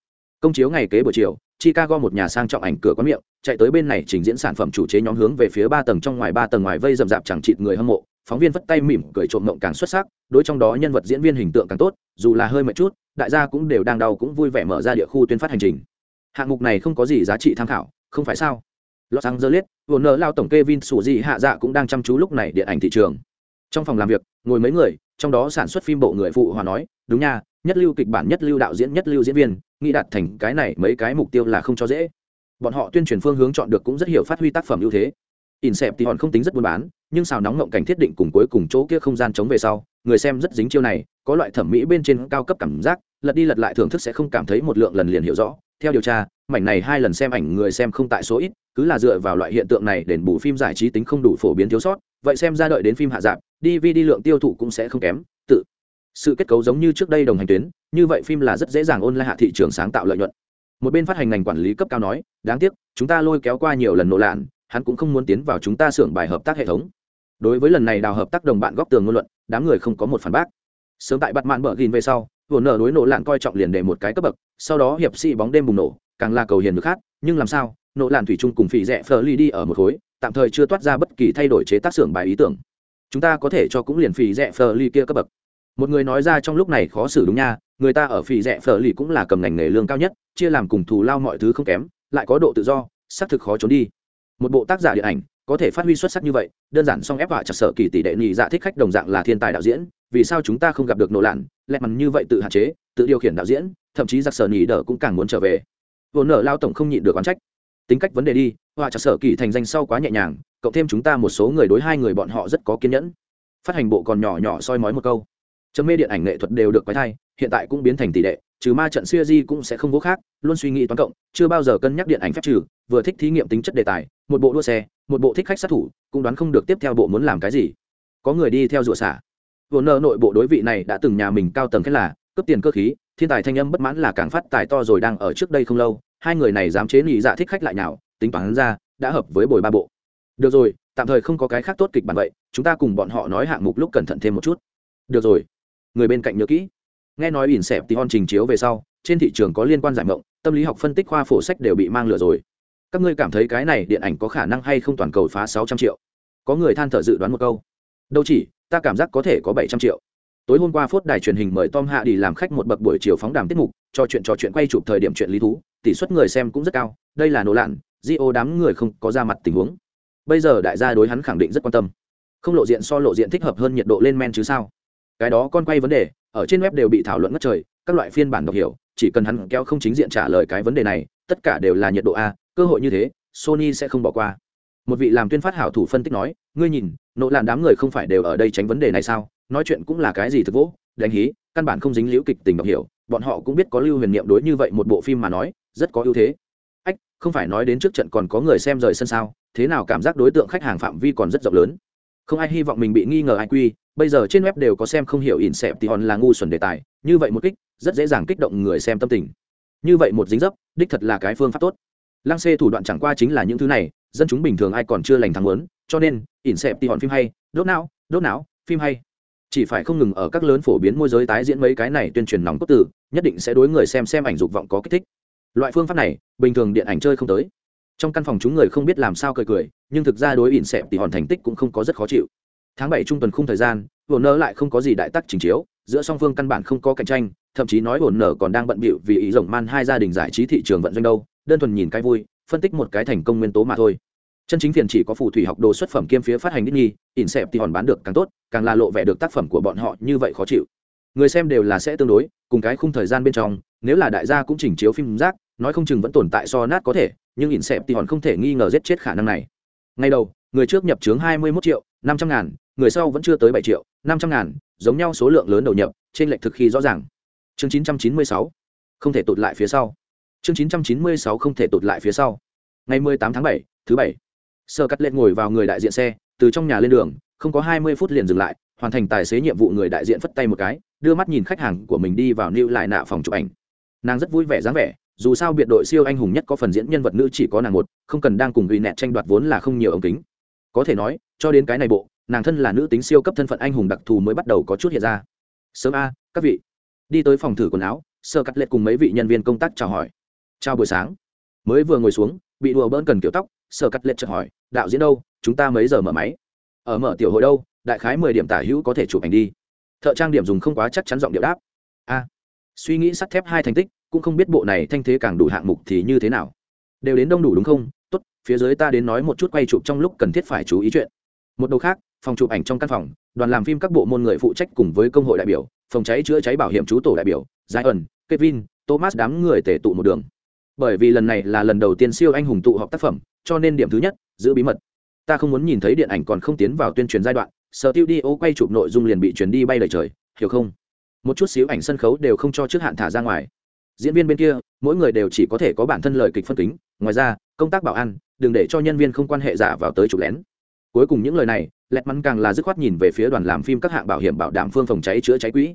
Công chiếu ngày kế buổi chiều, Chicago một nhà sang trọng ảnh cửa quán miệng, chạy tới bên này trình diễn sản phẩm chủ chế nhóm hướng về phía ba tầng trong ngoài ba tầng ngoài vây rậm rạp chẳng chịt người hâm mộ, phóng viên vất tay mỉm cười trộm mộng càng xuất sắc, đối trong đó nhân vật diễn viên hình tượng càng tốt, dù là hơi mệt chút, đại gia cũng đều đang đau cũng vui vẻ mở ra địa khu tuyên phát hành trình. Hạng mục này không có gì giá trị tham khảo, không phải sao? Los Angeles, nợ lao tổng Kevin Sủ Dị hạ dạ cũng đang chăm chú lúc này điện ảnh thị trường. Trong phòng làm việc, ngồi mấy người, trong đó sản xuất phim bộ người phụ hòa nói, đúng nha, nhất lưu kịch bản nhất lưu đạo diễn nhất lưu diễn viên, nghĩ đạt thành cái này mấy cái mục tiêu là không cho dễ. Bọn họ tuyên truyền phương hướng chọn được cũng rất hiểu phát huy tác phẩm ưu thế. Incept thì hòn không tính rất buôn bán, nhưng xào nóng ngộng cảnh thiết định cùng cuối cùng chỗ kia không gian chống về sau, người xem rất dính chiêu này, có loại thẩm mỹ bên trên cao cấp cảm giác, lật đi lật lại thưởng thức sẽ không cảm thấy một lượng lần liền hiểu rõ. Theo điều tra, mảnh này hai lần xem ảnh người xem không tại số ít, cứ là dựa vào loại hiện tượng này đền bù phim giải trí tính không đủ phổ biến thiếu sót vậy xem ra đợi đến phim hạ dạng dvd lượng tiêu thụ cũng sẽ không kém tự sự kết cấu giống như trước đây đồng hành tuyến như vậy phim là rất dễ dàng ôn lại hạ thị trường sáng tạo lợi nhuận một bên phát hành ngành quản lý cấp cao nói đáng tiếc chúng ta lôi kéo qua nhiều lần nổ lạn hắn cũng không muốn tiến vào chúng ta xưởng bài hợp tác hệ thống. Đối với lần này đào hợp tác đồng bạn góp tường ngôn luận, đám người không có một phản bác. Sớm tại bặt mạn bờ gìn về sau, vừa nở đối nổ lạn coi trọng liền để một cái cấp bậc, sau đó hiệp sĩ bóng đêm bùng nổ, càng là cầu hiền được khác, nhưng làm sao, nổ lạn thủy chung cùng phỉ rẻ phờ ly đi ở một khối, tạm thời chưa toát ra bất kỳ thay đổi chế tác xưởng bài ý tưởng. Chúng ta có thể cho cũng liền phỉ rẻ phờ ly kia cấp bậc. Một người nói ra trong lúc này khó xử đúng nha, người ta ở phỉ rẻ phờ ly cũng là cầm ngành nghề lương cao nhất, chia làm cùng thù lao mọi thứ không kém, lại có độ tự do, xác thực khó trốn đi một bộ tác giả điện ảnh, có thể phát huy xuất sắc như vậy, đơn giản song ép họa chặt sở kỳ tỷ đệ nhị dạ thích khách đồng dạng là thiên tài đạo diễn, vì sao chúng ta không gặp được nổ lạn, lẹt mằn như vậy tự hạn chế, tự điều khiển đạo diễn, thậm chí giặc sở nhị đỡ cũng càng muốn trở về. Vốn nợ lao tổng không nhịn được oán trách. Tính cách vấn đề đi, họa chặt sở kỳ thành danh sau quá nhẹ nhàng, cộng thêm chúng ta một số người đối hai người bọn họ rất có kiên nhẫn. Phát hành bộ còn nhỏ nhỏ soi mói một câu. Chấm mê điện ảnh nghệ thuật đều được quái thai hiện tại cũng biến thành tỷ đệ trừ ma trận siêu di cũng sẽ không vô khác, luôn suy nghĩ toán cộng, chưa bao giờ cân nhắc điện ảnh phép trừ, vừa thích thí nghiệm tính chất đề tài, một bộ đua xe, một bộ thích khách sát thủ, cũng đoán không được tiếp theo bộ muốn làm cái gì. Có người đi theo rủa xả. Vừa nợ nội bộ đối vị này đã từng nhà mình cao tầng khét là, cướp tiền cơ khí, thiên tài thanh âm bất mãn là càng phát tài to rồi đang ở trước đây không lâu, hai người này dám chế nhị dạ thích khách lại nào tính toán ra, đã hợp với bồi ba bộ. Được rồi, tạm thời không có cái khác tốt kịch bản vậy, chúng ta cùng bọn họ nói hạng mục lúc cẩn thận thêm một chút. Được rồi. Người bên cạnh nhớ kỹ nghe nói ỉn xẹp tí hon trình chiếu về sau, trên thị trường có liên quan giải mộng, tâm lý học phân tích khoa phổ sách đều bị mang lửa rồi. Các ngươi cảm thấy cái này điện ảnh có khả năng hay không toàn cầu phá sáu trăm triệu? Có người than thở dự đoán một câu. Đâu chỉ, ta cảm giác có thể có bảy trăm triệu. Tối hôm qua phốt đài truyền hình mời tom hạ đi làm khách một bậc buổi chiều phóng đàm tiết mục, cho chuyện trò chuyện quay chụp thời điểm chuyện lý thú, tỷ suất người xem cũng rất cao, đây là nổ lạn di ô đám người không có ra mặt tình huống. Bây giờ đại gia đối hắn khẳng định rất quan tâm. Không lộ diện so lộ diện thích hợp hơn nhiệt độ lên men chứ sao? Cái đó con quay vấn đề ở trên web đều bị thảo luận ngất trời, các loại phiên bản đọc hiểu, chỉ cần hắn kéo không chính diện trả lời cái vấn đề này, tất cả đều là nhiệt độ a, cơ hội như thế, sony sẽ không bỏ qua. Một vị làm tuyên phát hảo thủ phân tích nói, ngươi nhìn, nộ làn đám người không phải đều ở đây tránh vấn đề này sao? Nói chuyện cũng là cái gì thực vỗ, đánh hí, căn bản không dính liễu kịch tình đọc hiểu, bọn họ cũng biết có lưu huyền niệm đối như vậy một bộ phim mà nói, rất có ưu thế. Ách, không phải nói đến trước trận còn có người xem rời sân sao, thế nào cảm giác đối tượng khách hàng phạm vi còn rất rộng lớn? Không ai hy vọng mình bị nghi ngờ ai quy, bây giờ trên web đều có xem không hiểu ỉn xẹp thì hòn là ngu xuẩn đề tài, như vậy một kích, rất dễ dàng kích động người xem tâm tình. Như vậy một dính dấp, đích thật là cái phương pháp tốt. Lăng xê thủ đoạn chẳng qua chính là những thứ này, dân chúng bình thường ai còn chưa lành thắng lớn cho nên, ỉn xẹp thì hòn phim hay, đốt não đốt não, phim hay. Chỉ phải không ngừng ở các lớn phổ biến môi giới tái diễn mấy cái này tuyên truyền nóng cốt tử nhất định sẽ đối người xem xem ảnh dục vọng có kích thích. Loại phương pháp này, bình thường điện ảnh chơi không tới trong căn phòng chúng người không biết làm sao cười cười, nhưng thực ra đối ỉn xẹp thì hòn thành tích cũng không có rất khó chịu. Tháng bảy trung tuần khung thời gian hồn nơ lại không có gì đại tắc trình chiếu, giữa song phương căn bản không có cạnh tranh, thậm chí nói hồn nở còn đang bận bịu vì ý rộng man hai gia đình giải trí thị trường vận doanh đâu, đơn thuần nhìn cái vui, phân tích một cái thành công nguyên tố mà thôi. Chân chính phiền chỉ có phù thủy học đồ xuất phẩm kiêm phía phát hành đích nghi ỉn xẹp thì hòn bán được càng tốt, càng là lộ vẻ được tác phẩm của bọn họ như vậy khó chịu. Người xem đều là sẽ tương đối, cùng cái khung thời gian bên trong, nếu là đại gia cũng chỉnh chiếu phim rác, nói không chừng vẫn tồn tại so nát có thể nhưng ỉn xẹp thì hòn không thể nghi ngờ giết chết khả năng này. Ngay đầu, người trước nhập chướng hai mươi mốt triệu, năm trăm ngàn, người sau vẫn chưa tới bảy triệu, năm trăm ngàn, giống nhau số lượng lớn đầu nhập, trên lệnh thực khi rõ ràng. Chương chín trăm chín mươi sáu, không thể tụt lại phía sau. Chương chín trăm chín mươi sáu, không thể tụt lại phía sau. Ngày mười tám tháng bảy, thứ bảy. Sơ cắt lên ngồi vào người đại diện xe, từ trong nhà lên đường, không có hai mươi phút liền dừng lại, hoàn thành tài xế nhiệm vụ người đại diện phất tay một cái, đưa mắt nhìn khách hàng của mình đi vào lưu lại nạ phòng chụp ảnh. Nàng rất vui vẻ dáng vẻ dù sao biệt đội siêu anh hùng nhất có phần diễn nhân vật nữ chỉ có nàng một, không cần đang cùng ghi nẹt tranh đoạt vốn là không nhiều ống kính. Có thể nói, cho đến cái này bộ, nàng thân là nữ tính siêu cấp thân phận anh hùng đặc thù mới bắt đầu có chút hiện ra. Sớm a, các vị. Đi tới phòng thử quần áo sơ cắt lệ cùng mấy vị nhân viên công tác chào hỏi. Chào buổi sáng. Mới vừa ngồi xuống, bị đùa bỡn cần kiểu tóc sơ cắt lệ chợt hỏi, đạo diễn đâu? Chúng ta mấy giờ mở máy? Ở mở tiểu hội đâu, đại khái mười điểm tả hữu có thể chụp ảnh đi. Thợ trang điểm dùng không quá chắc chắn giọng điệu đáp. A. Suy nghĩ sắt thép hai thành tích cũng không biết bộ này thanh thế càng đủ hạng mục thì như thế nào. Đều đến đông đủ đúng không? Tốt, phía dưới ta đến nói một chút quay chụp trong lúc cần thiết phải chú ý chuyện. Một đầu khác, phòng chụp ảnh trong căn phòng, đoàn làm phim các bộ môn người phụ trách cùng với công hội đại biểu, phòng cháy chữa cháy bảo hiểm chú tổ đại biểu giai ẩn kevin, thomas đám người tể tụ một đường. Bởi vì lần này là lần đầu tiên siêu anh hùng tụ họp tác phẩm, cho nên điểm thứ nhất, giữ bí mật. Ta không muốn nhìn thấy điện ảnh còn không tiến vào tuyên truyền giai đoạn sở tiêu đi ô quay chụp nội dung liền bị chuyển đi bay lời trời, hiểu không? Một chút xíu ảnh sân khấu đều không cho trước hạn thả ra ngoài diễn viên bên kia, mỗi người đều chỉ có thể có bản thân lời kịch phân kính, ngoài ra, công tác bảo an, đừng để cho nhân viên không quan hệ giả vào tới chụp lén. Cuối cùng những lời này, lẹt mắn càng là dứt khoát nhìn về phía đoàn làm phim các hạng bảo hiểm bảo đảm phương phòng cháy chữa cháy quỹ.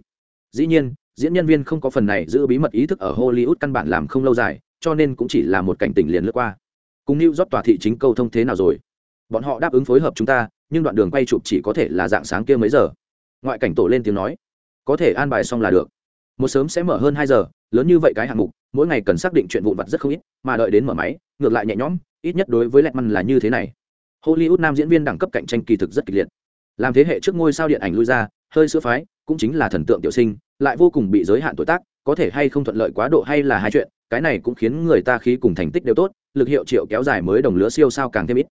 Dĩ nhiên, diễn nhân viên không có phần này giữ bí mật ý thức ở hollywood căn bản làm không lâu dài, cho nên cũng chỉ là một cảnh tỉnh liền lướt qua. Cùng new rót tòa thị chính câu thông thế nào rồi? Bọn họ đáp ứng phối hợp chúng ta, nhưng đoạn đường quay chụp chỉ có thể là dạng sáng kia mấy giờ. Ngoại cảnh tổ lên tiếng nói, có thể an bài xong là được một sớm sẽ mở hơn hai giờ, lớn như vậy cái hạng mục, mỗi ngày cần xác định chuyện vụn vặt rất không ít, mà đợi đến mở máy, ngược lại nhẹ nhõm, ít nhất đối với lẹt măn là như thế này. Hollywood nam diễn viên đẳng cấp cạnh tranh kỳ thực rất kịch liệt. Làm thế hệ trước ngôi sao điện ảnh lui ra, hơi sữa phái, cũng chính là thần tượng tiểu sinh, lại vô cùng bị giới hạn tuổi tác, có thể hay không thuận lợi quá độ hay là hai chuyện, cái này cũng khiến người ta khí cùng thành tích đều tốt, lực hiệu triệu kéo dài mới đồng lứa siêu sao càng thêm ít.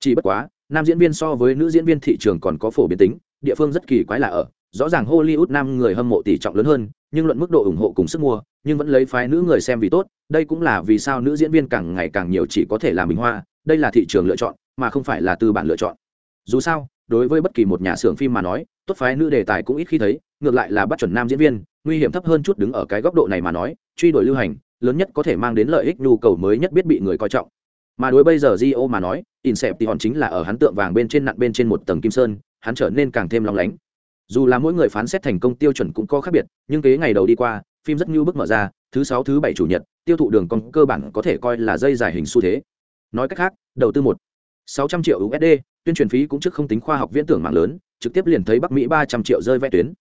Chỉ bất quá, nam diễn viên so với nữ diễn viên thị trường còn có phổ biến tính địa phương rất kỳ quái là ở rõ ràng hollywood nam người hâm mộ tỷ trọng lớn hơn nhưng luận mức độ ủng hộ cùng sức mua nhưng vẫn lấy phái nữ người xem vì tốt đây cũng là vì sao nữ diễn viên càng ngày càng nhiều chỉ có thể làm bình hoa đây là thị trường lựa chọn mà không phải là tư bản lựa chọn. Dù sao đối với bất kỳ một nhà xưởng phim mà nói tốt phái nữ đề tài cũng ít khi thấy ngược lại là bắt chuẩn nam diễn viên nguy hiểm thấp hơn chút đứng ở cái góc độ này mà nói truy đuổi lưu hành lớn nhất có thể mang đến lợi ích nhu cầu mới nhất biết bị người coi trọng. Mà đối bây giờ Gio mà nói, Insep thì hòn chính là ở hắn tượng vàng bên trên nặn bên trên một tầng kim sơn, hắn trở nên càng thêm long lánh. Dù là mỗi người phán xét thành công tiêu chuẩn cũng có khác biệt, nhưng kế ngày đầu đi qua, phim rất như bước mở ra, thứ sáu thứ bảy chủ nhật, tiêu thụ đường con cơ bản có thể coi là dây dài hình xu thế. nói cách khác đầu tư một sáu trăm triệu usd tuyên truyền phí cũng trước không tính khoa học viễn tưởng mạng lớn trực tiếp liền thấy bắc mỹ ba trăm triệu rơi vẽ tuyến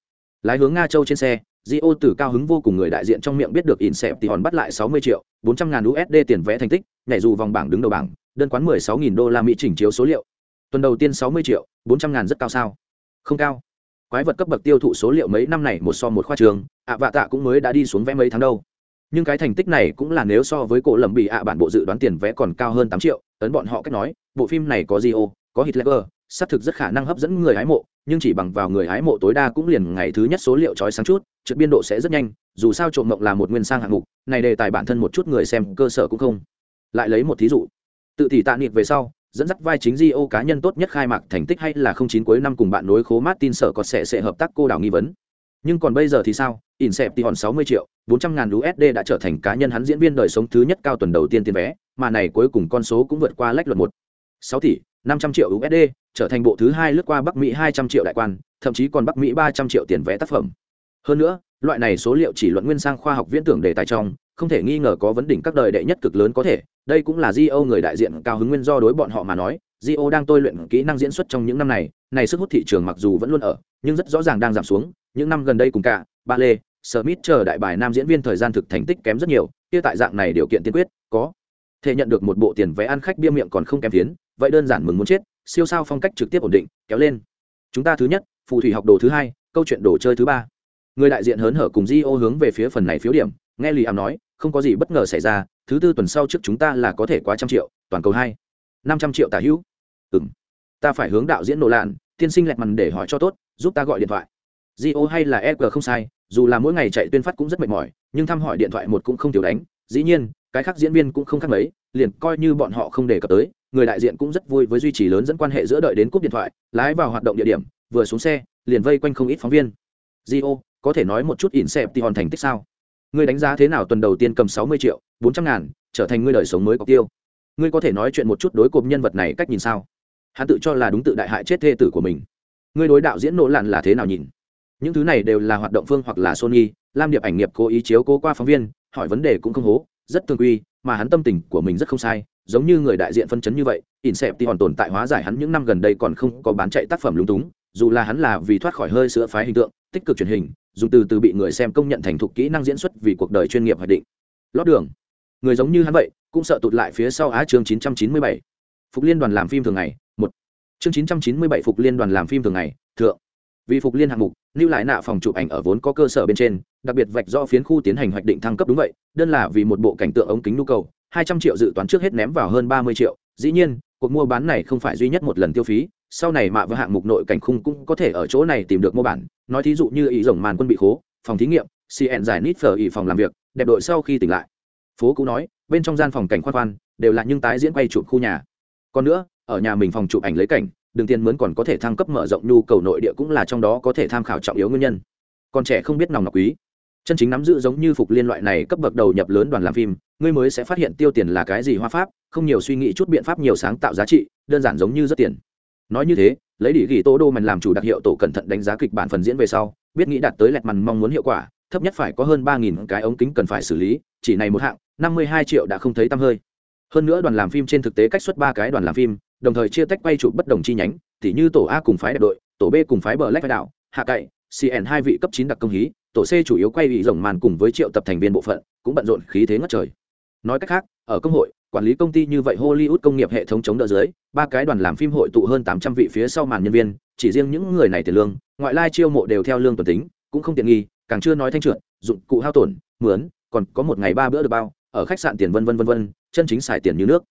lái hướng nga châu trên xe Gio từ cao hứng vô cùng người đại diện trong miệng biết được Insep thì hòn bắt lại 60 triệu, 400 ngàn USD tiền vẽ thành tích, nhảy dù vòng bảng đứng đầu bảng, đơn quán 16.000 đô la Mỹ chỉnh chiếu số liệu. Tuần đầu tiên 60 triệu, 400 ngàn rất cao sao? Không cao. Quái vật cấp bậc tiêu thụ số liệu mấy năm này một so một khoa trường, ạ vạ tạ cũng mới đã đi xuống vẽ mấy tháng đâu. Nhưng cái thành tích này cũng là nếu so với cổ lầm bị ạ bản bộ dự đoán tiền vẽ còn cao hơn 8 triệu, ấn bọn họ cách nói, bộ phim này có Gio, có Hitler, xác thực rất khả năng hấp dẫn người hái mộ, nhưng chỉ bằng vào người hái mộ tối đa cũng liền ngày thứ nhất số liệu chói sáng chút, trượt biên độ sẽ rất nhanh, dù sao trộm mộng là một nguyên sang hạng mục, này đề tài bản thân một chút người xem cơ sở cũng không. Lại lấy một thí dụ, tự tỷ tạ niệm về sau, dẫn dắt vai chính Rio cá nhân tốt nhất khai mạc thành tích hay là không chín cuối năm cùng bạn nối khố Martin sợ có sẽ sẽ hợp tác cô đảo nghi vấn. Nhưng còn bây giờ thì sao? Inception 60 triệu, 400 ngàn USD đã trở thành cá nhân hắn diễn viên đời sống thứ nhất cao tuần đầu tiên tiền vé, mà này cuối cùng con số cũng vượt qua lách luật một. 6 tỷ, 500 triệu USD, trở thành bộ thứ hai lướt qua Bắc Mỹ 200 triệu đại quan, thậm chí còn Bắc Mỹ 300 triệu tiền vé tác phẩm. Hơn nữa, loại này số liệu chỉ luận nguyên sang khoa học viễn tưởng đề tài trong, không thể nghi ngờ có vấn đỉnh các đời đệ nhất cực lớn có thể, đây cũng là Gio người đại diện cao hứng nguyên do đối bọn họ mà nói, Gio đang tôi luyện kỹ năng diễn xuất trong những năm này, này sức hút thị trường mặc dù vẫn luôn ở, nhưng rất rõ ràng đang giảm xuống, những năm gần đây cùng cả, Ba Lê, Smith chờ đại bài nam diễn viên thời gian thực thành tích kém rất nhiều, kia tại dạng này điều kiện tiên quyết, có thể nhận được một bộ tiền vé ăn khách bia miệng còn không kém tiến. vậy đơn giản mừng muốn chết, siêu sao phong cách trực tiếp ổn định, kéo lên. Chúng ta thứ nhất, phù thủy học đồ thứ hai, câu chuyện đồ chơi thứ ba. Người đại diện hớn hở cùng Gio hướng về phía phần này phiếu điểm, nghe Lý Ám nói, không có gì bất ngờ xảy ra, thứ tư tuần sau trước chúng ta là có thể quá trăm triệu, toàn cầu hai, năm trăm triệu tả hữu. Ừm. Ta phải hướng đạo diễn nổ lạn, tiên sinh lẹt mằn để hỏi cho tốt, giúp ta gọi điện thoại. Gio hay là EQ không sai, dù là mỗi ngày chạy tuyên phát cũng rất mệt mỏi, nhưng thăm hỏi điện thoại một cũng không thiếu đánh, dĩ nhiên, cái khác diễn viên cũng không khác mấy, liền coi như bọn họ không đề cập tới, người đại diện cũng rất vui với duy trì lớn dẫn quan hệ giữa đợi đến cúp điện thoại lái vào hoạt động địa điểm vừa xuống xe liền vây quanh không ít phóng viên Gio, có thể nói một chút ỉn xẹp thì hòn thành tích sao ngươi đánh giá thế nào tuần đầu tiên cầm sáu mươi triệu bốn trăm ngàn, trở thành ngươi đời sống mới có tiêu. Ngươi có thể nói chuyện một chút đối cộp nhân vật này cách nhìn sao? Hắn tự cho là đúng tự đại hại chết thê tử của mình. Ngươi đối đạo diễn nỗ lặn là thế nào nhìn? Những thứ này đều là hoạt động phương hoặc là sony, lam điệp ảnh nghiệp cố ý chiếu cố qua phóng viên, hỏi vấn đề cũng không hố, rất thường quy, mà hắn tâm tình của mình rất không sai, giống như người đại diện phân chấn như vậy insep thì còn tồn tại hóa giải hắn những năm gần đây còn không có bán chạy tác phẩm lúng túng, dù là hắn là vì thoát khỏi hơi sữa phái hình tượng, tích cực truyền hình, dùng từ từ bị người xem công nhận thành thục kỹ năng diễn xuất vì cuộc đời chuyên nghiệp hoạch định. Lót đường người giống như hắn vậy, cũng sợ tụt lại phía sau á chương 997. phục liên đoàn làm phim thường ngày, một. Chương 997 phục liên đoàn làm phim thường ngày, thượng. Vì phục liên hạng mục lưu lại nạ phòng chụp ảnh ở vốn có cơ sở bên trên, đặc biệt vạch do phiến khu tiến hành hoạch định thăng cấp đúng vậy, đơn là vì một bộ cảnh tượng ống kính nhu cầu, hai trăm triệu dự toán trước hết ném vào hơn ba mươi triệu. Dĩ nhiên, cuộc mua bán này không phải duy nhất một lần tiêu phí, sau này mạ và hạng mục nội cảnh khung cũng có thể ở chỗ này tìm được mua bản. Nói thí dụ như ý rồng màn quân bị khố, phòng thí nghiệm cn giải nít phở ý phòng làm việc, đẹp đội sau khi tỉnh lại phố cũ nói, bên trong gian phòng cảnh khoan khoan, đều là những tái diễn quay chụp khu nhà. Còn nữa, ở nhà mình phòng chụp ảnh lấy cảnh đường tiền mướn còn có thể thăng cấp mở rộng nhu cầu nội địa cũng là trong đó có thể tham khảo trọng yếu nguyên nhân. Còn trẻ không biết nòng nọc quý. Chân chính nắm giữ giống như phục liên loại này cấp bậc đầu nhập lớn đoàn làm phim, ngươi mới sẽ phát hiện tiêu tiền là cái gì hoa pháp, không nhiều suy nghĩ chút biện pháp nhiều sáng tạo giá trị, đơn giản giống như rất tiền. Nói như thế, lấy đỉ ghi tô đô mình làm chủ đặc hiệu tổ cẩn thận đánh giá kịch bản phần diễn về sau, biết nghĩ đạt tới lẹt mằn mong muốn hiệu quả, thấp nhất phải có hơn ba nghìn cái ống kính cần phải xử lý chỉ này một hạng, năm mươi hai triệu đã không thấy tăm hơi. Hơn nữa đoàn làm phim trên thực tế cách xuất ba cái đoàn làm phim, đồng thời chia tách quay chụp bất đồng chi nhánh, tỉ như tổ a cùng phái đẹp đội, tổ b cùng phái bờ lách phái đạo hạ cậy cn hai vị cấp chín đặc công hí, tổ c chủ yếu quay ủy rồng màn cùng với triệu tập thành viên bộ phận, cũng bận rộn khí thế ngất trời. Nói cách khác, ở công hội, quản lý công ty như vậy hollywood công nghiệp hệ thống chống đỡ dưới, ba cái đoàn làm phim hội tụ hơn tám trăm vị phía sau màn nhân viên, chỉ riêng những người này tiền lương, ngoại lai chiêu mộ đều theo lương tuần tính, cũng không tiện nghi, càng chưa nói thanh trượt, dụng cụ hao tổn, mướn còn có một ngày ba bữa được bao, ở khách sạn tiền vân vân vân vân, chân chính xài tiền như nước.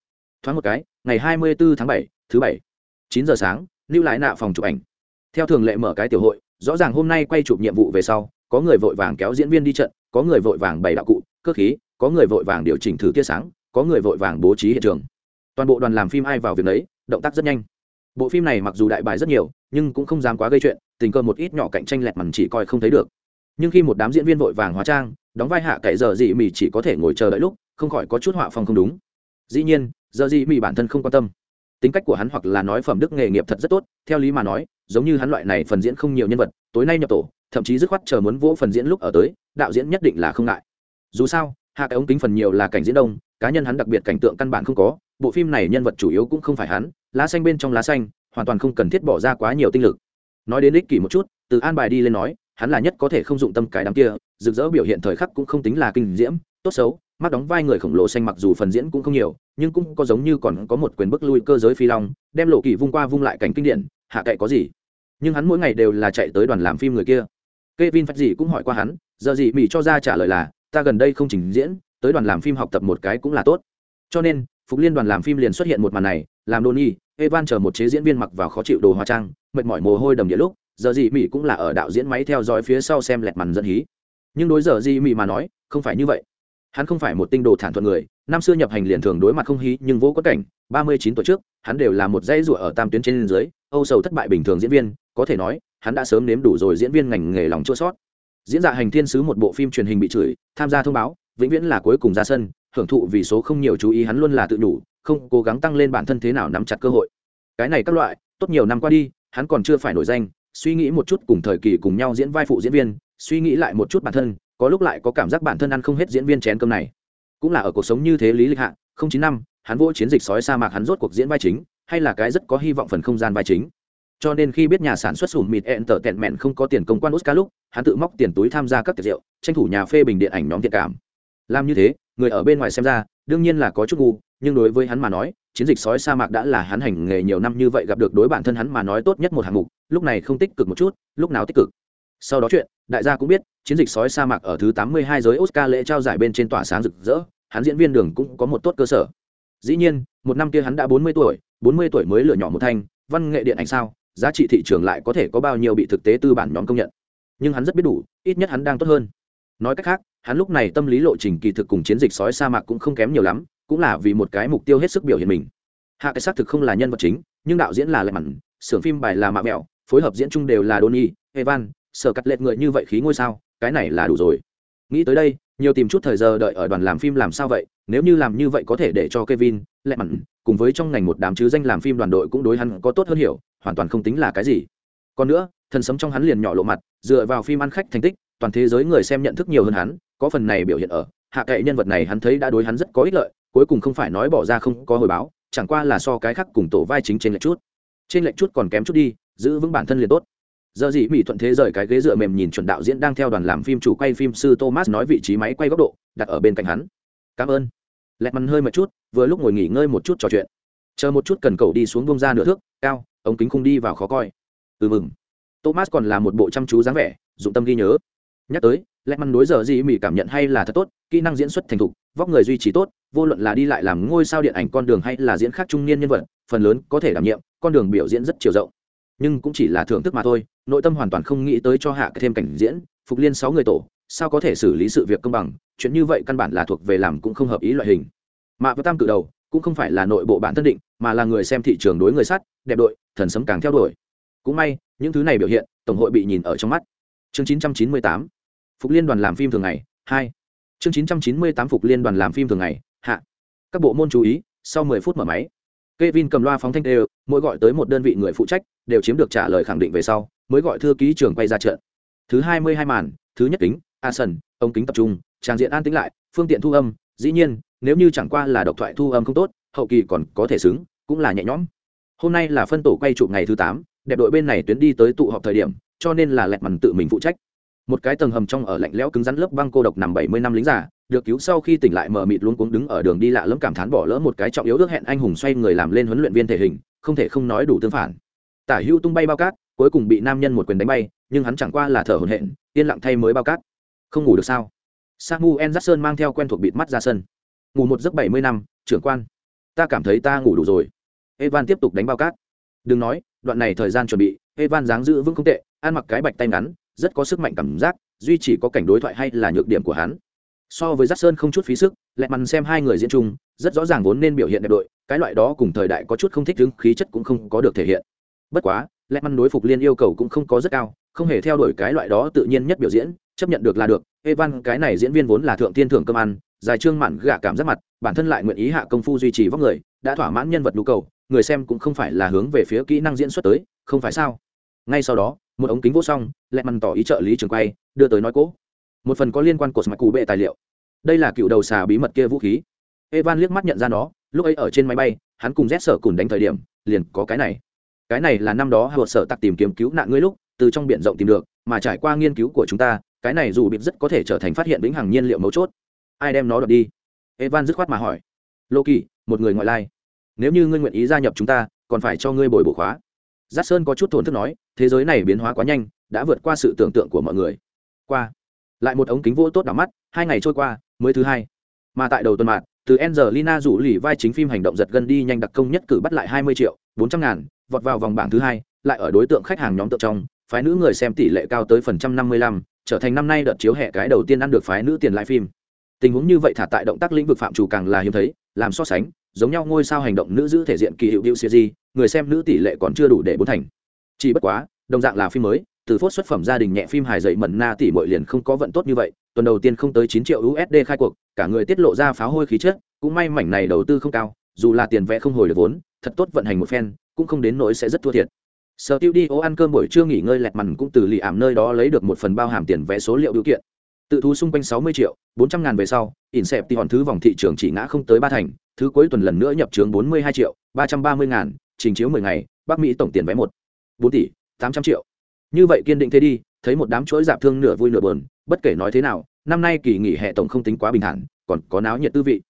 Thoáng một cái, ngày hai mươi bốn tháng bảy, thứ bảy, chín giờ sáng, lưu lại nạ phòng chụp ảnh. Theo thường lệ mở cái tiểu hội, rõ ràng hôm nay quay chụp nhiệm vụ về sau, có người vội vàng kéo diễn viên đi trận, có người vội vàng bày đạo cụ, cơ khí, có người vội vàng điều chỉnh thử tia sáng, có người vội vàng bố trí hiện trường. Toàn bộ đoàn làm phim ai vào việc đấy động tác rất nhanh. Bộ phim này mặc dù đại bài rất nhiều, nhưng cũng không dám quá gây chuyện, tình cờ một ít nhỏ cạnh tranh lẹt mằn chỉ coi không thấy được. Nhưng khi một đám diễn viên vội vàng hóa trang đóng vai hạ cậy giờ dị mì chỉ có thể ngồi chờ đợi lúc, không khỏi có chút họa phong không đúng. Dĩ nhiên, giờ dị mì bản thân không quan tâm. Tính cách của hắn hoặc là nói phẩm đức nghề nghiệp thật rất tốt, theo lý mà nói, giống như hắn loại này phần diễn không nhiều nhân vật, tối nay nhập tổ, thậm chí dứt khoát chờ muốn vỗ phần diễn lúc ở tới, đạo diễn nhất định là không ngại. Dù sao, hạ cái ống kính phần nhiều là cảnh diễn đông, cá nhân hắn đặc biệt cảnh tượng căn bản không có, bộ phim này nhân vật chủ yếu cũng không phải hắn, lá xanh bên trong lá xanh, hoàn toàn không cần thiết bỏ ra quá nhiều tinh lực. Nói đến ích kỷ một chút, từ an bài đi lên nói, hắn là nhất có thể không dụng tâm cái đám kia rực rỡ biểu hiện thời khắc cũng không tính là kinh diễm tốt xấu mắt đóng vai người khổng lồ xanh mặc dù phần diễn cũng không nhiều nhưng cũng có giống như còn có một quyền bức lui cơ giới phi long đem lộ kỳ vung qua vung lại cảnh kinh điển hạ cậy có gì nhưng hắn mỗi ngày đều là chạy tới đoàn làm phim người kia Kevin Phách gì cũng hỏi qua hắn, giờ gì Mỹ cho ra trả lời là, ta gần đây không trình diễn, tới đoàn làm phim học tập một cái cũng là tốt. Cho nên, Phục Liên đoàn làm phim liền xuất hiện một màn này, làm Donny, Evan chờ một chế diễn viên mặc vào khó chịu đồ hóa trang, mệt mỏi mồ hôi đầm địa lúc, giờ gì Mỹ cũng là ở đạo diễn máy theo dõi phía sau xem lẹt màn dẫn hí. Nhưng đối giờ Di Mị mà nói, không phải như vậy. Hắn không phải một tinh đồ thản thuận người, năm xưa nhập hành liền thường đối mặt không hí nhưng vô quất cảnh, ba mươi chín tuổi trước, hắn đều là một dây rủa ở tam tuyến trên dưới, Âu sầu thất bại bình thường diễn viên, có thể nói, hắn đã sớm nếm đủ rồi diễn viên ngành nghề lòng chua sót diễn dạ hành thiên sứ một bộ phim truyền hình bị chửi tham gia thông báo vĩnh viễn là cuối cùng ra sân hưởng thụ vì số không nhiều chú ý hắn luôn là tự đủ không cố gắng tăng lên bản thân thế nào nắm chặt cơ hội cái này các loại tốt nhiều năm qua đi hắn còn chưa phải nổi danh suy nghĩ một chút cùng thời kỳ cùng nhau diễn vai phụ diễn viên suy nghĩ lại một chút bản thân, có lúc lại có cảm giác bản thân ăn không hết diễn viên chén cơm này. Cũng là ở cuộc sống như thế lý lịch hạ, không chín năm, hắn vô chiến dịch sói sa mạc hắn rốt cuộc diễn vai chính, hay là cái rất có hy vọng phần không gian vai chính. Cho nên khi biết nhà sản xuất sủn mịt ẹn tở tẹn mẹn không có tiền công quan oscar lúc, hắn tự móc tiền túi tham gia các tiệc rượu, tranh thủ nhà phê bình điện ảnh nhóm thiện cảm. Làm như thế, người ở bên ngoài xem ra, đương nhiên là có chút ngu, nhưng đối với hắn mà nói, chiến dịch sói sa mạc đã là hắn hành nghề nhiều năm như vậy gặp được đối bản thân hắn mà nói tốt nhất một hạng mục, lúc này không tích cực một chút, lúc nào tích cực sau đó chuyện đại gia cũng biết chiến dịch sói sa mạc ở thứ 82 giới oscar lễ trao giải bên trên tỏa sáng rực rỡ hắn diễn viên đường cũng có một tốt cơ sở. Dĩ nhiên một năm kia hắn đã 40 tuổi 40 tuổi mới lựa nhỏ một thanh văn nghệ điện ảnh sao giá trị thị trường lại có thể có bao nhiêu bị thực tế tư bản nhóm công nhận. Nhưng hắn rất biết đủ ít nhất hắn đang tốt hơn. Nói cách khác hắn lúc này tâm lý lộ trình kỳ thực cùng chiến dịch sói sa mạc cũng không kém nhiều lắm cũng là vì một cái mục tiêu hết sức biểu hiện mình. Hạ cái xác thực không là nhân vật chính nhưng đạo diễn là lệ mặn xưởng phim bài là mạ mẹo phối hợp diễn chung đều là Donny, Evan, sở cắt lệch người như vậy khí ngôi sao, cái này là đủ rồi. Nghĩ tới đây, nhiều tìm chút thời giờ đợi ở đoàn làm phim làm sao vậy, nếu như làm như vậy có thể để cho Kevin, lẹ mặn, cùng với trong ngành một đám chứ danh làm phim đoàn đội cũng đối hắn có tốt hơn hiểu, hoàn toàn không tính là cái gì. Còn nữa thần sấm trong hắn liền nhỏ lộ mặt dựa vào phim ăn khách thành tích toàn thế giới người xem nhận thức nhiều hơn hắn có phần này biểu hiện ở hạ kệ nhân vật này hắn thấy đã đối hắn rất có ích lợi cuối cùng không phải nói bỏ ra không có hồi báo chẳng qua là so cái khác cùng tổ vai chính trên lệch chút. Trên lệch chút còn kém chút đi giữ vững bản thân liền tốt giờ gì mỹ thuận thế rời cái ghế dựa mềm nhìn chuẩn đạo diễn đang theo đoàn làm phim chủ quay phim sư thomas nói vị trí máy quay góc độ, đặt ở bên cạnh hắn. Cảm ơn. Lẹt mằn hơi một chút, vừa lúc ngồi nghỉ ngơi một chút trò chuyện. Chờ một chút cần cầu đi xuống bông ra nửa thước, cao, ống kính không đi vào khó coi. Ừ mừng. Thomas còn là một bộ chăm chú dáng vẻ, dụng tâm ghi nhớ. Nhắc tới lẽ măn đối giờ gì mỹ cảm nhận hay là thật tốt, kỹ năng diễn xuất thành thục, vóc người duy trì tốt, vô luận là đi lại làm ngôi sao điện ảnh con đường hay là diễn khác trung niên nhân vật, phần lớn có thể đảm nhiệm, con đường biểu diễn rất chiều rộng. Nhưng cũng chỉ là thưởng thức mà thôi nội tâm hoàn toàn không nghĩ tới cho hạ thêm cảnh diễn phục liên sáu người tổ sao có thể xử lý sự việc công bằng? Chuyện như vậy căn bản là thuộc về làm cũng không hợp ý loại hình. Mạ với tam cự đầu cũng không phải là nội bộ bản thân định mà là người xem thị trường đối người sắt đẹp đội thần sấm càng theo đuổi. Cũng may những thứ này biểu hiện tổng hội bị nhìn ở trong mắt. Chương 998 phục liên đoàn làm phim thường ngày hai. Chương 998 phục liên đoàn làm phim thường ngày hạ. Các bộ môn chú ý sau 10 phút mở máy Kevin cầm loa phóng thanh đều, mỗi gọi tới một đơn vị người phụ trách, đều chiếm được trả lời khẳng định về sau, mới gọi thư ký trưởng quay ra trận. Thứ 22 màn, thứ nhất kính, a sần ống kính tập trung, trang diện an tĩnh lại, phương tiện thu âm, dĩ nhiên, nếu như chẳng qua là độc thoại thu âm không tốt, hậu kỳ còn có thể xứng, cũng là nhẹ nhõm. Hôm nay là phân tổ quay chụp ngày thứ tám đẹp đội bên này tuyến đi tới tụ họp thời điểm cho nên là lẹt mằn tự mình phụ trách. Một cái tầng hầm trong ở lạnh lẽo cứng rắn lớp băng cô độc nằm bảy mươi năm lính giả được cứu sau khi tỉnh lại mờ mịt luôn cuống đứng ở đường đi lạ lẫm cảm thán bỏ lỡ một cái trọng yếu ước hẹn anh hùng xoay người làm lên huấn luyện viên thể hình không thể không nói đủ tương phản. Tả hưu tung bay bao cát cuối cùng bị nam nhân một quyền đánh bay, nhưng hắn chẳng qua là thở hổn hển, yên lặng thay mới bao cát. Không ngủ được sao? Samuel jackson mang theo quen thuộc bịt mắt ra sân. Ngủ một giấc bảy mươi năm, trưởng quan. Ta cảm thấy ta ngủ đủ rồi. Evan tiếp tục đánh bao cát. Đừng nói, đoạn này thời gian chuẩn bị, evan dáng giữ vững không tệ, ăn mặc cái bạch tay ngắn, rất có sức mạnh cảm giác, duy chỉ có cảnh đối thoại hay là nhược điểm của hắn. So với giác sơn không chút phí sức, lẹ mằn xem hai người diễn chung, rất rõ ràng vốn nên biểu hiện đẹp đội, cái loại đó cùng thời đại có chút không thích đứng khí chất cũng không có được thể hiện. Bất quá lẹ măn đối phục liên yêu cầu cũng không có rất cao, không hề theo đuổi cái loại đó tự nhiên nhất biểu diễn, chấp nhận được là được. Evan, cái này diễn viên vốn là thượng tiên thưởng cơm ăn, dài trương mặn gạ cảm giác mặt, bản thân lại nguyện ý hạ công phu duy trì vóc người, đã thỏa mãn nhân vật nhu cầu, người xem cũng không phải là hướng về phía kỹ năng diễn xuất tới, không phải sao? Ngay sau đó, một ống kính vô xong lại mằn tỏ ý trợ lý trường quay, đưa tới nói cố. Một phần có liên quan của mạch cụ bệ tài liệu. Đây là cựu đầu xà bí mật kia vũ khí. Evan liếc mắt nhận ra nó, lúc ấy ở trên máy bay, hắn cùng rét sở cùng đánh thời điểm, liền có cái này cái này là năm đó hợp sở tặc tìm kiếm cứu nạn ngươi lúc, từ trong biển rộng tìm được, mà trải qua nghiên cứu của chúng ta, cái này dù bịp rất có thể trở thành phát hiện vĩnh hằng nhiên liệu mấu chốt. Ai đem nó đợt đi? Evan dứt khoát mà hỏi. Lô kỳ một người ngoại lai. Nếu như ngươi nguyện ý gia nhập chúng ta, còn phải cho ngươi bồi bổ khóa. Giác sơn có chút thổn thức nói, thế giới này biến hóa quá nhanh, đã vượt qua sự tưởng tượng của mọi người. Qua. Lại một ống kính vô tốt đỏ mắt, hai ngày trôi qua, mới thứ hai. Mà tại đầu tuần mạng từ Angelina rủ lì vai chính phim hành động giật gân đi nhanh đặc công nhất cử bắt lại 20 triệu 400 ngàn vọt vào vòng bảng thứ hai, lại ở đối tượng khách hàng nhóm tượng trong, phái nữ người xem tỷ lệ cao tới phần trăm năm mươi lăm, trở thành năm nay đợt chiếu hệ cái đầu tiên ăn được phái nữ tiền lãi phim. Tình huống như vậy thả tại động tác lĩnh vực phạm chủ càng là hiếm thấy, làm so sánh, giống nhau ngôi sao hành động nữ giữ thể diện kỳ hiệu điệu siêu người xem nữ tỷ lệ còn chưa đủ để bốn thành. Chỉ bất quá, đồng dạng là phim mới, từ phốt xuất phẩm gia đình nhẹ phim hài dậy mẩn na tỷ mọi liền không có vận tốt như vậy, tuần đầu tiên không tới chín triệu usd khai cuộc, cả người tiết lộ ra pháo hôi khí chất, cũng may mảnh này đầu tư không cao, dù là tiền vẽ không hồi được vốn, thật tốt vận hành một phen cũng không đến nỗi sẽ rất thua thiệt. Sở tiêu đi, ô, ăn cơm buổi trưa nghỉ ngơi lẹt mằn cũng từ lì ảm nơi đó lấy được một phần bao hàm tiền vé số liệu điều kiện. Tự thu xung quanh sáu mươi triệu, bốn trăm ngàn về sau, ỉn xẹp thì hòn thứ vòng thị trường chỉ ngã không tới ba thành, thứ cuối tuần lần nữa nhập trường bốn mươi hai triệu, ba trăm ba mươi ngàn, trình chiếu mười ngày, bắc mỹ tổng tiền vé một, bốn tỷ, tám trăm triệu. Như vậy kiên định thế đi, thấy một đám chuỗi giảm thương nửa vui nửa bờn bất kể nói thế nào, năm nay kỳ nghỉ hè tổng không tính quá bình thản, còn có náo nhiệt tư vị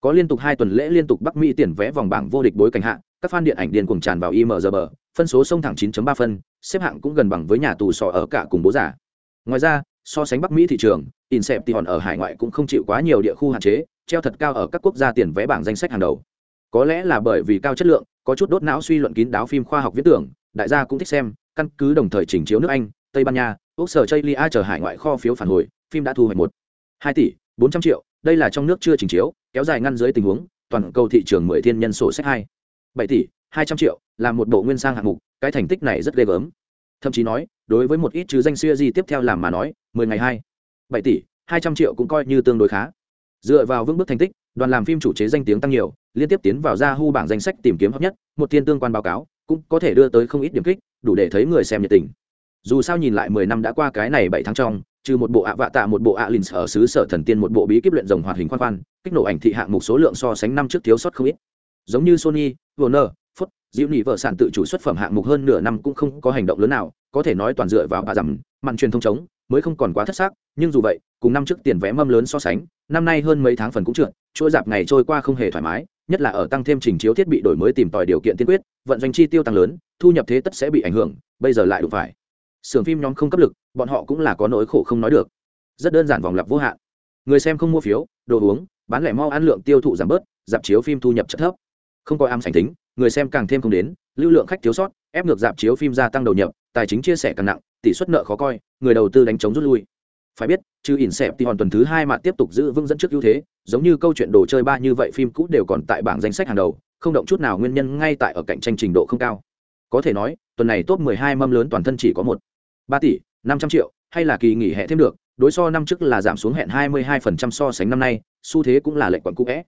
có liên tục hai tuần lễ liên tục bắc mỹ tiền vé vòng bảng vô địch bối cảnh hạ, các fan điện ảnh điên cuồng tràn vào imgb phân số sông thẳng 9.3 phân, xếp hạng cũng gần bằng với nhà tù sò ở cả cùng bố giả ngoài ra, so sánh bắc mỹ thị trường insep thì hòn ở hải ngoại cũng không chịu quá nhiều địa khu hạn chế, treo thật cao ở các quốc gia tiền vé bảng danh sách hàng đầu. Có lẽ là bởi vì cao chất lượng, có chút đốt não suy luận kín đáo phim khoa học viễn tưởng, đại gia cũng thích xem, căn cứ đồng thời chỉnh chiếu nước anh, tây ban nha, úc sở chây lia chờ hải ngoại kho phiếu phản hồi, phim đã thu hoạch một, hai tỷ bốn trăm triệu, đây là trong nước chưa chỉnh chiếu kéo dài ngăn dưới tình huống, toàn cầu thị trường mười thiên nhân sổ sách hai. Bảy tỷ, hai trăm triệu, là một bộ nguyên sang hạng mục, cái thành tích này rất ghê gớm. Thậm chí nói, đối với một ít chứ danh xuya di tiếp theo làm mà nói, mười ngày hai. Bảy tỷ, hai trăm triệu cũng coi như tương đối khá. Dựa vào vững bước thành tích, đoàn làm phim chủ chế danh tiếng tăng nhiều, liên tiếp tiến vào ra hu bảng danh sách tìm kiếm hấp nhất, một thiên tương quan báo cáo, cũng có thể đưa tới không ít điểm kích, đủ để thấy người xem nhiệt tình. Dù sao nhìn lại mười năm đã qua cái này bảy tháng trong trừ một bộ ạ vạ tạ, một bộ ạ lìn ở xứ sở thần tiên, một bộ bí kíp luyện rồng hoạt hình khoan khoan, kích nổ ảnh thị hạng mục số lượng so sánh năm trước thiếu sót không ít. Giống như sony, warner phút diễu nhị vợ sản tự chủ xuất phẩm hạng mục hơn nửa năm cũng không có hành động lớn nào, có thể nói toàn dựa vào bà dầm màn truyền thông chống, mới không còn quá thất xác, nhưng dù vậy, cùng năm trước tiền vé mâm lớn so sánh, năm nay hơn mấy tháng phần cũng trượt, chuỗi dạp ngày trôi qua không hề thoải mái, nhất là ở tăng thêm trình chiếu thiết bị đổi mới tìm tòi điều kiện tiên quyết, vận doanh chi tiêu tăng lớn, thu nhập thế tất sẽ bị ảnh hưởng, bây giờ lại đủ phải xưởng phim nhóm không cấp lực, bọn họ cũng là có nỗi khổ không nói được. Rất đơn giản vòng lặp vô hạn. Người xem không mua phiếu, đồ uống, bán lẻ mau ăn lượng tiêu thụ giảm bớt, dạp chiếu phim thu nhập chất thấp. Không có am sành tính, người xem càng thêm không đến, lưu lượng khách thiếu sót, ép ngược dạp chiếu phim gia tăng đầu nhập, tài chính chia sẻ càng nặng, tỷ suất nợ khó coi, người đầu tư đánh chống rút lui. Phải biết, trừ ỉn xẹp thì hòn tuần thứ hai mà tiếp tục giữ vững dẫn trước ưu thế, giống như câu chuyện đồ chơi ba như vậy phim cũ đều còn tại bảng danh sách hàng đầu, không động chút nào nguyên nhân ngay tại ở cạnh tranh trình độ không cao. Có thể nói, tuần này top 12 mâm lớn toàn thân chỉ có một ba tỷ năm trăm triệu hay là kỳ nghỉ hè thêm được đối so năm trước là giảm xuống hẹn 22% so sánh năm nay xu thế cũng là lệnh quận cũ vẽ.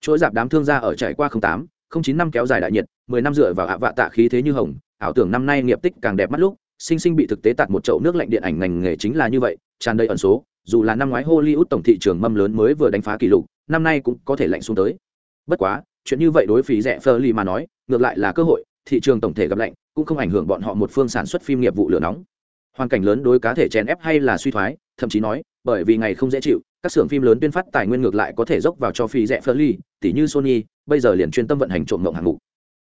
Chuỗi giảm đám thương gia ở trải qua 08, 09 năm kéo dài đại nhiệt 10 năm dựa vào hạ vạ tạ khí thế như hồng ảo tưởng năm nay nghiệp tích càng đẹp mắt lúc sinh sinh bị thực tế tạt một chậu nước lạnh điện ảnh ngành nghề chính là như vậy tràn đầy ẩn số dù là năm ngoái hollywood tổng thị trường mâm lớn mới vừa đánh phá kỷ lục năm nay cũng có thể lạnh xuống tới. Bất quá chuyện như vậy đối phí rẻ phơ ly mà nói ngược lại là cơ hội thị trường tổng thể gặp lạnh cũng không ảnh hưởng bọn họ một phương sản xuất phim nghiệp vụ lửa nóng hoàn cảnh lớn đối cá thể chèn ép hay là suy thoái, thậm chí nói, bởi vì ngày không dễ chịu, các xưởng phim lớn tuyên phát tài nguyên ngược lại có thể dốc vào cho phí rẻ phơ ly tỷ như sony, bây giờ liền chuyên tâm vận hành trộm mộng hạng mục.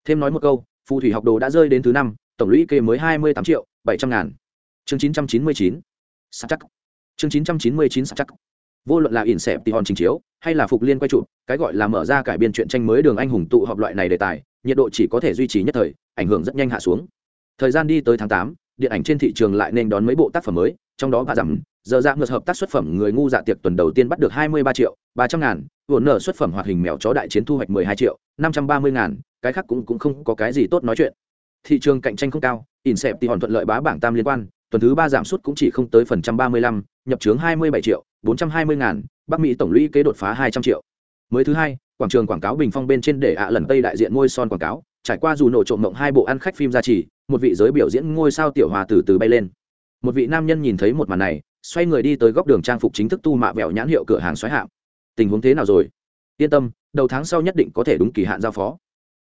Thêm nói một câu, phù thủy học đồ đã rơi đến thứ năm, tổng lũy kê mới hai mươi tám triệu bảy trăm ngàn. Chương chín trăm chín mươi chín sắc chắc. Chương chín trăm chín mươi chín sắc chắc. Vô luận là ỉn xẹp tỉ hòn trình chiếu, hay là phục liên quay chụp, cái gọi là mở ra cải biên chuyện tranh mới đường anh hùng tụ họp loại này đề tài, nhiệt độ chỉ có thể duy trì nhất thời, ảnh hưởng rất nhanh hạ xuống. Thời gian đi tới tháng tám điện ảnh trên thị trường lại nên đón mấy bộ tác phẩm mới, trong đó bà giảm giờ dạng ngược hợp tác xuất phẩm người ngu dạ tiệc tuần đầu tiên bắt được hai mươi ba triệu, ba trăm ngàn vốn nở xuất phẩm hoạt hình mèo chó đại chiến thu hoạch mười hai triệu, năm trăm ba mươi ngàn, cái khác cũng cũng không có cái gì tốt nói chuyện. Thị trường cạnh tranh không cao ỉn xẹp thì hòn thuận lợi bá bảng tam liên quan, tuần thứ ba giảm sút cũng chỉ không tới phần trăm ba mươi lăm, nhập trướng hai mươi bảy triệu, bốn trăm hai mươi ngàn, bắc mỹ tổng lũy kế đột phá hai trăm triệu. Mới thứ hai, quảng trường quảng cáo bình phong bên trên để ạ lần tây đại diện ngôi son quảng cáo, trải qua dù nổ trộm mộng hai bộ ăn khách phim ra chỉ một vị giới biểu diễn ngôi sao tiểu hòa từ từ bay lên. Một vị nam nhân nhìn thấy một màn này, xoay người đi tới góc đường trang phục chính thức tu mạ vẹo nhãn hiệu cửa hàng xoáy hạm. Tình huống thế nào rồi? Yên tâm, đầu tháng sau nhất định có thể đúng kỳ hạn giao phó.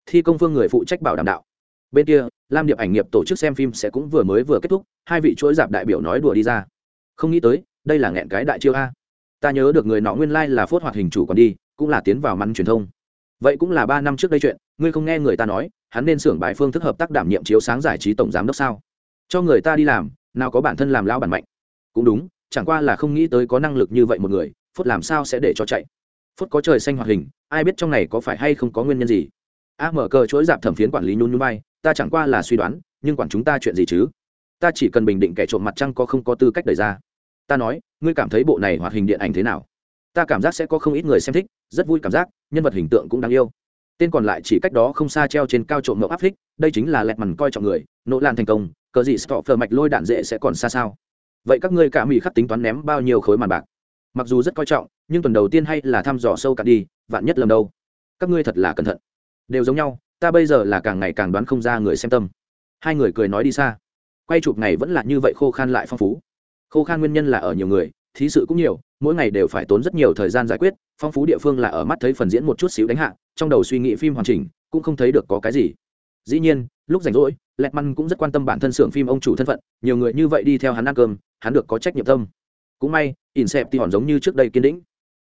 Thi công phương người phụ trách bảo đảm đạo. Bên kia, lam điệp ảnh nghiệp tổ chức xem phim sẽ cũng vừa mới vừa kết thúc, hai vị chuỗi giảm đại biểu nói đùa đi ra. Không nghĩ tới, đây là nghẹn cái đại chiêu a. Ta nhớ được người nọ nguyên lai、like、là phốt hoạt hình chủ còn đi, cũng là tiến vào măn truyền thông. Vậy cũng là ba năm trước đây chuyện, ngươi không nghe người ta nói hắn nên xưởng bài phương thức hợp tác đảm nhiệm chiếu sáng giải trí tổng giám đốc sao? Cho người ta đi làm, nào có bản thân làm lao bản mạnh. Cũng đúng, chẳng qua là không nghĩ tới có năng lực như vậy một người phút làm sao sẽ để cho chạy? Phút có trời xanh hoạt hình, ai biết trong này có phải hay không có nguyên nhân gì? A, mở cờ chuỗi dạp thẩm phiến quản lý nhún nhún bay ta chẳng qua là suy đoán, nhưng quản chúng ta chuyện gì chứ? Ta chỉ cần bình định kẻ trộm mặt trăng có không có tư cách đời ra. Ta nói, ngươi cảm thấy bộ này hoạt hình điện ảnh thế nào? Ta cảm giác sẽ có không ít người xem thích, rất vui cảm giác, nhân vật hình tượng cũng đáng yêu tên còn lại chỉ cách đó không xa treo trên cao trộm mẫu áp thích đây chính là lẹt mằn coi trọng người nỗ lan thành công, cờ gì stọ phờ mạch lôi đạn dễ sẽ còn xa sao? Vậy các ngươi cả mỹ khắc tính toán ném bao nhiêu khối màn bạc? Mặc dù rất coi trọng, nhưng tuần đầu tiên hay là thăm dò sâu cạn đi, vạn nhất lầm đâu? Các ngươi thật là cẩn thận. Đều giống nhau, ta bây giờ là càng ngày càng đoán không ra người xem tâm. Hai người cười nói đi xa. Quay chụp này vẫn là như vậy khô khan lại phong phú. Khô khan nguyên nhân là ở nhiều người, thí sự cũng nhiều mỗi ngày đều phải tốn rất nhiều thời gian giải quyết, phong phú địa phương là ở mắt thấy phần diễn một chút xíu đánh hạ, trong đầu suy nghĩ phim hoàn chỉnh, cũng không thấy được có cái gì. Dĩ nhiên, lúc rảnh rỗi lẹt măn cũng rất quan tâm bản thân xưởng phim ông chủ thân phận, nhiều người như vậy đi theo hắn ăn cơm, hắn được có trách nhiệm tâm. Cũng may ỉn xẹp thì hòn giống như trước đây kiên định.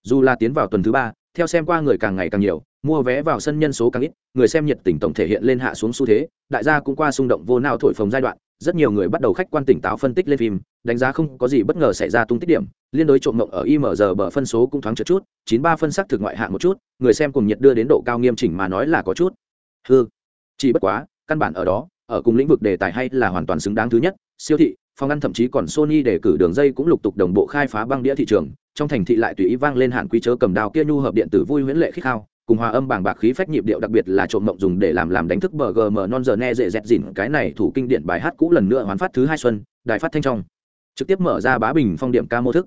Dù là tiến vào tuần thứ ba, theo xem qua người càng ngày càng nhiều, mua vé vào sân nhân số càng ít, người xem nhiệt tình tổng thể hiện lên hạ xuống xu thế, đại gia cũng qua xung động vô nào thổi phồng giai đoạn rất nhiều người bắt đầu khách quan tỉnh táo phân tích lên phim, đánh giá không có gì bất ngờ xảy ra tung tích điểm. Liên đối trộm mộng ở imr bờ phân số cũng thoáng trượt chút, chín ba phân sắc thực ngoại hạng một chút, người xem cùng nhiệt đưa đến độ cao nghiêm chỉnh mà nói là có chút. Hư chỉ bất quá, căn bản ở đó, ở cùng lĩnh vực đề tài hay là hoàn toàn xứng đáng thứ nhất. Siêu thị, phòng ăn thậm chí còn sony để cử đường dây cũng lục tục đồng bộ khai phá băng đĩa thị trường, trong thành thị lại tùy ý vang lên hạn quý chớ cầm đào kia nhu hợp điện tử vui huyễn lệ khích khao cùng hòa âm bảng bạc khí phách nhịp điệu đặc biệt là trộm mộng dùng để làm làm đánh thức bờ gm non giờ ne dễ dẹt dỉn. Cái này thủ kinh điển bài hát cũ lần nữa hoán phát thứ hai xuân, đài phát thanh trong. Trực tiếp mở ra bá bình phong điểm ca mô thức.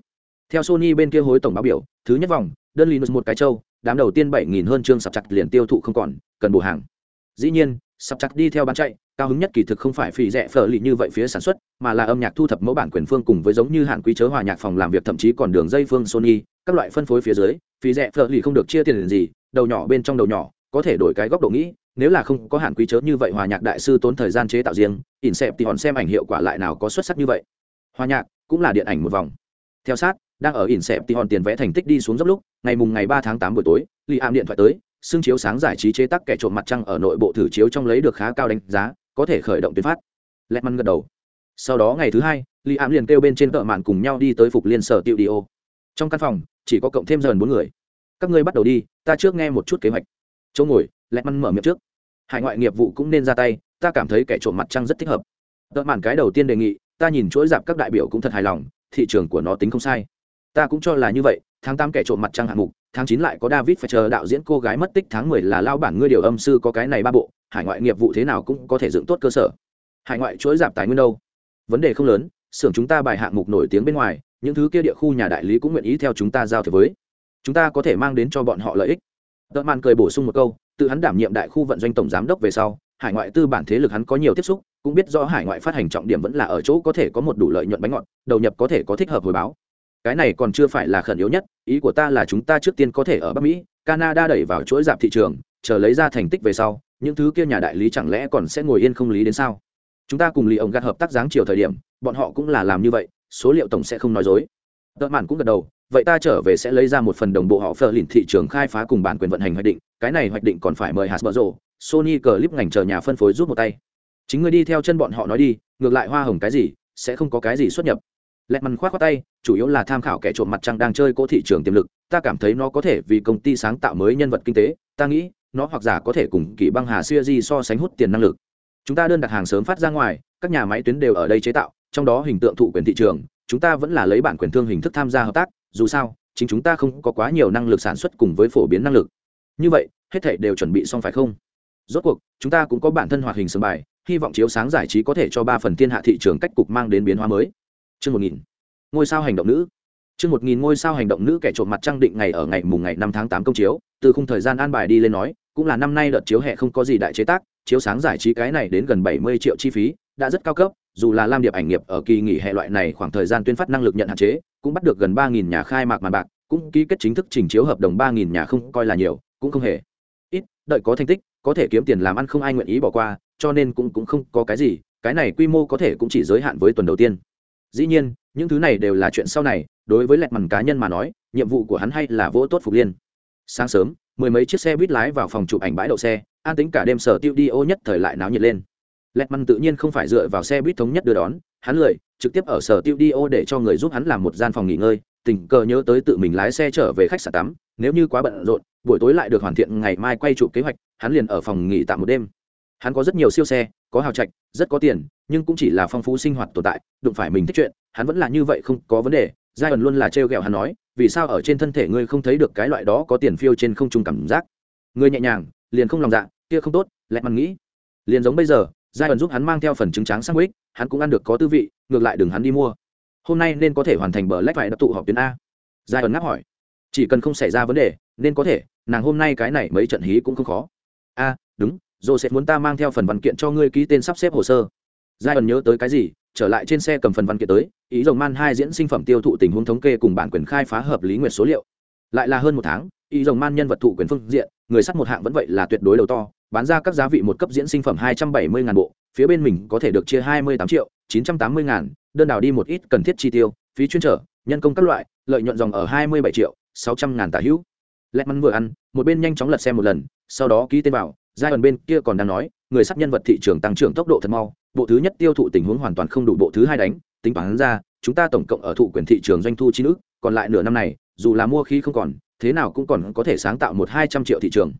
Theo sony bên kia hối tổng báo biểu, thứ nhất vòng, đơn linux một cái châu đám đầu tiên bảy nghìn hơn chương sập chặt liền tiêu thụ không còn, cần bổ hàng. Dĩ nhiên, sập chặt đi theo bán chạy, cao hứng nhất kỳ thực không phải phì rẻ phở lì như vậy phía sản xuất, mà là âm nhạc thu thập mẫu bản quyền phương cùng với giống như hạn quý chớ hòa nhạc phòng làm việc thậm chí còn đường dây phương sony, các loại phân phối phía dưới, phì rẻ phở lì không được chia tiền gì đầu nhỏ bên trong đầu nhỏ, có thể đổi cái góc độ nghĩ, nếu là không có hạn quý chớ như vậy hòa nhạc đại sư tốn thời gian chế tạo riêng, ỉn xẹp thì hòn xem ảnh hiệu quả lại nào có xuất sắc như vậy. Hòa nhạc cũng là điện ảnh một vòng. Theo sát, đang ở ỉn xẹp thì hòn tiền vẽ thành tích đi xuống dốc lúc, ngày mùng ngày ba tháng tám buổi tối li am điện thoại tới xương chiếu sáng giải trí chế tác kẻ trộm mặt trăng ở nội bộ thử chiếu trong lấy được khá cao đánh giá, có thể khởi động tuyến phát. Lẹt măn gật đầu. Sau đó ngày thứ hai li am liền kêu bên trên tợ mạn cùng nhau đi tới phục liên sở tiệu đi ô trong căn phòng, chỉ có cộng thêm dần bốn người các ngươi bắt đầu đi, ta trước nghe một chút kế hoạch. Chỗ ngồi lẹt măn mở miệng trước. Hải ngoại nghiệp vụ cũng nên ra tay, ta cảm thấy kẻ trộm mặt trăng rất thích hợp. Đợt mản cái đầu tiên đề nghị, ta nhìn chuỗi dạp các đại biểu cũng thật hài lòng, thị trường của nó tính không sai. Ta cũng cho là như vậy, tháng tám kẻ trộm mặt trăng hạng mục, tháng chín lại có david phải chờ đạo diễn cô gái mất tích, tháng mười là lao bản ngươi điều âm sư có cái này ba bộ, hải ngoại nghiệp vụ thế nào cũng có thể dựng tốt cơ sở. Hải ngoại chuỗi dạp tài nguyên đâu? Vấn đề không lớn, xưởng chúng ta bài hạng mục nổi tiếng bên ngoài, những thứ kia địa khu nhà đại lý cũng nguyện ý theo chúng ta giao thiệp với chúng ta có thể mang đến cho bọn họ lợi ích. Tợ man cười bổ sung một câu, tự hắn đảm nhiệm đại khu vận doanh tổng giám đốc về sau, hải ngoại tư bản thế lực hắn có nhiều tiếp xúc, cũng biết do hải ngoại phát hành trọng điểm vẫn là ở chỗ có thể có một đủ lợi nhuận bánh ngọt, đầu nhập có thể có thích hợp hồi báo. Cái này còn chưa phải là khẩn yếu nhất, ý của ta là chúng ta trước tiên có thể ở bắc mỹ, canada đẩy vào chuỗi giảm thị trường, chờ lấy ra thành tích về sau, những thứ kia nhà đại lý chẳng lẽ còn sẽ ngồi yên không lý đến sao? Chúng ta cùng lì ông gạt hợp tác giáng chiều thời điểm, bọn họ cũng là làm như vậy, số liệu tổng sẽ không nói dối. Tợn mạn cũng gật đầu vậy ta trở về sẽ lấy ra một phần đồng bộ họ phờ lìn thị trường khai phá cùng bản quyền vận hành hoạch định, cái này hoạch định còn phải mời hạt bờ rộ sony clip ngành chờ nhà phân phối rút một tay. Chính người đi theo chân bọn họ nói đi, ngược lại hoa hồng cái gì, sẽ không có cái gì xuất nhập. Lẹt mằn khoát qua tay, chủ yếu là tham khảo kẻ trộm mặt trăng đang chơi cỗ thị trường tiềm lực, ta cảm thấy nó có thể vì công ty sáng tạo mới nhân vật kinh tế, ta nghĩ, nó hoặc giả có thể cùng kỳ băng hà xuya di so sánh hút tiền năng lực. Chúng ta đơn đặt hàng sớm phát ra ngoài, các nhà máy tuyến đều ở đây chế tạo, trong đó hình tượng thụ quyền thị trường, chúng ta vẫn là lấy bản quyền thương hình thức tham gia hợp tác dù sao chính chúng ta không có quá nhiều năng lực sản xuất cùng với phổ biến năng lực. Như vậy hết thảy đều chuẩn bị xong phải không? Rốt cuộc chúng ta cũng có bản thân hoạt hình sân bài hy vọng chiếu sáng giải trí có thể cho ba phần thiên hạ thị trường cách cục mang đến biến hóa mới. Chương một nghìn. Ngôi sao hành động nữ. Chương một nghìn ngôi sao hành động nữ kẻ trộm mặt trăng định ngày ở ngày mùng ngày năm tháng tám công chiếu, từ khung thời gian an bài đi lên nói, cũng là năm nay đợt chiếu hè không có gì đại chế tác, chiếu sáng giải trí cái này đến gần bảy mươi triệu chi phí, đã rất cao cấp, dù là Lam Điệp ảnh nghiệp ở kỳ nghỉ hè loại này khoảng thời gian tuyên phát năng lực nhận hạn chế, cũng bắt được gần ba nghìn nhà khai mạc màn bạc, cũng ký kết chính thức trình chiếu hợp đồng ba nghìn nhà không coi là nhiều cũng không hề ít. Đợi có thành tích có thể kiếm tiền làm ăn không ai nguyện ý bỏ qua cho nên cũng cũng không có cái gì cái này quy mô có thể cũng chỉ giới hạn với tuần đầu tiên. Dĩ nhiên những thứ này đều là chuyện sau này đối với lẹt mằn cá nhân mà nói nhiệm vụ của hắn hay là vỗ tốt phục liên. Sáng sớm mười mấy chiếc xe buýt lái vào phòng chụp ảnh bãi đậu xe an tính cả đêm sở tiêu đi ô nhất thời lại náo nhiệt lên lẹt măn tự nhiên không phải dựa vào xe buýt thống nhất đưa đón, hắn lười, trực tiếp ở sở tiêu đi ô để cho người giúp hắn làm một gian phòng nghỉ ngơi, tình cờ nhớ tới tự mình lái xe trở về khách sạn tắm, nếu như quá bận rộn, buổi tối lại được hoàn thiện ngày mai quay chụp kế hoạch, hắn liền ở phòng nghỉ tạm một đêm. Hắn có rất nhiều siêu xe, có hào trạch, rất có tiền, nhưng cũng chỉ là phong phú sinh hoạt tồn tại, đụng phải mình thích chuyện, hắn vẫn là như vậy không có vấn đề. Giai ẩn luôn là trêu ghẹo hắn nói, vì sao ở trên thân thể ngươi không thấy được cái loại đó có tiền phiêu trên không trung cảm giác? Ngươi nhẹ nhàng, liền không lòng dạ kia không tốt. Lẹt măn nghĩ, liền giống bây giờ giai ẩn giúp hắn mang theo phần trứng trắng sang ích hắn cũng ăn được có tư vị, ngược lại đừng hắn đi mua. Hôm nay nên có thể hoàn thành bờ lách phải đập tụ họp tuyến a. Giai ẩn ngáp hỏi. Chỉ cần không xảy ra vấn đề, nên có thể, nàng hôm nay cái này mấy trận hí cũng không khó. A, đúng rồi sẽ muốn ta mang theo phần văn kiện cho ngươi ký tên sắp xếp hồ sơ. Giai ẩn nhớ tới cái gì, trở lại trên xe cầm phần văn kiện tới, ý rồng man hai diễn sinh phẩm tiêu thụ tình huống thống kê cùng bản quyền khai phá hợp lý nguyệt số liệu. Lại là hơn một tháng, ý rồng man nhân vật thụ quyền phương diện, người sắt một hạng vẫn vậy là tuyệt đối đầu to bán ra các giá vị một cấp diễn sinh phẩm hai trăm bảy mươi ngàn bộ, phía bên mình có thể được chia hai mươi tám triệu chín trăm tám mươi ngàn, đơn đào đi một ít cần thiết chi tiêu, phí chuyên trở, nhân công các loại, lợi nhuận dòng ở hai mươi bảy triệu sáu trăm ngàn tả hữu. Lẹt mắn vừa ăn, một bên nhanh chóng lật xem một lần, sau đó ký tên vào, giai đoạn bên kia còn đang nói, người sắp nhân vật thị trường tăng trưởng tốc độ thật mau, bộ thứ nhất tiêu thụ tình huống hoàn toàn không đủ bộ thứ hai đánh, tính toán ra, chúng ta tổng cộng ở thụ quyền thị trường doanh thu chi nước còn lại nửa năm này, dù là mua khí không còn, thế nào cũng còn có thể sáng tạo một hai trăm triệu thị trường.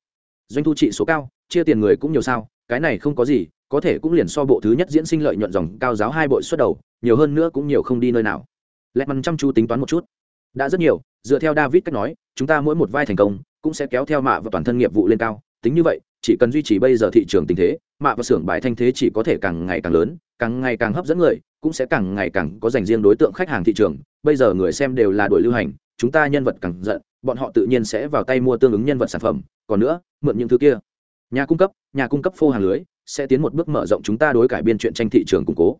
Doanh thu trị số cao chia tiền người cũng nhiều sao, cái này không có gì, có thể cũng liền so bộ thứ nhất diễn sinh lợi nhuận dòng cao giáo hai bội xuất đầu, nhiều hơn nữa cũng nhiều không đi nơi nào. Lẽ mằn chăm chú tính toán một chút. Đã rất nhiều, dựa theo david cách nói, chúng ta mỗi một vai thành công, cũng sẽ kéo theo mạ và toàn thân nghiệp vụ lên cao. Tính như vậy, chỉ cần duy trì bây giờ thị trường tình thế, mạ và xưởng bài thanh thế chỉ có thể càng ngày càng lớn, càng ngày càng hấp dẫn người, cũng sẽ càng ngày càng có dành riêng đối tượng khách hàng thị trường. Bây giờ người xem đều là đội lưu hành, chúng ta nhân vật càng giận, bọn họ tự nhiên sẽ vào tay mua tương ứng nhân vật sản phẩm. Còn nữa, mượn những thứ kia nhà cung cấp, nhà cung cấp phô hàng lưới, sẽ tiến một bước mở rộng chúng ta đối cải biên chuyện tranh thị trường củng cố.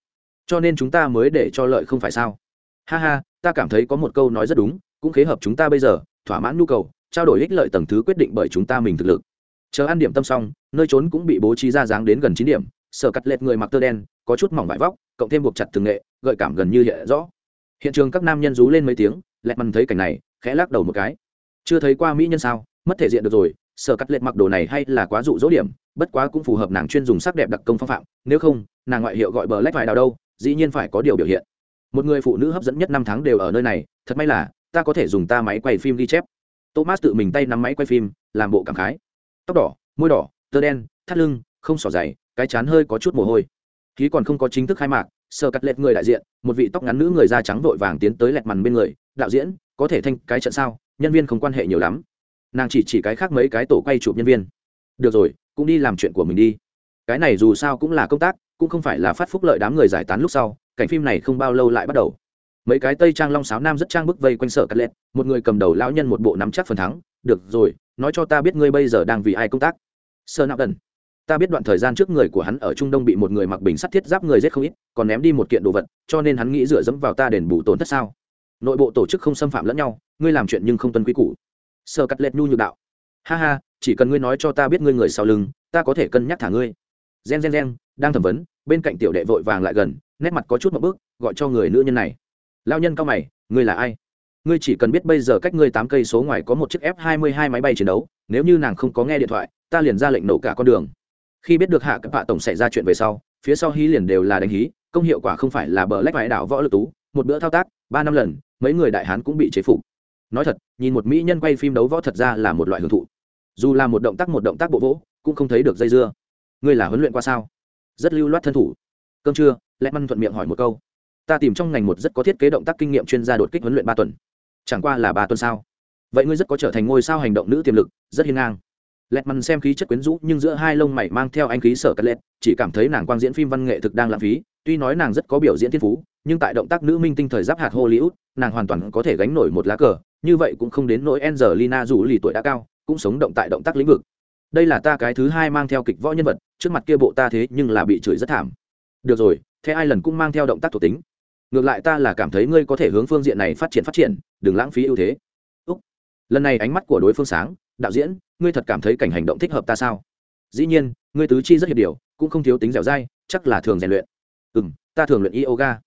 Cho nên chúng ta mới để cho lợi không phải sao? Ha ha, ta cảm thấy có một câu nói rất đúng, cũng khế hợp chúng ta bây giờ, thỏa mãn nhu cầu, trao đổi ích lợi tầng thứ quyết định bởi chúng ta mình thực lực. Chờ ăn điểm tâm xong, nơi trốn cũng bị bố trí ra dáng đến gần chín điểm, sở cắt lệch người mặc tơ đen, có chút mỏng vải vóc, cộng thêm buộc chặt từng nghệ, gợi cảm gần như hiện rõ. Hiện trường các nam nhân rú lên mấy tiếng, lẹt mằn thấy cảnh này, khẽ lắc đầu một cái. Chưa thấy qua mỹ nhân sao? Mất thể diện được rồi sở cắt lệ mặc đồ này hay là quá dụ dỗ điểm, bất quá cũng phù hợp nàng chuyên dùng sắc đẹp đặc công phong phạm, nếu không, nàng ngoại hiệu gọi bờ lách phải đào đâu, dĩ nhiên phải có điều biểu hiện. Một người phụ nữ hấp dẫn nhất năm tháng đều ở nơi này, thật may là, ta có thể dùng ta máy quay phim ghi chép. Thomas tự mình tay nắm máy quay phim, làm bộ cảm khái. Tóc đỏ, môi đỏ, tơ đen, thắt lưng, không sỏ dày, cái chán hơi có chút mồ hôi. Khí còn không có chính thức khai mạc sơ cắt lệ người đại diện, một vị tóc ngắn nữ người da trắng vội vàng tiến tới lẹt mằn bên người, đạo diễn, có thể thanh cái trận sao? Nhân viên không quan hệ nhiều lắm nàng chỉ chỉ cái khác mấy cái tổ quay chụp nhân viên. Được rồi, cũng đi làm chuyện của mình đi. Cái này dù sao cũng là công tác, cũng không phải là phát phúc lợi đám người giải tán lúc sau, cảnh phim này không bao lâu lại bắt đầu. Mấy cái tây trang long sáo nam rất trang bức vây quanh sở cắt lẹt một người cầm đầu lão nhân một bộ nắm chắc phần thắng, được rồi, nói cho ta biết ngươi bây giờ đang vì ai công tác? Sơ nạo đần ta biết đoạn thời gian trước người của hắn ở trung đông bị một người mặc bình sắt thiết giáp người giết không ít, còn ném đi một kiện đồ vật, cho nên hắn nghĩ dựa dẫm vào ta đền bù tổn thất sao? Nội bộ tổ chức không xâm phạm lẫn nhau, ngươi làm chuyện nhưng không tuân quy củ sơ cắt lệch nhu nhược đạo. Ha ha, chỉ cần ngươi nói cho ta biết ngươi người sau lưng, ta có thể cân nhắc thả ngươi. Gen gen gen, đang thẩm vấn, bên cạnh tiểu đệ vội vàng lại gần, nét mặt có chút một bước, gọi cho người nữ nhân này. Lao nhân cao mày, ngươi là ai? Ngươi chỉ cần biết bây giờ cách ngươi tám cây số ngoài có một chiếc f 22 máy bay chiến đấu, nếu như nàng không có nghe điện thoại, ta liền ra lệnh nổ cả con đường. Khi biết được hạ cấp hạ tổng xảy ra chuyện về sau, phía sau hí liền đều là đánh hí, công hiệu quả không phải là bờ lách vải đảo võ lực tú, một bữa thao tác, ba năm lần, mấy người đại hán cũng bị chế phục nói thật, nhìn một mỹ nhân quay phim đấu võ thật ra là một loại hưởng thụ. Dù là một động tác một động tác bộ vỗ, cũng không thấy được dây dưa. Ngươi là huấn luyện qua sao? Rất lưu loát thân thủ. Cơm trưa lẽ măn thuận miệng hỏi một câu. Ta tìm trong ngành một rất có thiết kế động tác kinh nghiệm chuyên gia đột kích huấn luyện ba tuần. Chẳng qua là ba tuần sao? Vậy ngươi rất có trở thành ngôi sao hành động nữ tiềm lực, rất hiên ngang. Lẹt mằn xem khí chất quyến rũ, nhưng giữa hai lông mày mang theo anh khí sở cắt lẹt chỉ cảm thấy nàng quang diễn phim văn nghệ thực đang lãng phí, tuy nói nàng rất có biểu diễn thiên phú, nhưng tại động tác nữ minh tinh thời giáp hạt hollywood, nàng hoàn toàn có thể gánh nổi một lá cờ như vậy cũng không đến nỗi angelina dù lì tuổi đã cao, cũng sống động tại động tác lĩnh vực. Đây là ta cái thứ hai mang theo kịch võ nhân vật, trước mặt kia bộ ta thế nhưng là bị chửi rất thảm. Được rồi thế ai lần cũng mang theo động tác thuộc tính. Ngược lại ta là cảm thấy ngươi có thể hướng phương diện này phát triển phát triển, đừng lãng phí ưu thế. Úc. Lần này ánh mắt của đối phương sáng, đạo diễn, ngươi thật cảm thấy cảnh hành động thích hợp ta sao? Dĩ nhiên, ngươi tứ chi rất hiệp điều, cũng không thiếu tính dẻo dai, chắc là thường rèn luyện. Ừ ta thường luyện yoga.